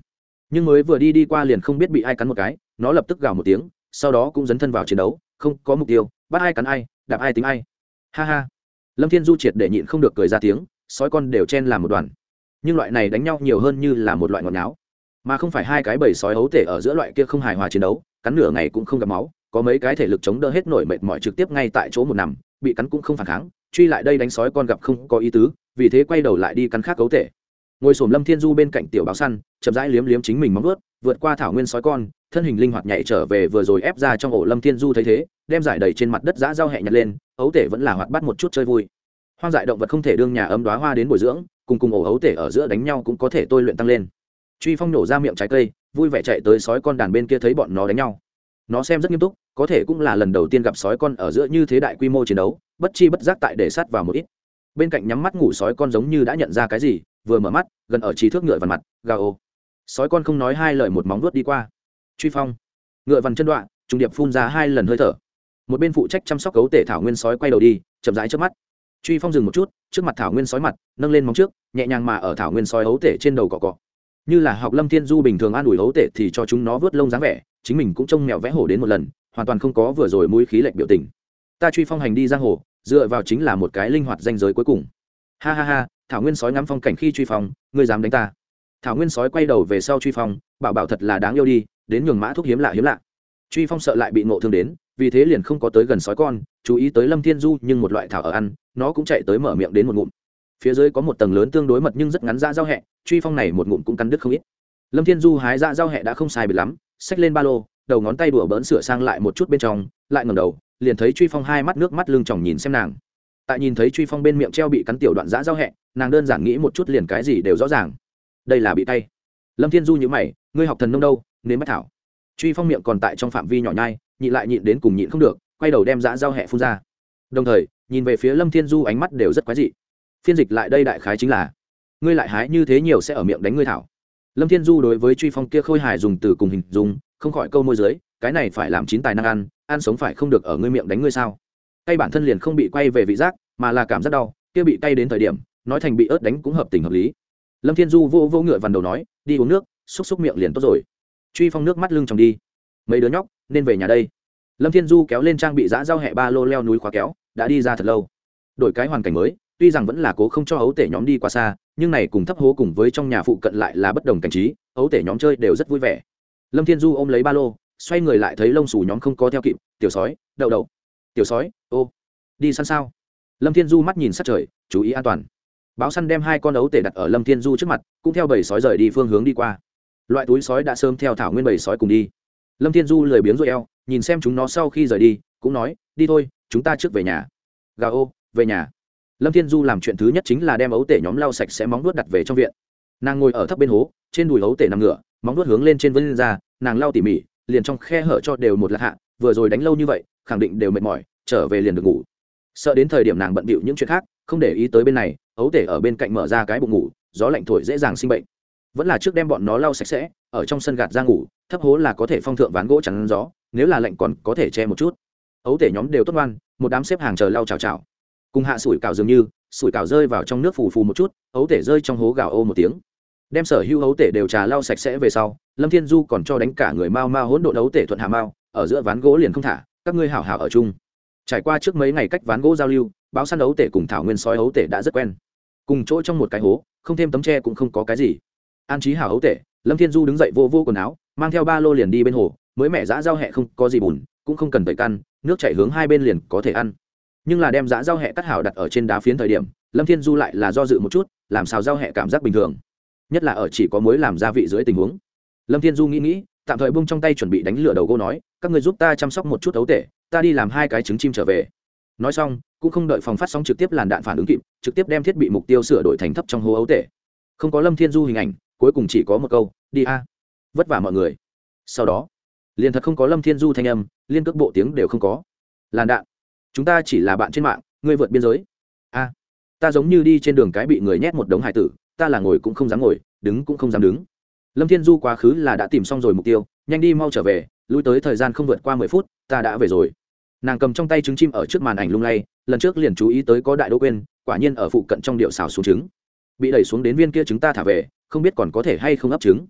Nhưng mới vừa đi đi qua liền không biết bị ai cắn một cái, nó lập tức gào một tiếng, sau đó cũng dấn thân vào chiến đấu, không có mục tiêu, bắt ai cắn ai, đạp ai tính ai. Ha ha. Lâm thiên du triệt để nhịn không được cười ra tiếng, sói con đều chen làm một đoàn. Nhưng loại này đánh nhau nhiều hơn như là một loại ngọt ngáo mà không phải hai cái bầy sói hấu tể ở giữa loại kia không hài hòa chiến đấu, cắn nửa ngày cũng không gặp máu, có mấy cái thể lực chống đỡ hết nổi mệt mỏi trực tiếp ngay tại chỗ một nằm, bị cắn cũng không phản kháng, truy lại đây đánh sói con gặp không có ý tứ vì thế quay đầu lại đi cắn khác cấu tể. Ngồi sổm lâm thiên du bên cạnh tiểu báo săn, chậm rãi liếm liếm chính mình móng ướt vượt qua thảo nguyên sói con, thân hình linh hoạt nhảy trở về vừa rồi ép ra trong ổ lâm thiên du thấy thế, đem giải đầy trên mặt đất giã giao hẹ nhặt lên, ấu tể vẫn là hoạt bắt một chút chơi vui. Hoang dại động vật không thể đương nhà ấm đoá hoa đến bồi dưỡng, cùng cùng ổ ấu tể ở giữa đánh nhau cũng có thể tôi luyện tăng lên. Truy phong nổ ra miệng trái cây, vui vẻ chạy tới sói con đàn bên kia thấy bọn nó đánh nhau. Nó xem rất nghiêm túc, có thể cũng là lần đầu tiên gặp sói con ở giữa như thế đại quy mô chiến đấu, bất chi bất giác tại để sát vào một ít bên cạnh nhắm mắt ngủ sói con giống như đã nhận ra cái gì, vừa mở mắt, gần ở trí thước ngựa vằn mặt gà ô. Sói con không nói hai lời một móng vuốt đi qua. Truy phong. Ngựa vằn chân đoạn trùng điệp phun ra hai lần hơi thở. Một bên phụ trách chăm sóc cấu tể thảo nguyên sói quay đầu đi, chậm rãi trước mắt. Truy phong dừng một chút, trước mặt thảo nguyên sói mặt, nâng lên móng trước, nhẹ nhàng mà ở thảo nguyên sói hấu tể trên đầu cọ cọ. Như là học lâm thiên du bình thường an ủi hấu tể thì cho chúng nó vớt lông dáng vẻ, chính mình cũng trông mèo vẽ hổ đến một lần, hoàn toàn không có vừa rồi mũi khí lệnh biểu tình. Ta truy phong hành đi giang hồ dựa vào chính là một cái linh hoạt danh giới cuối cùng. Ha ha ha, thảo nguyên sói ngắm phong cảnh khi truy phong, ngươi dám đánh ta. Thảo nguyên sói quay đầu về sau truy phong, bảo bảo thật là đáng yêu đi, đến nhường mã thuốc hiếm lạ hiếm lạ. Truy phong sợ lại bị ngộ thương đến, vì thế liền không có tới gần sói con, chú ý tới lâm thiên du, nhưng một loại thảo ở ăn, nó cũng chạy tới mở miệng đến một ngụm. Phía dưới có một tầng lớn tương đối mật nhưng rất ngắn ra giao hẹ, truy phong này một ngụm cũng cắn đứt không ít. Lâm thiên du hái ra giao hẹ đã không sai biệt lắm, xách lên ba lô, đầu ngón tay đùa bỡn sửa sang lại một chút bên trong, lại ngầm đầu liền thấy truy phong hai mắt nước mắt lưng tròng nhìn xem nàng tại nhìn thấy truy phong bên miệng treo bị cắn tiểu đoạn giã giao hẹ nàng đơn giản nghĩ một chút liền cái gì đều rõ ràng đây là bị tay lâm thiên du nhữ mày ngươi học thần nông đâu nên bắt thảo truy phong miệng còn tại trong phạm vi nhỏ nhai nhịn lại nhịn đến cùng nhịn không được quay đầu đem giã giao hẹ phun ra đồng thời nhìn về phía lâm thiên du ánh mắt đều rất quái dị phiên dịch lại đây đại khái chính là ngươi lại hái như thế nhiều sẽ ở miệng đánh ngươi thảo lâm thiên du đối với truy phong kia khôi hài dùng từ cùng hình dùng không khỏi câu môi giới cái này phải làm chín tài năng ăn ăn sống phải không được ở ngươi miệng đánh ngươi sao? Cây bản thân liền không bị quay về vị giác, mà là cảm giác đau, kia bị cay đến thời điểm, nói thành bị ớt đánh cũng hợp tình hợp lý. Lâm thiên du vô vô ngựa vằn đầu nói, đi uống nước, xúc xúc miệng liền tốt rồi. Truy phong nước mắt lưng chồng đi. Mấy đứa nhóc, nên về nhà đây. Lâm thiên du kéo lên trang bị giã giao hẹ ba lô leo núi khóa kéo, đã đi ra thật lâu. Đổi cái hoàn cảnh mới, tuy rằng vẫn là cố không cho ấu tể nhóm đi qua xa, nhưng này cùng thấp hố cùng với trong nhà phụ cận lại là bất đồng cảnh trí, ấu tể nhóm chơi đều rất vui vẻ. Lâm thiên du ôm lấy ba lô xoay người lại thấy lông xù nhóm không có theo kịp, tiểu sói, đậu đậu. Tiểu sói, ô, đi săn sao? Lâm thiên du mắt nhìn sát trời, chú ý an toàn. Báo săn đem hai con ấu tể đặt ở lâm thiên du trước mặt, cũng theo bầy sói rời đi phương hướng đi qua. Loại túi sói đã sớm theo thảo nguyên bầy sói cùng đi. Lâm thiên du lười biếng rồi eo, nhìn xem chúng nó sau khi rời đi, cũng nói, đi thôi, chúng ta trước về nhà. Gà ô, về nhà. Lâm thiên du làm chuyện thứ nhất chính là đem ấu tể nhóm lau sạch sẽ móng nuốt đặt về trong viện. Nàng ngồi ở thấp bên hố, trên đùi ấu tể nằm ngửa, móng nuốt hướng lên trên vân ra, nàng lau tỉ mỉ liền trong khe hở cho đều một lạc hạ, vừa rồi đánh lâu như vậy, khẳng định đều mệt mỏi, trở về liền được ngủ. Sợ đến thời điểm nàng bận bịu những chuyện khác, không để ý tới bên này, ấu tể ở bên cạnh mở ra cái bụng ngủ, gió lạnh thổi dễ dàng sinh bệnh. Vẫn là trước đem bọn nó lau sạch sẽ, ở trong sân gạt ra ngủ, thấp hố là có thể phong thượng ván gỗ chắn gió, nếu là lạnh còn có thể che một chút. Ấu tể nhóm đều tốt ngoan, một đám xếp hàng chờ lau chào chào. Cùng hạ sủi cào dường như, sủi cào rơi vào trong nước phù phù một chút, ấu tể rơi trong hố gào ô một tiếng đem sở hữu hấu tể đều trà lau sạch sẽ về sau, lâm thiên du còn cho đánh cả người mau mau hỗn độn hấu tể thuận hà mau ở giữa ván gỗ liền không thả, các ngươi hảo hảo ở chung. Trải qua trước mấy ngày cách ván gỗ giao lưu, báo săn hấu tể cùng thảo nguyên sói hấu tể đã rất quen. Cùng chỗ trong một cái hố, không thêm tấm tre cũng không có cái gì. An trí hảo hấu tể, lâm thiên du đứng dậy vô vô quần áo, mang theo ba lô liền đi bên hồ, mới mẹ giã giao hẹ không có gì bùn, cũng không cần tẩy căn, nước chảy hướng hai bên liền có thể ăn. Nhưng là đem giã giao hẹ cắt hảo đặt ở trên đá phiến thời điểm, lâm thiên du lại là do dự một chút, làm sao giao hẹ cảm giác bình thường nhất là ở chỉ có muối làm gia vị dưới tình huống. Lâm thiên du nghĩ nghĩ, tạm thời bung trong tay chuẩn bị đánh lửa đầu gô nói, các người giúp ta chăm sóc một chút ấu tể, ta đi làm hai cái trứng chim trở về. Nói xong, cũng không đợi phòng phát sóng trực tiếp làn đạn phản ứng kịp, trực tiếp đem thiết bị mục tiêu sửa đổi thành thấp trong hố ấu tể. Không có lâm thiên du hình ảnh, cuối cùng chỉ có một câu, đi a. Vất vả mọi người. Sau đó, liền thật không có lâm thiên du thanh âm, liên cước bộ tiếng đều không có. Làn đạn. Chúng ta chỉ là bạn trên mạng, ngươi vượt biên giới. A, ta giống như đi trên đường cái bị người nhét một đống hải tử ta là ngồi cũng không dám ngồi, đứng cũng không dám đứng. Lâm thiên du quá khứ là đã tìm xong rồi mục tiêu, nhanh đi mau trở về, lui tới thời gian không vượt qua mười phút, ta đã về rồi. Nàng cầm trong tay trứng chim ở trước màn ảnh lung lay, lần trước liền chú ý tới có đại đỗ quên, quả nhiên ở phụ cận trong điệu xào xuống trứng. Bị đẩy xuống đến viên kia chúng ta thả về, không biết còn có thể hay không ấp trứng.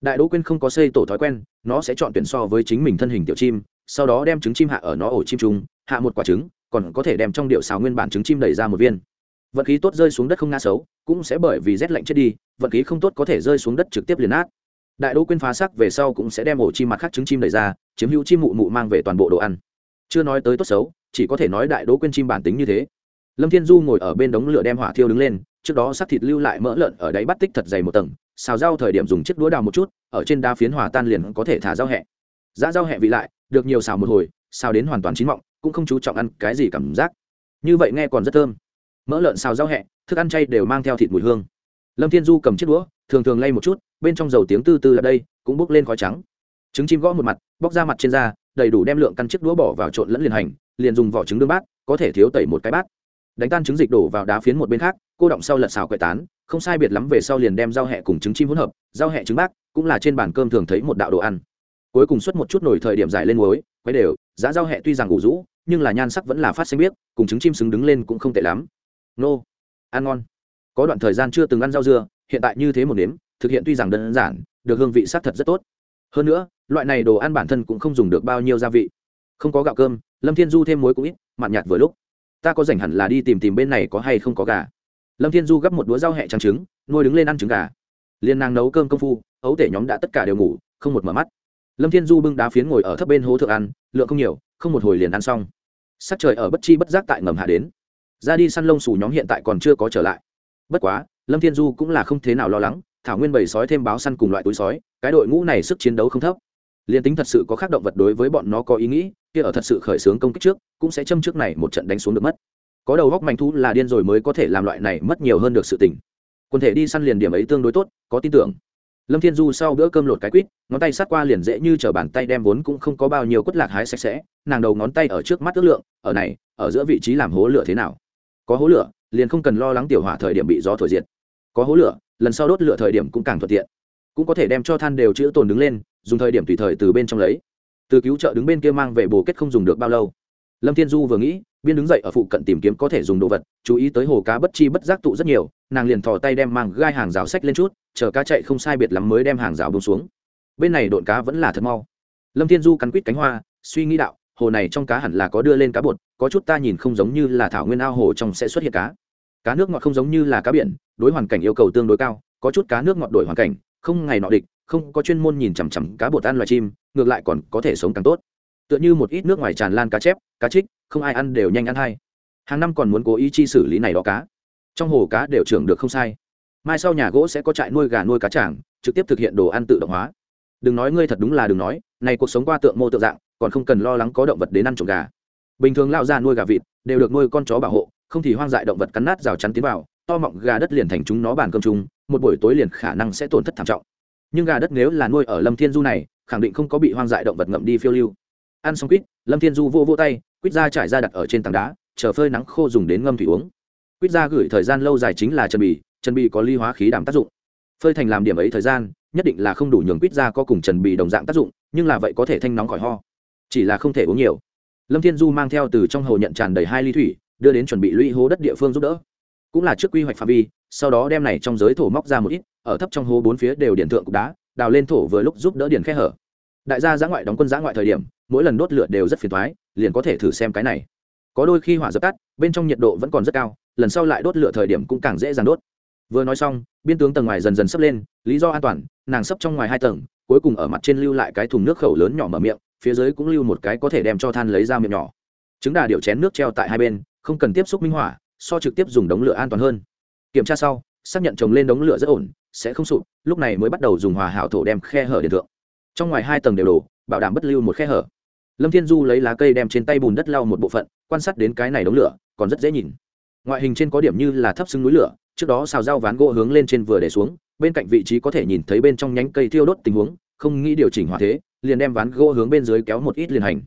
Đại đỗ quên không có xây tổ thói quen, nó sẽ chọn tuyển so với chính mình thân hình tiểu chim, sau đó đem trứng chim hạ ở nó ổ chim trùng hạ một quả trứng, còn có thể đem trong điệu xào nguyên bản trứng chim đẩy ra một viên vận khí tốt rơi xuống đất không ngã xấu, cũng sẽ bởi vì rét lạnh chết đi, vận khí không tốt có thể rơi xuống đất trực tiếp liền át đại đỗ quyên phá sắc về sau cũng sẽ đem ổ chim mặt khác trứng chim đẩy ra, chiếm hữu chim mụ mụ mang về toàn bộ đồ ăn. Chưa nói tới tốt xấu, chỉ có thể nói đại đỗ quyên chim bản tính như thế. Lâm thiên du ngồi ở bên đống lửa đem hỏa thiêu đứng lên, trước đó sắc thịt lưu lại mỡ lợn ở đáy bắt tích thật dày một tầng, xào rau thời điểm dùng chiếc đũa đào một chút, ở trên đa phiến hòa tan liền có thể thả rau hẹ. Giá rau hẹ vị lại, được nhiều xào một hồi, xào đến hoàn toàn chín mọng, cũng không chú trọng ăn cái gì cảm giác. Như vậy nghe còn rất thơm mỡ lợn xào rau hẹ, thức ăn chay đều mang theo thịt mùi hương. Lâm thiên du cầm chiếc đũa, thường thường lay một chút, bên trong dầu tiếng tư tư ở đây, cũng bốc lên khói trắng. Trứng chim gõ một mặt, bóc ra mặt trên da, đầy đủ đem lượng căn chiếc đũa bỏ vào trộn lẫn liền hành, liền dùng vỏ trứng đương bát, có thể thiếu tẩy một cái bát. Đánh tan trứng dịch đổ vào đá phiến một bên khác, cô động sau lật xào quậy tán, không sai biệt lắm về sau liền đem rau hẹ cùng trứng chim hỗn hợp, rau hẹ trứng bác, cũng là trên bàn cơm thường thấy một đạo đồ ăn. Cuối cùng xuất một chút nổi thời điểm dài lên muối, quấy đều, giá rau hẹ tuy rằng ủ rũ, nhưng là nhan sắc vẫn là phát xanh biếc cùng trứng chim xứng đứng lên cũng không tệ lắm nô, ăn ngon. Có đoạn thời gian chưa từng ăn rau dưa, hiện tại như thế một nếm, thực hiện tuy rằng đơn giản, được hương vị sắc thật rất tốt. Hơn nữa, loại này đồ ăn bản thân cũng không dùng được bao nhiêu gia vị. Không có gạo cơm, lâm thiên du thêm muối cũng ít, mặn nhạt vừa lúc. Ta có rảnh hẳn là đi tìm tìm bên này có hay không có gà. Lâm thiên du gắp một đũa rau hẹ trắng trứng, nuôi đứng lên ăn trứng gà. Liên nàng nấu cơm công phu, ấu tể nhóm đã tất cả đều ngủ, không một mở mắt. Lâm thiên du bưng đá phiến ngồi ở thấp bên hố thượng ăn, lượng không nhiều, không một hồi liền ăn xong. Sắc trời ở bất chi bất giác tại ngầm hạ đến ra đi săn lông xù nhóm hiện tại còn chưa có trở lại. Bất quá, lâm thiên du cũng là không thế nào lo lắng, thảo nguyên bầy sói thêm báo săn cùng loại túi sói, cái đội ngũ này sức chiến đấu không thấp. Liền tính thật sự có khác động vật đối với bọn nó có ý nghĩ, kia ở thật sự khởi xướng công kích trước, cũng sẽ châm trước này một trận đánh xuống được mất. Có đầu góc manh thú là điên rồi mới có thể làm loại này mất nhiều hơn được sự tỉnh quần thể đi săn liền điểm ấy tương đối tốt, có tin tưởng. Lâm thiên du sau bữa cơm lột cái quýt, ngón tay sát qua liền dễ như chở bàn tay đem vốn cũng không có bao nhiêu quất lạc hái sạch sẽ, nàng đầu ngón tay ở trước mắt ước lượng, ở này, ở giữa vị trí làm hố lửa thế nào có hố lửa, liền không cần lo lắng tiểu hỏa thời điểm bị gió thổi diệt. Có hố lửa, lần sau đốt lửa thời điểm cũng càng thuận tiện. Cũng có thể đem cho than đều chữ tồn đứng lên, dùng thời điểm tùy thời từ bên trong lấy. Từ cứu trợ đứng bên kia mang về bồ kết không dùng được bao lâu. Lâm thiên du vừa nghĩ, biên đứng dậy ở phụ cận tìm kiếm có thể dùng đồ vật, chú ý tới hồ cá bất chi bất giác tụ rất nhiều, nàng liền thò tay đem mang gai hàng rào sách lên chút, chờ cá chạy không sai biệt lắm mới đem hàng rào bông xuống. Bên này độn cá vẫn là thật mau. Lâm thiên du cắn quýt cánh hoa, suy nghĩ đạo, hồ này trong cá hẳn là có đưa lên cá bột có chút ta nhìn không giống như là thảo nguyên ao hồ trong sẽ xuất hiện cá. Cá nước ngọt không giống như là cá biển, đối hoàn cảnh yêu cầu tương đối cao, có chút cá nước ngọt đổi hoàn cảnh, không ngày nọ địch, không có chuyên môn nhìn chằm chằm cá bột ăn loài chim, ngược lại còn có thể sống càng tốt. Tựa như một ít nước ngoài tràn lan cá chép, cá trích, không ai ăn đều nhanh ăn hay. Hàng năm còn muốn cố ý chi xử lý này đó cá. Trong hồ cá đều trưởng được không sai. Mai sau nhà gỗ sẽ có trại nuôi gà nuôi cá trảng trực tiếp thực hiện đồ ăn tự động hóa. Đừng nói ngươi thật đúng là đừng nói, này cuộc sống qua tượng mô tượng dạng, còn không cần lo lắng có động vật đến ăn trộm gà bình thường lao ra nuôi gà vịt đều được nuôi con chó bảo hộ, không thì hoang dại động vật cắn nát rào chắn tiến vào, to mọng gà đất liền thành chúng nó bàn cơm chung, một buổi tối liền khả năng sẽ tổn thất thảm trọng. Nhưng gà đất nếu là nuôi ở lâm thiên du này, khẳng định không có bị hoang dại động vật ngậm đi phiêu lưu. Ăn xong quýt, lâm thiên du vô vô tay, quýt ra trải ra đặt ở trên tảng đá, chờ phơi nắng khô dùng đến ngâm thủy uống. Quýt ra gửi thời gian lâu dài chính là chân bì chân bì có ly hóa khí đảm tác dụng. Phơi thành làm điểm ấy thời gian, nhất định là không đủ nhường quýt ra có cùng trần bì đồng dạng tác dụng, nhưng là vậy có thể thanh nóng khỏi ho. Chỉ là không thể uống nhiều lâm thiên du mang theo từ trong hồ nhận tràn đầy hai ly thủy, đưa đến chuẩn bị lũy hố đất địa phương giúp đỡ. Cũng là trước quy hoạch phạm vi, sau đó đem này trong giới thổ móc ra một ít, ở thấp trong hố bốn phía đều điển thượng cục đá, đào lên thổ vừa lúc giúp đỡ điển khe hở. Đại gia giã ngoại đóng quân giã ngoại thời điểm, mỗi lần đốt lửa đều rất phiền thoái liền có thể thử xem cái này. Có đôi khi hỏa dập tắt, bên trong nhiệt độ vẫn còn rất cao, lần sau lại đốt lửa thời điểm cũng càng dễ dàng đốt. Vừa nói xong, biên tướng tầng ngoài dần dần sấp lên, lý do an toàn, nàng sấp trong ngoài hai tầng, cuối cùng ở mặt trên lưu lại cái thùng nước khẩu lớn nhỏ mở miệng phía dưới cũng lưu một cái có thể đem cho than lấy ra miệng nhỏ. Trứng đà điệu chén nước treo tại hai bên, không cần tiếp xúc minh hỏa so trực tiếp dùng đống lửa an toàn hơn. Kiểm tra sau, xác nhận trồng lên đống lửa rất ổn, sẽ không sụp lúc này mới bắt đầu dùng hòa hảo thổ đem khe hở điện thượng. Trong ngoài hai tầng đều đổ, bảo đảm bất lưu một khe hở. Lâm thiên du lấy lá cây đem trên tay bùn đất lau một bộ phận, quan sát đến cái này đống lửa, còn rất dễ nhìn. Ngoại hình trên có điểm như là thấp xưng núi lửa, trước đó xào dao ván gỗ hướng lên trên vừa để xuống, bên cạnh vị trí có thể nhìn thấy bên trong nhánh cây thiêu đốt tình huống, không nghĩ điều chỉnh hỏa thế liền đem ván gỗ hướng bên dưới kéo một ít liền hành.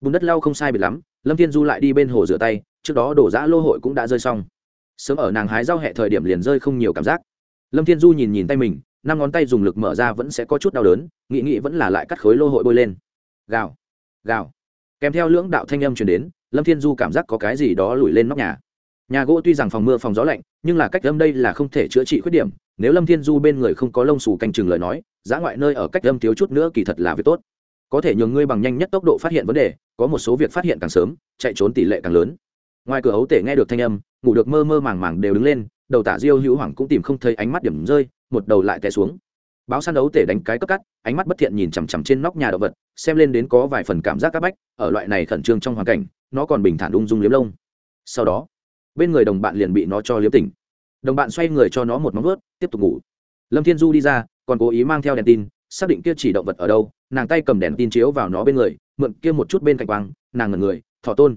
Bùn đất lau không sai biệt lắm, lâm thiên du lại đi bên hồ rửa tay, trước đó đổ giã lô hội cũng đã rơi xong. Sớm ở nàng hái rau hẹ thời điểm liền rơi không nhiều cảm giác. Lâm thiên du nhìn nhìn tay mình, năm ngón tay dùng lực mở ra vẫn sẽ có chút đau đớn, nghĩ nghĩ vẫn là lại cắt khối lô hội bôi lên. Gào gào. Kèm theo lưỡng đạo thanh âm truyền đến, lâm thiên du cảm giác có cái gì đó lùi lên nóc nhà. Nhà gỗ tuy rằng phòng mưa, phòng gió lạnh, nhưng là cách âm đây là không thể chữa trị khuyết điểm, nếu lâm thiên du bên người không có lông xù canh chừng lời nói giá ngoại nơi ở cách âm thiếu chút nữa kỳ thật là việc tốt. Có thể nhường ngươi bằng nhanh nhất tốc độ phát hiện vấn đề, có một số việc phát hiện càng sớm, chạy trốn tỷ lệ càng lớn. Ngoài cửa ấu tể nghe được thanh âm, ngủ được mơ mơ màng màng đều đứng lên, đầu tả diêu hữu hoàng cũng tìm không thấy ánh mắt điểm rơi, một đầu lại té xuống. Báo săn ấu tể đánh cái cấp cắt, ánh mắt bất thiện nhìn chằm chằm trên nóc nhà động vật, xem lên đến có vài phần cảm giác áp bách, ở loại này khẩn trương trong hoàn cảnh, nó còn bình thản ung dung liếm lông. Sau đó, bên người đồng bạn liền bị nó cho liếm tỉnh. Đồng bạn xoay người cho nó một móng vớt tiếp tục ngủ. Lâm thiên du đi ra còn cố ý mang theo đèn tin, xác định kia chỉ động vật ở đâu, nàng tay cầm đèn tin chiếu vào nó bên người, mượn kia một chút bên cạnh quang, nàng ngẩn người, thỏ tôn.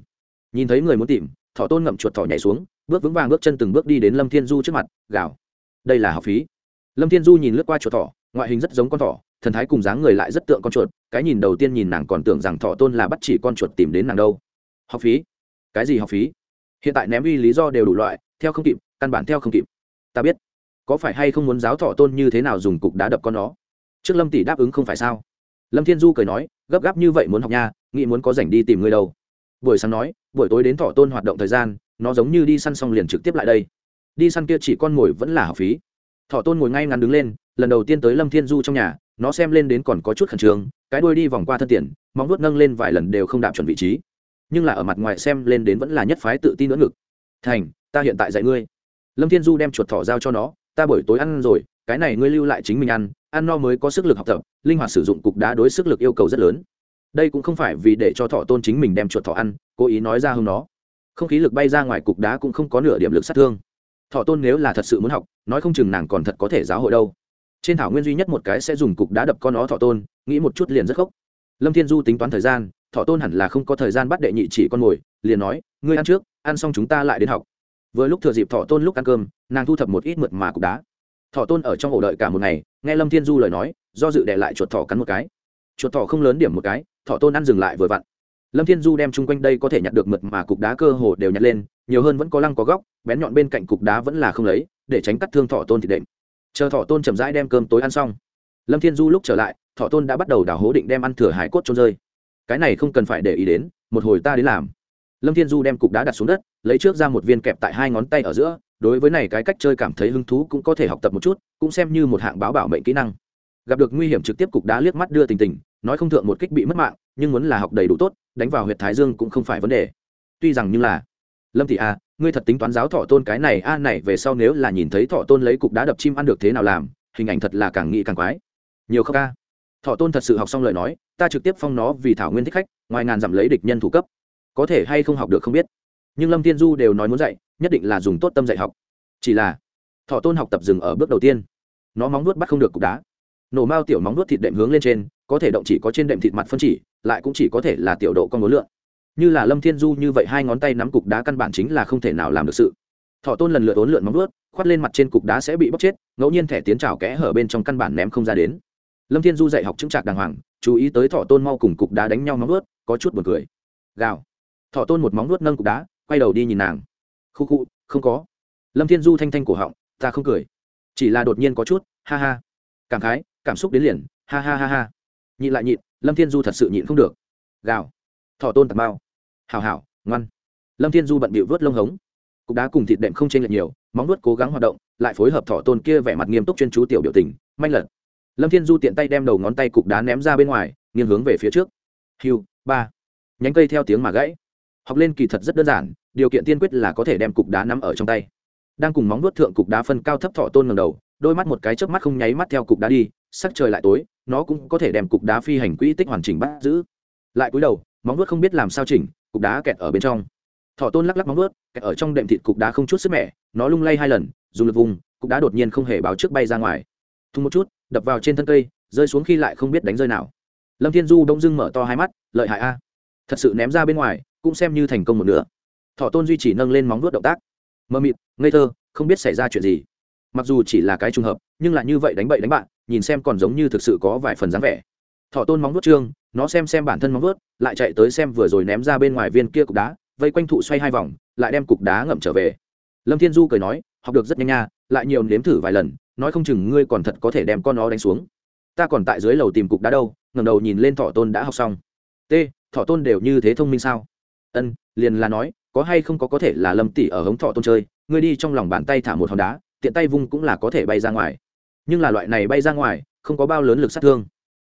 Nhìn thấy người muốn tìm, thỏ tôn ngậm chuột thỏ nhảy xuống, bước vững vàng bước chân từng bước đi đến lâm thiên du trước mặt, gào. Đây là học phí. Lâm thiên du nhìn lướt qua chuột thỏ, ngoại hình rất giống con thỏ, thần thái cùng dáng người lại rất tượng con chuột, cái nhìn đầu tiên nhìn nàng còn tưởng rằng thỏ tôn là bắt chỉ con chuột tìm đến nàng đâu. Học phí? Cái gì học phí? Hiện tại ném uy lý do đều đủ loại, theo không kịp, căn bản theo không kịp. Ta biết có phải hay không muốn giáo thọ tôn như thế nào dùng cục đá đập con nó? Trước lâm tỷ đáp ứng không phải sao? Lâm thiên du cười nói, gấp gáp như vậy muốn học nha, nghĩ muốn có rảnh đi tìm ngươi đâu. Buổi sáng nói, buổi tối đến thọ tôn hoạt động thời gian, nó giống như đi săn xong liền trực tiếp lại đây. Đi săn kia chỉ con ngồi vẫn là học phí. Thọ tôn ngồi ngay ngắn đứng lên, lần đầu tiên tới lâm thiên du trong nhà, nó xem lên đến còn có chút khẩn trương, cái đuôi đi vòng qua thân tiền, móng vuốt nâng lên vài lần đều không đạp chuẩn vị trí. Nhưng là ở mặt ngoài xem lên đến vẫn là nhất phái tự tin nữa ngực. Thành, ta hiện tại dạy ngươi. Lâm thiên du đem chuột thỏ giao cho nó ta buổi tối ăn rồi, cái này ngươi lưu lại chính mình ăn ăn no mới có sức lực học tập, linh hoạt sử dụng cục đá đối sức lực yêu cầu rất lớn. Đây cũng không phải vì để cho thọ tôn chính mình đem chuột thọ ăn, cố ý nói ra hơn nó. Không khí lực bay ra ngoài cục đá cũng không có nửa điểm lực sát thương. Thọ tôn nếu là thật sự muốn học, nói không chừng nàng còn thật có thể giáo hội đâu. Trên thảo nguyên duy nhất một cái sẽ dùng cục đá đập con nó thọ tôn, nghĩ một chút liền rất khóc lâm thiên du tính toán thời gian, thọ tôn hẳn là không có thời gian bắt đệ nhị chỉ con mồi, liền nói, ngươi ăn trước, ăn xong chúng ta lại đến học vừa lúc thừa dịp thọ tôn lúc ăn cơm, nàng thu thập một ít mượt mà cục đá. Thọ tôn ở trong ổ đợi cả một ngày, nghe lâm thiên du lời nói, do dự đệ lại chuột thọ cắn một cái. Chuột thọ không lớn điểm một cái, thọ tôn ăn dừng lại vừa vặn. Lâm thiên du đem chung quanh đây có thể nhặt được mượt mà cục đá cơ hồ đều nhặt lên, nhiều hơn vẫn có lăng có góc, bén nhọn bên cạnh cục đá vẫn là không lấy, để tránh cắt thương thọ tôn thịt đệm. Chờ thọ tôn chậm rãi đem cơm tối ăn xong, lâm thiên du lúc trở lại, thọ tôn đã bắt đầu đảo hố định đem ăn thừa hải cốt trôn rơi. Cái này không cần phải để ý đến, một hồi ta đến làm lâm thiên du đem cục đá đặt xuống đất lấy trước ra một viên kẹp tại hai ngón tay ở giữa đối với này cái cách chơi cảm thấy hứng thú cũng có thể học tập một chút cũng xem như một hạng báo bảo mệnh kỹ năng. Gặp được nguy hiểm trực tiếp cục đá liếc mắt đưa tình tình nói không thượng một kích bị mất mạng nhưng muốn là học đầy đủ tốt đánh vào huyện thái dương cũng không phải vấn đề. Tuy rằng như là lâm thị a à, ngươi thật tính toán giáo thọ tôn cái này a à, này về sau nếu là nhìn thấy thọ tôn lấy cục đá đập chim ăn được thế nào làm hình ảnh thật là càng nghĩ càng quái. Nhiều khóc ca thọ tôn thật sự học xong lời nói ta trực tiếp phong nó vì thảo nguyên thích khách ngoài ngàn giảm lấy địch nhân thủ cấp có thể hay không học được không biết. Nhưng lâm thiên du đều nói muốn dạy, nhất định là dùng tốt tâm dạy học. Chỉ là, thọ tôn học tập dừng ở bước đầu tiên. Nó móng nuốt bắt không được cục đá. Nổ mao tiểu móng nuốt thịt đệm hướng lên trên, có thể động chỉ có trên đệm thịt mặt phân chỉ, lại cũng chỉ có thể là tiểu độ con mối lượn. Như là lâm thiên du như vậy hai ngón tay nắm cục đá căn bản chính là không thể nào làm được sự. Thọ tôn lần lượt ốn lượn móng nuốt khoát lên mặt trên cục đá sẽ bị bóc chết, ngẫu nhiên thẻ tiến trào kẽ hở bên trong căn bản ném không ra đến. Lâm thiên du dạy học chững chạc đàng hoàng, chú ý tới thọ tôn mau cùng cục đá đánh nhau móng nuốt có chút buồn cười. Gào thọ tôn một móng nuốt nâng cục đá, quay đầu đi nhìn nàng. Khu khu, không có. Lâm thiên du thanh thanh cổ họng, ta không cười. Chỉ là đột nhiên có chút, ha ha. Cảm khái, cảm xúc đến liền, ha ha ha ha. Nhịn lại nhịn, lâm thiên du thật sự nhịn không được. Gào. Thọ tôn tạt bao hào hào ngoan. Lâm thiên du bận bịu vớt lông hống. Cục đá cùng thịt đệm không chênh lệch nhiều, móng nuốt cố gắng hoạt động, lại phối hợp thọ tôn kia vẻ mặt nghiêm túc chuyên chú tiểu biểu tình, manh lật. Lâm thiên du tiện tay đem đầu ngón tay cục đá ném ra bên ngoài, nghiêng hướng về phía trước. Hiu ba. Nhánh cây theo tiếng mà gãy học lên kỳ thật rất đơn giản, điều kiện tiên quyết là có thể đem cục đá nắm ở trong tay. Đang cùng móng nuốt thượng cục đá phân cao thấp thọ tôn ngầm đầu, đôi mắt một cái chớp mắt không nháy mắt theo cục đá đi, sắc trời lại tối, nó cũng có thể đem cục đá phi hành quỹ tích hoàn chỉnh bắt giữ. Lại cúi đầu, móng nuốt không biết làm sao chỉnh, cục đá kẹt ở bên trong. Thọ tôn lắc lắc móng nuốt kẹt ở trong đệm thịt cục đá không chút sức mẻ, nó lung lay hai lần, dùng lực vùng, cục đá đột nhiên không hề báo trước bay ra ngoài. Thùng một chút, đập vào trên thân cây, rơi xuống khi lại không biết đánh rơi nào. Lâm thiên du đông dưng mở to hai mắt, lợi hại a. Thật sự ném ra bên ngoài cũng xem như thành công một nửa. Thọ tôn duy trì nâng lên móng vuốt động tác. Mơ mịt, ngây thơ, không biết xảy ra chuyện gì. Mặc dù chỉ là cái trùng hợp, nhưng lại như vậy đánh bậy đánh bạn, nhìn xem còn giống như thực sự có vài phần dáng vẻ. Thọ tôn móng vuốt trương, nó xem xem bản thân móng vuốt, lại chạy tới xem vừa rồi ném ra bên ngoài viên kia cục đá, vây quanh thụ xoay hai vòng, lại đem cục đá ngậm trở về. Lâm thiên du cười nói, học được rất nhanh nha, lại nhiều nếm thử vài lần, nói không chừng ngươi còn thật có thể đem con nó đánh xuống. Ta còn tại dưới lầu tìm cục đá đâu ngầm đầu nhìn lên thọ tôn đã học xong. T, thọ tôn đều như thế thông minh sao? Ân, liền là nói, có hay không có có thể là lâm tỷ ở hống thọ tôn chơi, ngươi đi trong lòng bàn tay thả một hòn đá, tiện tay vung cũng là có thể bay ra ngoài. Nhưng là loại này bay ra ngoài, không có bao lớn lực sát thương.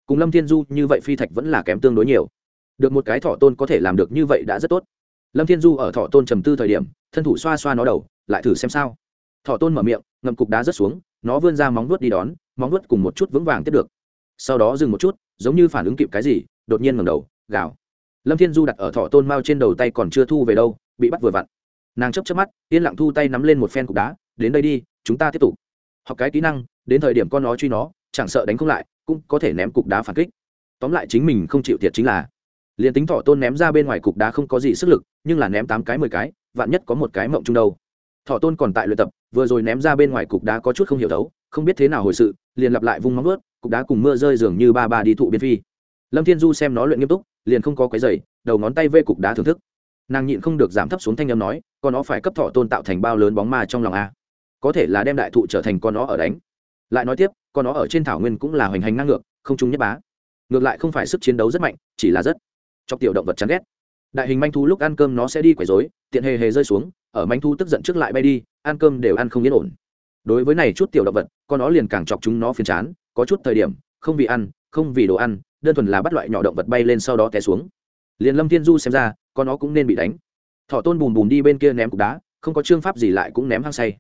Cùng lâm thiên du như vậy phi thạch vẫn là kém tương đối nhiều. Được một cái thọ tôn có thể làm được như vậy đã rất tốt. Lâm thiên du ở thọ tôn trầm tư thời điểm, thân thủ xoa xoa nó đầu, lại thử xem sao. Thọ tôn mở miệng, ngậm cục đá rớt xuống, nó vươn ra móng vuốt đi đón, móng vuốt cùng một chút vững vàng tiếp được. Sau đó dừng một chút, giống như phản ứng kịp cái gì, đột nhiên ngẩng đầu, gào lâm thiên du đặt ở thọ tôn mao trên đầu tay còn chưa thu về đâu, bị bắt vừa vặn. Nàng chấp chấp mắt, yên lặng thu tay nắm lên một phen cục đá, đến đây đi, chúng ta tiếp tục. Học cái kỹ năng, đến thời điểm con nó truy nó, chẳng sợ đánh không lại, cũng có thể ném cục đá phản kích. Tóm lại chính mình không chịu thiệt chính là, liền tính thọ tôn ném ra bên ngoài cục đá không có gì sức lực, nhưng là ném tám cái, mười cái, vạn nhất có một cái mộng chung đâu. Thọ tôn còn tại luyện tập, vừa rồi ném ra bên ngoài cục đá có chút không hiểu đấu không biết thế nào hồi sự, liền lặp lại vung móng ướt cục đá cùng mưa rơi dường như ba ba đi thụ biên phi. Lâm thiên du xem nó luyện nghiêm túc liền không có quấy giày đầu ngón tay vê cục đá thưởng thức. Nàng nhịn không được giảm thấp xuống thanh âm nói con nó phải cấp thọ tôn tạo thành bao lớn bóng ma trong lòng a? Có thể là đem đại thụ trở thành con nó ở đánh. Lại nói tiếp, con nó ở trên thảo nguyên cũng là hoành hành ngang ngược, không chung nhất bá. Ngược lại không phải sức chiến đấu rất mạnh, chỉ là rất chọc tiểu động vật chán ghét. Đại hình manh thu lúc ăn cơm nó sẽ đi quấy rối, tiện hề hề rơi xuống, ở manh thu tức giận trước lại bay đi, ăn cơm đều ăn không yên ổn. Đối với này chút tiểu động vật, con nó liền càng chọc chúng nó phiền chán, có chút thời điểm, không vì ăn, không vì đồ ăn đơn thuần là bắt loại nhỏ động vật bay lên sau đó té xuống. Liền lâm thiên du xem ra, con nó cũng nên bị đánh. Thọ tôn bùm bùm đi bên kia ném cục đá, không có chương pháp gì lại cũng ném hăng say.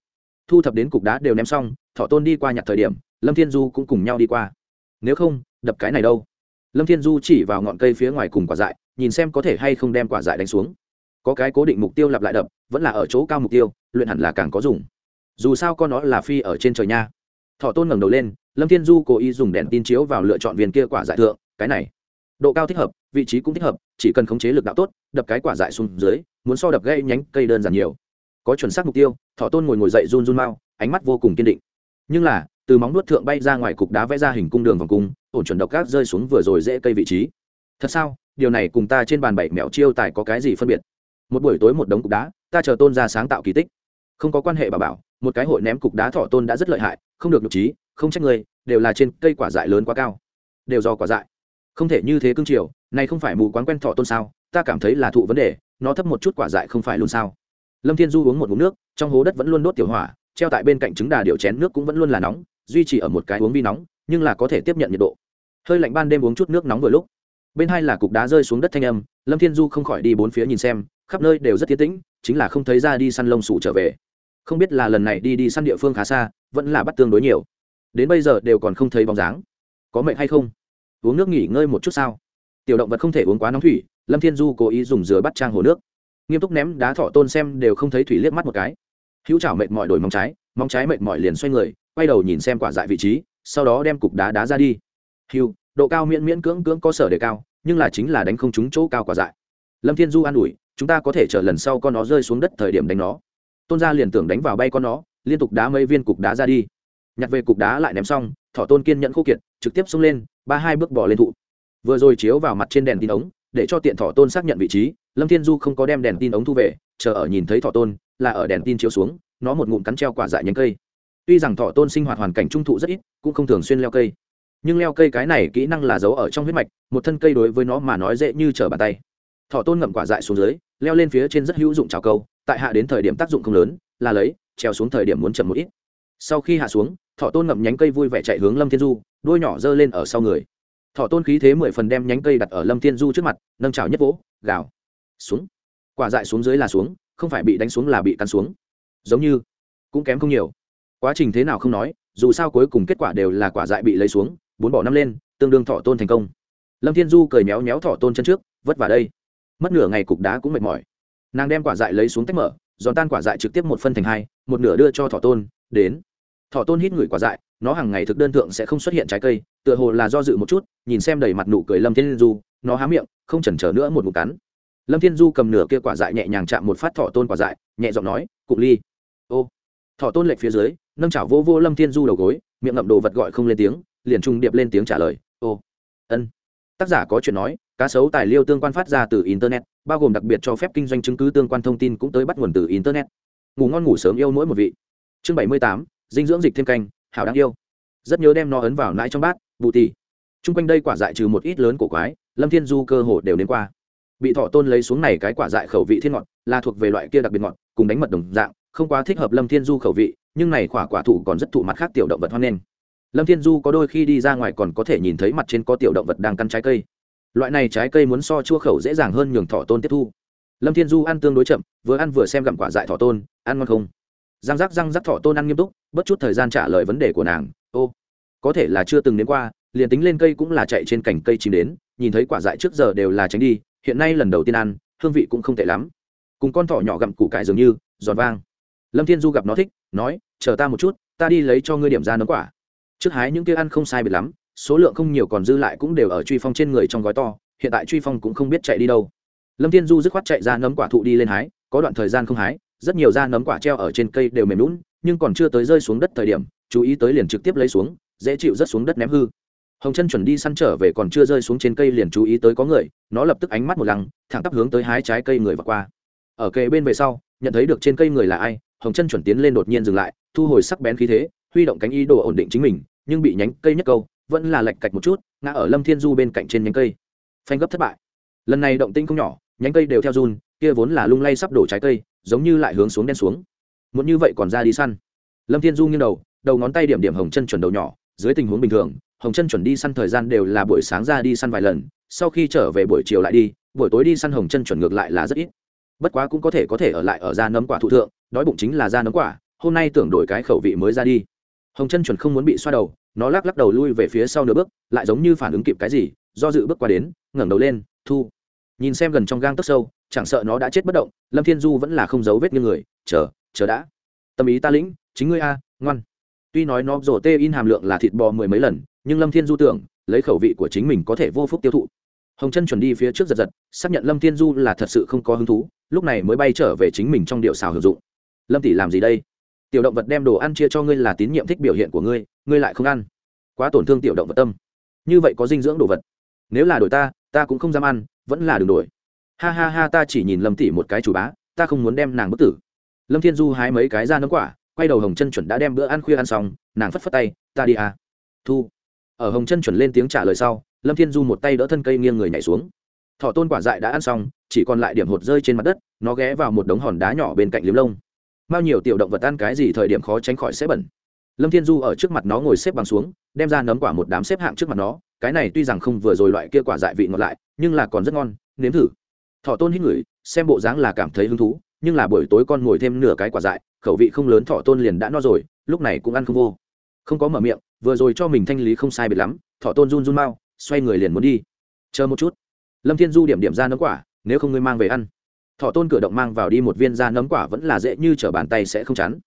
Thu thập đến cục đá đều ném xong thọ tôn đi qua nhặt thời điểm, lâm thiên du cũng cùng nhau đi qua. Nếu không, đập cái này đâu? Lâm thiên du chỉ vào ngọn cây phía ngoài cùng quả dại, nhìn xem có thể hay không đem quả dại đánh xuống. Có cái cố định mục tiêu lặp lại đập, vẫn là ở chỗ cao mục tiêu, luyện hẳn là càng có dùng. Dù sao con nó là phi ở trên trời nha. Thọ tôn ngẩng đầu lên, lâm thiên du cố ý dùng đèn tin chiếu vào lựa chọn viên kia quả dại thượng cái này. Độ cao thích hợp, vị trí cũng thích hợp, chỉ cần khống chế lực đạo tốt, đập cái quả dại xuống dưới, muốn so đập gây nhánh cây đơn giản nhiều. Có chuẩn xác mục tiêu thọ tôn ngồi ngồi dậy run run mau, ánh mắt vô cùng kiên định. Nhưng là, từ móng nuốt thượng bay ra ngoài cục đá vẽ ra hình cung đường vòng cung, ổn chuẩn độc gác rơi xuống vừa rồi dễ cây vị trí. Thật sao? Điều này cùng ta trên bàn bảy mẹo chiêu tài có cái gì phân biệt? Một buổi tối một đống cục đá, ta chờ tôn ra sáng tạo kỳ tích. Không có quan hệ bà bảo, một cái hội ném cục đá thọ tôn đã rất lợi hại, không được nhục trí, không trách người, đều là trên cây quả dại lớn quá cao. Đều do quả dại không thể như thế cương triều này không phải mù quán quen thọ tôn sao? Ta cảm thấy là thụ vấn đề, nó thấp một chút quả dại không phải luôn sao? Lâm thiên du uống một ngụm nước, trong hố đất vẫn luôn đốt tiểu hỏa, treo tại bên cạnh trứng đà điệu chén nước cũng vẫn luôn là nóng, duy trì ở một cái uống vi nóng, nhưng là có thể tiếp nhận nhiệt độ. Hơi lạnh ban đêm uống chút nước nóng vừa lúc. Bên hai là cục đá rơi xuống đất thanh âm, lâm thiên du không khỏi đi bốn phía nhìn xem, khắp nơi đều rất tiến tĩnh, chính là không thấy ra đi săn lông sủ trở về. Không biết là lần này đi đi săn địa phương khá xa, vẫn là bắt tương đối nhiều. Đến bây giờ đều còn không thấy bóng dáng. Có mệnh hay không? Uống nước nghỉ ngơi một chút sao? Tiểu động vật không thể uống quá nóng thủy, lâm thiên du cố ý dùng dừa bắt trang hồ nước. Nghiêm túc ném đá thọ tôn xem đều không thấy thủy liếc mắt một cái. Hữu chảo mệt mỏi đổi móng trái móng trái mệt mỏi liền xoay người, quay đầu nhìn xem quả dại vị trí, sau đó đem cục đá đá ra đi. Hữu, độ cao miễn miễn cưỡng cưỡng có sở đề cao, nhưng là chính là đánh không trúng chỗ cao quả dại. Lâm thiên du an ủi, chúng ta có thể chờ lần sau con nó rơi xuống đất thời điểm đánh nó. Tôn gia liền tưởng đánh vào bay con nó, liên tục đá mấy viên cục đá ra đi. Nhặt về cục đá lại ném xong, thọ tôn kiên nhẫn khô kiệt, trực tiếp xông lên ba hai bước bỏ lên thụ. Vừa rồi chiếu vào mặt trên đèn tin ống, để cho tiện thỏ tôn xác nhận vị trí, lâm thiên du không có đem đèn tin ống thu về, chờ ở nhìn thấy thỏ tôn, là ở đèn tin chiếu xuống, nó một ngụm cắn treo quả dại nhánh cây. Tuy rằng thỏ tôn sinh hoạt hoàn cảnh trung thụ rất ít, cũng không thường xuyên leo cây. Nhưng leo cây cái này kỹ năng là giấu ở trong huyết mạch, một thân cây đối với nó mà nói dễ như trở bàn tay. Thỏ tôn ngậm quả dại xuống dưới, leo lên phía trên rất hữu dụng trào câu, tại hạ đến thời điểm tác dụng không lớn, là lấy, treo xuống thời điểm muốn chậm một ít sau khi hạ xuống, thọ tôn ngậm nhánh cây vui vẻ chạy hướng lâm thiên du đôi nhỏ giơ lên ở sau người. Thọ tôn khí thế mười phần đem nhánh cây đặt ở lâm thiên du trước mặt, nâng trào nhất vỗ, gào. Xuống. Quả dại xuống dưới là xuống, không phải bị đánh xuống là bị cắn xuống. Giống như, cũng kém không nhiều. Quá trình thế nào không nói, dù sao cuối cùng kết quả đều là quả dại bị lấy xuống, bốn bỏ năm lên, tương đương thọ tôn thành công. Lâm thiên du cười méo méo thọ tôn chân trước, vất vả đây. Mất nửa ngày cục đá cũng mệt mỏi. Nàng đem quả dại lấy xuống tách mở, giòn tan quả dại trực tiếp một phân thành hai, một nửa đưa cho thọ tôn, đến thọ tôn hít ngửi quả dại, nó hàng ngày thực đơn thượng sẽ không xuất hiện trái cây, tựa hồ là do dự một chút, nhìn xem đầy mặt nụ cười lâm thiên du, nó há miệng, không chần chờ nữa một mục cắn. Lâm thiên du cầm nửa kia quả dại nhẹ nhàng chạm một phát thọ tôn quả dại, nhẹ giọng nói, cụng ly. Ô. Thọ tôn lệch phía dưới, nâng chảo vô vô lâm thiên du đầu gối, miệng ngậm đồ vật gọi không lên tiếng, liền trung điệp lên tiếng trả lời, ô. Ân. Tác giả có chuyện nói, cá sấu tài liệu tương quan phát ra từ internet, bao gồm đặc biệt cho phép kinh doanh chứng cứ tương quan thông tin cũng tới bắt nguồn từ internet. Ngủ ngon ngủ sớm yêu mỗi một vị. Chương bảy mươi tám dinh dưỡng dịch thêm canh, hảo đáng yêu. Rất nhớ đem nó ấn vào nãi trong bát, bù tì. T r u n g quanh đây quả dại trừ một ít lớn của quái, lâm thiên du cơ hồ đều đến qua. Bị thọ tôn lấy xuống này cái quả dại khẩu vị thiên ngọt, là thuộc về loại kia đặc biệt ngọt, cùng đánh mật đồng dạng, không quá thích hợp lâm thiên du khẩu vị, nhưng này quả quả thụ còn rất thụ mặt khác tiểu động vật hoan nghênh lâm thiên du có đôi khi đi ra ngoài còn có thể nhìn thấy mặt trên có tiểu động vật đang căn trái cây. Loại này trái cây muốn so chua khẩu dễ dàng hơn nhường thọ tôn tiếp thu. Lâm thiên du ăn tương đối chậm, vừa ăn vừa xem gặm quả dại thọ tôn, ăn ngon không? Răng rắc răng rắc thọ tôn ăn nghiêm túc bất chút thời gian trả lời vấn đề của nàng. Ô, có thể là chưa từng đến qua, liền tính lên cây cũng là chạy trên cành cây chìm đến, nhìn thấy quả dại trước giờ đều là tránh đi, hiện nay lần đầu tiên ăn, hương vị cũng không tệ lắm. Cùng con thỏ nhỏ gặm củ cải dường như, giòn vang. Lâm thiên du gặp nó thích, nói, chờ ta một chút, ta đi lấy cho ngươi điểm ra nấm quả. Trước hái những kia ăn không sai biệt lắm, số lượng không nhiều còn dư lại cũng đều ở truy phong trên người trong gói to, hiện tại truy phong cũng không biết chạy đi đâu. Lâm thiên du dứt khoát chạy ra nấm quả thụ đi lên hái, có đoạn thời gian không hái rất nhiều da nấm quả treo ở trên cây đều mềm lún, nhưng còn chưa tới rơi xuống đất thời điểm, chú ý tới liền trực tiếp lấy xuống, dễ chịu rất xuống đất ném hư. Hồng chân chuẩn đi săn trở về còn chưa rơi xuống trên cây liền chú ý tới có người, nó lập tức ánh mắt một lăng, thẳng tắp hướng tới hái trái cây người và qua. Ở kề bên về sau, nhận thấy được trên cây người là ai, hồng chân chuẩn tiến lên đột nhiên dừng lại, thu hồi sắc bén khí thế, huy động cánh ý đồ ổn định chính mình, nhưng bị nhánh cây nhất câu, vẫn là lệch cạch một chút, ngã ở lâm thiên du bên cạnh trên nhánh cây. Phanh gấp thất bại. Lần này động tinh không nhỏ, nhánh cây đều theo run, kia vốn là lung lay sắp đổ trái cây giống như lại hướng xuống đen xuống. Muốn như vậy còn ra đi săn. Lâm thiên du nghiêng đầu đầu ngón tay điểm điểm hồng chân chuẩn đầu nhỏ, dưới tình huống bình thường, hồng chân chuẩn đi săn thời gian đều là buổi sáng ra đi săn vài lần, sau khi trở về buổi chiều lại đi, buổi tối đi săn hồng chân chuẩn ngược lại là rất ít. Bất quá cũng có thể có thể ở lại ở ra nấm quả thụ thượng, đói bụng chính là ra nấm quả, hôm nay tưởng đổi cái khẩu vị mới ra đi. Hồng chân chuẩn không muốn bị xoa đầu, nó lắc lắc đầu lui về phía sau nửa bước, lại giống như phản ứng kịp cái gì, do dự bước qua đến, ngẩng đầu lên, thu. Nhìn xem gần trong gang tấc sâu chẳng sợ nó đã chết bất động, lâm thiên du vẫn là không giấu vết như người, chờ chờ đã. Tâm ý ta lĩnh, chính ngươi a, ngoan. Tuy nói nó rổ tê in hàm lượng là thịt bò mười mấy lần, nhưng lâm thiên du tưởng, lấy khẩu vị của chính mình có thể vô phúc tiêu thụ. Hồng chân chuẩn đi phía trước giật giật, xác nhận lâm thiên du là thật sự không có hứng thú, lúc này mới bay trở về chính mình trong điệu xào hưởng dụng. Lâm tỷ làm gì đây? Tiểu động vật đem đồ ăn chia cho ngươi là tín nhiệm thích biểu hiện của ngươi ngươi lại không ăn. Quá tổn thương tiểu động vật tâm. Như vậy có dinh dưỡng đồ vật. Nếu là đổi ta ta cũng không dám ăn, vẫn là đường đổi ha ha ha, ta chỉ nhìn lâm tỷ một cái chủ bá, ta không muốn đem nàng bức tử. Lâm thiên du hái mấy cái ra nấm quả, quay đầu hồng chân chuẩn đã đem bữa ăn khuya ăn xong, nàng phất phất tay, ta đi à. thu. Ở hồng chân chuẩn lên tiếng trả lời sau, lâm thiên du một tay đỡ thân cây nghiêng người nhảy xuống. Thọ tôn quả dại đã ăn xong, chỉ còn lại điểm hột rơi trên mặt đất, nó ghé vào một đống hòn đá nhỏ bên cạnh liếm lông. Bao nhiều tiểu động vật ăn cái gì thời điểm khó tránh khỏi sẽ bẩn. Lâm thiên du ở trước mặt nó ngồi xếp bằng xuống, đem ra nấm quả một đám xếp hạng trước mặt nó, cái này tuy rằng không vừa rồi loại kia quả dại vị ngọt lại, nhưng là còn rất ngon, nếm thử thọ tôn hít ngửi xem bộ dáng là cảm thấy hứng thú, nhưng là buổi tối con ngồi thêm nửa cái quả dại, khẩu vị không lớn thọ tôn liền đã no rồi, lúc này cũng ăn không vô. Không có mở miệng, vừa rồi cho mình thanh lý không sai biệt lắm thọ tôn run run mau, xoay người liền muốn đi. Chờ một chút. Lâm thiên du điểm điểm ra nấm quả, nếu không ngươi mang về ăn. Thọ tôn cửa động mang vào đi một viên da nấm quả vẫn là dễ như t r ở bàn tay sẽ không chắn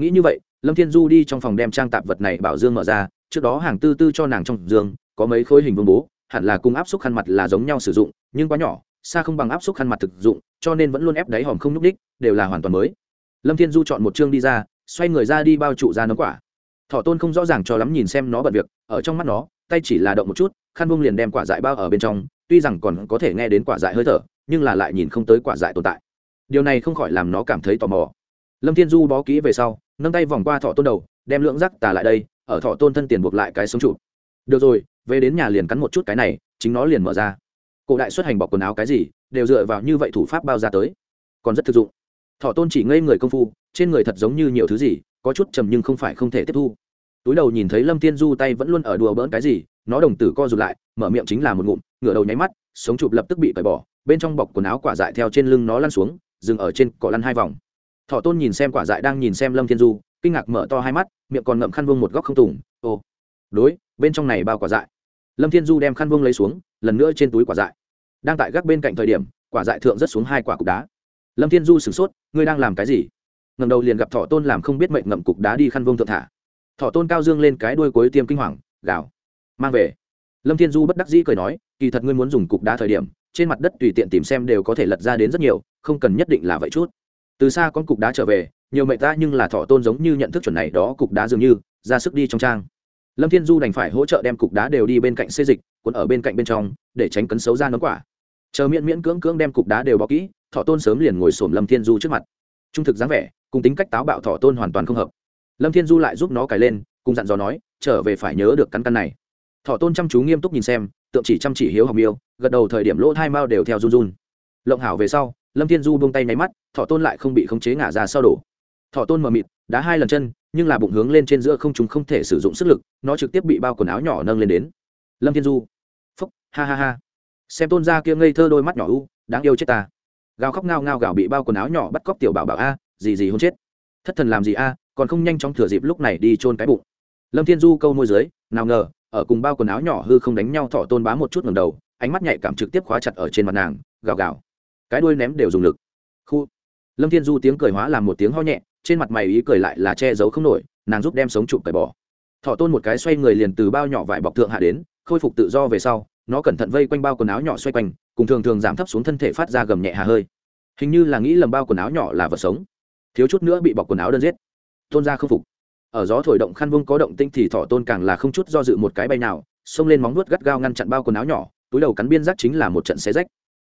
nghĩ như vậy, lâm thiên du đi trong phòng đem trang tạp vật này bảo dương mở ra, trước đó hàng tư tư cho nàng trong giường, có mấy khối hình vương bố, hẳn là cung áp xúc khăn mặt là giống nhau sử dụng, nhưng quá nhỏ xa không bằng áp xúc khăn mặt thực dụng, cho nên vẫn luôn ép đáy hòm không nhúc đích đều là hoàn toàn mới. Lâm thiên du chọn một chương đi ra, xoay người ra đi bao trụ ra nấm quả. Thọ tôn không rõ ràng cho lắm nhìn xem nó bận việc, ở trong mắt nó, tay chỉ là động một chút, khăn vung liền đem quả dại bao ở bên trong, tuy rằng còn có thể nghe đến quả dại hơi thở, nhưng là lại nhìn không tới quả dại tồn tại. Điều này không khỏi làm nó cảm thấy tò mò. Lâm thiên du bó kỹ về sau, nâng tay vòng qua thọ tôn đầu, đem lượng rắc tà lại đây, ở thọ tôn thân tiền buộc lại cái sống trụ được rồi, về đến nhà liền cắn một chút cái này, chính nó liền mở ra cổ đại xuất hành bọc quần áo cái gì, đều dựa vào như vậy thủ pháp bao ra tới. Còn rất thực dụng. Thọ tôn chỉ ngây người công phu, trên người thật giống như nhiều thứ gì, có chút trầm nhưng không phải không thể tiếp thu. Túi đầu nhìn thấy lâm thiên du tay vẫn luôn ở đùa bỡn cái gì, nó đồng tử co rụt lại, mở miệng chính là một ngụm, ngửa đầu nháy mắt, sống chụp lập tức bị cởi bỏ, bên trong bọc quần áo quả dại theo trên lưng nó lăn xuống, dừng ở trên cỏ lăn hai vòng. Thọ tôn nhìn xem quả dại đang nhìn xem lâm thiên du, kinh ngạc mở to hai mắt, miệng còn ngậm khăn vương một góc không tùng ô đối, bên trong này bao quả dại. Lâm thiên du đem khăn vương lấy xuống, lần nữa trên túi quả dại đang tại gác bên cạnh thời điểm, quả dại thượng rất xuống hai quả cục đá. Lâm thiên du sửng sốt, ngươi đang làm cái gì? Ngầm đầu liền gặp thọ tôn làm không biết mệnh ngậm cục đá đi khăn vông thượng thả. Thọ tôn cao dương lên cái đuôi cuối tiêm kinh hoàng, gào. Mang về. Lâm thiên du bất đắc dĩ cười nói, kỳ thật ngươi muốn dùng cục đá thời điểm, trên mặt đất tùy tiện tìm xem đều có thể lật ra đến rất nhiều, không cần nhất định là vậy chút. Từ xa con cục đá trở về, nhiều mệnh ta nhưng là thọ tôn giống như nhận thức chuẩn này đó cục đá dường như, ra sức đi trong trang. Lâm thiên du đành phải hỗ trợ đem cục đá đều đi bên cạnh xê dịch, cuốn ở bên cạnh bên trong, để tránh cấn xấu ra nấm quả chờ miễn miễn cưỡng cưỡng đem cục đá đều bó kỹ, thọ tôn sớm liền ngồi xổm lâm thiên du trước mặt. Trung thực dáng vẻ, cùng tính cách táo bạo thọ tôn hoàn toàn không hợp. Lâm thiên du lại giúp nó cài lên, cùng dặn dò nói, trở về phải nhớ được căn căn này. Thọ tôn chăm chú nghiêm túc nhìn xem, tượng chỉ chăm chỉ hiếu học miêu, gật đầu thời điểm lỗ thai mao đều theo run run. Lộng hảo về sau, lâm thiên du buông tay nháy mắt, thọ tôn lại không bị khống chế ngả ra sau đổ. Thọ tôn mờ mịt, đá hai lần chân, nhưng là bụng hướng lên trên giữa không chúng không thể sử dụng sức lực, nó trực tiếp bị bao quần áo nhỏ nâng lên đến. Lâm thiên du, phúc, ha ha ha xem tôn gia kia ngây thơ đôi mắt nhỏ u, đáng yêu chết ta. Gào khóc ngao ngao gào bị bao quần áo nhỏ bắt cóc tiểu bảo bảo a, gì gì hôn chết. Thất thần làm gì a, còn không nhanh chóng thừa dịp lúc này đi chôn cái bụng. Lâm thiên du câu môi dưới, nào ngờ, ở cùng bao quần áo nhỏ hư không đánh nhau thọ tôn bá một chút ngầm đầu, ánh mắt nhạy cảm trực tiếp khóa chặt ở trên mặt nàng, gào gào. Cái đuôi ném đều dùng lực. Khu. Lâm thiên du tiếng cười hóa làm một tiếng ho nhẹ, trên mặt mày ý cười lại là che giấu không nổi, nàng giúp đem sống chụp cởi bỏ. Thọ tôn một cái xoay người liền từ bao nhỏ vải bọc thượng hạ đến, khôi phục tự do về sau nó cẩn thận vây quanh bao quần áo nhỏ xoay quanh, cùng thường thường giảm thấp xuống thân thể phát ra gầm nhẹ hà hơi. Hình như là nghĩ lầm bao quần áo nhỏ là vật sống. Thiếu chút nữa bị bọc quần áo đơn giết. Tôn ra không phục. Ở gió thổi động khăn vung có động tinh thì thọ tôn càng là không chút do dự một cái bay nào, xông lên móng nuốt gắt gao ngăn chặn bao quần áo nhỏ, túi đầu cắn biên giác chính là một trận xé rách.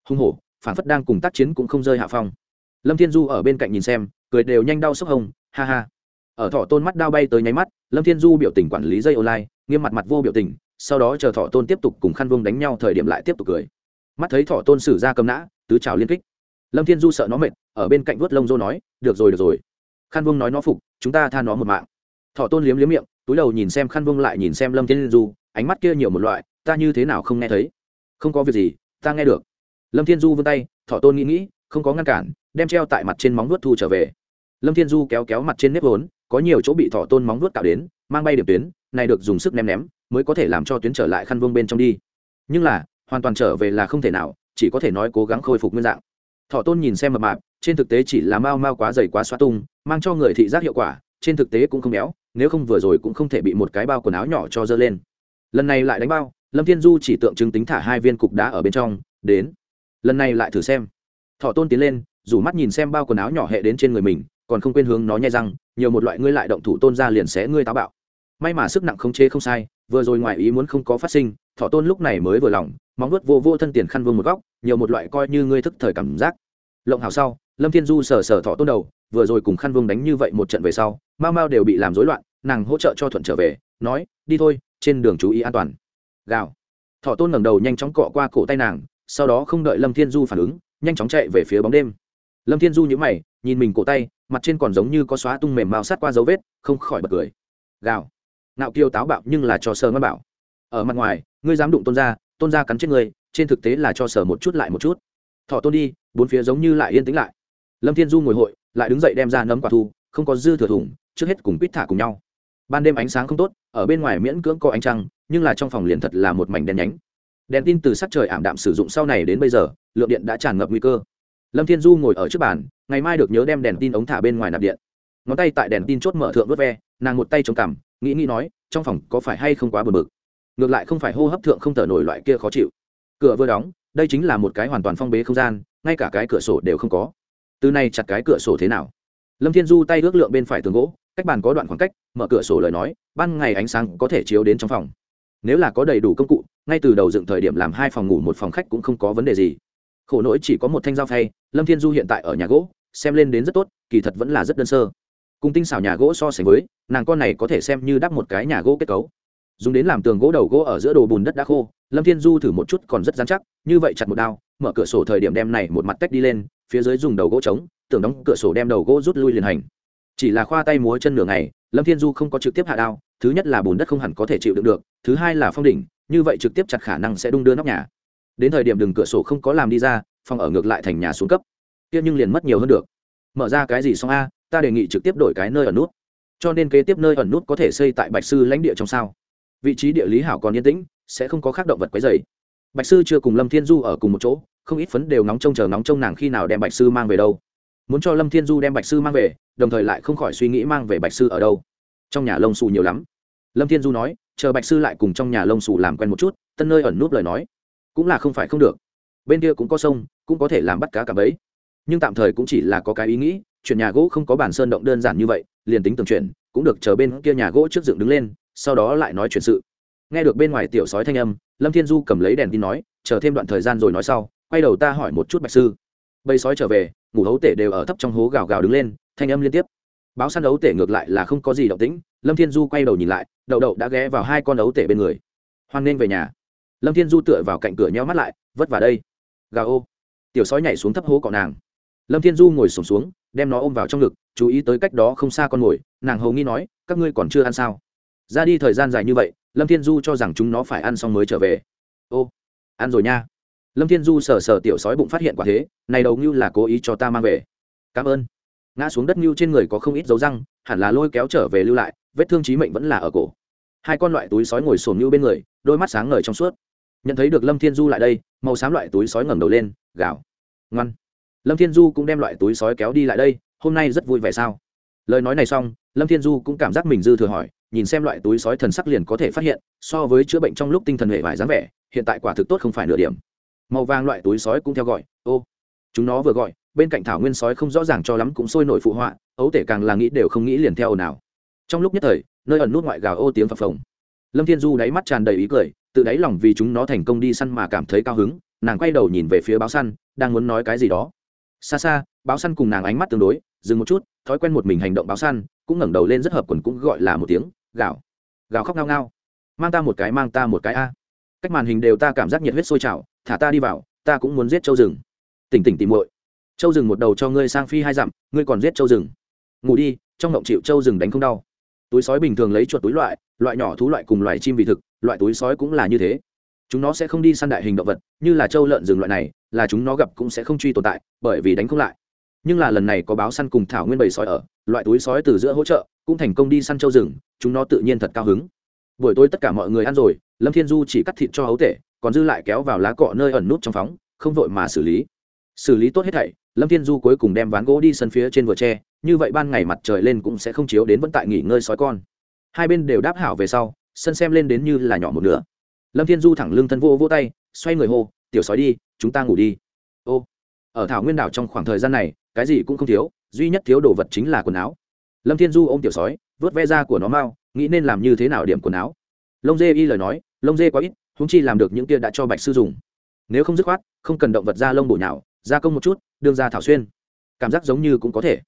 Hung hổ, phản phất đang cùng tác chiến cũng không rơi hạ phong. Lâm thiên du ở bên cạnh nhìn xem, cười đều nhanh đau sốc hồng, ha ha. Ở thọ tôn mắt đao bay tới nháy mắt, lâm thiên du biểu tình quản lý dây online, nghiêm mặt mặt vô biểu tình sau đó chờ thọ tôn tiếp tục cùng khăn vương đánh nhau thời điểm lại tiếp tục cười. Mắt thấy thọ tôn sử ra cầm nã, tứ trào liên kích. Lâm thiên du sợ nó mệt, ở bên cạnh vớt lông dô nói, được rồi được rồi. Khăn vương nói nó phục, chúng ta tha nó một mạng. Thọ tôn liếm liếm miệng, túi đầu nhìn xem khăn vương lại nhìn xem lâm thiên du, ánh mắt kia nhiều một loại, ta như thế nào không nghe thấy? Không có việc gì, ta nghe được. Lâm thiên du vươn tay, thọ tôn nghĩ nghĩ, không có ngăn cản, đem treo tại mặt trên móng vuốt thu trở về. Lâm thiên du kéo kéo mặt trên nếp vốn, có nhiều chỗ bị thọ tôn móng vuốt cạo đến, mang bay điểm tuyến, này được dùng sức ném ném mới có thể làm cho tuyến trở lại khăn vương bên trong đi. Nhưng là, hoàn toàn trở về là không thể nào, chỉ có thể nói cố gắng khôi phục nguyên dạng. Thọ tôn nhìn xem mập mạp, trên thực tế chỉ là mau mau quá dày quá xoa tung, mang cho người thị giác hiệu quả, trên thực tế cũng không béo, nếu không vừa rồi cũng không thể bị một cái bao quần áo nhỏ cho dơ lên. Lần này lại đánh bao, lâm thiên du chỉ tượng trưng tính thả hai viên cục đá ở bên trong, đến. Lần này lại thử xem. Thọ tôn tiến lên, rủ mắt nhìn xem bao quần áo nhỏ hệ đến trên người mình, còn không quên hướng nó nhai răng, nhiều một loại ngươi lại động thủ tôn ra liền xé ngươi táo bạo. May mà sức nặng không chế không sai vừa rồi ngoài ý muốn không có phát sinh thọ tôn lúc này mới vừa lòng, móng nuốt vô vô thân tiền khăn vương một góc, nhiều một loại coi như ngươi thức thời cảm giác. Lộng hào sau, lâm thiên du sờ sờ thọ tôn đầu, vừa rồi cùng khăn vương đánh như vậy một trận về sau mau mau đều bị làm rối loạn, nàng hỗ trợ cho thuận trở về, nói, đi thôi, trên đường chú ý an toàn. Gào. Thọ tôn ngẩng đầu nhanh chóng cọ qua cổ tay nàng, sau đó không đợi lâm thiên du phản ứng, nhanh chóng chạy về phía bóng đêm. Lâm thiên du nhữ mày, nhìn mình cổ tay, mặt trên còn giống như có xóa tung mềm mao sát qua dấu vết, không khỏi bật cười. Gào nạo kiêu táo bạo nhưng là cho sờ ngân bảo. Ở mặt ngoài, ngươi dám đụng tôn ra tôn ra cắn chết ngươi, trên thực tế là cho sờ một chút lại một chút. Thọ tôn đi, bốn phía giống như lại yên tĩnh lại. Lâm thiên du ngồi hội, lại đứng dậy đem ra nấm quả thu, không có dư thừa thủng trước hết cùng pít thả cùng nhau. Ban đêm ánh sáng không tốt, ở bên ngoài miễn cưỡng có ánh trăng, nhưng là trong phòng liền thật là một mảnh đen nhánh. Đèn tin từ sắc trời ảm đạm sử dụng sau này đến bây giờ, lượng điện đã tràn ngập nguy cơ. Lâm thiên du ngồi ở trước bàn, ngày mai được nhớ đem đèn tin ống thả bên ngoài nạp điện. Ngón tay tại đèn tin chốt mở thượng vớt ve, nàng một tay chống cằm nghĩ nghĩ nói, trong phòng có phải hay không quá bờ bực? Ngược lại không phải hô hấp thượng không thở nổi loại kia khó chịu. Cửa vừa đóng, đây chính là một cái hoàn toàn phong bế không gian, ngay cả cái cửa sổ đều không có. Từ nay chặt cái cửa sổ thế nào? Lâm thiên du tay ước lượng bên phải tường gỗ, cách bàn có đoạn khoảng cách, mở cửa sổ lời nói, ban ngày ánh sáng có thể chiếu đến trong phòng. Nếu là có đầy đủ công cụ, ngay từ đầu dựng thời điểm làm hai phòng ngủ một phòng khách cũng không có vấn đề gì. Khổ nỗi chỉ có một thanh dao phay, lâm thiên du hiện tại ở nhà gỗ, xem lên đến rất tốt, kỳ thật vẫn là rất đơn sơ cùng tinh xảo nhà gỗ so sánh với, nàng con này có thể xem như đắp một cái nhà gỗ kết cấu. Dùng đến làm tường gỗ đầu gỗ ở giữa đồ bùn đất đã khô, lâm thiên du thử một chút còn rất dán chắc, như vậy chặt một đao, mở cửa sổ thời điểm đem này một mặt tách đi lên, phía dưới dùng đầu gỗ trống, tưởng đóng cửa sổ đem đầu gỗ rút lui liền hành. Chỉ là khoa tay múa chân nửa ngày, lâm thiên du không có trực tiếp hạ đao, thứ nhất là bùn đất không hẳn có thể chịu đựng được, thứ hai là phong đỉnh, như vậy trực tiếp chặt khả năng sẽ đung đưa nóc nhà. Đến thời điểm đường cửa sổ không có làm đi ra, phòng ở ngược lại thành nhà xuống cấp. Kia nhưng liền mất nhiều hơn được. Mở ra cái gì xong a ta đề nghị trực tiếp đổi cái nơi ở nút. Cho nên kế tiếp nơi ẩn nút có thể xây tại bạch sư lãnh địa trong sao. Vị trí địa lý hảo còn yên tĩnh, sẽ không có khác động vật quấy dày bạch sư chưa cùng lâm thiên du ở cùng một chỗ, không ít phấn đều nóng trông chờ nóng trông nàng khi nào đem bạch sư mang về đâu. Muốn cho lâm thiên du đem bạch sư mang về, đồng thời lại không khỏi suy nghĩ mang về bạch sư ở đâu. Trong nhà lông xù nhiều lắm. Lâm thiên du nói, chờ bạch sư lại cùng trong nhà lông xù làm quen một chút, tân nơi ẩn núp lời nói. Cũng là không phải không được. Bên kia cũng có sông, cũng có thể làm bắt cá cả bấy nhưng tạm thời cũng chỉ là có cái ý nghĩ chuyển nhà gỗ không có bản sơn động đơn giản như vậy liền tính tường chuyển cũng được chờ bên kia nhà gỗ trước dựng đứng lên sau đó lại nói chuyện sự. Nghe được bên ngoài tiểu sói thanh âm lâm thiên du cầm lấy đèn tin nói chờ thêm đoạn thời gian rồi nói sau quay đầu ta hỏi một chút bạch sư. Bầy sói trở về ngủ hấu tể đều ở thấp trong hố gào gào đứng lên thanh âm liên tiếp. Báo săn ấu tể ngược lại là không có gì động tĩnh lâm thiên du quay đầu nhìn lại đậu đậu đã ghé vào hai con ấu tể bên người. Hoan nên về nhà. Lâm thiên du tựa vào cạnh cửa nheo mắt lại vất vả đây. Gà ô. Tiểu sói nhảy xuống thấp hố cọ nàng. Lâm thiên du ngồi sổm xuống, xuống đem nó ôm vào trong ngực, chú ý tới cách đó không xa con mồi, nàng hầu nghi nói, các ngươi còn chưa ăn sao? Ra đi thời gian dài như vậy, lâm thiên du cho rằng chúng nó phải ăn xong mới trở về. Ô, ăn rồi nha. Lâm thiên du sờ sờ tiểu sói bụng phát hiện quả thế, này đầu ngưu là cố ý cho ta mang về. Cảm ơn. Ngã xuống đất ngưu trên người có không ít dấu răng, hẳn là lôi kéo trở về lưu lại, vết thương trí mệnh vẫn là ở cổ. Hai con loại túi sói ngồi sồn ngưu bên người, đôi mắt sáng ngời trong suốt. Nhận thấy được lâm thiên du lại đây, màu xám loại túi sói ngẩng đầu lên, gào. Ngoan lâm thiên du cũng đem loại túi sói kéo đi lại đây, hôm nay rất vui vẻ sao? Lời nói này xong, lâm thiên du cũng cảm giác mình dư thừa hỏi, nhìn xem loại túi sói thần sắc liền có thể phát hiện, so với chữa bệnh trong lúc tinh thần hệ vải dáng vẻ, hiện tại quả thực tốt không phải nửa điểm. Màu vàng loại túi sói cũng theo gọi, ô, chúng nó vừa gọi, bên cạnh thảo nguyên sói không rõ ràng cho lắm cũng sôi nổi phụ họa, ấu tể càng là nghĩ đều không nghĩ liền theo ồn ào. Trong lúc nhất thời, nơi ẩn nút ngoại gào ô tiếng phập phồng. Lâm thiên du đáy mắt tràn đầy ý cười, tự đáy lòng vì chúng nó thành công đi săn mà cảm thấy cao hứng, nàng quay đầu nhìn về phía báo săn, đang muốn nói cái gì đó xa xa, báo săn cùng nàng ánh mắt tương đối, dừng một chút, thói quen một mình hành động báo săn, cũng ngẩng đầu lên rất hợp quần cũng gọi là một tiếng, gào. Gào khóc ngao ngao. Mang ta một cái, mang ta một cái a. Cách màn hình đều ta cảm giác nhiệt huyết sôi trào, thả ta đi vào, ta cũng muốn giết châu rừng. Tỉnh tỉnh tìm muội. Châu rừng một đầu cho ngươi sang phi hai dặm, ngươi còn giết châu rừng. Ngủ đi, trong động chịu châu rừng đánh không đau. Túi sói bình thường lấy chuột túi loại loại nhỏ thú loại cùng loài chim vị thực, loại túi sói cũng là như thế chúng nó sẽ không đi săn đại hình động vật, như là trâu lợn rừng loại này, là chúng nó gặp cũng sẽ không truy tồn tại, bởi vì đánh không lại. Nhưng là lần này có báo săn cùng thảo nguyên bầy sói ở, loại túi sói từ giữa hỗ trợ, cũng thành công đi săn trâu rừng, chúng nó tự nhiên thật cao hứng. Buổi tối tất cả mọi người ăn rồi, lâm thiên du chỉ cắt thịt cho hấu tể, còn dư lại kéo vào lá cọ nơi ẩn nút trong phóng, không vội mà xử lý. Xử lý tốt hết thảy, lâm thiên du cuối cùng đem ván gỗ đi sân phía trên vừa tre như vậy ban ngày mặt trời lên cũng sẽ không chiếu đến vẫn tại nghỉ ngơi sói con. Hai bên đều đáp hảo về sau, sân xem lên đến như là nhỏ một nửa lâm thiên du thẳng lưng thân vô vô tay, xoay người hô, tiểu sói đi, chúng ta ngủ đi. Ô, ở thảo nguyên đảo trong khoảng thời gian này, cái gì cũng không thiếu, duy nhất thiếu đồ vật chính là quần áo. Lâm thiên du ôm tiểu sói, vớt ve da của nó mau, nghĩ nên làm như thế nào điểm quần áo. Lông dê y lời nói, lông dê quá ít húng chi làm được những kia đã cho bạch sư dùng. Nếu không dứt khoát, không cần động vật da lông bổ nhào, gia công một chút, đương ra thảo xuyên. Cảm giác giống như cũng có thể.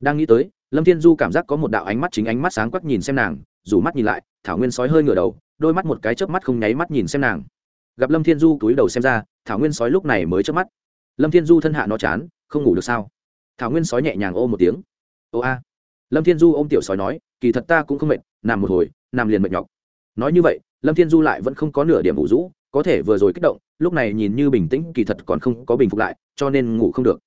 Đang nghĩ tới, lâm thiên du cảm giác có một đạo ánh mắt chính ánh mắt sáng quắc nhìn xem nàng dù mắt nhìn lại, thảo nguyên sói hơi ngửa đầu đôi mắt một cái chớp mắt không nháy mắt nhìn xem nàng. Gặp lâm thiên du túi đầu xem ra, thảo nguyên sói lúc này mới chớp mắt. Lâm thiên du thân hạ nó chán, không ngủ được sao? Thảo nguyên sói nhẹ nhàng ô một tiếng. Ô a. Lâm thiên du ôm tiểu sói nói, kỳ thật ta cũng không mệt, nằm một hồi, nằm liền mệt nhọc. Nói như vậy, lâm thiên du lại vẫn không có nửa điểm ngủ rũ, có thể vừa rồi kích động, lúc này nhìn như bình tĩnh, kỳ thật còn không có bình phục lại, cho nên ngủ không được.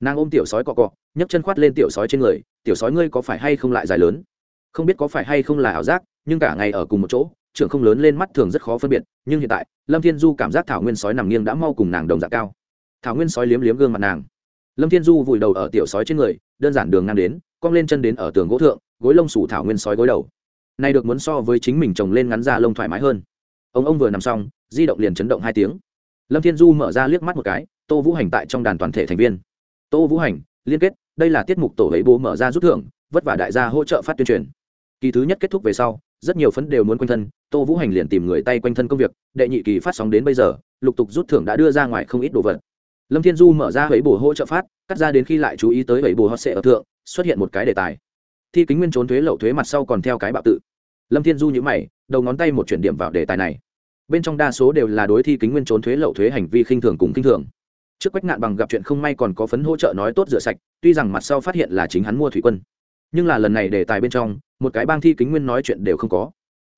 Nàng ôm tiểu sói cọ cọ, nhấc chân khoát lên tiểu sói trên người, tiểu sói ngươi có phải hay không lại dài lớn? Không biết có phải hay không là ảo giác, nhưng cả ngày ở cùng một chỗ trưởng không lớn lên mắt thường rất khó phân biệt, nhưng hiện tại, lâm thiên du cảm giác thảo nguyên sói nằm nghiêng đã mau cùng nàng đồng dạng cao. Thảo nguyên sói liếm liếm gương mặt nàng. Lâm thiên du vùi đầu ở tiểu sói trên người, đơn giản đường ngang đến, cong lên chân đến ở tường gỗ thượng, gối lông sủ thảo nguyên sói gối đầu. Này được muốn so với chính mình trồng lên ngắn ra lông thoải mái hơn. Ông ông vừa nằm xong, di động liền chấn động hai tiếng. Lâm thiên du mở ra liếc mắt một cái, tô vũ hành tại trong đàn toàn thể thành viên. Tô vũ hành, liên kết, đây là tiết mục tổ ấy bố mở ra rút thưởng, vất vả đại gia hỗ trợ phát tuyên truyền. Kỳ thứ nhất kết thúc về sau rất nhiều phấn đều muốn quanh thân, tô vũ hành liền tìm người tay quanh thân công việc, đệ nhị kỳ phát sóng đến bây giờ, lục tục rút thưởng đã đưa ra ngoài không ít đồ vật. Lâm thiên du mở ra ấy bổ hỗ trợ phát, cắt ra đến khi lại chú ý tới ấy bổ hot sệ ở thượng, xuất hiện một cái đề tài. Thi kính nguyên trốn thuế lậu thuế mặt sau còn theo cái bạo tự. Lâm thiên du nhữ mày, đầu ngón tay một chuyển điểm vào đề tài này. Bên trong đa số đều là đối thi kính nguyên trốn thuế lậu thuế hành vi khinh thường cùng khinh thường. Trước quách ngạn bằng gặp chuyện không may còn có phấn hỗ trợ nói tốt rửa sạch, tuy rằng mặt sau phát hiện là chính hắn mua thủy quân nhưng là lần này đề tài bên trong, một cái bang thi kính nguyên nói chuyện đều không có.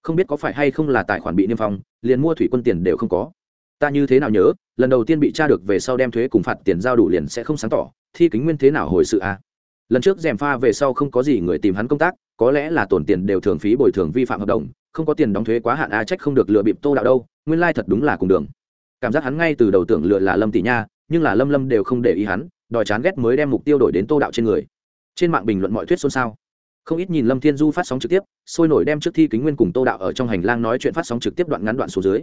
Không biết có phải hay không là tài khoản bị niêm phong, liền mua thủy quân tiền đều không có. Ta như thế nào nhớ, lần đầu tiên bị tra được về sau đem thuế cùng phạt tiền giao đủ liền sẽ không sáng tỏ, thi kính nguyên thế nào hồi sự à? lần trước dèm pha về sau không có gì người tìm hắn công tác, có lẽ là tổn tiền đều thường phí bồi thường vi phạm hợp đồng, không có tiền đóng thuế quá hạn a, trách không được lừa bịp tô đạo đâu, nguyên lai thật đúng là cùng đường. Cảm giác hắn ngay từ đầu tưởng lừa là lâm tỷ nha, nhưng là lâm lâm đều không để ý hắn, đòi chán ghét mới đem mục tiêu đổi đến tô đạo trên người trên mạng bình luận mọi thuyết xôn xao. Không ít nhìn lâm thiên du phát sóng trực tiếp, sôi nổi đem trước thi kính nguyên cùng tô đạo ở trong hành lang nói chuyện phát sóng trực tiếp đoạn ngắn đoạn số dưới.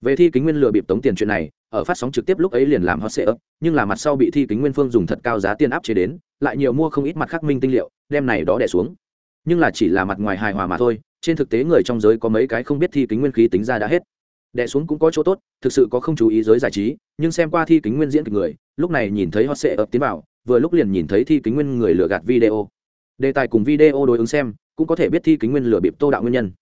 Về thi kính nguyên lừa bịp tống tiền chuyện này, ở phát sóng trực tiếp lúc ấy liền làm hot sệ ấp nhưng là mặt sau bị thi kính nguyên phương dùng thật cao giá tiền áp chế đến, lại nhiều mua không ít mặt khắc minh tinh liệu, đem này đó đẻ xuống. Nhưng là chỉ là mặt ngoài hài hòa mà thôi, trên thực tế người trong giới có mấy cái không biết thi kính nguyên khí tính ra đã hết. Đẻ xuống cũng có chỗ tốt, thực sự có không chú ý giới giải trí, nhưng xem qua thi kính nguyên diễn kịch người, lúc này nhìn thấy hot sệ ấp tiến vào vừa lúc liền nhìn thấy thi kính nguyên người lừa gạt video. Đề tài cùng video đối ứng xem, cũng có thể biết thi kính nguyên lừa bịp tô đạo nguyên nhân.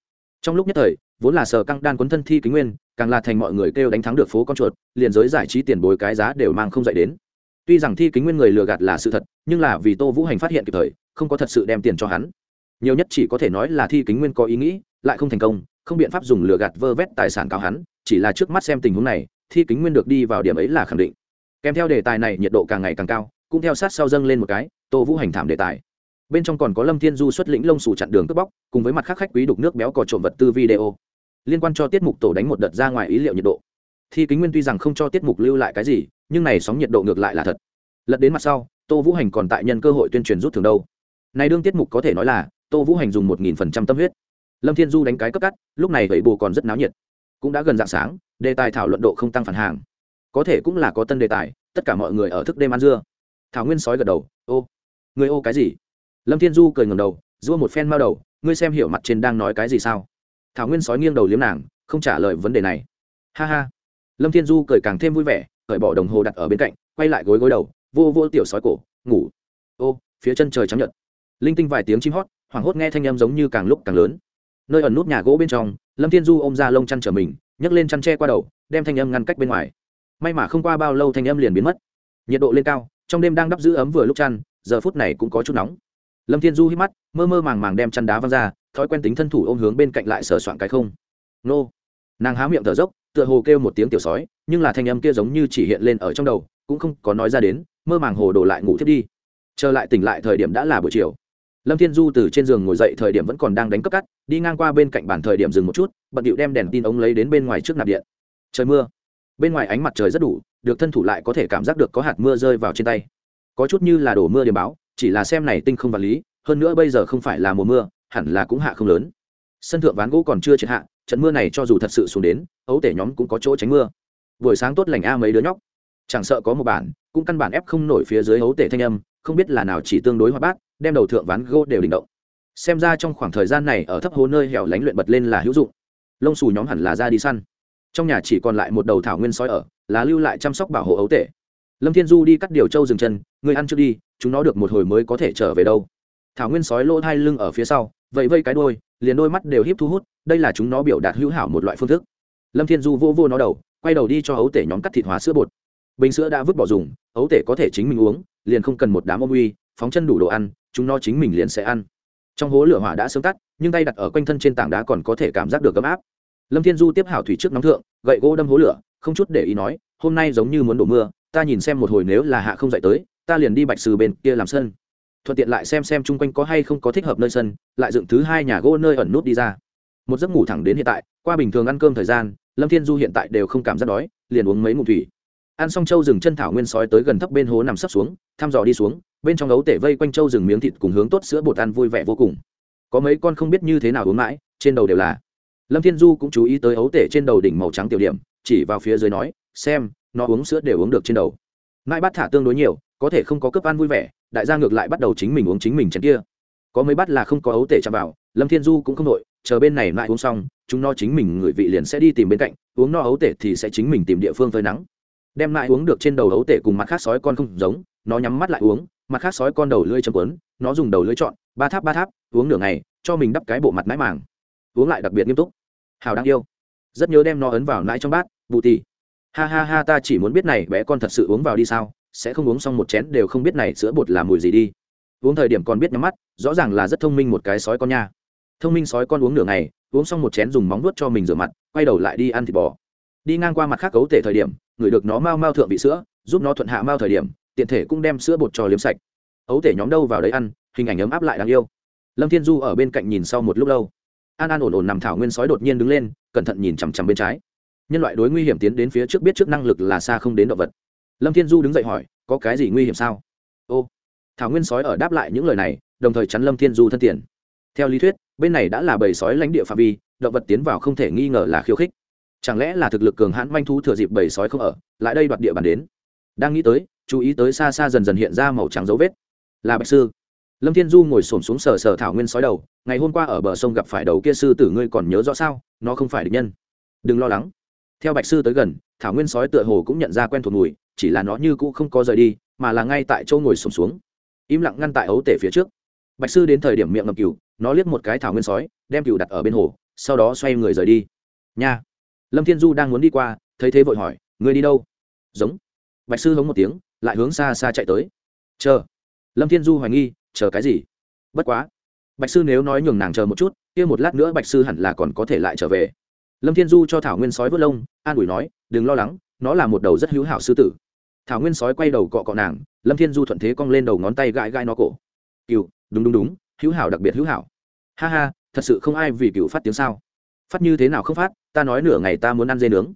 Trong lúc nhất thời, vốn là sở căng đan quấn thân thi kính nguyên, càng là thành mọi người kêu đánh thắng được phố con chuột, liền giới giải trí tiền bồi cái giá đều mang không dạy đến. Tuy rằng thi kính nguyên người lừa gạt là sự thật, nhưng là vì tô vũ hành phát hiện kịp thời, không có thật sự đem tiền cho hắn. Nhiều nhất chỉ có thể nói là thi kính nguyên có ý nghĩ, lại không thành công, không biện pháp dùng lừa gạt vơ vét tài sản cao hắn, chỉ là trước mắt xem tình huống này, thi kính nguyên được đi vào điểm ấy là khẳng định. Kèm theo đề tài này nhiệt độ càng ngày càng cao cũng theo sát sau dâng lên một cái, tô vũ hành thảm đề tài. Bên trong còn có lâm thiên du xuất lĩnh lông sủ chặn đường cướp bóc, cùng với mặt khác khách quý đục nước béo cò trộm vật tư video. Liên quan cho tiết mục tổ đánh một đợt ra ngoài ý liệu nhiệt độ. Thi kính nguyên tuy rằng không cho tiết mục lưu lại cái gì, nhưng này sóng nhiệt độ ngược lại là thật. Lật đến mặt sau, tô vũ hành còn tại nhân cơ hội tuyên truyền rút thường đâu. Này đương tiết mục có thể nói là, tô vũ hành dùng một nghìn phần trăm tâm huyết. Lâm thiên du đánh cái cấp cắt, lúc này vậy bù còn rất náo nhiệt. Cũng đã gần dạng sáng, đề tài thảo luận độ không tăng phản hàng. Có thể cũng là có tân đề tài, tất cả mọi người ở thức đêm ăn dưa thảo nguyên sói gật đầu, ô, người ô cái gì? Lâm thiên du cười ngầm đầu dua một phen mao đầu, ngươi xem hiểu mặt trên đang nói cái gì sao? Thảo nguyên sói nghiêng đầu liếm nàng, không trả lời vấn đề này. Ha ha. Lâm thiên du cười càng thêm vui vẻ, cởi bỏ đồng hồ đặt ở bên cạnh, quay lại gối gối đầu, vô vô tiểu sói cổ, ngủ. Ô, phía chân trời trắng nhật linh tinh vài tiếng chim hót, hoảng hốt nghe thanh âm giống như càng lúc càng lớn. Nơi ẩn nút nhà gỗ bên trong, lâm thiên du ôm ra lông chăn trở mình, nhấc lên chăn tre qua đầu, đem thanh âm ngăn cách bên ngoài. May mà không qua bao lâu thanh âm liền biến mất. Nhiệt độ lên cao trong đêm đang đắp giữ ấm vừa lúc chăn, giờ phút này cũng có chút nóng. Lâm thiên du hít mắt, mơ mơ màng màng đem chăn đá văng ra, thói quen tính thân thủ ôm hướng bên cạnh lại sờ soạn cái không. Nô. Nàng há miệng thở dốc, tựa hồ kêu một tiếng tiểu sói, nhưng là thanh âm kia giống như chỉ hiện lên ở trong đầu, cũng không có nói ra đến, mơ màng hồ đổ lại ngủ thiếp đi. Trở lại tỉnh lại thời điểm đã là buổi chiều. Lâm thiên du từ trên giường ngồi dậy thời điểm vẫn còn đang đánh cấp cắt, đi ngang qua bên cạnh bàn thời điểm dừng một chút, bận điệu đem đèn tin ống lấy đến bên ngoài trước nạp điện. Trời mưa. Bên ngoài ánh mặt trời rất đủ được thân thủ lại có thể cảm giác được có hạt mưa rơi vào trên tay. Có chút như là đổ mưa điểm báo, chỉ là xem này tinh không vật lý, hơn nữa bây giờ không phải là mùa mưa, hẳn là cũng hạ không lớn. Sân thượng ván gỗ còn chưa triệt hạ, trận mưa này cho dù thật sự xuống đến, ấu tể nhóm cũng có chỗ tránh mưa. Buổi sáng tốt lành a mấy đứa nhóc. Chẳng sợ có một bản, cũng căn bản ép không nổi phía dưới ấu tể thanh âm, không biết là nào chỉ tương đối hoa bát, đem đầu thượng ván gỗ đều đỉnh động. Xem ra trong khoảng thời gian này ở thấp hố nơi hẻo lánh luyện bật lên là hữu dụng. Lông xù nhóm hẳn là ra đi săn trong nhà chỉ còn lại một đầu thảo nguyên sói ở, là lưu lại chăm sóc bảo hộ ấu tể. Lâm thiên du đi cắt điều trâu dừng chân, người ăn trước đi, chúng nó được một hồi mới có thể trở về đâu. Thảo nguyên sói lỗ hai lưng ở phía sau vậy vây cái đôi liền đôi mắt đều híp thu hút, đây là chúng nó biểu đạt hữu hảo một loại phương thức. Lâm thiên du vô vô nó đầu, quay đầu đi cho ấu tể nhóm cắt thịt hóa sữa bột. Bình sữa đã vứt bỏ dùng, ấu tể có thể chính mình uống, liền không cần một đám ôm uy, phóng chân đủ đồ ăn, chúng nó chính mình liền sẽ ăn. Trong hố lửa hỏa đã sớm tắt, nhưng tay đặt ở quanh thân trên tảng đá còn có thể cảm giác được ấm áp lâm thiên du tiếp hảo thủy trước nóng thượng, gậy gỗ đâm hố lửa, không chút để ý nói, hôm nay giống như muốn đổ mưa, ta nhìn xem một hồi nếu là hạ không dậy tới, ta liền đi bạch sừ bên kia làm sân. Thuận tiện lại xem xem chung quanh có hay không có thích hợp nơi sân, lại dựng thứ hai nhà gỗ nơi ẩn nút đi ra. Một giấc ngủ thẳng đến hiện tại, qua bình thường ăn cơm thời gian, lâm thiên du hiện tại đều không cảm giác đói, liền uống mấy ngụm thủy. Ăn xong châu rừng chân thảo nguyên sói tới gần thấp bên hố nằm sấp xuống, thăm dò đi xuống, bên trong ấu tể vây quanh châu rừng miếng thịt cùng hướng tốt sữa bột ăn vui vẻ vô cùng. Có mấy con không biết như thế nào uống mãi, trên đầu đều là lâm thiên du cũng chú ý tới ấu tể trên đầu đỉnh màu trắng tiểu điểm, chỉ vào phía dưới nói, xem, nó uống sữa đều uống được trên đầu. Mãi bát thả tương đối nhiều, có thể không có cấp ăn vui vẻ, đại gia ngược lại bắt đầu chính mình uống chính mình chén kia. Có mấy bát là không có ấu tể chạm vào, lâm thiên du cũng không đội, chờ bên này lại uống xong, chúng nó chính mình người vị liền sẽ đi tìm bên cạnh, uống no ấu tể thì sẽ chính mình tìm địa phương phơi nắng. Đem lại uống được trên đầu ấu tể cùng mặt khác sói con không giống, nó nhắm mắt lại uống, mặt khác sói con đầu lưỡi chấm quấn nó dùng đầu lưỡi chọn, ba tháp ba tháp, uống nửa ngày, cho mình đắp cái bộ mặt mái màng uống lại đặc biệt nghiêm túc. Hào đáng yêu. Rất nhớ đem nó ấn vào nãi trong bát, bù tì. Ha ha ha, ta chỉ muốn biết này bé con thật sự uống vào đi sao, sẽ không uống xong một chén đều không biết này sữa bột là mùi gì đi. Uống thời điểm còn biết nhắm mắt, rõ ràng là rất thông minh một cái sói con nha. Thông minh sói con uống nửa ngày, uống xong một chén dùng móng vuốt cho mình rửa mặt, quay đầu lại đi ăn thịt bò. Đi ngang qua mặt khác cấu tể thời điểm, người được nó mau mau thượng vị sữa, giúp nó thuận hạ mau thời điểm, tiện thể cũng đem sữa bột cho liếm sạch. Ấu tể nhóm đâu vào đấy ăn, hình ảnh ấm áp lại đáng yêu. Lâm thiên du ở bên cạnh nhìn sau một lúc lâu an an ổn ổn nằm thảo nguyên sói đột nhiên đứng lên, cẩn thận nhìn chằm chằm bên trái. Nhân loại đối nguy hiểm tiến đến phía trước biết trước năng lực là xa không đến động vật. Lâm thiên du đứng dậy hỏi, có cái gì nguy hiểm sao? Ô, thảo nguyên sói ở đáp lại những lời này, đồng thời chắn lâm thiên du thân tiền. Theo lý thuyết, bên này đã là bầy sói lãnh địa phạm vi, động vật tiến vào không thể nghi ngờ là khiêu khích. Chẳng lẽ là thực lực cường hãn manh thú thừa dịp bầy sói không ở, lại đây đoạt địa bàn đến? Đang nghĩ tới, chú ý tới xa xa dần dần hiện ra màu trắng dấu vết. Là bạch sư lâm thiên du ngồi s ổ m xuống sờ sờ thảo nguyên sói đầu ngày hôm qua ở bờ sông gặp phải đầu kia sư tử ngươi còn nhớ rõ sao? Nó không phải địch nhân. Đừng lo lắng. Theo bạch sư tới gần thảo nguyên sói tựa hồ cũng nhận ra quen thuộc mùi chỉ là nó như cũ không có rời đi mà là ngay tại chỗ ngồi sùng xuống, xuống im lặng ngăn tại ấu tể phía trước. Bạch sư đến thời điểm miệng ngầm cừu nó liếc một cái thảo nguyên sói đem cừu đặt ở bên hồ sau đó xoay người rời đi. Nha. Lâm thiên du đang muốn đi qua thấy thế vội hỏi người đi đâu? Giống. Bạch sư hống một tiếng lại hướng xa xa chạy tới. Chờ. Lâm thiên du hoài nghi chờ cái gì? Bất quá, bạch sư nếu nói nhường nàng chờ một chút, kia một lát nữa bạch sư hẳn là còn có thể lại trở về. Lâm thiên du cho thảo nguyên sói vớt lông, an ủi nói, đừng lo lắng, nó là một đầu rất hữu hảo sư tử. Thảo nguyên sói quay đầu cọ cọ nàng, lâm thiên du thuận thế cong lên đầu ngón tay gãi gãi nó cổ. Cựu, đúng đúng đúng, hữu hảo đặc biệt hữu hảo. Ha ha, thật sự không ai vì cựu phát tiếng sao? Phát như thế nào không phát, ta nói nửa ngày ta muốn ăn dê nướng.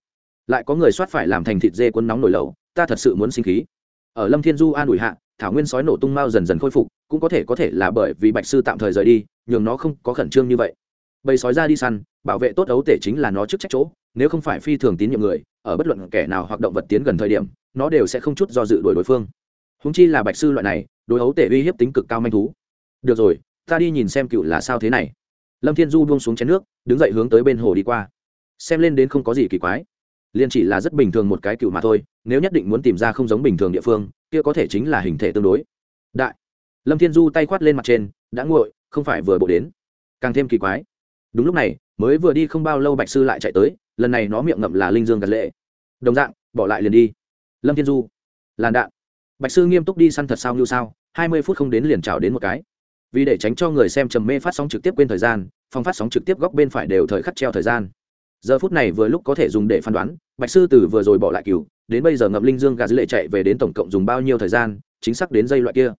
Lại có người soát phải làm thành thịt dê cuốn nóng nổi lẩu, ta thật sự muốn sinh khí. Ở lâm thiên du an ủi hạ, thảo nguyên sói nổ tung mau dần dần khôi phục cũng có thể có thể là bởi vì bạch sư tạm thời rời đi, nhường nó không có khẩn trương như vậy. Bầy sói ra đi săn, bảo vệ tốt ấu tể chính là nó chức trách chỗ, nếu không phải phi thường tín nhiệm người, ở bất luận kẻ nào hoặc động vật tiến gần thời điểm, nó đều sẽ không chút do dự đuổi đối phương. Húng chi là bạch sư loại này, đối ấu tể uy hiếp tính cực cao manh thú. Được rồi, ta đi nhìn xem cựu là sao thế này. Lâm thiên du buông xuống chén nước, đứng dậy hướng tới bên hồ đi qua. Xem lên đến không có gì kỳ quái. Liền chỉ là rất bình thường một cái cựu mà thôi, nếu nhất định muốn tìm ra không giống bình thường địa phương, kia có thể chính là hình thể tương đối. Đại lâm thiên du tay khoát lên mặt trên, đã nguội, không phải vừa bộ đến. Càng thêm kỳ quái. Đúng lúc này, mới vừa đi không bao lâu bạch sư lại chạy tới, lần này nó miệng ngậm là linh dương gật lệ. Đồng dạng, bỏ lại liền đi. Lâm thiên du, làn đạn. Bạch sư nghiêm túc đi săn thật sao như sao, hai mươi phút không đến liền trào đến một cái. Vì để tránh cho người xem trầm mê phát sóng trực tiếp quên thời gian, phòng phát sóng trực tiếp góc bên phải đều thời khắc treo thời gian. Giờ phút này vừa lúc có thể dùng để phán đoán, bạch sư từ vừa rồi bỏ lại cừu, đến bây giờ ngậm linh dương gà dữ lệ chạy về đến tổng cộng dùng bao nhiêu thời gian, chính xác đến dây loại kia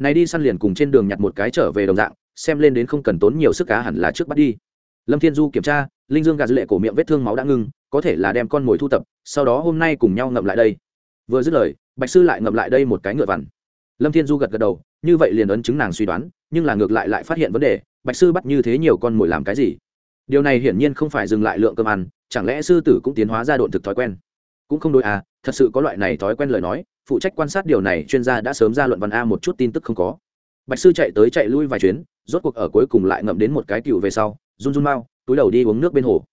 này đi săn liền cùng trên đường nhặt một cái trở về đồng dạng, xem lên đến không cần tốn nhiều sức cá hẳn là trước bắt đi. Lâm thiên du kiểm tra, linh dương gà dư lệ cổ miệng vết thương máu đã ngưng, có thể là đem con mồi thu tập, sau đó hôm nay cùng nhau ngậm lại đây. Vừa dứt lời, bạch sư lại ngậm lại đây một cái ngựa vằn. Lâm thiên du gật gật đầu, như vậy liền ấn chứng nàng suy đoán, nhưng là ngược lại lại phát hiện vấn đề, bạch sư bắt như thế nhiều con mồi làm cái gì? Điều này hiển nhiên không phải dừng lại lượng cơm ăn, chẳng lẽ sư tử cũng tiến hóa ra độn thực thói quen? Cũng không đối à thật sự có loại này thói quen lời nói phụ trách quan sát điều này, chuyên gia đã sớm ra luận văn a một chút tin tức không có. Bạch sư chạy tới chạy lui vài chuyến, rốt cuộc ở cuối cùng lại ngậm đến một cái cựu về sau, run run mau, túi đầu đi uống nước bên hồ.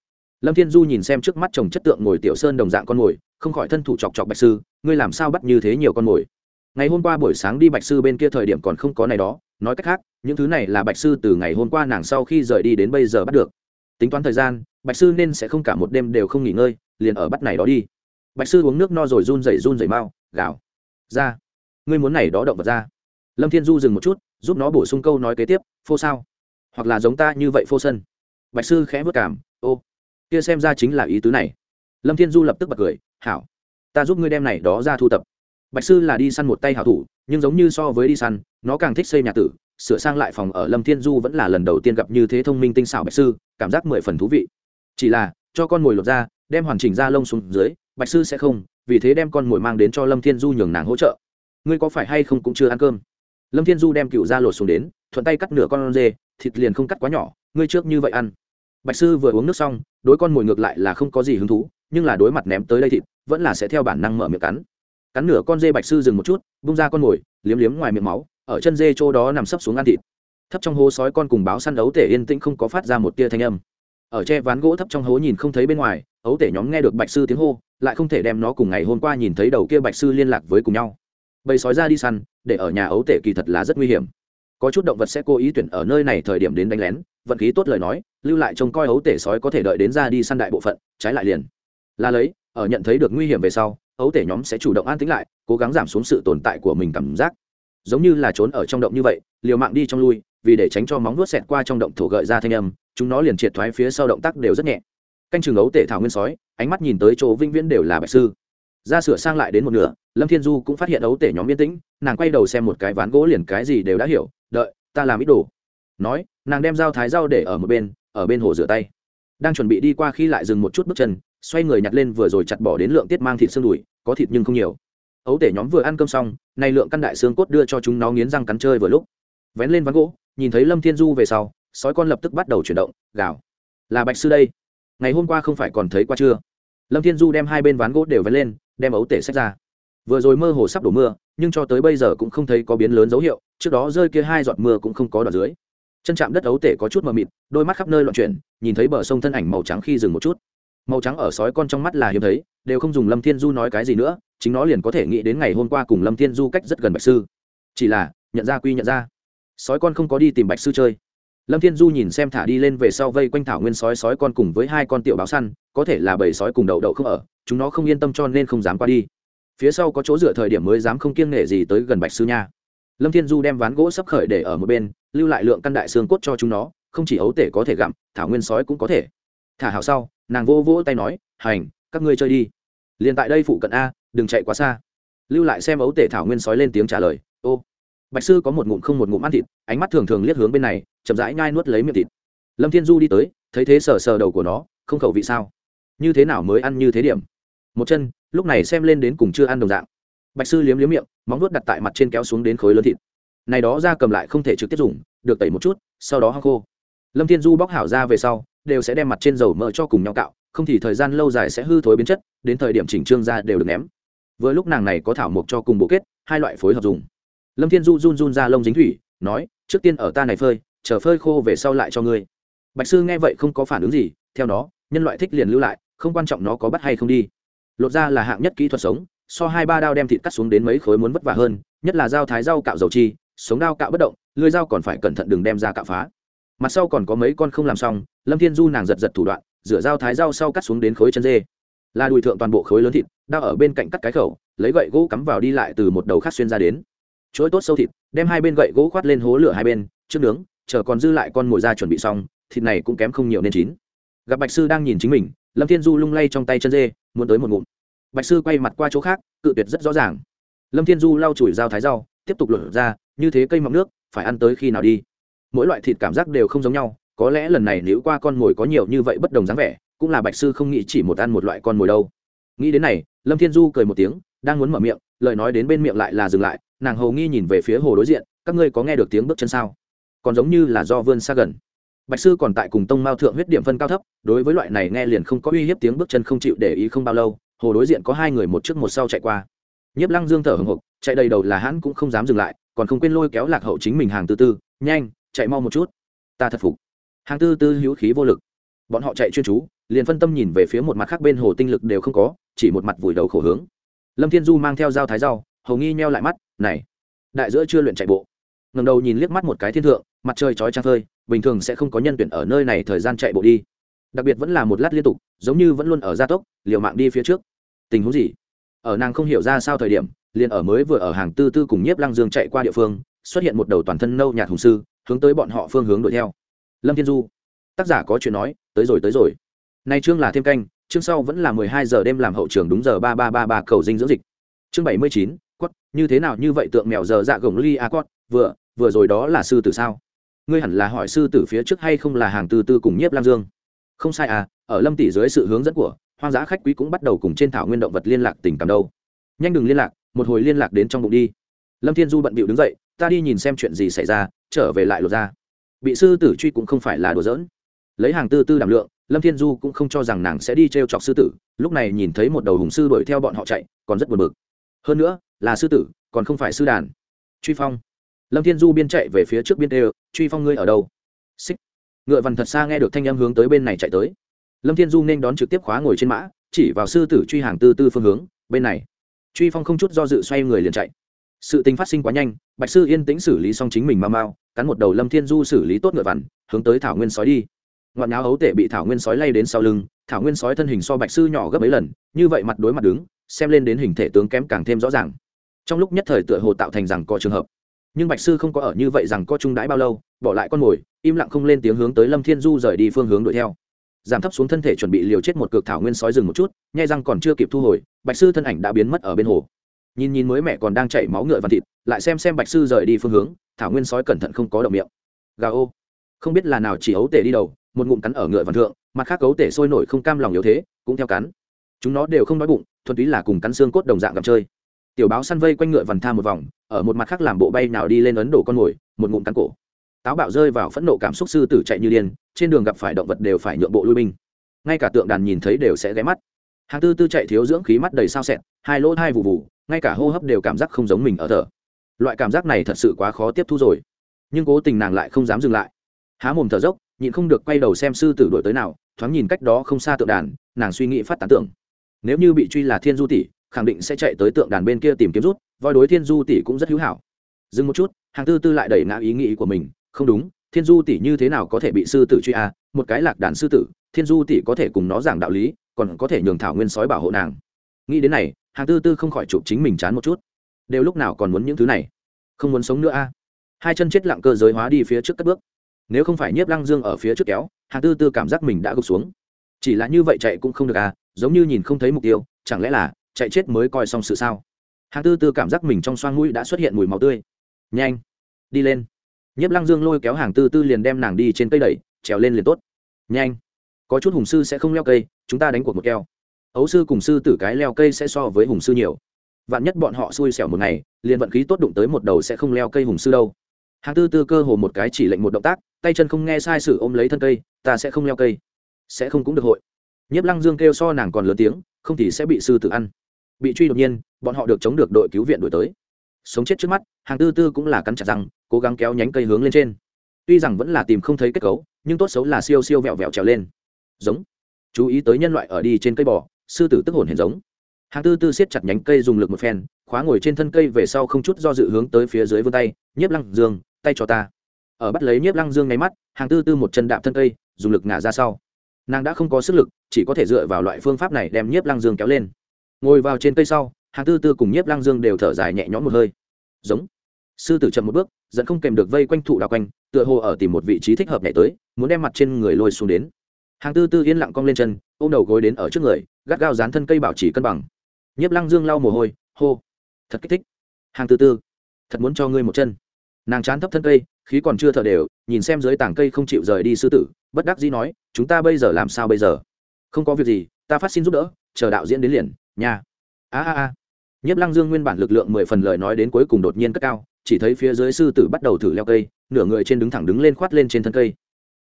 Lâm thiên du nhìn xem trước mắt chồng chất tượng ngồi tiểu sơn đồng dạng con mồi, không khỏi thân thủ chọc chọc bạch sư, ngươi làm sao bắt như thế nhiều con mồi? Ngày hôm qua buổi sáng đi bạch sư bên kia thời điểm còn không có này đó, nói cách khác, những thứ này là bạch sư từ ngày hôm qua nàng sau khi rời đi đến bây giờ bắt được. Tính toán thời gian, bạch sư nên sẽ không cả một đêm đều không nghỉ ngơi, liền ở bắt này đó đi. Bạch sư uống nước no rồi run rẩy run rẩy mau, gào ra. Ngươi muốn này đó động vật ra. Lâm thiên du dừng một chút, giúp nó bổ sung câu nói kế tiếp, phô sao? Hoặc là giống ta như vậy phô sân? Bạch sư khẽ vất cảm, ô, kia xem ra chính là ý tứ này. Lâm thiên du lập tức bật cười, hảo, ta giúp ngươi đem này đó ra thu tập. Bạch sư là đi săn một tay hảo thủ, nhưng giống như so với đi săn, nó càng thích xây nhà tử, sửa sang lại phòng ở lâm thiên du vẫn là lần đầu tiên gặp như thế thông minh tinh xảo bạch sư, cảm giác mười phần thú vị. Chỉ là, cho con mồi lột ra, đem hoàn chỉnh ra lông xuống dưới, bạch sư sẽ không vì thế đem con mồi mang đến cho lâm thiên du nhường nàng hỗ trợ. Ngươi có phải hay không cũng chưa ăn cơm? Lâm thiên du đem cựu da lột xuống đến, thuận tay cắt nửa con dê, thịt liền không cắt quá nhỏ, ngươi trước như vậy ăn. Bạch sư vừa uống nước xong, đối con mồi ngược lại là không có gì hứng thú, nhưng là đối mặt ném tới đây thịt, vẫn là sẽ theo bản năng mở miệng cắn. Cắn nửa con dê bạch sư dừng một chút, bung ra con mồi, liếm liếm ngoài miệng máu, ở chân dê chỗ đó nằm sấp xuống ăn thịt. Thấp trong hố sói con cùng báo săn đấu tể yên tĩnh không có phát ra một tia thanh âm. Ở tre ván gỗ thấp trong hố nhìn không thấy bên ngoài ấu tể nhóm nghe được bạch sư tiếng hô, lại không thể đem nó cùng ngày hôm qua nhìn thấy đầu kia bạch sư liên lạc với cùng nhau. Bầy sói ra đi săn, để ở nhà ấu tể kỳ thật là rất nguy hiểm. Có chút động vật sẽ cố ý tuyển ở nơi này thời điểm đến đánh lén, vận khí tốt lời nói, lưu lại trông coi ấu tể sói có thể đợi đến ra đi săn đại bộ phận, trái lại liền. Là lấy, ở nhận thấy được nguy hiểm về sau, ấu tể nhóm sẽ chủ động an tính lại, cố gắng giảm xuống sự tồn tại của mình cảm giác. Giống như là trốn ở trong động như vậy, liều mạng đi trong lui, vì để tránh cho móng vuốt xẹt qua trong động thổ gợi ra thanh âm, chúng nó liền triệt thoái phía sau động tác đều rất nhẹ canh trường ấu tể thảo nguyên sói, ánh mắt nhìn tới chỗ vinh viễn đều là bạch sư. Ra sửa sang lại đến một nửa, lâm thiên du cũng phát hiện ấu tể nhóm yên tĩnh, nàng quay đầu xem một cái ván gỗ liền cái gì đều đã hiểu, đợi, ta làm ít đồ. Nói, nàng đem dao thái dao để ở một bên, ở bên hồ rửa tay. Đang chuẩn bị đi qua khi lại dừng một chút bước chân, xoay người nhặt lên vừa rồi chặt bỏ đến lượng tiết mang thịt xương đùi, có thịt nhưng không nhiều. Ấu tể nhóm vừa ăn cơm xong, nay lượng căn đại xương cốt đưa cho chúng nó nghiến răng cắn chơi vừa lúc. Vén lên ván gỗ, nhìn thấy lâm thiên du về sau, sói con lập tức bắt đầu chuyển động, gào. Là bạch sư đây ngày hôm qua không phải còn thấy qua chưa? Lâm thiên du đem hai bên ván gỗ đều vén lên, đem ấu tể xách ra. Vừa rồi mơ hồ sắp đổ mưa, nhưng cho tới bây giờ cũng không thấy có biến lớn dấu hiệu, trước đó rơi kia hai giọt mưa cũng không có đoạn dưới. Chân chạm đất ấu tể có chút mờ mịt, đôi mắt khắp nơi loạn chuyển, nhìn thấy bờ sông thân ảnh màu trắng khi dừng một chút. Màu trắng ở sói con trong mắt là hiếm thấy, đều không dùng lâm thiên du nói cái gì nữa, chính nó liền có thể nghĩ đến ngày hôm qua cùng lâm thiên du cách rất gần bạch sư. Chỉ là, nhận ra quy nhận ra. Sói con không có đi tìm bạch sư chơi lâm thiên du nhìn xem thả đi lên về sau vây quanh thảo nguyên sói sói con cùng với hai con tiểu báo săn, có thể là bầy sói cùng đậu đậu không ở, chúng nó không yên tâm cho nên không dám qua đi. Phía sau có chỗ dựa thời điểm mới dám không kiêng nể gì tới gần bạch sư nha. Lâm thiên du đem ván gỗ sắp khởi để ở một bên, lưu lại lượng căn đại xương cốt cho chúng nó, không chỉ ấu tể có thể gặm, thảo nguyên sói cũng có thể. Thả hào sau, nàng vô vỗ tay nói, hành, các ngươi chơi đi. Liền tại đây phụ cận a, đừng chạy quá xa. Lưu lại xem ấu tể thảo nguyên sói lên tiếng trả lời bạch sư có một ngụm không một ngụm ăn thịt, ánh mắt thường thường liếc hướng bên này, chậm rãi nhai nuốt lấy miệng thịt. Lâm thiên du đi tới, thấy thế sờ sờ đầu của nó, không khẩu vị sao? Như thế nào mới ăn như thế điểm? Một chân, lúc này xem lên đến cùng chưa ăn đồng dạng. Bạch sư liếm liếm miệng, móng nuốt đặt tại mặt trên kéo xuống đến khối lớn thịt. Này đó ra cầm lại không thể trực tiếp dùng, được tẩy một chút, sau đó hăng khô. Lâm thiên du bóc hảo ra về sau, đều sẽ đem mặt trên dầu mỡ cho cùng nhau cạo, không thì thời gian lâu dài sẽ hư thối biến chất, đến thời điểm chỉnh trương ra đều được ném. Với lúc nàng này có thảo mộc cho cùng bộ kết, hai loại phối hợp dùng lâm thiên du run run ra lông dính thủy, nói, trước tiên ở ta này phơi, chờ phơi khô về sau lại cho ngươi. Bạch sư nghe vậy không có phản ứng gì, theo nó, nhân loại thích liền lưu lại, không quan trọng nó có bắt hay không đi. Lột ra là hạng nhất kỹ thuật sống, so hai ba đao đem thịt cắt xuống đến mấy khối muốn vất vả hơn, nhất là dao thái dao cạo dầu chi, sống đao cạo bất động lưới dao còn phải cẩn thận đừng đem ra cạo phá. Mặt sau còn có mấy con không làm xong, lâm thiên du nàng giật giật thủ đoạn, rửa dao thái dao sau cắt xuống đến khối chân dê. Là đùi thượng toàn bộ khối lớn thịt đang ở bên cạnh cắt cái khẩu, lấy gậy gỗ cắm vào đi lại từ một đầu khác xuyên ra đến chối tốt sâu thịt, đem hai bên gậy gỗ khoát lên hố lửa hai bên, trước nướng, chờ còn dư lại con mồi ra chuẩn bị xong, thịt này cũng kém không nhiều nên chín. Gặp bạch sư đang nhìn chính mình, lâm thiên du lung lay trong tay chân dê, muốn tới một ngụm. Bạch sư quay mặt qua chỗ khác, cự tuyệt rất rõ ràng. Lâm thiên du lau chùi dao thái rau, tiếp tục lột ra, như thế cây mọc nước, phải ăn tới khi nào đi? Mỗi loại thịt cảm giác đều không giống nhau, có lẽ lần này nếu qua con mồi có nhiều như vậy bất đồng dáng vẻ, cũng là bạch sư không nghĩ chỉ một ăn một loại con mồi đâu. Nghĩ đến này, lâm thiên du cười một tiếng, đang muốn mở miệng lời nói đến bên miệng lại là dừng lại, nàng hầu nghi nhìn về phía hồ đối diện, các ngươi có nghe được tiếng bước chân sao? Còn giống như là do vươn xa gần. Bạch sư còn tại cùng tông mao thượng huyết điểm phân cao thấp, đối với loại này nghe liền không có uy hiếp tiếng bước chân không chịu để ý không bao lâu, hồ đối diện có hai người một trước một sau chạy qua. Nhiếp lăng dương thở hồng hộc, chạy đầy đầu là hắn cũng không dám dừng lại, còn không quên lôi kéo lạc hậu chính mình hàng tư tư, nhanh, chạy mau một chút. Ta thật phục. Hàng tư tư hữu khí vô lực. Bọn họ chạy chuyên chú, liền phân tâm nhìn về phía một mặt khác bên hồ tinh lực đều không có, chỉ một mặt vùi đầu khổ hướng lâm thiên du mang theo dao thái rau, hầu nghi meo lại mắt, này, đại giữa chưa luyện chạy bộ. Ngầm đầu nhìn liếc mắt một cái thiên thượng, mặt trời chói trang phơi, bình thường sẽ không có nhân tuyển ở nơi này thời gian chạy bộ đi. Đặc biệt vẫn là một lát liên tục, giống như vẫn luôn ở gia tốc, liều mạng đi phía trước. Tình huống gì? Ở nàng không hiểu ra sao thời điểm, liền ở mới vừa ở hàng tư tư cùng nhiếp lăng dương chạy qua địa phương, xuất hiện một đầu toàn thân nâu nhạt hùng sư, hướng tới bọn họ phương hướng đuổi theo. Lâm thiên du, tác giả có chuyện nói, tới rồi tới rồi. Nay chương là thêm canh chương sau vẫn là mười hai giờ đêm làm hậu trường đúng giờ ba ba ba ba cầu dinh dưỡng dịch. Chương bảy mươi chín quất như thế nào như vậy tượng mèo giờ dạ gồng ly à a quất vừa vừa rồi đó là sư tử sao? Ngươi hẳn là hỏi sư tử phía trước hay không là hàng tư tư cùng nhiếp lam dương? Không sai à ở lâm tỷ dưới sự hướng dẫn của, hoang dã khách quý cũng bắt đầu cùng trên thảo nguyên động vật liên lạc tình cảm đâu. Nhanh đừng liên lạc, một hồi liên lạc đến trong bụng đi. Lâm thiên du bận bịu đứng dậy, ta đi nhìn xem chuyện gì xảy ra, trở về lại lộ ra. Bị sư tử truy cũng không phải là đùa giỡn. Lấy hàng tư tư đảm lượng lâm thiên du cũng không cho rằng nàng sẽ đi t r e o chọc sư tử, lúc này nhìn thấy một đầu hùng sư đuổi theo bọn họ chạy, còn rất buồn bực. Hơn nữa, là sư tử, còn không phải sư đàn. Truy phong. Lâm thiên du biên chạy về phía trước biên tê truy phong ngươi ở đâu? Xích. Ngựa vằn thật xa nghe được thanh âm hướng tới bên này chạy tới. Lâm thiên du nên đón trực tiếp khóa ngồi trên mã, chỉ vào sư tử truy hàng tư tư phương hướng, bên này. Truy phong không chút do dự xoay người liền chạy. Sự tình phát sinh quá nhanh, bạch sư yên tĩnh xử lý xong chính mình mau mau, cắn một đầu lâm thiên du xử lý tốt ngựa vằn hướng tới thảo nguyên sói đi ngọn nháo ấu tể bị thảo nguyên sói lay đến sau lưng, thảo nguyên sói thân hình so bạch sư nhỏ gấp mấy lần, như vậy mặt đối mặt đứng, xem lên đến hình thể tướng kém càng thêm rõ ràng. Trong lúc nhất thời tựa hồ tạo thành rằng có trường hợp. Nhưng bạch sư không có ở như vậy rằng có trung đãi bao lâu, bỏ lại con mồi, im lặng không lên tiếng hướng tới lâm thiên du rời đi phương hướng đuổi theo. Giảm thấp xuống thân thể chuẩn bị liều chết một cực thảo nguyên sói rừng một chút, nhai răng còn chưa kịp thu hồi, bạch sư thân ảnh đã biến mất ở bên hồ. Nhìn nhìn mới mẹ còn đang chảy máu ngựa và thịt, lại xem xem bạch sư rời đi phương hướng, thảo nguyên sói cẩn thận không có động miệng. Gà ô. Không biết là nào chỉ ấu tể đi đầu một ngụm cắn ở ngựa vằn thượng mặt khác cấu tể sôi nổi không cam lòng yếu thế cũng theo cắn. Chúng nó đều không đói bụng thuần túy là cùng cắn xương cốt đồng dạng gặp chơi. Tiểu báo săn vây quanh ngựa vằn tha một vòng ở một mặt khác làm bộ bay nào đi lên ấn đổ con mồi một ngụm cắn cổ. Táo bạo rơi vào phẫn nộ cảm xúc sư tử chạy như điên trên đường gặp phải động vật đều phải nhượng bộ lui binh. Ngay cả tượng đàn nhìn thấy đều sẽ ghé mắt. Hàng tư tư chạy thiếu dưỡng khí mắt đầy sao sẹt, hai lỗ hai vụ vụ ngay cả hô hấp đều cảm giác không giống mình ở thở. Loại cảm giác này thật sự quá khó tiếp thu rồi. Nhưng cố tình nàng lại không dám dừng lại. Há mồm thở dốc nhịn không được quay đầu xem sư tử đổi tới nào, thoáng nhìn cách đó không xa tượng đàn, nàng suy nghĩ phát tán tưởng. Nếu như bị truy là thiên du tỷ, khẳng định sẽ chạy tới tượng đàn bên kia tìm kiếm rút, voi đối thiên du tỷ cũng rất hữu hảo. Dừng một chút, hàng tư tư lại đẩy ngã ý nghĩ của mình, không đúng, thiên du tỷ như thế nào có thể bị sư tử truy à một cái lạc đàn sư tử, thiên du tỷ có thể cùng nó giảng đạo lý, còn có thể nhường thảo nguyên sói bảo hộ nàng. Nghĩ đến này, hàng tư tư không khỏi chụp chính mình chán một chút. Đều lúc nào còn muốn những thứ này? Không muốn sống nữa a à? hai chân chết lặng cơ giới hóa đi phía trước cất bước nếu không phải nhiếp lăng dương ở phía trước kéo hàng tư tư cảm giác mình đã gục xuống. Chỉ là như vậy chạy cũng không được à giống như nhìn không thấy mục tiêu, chẳng lẽ là chạy chết mới coi xong sự sao? Hàng tư tư cảm giác mình trong xoang mũi đã xuất hiện mùi máu tươi. Nhanh, đi lên. Nhiếp lăng dương lôi kéo hàng tư tư liền đem nàng đi trên cây đẩy, trèo lên liền tốt. Nhanh, có chút hùng sư sẽ không leo cây, chúng ta đánh cuộc một keo. Ấu sư cùng sư tử cái leo cây sẽ so với hùng sư nhiều. Vạn nhất bọn họ xui xẻo một ngày, liền vận khí tốt đụng tới một đầu sẽ không leo cây hùng sư đâu hàng tư tư cơ hồ một cái chỉ lệnh một động tác, tay chân không nghe sai sự ôm lấy thân cây, ta sẽ không leo cây. Sẽ không cũng được hội. Nhiếp lăng dương kêu so nàng còn lớn tiếng, không thì sẽ bị sư tử ăn. Bị truy đột nhiên, bọn họ được chống được đội cứu viện đổi tới. Sống chết trước mắt, hàng tư tư cũng là cắn chặt răng, cố gắng kéo nhánh cây hướng lên trên. Tuy rằng vẫn là tìm không thấy kết cấu, nhưng tốt xấu là siêu siêu vẹo vẹo trèo lên. Giống. Chú ý tới nhân loại ở đi trên cây bò, sư tử tức hồn hển giống hàng tư tư siết chặt nhánh cây dùng lực một phen, khóa ngồi trên thân cây về sau không chút do dự hướng tới phía dưới vươn tay, nhiếp lăng dương, tay cho ta. Ở bắt lấy nhiếp lăng dương ngay mắt, hàng tư tư một chân đạp thân cây, dùng lực ngả ra sau. Nàng đã không có sức lực, chỉ có thể dựa vào loại phương pháp này đem nhiếp lăng dương kéo lên. Ngồi vào trên cây sau, hàng tư tư cùng nhiếp lăng dương đều thở dài nhẹ nhõm một hơi. Giống. Sư tử chậm một bước dẫn không kèm được vây quanh thụ đào quanh, tựa hồ ở tìm một vị trí thích hợp nhảy tới, muốn đem mặt trên người lôi xuống đến. Hàng tư tư yên lặng cong lên chân, ôm đầu gối đến ở trước người, gắt gao dán thân cây bảo trì cân bằng nhiếp lăng dương lau mồ hôi, hô, thật kích thích. Hàng tư tư, thật muốn cho ngươi một chân. Nàng chán thấp thân cây, khí còn chưa thở đều, nhìn xem dưới tảng cây không chịu rời đi sư tử, bất đắc dĩ nói, chúng ta bây giờ làm sao bây giờ? Không có việc gì, ta phát xin giúp đỡ, chờ đạo diễn đến liền, nha. A a a. Nhiếp lăng dương nguyên bản lực lượng mười phần lời nói đến cuối cùng đột nhiên cất cao, chỉ thấy phía dưới sư tử bắt đầu thử leo cây, nửa người trên đứng thẳng đứng lên khoát lên trên thân cây.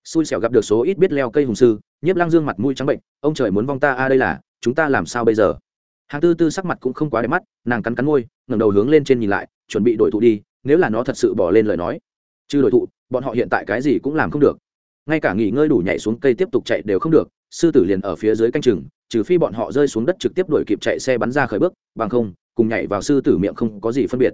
Xui xẻo gặp được số ít biết leo cây hùng sư, nhiếp lăng dương mặt mũi trắng bệnh, ông trời muốn vong ta, a, đây là, chúng ta làm sao bây giờ? Hàng tư tư sắc mặt cũng không quá đẹp mắt, nàng cắn cắn môi, ngẩng đầu hướng lên trên nhìn lại, chuẩn bị đổi thụ đi, nếu là nó thật sự bỏ lên lời nói. Chứ đổi thụ, bọn họ hiện tại cái gì cũng làm không được. Ngay cả nghỉ ngơi đủ nhảy xuống cây tiếp tục chạy đều không được, sư tử liền ở phía dưới canh chừng, trừ phi bọn họ rơi xuống đất trực tiếp đuổi kịp chạy xe bắn ra khởi bước, bằng không, cùng nhảy vào sư tử miệng không có gì phân biệt.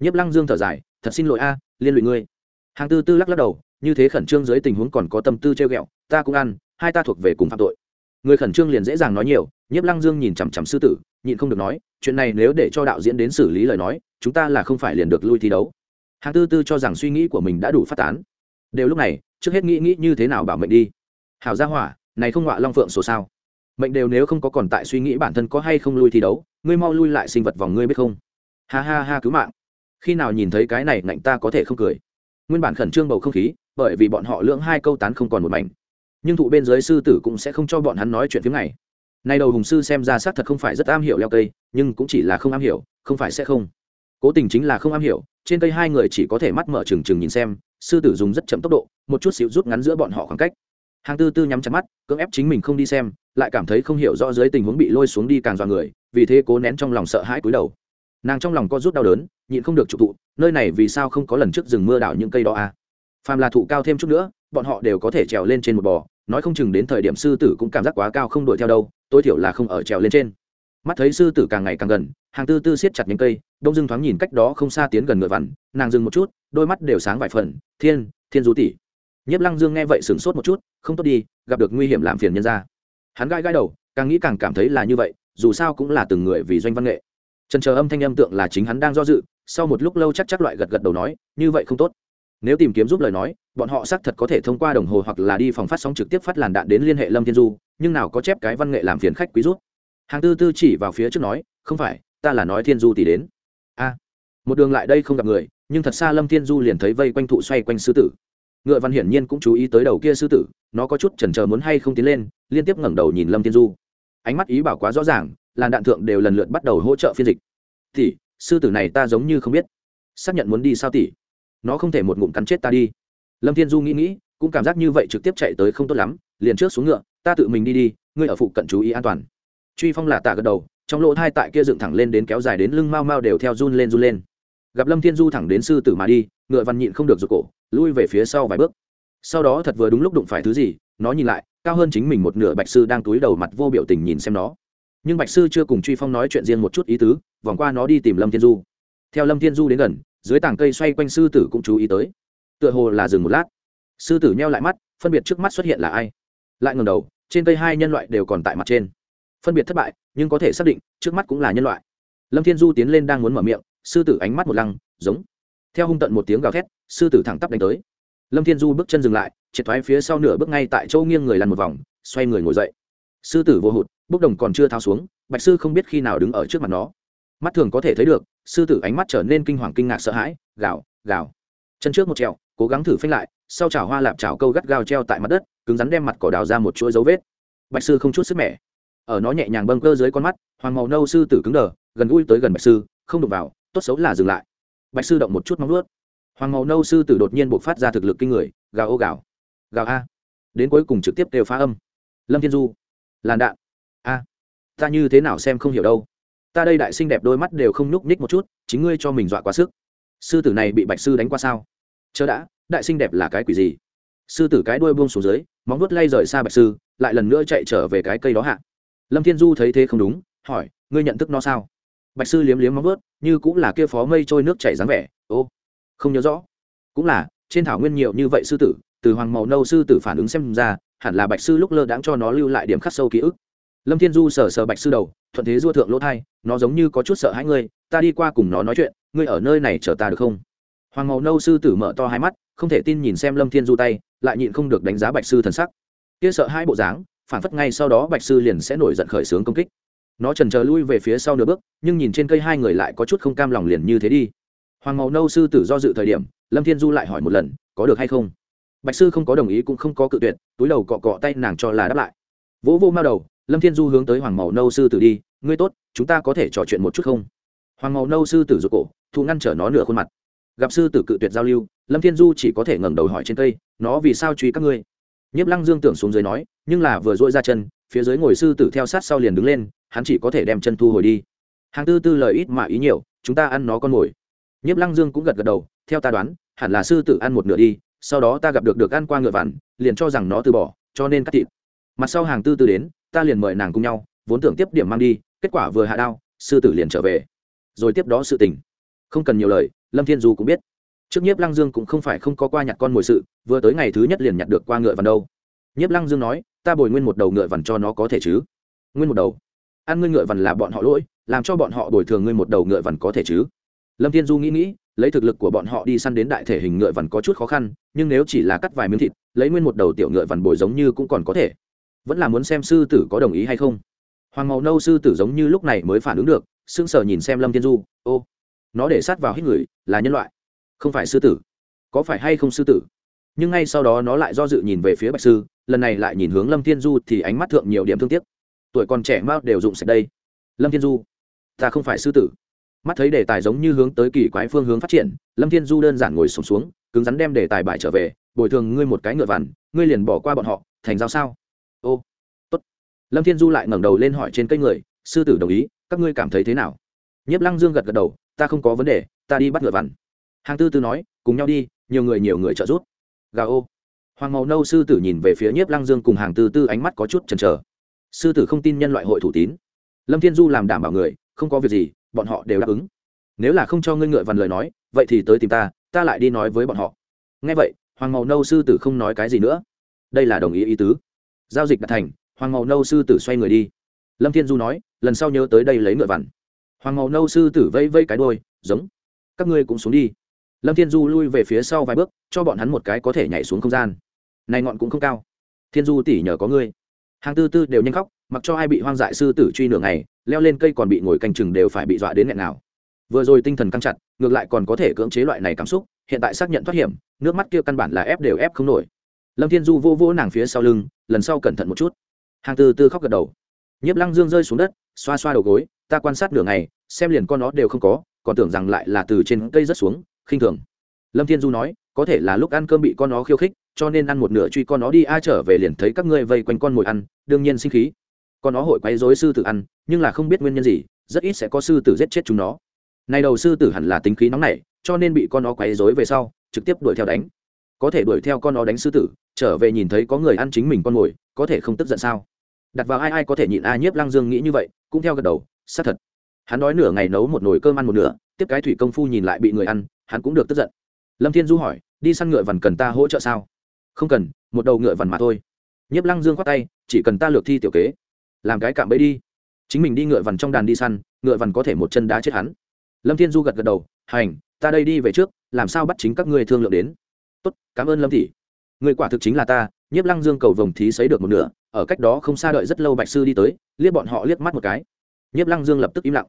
Nhiếp lăng dương thở dài, thật xin lỗi a, liên lụy ngươi. Hàng tư tư lắc lắc đầu, như thế khẩn trương dưới tình huống còn có tâm tư treo ghẹo, ta cũng ăn, hai ta thuộc về cùng phạm tội. Người khẩn trương liền dễ dàng nói nhiều, nhiếp lăng dương nhìn chằm chằm sư tử nhịn không được nói, chuyện này nếu để cho đạo diễn đến xử lý lời nói, chúng ta là không phải liền được lui thi đấu. Hàng tư tư cho rằng suy nghĩ của mình đã đủ phát tán. Đều lúc này, trước hết nghĩ nghĩ như thế nào bảo mệnh đi. Hảo gia hỏa, này không họa long phượng số sao? Mệnh đều nếu không có còn tại suy nghĩ bản thân có hay không lui thi đấu, ngươi mau lui lại sinh vật vòng ngươi biết không? Ha ha ha, cứu mạng. Khi nào nhìn thấy cái này, ngạnh ta có thể không cười. Nguyên bản khẩn trương bầu không khí, bởi vì bọn họ lưỡng hai câu tán không còn một mảnh. Nhưng thụ bên dưới sư tử cũng sẽ không cho bọn hắn nói chuyện phía này nay đầu hùng sư xem ra xác thật không phải rất am hiểu leo cây, nhưng cũng chỉ là không am hiểu, không phải sẽ không. Cố tình chính là không am hiểu, trên cây hai người chỉ có thể mắt mở trừng trừng nhìn xem, sư tử dùng rất chậm tốc độ, một chút xíu rút ngắn giữa bọn họ khoảng cách. Hàng tư tư nhắm chặt mắt, cưỡng ép chính mình không đi xem, lại cảm thấy không hiểu rõ dưới tình huống bị lôi xuống đi càng dọa người, vì thế cố nén trong lòng sợ hãi cúi đầu. Nàng trong lòng có rút đau đớn, nhịn không được trụ tụ, nơi này vì sao không có lần trước rừng mưa đảo những cây đó à? Phàm là thụ cao thêm chút nữa, bọn họ đều có thể trèo lên trên một bò nói không chừng đến thời điểm sư tử cũng cảm giác quá cao không đuổi theo đâu, tối thiểu là không ở trèo lên trên. Mắt thấy sư tử càng ngày càng gần, hàng tư tư siết chặt những cây, đông dưng thoáng nhìn cách đó không xa tiến gần ngựa vằn, nàng dừng một chút, đôi mắt đều sáng vài phần, thiên thiên du tỷ. Nhiếp lăng dương nghe vậy sửng sốt một chút, không tốt đi, gặp được nguy hiểm làm phiền nhân ra hắn gai gai đầu, càng nghĩ càng cảm thấy là như vậy, dù sao cũng là từng người vì doanh văn nghệ. Trần chờ âm thanh âm tượng là chính hắn đang do dự, sau một lúc lâu chắc chắc loại gật gật đầu nói, như vậy không tốt nếu tìm kiếm giúp lời nói, bọn họ xác thật có thể thông qua đồng hồ hoặc là đi phòng phát sóng trực tiếp phát làn đạn đến liên hệ lâm thiên du, nhưng nào có chép cái văn nghệ làm phiền khách quý rút hàng tư tư chỉ vào phía trước nói, không phải, ta là nói thiên du tỷ đến. A, một đường lại đây không gặp người, nhưng thật xa lâm thiên du liền thấy vây quanh thụ xoay quanh sư tử. Ngựa văn hiển nhiên cũng chú ý tới đầu kia sư tử, nó có chút chần chờ muốn hay không tiến lên, liên tiếp ngẩng đầu nhìn lâm thiên du. Ánh mắt ý bảo quá rõ ràng, làn đạn thượng đều lần lượt bắt đầu hỗ trợ phiên dịch. Tỷ, sư tử này ta giống như không biết. Xác nhận muốn đi sao tỷ? Nó không thể một ngụm cắn chết ta đi. Lâm thiên du nghĩ nghĩ, cũng cảm giác như vậy trực tiếp chạy tới không tốt lắm, liền trước xuống ngựa, ta tự mình đi đi, ngươi ở phụ cận chú ý an toàn. Truy phong là tạ gật đầu, trong lỗ thai tại kia dựng thẳng lên đến kéo dài đến lưng mau mau đều theo run lên run lên. Gặp lâm thiên du thẳng đến sư tử mà đi, ngựa văn nhịn không được rụt cổ, lui về phía sau vài bước. Sau đó thật vừa đúng lúc đụng phải thứ gì, nó nhìn lại, cao hơn chính mình một nửa bạch sư đang túi đầu mặt vô biểu tình nhìn xem nó. Nhưng bạch sư chưa cùng truy phong nói chuyện riêng một chút ý tứ, vòng qua nó đi tìm lâm thiên du. Theo lâm thiên du đến gần dưới tảng cây xoay quanh sư tử cũng chú ý tới. Tựa hồ là dừng một lát. Sư tử nheo lại mắt, phân biệt trước mắt xuất hiện là ai. Lại ngầm đầu, trên cây hai nhân loại đều còn tại mặt trên. Phân biệt thất bại, nhưng có thể xác định, trước mắt cũng là nhân loại. Lâm thiên du tiến lên đang muốn mở miệng, sư tử ánh mắt một lăng, giống. Theo hung tận một tiếng gào thét, sư tử thẳng tắp đánh tới. Lâm thiên du bước chân dừng lại, triệt thoái phía sau nửa bước ngay tại châu nghiêng người lăn một vòng, xoay người ngồi dậy. Sư tử vô hụt, bốc đồng còn chưa thao xuống, bạch sư không biết khi nào đứng ở trước mặt nó mắt thường có thể thấy được, sư tử ánh mắt trở nên kinh hoàng kinh ngạc sợ hãi, gào gào. Chân trước một trèo cố gắng thử phanh lại, sau chảo hoa lạp chảo câu gắt gao treo tại mặt đất, cứng rắn đem mặt cỏ đào ra một chuỗi dấu vết. Bạch sư không chút sức mẻ. Ở nó nhẹ nhàng bâng cơ dưới con mắt, hoàng màu nâu sư tử cứng đờ, gần gũi tới gần bạch sư, không đụng vào, tốt xấu là dừng lại. Bạch sư động một chút móng nuốt hoàng màu nâu sư tử đột nhiên buộc phát ra thực lực kinh người, gào ô gào. Gào a. Đến cuối cùng trực tiếp đều phá âm. Lâm thiên du. Làn đạn. A. Ta như thế nào xem không hiểu đâu ta đây đại sinh đẹp đôi mắt đều không nhúc nhích một chút chính ngươi cho mình dọa quá sức. Sư tử này bị bạch sư đánh qua sao? Chớ đã đại sinh đẹp là cái quỷ gì? Sư tử cái đuôi buông xuống dưới móng vuốt lay rời xa bạch sư lại lần nữa chạy trở về cái cây đó hạ. Lâm thiên du thấy thế không đúng hỏi ngươi nhận thức nó sao? Bạch sư liếm liếm móng vuốt, như cũng là kia phó mây trôi nước chảy dáng vẻ ô không nhớ rõ. Cũng là trên thảo nguyên nhiều như vậy sư tử từ hoàng màu nâu sư tử phản ứng xem ra hẳn là bạch sư lúc lơ đãng cho nó lưu lại điểm khắc sâu ký ức. Lâm thiên du sờ sờ bạch sư đầu thuận thế dua thượng lỗ thai, nó giống như có chút sợ hãi ngươi, ta đi qua cùng nó nói chuyện, ngươi ở nơi này chờ ta được không? Hoàng màu nâu sư tử mở to hai mắt, không thể tin nhìn xem lâm thiên du tay, lại nhịn không được đánh giá bạch sư thần sắc. Kia sợ hai bộ dáng, phản phất ngay sau đó bạch sư liền sẽ nổi giận khởi xướng công kích. Nó trần chờ lui về phía sau nửa bước, nhưng nhìn trên cây hai người lại có chút không cam lòng liền như thế đi. Hoàng màu nâu sư tử do dự thời điểm, lâm thiên du lại hỏi một lần, có được hay không? Bạch sư không có đồng ý cũng không có cự tuyệt, túi đầu cọ cọ tay nàng cho là đáp lại. Vỗ vô mao đầu lâm thiên du hướng tới hoàng màu nâu sư tử đi, ngươi tốt, chúng ta có thể trò chuyện một chút không? Hoàng màu nâu sư tử rụt cổ, thu ngăn trở nó nửa khuôn mặt. Gặp sư tử cự tuyệt giao lưu, lâm thiên du chỉ có thể ngẩng đầu hỏi trên cây, nó vì sao truy các ngươi? Nhiếp lăng dương tưởng xuống dưới nói, nhưng là vừa dội ra chân, phía dưới ngồi sư tử theo sát sau liền đứng lên, hắn chỉ có thể đem chân thu hồi đi. Hàng tư tư lời ít mà ý nhiều, chúng ta ăn nó con mồi. Nhiếp lăng dương cũng gật gật đầu, theo ta đoán, hẳn là sư tử ăn một nửa đi, sau đó ta gặp được được ăn qua ngựa vằn, liền cho rằng nó từ bỏ, cho nên cắt thịt. Mặt sau hàng tư tư đến ta liền mời nàng cùng nhau, vốn tưởng tiếp điểm mang đi, kết quả vừa hạ đao, sư tử liền trở về. Rồi tiếp đó sự tình. Không cần nhiều lời, lâm thiên du cũng biết. Trước nhiếp lăng dương cũng không phải không có qua nhặt con mồi sự, vừa tới ngày thứ nhất liền nhặt được qua ngựa vằn đâu. Nhiếp lăng dương nói, ta bồi nguyên một đầu ngựa vằn cho nó có thể chứ? Nguyên một đầu? Ăn ngươi ngựa vằn là bọn họ lỗi, làm cho bọn họ bồi thường ngươi một đầu ngựa vằn có thể chứ? Lâm thiên du nghĩ nghĩ, lấy thực lực của bọn họ đi săn đến đại thể hình ngựa vằn có chút khó khăn, nhưng nếu chỉ là cắt vài miếng thịt, lấy nguyên một đầu tiểu ngựa vằn bồi giống như cũng còn có thể vẫn là muốn xem sư tử có đồng ý hay không? Hoàng màu nâu sư tử giống như lúc này mới phản ứng được sững sờ nhìn xem lâm thiên du ô nó để sát vào hít người là nhân loại không phải sư tử. Có phải hay không sư tử? Nhưng ngay sau đó nó lại do dự nhìn về phía bạch sư lần này lại nhìn hướng lâm thiên du thì ánh mắt thượng nhiều điểm thương tiếc. Tuổi còn trẻ mao đều dụng sạch đây. Lâm thiên du ta không phải sư tử. Mắt thấy đề tài giống như hướng tới kỳ quái phương hướng phát triển lâm thiên du đơn giản ngồi sùng xuống, xuống cứng rắn đem đề tài bài trở về bồi thường ngươi một cái ngựa vằn ngươi liền bỏ qua bọn họ thành giao sao? Ô, tốt. Lâm thiên du lại ngẩng đầu lên hỏi trên cây người, sư tử đồng ý, các ngươi cảm thấy thế nào? Nhiếp lăng dương gật gật đầu, ta không có vấn đề, ta đi bắt ngựa vằn. Hàng tư tư nói, cùng nhau đi, nhiều người nhiều người trợ giúp. Gà ô. Hoàng màu nâu sư tử nhìn về phía nhiếp lăng dương cùng hàng tư tư ánh mắt có chút chần chờ. Sư tử không tin nhân loại hội thủ tín. Lâm thiên du làm đảm bảo người, không có việc gì, bọn họ đều đáp ứng. Nếu là không cho ngươi ngựa vằn lời nói, vậy thì tới tìm ta ta lại đi nói với bọn họ. Ngay vậy, hoàng màu nâu sư tử không nói cái gì nữa. Đây là đồng ý ý tứ giao dịch đã thành, hoàng màu nâu sư tử xoay người đi. Lâm thiên du nói, lần sau nhớ tới đây lấy ngựa vằn. Hoàng màu nâu sư tử vây vây cái đôi giống, các ngươi cũng xuống đi. Lâm thiên du lui về phía sau vài bước, cho bọn hắn một cái có thể nhảy xuống không gian. Này ngọn cũng không cao. Thiên du tỉ nhờ có ngươi. Hàng tư tư đều nhanh khóc, mặc cho ai bị hoang dại sư tử truy nửa ngày, leo lên cây còn bị ngồi canh chừng đều phải bị dọa đến nghẹn nào. Vừa rồi tinh thần căng chặt, ngược lại còn có thể cưỡng chế loại này cảm xúc, hiện tại xác nhận thoát hiểm, nước mắt kia căn bản là ép đều ép không nổi lâm thiên du vô vô nàng phía sau lưng, lần sau cẩn thận một chút. Hàng từ tư khóc gật đầu. Nhiếp lăng dương rơi xuống đất, xoa xoa đầu gối, ta quan sát nửa ngày, xem liền con nó đều không có, còn tưởng rằng lại là từ trên cây rớt xuống, khinh thường. Lâm thiên du nói, có thể là lúc ăn cơm bị con nó khiêu khích, cho nên ăn một nửa truy con nó đi, a trở về liền thấy các ngươi vây quanh con mồi ăn, đương nhiên sinh khí. Con nó hội quấy dối sư tử ăn, nhưng là không biết nguyên nhân gì, rất ít sẽ có sư tử giết chết chúng nó. Này đầu sư tử hẳn là tính khí nóng nảy, cho nên bị con nó quấy dối về sau, trực tiếp đuổi theo đánh. Có thể đuổi theo con nó đánh sư tử trở về nhìn thấy có người ăn chính mình con mồi, có thể không tức giận sao? Đặt vào ai ai có thể nhịn a nhiếp lăng dương nghĩ như vậy, cũng theo gật đầu, xác thật. Hắn nói nửa ngày nấu một nồi cơm ăn một nửa, tiếp cái thủy công phu nhìn lại bị người ăn, hắn cũng được tức giận. Lâm thiên du hỏi, đi săn ngựa vằn cần ta hỗ trợ sao? Không cần, một đầu ngựa vằn mà thôi. Nhiếp lăng dương khoát tay, chỉ cần ta lược thi tiểu kế, làm cái cạm bẫy đi. Chính mình đi ngựa vằn trong đàn đi săn, ngựa vằn có thể một chân đá chết hắn. Lâm thiên du gật gật đầu, hành, ta đây đi về trước, làm sao bắt chính các ngươi thương lượng đến? Tốt, cảm ơn lâm thị người quả thực chính là ta, nhiếp lăng dương cầu vồng thí xấy được một nửa, ở cách đó không xa đợi rất lâu bạch sư đi tới, liếc bọn họ liếc mắt một cái. Nhiếp lăng dương lập tức im lặng.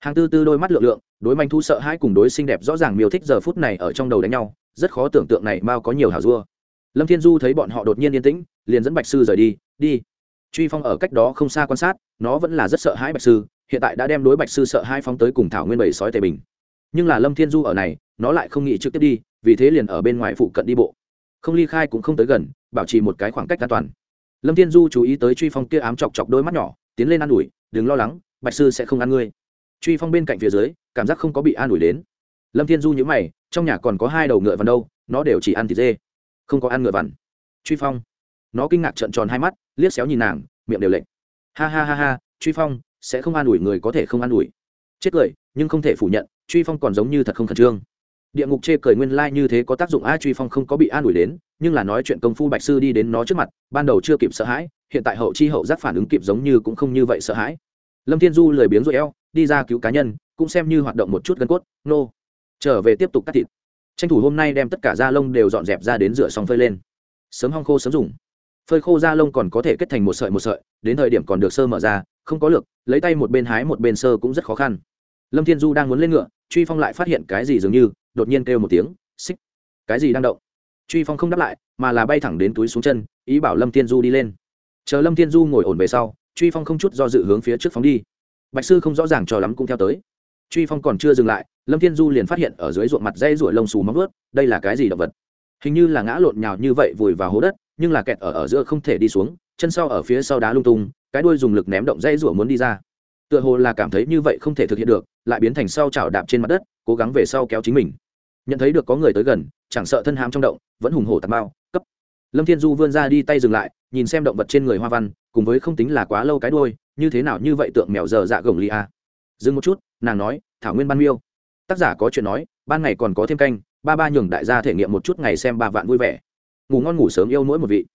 Hàng tư tư đôi mắt lượng lượng, đối manh thu sợ hãi cùng đối xinh đẹp rõ ràng miêu thích giờ phút này ở trong đầu đánh nhau, rất khó tưởng tượng này mao có nhiều hảo dua. Lâm thiên du thấy bọn họ đột nhiên yên tĩnh, liền dẫn bạch sư rời đi đi. Truy phong ở cách đó không xa quan sát, nó vẫn là rất sợ hãi bạch sư, hiện tại đã đem đối bạch sư sợ hai phong tới cùng thảo nguyên bảy sói tề bình. Nhưng là lâm thiên du ở này, nó lại không nghĩ trực tiếp đi, vì thế liền ở bên ngoài phụ cận đi bộ không ly khai cũng không tới gần, bảo trì một cái khoảng cách an toàn. Lâm thiên du chú ý tới truy phong kia ám chọc chọc đôi mắt nhỏ, tiến lên an ủi, đừng lo lắng, bạch sư sẽ không ăn ngươi. Truy phong bên cạnh phía dưới, cảm giác không có bị an ủi đến. Lâm thiên du nhữ mày, trong nhà còn có hai đầu ngựa vằn đâu, nó đều chỉ ăn thịt dê. Không có ăn ngựa vằn. Truy phong, nó kinh ngạc trợn tròn hai mắt, liếc xéo nhìn nàng, miệng đều lệnh ha ha ha ha, truy phong, sẽ không an ủi người có thể không an ủi. Chết cười, nhưng không thể phủ nhận, truy phong còn giống như thật không khẩn trương địa ngục chê cười nguyên lai、like、như thế có tác dụng a truy phong không có bị an ủi đến, nhưng là nói chuyện công phu bạch sư đi đến nó trước mặt, ban đầu chưa kịp sợ hãi, hiện tại hậu chi hậu giác phản ứng kịp giống như cũng không như vậy sợ hãi. Lâm thiên du lười biếng rồi eo, đi ra cứu cá nhân, cũng xem như hoạt động một chút gân cốt, nô. Trở về tiếp tục cắt thịt. Tranh thủ hôm nay đem tất cả da lông đều dọn dẹp ra đến rửa xong phơi lên. Sớm hong khô sớm dùng. Phơi khô da lông còn có thể kết thành một sợi một sợi, đến thời điểm còn được sơ mở ra, không có lực lấy tay một bên hái một bên sơ cũng rất khó khăn. Lâm thiên du đang muốn lên ngựa, truy phong lại phát hiện cái gì dường như đột nhiên kêu một tiếng, xích. Cái gì đang động? Truy phong không đáp lại, mà là bay thẳng đến túi xuống chân, ý bảo lâm thiên du đi lên. Chờ lâm thiên du ngồi ổn về sau, truy phong không chút do dự hướng phía trước phóng đi. Bạch sư không rõ ràng cho lắm cũng theo tới. Truy phong còn chưa dừng lại, lâm thiên du liền phát hiện ở dưới ruộng mặt dây ruổi lông xù móng ướt đây là cái gì động vật? Hình như là ngã lộn nhào như vậy vùi vào hố đất, nhưng là kẹt ở ở giữa không thể đi xuống, chân sau ở phía sau đá lung tung, cái đuôi dùng lực ném động dây rủa muốn đi ra. Tựa hồ là cảm thấy như vậy không thể thực hiện được, lại biến thành sau chảo đạp trên mặt đất, cố gắng về sau kéo chính mình nhận thấy được có người tới gần, chẳng sợ thân hám trong động, vẫn hùng hổ tạt bao, cấp. Lâm thiên du vươn ra đi tay dừng lại, nhìn xem động vật trên người hoa văn, cùng với không tính là quá lâu cái đôi như thế nào như vậy tượng mèo giờ dạ gồng lia dừng một chút, nàng nói, thảo nguyên ban miêu. Tác giả có chuyện nói, ban ngày còn có thêm canh, ba ba nhường đại gia thể nghiệm một chút ngày xem ba vạn vui vẻ. Ngủ ngon ngủ sớm yêu mỗi một vị.